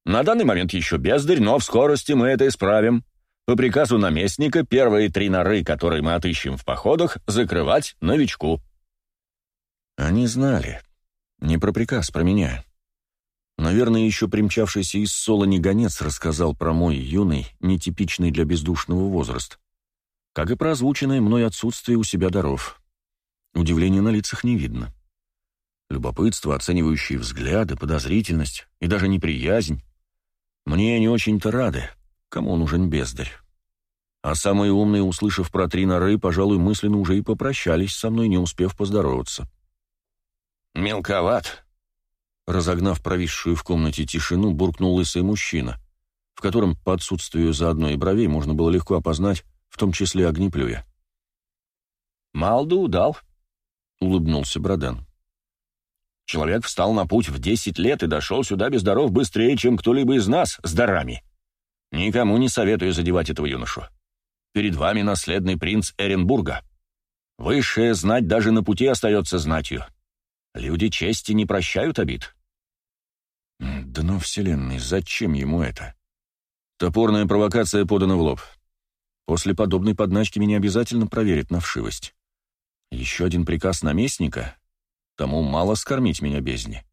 S1: «На данный момент еще бездарь, но в скорости мы это исправим. По приказу наместника первые три норы, которые мы отыщем в походах, закрывать новичку». Они знали. Не про приказ, про меня. Наверное, еще примчавшийся из Солони гонец рассказал про мой юный, нетипичный для бездушного возраст — как и про озвученное мной отсутствие у себя даров. Удивления на лицах не видно. Любопытство, оценивающие взгляды, подозрительность и даже неприязнь. Мне не очень-то рады, кому нужен бездарь. А самые умные, услышав про три норы, пожалуй, мысленно уже и попрощались со мной, не успев поздороваться. «Мелковат!» Разогнав провисшую в комнате тишину, буркнул лысый мужчина, в котором по отсутствию заодной и бровей можно было легко опознать в том числе огнеплюя. «Малду удал», — улыбнулся Броден. «Человек встал на путь в десять лет и дошел сюда без даров быстрее, чем кто-либо из нас с дарами. Никому не советую задевать этого юношу. Перед вами наследный принц Эренбурга. Высшая знать даже на пути остается знатью. Люди чести не прощают обид». «Да ну, Вселенной, зачем ему это?» Топорная провокация подана в лоб. После подобной подначки меня обязательно проверят на вшивость. Еще один приказ наместника, тому мало скормить меня бездне.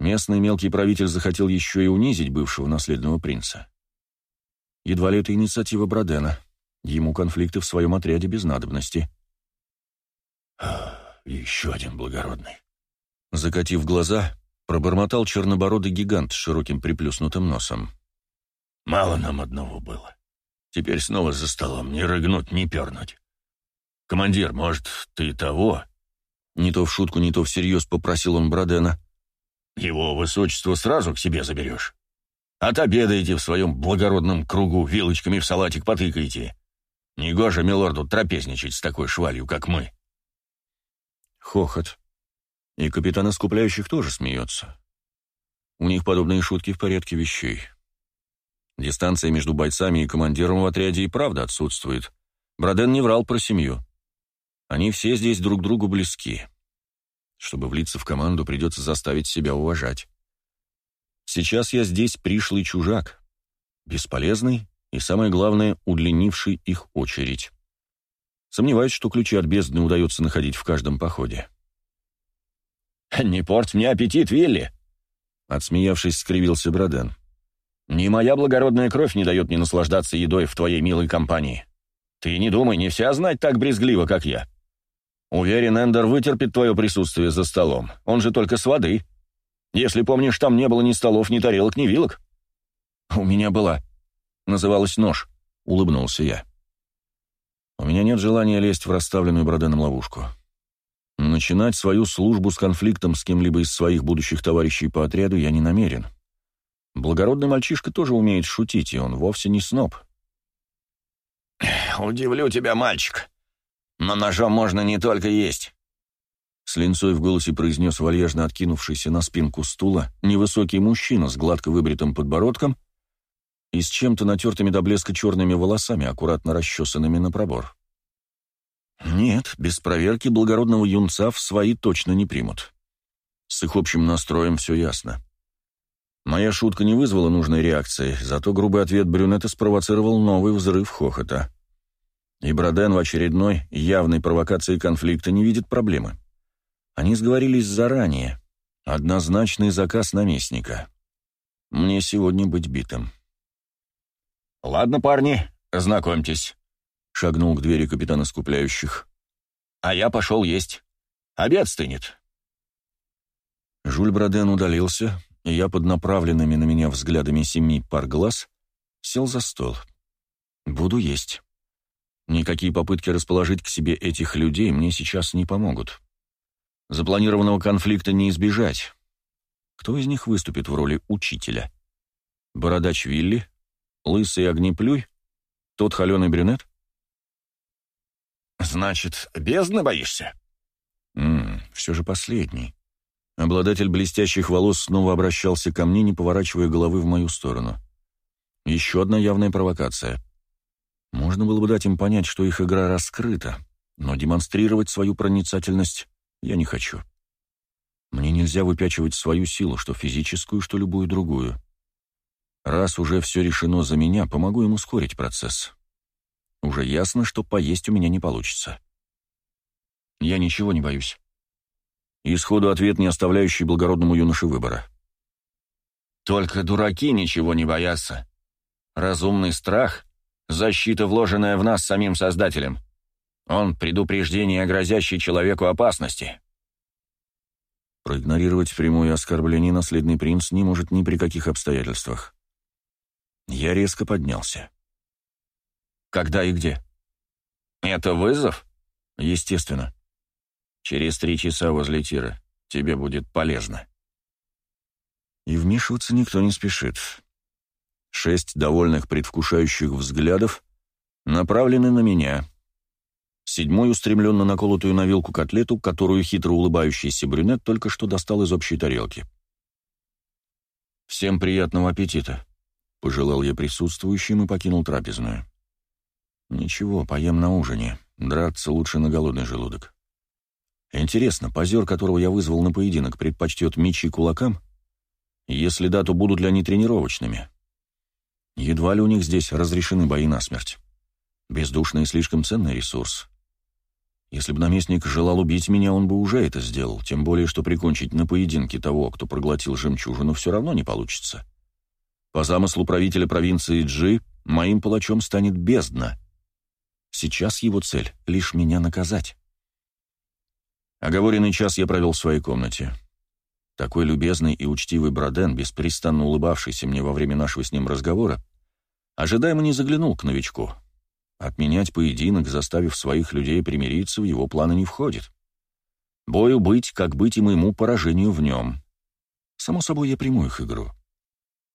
S1: Местный мелкий правитель захотел еще и унизить бывшего наследного принца. Едва ли это инициатива Бродена. Ему конфликты в своем отряде без надобности. «Еще один благородный». Закатив глаза, пробормотал чернобородый гигант с широким приплюснутым носом. «Мало
S2: нам одного было.
S1: Теперь снова за столом, не рыгнуть, не пернуть. «Командир, может, ты того?» Не то в шутку, не то всерьез попросил он Бродена. «Его высочество сразу к себе заберешь. Отобедаете в своем благородном кругу, вилочками в салатик потыкаете. Негоже милорду трапезничать с такой швалью, как мы». Хохот. И капитан Искупляющих тоже смеется. У них подобные шутки в порядке вещей. Дистанция между бойцами и командиром в отряде и правда отсутствует. Броден не врал про семью. Они все здесь друг другу близки. Чтобы влиться в команду, придется заставить себя уважать. Сейчас я здесь пришлый чужак. Бесполезный и, самое главное, удлинивший их очередь. Сомневаюсь, что ключи от бездны удается находить в каждом походе. «Не порть мне аппетит, Вилли!» Отсмеявшись, скривился Броден. Ни моя благородная кровь не дает мне наслаждаться едой в твоей милой компании. Ты не думай, не вся знать так брезгливо, как я. Уверен, Эндер вытерпит твое присутствие за столом, он же только с воды. Если помнишь, там не было ни столов, ни тарелок, ни вилок. У меня была. Называлась нож, улыбнулся я. У меня нет желания лезть в расставленную Броденом ловушку. Начинать свою службу с конфликтом с кем-либо из своих будущих товарищей по отряду я не намерен. — Благородный мальчишка тоже умеет шутить, и он вовсе не сноб. «Удивлю тебя, мальчик, но ножом можно не только есть», — с линцой в голосе произнес вальяжно откинувшийся на спинку стула невысокий мужчина с гладко выбритым подбородком и с чем-то натертыми до блеска черными волосами, аккуратно расчесанными на пробор. Нет, без проверки благородного юнца в свои точно не примут. С их общим настроем все ясно. Моя шутка не вызвала нужной реакции, зато грубый ответ брюнета спровоцировал новый взрыв хохота. И Броден в очередной явной провокации конфликта не видит проблемы. Они сговорились заранее. Однозначный заказ наместника. Мне сегодня быть битым. «Ладно, парни, знакомьтесь», — шагнул к двери капитана скупляющих. «А я пошел есть. Обед стынет». Жюль Броден удалился, я под направленными на меня взглядами семи пар глаз сел за стол. Буду есть. Никакие попытки расположить к себе этих людей мне сейчас не помогут. Запланированного конфликта не избежать. Кто из них выступит в роли учителя? Бородач Вилли? Лысый Огнеплюй? Тот холеный брюнет? «Значит, бездны боишься?» «Ммм, все же последний. Обладатель блестящих волос снова обращался ко мне, не поворачивая головы в мою сторону. Еще одна явная провокация. Можно было бы дать им понять, что их игра раскрыта, но демонстрировать свою проницательность я не хочу. Мне нельзя выпячивать свою силу, что физическую, что любую другую. Раз уже все решено за меня, помогу им ускорить процесс. Уже ясно, что поесть у меня не получится. Я ничего не боюсь. Исходу ответ, не оставляющий благородному юноше выбора. «Только дураки ничего не боятся. Разумный страх — защита, вложенная в нас самим Создателем. Он — предупреждение о грозящей человеку опасности». Проигнорировать прямое оскорбление наследный принц не может ни при каких обстоятельствах. Я резко поднялся. «Когда и где?» «Это вызов?» «Естественно. Через три часа возле тира. Тебе будет полезно». И вмешиваться никто не спешит. Шесть довольных предвкушающих взглядов направлены на меня. Седьмой устремлен на наколотую на вилку котлету, которую хитро улыбающийся брюнет только что достал из общей тарелки. «Всем приятного аппетита», — пожелал я присутствующим и покинул трапезную. «Ничего, поем на ужине. Драться лучше на голодный желудок». Интересно, позер, которого я вызвал на поединок, предпочтет мечи кулакам? Если да, то будут ли они тренировочными? Едва ли у них здесь разрешены бои насмерть. Бездушный и слишком ценный ресурс. Если бы наместник желал убить меня, он бы уже это сделал, тем более, что прикончить на поединке того, кто проглотил жемчужину, все равно не получится. По замыслу правителя провинции Джи, моим палачом станет бездна. Сейчас его цель — лишь меня наказать. Оговоренный час я провел в своей комнате. Такой любезный и учтивый Броден, беспрестанно улыбавшийся мне во время нашего с ним разговора, ожидаемо не заглянул к новичку. Отменять поединок, заставив своих людей примириться, в его планы не входит. Бою быть, как быть и моему поражению в нем. Само собой, я приму их игру.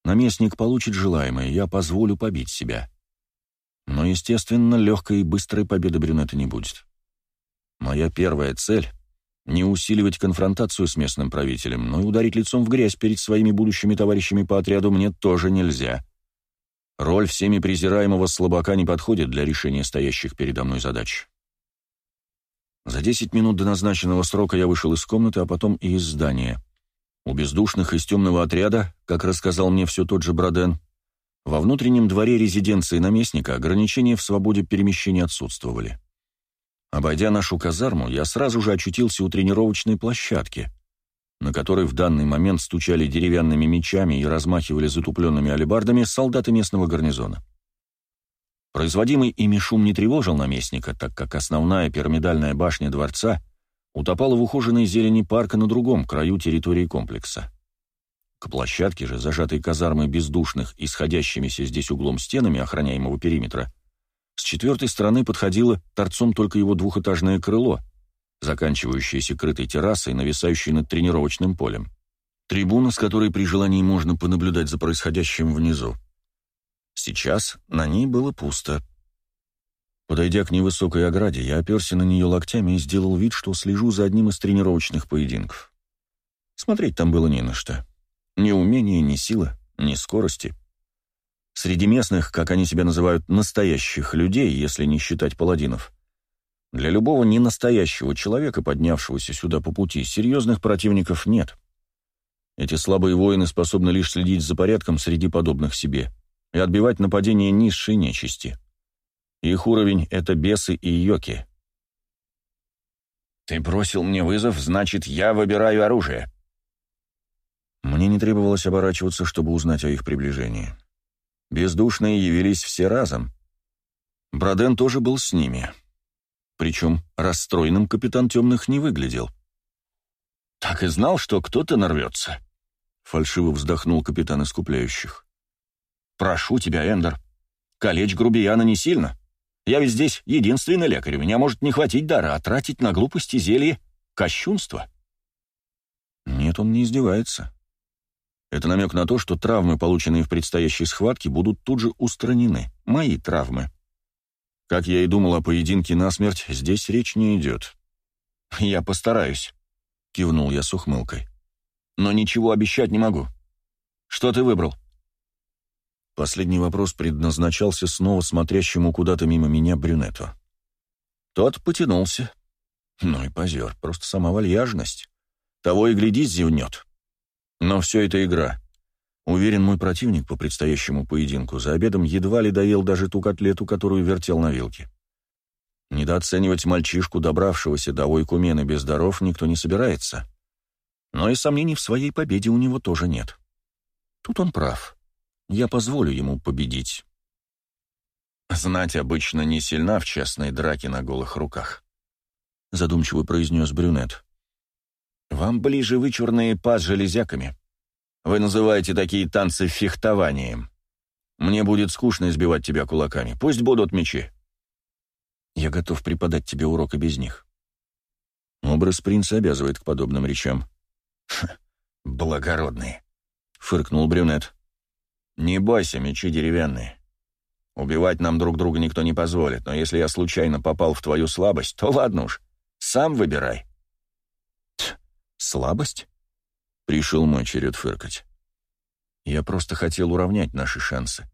S1: Наместник получит желаемое, я позволю побить себя. Но, естественно, легкой и быстрой победы брюнета не будет. Моя первая цель не усиливать конфронтацию с местным правителем, но и ударить лицом в грязь перед своими будущими товарищами по отряду мне тоже нельзя. Роль всеми презираемого слабака не подходит для решения стоящих передо мной задач. За 10 минут до назначенного срока я вышел из комнаты, а потом и из здания. У бездушных из темного отряда, как рассказал мне все тот же Броден, во внутреннем дворе резиденции наместника ограничения в свободе перемещения отсутствовали. Обойдя нашу казарму, я сразу же очутился у тренировочной площадки, на которой в данный момент стучали деревянными мечами и размахивали затупленными алебардами солдаты местного гарнизона. Производимый ими шум не тревожил наместника, так как основная пирамидальная башня дворца утопала в ухоженной зелени парка на другом краю территории комплекса. К площадке же, зажатой казармой бездушных, исходящимися здесь углом стенами охраняемого периметра, с четвертой стороны подходило торцом только его двухэтажное крыло, заканчивающееся крытой террасой, нависающей над тренировочным полем. Трибуна, с которой при желании можно понаблюдать за происходящим внизу. Сейчас на ней было пусто. Подойдя к невысокой ограде, я оперся на нее локтями и сделал вид, что слежу за одним из тренировочных поединков. Смотреть там было не на что. Ни умения, ни сила, ни скорости — Среди местных, как они себя называют, настоящих людей, если не считать паладинов, для любого ненастоящего человека, поднявшегося сюда по пути, серьезных противников нет. Эти слабые воины способны лишь следить за порядком среди подобных себе и отбивать нападения низшей нечисти. Их уровень — это бесы и йоки. «Ты бросил мне вызов, значит, я выбираю оружие». Мне не требовалось оборачиваться, чтобы узнать о их приближении. Бездушные явились все разом. Броден тоже был с ними. Причем расстроенным капитан темных не выглядел. «Так и знал, что кто-то нарвется», — фальшиво вздохнул капитан искупляющих. «Прошу тебя, Эндер, калечь грубияна не сильно. Я ведь здесь единственный лекарь, меня может не хватить дара, а тратить на глупости зелье — кощунство». «Нет, он не издевается. Это намек на то, что травмы, полученные в предстоящей схватке, будут тут же устранены. Мои травмы. Как я и думал о поединке насмерть, здесь речь не идет. «Я постараюсь», — кивнул я с ухмылкой. «Но ничего обещать не могу. Что ты выбрал?» Последний вопрос предназначался снова смотрящему куда-то мимо меня брюнету. Тот потянулся. Ну и позер, просто сама вальяжность. Того и гляди, зевнет. Но все это игра. Уверен, мой противник по предстоящему поединку за обедом едва ли доел даже ту котлету, которую вертел на вилке. Недооценивать мальчишку, добравшегося до Ойкумены без даров, никто не собирается. Но и сомнений в своей победе у него тоже нет. Тут он прав. Я позволю ему победить. «Знать обычно не сильна в частной драке на голых руках», — задумчиво произнес брюнет. Вам ближе вычурные па с железяками. Вы называете такие танцы фехтованием. Мне будет скучно избивать тебя кулаками. Пусть будут мечи. Я готов преподать тебе урок и без них. Образ принца обязывает к подобным речам. Ха, благородные, фыркнул брюнет. Не бойся, мечи деревянные. Убивать нам друг друга никто не позволит, но если я случайно попал в твою слабость, то ладно уж, сам выбирай. Слабость? Пришел мой черед фыркать. Я просто хотел уравнять наши шансы.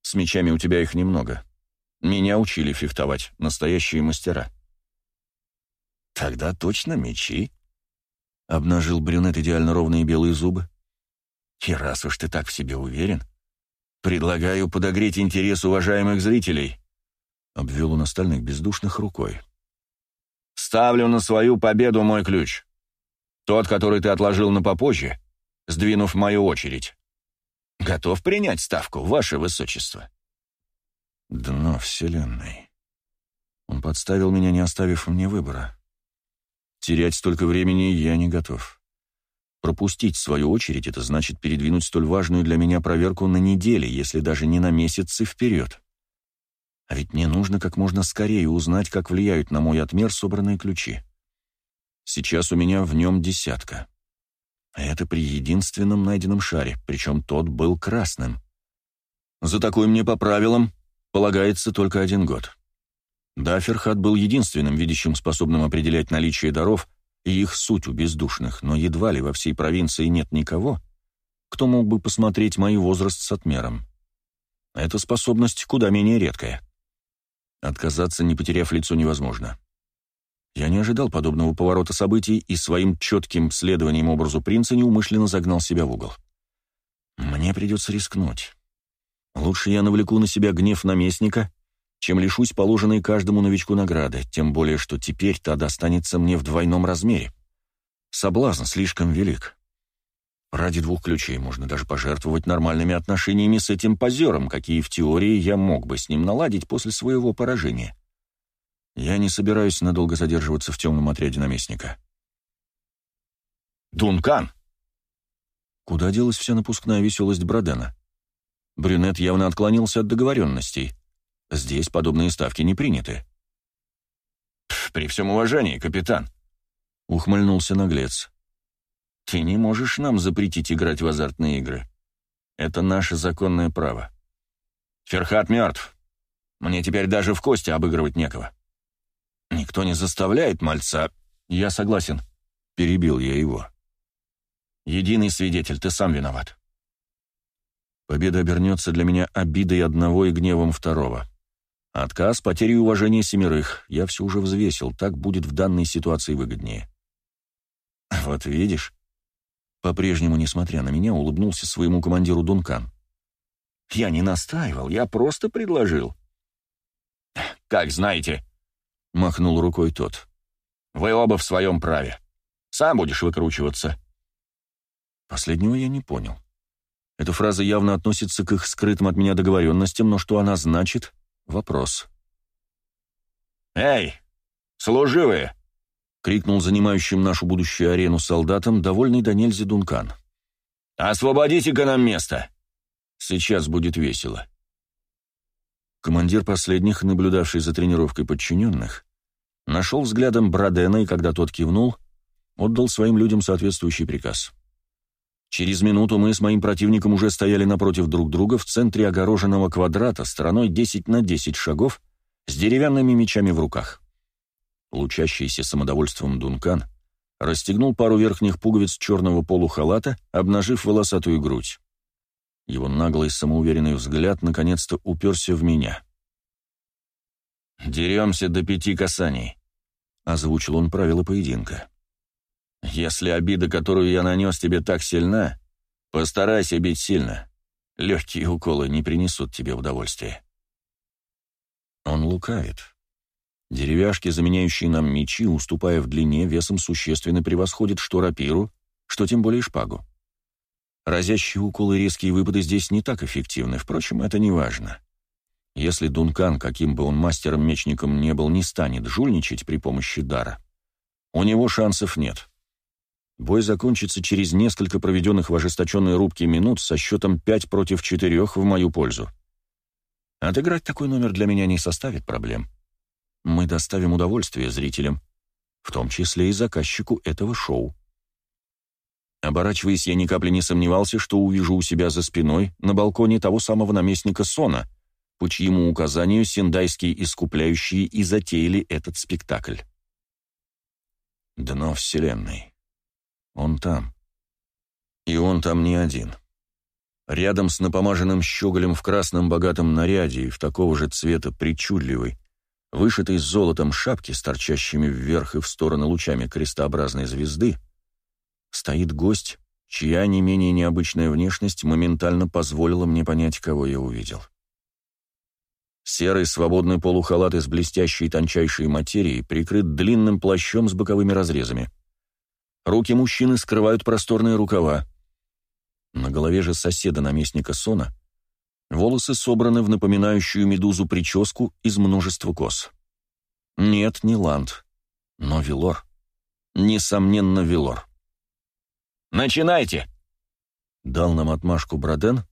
S1: С мечами у тебя их немного. Меня учили фехтовать, настоящие мастера. Тогда точно мечи. Обнажил брюнет идеально ровные белые зубы. И раз уж ты так в себе уверен, предлагаю подогреть интерес уважаемых зрителей. Обвел он остальных бездушных рукой. Ставлю на свою победу мой ключ. Тот, который ты отложил на попозже, сдвинув мою очередь. Готов принять ставку, ваше высочество. Дно вселенной. Он подставил меня, не оставив мне выбора. Терять столько времени я не готов. Пропустить свою очередь — это значит передвинуть столь важную для меня проверку на недели, если даже не на месяцы вперед. А ведь мне нужно как можно скорее узнать, как влияют на мой отмер собранные ключи. Сейчас у меня в нем десятка. А это при единственном найденном шаре, причем тот был красным. За такой мне по правилам полагается только один год. Да, был единственным видящим, способным определять наличие даров и их суть у бездушных, но едва ли во всей провинции нет никого, кто мог бы посмотреть мой возраст с отмером. Эта способность куда менее редкая. Отказаться, не потеряв лицо, невозможно. Я не ожидал подобного поворота событий и своим четким следованием образу принца неумышленно загнал себя в угол. Мне придется рискнуть. Лучше я навлеку на себя гнев наместника, чем лишусь положенной каждому новичку награды, тем более, что теперь та достанется мне в двойном размере. Соблазн слишком велик. Ради двух ключей можно даже пожертвовать нормальными отношениями с этим позером, какие в теории я мог бы с ним наладить после своего поражения. Я не собираюсь надолго задерживаться в темном отряде наместника. «Дункан!» Куда делась вся напускная веселость Бродена? Брюнет явно отклонился от договоренностей. Здесь подобные ставки не приняты. «При всем уважении, капитан!» — ухмыльнулся наглец. «Ты не можешь нам запретить играть в азартные игры. Это наше законное право. Ферхат мертв. Мне теперь даже в кости обыгрывать некого. Никто не заставляет мальца. Я согласен. Перебил я его. Единый свидетель, ты сам виноват. Победа обернется для меня обидой одного и гневом второго. Отказ, потерей уважения семерых. Я все уже взвесил, так будет в данной ситуации выгоднее. Вот видишь. По-прежнему, несмотря на меня, улыбнулся своему командиру Дункан. Я не настаивал, я просто предложил. Как знаете, махнул рукой тот. «Вы оба в своем праве. Сам будешь выкручиваться». Последнего я не понял. Эта фраза явно относится к их скрытым от меня договоренностям, но что она значит — вопрос. «Эй, служивые!» — крикнул занимающим нашу будущую арену солдатам, довольный до нельзя Дункан. «Освободите-ка нам место! Сейчас будет весело!» Командир последних, наблюдавший за тренировкой подчиненных, Нашел взглядом Бродена, а, и когда тот кивнул, отдал своим людям соответствующий приказ. Через минуту мы с моим противником уже стояли напротив друг друга в центре огороженного квадрата стороной 10 на 10 шагов с деревянными мечами в руках. Лучащийся самодовольством Дункан расстегнул пару верхних пуговиц черного полухалата, обнажив волосатую грудь. Его наглый самоуверенный взгляд наконец-то уперся в меня. «Деремся до пяти касаний», — озвучил он правила поединка. «Если обида, которую я нанес тебе, так сильна, постарайся бить сильно. Легкие уколы не принесут тебе удовольствия». Он лукавит. Деревяшки, заменяющие нам мечи, уступая в длине, весом существенно превосходят что рапиру, что тем более шпагу. Разящие уколы и резкие выпады здесь не так эффективны, впрочем, это не важно. Если Дункан, каким бы он мастером-мечником не был, не станет жульничать при помощи дара, у него шансов нет. Бой закончится через несколько проведенных в ожесточенной рубке минут со счетом 5 против 4 в мою пользу. Отыграть такой номер для меня не составит проблем. Мы доставим удовольствие зрителям, в том числе и заказчику этого шоу. Оборачиваясь, я ни капли не сомневался, что увижу у себя за спиной на балконе того самого наместника Сона — по чьему указанию синдайские искупляющие и затеяли этот спектакль. Дно Вселенной. Он там. И он там не один. Рядом с напомаженным щеголем в красном богатом наряде и в такого же цвета причудливой, вышитой золотом шапки с торчащими вверх и в стороны лучами крестообразной звезды, стоит гость, чья не менее необычная внешность моментально позволила мне понять, кого я увидел. Серый свободный полухалат из блестящей тончайшей материи прикрыт длинным плащом с боковыми разрезами. Руки мужчины скрывают просторные рукава. На голове же соседа наместника Сона волосы собраны в напоминающую медузу прическу из множества кос. Нет, не Ланд, но Велор. Несомненно, Велор. «Начинайте!» — дал нам отмашку Броден,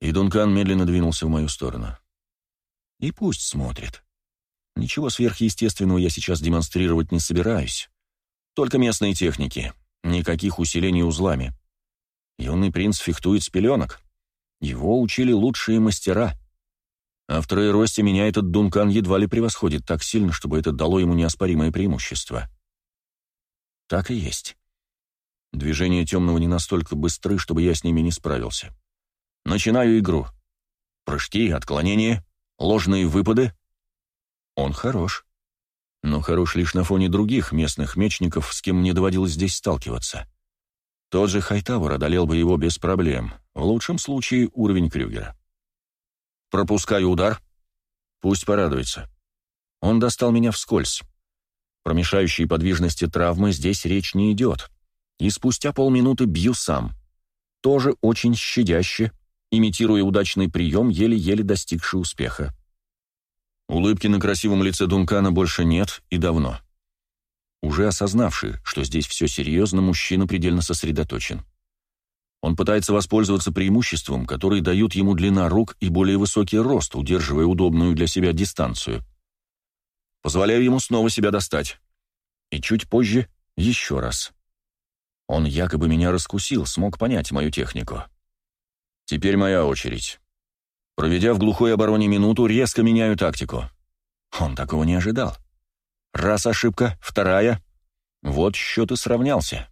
S1: и Дункан медленно двинулся в мою сторону. И пусть смотрит. Ничего сверхъестественного я сейчас демонстрировать не собираюсь. Только местные техники. Никаких усилений узлами. Юный принц фехтует с пеленок. Его учили лучшие мастера. А в троеросте меня этот Дункан едва ли превосходит так сильно, чтобы это дало ему неоспоримое преимущество. Так и есть. Движения темного не настолько быстры, чтобы я с ними не справился. Начинаю игру. Прыжки, отклонения — Ложные выпады? Он хорош. Но хорош лишь на фоне других местных мечников, с кем мне доводилось здесь сталкиваться. Тот же Хайтавр одолел бы его без проблем, в лучшем случае уровень Крюгера. Пропускаю удар. Пусть порадуется. Он достал меня вскользь. Про мешающие подвижности травмы здесь речь не идет. И спустя полминуты бью сам. Тоже очень щадяще, имитируя удачный прием, еле-еле достигший успеха. Улыбки на красивом лице Дункана больше нет и давно. Уже осознавший, что здесь все серьезно, мужчина предельно сосредоточен. Он пытается воспользоваться преимуществом, которые дают ему длина рук и более высокий рост, удерживая удобную для себя дистанцию. Позволяю ему снова себя достать. И чуть позже еще раз. Он якобы меня раскусил, смог понять мою технику. Теперь моя очередь. Проведя в глухой обороне минуту, резко меняю тактику. Он такого не ожидал. Раз ошибка, вторая. Вот счет и сравнялся.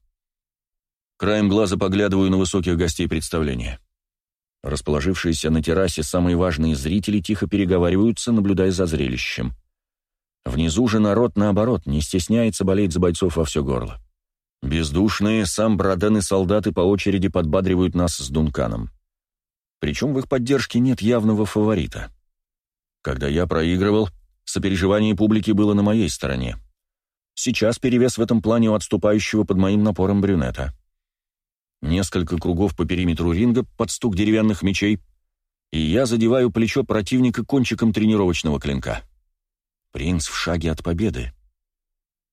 S1: Краем глаза поглядываю на высоких гостей представления. Расположившиеся на террасе самые важные зрители тихо переговариваются, наблюдая за зрелищем. Внизу же народ, наоборот, не стесняется болеть за бойцов во все горло. Бездушные, сам Броден и солдаты по очереди подбадривают нас с Дунканом. Причем в их поддержке нет явного фаворита. Когда я проигрывал, сопереживание публики было на моей стороне. Сейчас перевес в этом плане у отступающего под моим напором брюнета. Несколько кругов по периметру ринга под стук деревянных мечей, и я задеваю плечо противника кончиком тренировочного клинка. Принц в шаге от победы.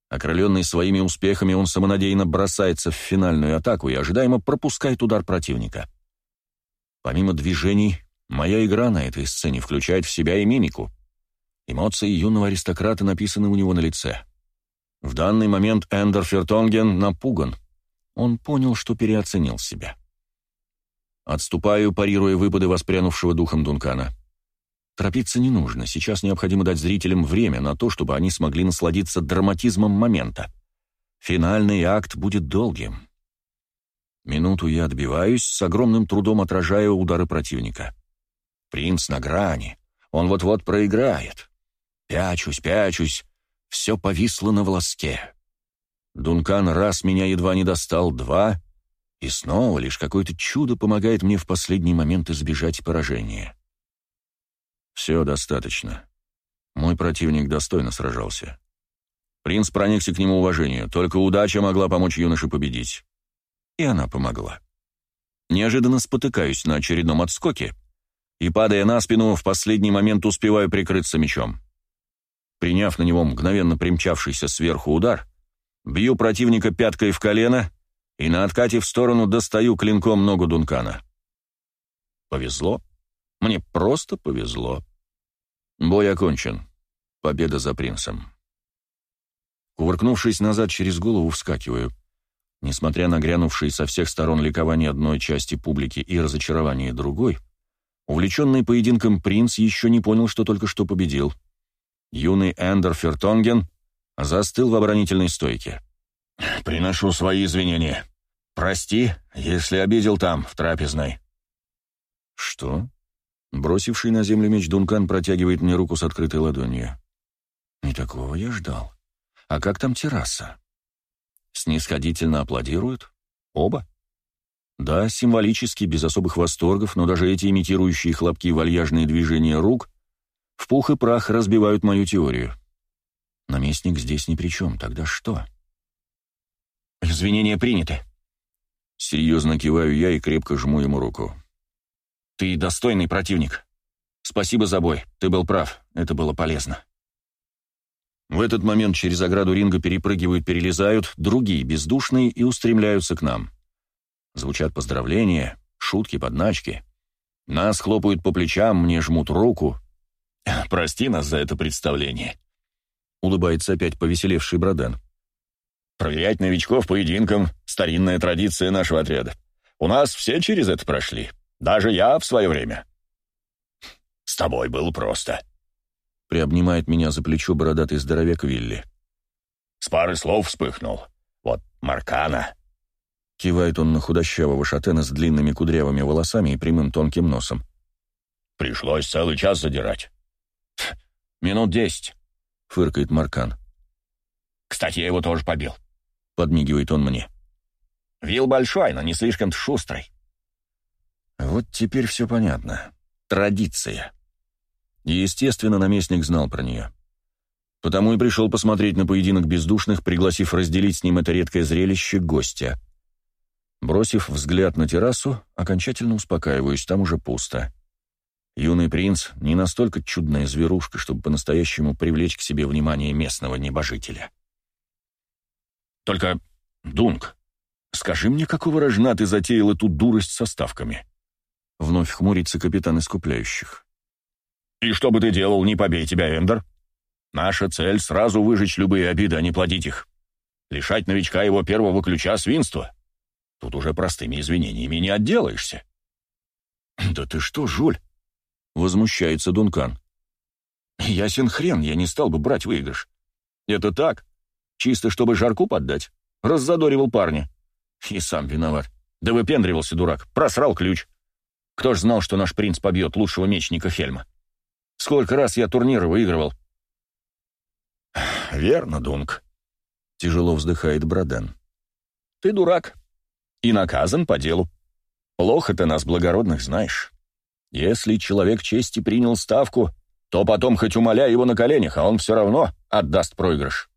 S1: Окрыленный своими успехами, он самонадеянно бросается в финальную атаку и ожидаемо пропускает удар противника. Помимо движений, моя игра на этой сцене включает в себя и мимику. Эмоции юного аристократа написаны у него на лице. В данный момент Эндер Фертонген напуган. Он понял, что переоценил себя. Отступаю, парируя выпады воспрянувшего духом Дункана. Торопиться не нужно, сейчас необходимо дать зрителям время на то, чтобы они смогли насладиться драматизмом момента. Финальный акт будет долгим. Минуту я отбиваюсь, с огромным трудом отражая удары противника. Принц на грани. Он вот-вот проиграет. Пячусь, пячусь. Все повисло на волоске. Дункан раз меня едва не достал, два. И снова лишь какое-то чудо помогает мне в последний момент избежать поражения. Все достаточно. Мой противник достойно сражался. Принц проникся к нему уважению, только удача могла помочь юноше победить и она помогла. Неожиданно спотыкаюсь на очередном отскоке и, падая на спину, в последний момент успеваю прикрыться мечом. Приняв на него мгновенно примчавшийся сверху удар, бью противника пяткой в колено и на откате в сторону достаю клинком ногу Дункана. Повезло. Мне просто повезло. Бой окончен. Победа за принцем. Кувыркнувшись назад через голову, вскакиваю — Несмотря на грянувшие со всех сторон ликование одной части публики и разочарование другой, увлеченный поединком принц еще не понял, что только что победил. Юный Эндер Фертонген застыл в оборонительной стойке. «Приношу свои извинения. Прости, если обидел там, в трапезной». «Что?» Бросивший на землю меч Дункан протягивает мне руку с открытой ладонью. «Не такого я ждал. А как там терраса?» Снисходительно аплодируют? Оба? Да, символически, без особых восторгов, но даже эти имитирующие хлопки и вальяжные движения рук в пух и прах разбивают мою теорию. Наместник здесь ни при чем, тогда что? Извинения приняты. Серьезно киваю я и крепко жму ему руку. Ты достойный противник. Спасибо за бой, ты был прав, это было полезно. В этот момент через ограду ринга перепрыгивают, перелезают другие бездушные и устремляются к нам. Звучат поздравления, шутки, подначки. Нас хлопают по плечам, мне жмут руку. «Прости нас за это представление», — улыбается опять повеселевший Броден. «Проверять новичков поединком — старинная традиция нашего отряда. У нас все через это прошли, даже я в свое время». «С тобой было просто», — приобнимает меня за плечо бородатый здоровяк Вилли. «С пары слов вспыхнул. Вот Маркана!» Кивает он на худощавого шатена с длинными кудрявыми волосами и прямым тонким носом. «Пришлось целый час задирать». «Минут десять», — фыркает Маркан. «Кстати, я его тоже побил», — подмигивает он мне. «Вил большой, но не слишком шустрый». «Вот теперь все понятно. Традиция» естественно, наместник знал про нее. Потому и пришел посмотреть на поединок бездушных, пригласив разделить с ним это редкое зрелище гостя. Бросив взгляд на террасу, окончательно успокаиваюсь, там уже пусто. Юный принц не настолько чудная зверушка, чтобы по-настоящему привлечь к себе внимание местного небожителя. «Только, Дунк, скажи мне, какого рожна ты затеял эту дурость со ставками?» Вновь хмурится капитан искупляющих. «И что бы ты делал, не побей тебя, Эндер. Наша цель — сразу выжечь любые обиды, а не плодить их. Лишать новичка его первого ключа свинства. Тут уже простыми извинениями не отделаешься». «Да ты что, Жуль?» — возмущается Дункан. «Ясен хрен, я не стал бы брать выигрыш. Это так, чисто чтобы жарку поддать. Раззадоривал парня. И сам виноват. Да выпендривался дурак, просрал ключ. Кто ж знал, что наш принц побьет лучшего мечника Хельма?» Сколько раз я турниры выигрывал?» «Верно, Дунк», — тяжело вздыхает Брадан. «Ты дурак. И наказан по делу. Плохо ты нас, благородных, знаешь. Если человек чести принял ставку, то потом хоть умоляй его на коленях, а он все равно отдаст проигрыш.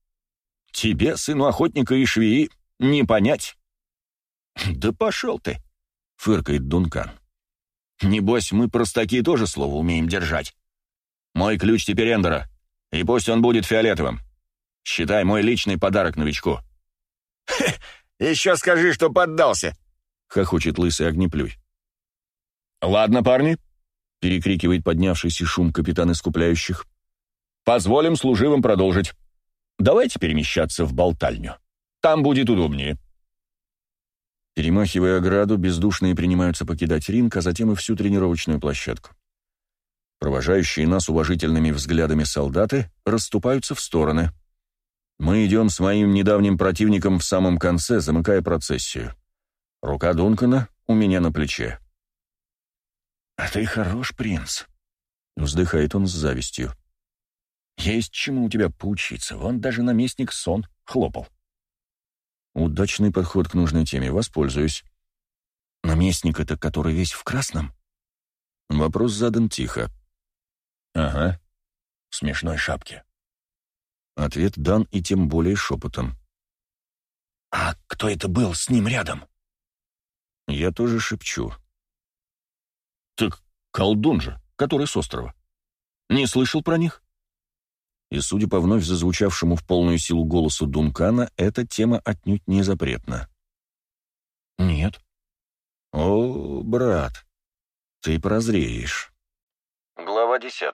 S1: Тебе, сыну охотника и швеи, не понять». «Да пошел ты», — фыркает Дункан. «Небось, мы простаки тоже слово умеем держать. Мой ключ теперь Эндора, и пусть он будет фиолетовым. Считай мой личный подарок новичку». «Хе, еще скажи, что поддался!» — хохочет лысый огнеплюй. «Ладно, парни», — перекрикивает поднявшийся шум капитан искупляющих. «Позволим служивым продолжить. Давайте перемещаться в болтальню. Там будет удобнее». Перемахивая ограду, бездушные принимаются покидать ринг, а затем и всю тренировочную площадку. Провожающие нас уважительными взглядами солдаты расступаются в стороны. Мы идем с моим недавним противником в самом конце, замыкая процессию. Рука Дункана у меня на плече. «А ты хорош, принц», — вздыхает он с завистью. «Есть чему у тебя поучиться. Вон даже наместник сон хлопал». «Удачный подход к нужной теме. Воспользуюсь». «Наместник это, который весь в красном?» Вопрос задан тихо. «Ага, в смешной шапке». Ответ дан и тем более шепотом. «А кто это был с ним рядом?» Я тоже шепчу. «Так колдун же, который с острова. Не слышал про них?» И, судя по вновь зазвучавшему в полную силу голосу Дункана, эта тема отнюдь не запретна. «Нет». «О, брат, ты прозреешь». Глава 10.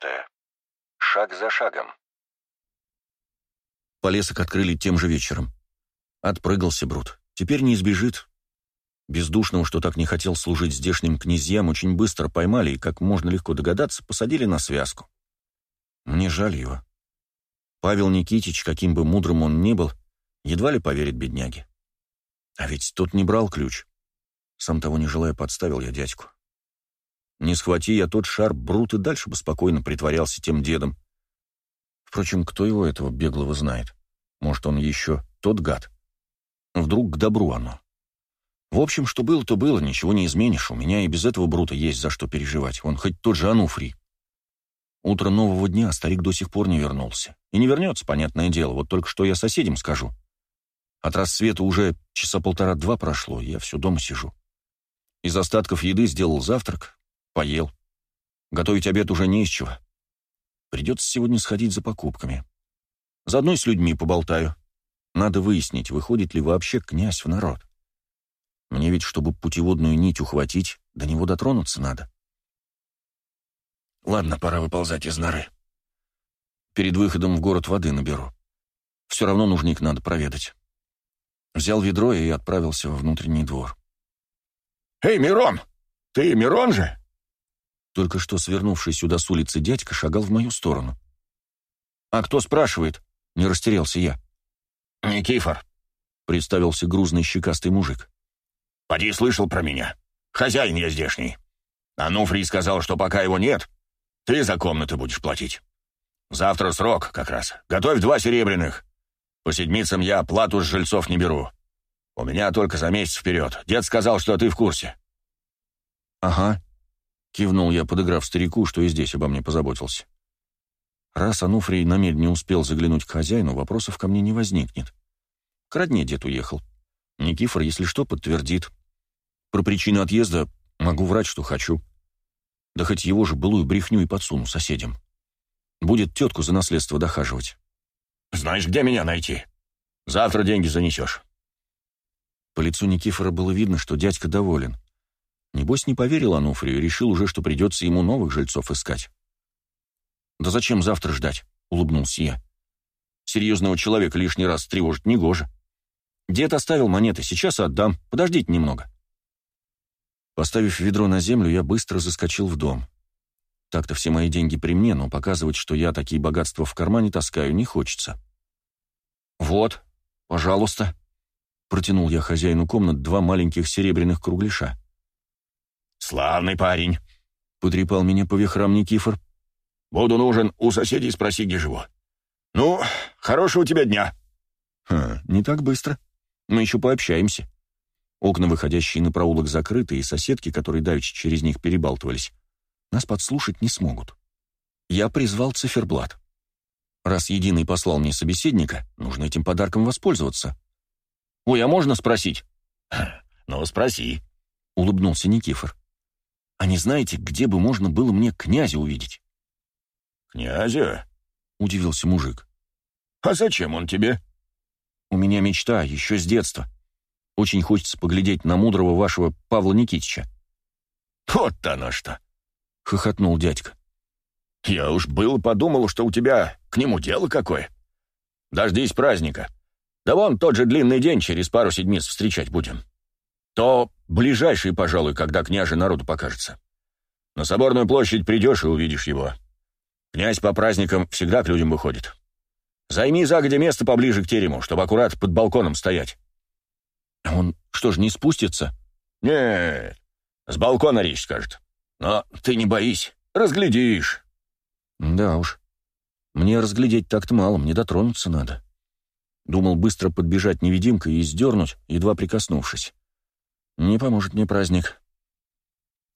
S1: Шаг за шагом. Полесок открыли тем же вечером. Отпрыгался Брут. Теперь не избежит. Бездушного, что так не хотел служить здешним князьям, очень быстро поймали и, как можно легко догадаться, посадили на связку. Мне жаль его. Павел Никитич, каким бы мудрым он ни был, едва ли поверит бедняге. А ведь тот не брал ключ. Сам того не желая, подставил я дядьку. Не схвати я тот шар, Брут и дальше бы спокойно притворялся тем дедом. Впрочем, кто его этого беглого знает? Может, он еще тот гад? Вдруг к добру оно. В общем, что было, то было, ничего не изменишь. У меня и без этого Брута есть за что переживать. Он хоть тот же Ануфрий. Утро нового дня а старик до сих пор не вернулся. И не вернется, понятное дело, вот только что я соседям скажу. От рассвета уже часа полтора-два прошло, я все дома сижу. Из остатков еды сделал завтрак, Поел. Готовить обед уже не из чего. Придется сегодня сходить за покупками. Заодно и с людьми поболтаю. Надо выяснить, выходит ли вообще князь в народ. Мне ведь, чтобы путеводную нить ухватить, до него дотронуться надо. Ладно, пора выползать из норы. Перед выходом в город воды наберу. Все равно нужник надо проведать. Взял ведро и отправился во внутренний двор. «Эй,
S2: Мирон! Ты
S1: Мирон же?» Только что свернувший сюда с улицы дядька шагал в мою сторону. «А кто спрашивает?» — не растерялся я. «Никифор», «Э, — представился грузный щекастый мужик. «Поди слышал про меня. Хозяин я здешний. Ануфрий сказал, что пока его нет, ты за комнаты будешь платить. Завтра срок как раз. Готовь два серебряных. По седмицам я плату с жильцов не беру. У меня только за месяц вперед. Дед сказал, что ты в курсе». «Ага», Кивнул я, подыграв старику, что и здесь обо мне позаботился. Раз Ануфрий на мель не успел заглянуть к хозяину, вопросов ко мне не возникнет. К родне дед уехал. Никифор, если что, подтвердит. Про причину отъезда могу врать, что хочу. Да хоть его же былую брехню и подсуну соседям. Будет тетку за наследство дохаживать. «Знаешь, где меня найти? Завтра деньги занесешь». По лицу Никифора было видно, что дядька доволен. Небось, не поверил Ануфрию, решил уже, что придется ему новых жильцов искать. «Да зачем завтра ждать?» — улыбнулся я. «Серьезного человека лишний раз тревожить негоже. Дед оставил монеты, сейчас отдам, подождите немного». Поставив ведро на землю, я быстро заскочил в дом. Так-то все мои деньги при мне, но показывать, что я такие богатства в кармане таскаю, не хочется. «Вот, пожалуйста», — протянул я хозяину комнат два маленьких серебряных кругляша. «Славный парень», — потрепал меня по вихрам Никифор. «Буду нужен, у соседей спроси, где живу». «Ну, хорошего тебе дня». Ха, «Не так быстро. Мы еще пообщаемся». Окна, выходящие на проулок, закрыты, и соседки, которые давеча через них перебалтывались, нас подслушать не смогут. Я призвал циферблат. Раз Единый послал мне собеседника, нужно этим подарком воспользоваться. «Ой, а можно спросить?» «Ну, спроси», — улыбнулся Никифор. А не знаете, где бы можно было мне князя увидеть?» «Князя?» — удивился мужик. «А зачем он тебе?» «У меня мечта, еще с детства. Очень хочется поглядеть на мудрого вашего Павла Никитича». «Вот оно что!» — хохотнул дядька. «Я уж было подумал, что у тебя к нему дело какое. Дождись праздника. Да вон тот же длинный день через пару седмиц встречать будем. То ближайший, пожалуй, когда княже народу покажется. На Соборную площадь придешь и увидишь его. Князь по праздникам всегда к людям выходит. Займи загодя место поближе к терему, чтобы аккурат под балконом стоять. А он что ж, не спустится? Нет, с балкона речь скажет. Но ты не боись, разглядишь. Да уж, мне разглядеть так-то мало, мне дотронуться надо. Думал быстро подбежать невидимкой и сдернуть, едва прикоснувшись. Не поможет мне праздник.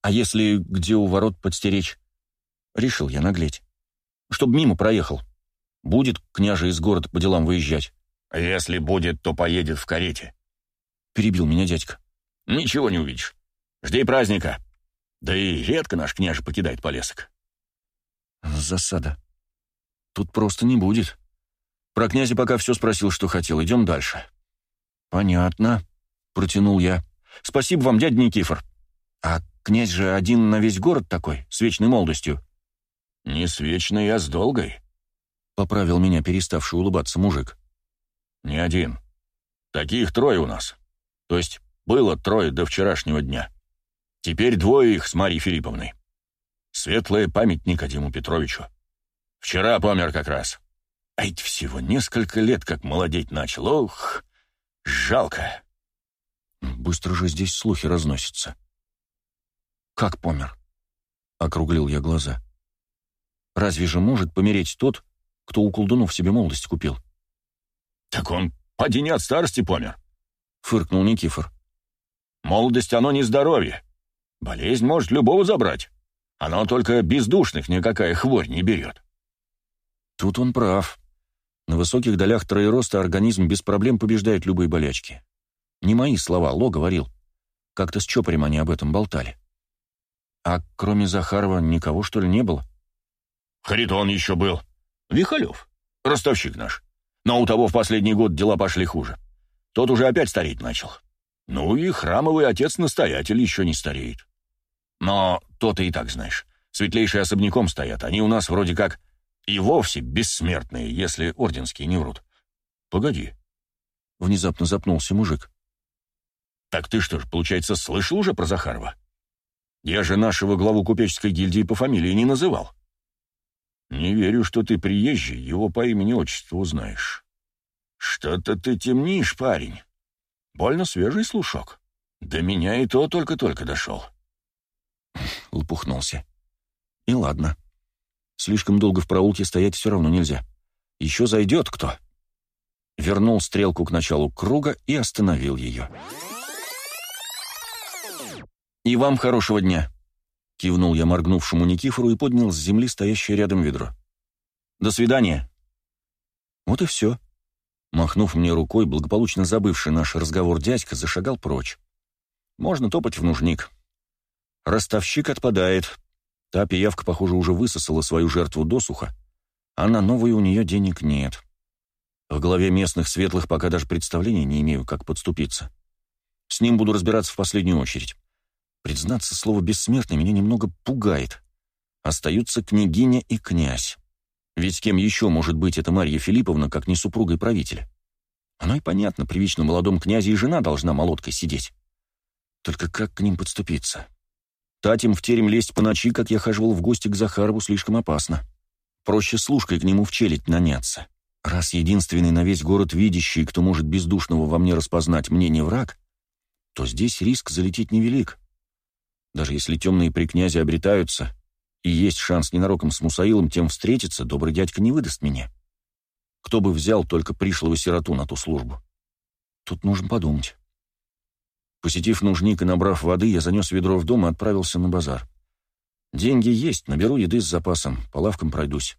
S1: А если где у ворот подстеречь? Решил я наглеть. Чтоб мимо проехал. Будет княже из города по делам выезжать. А если будет, то поедет в карете. Перебил меня дядька. Ничего не увидишь. Жди праздника. Да и редко наш княже покидает полесок. Засада. Тут просто не будет. Про князя пока все спросил, что хотел. Идем дальше. Понятно, протянул я. Спасибо вам, дядя Никифор. А князь же один на весь город такой, с вечной молодостью. Не с вечной, а с долгой, — поправил меня переставший улыбаться мужик. Не один. Таких трое у нас. То есть было трое до вчерашнего дня. Теперь двое их с Марьей Филипповной. Светлая память Никодиму Петровичу. Вчера помер как раз. А ведь всего несколько лет как молодеть начал. Ох, жалко. Быстро же здесь слухи разносятся. «Как помер?» — округлил я глаза. «Разве же может помереть тот, кто у колдунов себе молодость купил?» «Так он, поди от старости помер», — фыркнул Никифор. «Молодость — оно не здоровье. Болезнь может любого забрать. Оно только бездушных никакая хворь не берет». Тут он прав. На высоких долях троероста организм без проблем побеждает любые болячки. Не мои слова, Ло говорил. Как-то с Чопорем они об этом болтали. А кроме Захарова никого, что ли, не было? Харитон еще был. Вихалев, ростовщик наш. Но у того в последний год дела пошли хуже. Тот уже опять стареть начал. Ну и храмовый отец-настоятель еще не стареет. Но то ты и так знаешь. Светлейшие особняком стоят. Они у нас вроде как и вовсе бессмертные, если орденские не врут. Погоди. Внезапно запнулся мужик. «Так ты что ж, получается, слышал уже про Захарова? Я же нашего главу купеческой гильдии по фамилии не называл». «Не верю, что ты приезжий, его по имени-отчеству узнаешь». «Что-то ты темнишь, парень. Больно свежий слушок. До меня и то только-только дошел». Лопухнулся. «И ладно. Слишком долго в проулке стоять все равно нельзя. Еще зайдет кто». Вернул стрелку к началу круга и остановил ее. «Остановил ее». «И вам хорошего дня!» — кивнул я моргнувшему Никифору и поднял с земли стоящее рядом ведро. «До свидания!» Вот и все. Махнув мне рукой, благополучно забывший наш разговор дядька зашагал прочь. Можно топать в нужник. Ростовщик отпадает. Та пиявка, похоже, уже высосала свою жертву досуха, а на новую у нее денег нет. В голове местных светлых пока даже представления не имею, как подступиться. С ним буду разбираться в последнюю очередь. Признаться, слово «бессмертный» меня немного пугает. Остаются княгиня и князь. Ведь кем еще может быть эта Марья Филипповна, как не супругой правителя? Оно и понятно, при вечно молодом князе и жена должна молоткой сидеть. Только как к ним подступиться? Татим в терем лезть по ночи, как я хаживал в гости к Захарову, слишком опасно. Проще с к нему в челядь наняться. Раз единственный на весь город видящий, кто может бездушного во мне распознать, мне не враг, то здесь риск залететь невелик. Даже если темные при князе обретаются, и есть шанс ненароком с Мусаилом тем встретиться, добрый дядька не выдаст меня. Кто бы взял только пришлого сироту на ту службу? Тут нужно подумать. Посетив нужник и набрав воды, я занес ведро в дом и отправился на базар. Деньги есть, наберу еды с запасом, по лавкам пройдусь.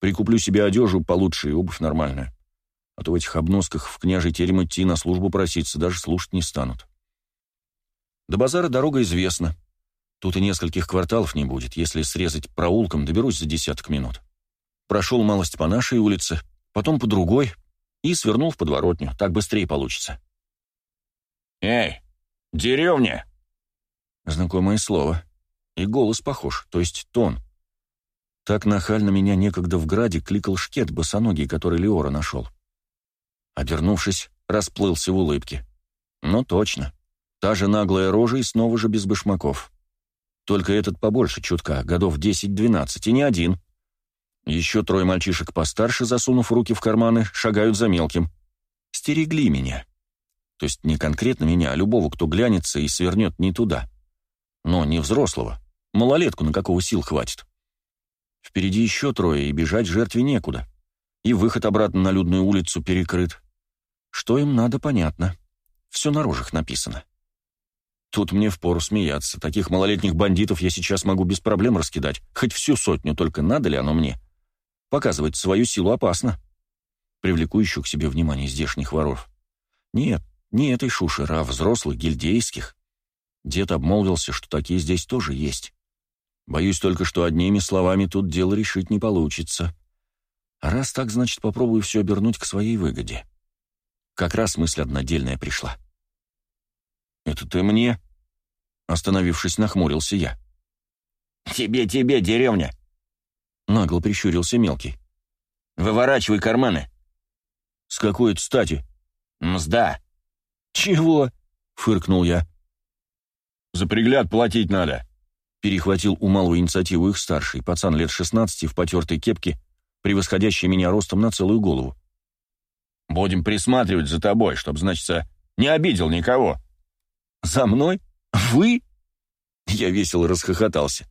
S1: Прикуплю себе одежу получше и обувь нормальная. А то в этих обносках в княжий терем идти на службу проситься даже слушать не станут. До базара дорога известна. Тут и нескольких кварталов не будет. Если срезать проулком, доберусь за десяток минут. Прошел малость по нашей улице, потом по другой и свернул в подворотню. Так быстрее получится. «Эй, деревня!» Знакомое слово. И голос похож, то есть тон. Так нахально меня некогда в граде кликал шкет босоногий, который Леора нашел. Обернувшись, расплылся в улыбке. Ну точно. Та же наглая рожа и снова же без башмаков. Только этот побольше чутка, годов 10-12, и не один. Еще трое мальчишек постарше, засунув руки в карманы, шагают за мелким. Стерегли меня. То есть не конкретно меня, а любого, кто глянется и свернет не туда. Но не взрослого. Малолетку на какого сил хватит. Впереди еще трое, и бежать жертве некуда. И выход обратно на людную улицу перекрыт. Что им надо, понятно. Все на рожах написано. Тут мне впору смеяться. Таких малолетних бандитов я сейчас могу без проблем раскидать. Хоть всю сотню, только надо ли оно мне? Показывать свою силу опасно. Привлеку еще к себе внимание здешних воров. Нет, не этой шушеры, а взрослых, гильдейских. Дед обмолвился, что такие здесь тоже есть. Боюсь только, что одними словами тут дело решить не получится. А раз так, значит, попробую все обернуть к своей выгоде. Как раз мысль однодельная пришла. — «Это ты мне?» Остановившись, нахмурился я. «Тебе, тебе, деревня!» Нагло прищурился мелкий. «Выворачивай карманы!» «С какой-то стати?» «Мзда!» «Чего?» — фыркнул я. «За пригляд платить надо!» Перехватил у малого инициативу их старший, пацан лет 16 в потертой кепке, превосходящий меня ростом на целую голову. «Будем присматривать за тобой, чтоб, значится, не обидел никого!» «За мной? Вы?» Я весело расхохотался.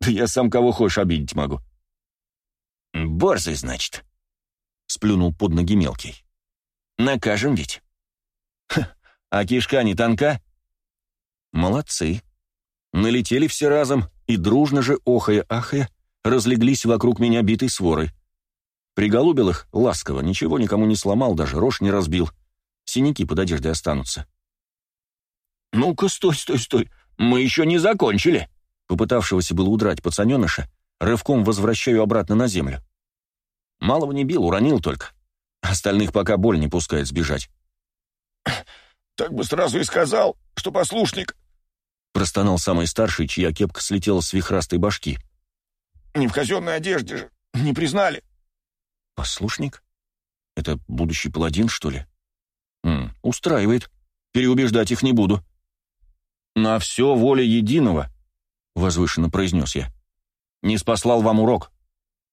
S1: «Да я сам кого хочешь обидеть могу». «Борзый, значит?» — сплюнул под ноги мелкий. «Накажем ведь». Ха, «А кишка не тонка?» «Молодцы». Налетели все разом и дружно же, охая-ахая, разлеглись вокруг меня битой сворой. Приголубил их ласково, ничего никому не сломал, даже рожь не разбил. Синяки под одеждой останутся. «Ну-ка, стой, стой, стой! Мы еще не закончили!» Попытавшегося было удрать пацаненыша, рывком возвращаю обратно на землю. Малого не бил, уронил только. Остальных пока боль не пускает сбежать.
S2: «Так бы сразу и сказал, что послушник!»
S1: Простонал самый старший, чья кепка слетела с вихрастой башки.
S2: «Не в казенной одежде же, не
S1: признали!» «Послушник? Это будущий паладин, что ли?» М -м, «Устраивает. Переубеждать их не буду. «На все воля единого», — возвышенно произнес я. «Не спаслал вам урок».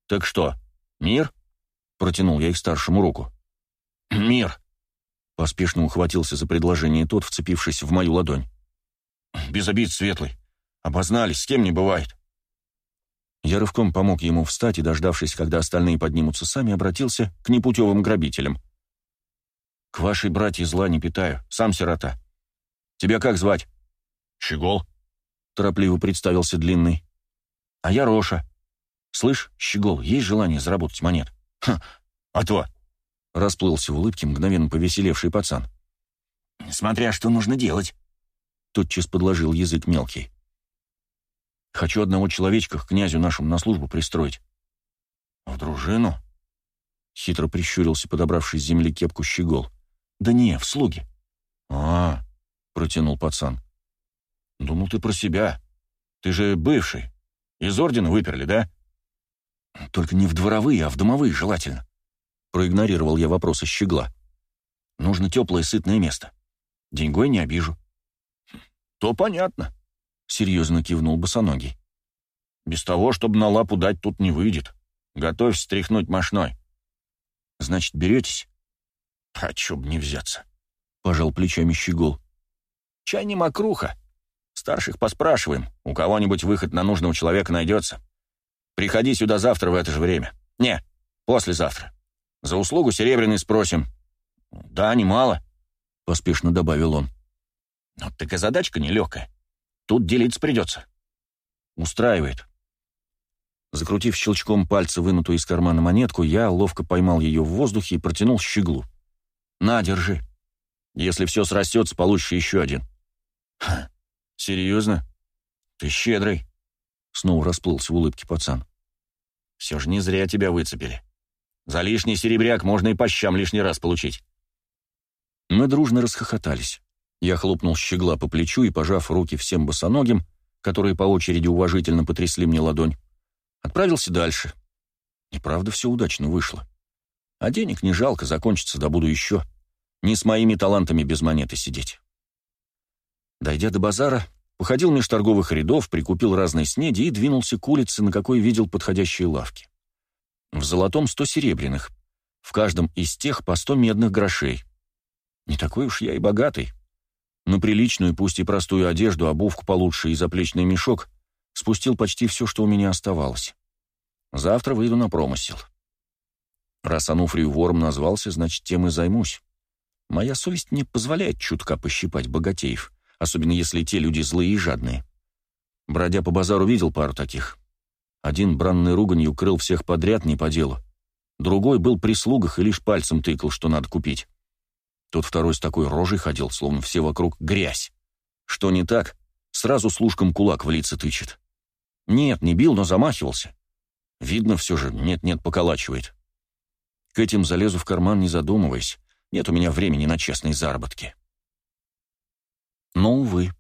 S1: «Так что, мир?» — протянул я их старшему руку. «Мир!» — поспешно ухватился за предложение тот, вцепившись в мою ладонь. «Без обид, Светлый. Обознались, с кем не бывает». Я рывком помог ему встать и, дождавшись, когда остальные поднимутся сами, обратился к непутевым грабителям. «К вашей братье зла не питаю, сам сирота. Тебя как звать?» «Щегол», — торопливо представился Длинный. «А я Роша. Слышь, Щегол, есть желание заработать монет?» «Хм, а то!» — расплылся в улыбке мгновенно повеселевший пацан. «Смотря что нужно делать», — тотчас подложил язык мелкий. «Хочу одного человечка к князю нашему на службу пристроить». «В дружину?» — хитро прищурился подобравший с земли кепку щегол. «Да не, в слуги». А -а -а, протянул пацан. «Думал ты про себя. Ты же бывший. Из ордена выперли, да?» «Только не в дворовые, а в домовые желательно», — проигнорировал я вопросы щегла. «Нужно теплое, сытное место. Деньгой не обижу». «То понятно», — серьезно кивнул босоногий. «Без того, чтобы на лапу дать, тут не выйдет. Готовь стряхнуть мошной». «Значит, беретесь?» «А чё б не взяться?» — пожал плечами щегол. «Чай не мокруха, Старших поспрашиваем, у кого-нибудь выход на нужного человека найдется. Приходи сюда завтра в это же время. Не, послезавтра. За услугу серебряный спросим. Да, немало, — поспешно добавил он. Но ну, так и задачка нелегкая. Тут делиться придется. Устраивает. Закрутив щелчком пальца вынутую из кармана монетку, я ловко поймал ее в воздухе и протянул щеглу. «На, держи. Если все срастется, получишь еще один». Ха. «Серьезно? Ты щедрый!» Снова расплылся в улыбке пацан. «Все же не зря тебя выцепили. За лишний серебряк можно и по щам лишний раз получить». Мы дружно расхохотались. Я хлопнул щегла по плечу и, пожав руки всем босоногим, которые по очереди уважительно потрясли мне ладонь, отправился дальше. И правда все удачно вышло. А денег не жалко, закончится, буду еще. Не с моими талантами без монеты сидеть. Дойдя до базара, походил меж торговых рядов, прикупил разные снеди и двинулся к улице, на какой видел подходящие лавки. В золотом сто серебряных, в каждом из тех по сто медных грошей. Не такой уж я и богатый. На приличную, пусть и простую одежду, обувку получше и заплечный мешок спустил почти все, что у меня оставалось. Завтра выйду на промысел. Раз Ануфрию вором назвался, значит, тем и займусь. Моя совесть не позволяет чутка пощипать богатеев особенно если те люди злые и жадные. Бродя по базару, видел пару таких. Один бранной руганью крыл всех подряд не по делу, другой был при слугах и лишь пальцем тыкал, что надо купить. Тот второй с такой рожей ходил, словно все вокруг грязь. Что не так, сразу служкам кулак в лица тычет. Нет, не бил, но замахивался. Видно все же, нет-нет, поколачивает. К этим залезу в карман, не задумываясь. Нет у меня времени на честные заработки. Но, увы,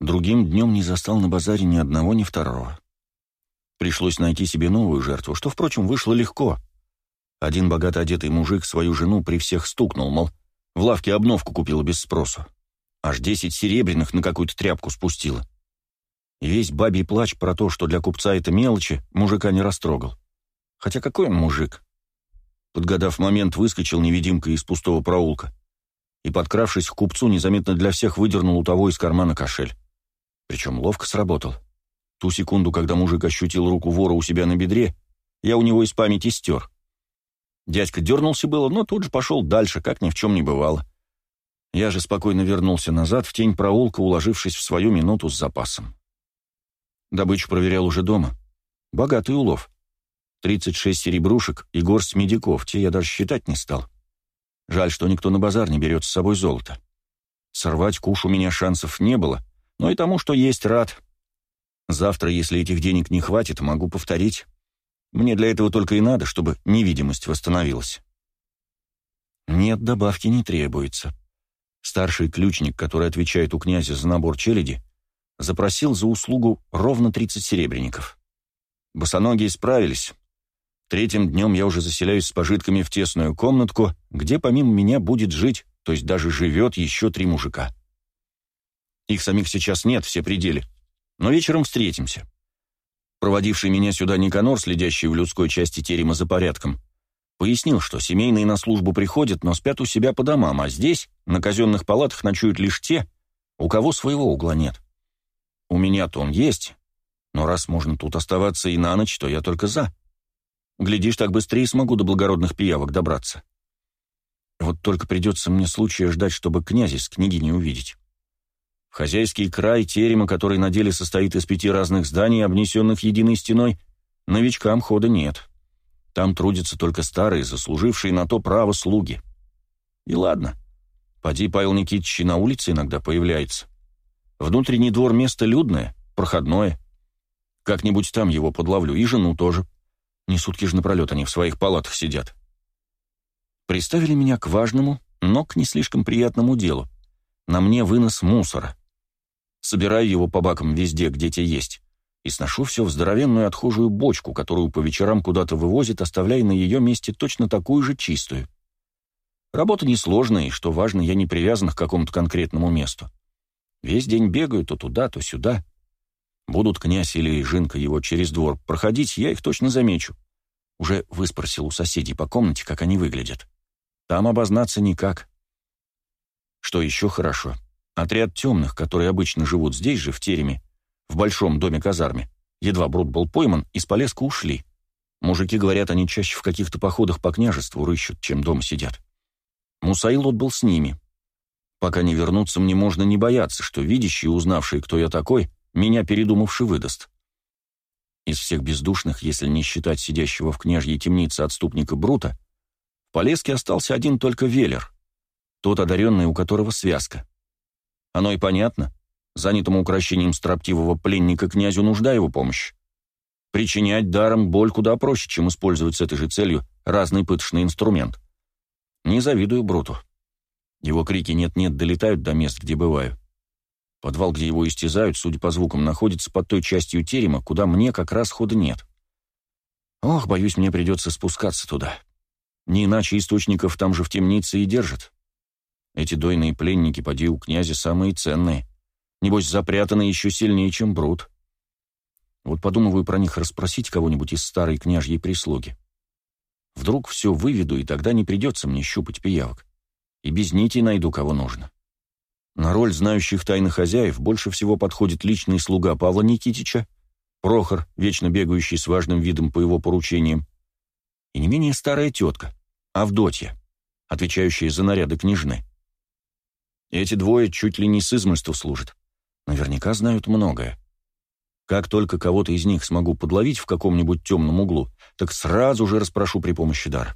S1: другим днем не застал на базаре ни одного, ни второго. Пришлось найти себе новую жертву, что, впрочем, вышло легко. Один богато одетый мужик свою жену при всех стукнул, мол, в лавке обновку купила без спроса, Аж десять серебряных на какую-то тряпку спустила. И весь бабий плач про то, что для купца это мелочи, мужика не растрогал. Хотя какой он мужик? Подгадав момент, выскочил невидимка из пустого проулка и, подкравшись к купцу, незаметно для всех выдернул у того из кармана кошель. Причем ловко сработал. Ту секунду, когда мужик ощутил руку вора у себя на бедре, я у него из памяти стер. Дядька дернулся было, но тут же пошел дальше, как ни в чем не бывало. Я же спокойно вернулся назад, в тень проулка, уложившись в свою минуту с запасом. Добычу проверял уже дома. Богатый улов. 36 серебрушек и горсть медиков, те я даже считать не стал. — Жаль, что никто на базар не берет с собой золото. Сорвать куш у меня шансов не было, но и тому, что есть, рад. Завтра, если этих денег не хватит, могу повторить. Мне для этого только и надо, чтобы невидимость восстановилась. Нет, добавки не требуется. Старший ключник, который отвечает у князя за набор челяди, запросил за услугу ровно 30 серебряников. Босоногие справились, Третьим днем я уже заселяюсь с пожитками в тесную комнатку, где помимо меня будет жить, то есть даже живет еще три мужика. Их самих сейчас нет, все пределе. Но вечером встретимся. Проводивший меня сюда Никанор, следящий в людской части терема за порядком, пояснил, что семейные на службу приходят, но спят у себя по домам, а здесь, на казенных палатах, ночуют лишь те, у кого своего угла нет. У меня-то он есть, но раз можно тут оставаться и на ночь, то я только за. — Глядишь, так быстрее смогу до благородных пиявок добраться. Вот только придется мне случая ждать, чтобы князя с княгиней увидеть. Хозяйский край терема, который на деле состоит из пяти разных зданий, обнесенных единой стеной, новичкам хода нет. Там трудятся только старые, заслужившие на то право слуги. И ладно. Поди, Павел Никитич и на улице иногда появляется. Внутренний двор место людное, проходное. Как-нибудь там его подловлю, и жену тоже. — не сутки же напролет они в своих палатах сидят. Приставили меня к важному, но к не слишком приятному делу. На мне вынос мусора. Собираю его по бакам везде, где те есть, и сношу все в здоровенную отхожую бочку, которую по вечерам куда-то вывозят, оставляя на ее месте точно такую же чистую. Работа несложная, и, что важно, я не привязан к какому-то конкретному месту. Весь день бегаю то туда, то сюда — Будут князь или Жинка его через двор проходить, я их точно замечу. Уже выспросил у соседей по комнате, как они выглядят. Там обознаться никак. Что еще хорошо, отряд темных, которые обычно живут здесь же, в тереме, в большом доме-казарме, едва Брут был пойман, из полеска ушли. Мужики говорят, они чаще в каких-то походах по княжеству рыщут, чем дома сидят. Мусаил был с ними. Пока не вернутся, мне можно не бояться, что видящие, узнавшие, кто я такой, меня передумавший выдаст. Из всех бездушных, если не считать сидящего в княжьей темнице отступника Брута, в Полеске остался один только Велер, тот одаренный, у которого связка. Оно и понятно, занятому украшением строптивого пленника князю нужда его помощь. Причинять даром боль куда проще, чем использовать с этой же целью разный пыточный инструмент. Не завидую Бруту. Его крики «нет-нет» долетают до мест, где бываю. Подвал, где его истязают, судя по звукам, находится под той частью терема, куда мне как раз хода нет. Ох, боюсь, мне придется спускаться туда. Не иначе источников там же в темнице и держат. Эти дойные пленники, поди у князя, самые ценные. Небось, запрятаны еще сильнее, чем брут. Вот подумываю про них расспросить кого-нибудь из старой княжьей прислуги. Вдруг все выведу, и тогда не придется мне щупать пиявок. И без нитей найду, кого нужно. На роль знающих тайны хозяев больше всего подходит личный слуга Павла Никитича, Прохор, вечно бегающий с важным видом по его поручениям, и не менее старая тетка, Авдотья, отвечающая за наряды княжны. Эти двое чуть ли не с измольства служат. Наверняка знают многое. Как только кого-то из них смогу подловить в каком-нибудь темном углу, так сразу же расспрошу при помощи дара.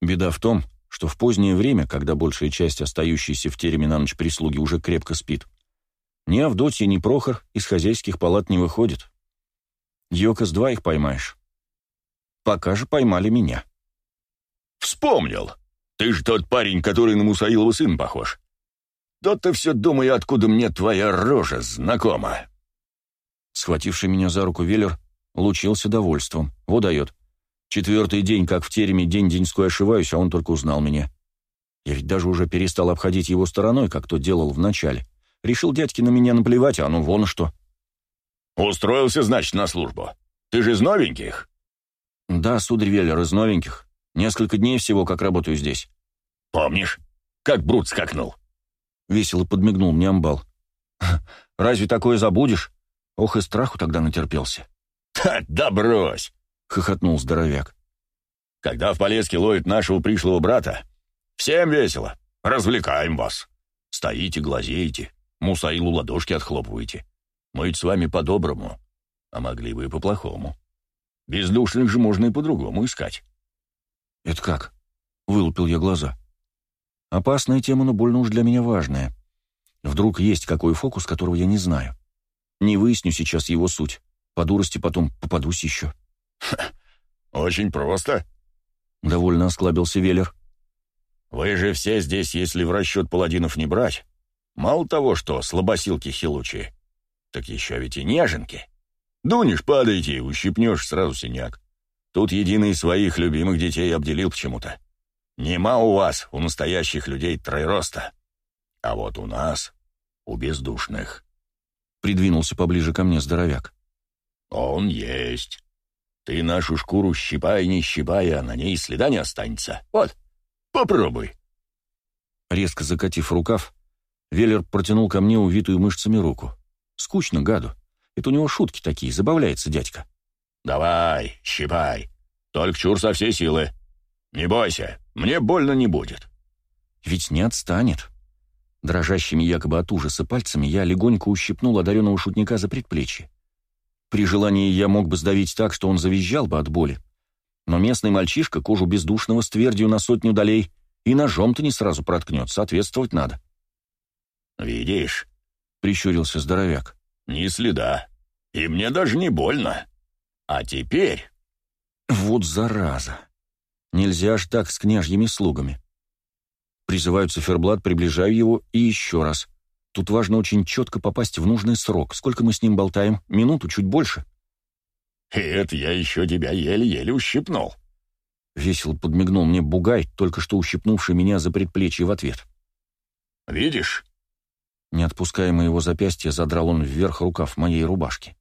S1: Беда в том, что в позднее время, когда большая часть остающейся в тереме на ночь прислуги уже крепко спит, ни Авдотья, ни Прохор из хозяйских палат не выходит. Йокос-2 их поймаешь. Пока же поймали меня. «Вспомнил! Ты же тот парень, который на Мусаилова сын похож. То-то все думаю, откуда мне твоя рожа знакома». Схвативший меня за руку Велер лучился довольством. вот дает. Четвертый день, как в тереме, день-деньской ошиваюсь, а он только узнал меня. Я ведь даже уже перестал обходить его стороной, как то делал вначале. Решил дядьке на меня наплевать, а ну вон что. «Устроился, значит, на службу? Ты же из новеньких?» «Да, сударь Веллер, из новеньких. Несколько дней всего, как работаю здесь». «Помнишь, как Брут скакнул?» Весело подмигнул мне амбал. «Разве такое забудешь? Ох, и страху тогда натерпелся». «Ха, да брось! хохотнул здоровяк. «Когда в Полеске ловят нашего пришлого брата, всем весело, развлекаем вас. Стоите, глазеете, Мусаилу ладошки отхлопываете. Мы ведь с вами по-доброму, а могли бы и по-плохому. Бездушных же можно и по-другому искать». «Это как?» — вылупил я глаза. «Опасная тема, но больно уж для меня важная. Вдруг есть какой фокус, которого я не знаю. Не выясню сейчас его суть. По дурости потом попадусь еще». «Очень просто», — довольно осклабился Велер. «Вы же все здесь, если в расчет паладинов не брать. Мало того, что слабосилки хилучие, так еще ведь и неженки. Дунешь, падайте, ущипнешь сразу синяк. Тут единый своих любимых детей обделил почему-то. Нема у вас, у настоящих людей, троероста. А вот у нас, у бездушных». Придвинулся поближе ко мне здоровяк. «Он есть», ты нашу шкуру щипай, не щипай, а на ней следа не останется. Вот, попробуй. Резко закатив рукав, Велер протянул ко мне увитую мышцами руку. Скучно, гаду. Это у него шутки такие, забавляется дядька. Давай, щипай. Только чур со всей силы. Не бойся, мне больно не будет. Ведь не отстанет. Дрожащими якобы от ужаса пальцами я легонько ущипнул одаренного шутника за предплечье. При желании я мог бы сдавить так, что он завизжал бы от боли. Но местный мальчишка кожу бездушного с твердью на сотню долей и ножом-то не сразу проткнет, соответствовать надо. «Видишь?» — прищурился здоровяк. «Ни следа. И мне даже не больно. А теперь...» «Вот зараза! Нельзя ж так с княжьими слугами!» Призываю циферблат, приближаю его и еще раз. Тут важно очень четко попасть в нужный срок. Сколько мы с ним болтаем? Минуту, чуть больше. «И это я еще тебя еле-еле ущипнул», — весело подмигнул мне Бугай, только что ущипнувший меня за предплечье в ответ. «Видишь?» Не отпуская моего запястья, задрал он вверх рукав моей рубашки.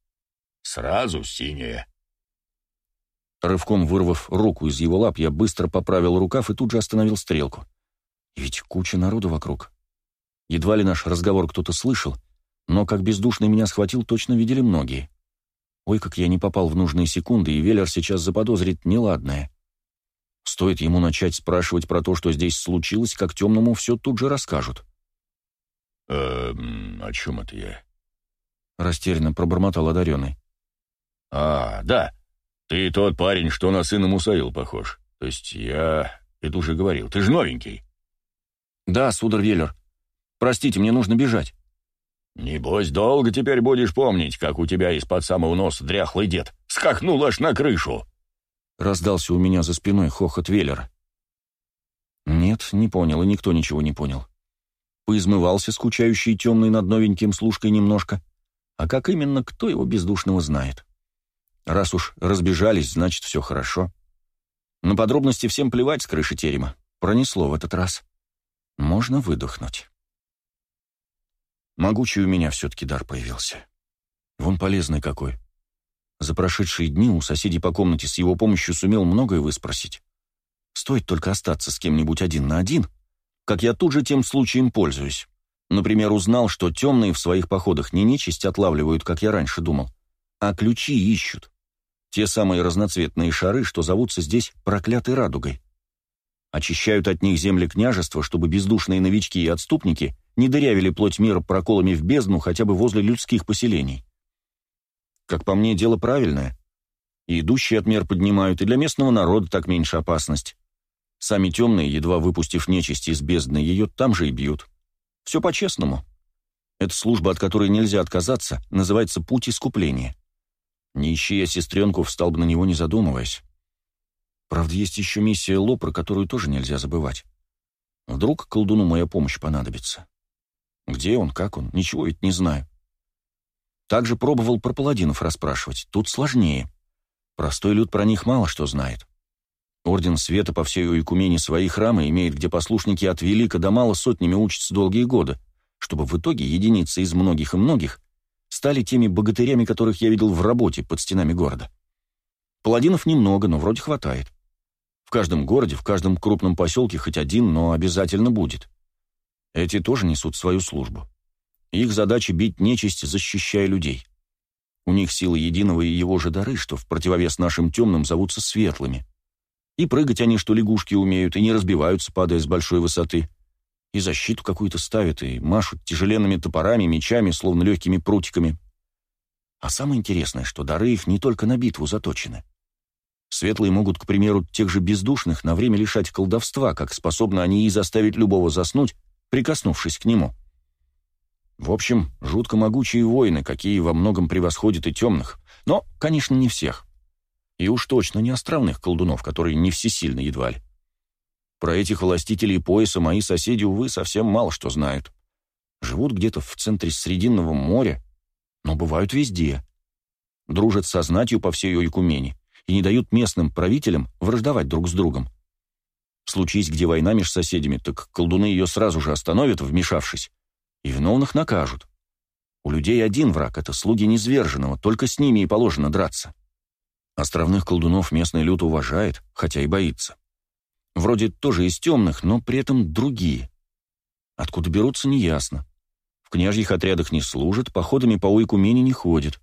S1: «Сразу синее. Рывком вырвав руку из его лап, я быстро поправил рукав и тут же остановил стрелку. Ведь куча народу вокруг. Едва ли наш разговор кто-то слышал, но как бездушный меня схватил, точно видели многие. Ой, как я не попал в нужные секунды, и Веллер сейчас заподозрит неладное. Стоит ему начать спрашивать про то, что здесь случилось, как темному все тут же расскажут. «Эм, о чем это я?» — растерянно пробормотал одаренный. «А, да, ты тот парень, что на сына Мусаил похож. То есть я... Это уже говорил. Ты же новенький». «Да, сударь Веллер, Простите, мне нужно бежать». «Небось, долго теперь будешь помнить, как у тебя из-под самого носа дряхлый дед скакнул аж на крышу!» Раздался у меня за спиной хохот Веллера. Нет, не понял, и никто ничего не понял. Поизмывался скучающий темный над новеньким служкой немножко. А как именно, кто его бездушного знает? Раз уж разбежались, значит, все хорошо. На подробности всем плевать с крыши терема. Пронесло в этот раз. Можно выдохнуть. Могучий у меня все-таки дар появился. Вон полезный какой. За прошедшие дни у соседей по комнате с его помощью сумел многое выспросить. Стоит только остаться с кем-нибудь один на один, как я тут же тем случаем пользуюсь. Например, узнал, что темные в своих походах не нечисть отлавливают, как я раньше думал, а ключи ищут. Те самые разноцветные шары, что зовутся здесь проклятой радугой. Очищают от них земли княжества, чтобы бездушные новички и отступники не дырявили плоть мира проколами в бездну хотя бы возле людских поселений. Как по мне, дело правильное. И идущие от мер поднимают, и для местного народа так меньше опасность. Сами темные, едва выпустив нечисть из бездны, ее там же и бьют. Все по-честному. Эта служба, от которой нельзя отказаться, называется «Путь искупления». Не ищи я сестренку, встал бы на него, не задумываясь. Правда, есть еще миссия Ло, про которую тоже нельзя забывать. Вдруг колдуну моя помощь понадобится. Где он, как он, ничего ведь не знаю. Также пробовал про паладинов расспрашивать. Тут сложнее. Простой люд про них мало что знает. Орден Света по всей уикумени свои храмы имеет, где послушники от велика до мала сотнями учатся долгие годы, чтобы в итоге единицы из многих и многих стали теми богатырями, которых я видел в работе под стенами города. Паладинов немного, но вроде хватает каждом городе, в каждом крупном поселке хоть один, но обязательно будет. Эти тоже несут свою службу. Их задача бить нечисть, защищая людей. У них сила единого и его же дары, что в противовес нашим темным зовутся светлыми. И прыгать они, что лягушки умеют, и не разбиваются, падая с большой высоты. И защиту какую-то ставят, и машут тяжеленными топорами, мечами, словно легкими прутиками. А самое интересное, что дары их не только на битву заточены. Светлые могут, к примеру, тех же бездушных на время лишать колдовства, как способны они и заставить любого заснуть, прикоснувшись к нему. В общем, жутко могучие воины, какие во многом превосходят и темных, но, конечно, не всех. И уж точно не островных колдунов, которые не всесильны едва ли. Про этих властителей пояса мои соседи, увы, совсем мало что знают. Живут где-то в центре Срединного моря, но бывают везде. Дружат со знатью по всей Ойкумене и не дают местным правителям враждовать друг с другом. Случись где война меж соседями, так колдуны ее сразу же остановят, вмешавшись, и виновных накажут. У людей один враг — это слуги незверженного, только с ними и положено драться. Островных колдунов местный люд уважает, хотя и боится. Вроде тоже из темных, но при этом другие. Откуда берутся, неясно. В княжьих отрядах не служат, походами по уйку мени не ходит.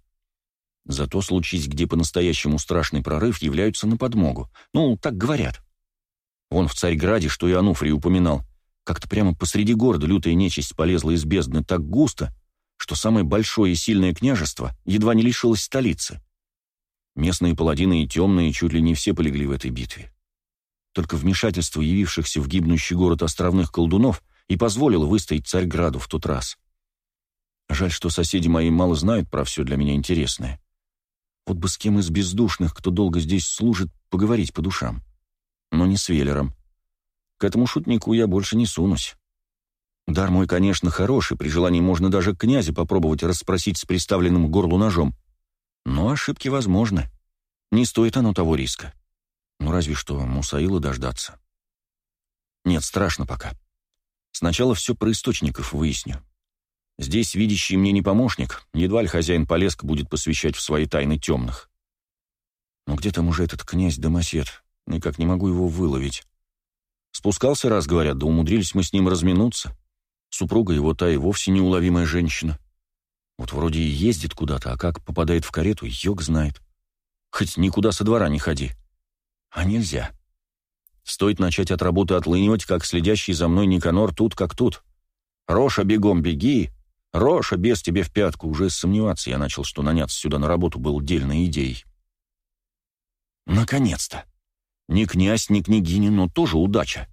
S1: Зато случись, где по-настоящему страшный прорыв, являются на подмогу. Ну, так говорят. Вон в Царьграде, что и Ануфрий упоминал, как-то прямо посреди города лютая нечисть полезла из бездны так густо, что самое большое и сильное княжество едва не лишилось столицы. Местные паладины и темные чуть ли не все полегли в этой битве. Только вмешательство явившихся в гибнущий город островных колдунов и позволило выстоять Царьграду в тот раз. Жаль, что соседи мои мало знают про все для меня интересное. Вот бы с кем из бездушных, кто долго здесь служит, поговорить по душам. Но не с Велером. К этому шутнику я больше не сунусь. Дар мой, конечно, хороший, при желании можно даже князя попробовать расспросить с приставленным к горлу ножом. Но ошибки возможны. Не стоит оно того риска. Ну разве что Мусаила дождаться. Нет, страшно пока. Сначала все про источников выясню. Здесь видящий мне не помощник, едва ли хозяин Полеска будет посвящать в свои тайны темных. Но где там уже этот князь-домосед? Никак не могу его выловить. Спускался раз, говорят, да умудрились мы с ним разминуться. Супруга его та и вовсе неуловимая женщина. Вот вроде и ездит куда-то, а как попадает в карету, йог знает. Хоть никуда со двора не ходи. А нельзя. Стоит начать от работы отлынивать, как следящий за мной Никанор тут как тут. Роша, бегом беги, Роша, без тебе в пятку, уже сомневаться я начал, что наняться сюда на работу был дельной идеей. Наконец-то! Ни князь, ни княгиня, но тоже удача.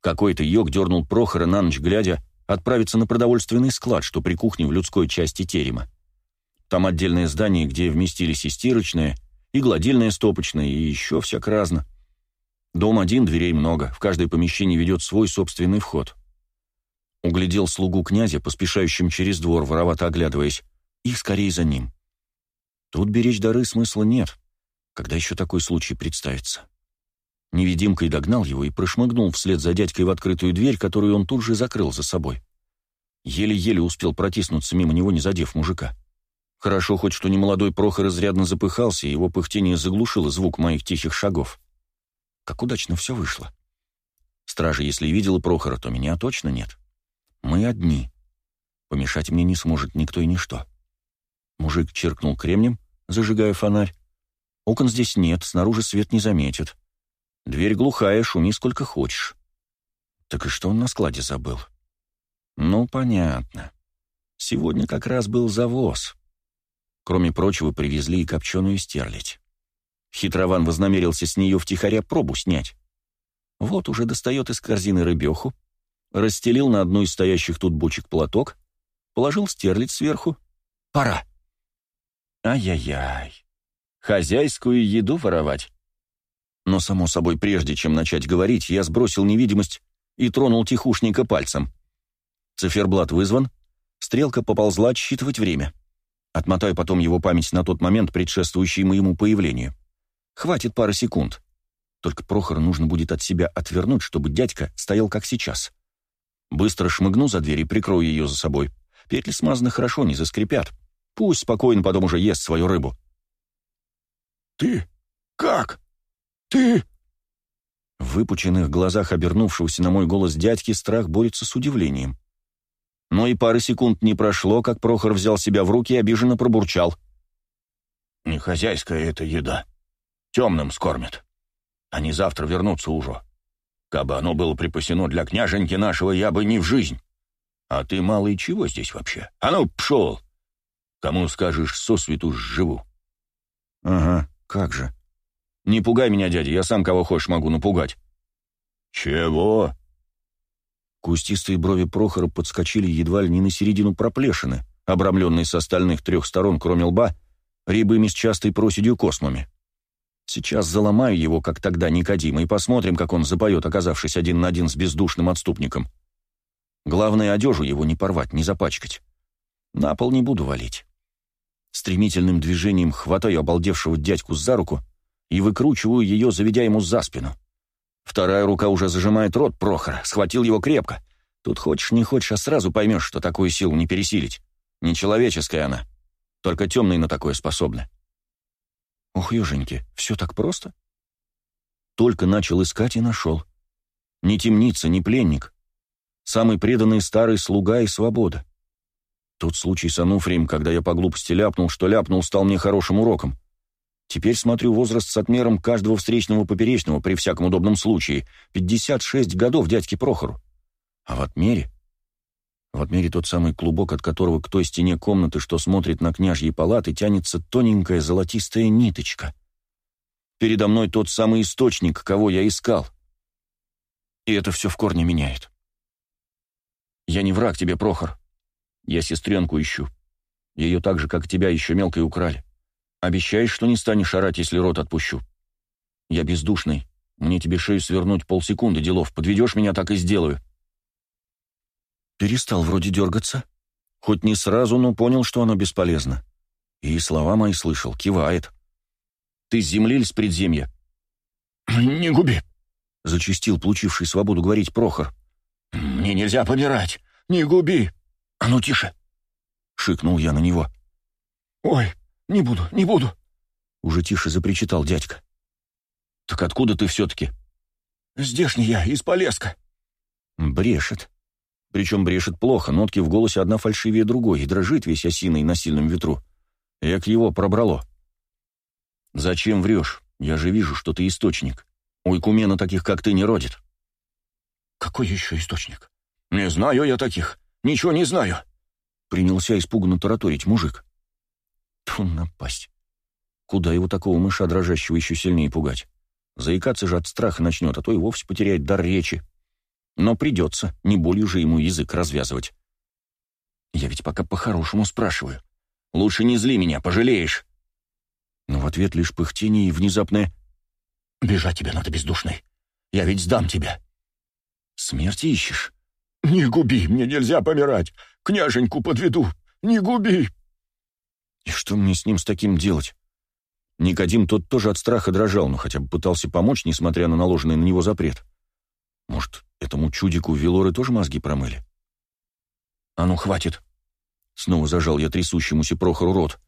S1: Какой-то йог дернул Прохора на ночь глядя отправиться на продовольственный склад, что при кухне в людской части терема. Там отдельное здание, где вместились и стирочные, и гладильные стопочные, и еще всяк разно. Дом один, дверей много, в каждое помещение ведет свой собственный вход — Углядел слугу князя, поспешающим через двор, воровато оглядываясь, Их скорее за ним. Тут беречь дары смысла нет, когда еще такой случай представится. Невидимкой догнал его и прошмыгнул вслед за дядькой в открытую дверь, которую он тут же закрыл за собой. Еле-еле успел протиснуться мимо него, не задев мужика. Хорошо хоть, что немолодой Прохор изрядно запыхался, и его пыхтение заглушило звук моих тихих шагов. Как удачно все вышло. Стража, если и видела Прохора, то меня точно нет. Мы одни. Помешать мне не сможет никто и ничто. Мужик черкнул кремнем, зажигая фонарь. Окон здесь нет, снаружи свет не заметит. Дверь глухая, шуми сколько хочешь. Так и что он на складе забыл? Ну, понятно. Сегодня как раз был завоз. Кроме прочего, привезли и копченую стерлядь. Хитрован вознамерился с нее втихаря пробу снять. Вот уже достает из корзины рыбеху, расстелил на одну из стоящих тут бочек платок, положил стерлить сверху. «Пора!» «Ай-яй-яй! Хозяйскую еду воровать!» Но, само собой, прежде чем начать говорить, я сбросил невидимость и тронул тихушника пальцем. Циферблат вызван, стрелка поползла отсчитывать время. Отмотаю потом его память на тот момент, предшествующий моему появлению. Хватит пары секунд. Только Прохор нужно будет от себя отвернуть, чтобы дядька стоял как сейчас. Быстро шмыгну за дверь и прикрою ее за собой. Петли смазаны хорошо, не заскрипят. Пусть спокойно потом уже ест свою рыбу. «Ты? Как? Ты?» В выпученных глазах обернувшегося на мой голос дядьки страх борется с удивлением. Но и пары секунд не прошло, как Прохор взял себя в руки и обиженно пробурчал. «Не хозяйская эта еда. Темным скормит. Они завтра вернутся уже. Кабы оно было припасено для княженьки нашего, я бы не в жизнь. А ты, малый, чего здесь вообще? А ну, пшел! Кому скажешь, со сосвету живу. Ага, как же. Не пугай меня, дядя, я сам кого хочешь могу напугать. Чего? Кустистые брови Прохора подскочили едва ли не на середину проплешины, обрамленные с остальных трех сторон, кроме лба, рябыми с частой проседью космами. Сейчас заломаю его, как тогда Никодим, и посмотрим, как он запоет, оказавшись один на один с бездушным отступником. Главное, одежу его не порвать, не запачкать. На пол не буду валить. Стремительным движением хватаю обалдевшего дядьку за руку и выкручиваю ее, заведя ему за спину. Вторая рука уже зажимает рот Прохора, схватил его крепко. Тут хочешь не хочешь, а сразу поймешь, что такую силу не пересилить. Нечеловеческая она. Только темные на такое способны. Ох, еженьки, все так просто. Только начал искать и нашел. Не темница, не пленник. Самый преданный старый слуга и свобода. Тот случай с Ануфрием, когда я по глупости ляпнул, что ляпнул, стал мне хорошим уроком. Теперь смотрю возраст с отмером каждого встречного поперечного при всяком удобном случае. 56 годов дядьке Прохору. А в отмере а в отмере тот самый клубок, от которого к той стене комнаты, что смотрит на княжьи палаты, тянется тоненькая золотистая ниточка. Передо мной тот самый источник, кого я искал. И это все в корне меняет. Я не враг тебе, Прохор. Я сестренку ищу. Ее так же, как и тебя, еще мелкой украли. Обещаешь, что не станешь орать, если рот отпущу? Я бездушный. Мне тебе шею свернуть полсекунды делов. Подведешь меня, так и сделаю. Перестал вроде дергаться. Хоть не сразу, но понял, что оно бесполезно. И слова мои слышал, кивает. «Ты с земли или с предземья?»
S2: «Не губи»,
S1: — зачистил получивший свободу говорить Прохор. «Мне нельзя помирать. Не губи!» «А ну, тише!» — шикнул я на него. «Ой, не буду, не буду!» — уже тише запричитал дядька. «Так откуда ты все-таки?» «Здешний
S2: я, из Полеска».
S1: «Брешет. Причем брешет плохо, нотки в голосе одна фальшивее другой, и дрожит весь осиной на сильном ветру. Эк его пробрало. «Зачем врешь? Я же вижу, что ты источник. У Икумена таких, как ты, не родит».
S2: «Какой еще источник?»
S1: «Не знаю я таких.
S2: Ничего не знаю».
S1: Принялся испуганно тараторить мужик. Тьфу, напасть. Куда его такого мыша дрожащего еще сильнее пугать? Заикаться же от страха начнет, а то и вовсе потеряет дар речи. Но придется, не болью же ему язык развязывать. Я ведь пока по-хорошему спрашиваю. Лучше не зли меня, пожалеешь. Но в ответ лишь пыхтение и внезапное «Бежать тебе надо, бездушный. Я ведь сдам тебя». «Смерти ищешь?» «Не губи, мне нельзя
S2: помирать. Княженьку подведу. Не губи».
S3: «И
S1: что мне с ним с таким делать?» Никодим тот тоже от страха дрожал, но хотя бы пытался помочь, несмотря на наложенный на него запрет. «Может, Этому чудику Велоры тоже мозги промыли? «А ну, хватит!» Снова зажал я трясущемуся Прохору рот.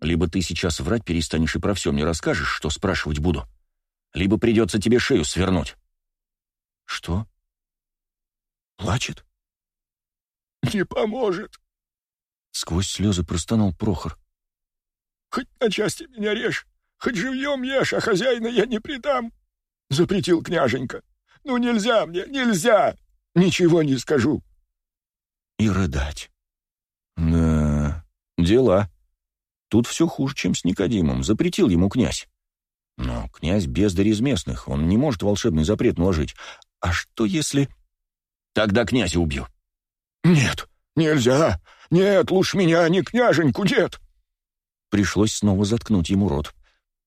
S1: «Либо ты сейчас врать перестанешь и про все мне расскажешь, что спрашивать буду, либо придется тебе шею свернуть». «Что? Плачет?»
S2: «Не поможет!»
S1: Сквозь слезы простонал Прохор.
S2: «Хоть на части меня режь, хоть живьем ешь, а хозяина я не предам!» — запретил княженька. Ну нельзя мне, нельзя! Ничего не скажу!»
S1: И рыдать. «Да, дела. Тут все хуже, чем с Никодимом. Запретил ему князь. Но князь бездарь из местных, он не может волшебный запрет наложить. А что если...» «Тогда князя убью».
S3: «Нет,
S2: нельзя! Нет, лучше меня, а не княженьку, дед!»
S1: Пришлось снова заткнуть ему рот.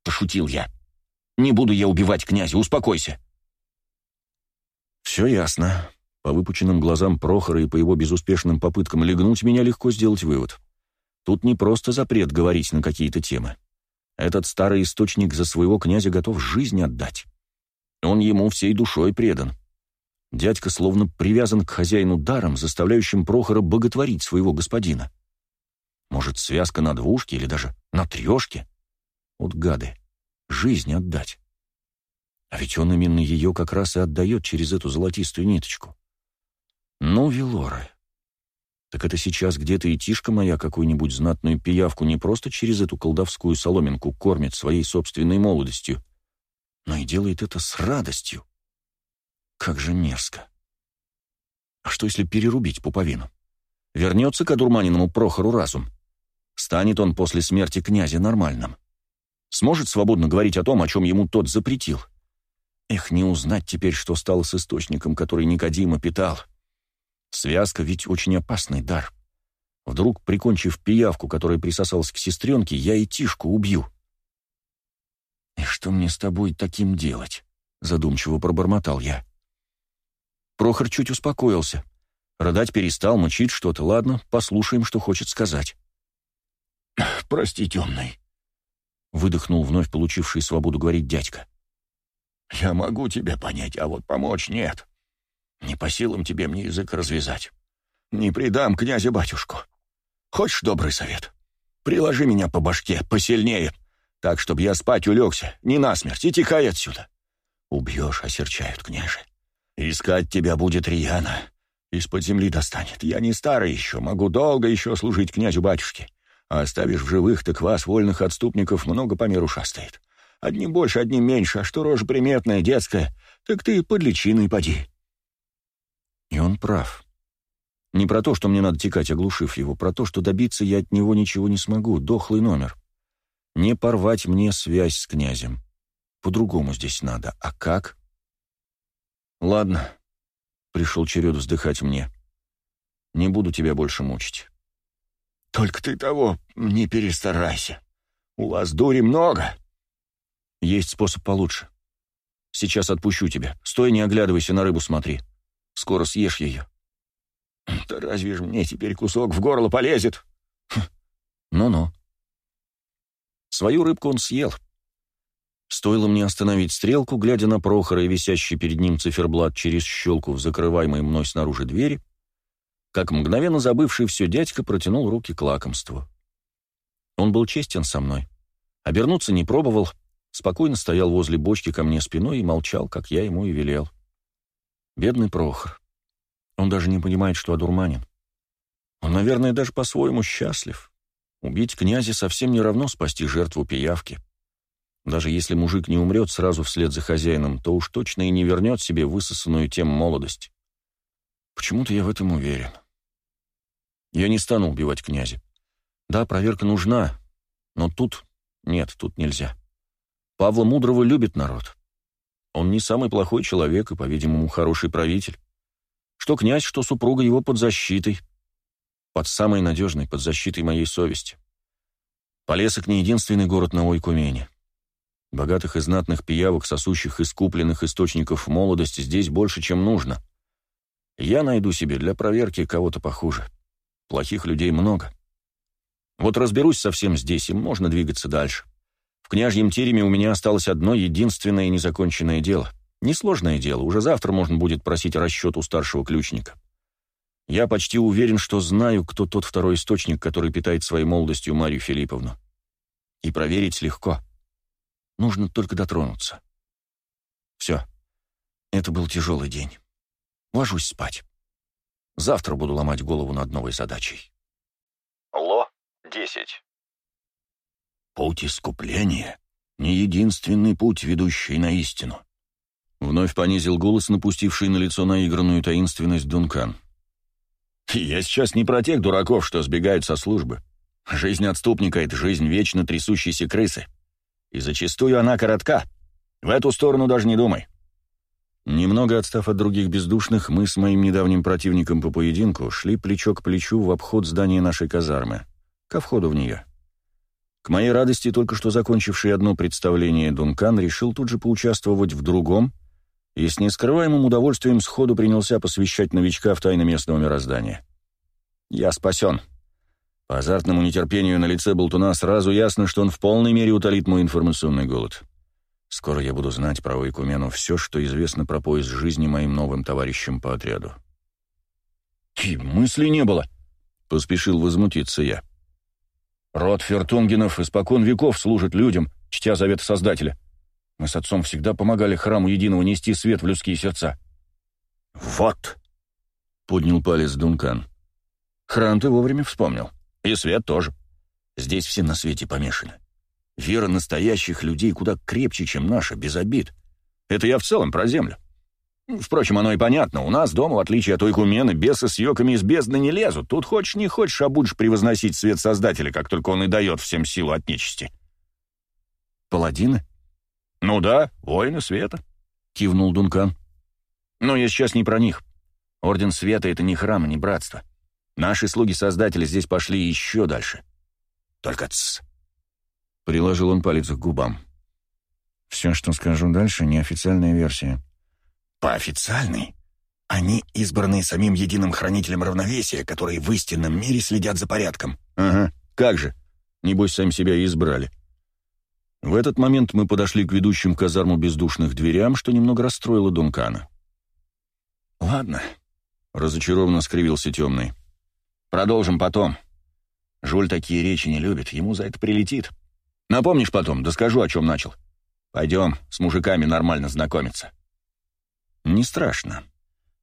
S1: «Пошутил я. Не буду я убивать князя, успокойся!» «Все ясно». По выпученным глазам Прохора и по его безуспешным попыткам легнуть меня легко сделать вывод. Тут не просто запрет говорить на какие-то темы. Этот старый источник за своего князя готов жизнь отдать. Он ему всей душой предан. Дядька словно привязан к хозяину даром, заставляющим Прохора боготворить своего господина. Может, связка на двушке или даже на трешке? Вот гады, жизнь отдать. А ведь он именно ее как раз и отдает через эту золотистую ниточку. Ну, Велоры. Так это сейчас где-то и тишка моя какую-нибудь знатную пиявку не просто через эту колдовскую соломинку кормит своей собственной молодостью, но и делает это с радостью. Как же мерзко. А что, если перерубить пуповину? Вернется к одурманенному Прохору разум? Станет он после смерти князя нормальным? Сможет свободно говорить о том, о чем ему тот запретил? — Эх, не узнать теперь, что стало с источником, который Никодима питал. Связка ведь очень опасный дар. Вдруг, прикончив пиявку, которая присосалась к сестренке, я и Тишку убью. «И что мне с тобой таким делать?» — задумчиво пробормотал я. Прохор чуть успокоился. Рыдать перестал, мучить что-то. Ладно, послушаем, что хочет сказать. «Прости, темный», — выдохнул вновь получивший свободу говорить дядька. Я могу тебя понять, а вот помочь нет. Не по силам тебе мне язык развязать. Не предам князя-батюшку. Хочешь добрый совет? Приложи меня по башке, посильнее, так, чтобы я спать улегся, не насмерть, и тихай отсюда. Убьешь, осерчают княже. Искать тебя будет рьяно. Из-под земли достанет. Я не старый еще, могу долго еще служить князю-батюшке. А оставишь в живых, так вас, вольных отступников, много по миру шастает. Одни больше, одни меньше, а что рожь приметная, детская, так ты под личиной поди». И он прав. Не про то, что мне надо текать, оглушив его, про то, что добиться я от него ничего не смогу, дохлый номер. Не порвать мне связь с князем. По-другому здесь надо. А как? Ладно, пришел черед вздыхать мне. Не буду тебя больше мучить. Только ты того не перестарайся. У вас дури много. Есть способ получше. Сейчас отпущу тебя. Стой, не оглядывайся, на рыбу смотри. Скоро съешь ее. Да разве же мне теперь кусок в горло полезет? Хм. Ну-ну. Свою рыбку он съел. Стоило мне остановить стрелку, глядя на Прохора и висящий перед ним циферблат через щелку в закрываемой мной снаружи двери, как мгновенно забывший все дядька протянул руки к лакомству. Он был честен со мной. Обернуться не пробовал — спокойно стоял возле бочки ко мне спиной и молчал, как я ему и велел. Бедный Прохор. Он даже не понимает, что одурманен. Он, наверное, даже по-своему счастлив. Убить князя совсем не равно спасти жертву пиявки. Даже если мужик не умрет сразу вслед за хозяином, то уж точно и не вернет себе высосанную тем молодость. Почему-то я в этом уверен. Я не стану убивать князя. Да, проверка нужна, но тут... Нет, тут нельзя. Павла Мудрого любит народ. Он не самый плохой человек и, по-видимому, хороший правитель. Что князь, что супруга его под защитой. Под самой надежной, под защитой моей совести. Полесок не единственный город на Ойкумене. Богатых и знатных пиявок, сосущих из купленных источников молодости, здесь больше, чем нужно. Я найду себе для проверки кого-то похуже. Плохих людей много. Вот разберусь совсем здесь, и можно двигаться дальше. — в княжьем тереме у меня осталось одно единственное незаконченное дело. Несложное дело, уже завтра можно будет просить расчет у старшего ключника. Я почти уверен, что знаю, кто тот второй источник, который питает своей молодостью Марию Филипповну. И проверить легко. Нужно только дотронуться. Все. Это был тяжелый день. Ложусь спать. Завтра буду ломать голову над новой задачей.
S3: ло десять.
S1: Путь искупления — не единственный путь, ведущий на истину. Вновь понизил голос, напустивший на лицо наигранную таинственность Дункан. «Я сейчас не про тех дураков, что сбегают со службы. Жизнь отступника — это жизнь вечно трясущейся крысы. И зачастую она коротка. В эту сторону даже не думай». Немного отстав от других бездушных, мы с моим недавним противником по поединку шли плечо к плечу в обход здания нашей казармы, ко входу в нее. К моей радости, только что закончивший одно представление Дункан решил тут же поучаствовать в другом и с нескрываемым удовольствием сходу принялся посвящать новичка в тайны местного мироздания. «Я спасен». По азартному нетерпению на лице Болтуна сразу ясно, что он в полной мере утолит мой информационный голод. Скоро я буду знать про Ойкумену все, что известно про поиск жизни моим новым товарищам по отряду. «Ки, мысли не было!» — поспешил возмутиться я. Род Фертунгенов испокон веков служит людям, чтя завет Создателя. Мы с отцом всегда помогали храму единого нести свет в людские сердца». «Вот!» — поднял палец Дункан. «Хран ты вовремя вспомнил. И свет тоже. Здесь все на свете помешаны. Вера настоящих людей куда крепче, чем наша, без обид. Это я в целом про землю. Впрочем, оно и понятно. У нас дома, в отличие от Ойкумены, бесы с йоками из бездны не лезут. Тут хочешь не хочешь, а будешь превозносить свет Создателя, как только он и дает всем силу от нечисти. «Паладины?» «Ну да, воины света», — кивнул Дункан. «Но я сейчас не про них. Орден света — это не храм, не братство. Наши слуги Создателя здесь пошли еще дальше. Только тс. Приложил он палец к губам. «Все, что скажу дальше, неофициальная версия», по официальной, они избранные самим единым хранителем равновесия, которые в истинном мире следят за порядком. Ага, как же. Небось, сами себя избрали. В этот момент мы подошли к ведущим казарму бездушных дверям, что немного расстроило Дункана. «Ладно», — разочарованно скривился темный. «Продолжим потом. Жуль такие речи не любит, ему за это прилетит. Напомнишь потом, да скажу, о чем начал. Пойдем с мужиками нормально знакомиться». Не страшно.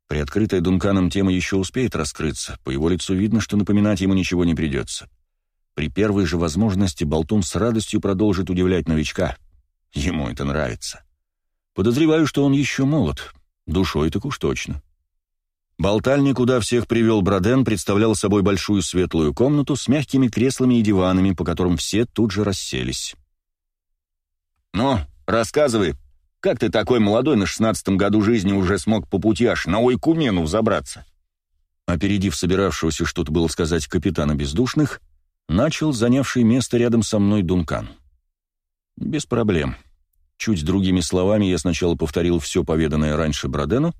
S1: Приоткрытая Дунканом тема еще успеет раскрыться, по его лицу видно, что напоминать ему ничего не придется. При первой же возможности Болтун с радостью продолжит удивлять новичка. Ему это нравится. Подозреваю, что он еще молод. Душой так уж точно. Болтальня, куда всех привел Броден, представлял собой большую светлую комнату с мягкими креслами и диванами, по которым все тут же расселись. «Ну, рассказывай», как ты такой молодой на шестнадцатом году жизни уже смог по пути аж на Ойкумену взобраться?» Опередив собиравшегося что-то было сказать капитана бездушных, начал занявший место рядом со мной Дункан. «Без проблем. Чуть другими словами я сначала повторил все поведанное раньше Бродену,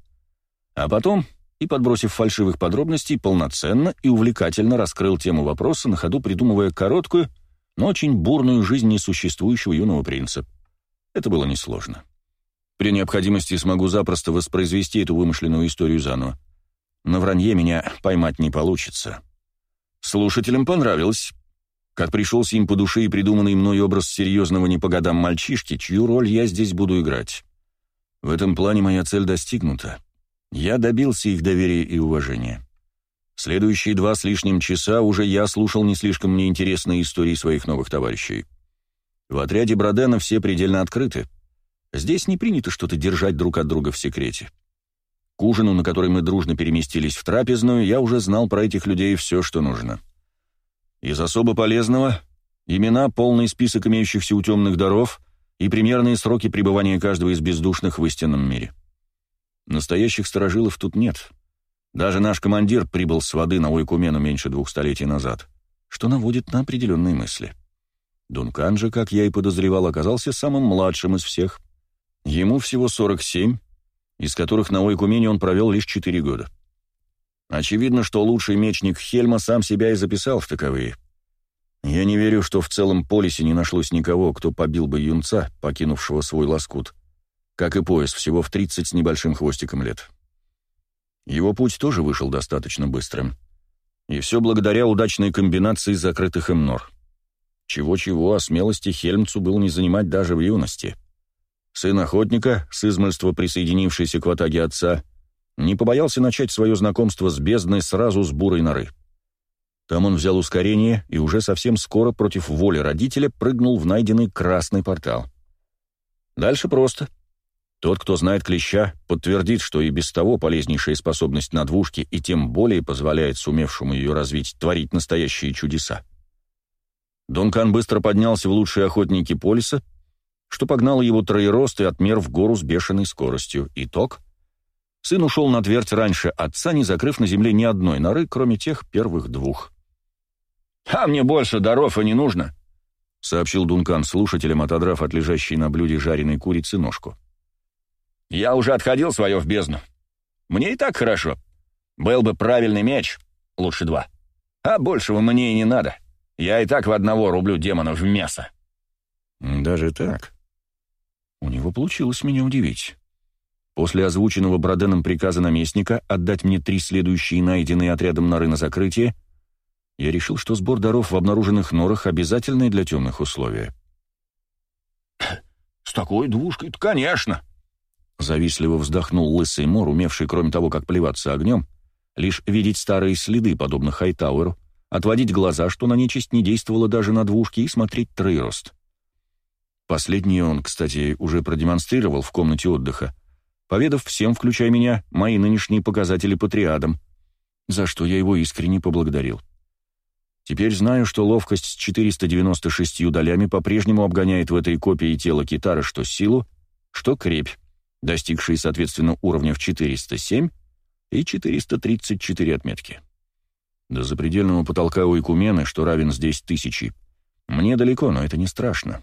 S1: а потом, и подбросив фальшивых подробностей, полноценно и увлекательно раскрыл тему вопроса, на ходу придумывая короткую, но очень бурную жизнь несуществующего юного принца. Это было несложно. При необходимости смогу запросто воспроизвести эту вымышленную историю заново. На вранье меня поймать не получится. Слушателям понравилось. Как пришелся им по душе и придуманный мной образ серьезного не по годам мальчишки, чью роль я здесь буду играть. В этом плане моя цель достигнута. Я добился их доверия и уважения. Следующие два с лишним часа уже я слушал не слишком мне интересные истории своих новых товарищей. В отряде Бродена все предельно открыты — Здесь не принято что-то держать друг от друга в секрете. К ужину, на который мы дружно переместились в трапезную, я уже знал про этих людей все, что нужно. Из особо полезного — имена, полный список имеющихся у темных даров и примерные сроки пребывания каждого из бездушных в истинном мире. Настоящих сторожилов тут нет. Даже наш командир прибыл с воды на Ойкумену меньше двух столетий назад, что наводит на определенные мысли. Дункан же, как я и подозревал, оказался самым младшим из всех — Ему всего 47, из которых на Ойкумене он провел лишь 4 года. Очевидно, что лучший мечник Хельма сам себя и записал в таковые. Я не верю, что в целом полисе не нашлось никого, кто побил бы юнца, покинувшего свой лоскут, как и пояс, всего в 30 с небольшим хвостиком лет. Его путь тоже вышел достаточно быстрым. И все благодаря удачной комбинации закрытых им нор. Чего-чего, о а смелости Хельмцу был не занимать даже в юности — сын охотника, с измольства присоединившийся к ватаге отца, не побоялся начать свое знакомство с бездной сразу с бурой норы. Там он взял ускорение и уже совсем скоро против воли родителя прыгнул в найденный красный портал. Дальше просто. Тот, кто знает клеща, подтвердит, что и без того полезнейшая способность на двушке и тем более позволяет сумевшему ее развить творить настоящие чудеса. Дункан быстро поднялся в лучшие охотники полиса, что погнало его троерост и отмер в гору с бешеной скоростью. Итог? Сын ушел на твердь раньше отца, не закрыв на земле ни одной норы, кроме тех первых двух. «А мне больше даров и не нужно», — сообщил Дункан слушателям, отодрав от лежащей на блюде жареной курицы ножку. «Я уже отходил свое в бездну. Мне и так хорошо. Был бы правильный меч, лучше два. А большего мне и не надо. Я и так в одного рублю демонов в мясо». «Даже так?» У него получилось меня удивить. После озвученного Броденом приказа наместника отдать мне три следующие найденные отрядом норы на закрытие, я решил, что сбор даров в обнаруженных норах обязательное для темных условия. «С такой двушкой-то, конечно!» Завистливо вздохнул лысый мор, умевший, кроме того, как плеваться огнем, лишь видеть старые следы, подобно Хайтауэру, отводить глаза, что на нечисть не действовало даже на двушке и смотреть троерост. Последнее он, кстати, уже продемонстрировал в комнате отдыха, поведав всем, включая меня, мои нынешние показатели по триадам, за что я его искренне поблагодарил. Теперь знаю, что ловкость с 496 долями по-прежнему обгоняет в этой копии тела китара что силу, что крепь, достигшие, соответственно, уровня в 407 и 434 отметки. До запредельного потолка у Икумены, что равен здесь тысячи, мне далеко, но это не страшно.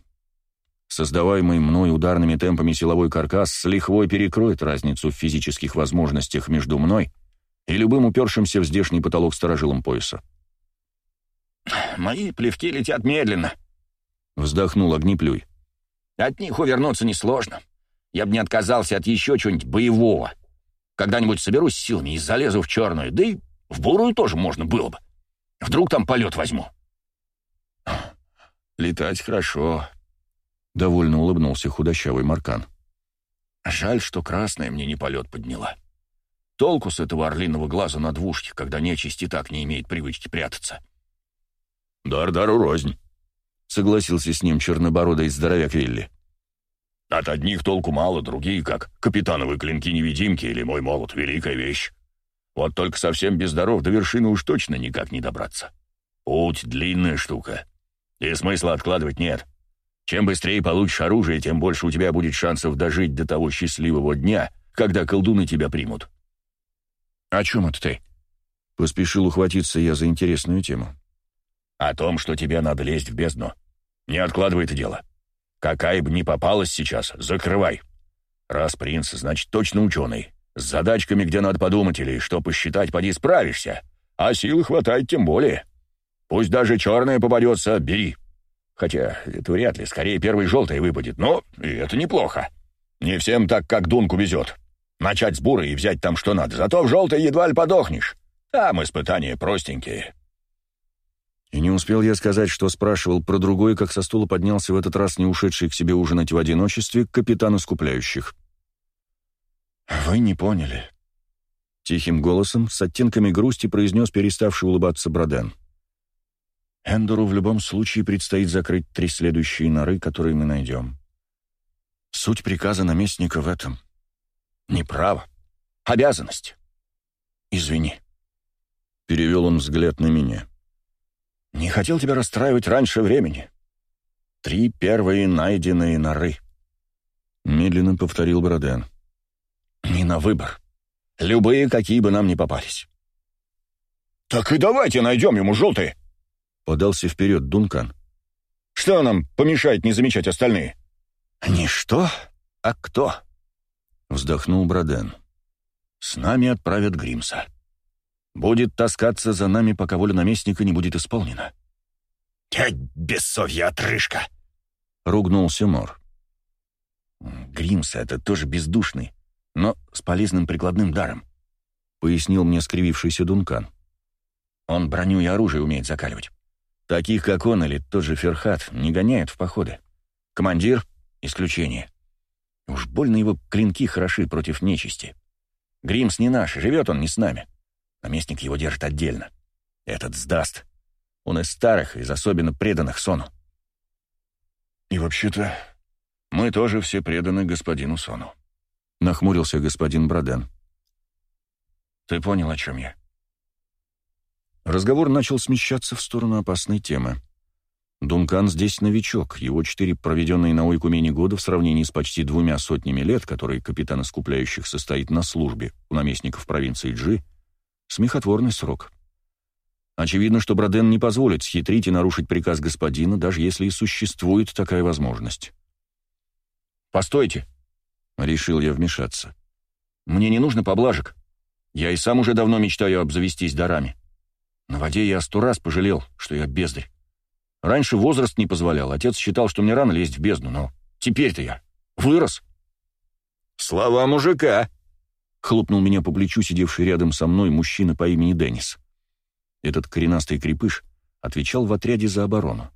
S1: Создаваемый мной ударными темпами силовой каркас с лихвой перекроет разницу в физических возможностях между мной и любым упершимся в здешний потолок сторожилом пояса. «Мои плевки летят медленно», — вздохнул Огнеплюй. «От них увернуться несложно. Я бы не отказался от еще чего-нибудь боевого. Когда-нибудь соберусь силами и залезу в черную, да и в бурую тоже можно было бы. Вдруг там полет возьму». «Летать хорошо», — довольно улыбнулся худощавый Маркан. «Жаль, что красная мне не полет подняла. Толку с этого орлиного глаза на двушке, когда нечисть и так не имеет привычки прятаться». «Дар-дару рознь», — согласился с ним чернобородый здоровяк Вилли. «От одних толку мало, другие, как капитановые клинки-невидимки или мой молот — великая вещь. Вот только совсем без даров до вершины уж точно никак не добраться. Путь — длинная штука, и смысла откладывать нет». Чем быстрее получишь оружие, тем больше у тебя будет шансов дожить до того счастливого дня, когда колдуны тебя примут». «О чем это ты?» — поспешил ухватиться я за интересную тему. «О том, что тебе надо лезть в бездну. Не откладывай это дело. Какая бы ни попалась сейчас, закрывай. Раз принц, значит, точно ученый. С задачками, где надо подумать или что посчитать, поди справишься. А сил хватает тем более. Пусть даже черное попадется, бери». Хотя это вряд ли, скорее первый желтый выпадет, но и это неплохо. Не всем так, как Дунку везет.
S2: Начать с буры и взять там что надо, зато в желтой едва ли подохнешь. Там испытания простенькие.
S1: И не успел я сказать, что спрашивал про другой, как со стула поднялся в этот раз не ушедший к себе ужинать в одиночестве капитан искупляющих. «Вы не поняли», — тихим голосом с оттенками грусти произнес переставший улыбаться Броден. Эндору в любом случае предстоит закрыть три следующие норы, которые мы найдем. Суть приказа наместника в этом. Не право. Обязанность. Извини. Перевел он взгляд на меня. Не хотел тебя расстраивать раньше времени. Три первые найденные норы. Медленно повторил Бороден. Не на выбор. Любые, какие бы нам ни попались. «Так и давайте найдем ему желтые!» Подался вперед Дункан. «Что нам помешает не замечать остальные?» «Не что, а кто?» Вздохнул Броден. «С нами отправят Гримса. Будет таскаться за нами, пока воля наместника не будет исполнена». «Тять, бессовья отрыжка!» — ругнулся Мор. «Гримса — это тоже бездушный, но с полезным прикладным даром», — пояснил мне скривившийся Дункан. «Он броню и оружие умеет закаливать. Таких, как он или тот же Ферхат, не гоняют в походы. Командир — исключение. Уж больно его клинки хороши против нечисти. Гримс не наш, живет он не с нами. Наместник его держит отдельно. Этот сдаст. Он из старых, из особенно преданных Сону. И вообще-то, мы тоже все преданы господину Сону. Нахмурился господин Браден. Ты понял, о чем я? Разговор начал смещаться в сторону опасной темы. Дункан здесь новичок, его четыре проведенные на Ойкумене года в сравнении с почти двумя сотнями лет, которые капитан искупляющих состоит на службе у наместников провинции Джи, смехотворный срок. Очевидно, что Броден не позволит схитрить и нарушить приказ господина, даже если и существует такая возможность. «Постойте!» — решил я вмешаться. «Мне не нужно поблажек. Я и сам уже давно мечтаю обзавестись дарами. На воде я сто раз пожалел, что я бездарь. Раньше возраст не позволял, отец считал, что мне рано лезть в бездну, но теперь-то я вырос. «Слова мужика!» — хлопнул меня по плечу сидевший рядом со мной мужчина по имени Деннис. Этот коренастый крепыш отвечал в отряде за оборону.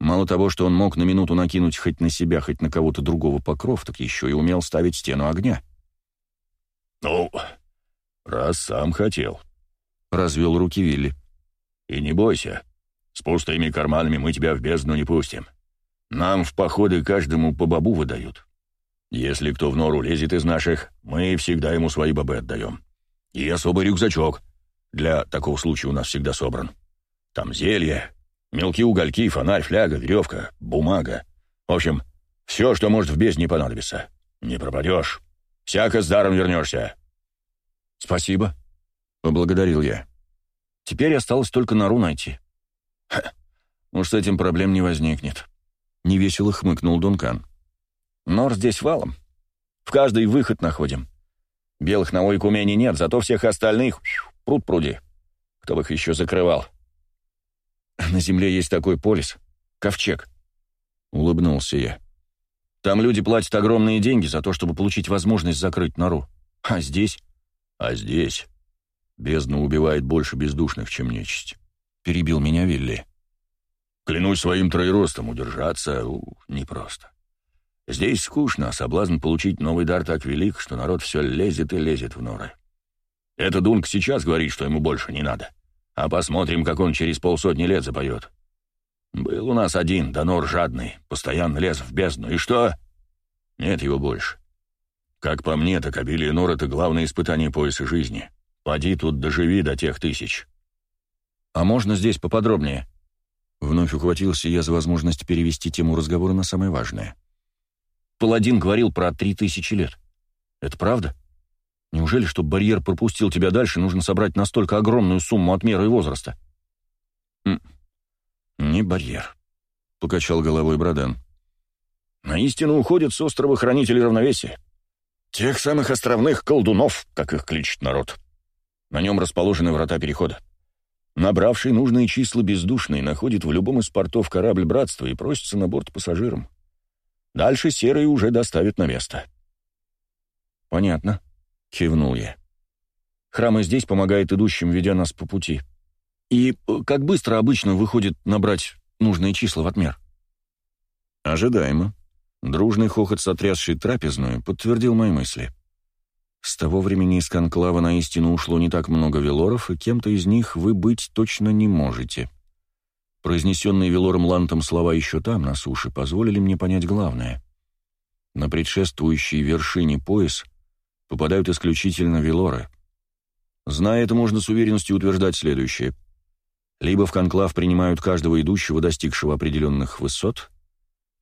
S1: Мало того, что он мог на минуту накинуть хоть на себя, хоть на кого-то другого покров, так еще и умел ставить стену огня. «Ну, раз сам хотел», развел руки Вилли. «И не бойся, с пустыми карманами мы тебя в бездну не пустим. Нам в походы каждому по бабу выдают. Если кто в нору лезет из наших, мы всегда ему свои бобы отдаем. И особый рюкзачок. Для такого случая у нас всегда собран. Там зелье, мелкие угольки, фонарь, фляга, веревка, бумага. В общем, все, что может в бездне понадобиться. Не пропадешь. Всяко с даром вернешься». «Спасибо», Поблагодарил я. Теперь осталось только нору найти. Ха, уж с этим проблем не возникнет. Невесело хмыкнул Дункан. Нор здесь валом. В каждый выход находим. Белых на Ойкумене нет, зато всех остальных пруд пруди. Кто бы их еще закрывал? На земле есть такой полис. Ковчег. Улыбнулся я. Там люди платят огромные деньги за то, чтобы получить возможность закрыть нору. А здесь? А здесь? Бездна убивает больше бездушных, чем нечисть. Перебил меня Вилли. Клянусь своим троеростом, удержаться у, непросто. Здесь скучно, а соблазн получить новый дар так велик, что народ все лезет и лезет в норы. Это Дунк сейчас говорит, что ему больше не надо. А посмотрим, как он через полсотни лет запоет. Был у нас один, донор жадный, постоянно лез в бездну. И что? Нет его больше. Как по мне, так обилие нор — это главное испытание пояса жизни. Поди тут доживи до тех тысяч. А можно здесь поподробнее? Вновь ухватился я за возможность перевести тему разговора на самое важное. Паладин говорил про три тысячи лет. Это правда? Неужели, чтобы барьер пропустил тебя дальше, нужно собрать настолько огромную сумму от меры и возраста? Хм. «Не барьер», — покачал головой Бродан. «На истину уходят с острова хранители равновесия. Тех самых островных колдунов, как их кличет народ. На нем расположены врата перехода. Набравший нужные числа бездушный находит в любом из портов корабль братства и просится на борт пассажирам. Дальше серые уже доставят на место. «Понятно», — кивнул я. Храмы здесь помогает идущим, ведя нас по пути. И э, как быстро обычно выходит набрать нужные числа в отмер?» «Ожидаемо». Дружный хохот, сотрясший трапезную, подтвердил мои мысли. С того времени из конклава на истину ушло не так много велоров, и кем-то из них вы быть точно не можете. Произнесенные велором Лантом слова еще там, на суше, позволили мне понять главное. На предшествующей вершине пояс попадают исключительно велоры. Зная это, можно с уверенностью утверждать следующее. Либо в конклав принимают каждого идущего, достигшего определенных высот,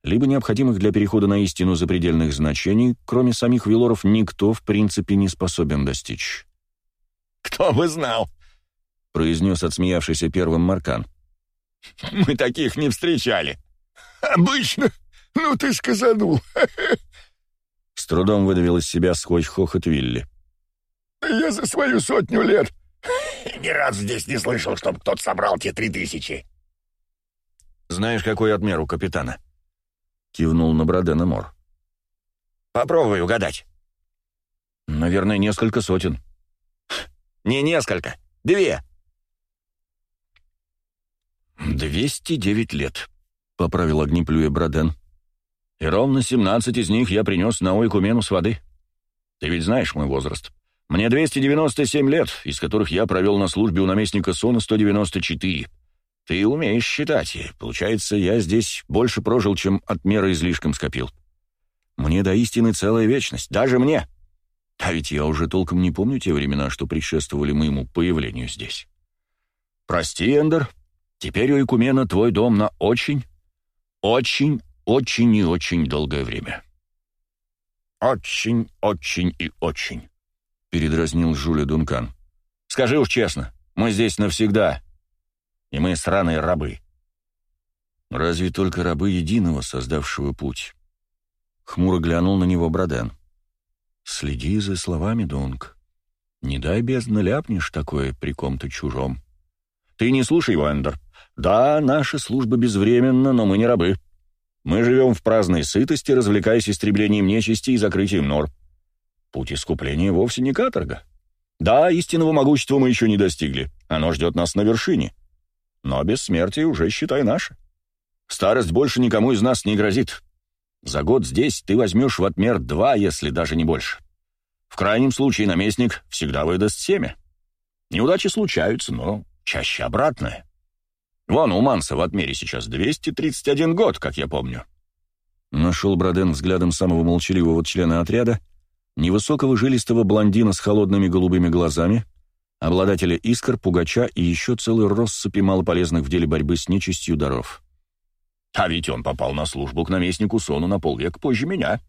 S1: либо необходимых для перехода на истину запредельных значений, кроме самих вилоров, никто в принципе не способен достичь. «Кто бы знал!» — произнес отсмеявшийся первым Маркан. «Мы таких не встречали!»
S2: «Обычно! Ну ты сказанул!»
S1: С трудом выдавил из себя сквозь хохот Вилли.
S2: «Я за свою сотню лет ни раз здесь не слышал, чтобы кто-то собрал
S1: те три тысячи!» «Знаешь, какой отмер у капитана?» — кивнул на Бродена Мор. «Попробуй угадать». «Наверное, несколько сотен». «Не несколько. Две». «Двести девять лет», — поправил огнеплюя Броден. «И ровно семнадцать из них я принес на ойкумену с воды. Ты ведь знаешь мой возраст. Мне двести девяносто семь лет, из которых я провел на службе у наместника Сона сто девяносто четыре. Ты умеешь считать. И получается, я здесь больше прожил, чем от меры излишком скопил. Мне до истины целая вечность. Даже мне. А ведь я уже толком не помню те времена, что предшествовали моему появлению здесь. Прости, Эндер. Теперь у икумена твой дом на очень, очень, очень и очень долгое время. Очень, очень и очень, — передразнил Жюля Дункан. Скажи уж честно, мы здесь навсегда. — и мы сраные рабы. Разве только рабы единого, создавшего путь? Хмуро глянул на него Броден. Следи за словами, Донг. Не дай бездна ляпнешь такое при ком-то чужом. Ты не слушай, Вандер. Да, наша служба безвременна, но мы не рабы. Мы живем в праздной сытости, развлекаясь истреблением нечисти и закрытием нор. Путь искупления вовсе не каторга. Да, истинного могущества мы еще не достигли. Оно ждет нас на вершине. Но бессмертие уже, считай, наше. Старость больше никому из нас не грозит. За год здесь ты возьмешь в отмер два, если даже не больше. В крайнем случае наместник всегда выдаст семя. Неудачи случаются, но чаще обратное. Вон у Манса в отмере сейчас 231 год, как я помню. Нашел Броден взглядом самого молчаливого члена отряда, невысокого жилистого блондина с холодными голубыми глазами — обладателя искр, пугача и еще целый россыпи малополезных в деле борьбы с нечистью даров. А ведь он попал на службу к наместнику Сону на полвека позже меня.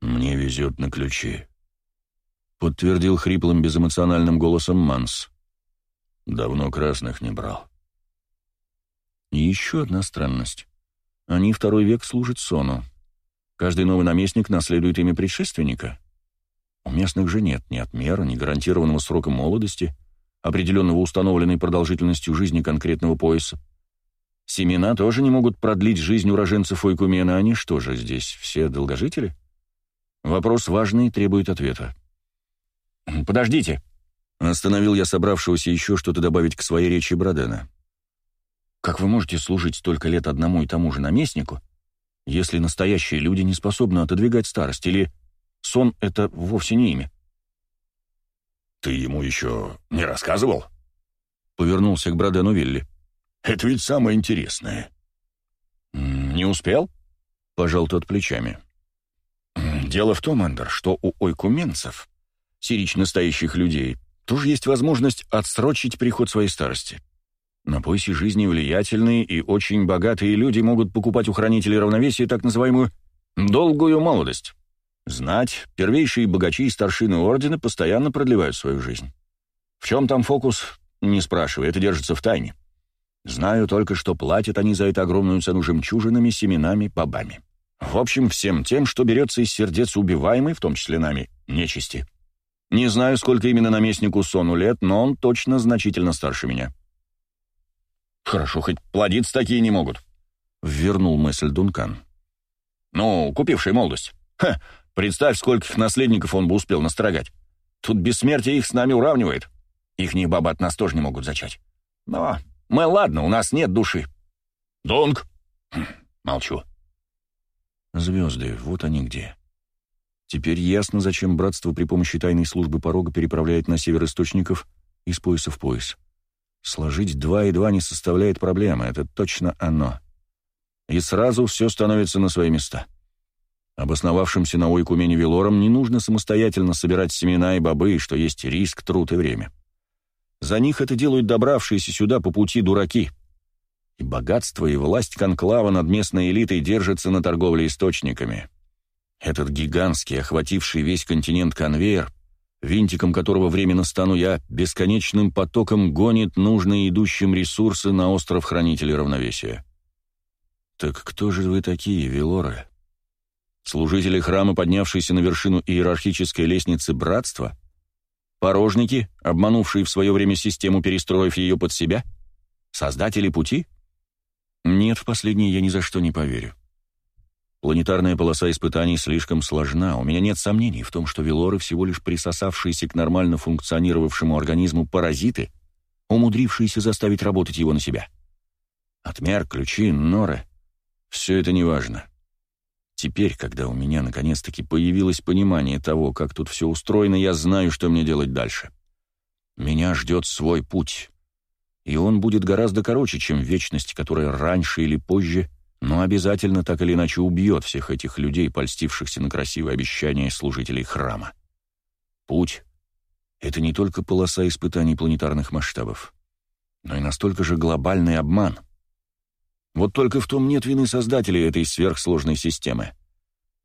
S1: «Мне везет на ключи», — подтвердил хриплым безэмоциональным голосом Манс. «Давно красных не брал». И еще одна странность. Они второй век служат Сону. Каждый новый наместник наследует имя предшественника. У местных же нет ни отмера, ни гарантированного срока молодости, определенного установленной продолжительностью жизни конкретного пояса. Семена тоже не могут продлить жизнь уроженцев Ойкумена, они что же здесь, все долгожители? Вопрос важный и требует ответа. «Подождите!» — остановил я собравшегося еще что-то добавить к своей речи Бродена. «Как вы можете служить столько лет одному и тому же наместнику, если настоящие люди не способны отодвигать старость или Сон — это вовсе не имя. «Ты ему еще не рассказывал?» Повернулся к Бродену Вилли. «Это ведь самое интересное». «Не успел?» — пожал тот плечами. «Дело в том, Эндер, что у ойкуменцев, сирич настоящих людей, тоже есть возможность отсрочить приход своей старости. На поясе жизни влиятельные и очень богатые люди могут покупать у хранителей равновесия так называемую «долгую молодость». Знать, первейшие богачи и старшины ордена постоянно продлевают свою жизнь. В чем там фокус, не спрашивай, это держится в тайне. Знаю только, что платят они за это огромную цену жемчужинами, семенами, бобами. В общем, всем тем, что берется из сердец убиваемой, в том числе нами, нечисти. Не знаю, сколько именно наместнику Сону лет, но он точно значительно старше меня. «Хорошо, хоть плодиться такие не могут», — Ввернул мысль Дункан. «Ну, купивший молодость. Ха, Представь, скольких наследников он бы успел настрогать. Тут бессмертие их с нами уравнивает. Ихние бабы от нас тоже не могут зачать. Но мы ладно, у нас нет души. Донг! молчу. Звезды, вот они где. Теперь ясно, зачем братство при помощи тайной службы порога переправляет на север источников из пояса в пояс. Сложить два и два не составляет проблемы, это точно оно. И сразу все становится на свои места. — Обосновавшимся на Ойкумене Велорам не нужно самостоятельно собирать семена и бобы, что есть риск, труд и время. За них это делают добравшиеся сюда по пути дураки. И богатство, и власть конклава над местной элитой держатся на торговле источниками. Этот гигантский, охвативший весь континент конвейер, винтиком которого временно стану я, бесконечным потоком гонит нужные идущим ресурсы на остров Хранителей Равновесия. Так кто же вы такие, Велоры? служители храма, поднявшиеся на вершину иерархической лестницы братства, порожники, обманувшие в свое время систему, перестроив ее под себя, создатели пути? Нет, в последнее я ни за что не поверю. Планетарная полоса испытаний слишком сложна, у меня нет сомнений в том, что Велоры всего лишь присосавшиеся к нормально функционировавшему организму паразиты, умудрившиеся заставить работать его на себя. Отмер, ключи, норы — все это неважно. Теперь, когда у меня наконец-таки появилось понимание того, как тут все устроено, я знаю, что мне делать дальше. Меня ждет свой путь. И он будет гораздо короче, чем вечность, которая раньше или позже, но обязательно так или иначе убьет всех этих людей, польстившихся на красивые обещания служителей храма. Путь — это не только полоса испытаний планетарных масштабов, но и настолько же глобальный обман — вот только в том нет вины создателей этой сверхсложной системы.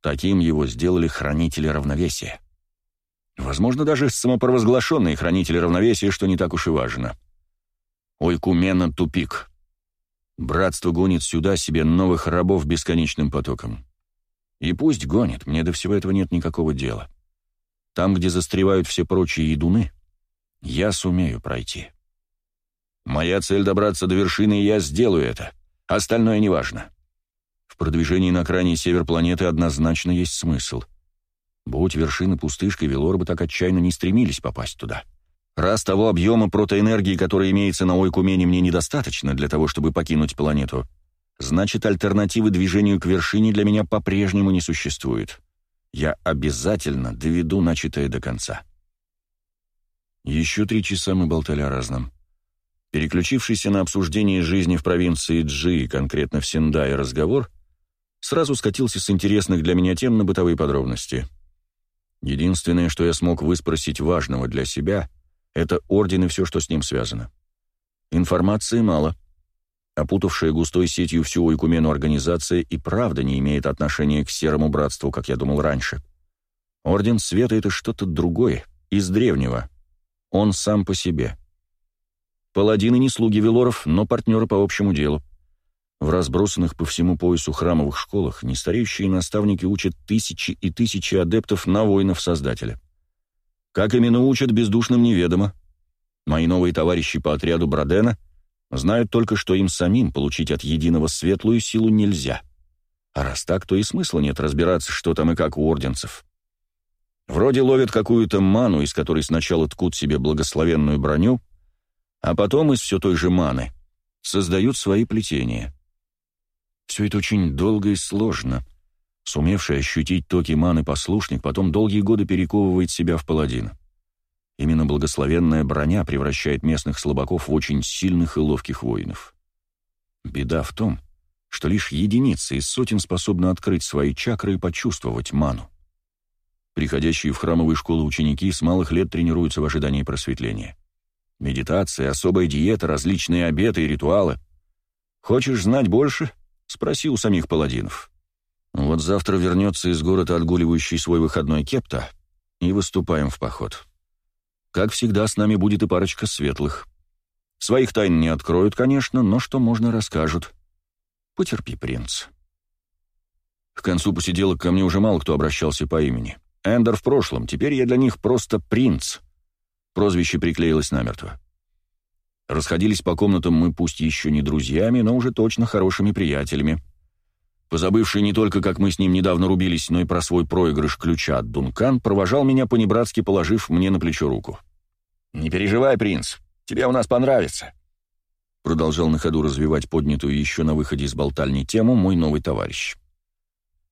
S1: Таким его сделали хранители равновесия. Возможно, даже самопровозглашенные хранители равновесия, что не так уж и важно. Ой, Ойкумена тупик. Братство гонит сюда себе новых рабов бесконечным потоком. И пусть гонит, мне до всего этого нет никакого дела. Там, где застревают все прочие едуны, я сумею пройти. Моя цель добраться до вершины, и я сделаю это. — Остальное неважно. В продвижении на крайний север планеты однозначно есть смысл. Будь вершины пустышкой, Велорбы так отчаянно не стремились попасть туда. Раз того объема протоэнергии, который имеется на Ойкумене, мне недостаточно для того, чтобы покинуть планету, значит, альтернативы движению к вершине для меня по-прежнему не существует. Я обязательно доведу начатое до конца. Еще три часа мы болтали о разном. Переключившийся на обсуждение жизни в провинции Джи, конкретно в Синдае, разговор, сразу скатился с интересных для меня тем на бытовые подробности. Единственное, что я смог выспросить важного для себя, это орден и все, что с ним связано. Информации мало. Опутавшая густой сетью всю Ойкумену организация и правда не имеет отношения к Серому Братству, как я думал раньше. Орден Света — это что-то другое, из древнего. Он сам по себе — Паладины не слуги Велоров, но партнеры по общему делу. В разбросанных по всему поясу храмовых школах нестареющие наставники учат тысячи и тысячи адептов на воинов Создателя. Как именно учат, бездушным неведомо. Мои новые товарищи по отряду Брадена знают только, что им самим получить от единого светлую силу нельзя. А раз так, то и смысла нет разбираться, что там и как у орденцев. Вроде ловят какую-то ману, из которой сначала ткут себе благословенную броню — а потом из все той же маны создают свои плетения. Все это очень долго и сложно. Сумевший ощутить токи маны послушник потом долгие годы перековывает себя в паладина. Именно благословенная броня превращает местных слабаков в очень сильных и ловких воинов. Беда в том, что лишь единицы из сотен способны открыть свои чакры и почувствовать ману. Приходящие в храмовые школы ученики с малых лет тренируются в ожидании просветления. Медитация, особая диета, различные обеты и ритуалы. Хочешь знать больше? Спроси у самих паладинов. Вот завтра вернется из города отгуливающий свой выходной кепта, и выступаем в поход. Как всегда, с нами будет и парочка светлых. Своих тайн не откроют, конечно, но что можно, расскажут. Потерпи, принц. К концу посиделок ко мне уже мало кто обращался по имени. Эндер в прошлом, теперь я для них просто принц. Прозвище приклеилось намертво. Расходились по комнатам мы пусть еще не друзьями, но уже точно хорошими приятелями. Позабывший не только, как мы с ним недавно рубились, но и про свой проигрыш ключа от Дункан, провожал меня по-небратски, положив мне на плечо руку. «Не переживай, принц, тебе у нас понравится», — продолжал на ходу развивать поднятую еще на выходе из болтальни тему мой новый товарищ.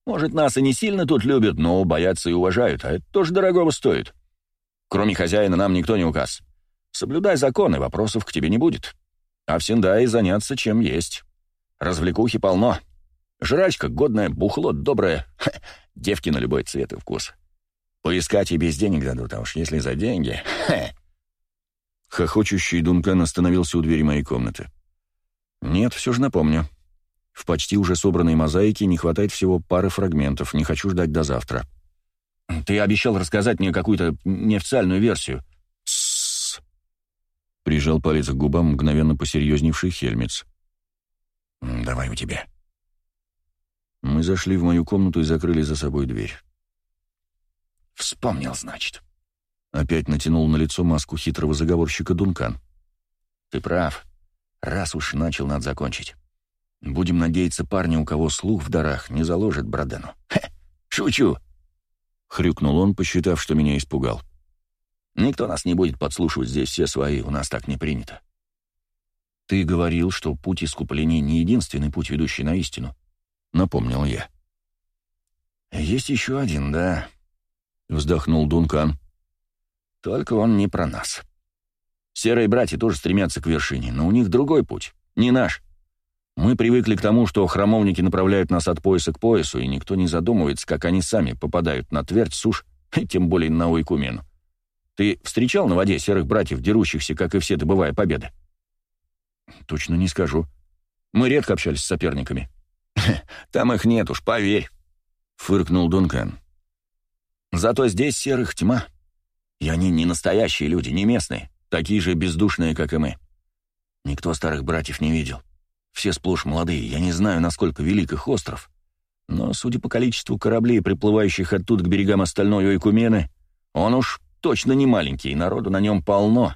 S1: «Может, нас и не сильно тут любят, но боятся и уважают, а это тоже дорогого стоит. Кроме хозяина нам никто не указ. Соблюдай законы, вопросов к тебе не будет. А в Синдае заняться чем есть. Развлекухи полно. Жрачка годная, бухло доброе. Ха, девки на любой цвет и вкус. Поискать и без денег дадут, а уж если за деньги... Ха. Хохочущий Дункан остановился у двери моей комнаты. «Нет, все же напомню. В почти уже собранной мозаике не хватает всего пары фрагментов, не хочу ждать до завтра». Ты обещал рассказать мне какую-то неофициальную версию. Тссс. Прижал палец к губам мгновенно посерьезневший Хельмец. Давай у тебя. Мы зашли в мою комнату и закрыли за собой дверь.
S2: Вспомнил,
S1: значит. Опять натянул на лицо маску хитрого заговорщика Дункан. Ты прав. Раз уж начал, надо закончить. Будем надеяться, парни, у кого слух в дарах, не заложит Бродену. Хе, шучу хрюкнул он, посчитав, что меня испугал. «Никто нас не будет подслушивать здесь, все свои, у нас так не принято». «Ты говорил, что путь искупления не единственный путь, ведущий на истину», — напомнил я. «Есть еще один, да», — вздохнул Дункан. «Только он не про нас. Серые братья тоже стремятся к вершине, но у них другой путь, не наш. Мы привыкли к тому, что храмовники направляют нас от пояса к поясу, и никто не задумывается, как они сами попадают на твердь, сушь, и тем более на Уйкумен. Ты встречал на воде серых братьев, дерущихся, как и все, добывая победы? Точно не скажу. Мы редко общались с соперниками. Там их нет уж, поверь, фыркнул Дункан. Зато здесь серых тьма. И они не настоящие люди, не местные, такие же бездушные, как и мы. Никто старых братьев не видел. Все сплошь молодые, я не знаю, насколько велик их остров. Но, судя по количеству кораблей, приплывающих оттуда к берегам остальной Ойкумены, он уж точно не маленький, и народу на нем полно.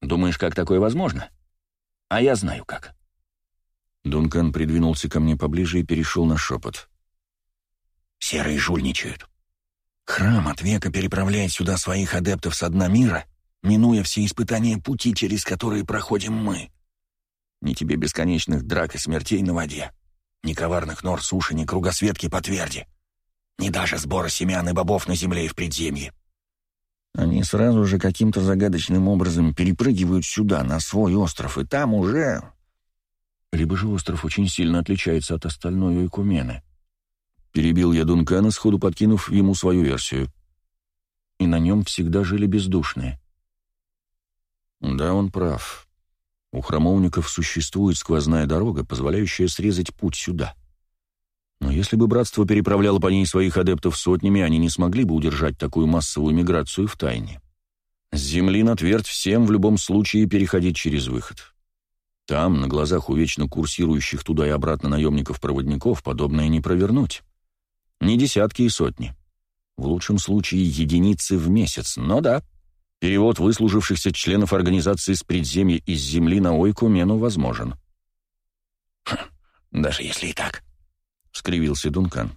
S1: Думаешь, как такое возможно? А я знаю как. Дункан придвинулся ко мне поближе и перешел на шепот. Серые жульничают. Храм от века переправляет сюда своих адептов с дна мира, минуя все испытания пути, через которые проходим мы. Ни тебе бесконечных драк и смертей на воде, ни коварных нор суши, ни кругосветки по тверди, ни даже сбора семян и бобов на земле и в предземье. Они сразу же каким-то загадочным образом перепрыгивают сюда, на свой остров, и там уже... Либо же остров очень сильно отличается от остальной Экумены. Перебил я Дункана, сходу подкинув ему свою версию. И на нем всегда жили бездушные. Да, он прав. У храмовников существует сквозная дорога, позволяющая срезать путь сюда. Но если бы братство переправляло по ней своих адептов сотнями, они не смогли бы удержать такую массовую миграцию в тайне. С земли на твердь всем в любом случае переходить через выход. Там, на глазах у вечно курсирующих туда и обратно наемников-проводников, подобное не провернуть. Не десятки и сотни. В лучшем случае единицы в месяц, но да, Перевод выслужившихся членов организации с предземья из земли на Ойкумену возможен. Хм, «Даже если и так», — скривился Дункан.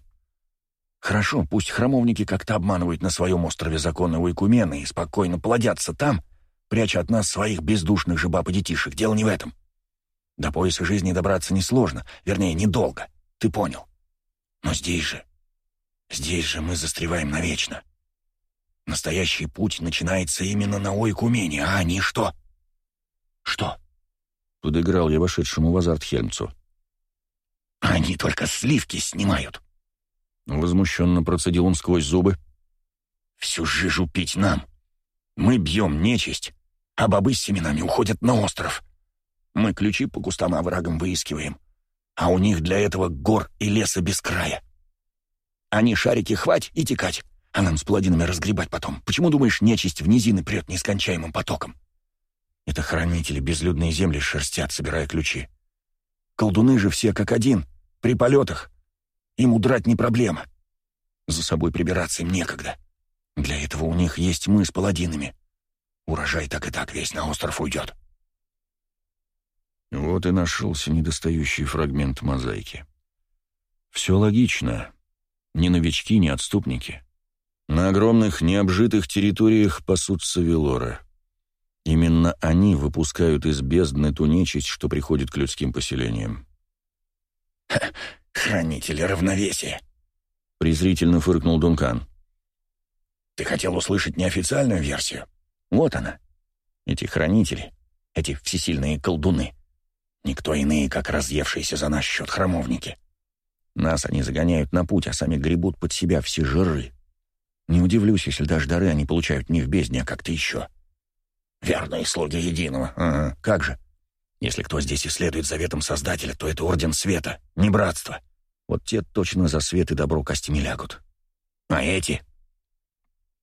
S1: «Хорошо, пусть храмовники как-то обманывают на своем острове законы Ойкумены и спокойно плодятся там, пряча от нас своих бездушных же баб и детишек. Дело не в этом. До пояса жизни добраться несложно, вернее, недолго. Ты понял. Но здесь же... Здесь же мы застреваем навечно». Настоящий путь начинается именно на Ойкумене, а они что? Что? Подыграл я вошедшему в азарт Хельмцу. Они только сливки снимают. Возмущенно процедил он сквозь зубы. Всю жижу пить нам. Мы бьем нечисть, а бобы с семенами уходят на остров. Мы ключи по кустам оврагам выискиваем, а у них для этого гор и леса без края. Они шарики хвать и текать. А нам с плодинами разгребать потом. Почему, думаешь, нечисть в низины прет нескончаемым потоком? Это хранители безлюдные земли шерстят, собирая ключи. Колдуны же все как один, при полетах. Им удрать не проблема. За собой прибираться им некогда. Для этого у них есть мы с паладинами. Урожай так и так весь на остров уйдет. Вот и нашелся недостающий фрагмент мозаики. Все логично. Ни новички, ни отступники. На огромных необжитых территориях пасутся велоры. Именно они выпускают из бездны ту нечисть, что приходит к людским поселениям. «Хранители равновесия!» — презрительно фыркнул Дункан. «Ты хотел услышать неофициальную версию? Вот она. Эти хранители, эти всесильные колдуны. Никто иные, как разъевшиеся за наш счет храмовники. Нас они загоняют на путь, а сами гребут под себя все жиры. Не удивлюсь, если даже дары они получают не в бездне, а как-то еще. Верные слуги единого. Ага, как же. Если кто здесь и следует заветам Создателя, то это Орден Света, не Братство. Вот те точно за свет и добро костями лягут. А эти?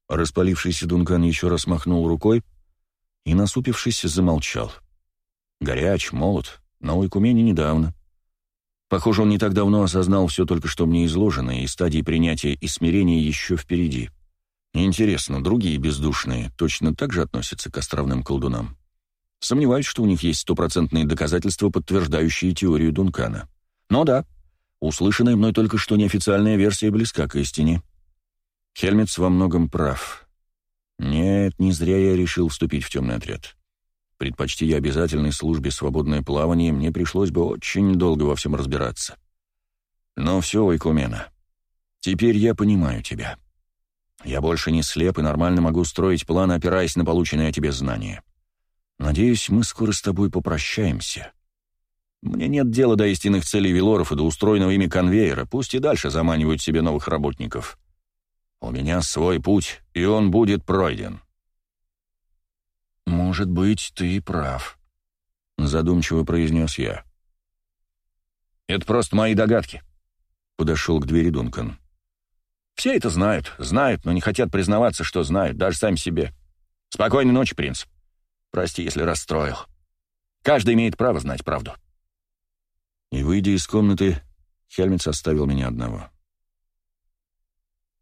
S1: Распалившийся Дункан еще раз махнул рукой и, насупившись, замолчал. Горяч, молод, на Ойкумене недавно. Похоже, он не так давно осознал все только что мне изложенное, и стадии принятия и смирения еще впереди. Интересно, другие бездушные точно так же относятся к островным колдунам? Сомневаюсь, что у них есть стопроцентные доказательства, подтверждающие теорию Дункана. Но да, услышанная мной только что неофициальная версия близка к истине. Хельмец во многом прав. Нет, не зря я решил вступить в темный отряд. Предпочти я обязательной службе свободное плавание, мне пришлось бы очень долго во всем разбираться. Но все, Вайкумена, теперь я понимаю тебя. Я больше не слеп и нормально могу строить планы, опираясь на полученные о тебе знания. Надеюсь, мы скоро с тобой попрощаемся. Мне нет дела до истинных целей Вилоров и до устроенного ими конвейера, пусть и дальше заманивают себе новых работников. У меня свой путь, и он будет пройден может быть, ты и прав», — задумчиво произнес я. «Это просто мои догадки», — подошел к двери Дункан. «Все это знают, знают, но не хотят признаваться, что знают, даже сами себе. Спокойной ночи, принц. Прости, если расстроил. Каждый имеет право знать правду». И, выйдя из комнаты, Хельмец оставил меня одного.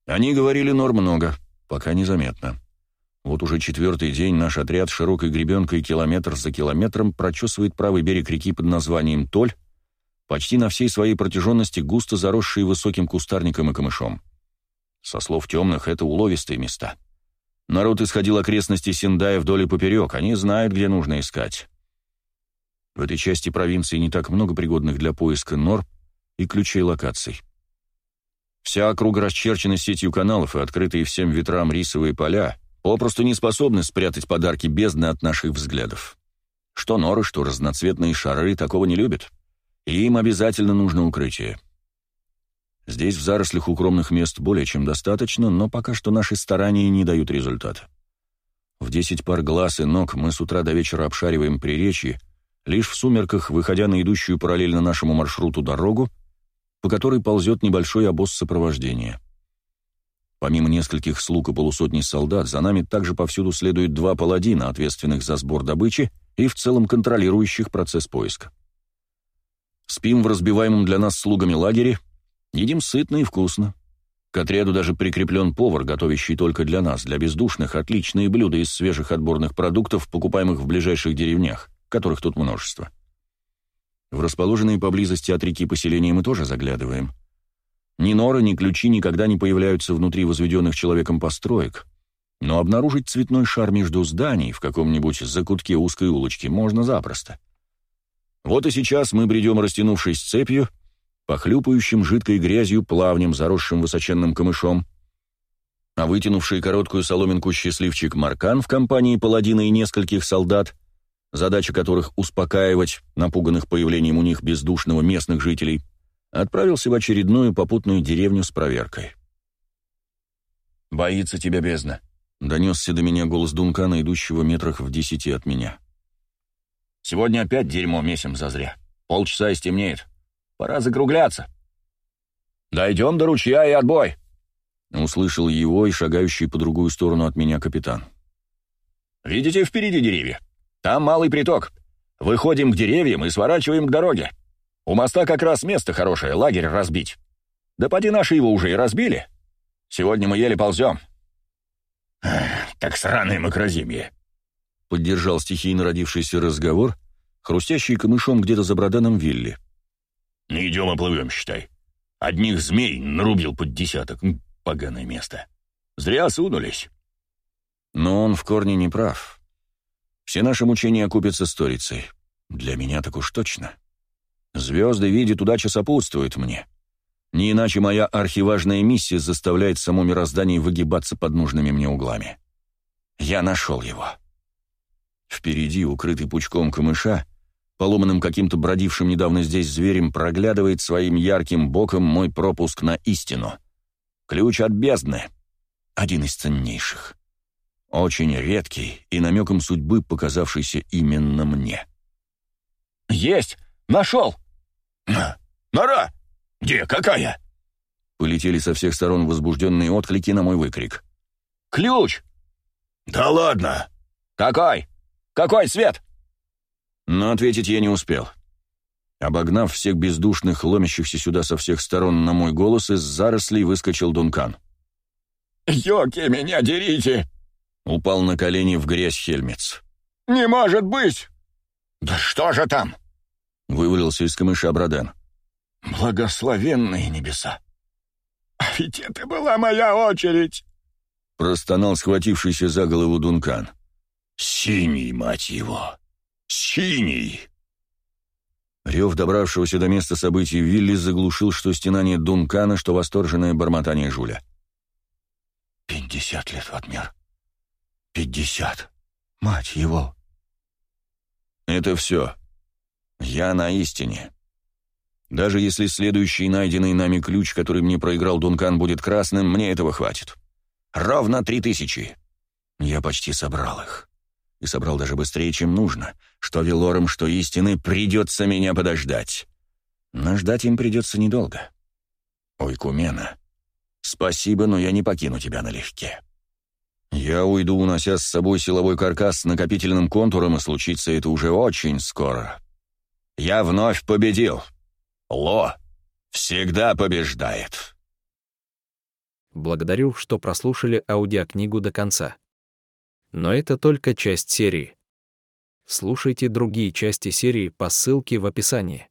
S1: Они говорили норм много, пока незаметно. Вот уже четвертый день наш отряд широкой гребенкой километр за километром прочесывает правый берег реки под названием Толь, почти на всей своей протяженности густо заросшие высоким кустарником и камышом. Со слов темных, это уловистые места. Народ исходил окрестности Синдая вдоль и поперек, они знают, где нужно искать. В этой части провинции не так много пригодных для поиска нор и ключей локаций. Вся округа расчерчена сетью каналов и открытые всем ветрам рисовые поля — попросту не способны спрятать подарки бездны от наших взглядов. Что норы, что разноцветные шары такого не любят. И им обязательно нужно укрытие. Здесь в зарослях укромных мест более чем достаточно, но пока что наши старания не дают результата. В десять пар глаз и ног мы с утра до вечера обшариваем приречье, лишь в сумерках, выходя на идущую параллельно нашему маршруту дорогу, по которой ползет небольшой обоз сопровождения. Помимо нескольких слуг и полусотни солдат, за нами также повсюду следует два паладина, ответственных за сбор добычи и в целом контролирующих процесс поиска. Спим в разбиваемом для нас слугами лагере, едим сытно и вкусно. К отряду даже прикреплен повар, готовящий только для нас, для бездушных, отличные блюда из свежих отборных продуктов, покупаемых в ближайших деревнях, которых тут множество. В расположенные поблизости от реки поселения мы тоже заглядываем – ни норы, ни ключи никогда не появляются внутри возведенных человеком построек, но обнаружить цветной шар между зданий в каком-нибудь закутке узкой улочки можно запросто. Вот и сейчас мы бредем, растянувшись цепью, похлюпающим жидкой грязью плавнем, заросшим высоченным камышом, а вытянувший короткую соломинку счастливчик Маркан в компании паладина и нескольких солдат, задача которых успокаивать напуганных появлением у них бездушного местных жителей – отправился в очередную попутную деревню с проверкой. «Боится тебя бездна», — донесся до меня голос Дункана, идущего метрах в десяти от меня. «Сегодня опять дерьмо месим зазря. Полчаса и стемнеет. Пора закругляться. Дойдем до ручья и отбой!» Услышал его и шагающий по другую сторону от меня капитан. «Видите, впереди деревья. Там малый приток. Выходим к деревьям и сворачиваем к дороге. У моста как раз место хорошее, лагерь разбить. Да поди наши его уже и разбили. Сегодня мы еле ползем». «Так сраные макрозимье», — поддержал стихийно родившийся разговор, хрустящий камышом где-то за броданом Вилли. «Не идем, а плывем, считай. Одних змей нарубил под десяток. Поганое место. Зря сунулись». Но он в корне не прав. Все наши мучения окупятся сторицей. Для меня так уж точно. Звезды видит, удача сопутствует мне. Не иначе моя архиважная миссия заставляет само мироздание выгибаться под нужными мне углами. Я нашел его. Впереди, укрытый пучком камыша, поломанным каким-то бродившим недавно здесь зверем, проглядывает своим ярким боком мой пропуск на истину. Ключ от бездны. Один из ценнейших. Очень редкий и намеком судьбы показавшийся именно мне. «Есть! Нашел!» «Нора! Где? Какая?» Полетели со всех сторон возбужденные отклики на мой выкрик. «Ключ!» «Да ладно!» «Какой? Какой свет?» Но ответить я не успел. Обогнав всех бездушных, ломящихся сюда со всех сторон на мой голос, из зарослей выскочил Дункан. «Ёки, меня дерите!» Упал на колени в грязь Хельмец. «Не может быть!» «Да что же там?» Вывалился из камыша Бродан.
S2: «Благословенные небеса! А ведь это была моя очередь!»
S1: Простонал схватившийся за голову Дункан. «Синий, мать его! Синий!» Рев добравшегося до места событий Вилли заглушил что стенание Дункана, что восторженное бормотание Жуля. «Пятьдесят лет в отмер. Пятьдесят. Мать его!» «Это все», я на истине. Даже если следующий найденный нами ключ, который мне проиграл Дункан, будет красным, мне этого хватит. Ровно три тысячи. Я почти собрал их. И собрал даже быстрее, чем нужно. Что Велорам, что истины, придется меня подождать. Но ждать им придется недолго. Ой, Кумена, спасибо, но я не покину тебя налегке. Я уйду, унося с собой силовой каркас с накопительным контуром, и случится это уже очень скоро. Я вновь победил. Ло всегда побеждает. Благодарю, что прослушали аудиокнигу до конца. Но это
S3: только часть серии. Слушайте другие части серии по ссылке в описании.